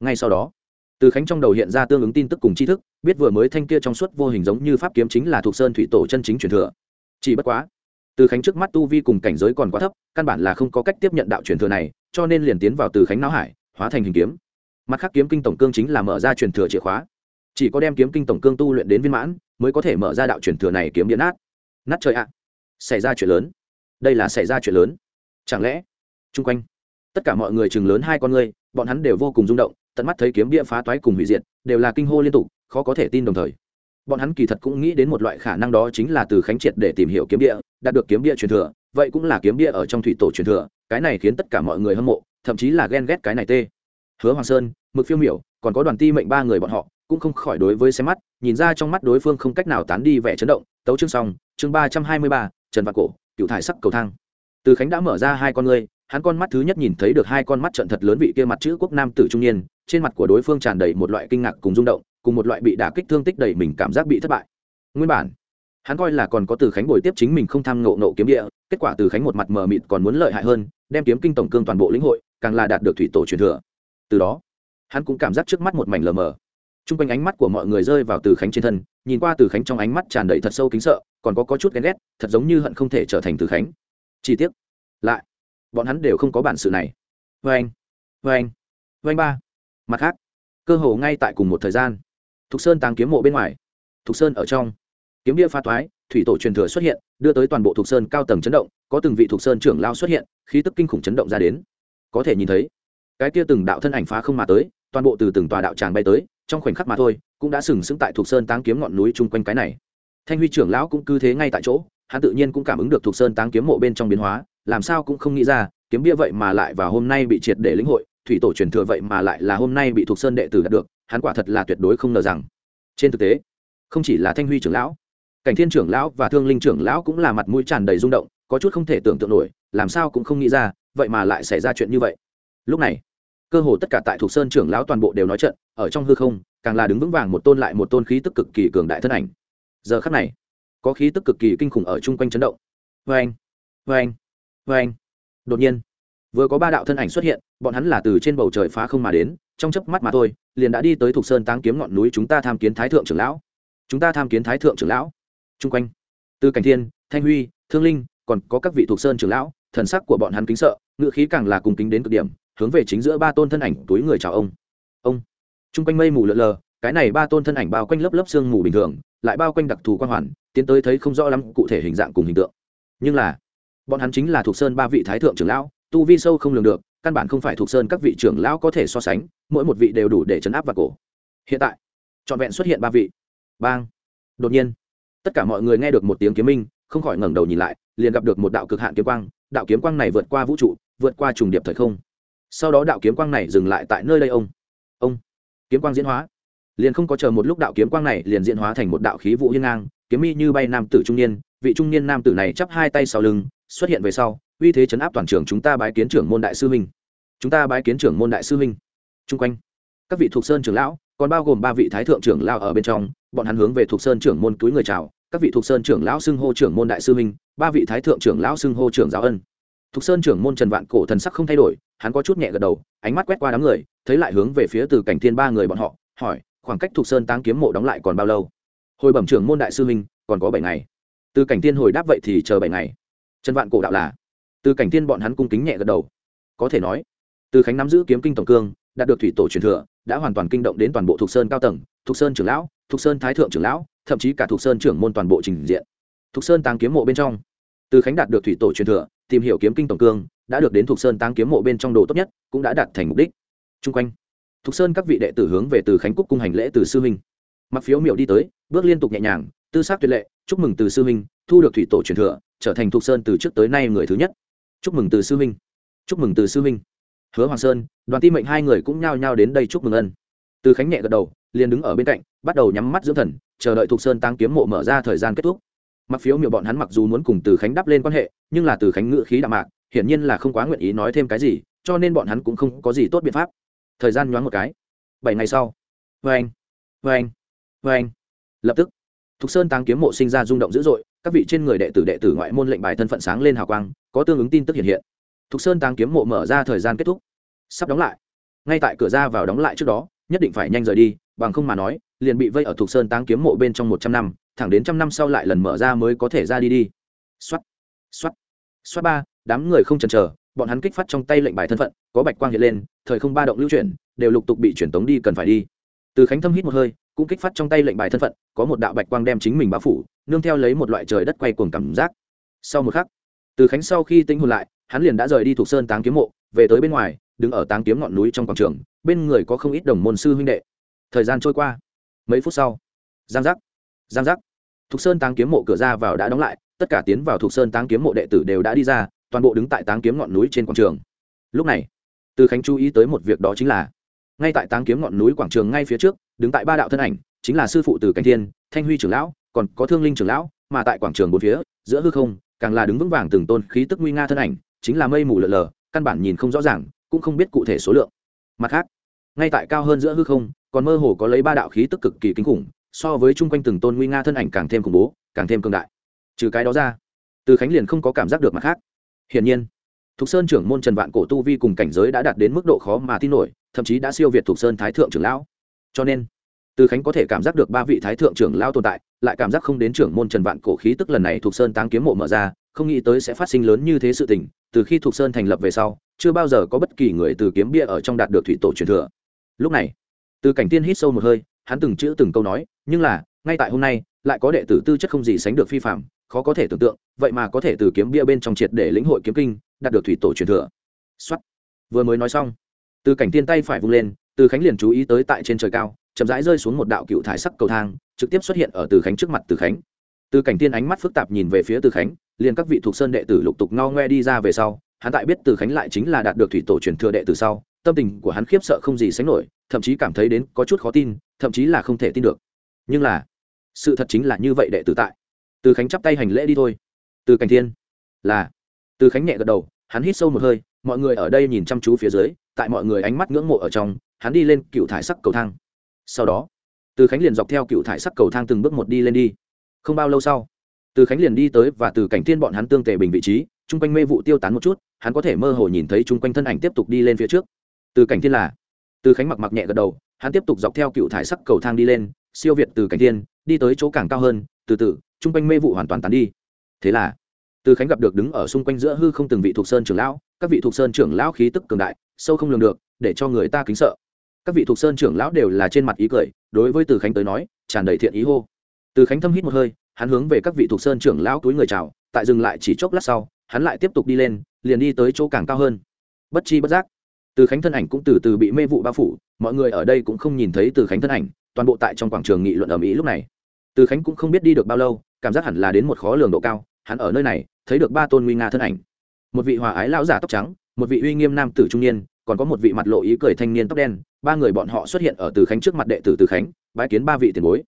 Ngay sau đó, từ khánh trong đầu hiện ra tương ứng tin tức cùng tri thức, biết vừa mới thanh kia trong suốt vô hình giống như pháp kiếm chính là thuộc sơn thủy tổ chân chính truyền thừa. Chỉ bất quá, từ khánh trước mắt tu vi cùng cảnh giới còn quá thấp, căn bản là không có cách tiếp nhận đạo truyền thừa này, cho nên liền tiến vào từ khánh não hải, hóa thành hình kiếm. Mặt khác kiếm kinh tổng cương chính là mở ra truyền thừa chìa khóa. Chỉ có đem kiếm kinh tổng cương tu luyện đến viên mãn, mới có thể mở ra đạo truyền thừa này kiếm điện nát. Nát trời ạ. Xảy ra chuyện lớn. Đây là xảy ra chuyện lớn. Chẳng lẽ, chung quanh, tất cả mọi người chừng lớn hai con ngươi bọn hắn đều vô cùng rung động, tận mắt thấy kiếm bia phá toái cùng hủy diệt, đều là kinh hô liên tục, khó có thể tin đồng thời. Bọn hắn kỳ thật cũng nghĩ đến một loại khả năng đó chính là từ khánh triệt để tìm hiểu kiếm bia, đạt được kiếm bia truyền thừa, vậy cũng là kiếm bia ở trong thủy tổ truyền thừa, cái này khiến tất cả mọi người hâm mộ, thậm chí là ghen ghét cái này tê. Hứa hoàng sơn, mực phiêu miểu, còn có đoàn ti mệnh ba người bọn họ, cũng không khỏi đối với xem mắt, nhìn ra trong mắt đối phương không cách nào tán đi vẻ chấn động, tấu chương xong, chương ba trăm hai mươi ba, trần vạn cổ cựu thải sắc cầu thang. Từ khánh đã mở ra hai con ngươi hắn con mắt thứ nhất nhìn thấy được hai con mắt trận thật lớn vị kia mặt chữ quốc nam tử trung niên trên mặt của đối phương tràn đầy một loại kinh ngạc cùng rung động cùng một loại bị đả kích thương tích đầy mình cảm giác bị thất bại. Nguyên bản hắn coi là còn có từ khánh bồi tiếp chính mình không tham ngộ nộ kiếm địa kết quả từ khánh một mặt mờ mịt còn muốn lợi hại hơn đem kiếm kinh tổng cương toàn bộ lĩnh hội càng là đạt được thủy tổ truyền thừa. Từ đó hắn cũng cảm giác trước mắt một mảnh lờ mờ. T r u n g quanh ánh mắt của mọi người rơi vào từ khánh trên thân nhìn qua từ khánh trong ánh mắt tràn đầy thật sâu kính sợ còn có, có chút ghen ghét thật giống như hận không thể trở thành từ khánh. Chi tiết lại bọn hắn đều không có bản sự này. Vê anh vê anh vê anh ba. Mặt khác, cơ hồ ngay tại cùng một thời gian, thục sơn tàng kiếm mộ bên ngoài, thục sơn ở trong, kiếm bia pha toái thủy tổ truyền thừa xuất hiện, đưa tới toàn bộ thục sơn cao tầng chấn động, có từng vị thục sơn trưởng lao xuất hiện, khí tức kinh khủng chấn động ra đến. Có thể nhìn thấy, cái kia từng đạo thân ảnh phá không mà tới, toàn bộ từ từng tòa đạo tràng bay tới, trong khoảnh khắc mà thôi, cũng đã sừng sững tại thục sơn táng kiếm ngọn núi chung quanh cái này. Thanh huy trưởng lão cũng cứ thế ngay tại chỗ, hắn tự nhiên cũng cảm ứng được thục sơn táng kiếm mộ bên trong biến hóa làm sao cũng không nghĩ ra, kiếm bia vậy mà lại và hôm nay bị triệt để lĩnh hội, thủy tổ truyền thừa vậy mà lại là hôm nay bị thuộc sơn đệ tử đạt được, hắn quả thật là tuyệt đối không ngờ rằng. Trên thực tế, không chỉ là thanh huy trưởng lão, cảnh thiên trưởng lão và thương linh trưởng lão cũng là mặt mũi tràn đầy rung động, có chút không thể tưởng tượng nổi, làm sao cũng không nghĩ ra, vậy mà lại xảy ra chuyện như vậy. Lúc này, cơ hồ tất cả tại thuộc sơn trưởng lão toàn bộ đều nói trận, ở trong hư không, càng là đứng vững vàng một tôn lại một tôn khí tức cực kỳ cường đại thân ảnh. Giờ khắc này, có khí tức cực kỳ kinh khủng ở chung quanh chấn động. Vê anh vê anh vê anh. Đột nhiên, vừa có ba đạo thân ảnh xuất hiện, bọn hắn là từ trên bầu trời phá không mà đến, trong chớp mắt mà thôi, liền đã đi tới thục sơn táng kiếm ngọn núi chúng ta tham kiến thái thượng trưởng lão. Chúng ta tham kiến thái thượng trưởng lão. Chung quanh, từ cảnh thiên, thanh huy, thương linh, còn có các vị thục sơn trưởng lão, thần sắc của bọn hắn kính sợ ngự khí càng là cùng kính đến cực điểm, hướng về chính giữa ba tôn thân ảnh túi người chào ông. Ông chung quanh mây mù lợn lờ, cái này ba tôn thân ảnh bao quanh lớp lớp sương mù bình thường, lại bao quanh đặc thù quan hoàn, tiến tới thấy không rõ lắm cụ thể hình dạng cùng hình tượng. Nhưng là bọn hắn chính là thuộc sơn ba vị thái thượng trưởng lão, tu vi sâu không lường được, căn bản không phải thuộc sơn các vị trưởng lão có thể so sánh, mỗi một vị đều đủ để chấn áp vào cổ. Hiện tại, trọn vẹn xuất hiện ba vị. Bang! Đột nhiên, tất cả mọi người nghe được một tiếng kiếm minh, không khỏi ngẩng đầu nhìn lại, liền gặp được một đạo cực hạn kiếm quang. Đạo kiếm quang này vượt qua vũ trụ, vượt qua trùng điệp thời không. Sau đó đạo kiếm quang này dừng lại tại nơi đây ông. Ông! Kiếm quang diễn hóa. Liền không có chờ một lúc đạo kiếm quang này liền diễn hóa thành một đạo khí vũ hiên ngang, kiếm mi như bay nam tử trung niên, vị trung niên nam tử này chắp hai tay sau lưng xuất hiện về sau, uy thế chấn áp toàn trường chúng ta bái kiến trưởng môn đại sư huynh. Chúng ta bái kiến trưởng môn đại sư huynh. Chung quanh, các vị thuộc sơn trưởng lão, còn bao gồm ba vị thái thượng trưởng lão ở bên trong, bọn hắn hướng về thuộc sơn trưởng môn túi người chào. Các vị thuộc sơn trưởng lão xưng hô trưởng môn đại sư huynh, ba vị thái thượng trưởng lão xưng hô trưởng giáo ân. Thuộc sơn trưởng môn trần vạn cổ thần sắc không thay đổi, hắn có chút nhẹ gật đầu, ánh mắt quét qua đám người, thấy lại hướng về phía từ cảnh thiên ba người bọn họ, hỏi, khoảng cách thuộc sơn táng kiếm mộ đóng lại còn bao lâu? Hồi bẩm trưởng môn đại sư huynh, còn có bảy ngày. Từ cảnh thiên hồi đáp vậy thì chờ bảy ngày trần vạn cổ đạo là, từ cảnh thiên bọn hắn cung kính nhẹ gật đầu. Có thể nói, từ khánh nắm giữ kiếm kinh tổng cương, đạt được thủy tổ truyền thừa, đã hoàn toàn kinh động đến toàn bộ thuộc sơn cao tầng, thuộc sơn trưởng lão, thuộc sơn thái thượng trưởng lão, thậm chí cả thuộc sơn trưởng môn toàn bộ trình diện. Thuộc sơn tăng kiếm mộ bên trong, từ khánh đạt được thủy tổ truyền thừa, tìm hiểu kiếm kinh tổng cương, đã được đến thuộc sơn tăng kiếm mộ bên trong đồ tốt nhất, cũng đã đạt thành mục đích. Chung quanh, thuộc sơn các vị đệ tử hướng về từ khánh cúc cung hành lễ từ sư huynh. Mặc phiếu miệu đi tới, bước liên tục nhẹ nhàng tư xác tuyệt lệ, chúc mừng từ sư huynh thu được thủy tổ truyền thừa, trở thành thục sơn từ trước tới nay người thứ nhất. Chúc mừng từ sư huynh chúc mừng từ sư huynh hứa hoàng sơn, đoàn ti mệnh hai người cũng nhao nhao đến đây chúc mừng ân. Từ khánh nhẹ gật đầu, liền đứng ở bên cạnh, bắt đầu nhắm mắt dưỡng thần, chờ đợi thục sơn tăng kiếm mộ mở ra thời gian kết thúc. Mặc phiếu miệng bọn hắn mặc dù muốn cùng từ khánh đắp lên quan hệ, nhưng là từ khánh ngự khí đạm mạc, hiển nhiên là không quá nguyện ý nói thêm cái gì, cho nên bọn hắn cũng không có gì tốt biện pháp. Thời gian nhoáng một cái. Bảy ngày sau. Vê anh vê anh vê anh lập tức thục sơn tăng kiếm mộ sinh ra rung động dữ dội, các vị trên người đệ tử đệ tử ngoại môn lệnh bài thân phận sáng lên hào quang, có tương ứng tin tức hiện hiện. Thục sơn tăng kiếm mộ mở ra thời gian kết thúc. Sắp đóng lại. Ngay tại cửa ra vào đóng lại trước đó, nhất định phải nhanh rời đi, bằng không mà nói, liền bị vây ở thục sơn tăng kiếm mộ bên trong một trăm năm, thẳng đến trăm năm sau lại lần mở ra mới có thể ra đi đi. Xoắt xoắt xoắt ba, đám người không chần chờ, bọn hắn kích phát trong tay lệnh bài thân phận, có bạch quang hiện lên, thời không ba động lưu chuyển, đều lục tục bị chuyển tống đi cần phải đi. Từ khánh thâm hít một hơi cũng kích phát trong tay lệnh bài thân phận, có một đạo bạch quang đem chính mình bao phủ, nương theo lấy một loại trời đất quay cuồng cảm giác. Sau một khắc, từ khánh sau khi tinh hồn lại, hắn liền đã rời đi thuộc sơn táng kiếm mộ, về tới bên ngoài, đứng ở táng kiếm ngọn núi trong quảng trường, bên người có không ít đồng môn sư huynh đệ. Thời gian trôi qua, mấy phút sau, giang giác giang giác. Thuộc sơn táng kiếm mộ cửa ra vào đã đóng lại, tất cả tiến vào thuộc sơn táng kiếm mộ đệ tử đều đã đi ra, toàn bộ đứng tại táng kiếm ngọn núi trên quảng trường. Lúc này, từ khánh chú ý tới một việc đó chính là, ngay tại táng kiếm ngọn núi quảng trường ngay phía trước đứng tại ba đạo thân ảnh, chính là sư phụ từ cảnh thiên, thanh huy trưởng lão, còn có thương linh trưởng lão, mà tại quảng trường bốn phía, giữa hư không, càng là đứng vững vàng từng tôn khí tức nguy nga thân ảnh, chính là mây mù lờ lờ căn bản nhìn không rõ ràng, cũng không biết cụ thể số lượng. Mặt khác, ngay tại cao hơn giữa hư không, còn mơ hồ có lấy ba đạo khí tức cực kỳ kinh khủng, so với chung quanh từng tôn nguy nga thân ảnh càng thêm khủng bố, càng thêm cường đại. Trừ cái đó ra, từ khánh liền không có cảm giác được mặt khác. Hiển nhiên, thục sơn trưởng môn trần vạn cổ tu vi cùng cảnh giới đã đạt đến mức độ khó mà tin nổi, thậm chí đã siêu việt thục sơn thái thượng trưởng lão cho nên, từ khánh có thể cảm giác được ba vị thái thượng trưởng lao tồn tại, lại cảm giác không đến trưởng môn trần vạn cổ khí tức lần này thuộc sơn táng kiếm mộ mở ra, không nghĩ tới sẽ phát sinh lớn như thế sự tình, từ khi thuộc sơn thành lập về sau, chưa bao giờ có bất kỳ người từ kiếm bia ở trong đạt được thủy tổ truyền thừa. Lúc này, từ cảnh tiên hít sâu một hơi, hắn từng chữ từng câu nói, nhưng là, ngay tại hôm nay, lại có đệ tử tư chất không gì sánh được phi phạm khó có thể tưởng tượng, vậy mà có thể từ kiếm bia bên trong triệt để lĩnh hội kiếm kinh, đạt được thủy tổ truyền thừa. Xuất vừa mới nói xong, từ cảnh tiên tay phải vung lên từ khánh liền chú ý tới tại trên trời cao, chậm rãi rơi xuống một đạo cựu thải sắc cầu thang, trực tiếp xuất hiện ở từ khánh trước mặt từ khánh. Từ cảnh tiên ánh mắt phức tạp nhìn về phía từ khánh, liền các vị thuộc sơn đệ tử lục tục ngao ngoe đi ra về sau, hắn tại biết từ khánh lại chính là đạt được thủy tổ truyền thừa đệ từ sau, tâm tình của hắn khiếp sợ không gì sánh nổi, thậm chí cảm thấy đến có chút khó tin, thậm chí là không thể tin được. Nhưng là, sự thật chính là như vậy đệ tử tại. Từ khánh chắp tay hành lễ đi thôi. Từ cảnh thiên là. Từ khánh nhẹ gật đầu, hắn hít sâu một hơi, mọi người ở đây nhìn chăm chú phía dưới, tại mọi người ánh mắt ngưỡng mộ ở trong hắn đi lên cựu thải sắc cầu thang. Sau đó, từ khánh liền dọc theo cựu thải sắc cầu thang từng bước một đi lên đi. Không bao lâu sau, từ khánh liền đi tới và từ cảnh thiên bọn hắn tương tề bình vị trí, chung quanh mê vụ tiêu tán một chút, hắn có thể mơ hồ nhìn thấy chung quanh thân ảnh tiếp tục đi lên phía trước. Từ cảnh thiên là, từ khánh mặc mặc nhẹ gật đầu, hắn tiếp tục dọc theo cựu thải sắc cầu thang đi lên, siêu việt từ cảnh thiên, đi tới chỗ càng cao hơn, từ từ, chung quanh mê vụ hoàn toàn tán đi. Thế là, từ khánh gặp được đứng ở xung quanh giữa hư không từng vị thuộc sơn trưởng lão, các vị thuộc sơn trưởng lão khí tức cường đại, sâu không lường được, để cho người ta kính sợ các vị thuộc sơn trưởng lão đều là trên mặt ý cười, đối với từ khánh tới nói, tràn đầy thiện ý hô. Từ khánh thâm hít một hơi, hắn hướng về các vị thuộc sơn trưởng lão túi người chào, tại dừng lại chỉ chốc lát sau, hắn lại tiếp tục đi lên, liền đi tới chỗ càng cao hơn. Bất chi bất giác, từ khánh thân ảnh cũng từ từ bị mê vụ bao phủ, mọi người ở đây cũng không nhìn thấy từ khánh thân ảnh, toàn bộ tại trong quảng trường nghị luận ở mỹ lúc này. Từ khánh cũng không biết đi được bao lâu, cảm giác hẳn là đến một khó lường độ cao, hắn ở nơi này, thấy được ba tôn nguy nga thân ảnh. Một vị hòa ái lão giả tóc trắng, một vị uy nghiêm nam tử trung niên còn có một vị mặt lộ ý cười thanh niên tóc đen, ba người bọn họ xuất hiện ở từ khánh trước mặt đệ tử từ khánh, bái kiến ba vị tiền bối.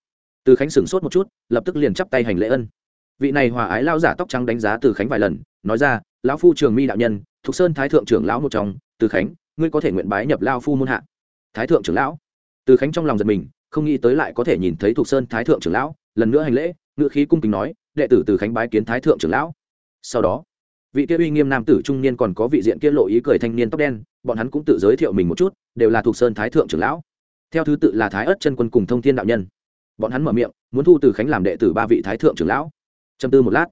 Từ khánh sửng sốt một chút, lập tức liền chắp tay hành lễ ân. Vị này hòa ái lao giả tóc trắng đánh giá từ khánh vài lần, nói ra, lão phu trường mi đạo nhân thục sơn thái thượng trưởng lão một trong, từ khánh, ngươi có thể nguyện bái nhập lao phu môn hạ. Thái thượng trưởng lão? Từ khánh trong lòng giật mình, không nghĩ tới lại có thể nhìn thấy thục sơn thái thượng trưởng lão, lần nữa hành lễ ngự khí cung kính nói, đệ tử từ khánh bái kiến thái thượng trưởng lão. Sau đó vị kia uy nghiêm nam tử trung niên còn có vị diện kia lộ ý cười thanh niên tóc đen, bọn hắn cũng tự giới thiệu mình một chút, đều là thuộc sơn thái thượng trưởng lão. Theo thứ tự là thái ất chân quân cùng thông thiên đạo nhân. Bọn hắn mở miệng, muốn thu từ khánh làm đệ tử ba vị thái thượng trưởng lão. Châm tư một lát,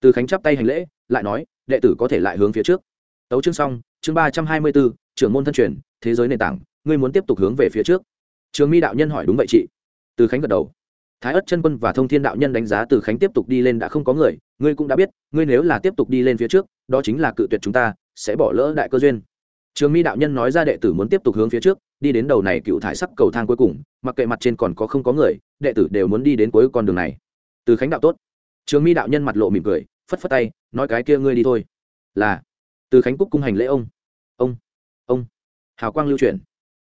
từ khánh chắp tay hành lễ, lại nói, đệ tử có thể lại hướng phía trước. Tấu chương xong, chương ba trăm hai mươi bốn, trưởng môn thân truyền, thế giới nền tảng, ngươi muốn tiếp tục hướng về phía trước. Trường mi đạo nhân hỏi, đúng vậy chị. Từ khánh gật đầu thái ất chân quân và thông thiên đạo nhân đánh giá từ khánh tiếp tục đi lên đã không có người, ngươi cũng đã biết, ngươi nếu là tiếp tục đi lên phía trước, đó chính là cự tuyệt chúng ta, sẽ bỏ lỡ đại cơ duyên. Trường mi đạo nhân nói ra đệ tử muốn tiếp tục hướng phía trước, đi đến đầu này cựu thải sắc cầu thang cuối cùng, mặc kệ mặt trên còn có không có người, đệ tử đều muốn đi đến cuối con đường này. Từ khánh đạo tốt. Trường mi đạo nhân mặt lộ mỉm cười, phất phất tay, nói cái kia ngươi đi thôi. Là. Từ khánh cúc cung hành lễ ông. Ông. Ông. Hào quang lưu truyền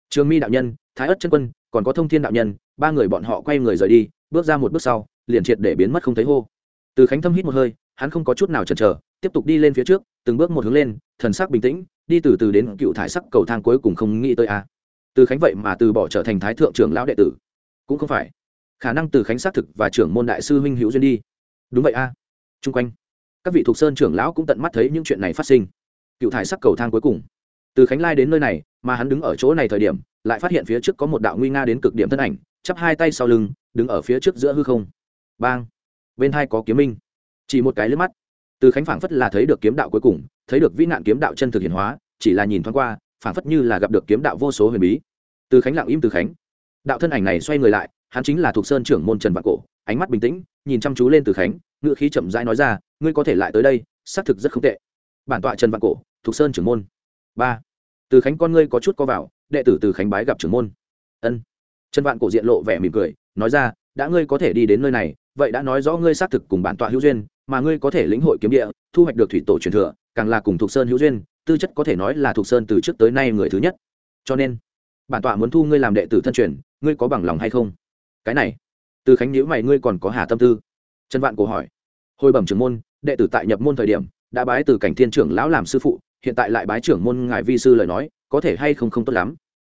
trường mi đạo nhân, thái ất chân quân, còn có thông thiên đạo nhân, ba người bọn họ quay người rời đi bước ra một bước sau, liền triệt để biến mất không thấy hô. Từ khánh thâm hít một hơi, hắn không có chút nào chần chờ, tiếp tục đi lên phía trước, từng bước một hướng lên, thần sắc bình tĩnh, đi từ từ đến cựu thải sắc cầu thang cuối cùng không nghĩ tới a. Từ khánh vậy mà từ bỏ trở thành thái thượng trưởng lão đệ tử. Cũng không phải. Khả năng từ khánh xác thực và trưởng môn đại sư huynh hữu duyên đi. Đúng vậy a. À. chung quanh, các vị thuộc sơn trưởng lão cũng tận mắt thấy những chuyện này phát sinh. Cựu thải sắc cầu thang cuối cùng. Từ khánh lai đến nơi này, mà hắn đứng ở chỗ này thời điểm, lại phát hiện phía trước có một đạo nguy nga đến cực điểm thân ảnh, chắp hai tay sau lưng đứng ở phía trước giữa hư không. Bang! Bên hai có kiếm minh. Chỉ một cái lướt mắt. Từ khánh phảng phất là thấy được kiếm đạo cuối cùng, thấy được vĩ nạn kiếm đạo chân thực hiện hóa, chỉ là nhìn thoáng qua, phảng phất như là gặp được kiếm đạo vô số huyền bí. Từ khánh lặng im từ khánh. Đạo thân ảnh này xoay người lại, hắn chính là thuộc sơn trưởng môn trần vạn cổ, ánh mắt bình tĩnh, nhìn chăm chú lên từ khánh ngựa khí chậm rãi nói ra, ngươi có thể lại tới đây, xác thực rất không tệ. Bản tọa trần vạn cổ, thuộc sơn trưởng môn. Ba. Từ khánh con ngươi có chút co vào, đệ tử từ khánh bái gặp trưởng môn. Ân. Trần vạn cổ diện lộ vẻ mỉm cười nói ra, đã ngươi có thể đi đến nơi này, vậy đã nói rõ ngươi xác thực cùng bản tọa hữu duyên, mà ngươi có thể lĩnh hội kiếm địa, thu hoạch được thủy tổ truyền thừa, càng là cùng thuộc sơn hữu duyên, tư chất có thể nói là thuộc sơn từ trước tới nay người thứ nhất. Cho nên, bản tọa muốn thu ngươi làm đệ tử thân truyền, ngươi có bằng lòng hay không? Cái này, từ khánh nhữ mày, ngươi còn có hà tâm tư? Trần vạn cổ hỏi. Hồi bẩm trưởng môn, đệ tử tại nhập môn thời điểm, đã bái từ cảnh thiên trưởng lão làm sư phụ, hiện tại lại bái trưởng môn ngài vi sư lời nói, có thể hay không không tốt lắm?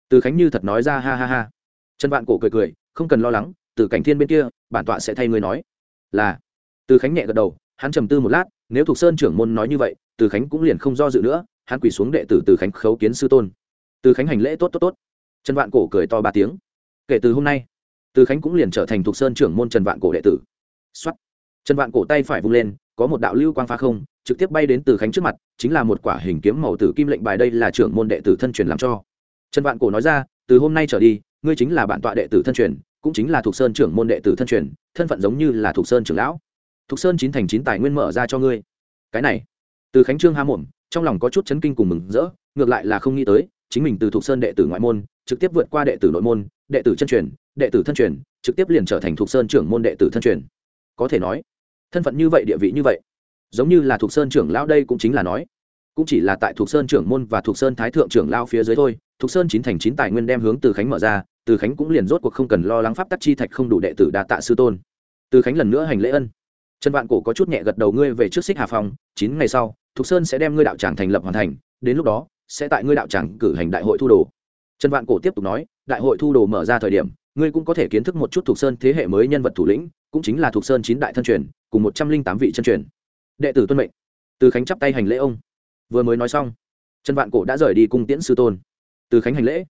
Từ khánh như thật nói ra, ha ha ha trần vạn cổ cười cười, không cần lo lắng, từ cảnh thiên bên kia, bản tọa sẽ thay ngươi nói. Là. Từ khánh nhẹ gật đầu, hắn trầm tư một lát, nếu thuộc sơn trưởng môn nói như vậy, từ khánh cũng liền không do dự nữa, hắn quỳ xuống đệ tử từ khánh khấu kiến sư tôn. Từ khánh hành lễ tốt tốt tốt. Trần vạn cổ cười to ba tiếng. Kể từ hôm nay, từ khánh cũng liền trở thành thuộc sơn trưởng môn trần vạn cổ đệ tử. Xuất trần vạn cổ tay phải vung lên, có một đạo lưu quang phá không, trực tiếp bay đến từ khánh trước mặt, chính là một quả hình kiếm màu tử kim lệnh bài đây là trưởng môn đệ tử thân truyền làm cho. Trần vạn cổ nói ra, từ hôm nay trở đi ngươi chính là bản tọa đệ tử thân truyền, cũng chính là thuộc sơn trưởng môn đệ tử thân truyền, thân phận giống như là thuộc sơn trưởng lão. Thuộc sơn chín thành chín tài nguyên mở ra cho ngươi. Cái này, từ khánh trương há mồm, trong lòng có chút chấn kinh cùng mừng rỡ, ngược lại là không nghĩ tới, chính mình từ thuộc sơn đệ tử ngoại môn, trực tiếp vượt qua đệ tử nội môn, đệ tử chân truyền, đệ tử thân truyền, trực tiếp liền trở thành thuộc sơn trưởng môn đệ tử thân truyền. Có thể nói, thân phận như vậy, địa vị như vậy, giống như là thuộc sơn trưởng lão đây cũng chính là nói. Cũng chỉ là tại thuộc sơn trưởng môn và thuộc sơn thái thượng trưởng lao phía dưới thôi thuộc sơn chín thành chín tài nguyên đem hướng từ khánh mở ra từ khánh cũng liền rốt cuộc không cần lo lắng pháp tắc chi thạch không đủ đệ tử đa tạ sư tôn. Từ khánh lần nữa hành lễ ân. Trần vạn cổ có chút nhẹ gật đầu ngươi về trước xích hà phong, chín ngày sau, thục sơn sẽ đem ngươi đạo tràng thành lập hoàn thành, đến lúc đó, sẽ tại ngươi đạo tràng cử hành đại hội thu đồ. Trần vạn cổ tiếp tục nói, đại hội thu đồ mở ra thời điểm, ngươi cũng có thể kiến thức một chút thục sơn thế hệ mới nhân vật thủ lĩnh, cũng chính là thục sơn chín đại thân truyền, cùng một trăm linh tám vị chân truyền. Đệ tử tuân mệnh. Từ khánh chắp tay hành lễ ông. Vừa mới nói xong, trần vạn cổ đã rời đi cung tiễn sư tôn. Từ khánh hành lễ.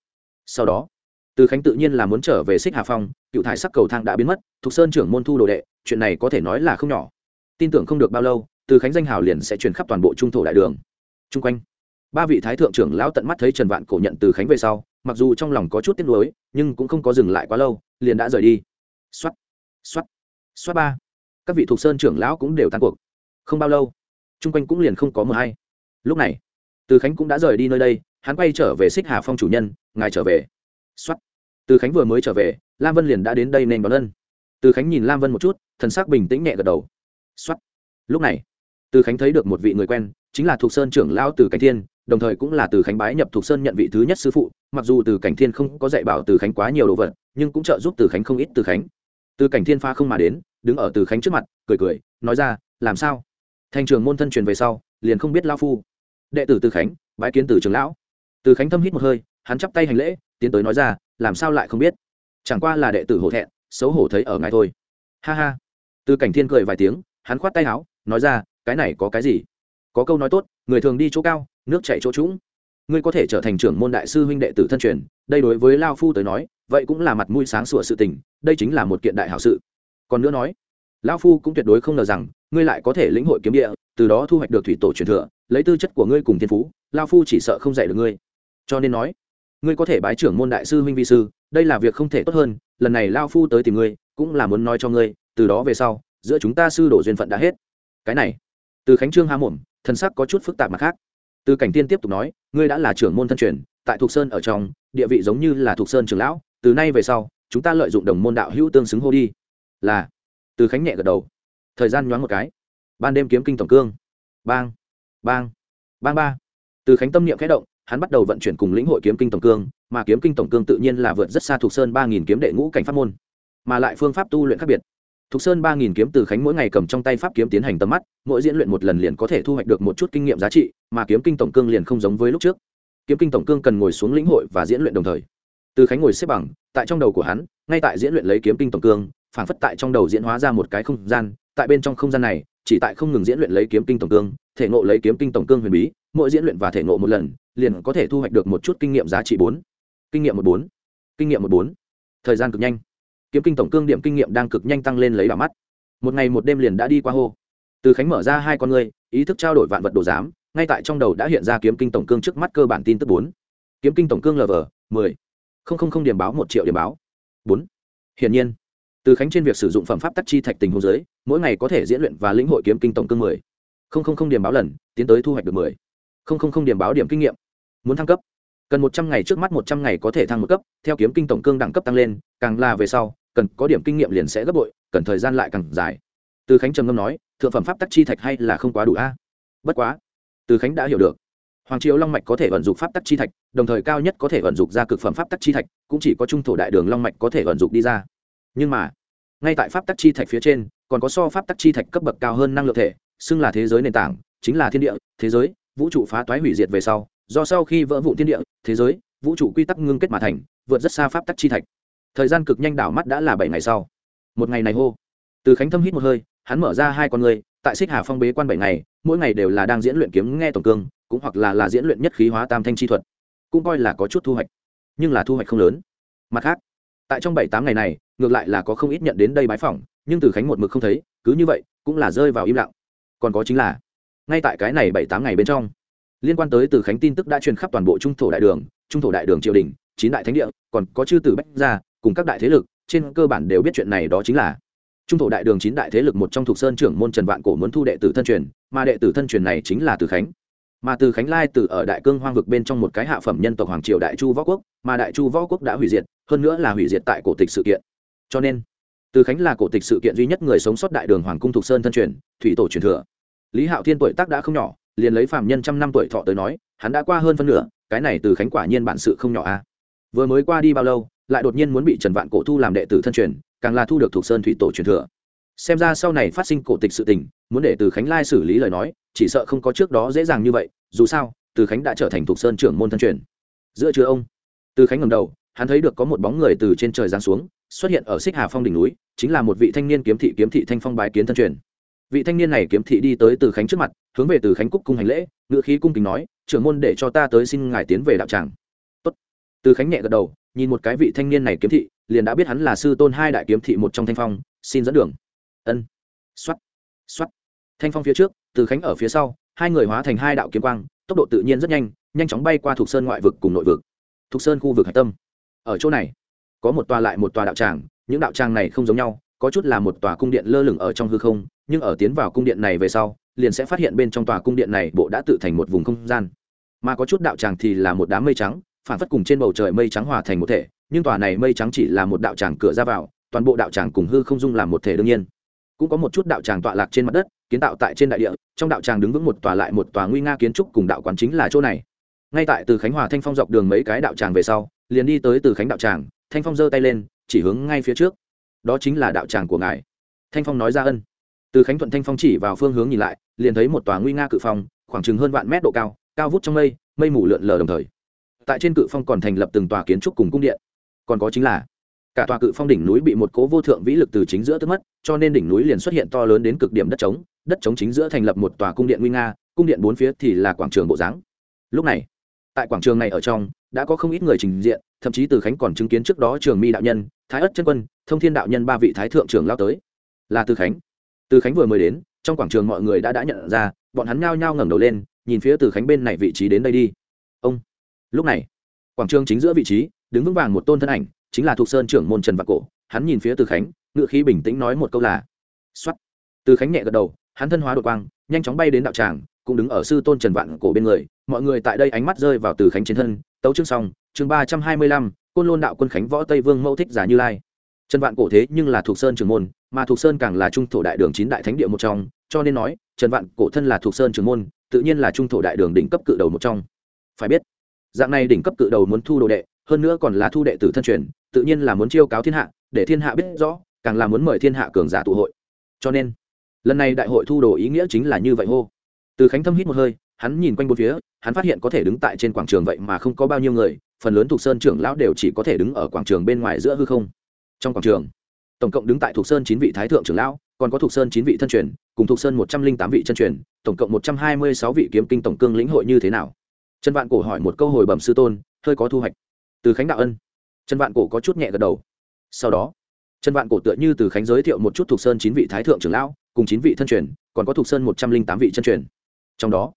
Sau đó từ khánh tự nhiên là muốn trở về xích hà phong, cựu thải sắc cầu thang đã biến mất, thục sơn trưởng môn thu đồ đệ, chuyện này có thể nói là không nhỏ. Tin tưởng không được bao lâu, từ khánh danh hào liền sẽ truyền khắp toàn bộ trung thổ đại đường. Chung quanh, ba vị thái thượng trưởng lão tận mắt thấy trần vạn cổ nhận từ khánh về sau, mặc dù trong lòng có chút tiếc nuối, nhưng cũng không có dừng lại quá lâu, liền đã rời đi. X o á ba. Các vị thuộc sơn trưởng lão cũng đều tan cuộc. Không bao lâu chung quanh cũng liền không có mờ hay. Lúc này, từ khánh cũng đã rời đi nơi đây, hắn quay trở về xích hà phong chủ nhân, ngài trở về xuất từ khánh vừa mới trở về, lam vân liền đã đến đây nên đón ân. Từ khánh nhìn lam vân một chút, thần sắc bình tĩnh nhẹ gật đầu. Xuất lúc này, từ khánh thấy được một vị người quen, chính là thuộc sơn trưởng lão từ cảnh thiên, đồng thời cũng là từ khánh bái nhập thuộc sơn nhận vị thứ nhất sư phụ, mặc dù từ cảnh thiên không có dạy bảo từ khánh quá nhiều đồ vật, nhưng cũng trợ giúp từ khánh không ít từ khánh. Từ cảnh thiên pha không mà đến, đứng ở từ khánh trước mặt, cười cười, nói ra, làm sao? Thành trường môn thân truyền về sau, liền không biết lao phu. Đệ tử từ khánh, bái kiến từ trường lão. Từ khánh thâm hít một hơi, hắn chắp tay hành lễ tiến tới nói ra, làm sao lại không biết? Chẳng qua là đệ tử hổ thẹn, xấu hổ thấy ở ngài thôi. Ha ha. Từ cảnh thiên cười vài tiếng, hắn khoát tay áo, nói ra, cái này có cái gì? Có câu nói tốt, người thường đi chỗ cao, nước chảy chỗ trũng. Ngươi có thể trở thành trưởng môn đại sư huynh đệ tử thân truyền, đây đối với lao phu tới nói, vậy cũng là mặt mũi sáng sủa sự tình, đây chính là một kiện đại hảo sự. Còn nữa nói, lao phu cũng tuyệt đối không ngờ rằng, ngươi lại có thể lĩnh hội kiếm địa, từ đó thu hoạch được thủy tổ truyền thừa, lấy tư chất của ngươi cùng thiên phú, lao phu chỉ sợ không dạy được ngươi. Cho nên nói ngươi có thể bái trưởng môn đại sư huynh vi sư, đây là việc không thể tốt hơn, lần này lao phu tới tìm ngươi, cũng là muốn nói cho ngươi, từ đó về sau, giữa chúng ta sư đổ duyên phận đã hết. Cái này, từ khánh trương há mồm thần sắc có chút phức tạp mặt khác. Từ cảnh tiên tiếp tục nói, ngươi đã là trưởng môn thân truyền, tại thục sơn ở trong, địa vị giống như là thục sơn trưởng lão, từ nay về sau, chúng ta lợi dụng đồng môn đạo hữu tương xứng hô đi. Là, từ khánh nhẹ gật đầu. Thời gian nhoáng một cái. Ban đêm kiếm kinh tổng cương. Bang bang bang ba. Từ khánh tâm niệm khẽ động hắn bắt đầu vận chuyển cùng lĩnh hội kiếm kinh tổng cương mà kiếm kinh tổng cương tự nhiên là vượt rất xa thuộc sơn ba nghìn kiếm đệ ngũ cảnh pháp môn mà lại phương pháp tu luyện khác biệt Thục Sơn ba nghìn kiếm từ Khánh mỗi ngày cầm trong tay pháp kiếm tiến hành tầm mắt, mỗi diễn luyện một lần liền có thể thu hoạch được một chút kinh nghiệm giá trị, mà kiếm kinh tổng cương liền không giống với lúc trước. Kiếm kinh tổng cương cần ngồi xuống lĩnh hội và diễn luyện đồng thời. Từ Khánh ngồi xếp bằng, tại trong đầu của hắn, ngay tại diễn luyện lấy kiếm kinh tổng cương, phản phất tại trong đầu diễn hóa ra một cái không gian, tại bên trong không gian này, chỉ tại không ngừng diễn luyện lấy kiếm kinh tổng cương, thể ngộ lấy kiếm kinh tổng cương huyền bí, mỗi diễn luyện và thể ngộ một lần, liền có thể thu hoạch được một chút kinh nghiệm giá trị bốn. Kinh nghiệm một bốn. Kinh nghiệm một bốn. Thời gian cực nhanh. Kiếm kinh tổng cương điểm kinh nghiệm đang cực nhanh tăng lên lấy đảo mắt. Một ngày một đêm liền đã đi qua hô. Từ khánh mở ra hai con ngươi ý thức trao đổi vạn vật đồ giám ngay tại trong đầu đã hiện ra kiếm kinh tổng cương trước mắt cơ bản tin tức bốn. Kiếm kinh tổng cương lv mười. Không không không điểm báo một triệu điểm báo. Bốn. Hiển nhiên từ khánh trên việc sử dụng phẩm pháp tắc chi thạch tình hồ giới mỗi ngày có thể diễn luyện và lĩnh hội kiếm kinh tổng cương mười. Không không không điểm báo lần tiến tới thu hoạch được mười không không không điểm báo điểm kinh nghiệm. Muốn thăng cấp, cần một trăm ngày trước mắt một trăm ngày có thể thăng một cấp, theo kiếm kinh tổng cương đẳng cấp tăng lên, càng là về sau, cần có điểm kinh nghiệm liền sẽ gấp bội, cần thời gian lại càng dài. Từ khánh trầm ngâm nói, thượng phẩm pháp tắc chi thạch hay là không quá đủ a? Bất quá, từ khánh đã hiểu được. Hoàng triều long mạch có thể vận dụng pháp tắc chi thạch, đồng thời cao nhất có thể vận dụng ra cực phẩm pháp tắc chi thạch, cũng chỉ có trung thổ đại đường long mạch có thể vận dụng đi ra. Nhưng mà, ngay tại pháp tắc chi thạch phía trên, còn có so pháp tắc chi thạch cấp bậc cao hơn năng lượng thể, xưng là thế giới nền tảng, chính là thiên địa, thế giới vũ trụ phá toái hủy diệt về sau, do sau khi vỡ vụ thiên địa, thế giới, vũ trụ quy tắc ngưng kết mà thành, vượt rất xa pháp tắc chi thạch. Thời gian cực nhanh đảo mắt đã là bảy ngày sau. Một ngày này hô, từ khánh thâm hít một hơi, hắn mở ra hai con người, tại xích hà phong bế quan bảy ngày, mỗi ngày đều là đang diễn luyện kiếm nghe tổng cương, cũng hoặc là là diễn luyện nhất khí hóa tam thanh chi thuật, cũng coi là có chút thu hoạch, nhưng là thu hoạch không lớn. Mặt khác, tại trong bảy tám ngày này, ngược lại là có không ít nhận đến đây bái phỏng, nhưng từ khánh một mực không thấy, cứ như vậy, cũng là rơi vào im lặng. Còn có chính là ngay tại cái này bảy tám ngày bên trong. Liên quan tới từ khánh tin tức đã truyền khắp toàn bộ trung thổ đại đường, trung thổ đại đường triều đình, chín đại thánh địa, còn có chư tử bách gia, cùng các đại thế lực, trên cơ bản đều biết chuyện này đó chính là trung thổ đại đường chín đại thế lực một trong thuộc sơn trưởng môn trần vạn cổ muốn thu đệ tử thân truyền, mà đệ tử thân truyền này chính là từ khánh. Mà từ khánh lai từ ở đại cương hoang vực bên trong một cái hạ phẩm nhân tộc hoàng triều đại chu võ quốc, mà đại chu võ quốc đã hủy diệt, hơn nữa là hủy diệt tại cổ tịch sự kiện. Cho nên, từ khánh là cổ tịch sự kiện duy nhất người sống sót đại đường hoàng cung thuộc sơn thân truyền, thủy tổ truyền thừa lý hạo thiên tuổi tác đã không nhỏ, liền lấy phạm nhân trăm năm tuổi thọ tới nói, hắn đã qua hơn phân nửa, cái này từ khánh quả nhiên bản sự không nhỏ a vừa mới qua đi bao lâu, lại đột nhiên muốn bị trần vạn cổ thu làm đệ tử thân truyền, càng là thu được thuộc sơn thủy tổ truyền thừa. Xem ra sau này phát sinh cổ tịch sự tình, muốn để từ khánh lai xử lý lời nói, chỉ sợ không có trước đó dễ dàng như vậy, dù sao, từ khánh đã trở thành thuộc sơn trưởng môn thân truyền. Giữa chưa ông, từ khánh ngầm đầu, hắn thấy được có một bóng người từ trên trời giáng xuống, xuất hiện ở xích hà phong đỉnh núi, chính là một vị thanh niên kiếm thị kiếm thị thanh phong bái kiến thân truyền vị thanh niên này kiếm thị đi tới từ khánh trước mặt, hướng về từ khánh cúc cung hành lễ ngựa khí cung kính nói, trưởng môn để cho ta tới xin ngài tiến về đạo tràng. Tốt. từ khánh nhẹ gật đầu, nhìn một cái vị thanh niên này kiếm thị, liền đã biết hắn là sư tôn hai đại kiếm thị một trong thanh phong, xin dẫn đường. Ân. Xuất xuất thanh phong phía trước, từ khánh ở phía sau, hai người hóa thành hai đạo kiếm quang, tốc độ tự nhiên rất nhanh nhanh chóng bay qua thuộc sơn ngoại vực cùng nội vực. Thuộc sơn khu vực hạch tâm. Ở chỗ này, có một tòa lại một tòa đạo tràng, những đạo tràng này không giống nhau, có chút là một tòa cung điện lơ lửng ở trong hư không nhưng ở tiến vào cung điện này về sau, liền sẽ phát hiện bên trong tòa cung điện này bộ đã tự thành một vùng không gian. Mà có chút đạo tràng thì là một đám mây trắng, phản phất cùng trên bầu trời mây trắng hòa thành một thể, nhưng tòa này mây trắng chỉ là một đạo tràng cửa ra vào, toàn bộ đạo tràng cùng hư không dung làm một thể đương nhiên. Cũng có một chút đạo tràng tọa lạc trên mặt đất, kiến tạo tại trên đại địa, trong đạo tràng đứng vững một tòa lại một tòa nguy nga kiến trúc cùng đạo quán chính là chỗ này. Ngay tại từ khánh hòa thanh phong dọc đường mấy cái đạo tràng về sau, liền đi tới từ khánh đạo tràng, thanh phong giơ tay lên, chỉ hướng ngay phía trước. Đó chính là đạo tràng của ngài. Thanh phong nói ra ân từ khánh thuận thanh phong chỉ vào phương hướng nhìn lại, liền thấy một tòa nguy nga cự phong, khoảng chừng hơn vạn mét độ cao cao vút trong mây mây mù lượn lờ đồng thời. Tại trên cự phong còn thành lập từng tòa kiến trúc cùng cung điện. Còn có chính là, cả tòa cự phong đỉnh núi bị một cố vô thượng vĩ lực từ chính giữa tức mất, cho nên đỉnh núi liền xuất hiện to lớn đến cực điểm đất trống đất trống chính giữa thành lập một tòa cung điện nguy nga, cung điện bốn phía thì là quảng trường bộ dáng. Lúc này, tại quảng trường này ở trong, đã có không ít người trình diện, thậm chí từ khánh còn chứng kiến trước đó trường mi đạo nhân, thái ất chân quân, thông thiên đạo nhân ba vị thái thượng trưởng lao tới. Là từ khánh từ khánh vừa mới đến, trong quảng trường mọi người đã đã nhận ra, bọn hắn nhao nhao ngẩng đầu lên, nhìn phía từ khánh bên này vị trí đến đây đi. Ông! Lúc này, quảng trường chính giữa vị trí, đứng vững vàng một tôn thân ảnh, chính là thuộc sơn trưởng môn trần vạn cổ. Hắn nhìn phía từ khánh ngự khí bình tĩnh nói một câu là xuất từ khánh nhẹ gật đầu, hắn thân hóa đột quang, nhanh chóng bay đến đạo tràng, cũng đứng ở sư tôn trần vạn cổ bên người. Mọi người tại đây ánh mắt rơi vào từ khánh trên thân, tấu chương xong, chương ba trăm hai mươi lăm, côn lôn đạo quân khánh võ tây vương mẫu thích giả như lai. Trần vạn cổ thế nhưng là thuộc sơn trưởng môn mà thuộc sơn càng là trung thổ đại đường chín đại thánh địa một trong, cho nên nói, trần vạn cổ thân là thuộc sơn trưởng môn, tự nhiên là trung thổ đại đường đỉnh cấp cự đầu một trong. Phải biết, dạng này đỉnh cấp cự đầu muốn thu đồ đệ, hơn nữa còn là thu đệ tử thân truyền, tự nhiên là muốn chiêu cáo thiên hạ, để thiên hạ biết rõ, càng là muốn mời thiên hạ cường giả tụ hội. Cho nên, lần này đại hội thu đồ ý nghĩa chính là như vậy hô. Từ khánh thâm hít một hơi, hắn nhìn quanh bốn phía, hắn phát hiện có thể đứng tại trên quảng trường vậy mà không có bao nhiêu người, phần lớn thuộc sơn trưởng lão đều chỉ có thể đứng ở quảng trường bên ngoài giữa hư không. Trong quảng trường tổng cộng đứng tại thuộc sơn chín vị thái thượng trưởng lão, còn có thuộc sơn chín vị thân truyền, cùng thuộc sơn một trăm linh tám vị chân truyền, tổng cộng một trăm hai mươi sáu vị kiếm kinh tổng cương lĩnh hội như thế nào? Trần vạn cổ hỏi một câu hồi bẩm sư tôn, hơi có thu hoạch. Từ khánh đạo ân. Trần vạn cổ có chút nhẹ gật đầu. Sau đó, trần vạn cổ tựa như từ khánh giới thiệu một chút thuộc sơn chín vị thái thượng trưởng lão, cùng chín vị thân truyền, còn có thuộc sơn một trăm linh tám vị chân truyền. Trong đó,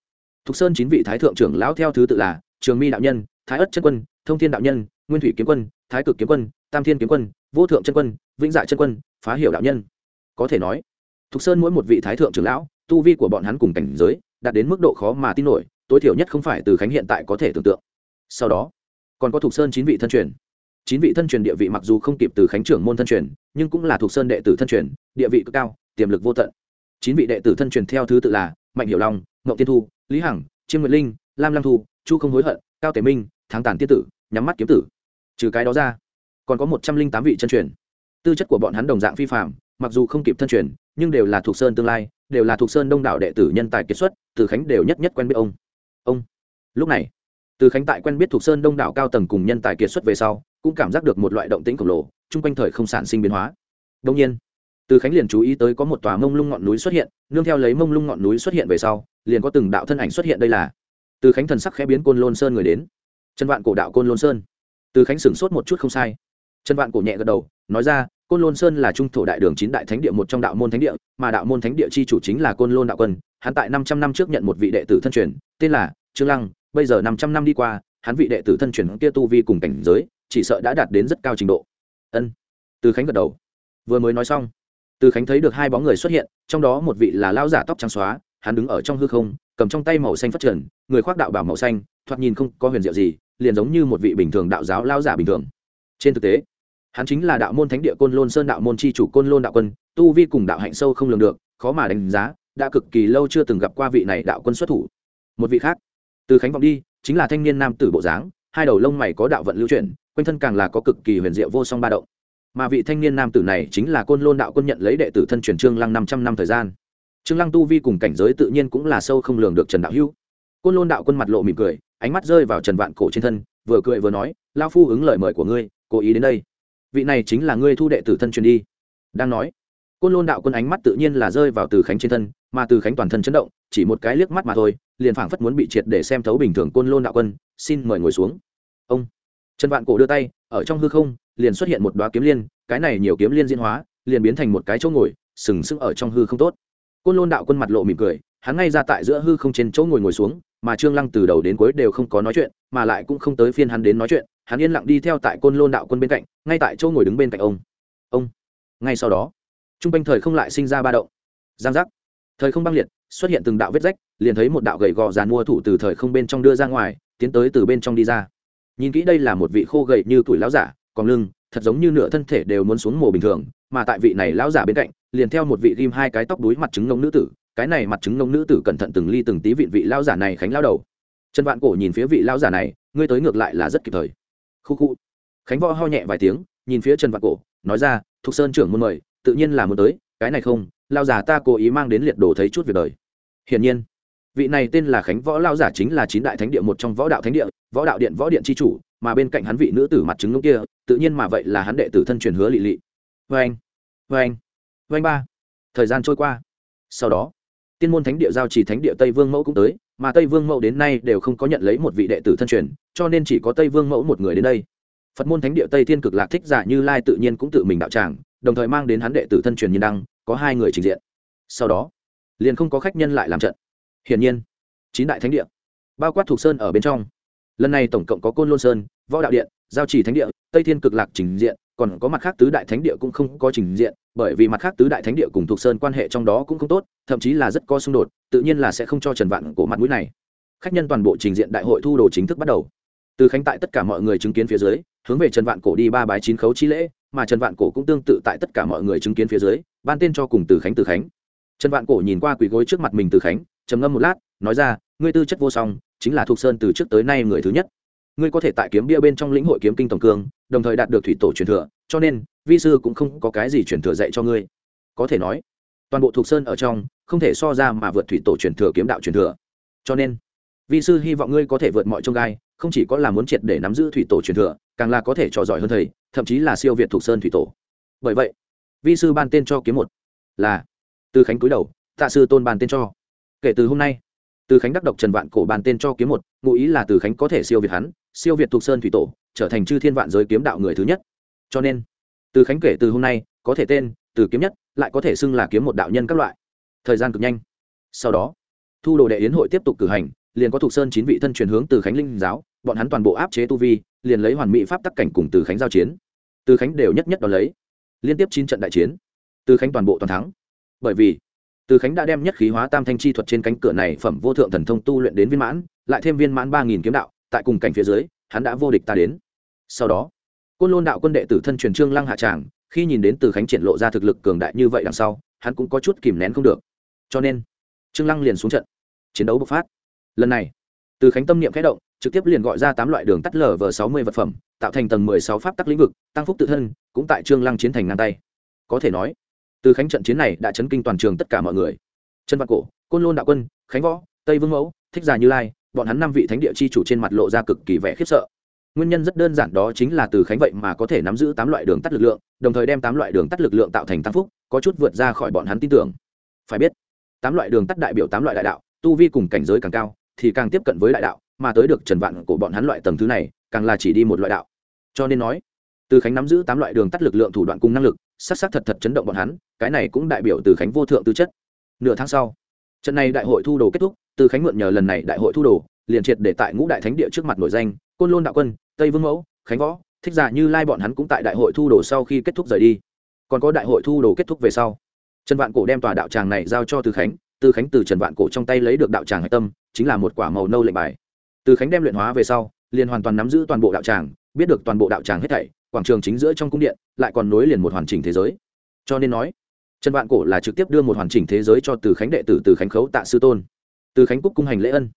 thuộc sơn chín vị thái thượng trưởng lão theo thứ tự là trường mi đạo nhân, thái ất chân quân, thông thiên đạo nhân, nguyên thủy kiếm quân, thái cực kiếm quân, tam thiên kiếm quân, vô thượng chân quân vĩnh dạ chân quân, phá hiểu đạo nhân. Có thể nói, thục sơn mỗi một vị thái thượng trưởng lão, tu vi của bọn hắn cùng cảnh giới, đạt đến mức độ khó mà tin nổi, tối thiểu nhất không phải từ khánh hiện tại có thể tưởng tượng. Sau đó, còn có thục sơn chín vị thân truyền. Chín vị thân truyền địa vị mặc dù không kịp từ khánh trưởng môn thân truyền, nhưng cũng là thục sơn đệ tử thân truyền, địa vị cực cao, tiềm lực vô tận. Chín vị đệ tử thân truyền theo thứ tự là mạnh hiểu long ngậu tiên thu, lý hằng, chiêm nguyệt linh, lam lam thu, chu không hối hận, cao tể minh thắng tàn tiết tử, nhắm mắt kiếm tử. Trừ cái đó ra, còn có một trăm linh tám vị chân truyền tư chất của bọn hắn đồng dạng phi phạm mặc dù không kịp thân truyền, nhưng đều là thuộc sơn tương lai, đều là thuộc sơn đông đảo đệ tử nhân tài kiệt xuất, từ khánh đều nhất nhất quen biết ông. Ông. Lúc này, từ khánh tại quen biết thuộc sơn đông đảo cao tầng cùng nhân tài kiệt xuất về sau, cũng cảm giác được một loại động tĩnh khổng lồ, chung quanh thời không sản sinh biến hóa. Đông nhiên, từ khánh liền chú ý tới có một tòa mông lung ngọn núi xuất hiện, nương theo lấy mông lung ngọn núi xuất hiện về sau, liền có từng đạo thân ảnh xuất hiện đây là. Từ khánh thần sắc khẽ biến côn lôn sơn người đến. Chân vạn cổ đạo côn lôn sơn. Từ khánh sửng sốt một chút không sai. Chân vạn cổ nhẹ gật đầu nói ra, côn lôn sơn là trung thổ đại đường chín đại thánh địa một trong đạo môn thánh địa, mà đạo môn thánh địa chi chủ chính là côn lôn đạo quân. Hắn tại năm trăm năm trước nhận một vị đệ tử thân truyền, tên là trương lăng. Bây giờ năm trăm năm đi qua, hắn vị đệ tử thân truyền kia tu vi cùng cảnh giới, chỉ sợ đã đạt đến rất cao trình độ. Ân. Từ khánh gật đầu. Vừa mới nói xong, từ khánh thấy được hai bóng người xuất hiện, trong đó một vị là lao giả tóc trắng xóa, hắn đứng ở trong hư không, cầm trong tay màu xanh phát triển người khoác đạo bảo màu xanh, thoạt nhìn không có huyền diệu gì, liền giống như một vị bình thường đạo giáo lao giả bình thường. Trên thực tế hắn chính là đạo môn thánh địa côn lôn sơn đạo môn chi chủ côn lôn đạo quân, tu vi cùng đạo hạnh sâu không lường được, khó mà đánh giá, đã cực kỳ lâu chưa từng gặp qua vị này đạo quân xuất thủ. Một vị khác, từ khánh vọng đi, chính là thanh niên nam tử bộ dáng, hai đầu lông mày có đạo vận lưu chuyển, quanh thân càng là có cực kỳ huyền diệu vô song ba động. Mà vị thanh niên nam tử này chính là côn lôn đạo quân nhận lấy đệ tử thân truyền trương lăng năm trăm năm thời gian. Trương lăng tu vi cùng cảnh giới tự nhiên cũng là sâu không lường được trần đạo hữu. Côn lôn đạo quân mặt lộ mỉm cười, ánh mắt rơi vào trần vạn cổ trên thân, vừa cười vừa nói lao phu ứng lời mời của ngươi, cố ý đến đây vị này chính là ngươi thu đệ tử thân truyền đi. Đang nói, côn lôn đạo quân ánh mắt tự nhiên là rơi vào từ khánh trên thân, mà từ khánh toàn thân chấn động, chỉ một cái liếc mắt mà thôi, liền phảng phất muốn bị triệt để xem thấu bình thường côn lôn đạo quân, xin mời ngồi xuống. Ông, trần vạn cổ đưa tay, ở trong hư không, liền xuất hiện một đoá kiếm liên, cái này nhiều kiếm liên diễn hóa, liền biến thành một cái chỗ ngồi, sừng sững ở trong hư không tốt. Côn lôn đạo quân mặt lộ mỉm cười, hắn ngay ra tại giữa hư không trên chỗ ngồi ngồi xuống mà trương lăng từ đầu đến cuối đều không có nói chuyện, mà lại cũng không tới phiên hắn đến nói chuyện, hắn yên lặng đi theo tại côn lôn đạo quân bên cạnh, ngay tại chỗ ngồi đứng bên cạnh ông. Ông, ngay sau đó, trung quanh thời không lại sinh ra ba động. Giang giác. Thời không băng liệt, xuất hiện từng đạo vết rách, liền thấy một đạo gầy gò dàn mua thủ từ thời không bên trong đưa ra ngoài, tiến tới từ bên trong đi ra. Nhìn kỹ đây là một vị khô gầy như tuổi lão giả, còn lưng, thật giống như nửa thân thể đều muốn xuống mồ bình thường, mà tại vị này lão giả bên cạnh, liền theo một vị ghim hai cái tóc đuối mặt trứng ngông nữ tử cái này mặt trứng ngông nữ tử cẩn thận từng ly từng tí vị vị lão giả này khánh lao đầu. Trần vạn cổ nhìn phía vị lão giả này, ngươi tới ngược lại là rất kịp thời. Khu khu. Khánh võ ho nhẹ vài tiếng, nhìn phía trần vạn cổ, nói ra, thục sơn trưởng muốn mời, tự nhiên là muốn tới, cái này không, lao giả ta cố ý mang đến liệt đồ thấy chút việc đời. Hiển nhiên, vị này tên là khánh võ lao giả chính là chín đại thánh địa một trong võ đạo thánh địa, võ đạo điện võ điện c h i chủ, mà bên cạnh hắn vị nữ tử mặt trứng ngông kia, tự nhiên mà vậy là hắn đệ tử thân truyền hứa lị lị. Vê anh vê anh vê anh ba. Thời gian trôi qua. Sau đó tiên môn thánh địa giao trì thánh địa tây vương mẫu cũng tới, mà tây vương mẫu đến nay đều không có nhận lấy một vị đệ tử thân truyền, cho nên chỉ có tây vương mẫu một người đến đây. Phật môn thánh địa tây thiên cực lạc thích giả như lai tự nhiên cũng tự mình đạo tràng, đồng thời mang đến hắn đệ tử thân truyền nhân đăng, có hai người trình diện. Sau đó, liền không có khách nhân lại làm trận. Hiển nhiên, chín đại thánh địa, bao quát thuộc sơn ở bên trong. Lần này tổng cộng có côn lôn sơn, võ đạo điện, giao trì thánh địa, tây thiên cực lạc trình diện còn có mặt khác tứ đại thánh địa cũng không có trình diện, bởi vì mặt khác tứ đại thánh địa cùng thuộc sơn quan hệ trong đó cũng không tốt, thậm chí là rất có xung đột, tự nhiên là sẽ không cho trần vạn cổ mặt mũi này. Khách nhân toàn bộ trình diện đại hội thu đồ chính thức bắt đầu. Từ khánh tại tất cả mọi người chứng kiến phía dưới, hướng về trần vạn cổ đi ba bái chín khấu chi lễ, mà trần vạn cổ cũng tương tự tại tất cả mọi người chứng kiến phía dưới, ban tên cho cùng từ khánh từ khánh. Trần vạn cổ nhìn qua quỳ gối trước mặt mình từ khánh, trầm ngâm một lát, nói ra, ngươi tư chất vô song, chính là thuộc sơn từ trước tới nay người thứ nhất. Ngươi có thể tại kiếm bia bên trong lĩnh hội kiếm kinh tổng cương đồng thời đạt được thủy tổ truyền thừa, cho nên, vi sư cũng không có cái gì truyền thừa dạy cho ngươi. Có thể nói, toàn bộ thuộc sơn ở trong, không thể so ra mà vượt thủy tổ truyền thừa kiếm đạo truyền thừa. Cho nên, vi sư hy vọng ngươi có thể vượt mọi trông gai, không chỉ có là muốn triệt để nắm giữ thủy tổ truyền thừa, càng là có thể trò giỏi hơn thầy, thậm chí là siêu việt thuộc sơn thủy tổ. Bởi vậy, vi sư ban tên cho kiếm một là từ khánh cúi đầu, tạ sư tôn ban tên cho. Kể từ hôm nay, từ khánh đắc độc trần vạn cổ bàn tên cho kiếm một, ngụ ý là từ khánh có thể siêu việt hắn siêu việt thuộc sơn thủy tổ, trở thành chư thiên vạn giới kiếm đạo người thứ nhất. Cho nên, từ khánh kể từ hôm nay, có thể tên, từ kiếm nhất, lại có thể xưng là kiếm một đạo nhân các loại. Thời gian cực nhanh. Sau đó, thu đồ đệ yến hội tiếp tục cử hành, liền có thuộc sơn chín vị thân truyền hướng từ khánh linh giáo, bọn hắn toàn bộ áp chế tu vi, liền lấy hoàn mỹ pháp tắc cảnh cùng từ khánh giao chiến. Từ khánh đều nhất nhất đón lấy. Liên tiếp chín trận đại chiến. Từ khánh toàn bộ toàn thắng. Bởi vì, từ khánh đã đem nhất khí hóa tam thanh chi thuật trên cánh cửa này phẩm vô thượng thần thông tu luyện đến viên mãn, lại thêm viên mãn ba nghìn kiếm đạo tại cùng cảnh phía dưới, hắn đã vô địch ta đến. Sau đó, côn lôn đạo quân đệ tử thân truyền trương lăng hạ tràng, khi nhìn đến từ khánh triển lộ ra thực lực cường đại như vậy đằng sau, hắn cũng có chút kìm nén không được. Cho nên, trương lăng liền xuống trận, chiến đấu bộc phát. Lần này, từ khánh tâm niệm khẽ động, trực tiếp liền gọi ra tám loại đường tắt lở vờ sáu mươi vật phẩm, tạo thành tầng mười sáu pháp tắc lĩnh vực, tăng phúc tự thân, cũng tại trương lăng chiến thành ngang tay. Có thể nói, từ khánh trận chiến này đã chấn kinh toàn trường tất cả mọi người. Chân văn cổ, côn lôn đạo quân, khánh võ, tây vương mẫu, thích già như lai bọn hắn năm vị thánh địa chi chủ trên mặt lộ ra cực kỳ vẻ khiếp sợ. Nguyên nhân rất đơn giản đó chính là từ khánh vậy mà có thể nắm giữ tám loại đường tắt lực lượng, đồng thời đem tám loại đường tắt lực lượng tạo thành tăng phúc, có chút vượt ra khỏi bọn hắn tin tưởng. Phải biết, tám loại đường tắt đại biểu tám loại đại đạo, tu vi cùng cảnh giới càng cao, thì càng tiếp cận với đại đạo, mà tới được trần vạn của bọn hắn loại tầng thứ này, càng là chỉ đi một loại đạo. Cho nên nói, từ khánh nắm giữ tám loại đường tắt lực lượng thủ đoạn cùng năng lực sắc sắc thật thật chấn động bọn hắn, cái này cũng đại biểu từ khánh vô thượng tư chất. Nửa tháng sau, trận này đại hội thu đồ kết thúc từ khánh mượn nhờ lần này đại hội thu đồ, liền triệt để tại ngũ đại thánh địa trước mặt nổi danh, côn lôn đạo quân, tây vương mẫu, khánh võ, thích giả như lai bọn hắn cũng tại đại hội thu đồ sau khi kết thúc rời đi. Còn có đại hội thu đồ kết thúc về sau, trần vạn cổ đem tòa đạo tràng này giao cho từ khánh từ khánh từ trần vạn cổ trong tay lấy được đạo tràng hạch tâm, chính là một quả màu nâu lệnh bài. Từ khánh đem luyện hóa về sau, liền hoàn toàn nắm giữ toàn bộ đạo tràng, biết được toàn bộ đạo tràng hết thảy, quảng trường chính giữa trong cung điện, lại còn nối liền một hoàn chỉnh thế giới. Cho nên nói, trần vạn cổ là trực tiếp đưa một hoàn chỉnh thế giới cho từ khánh đệ tử từ khánh khấu tạ sư tôn từ khánh cúc cung hành lễ ân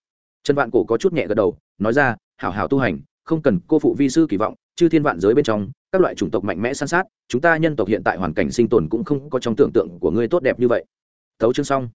trần vạn cổ có chút nhẹ gật đầu nói ra hảo hảo tu hành không cần cô phụ vi sư kỳ vọng chư thiên vạn giới bên trong các loại chủng tộc mạnh mẽ san sát chúng ta nhân tộc hiện tại hoàn cảnh sinh tồn cũng không có trong tưởng tượng của ngươi tốt đẹp như vậy thấu chương xong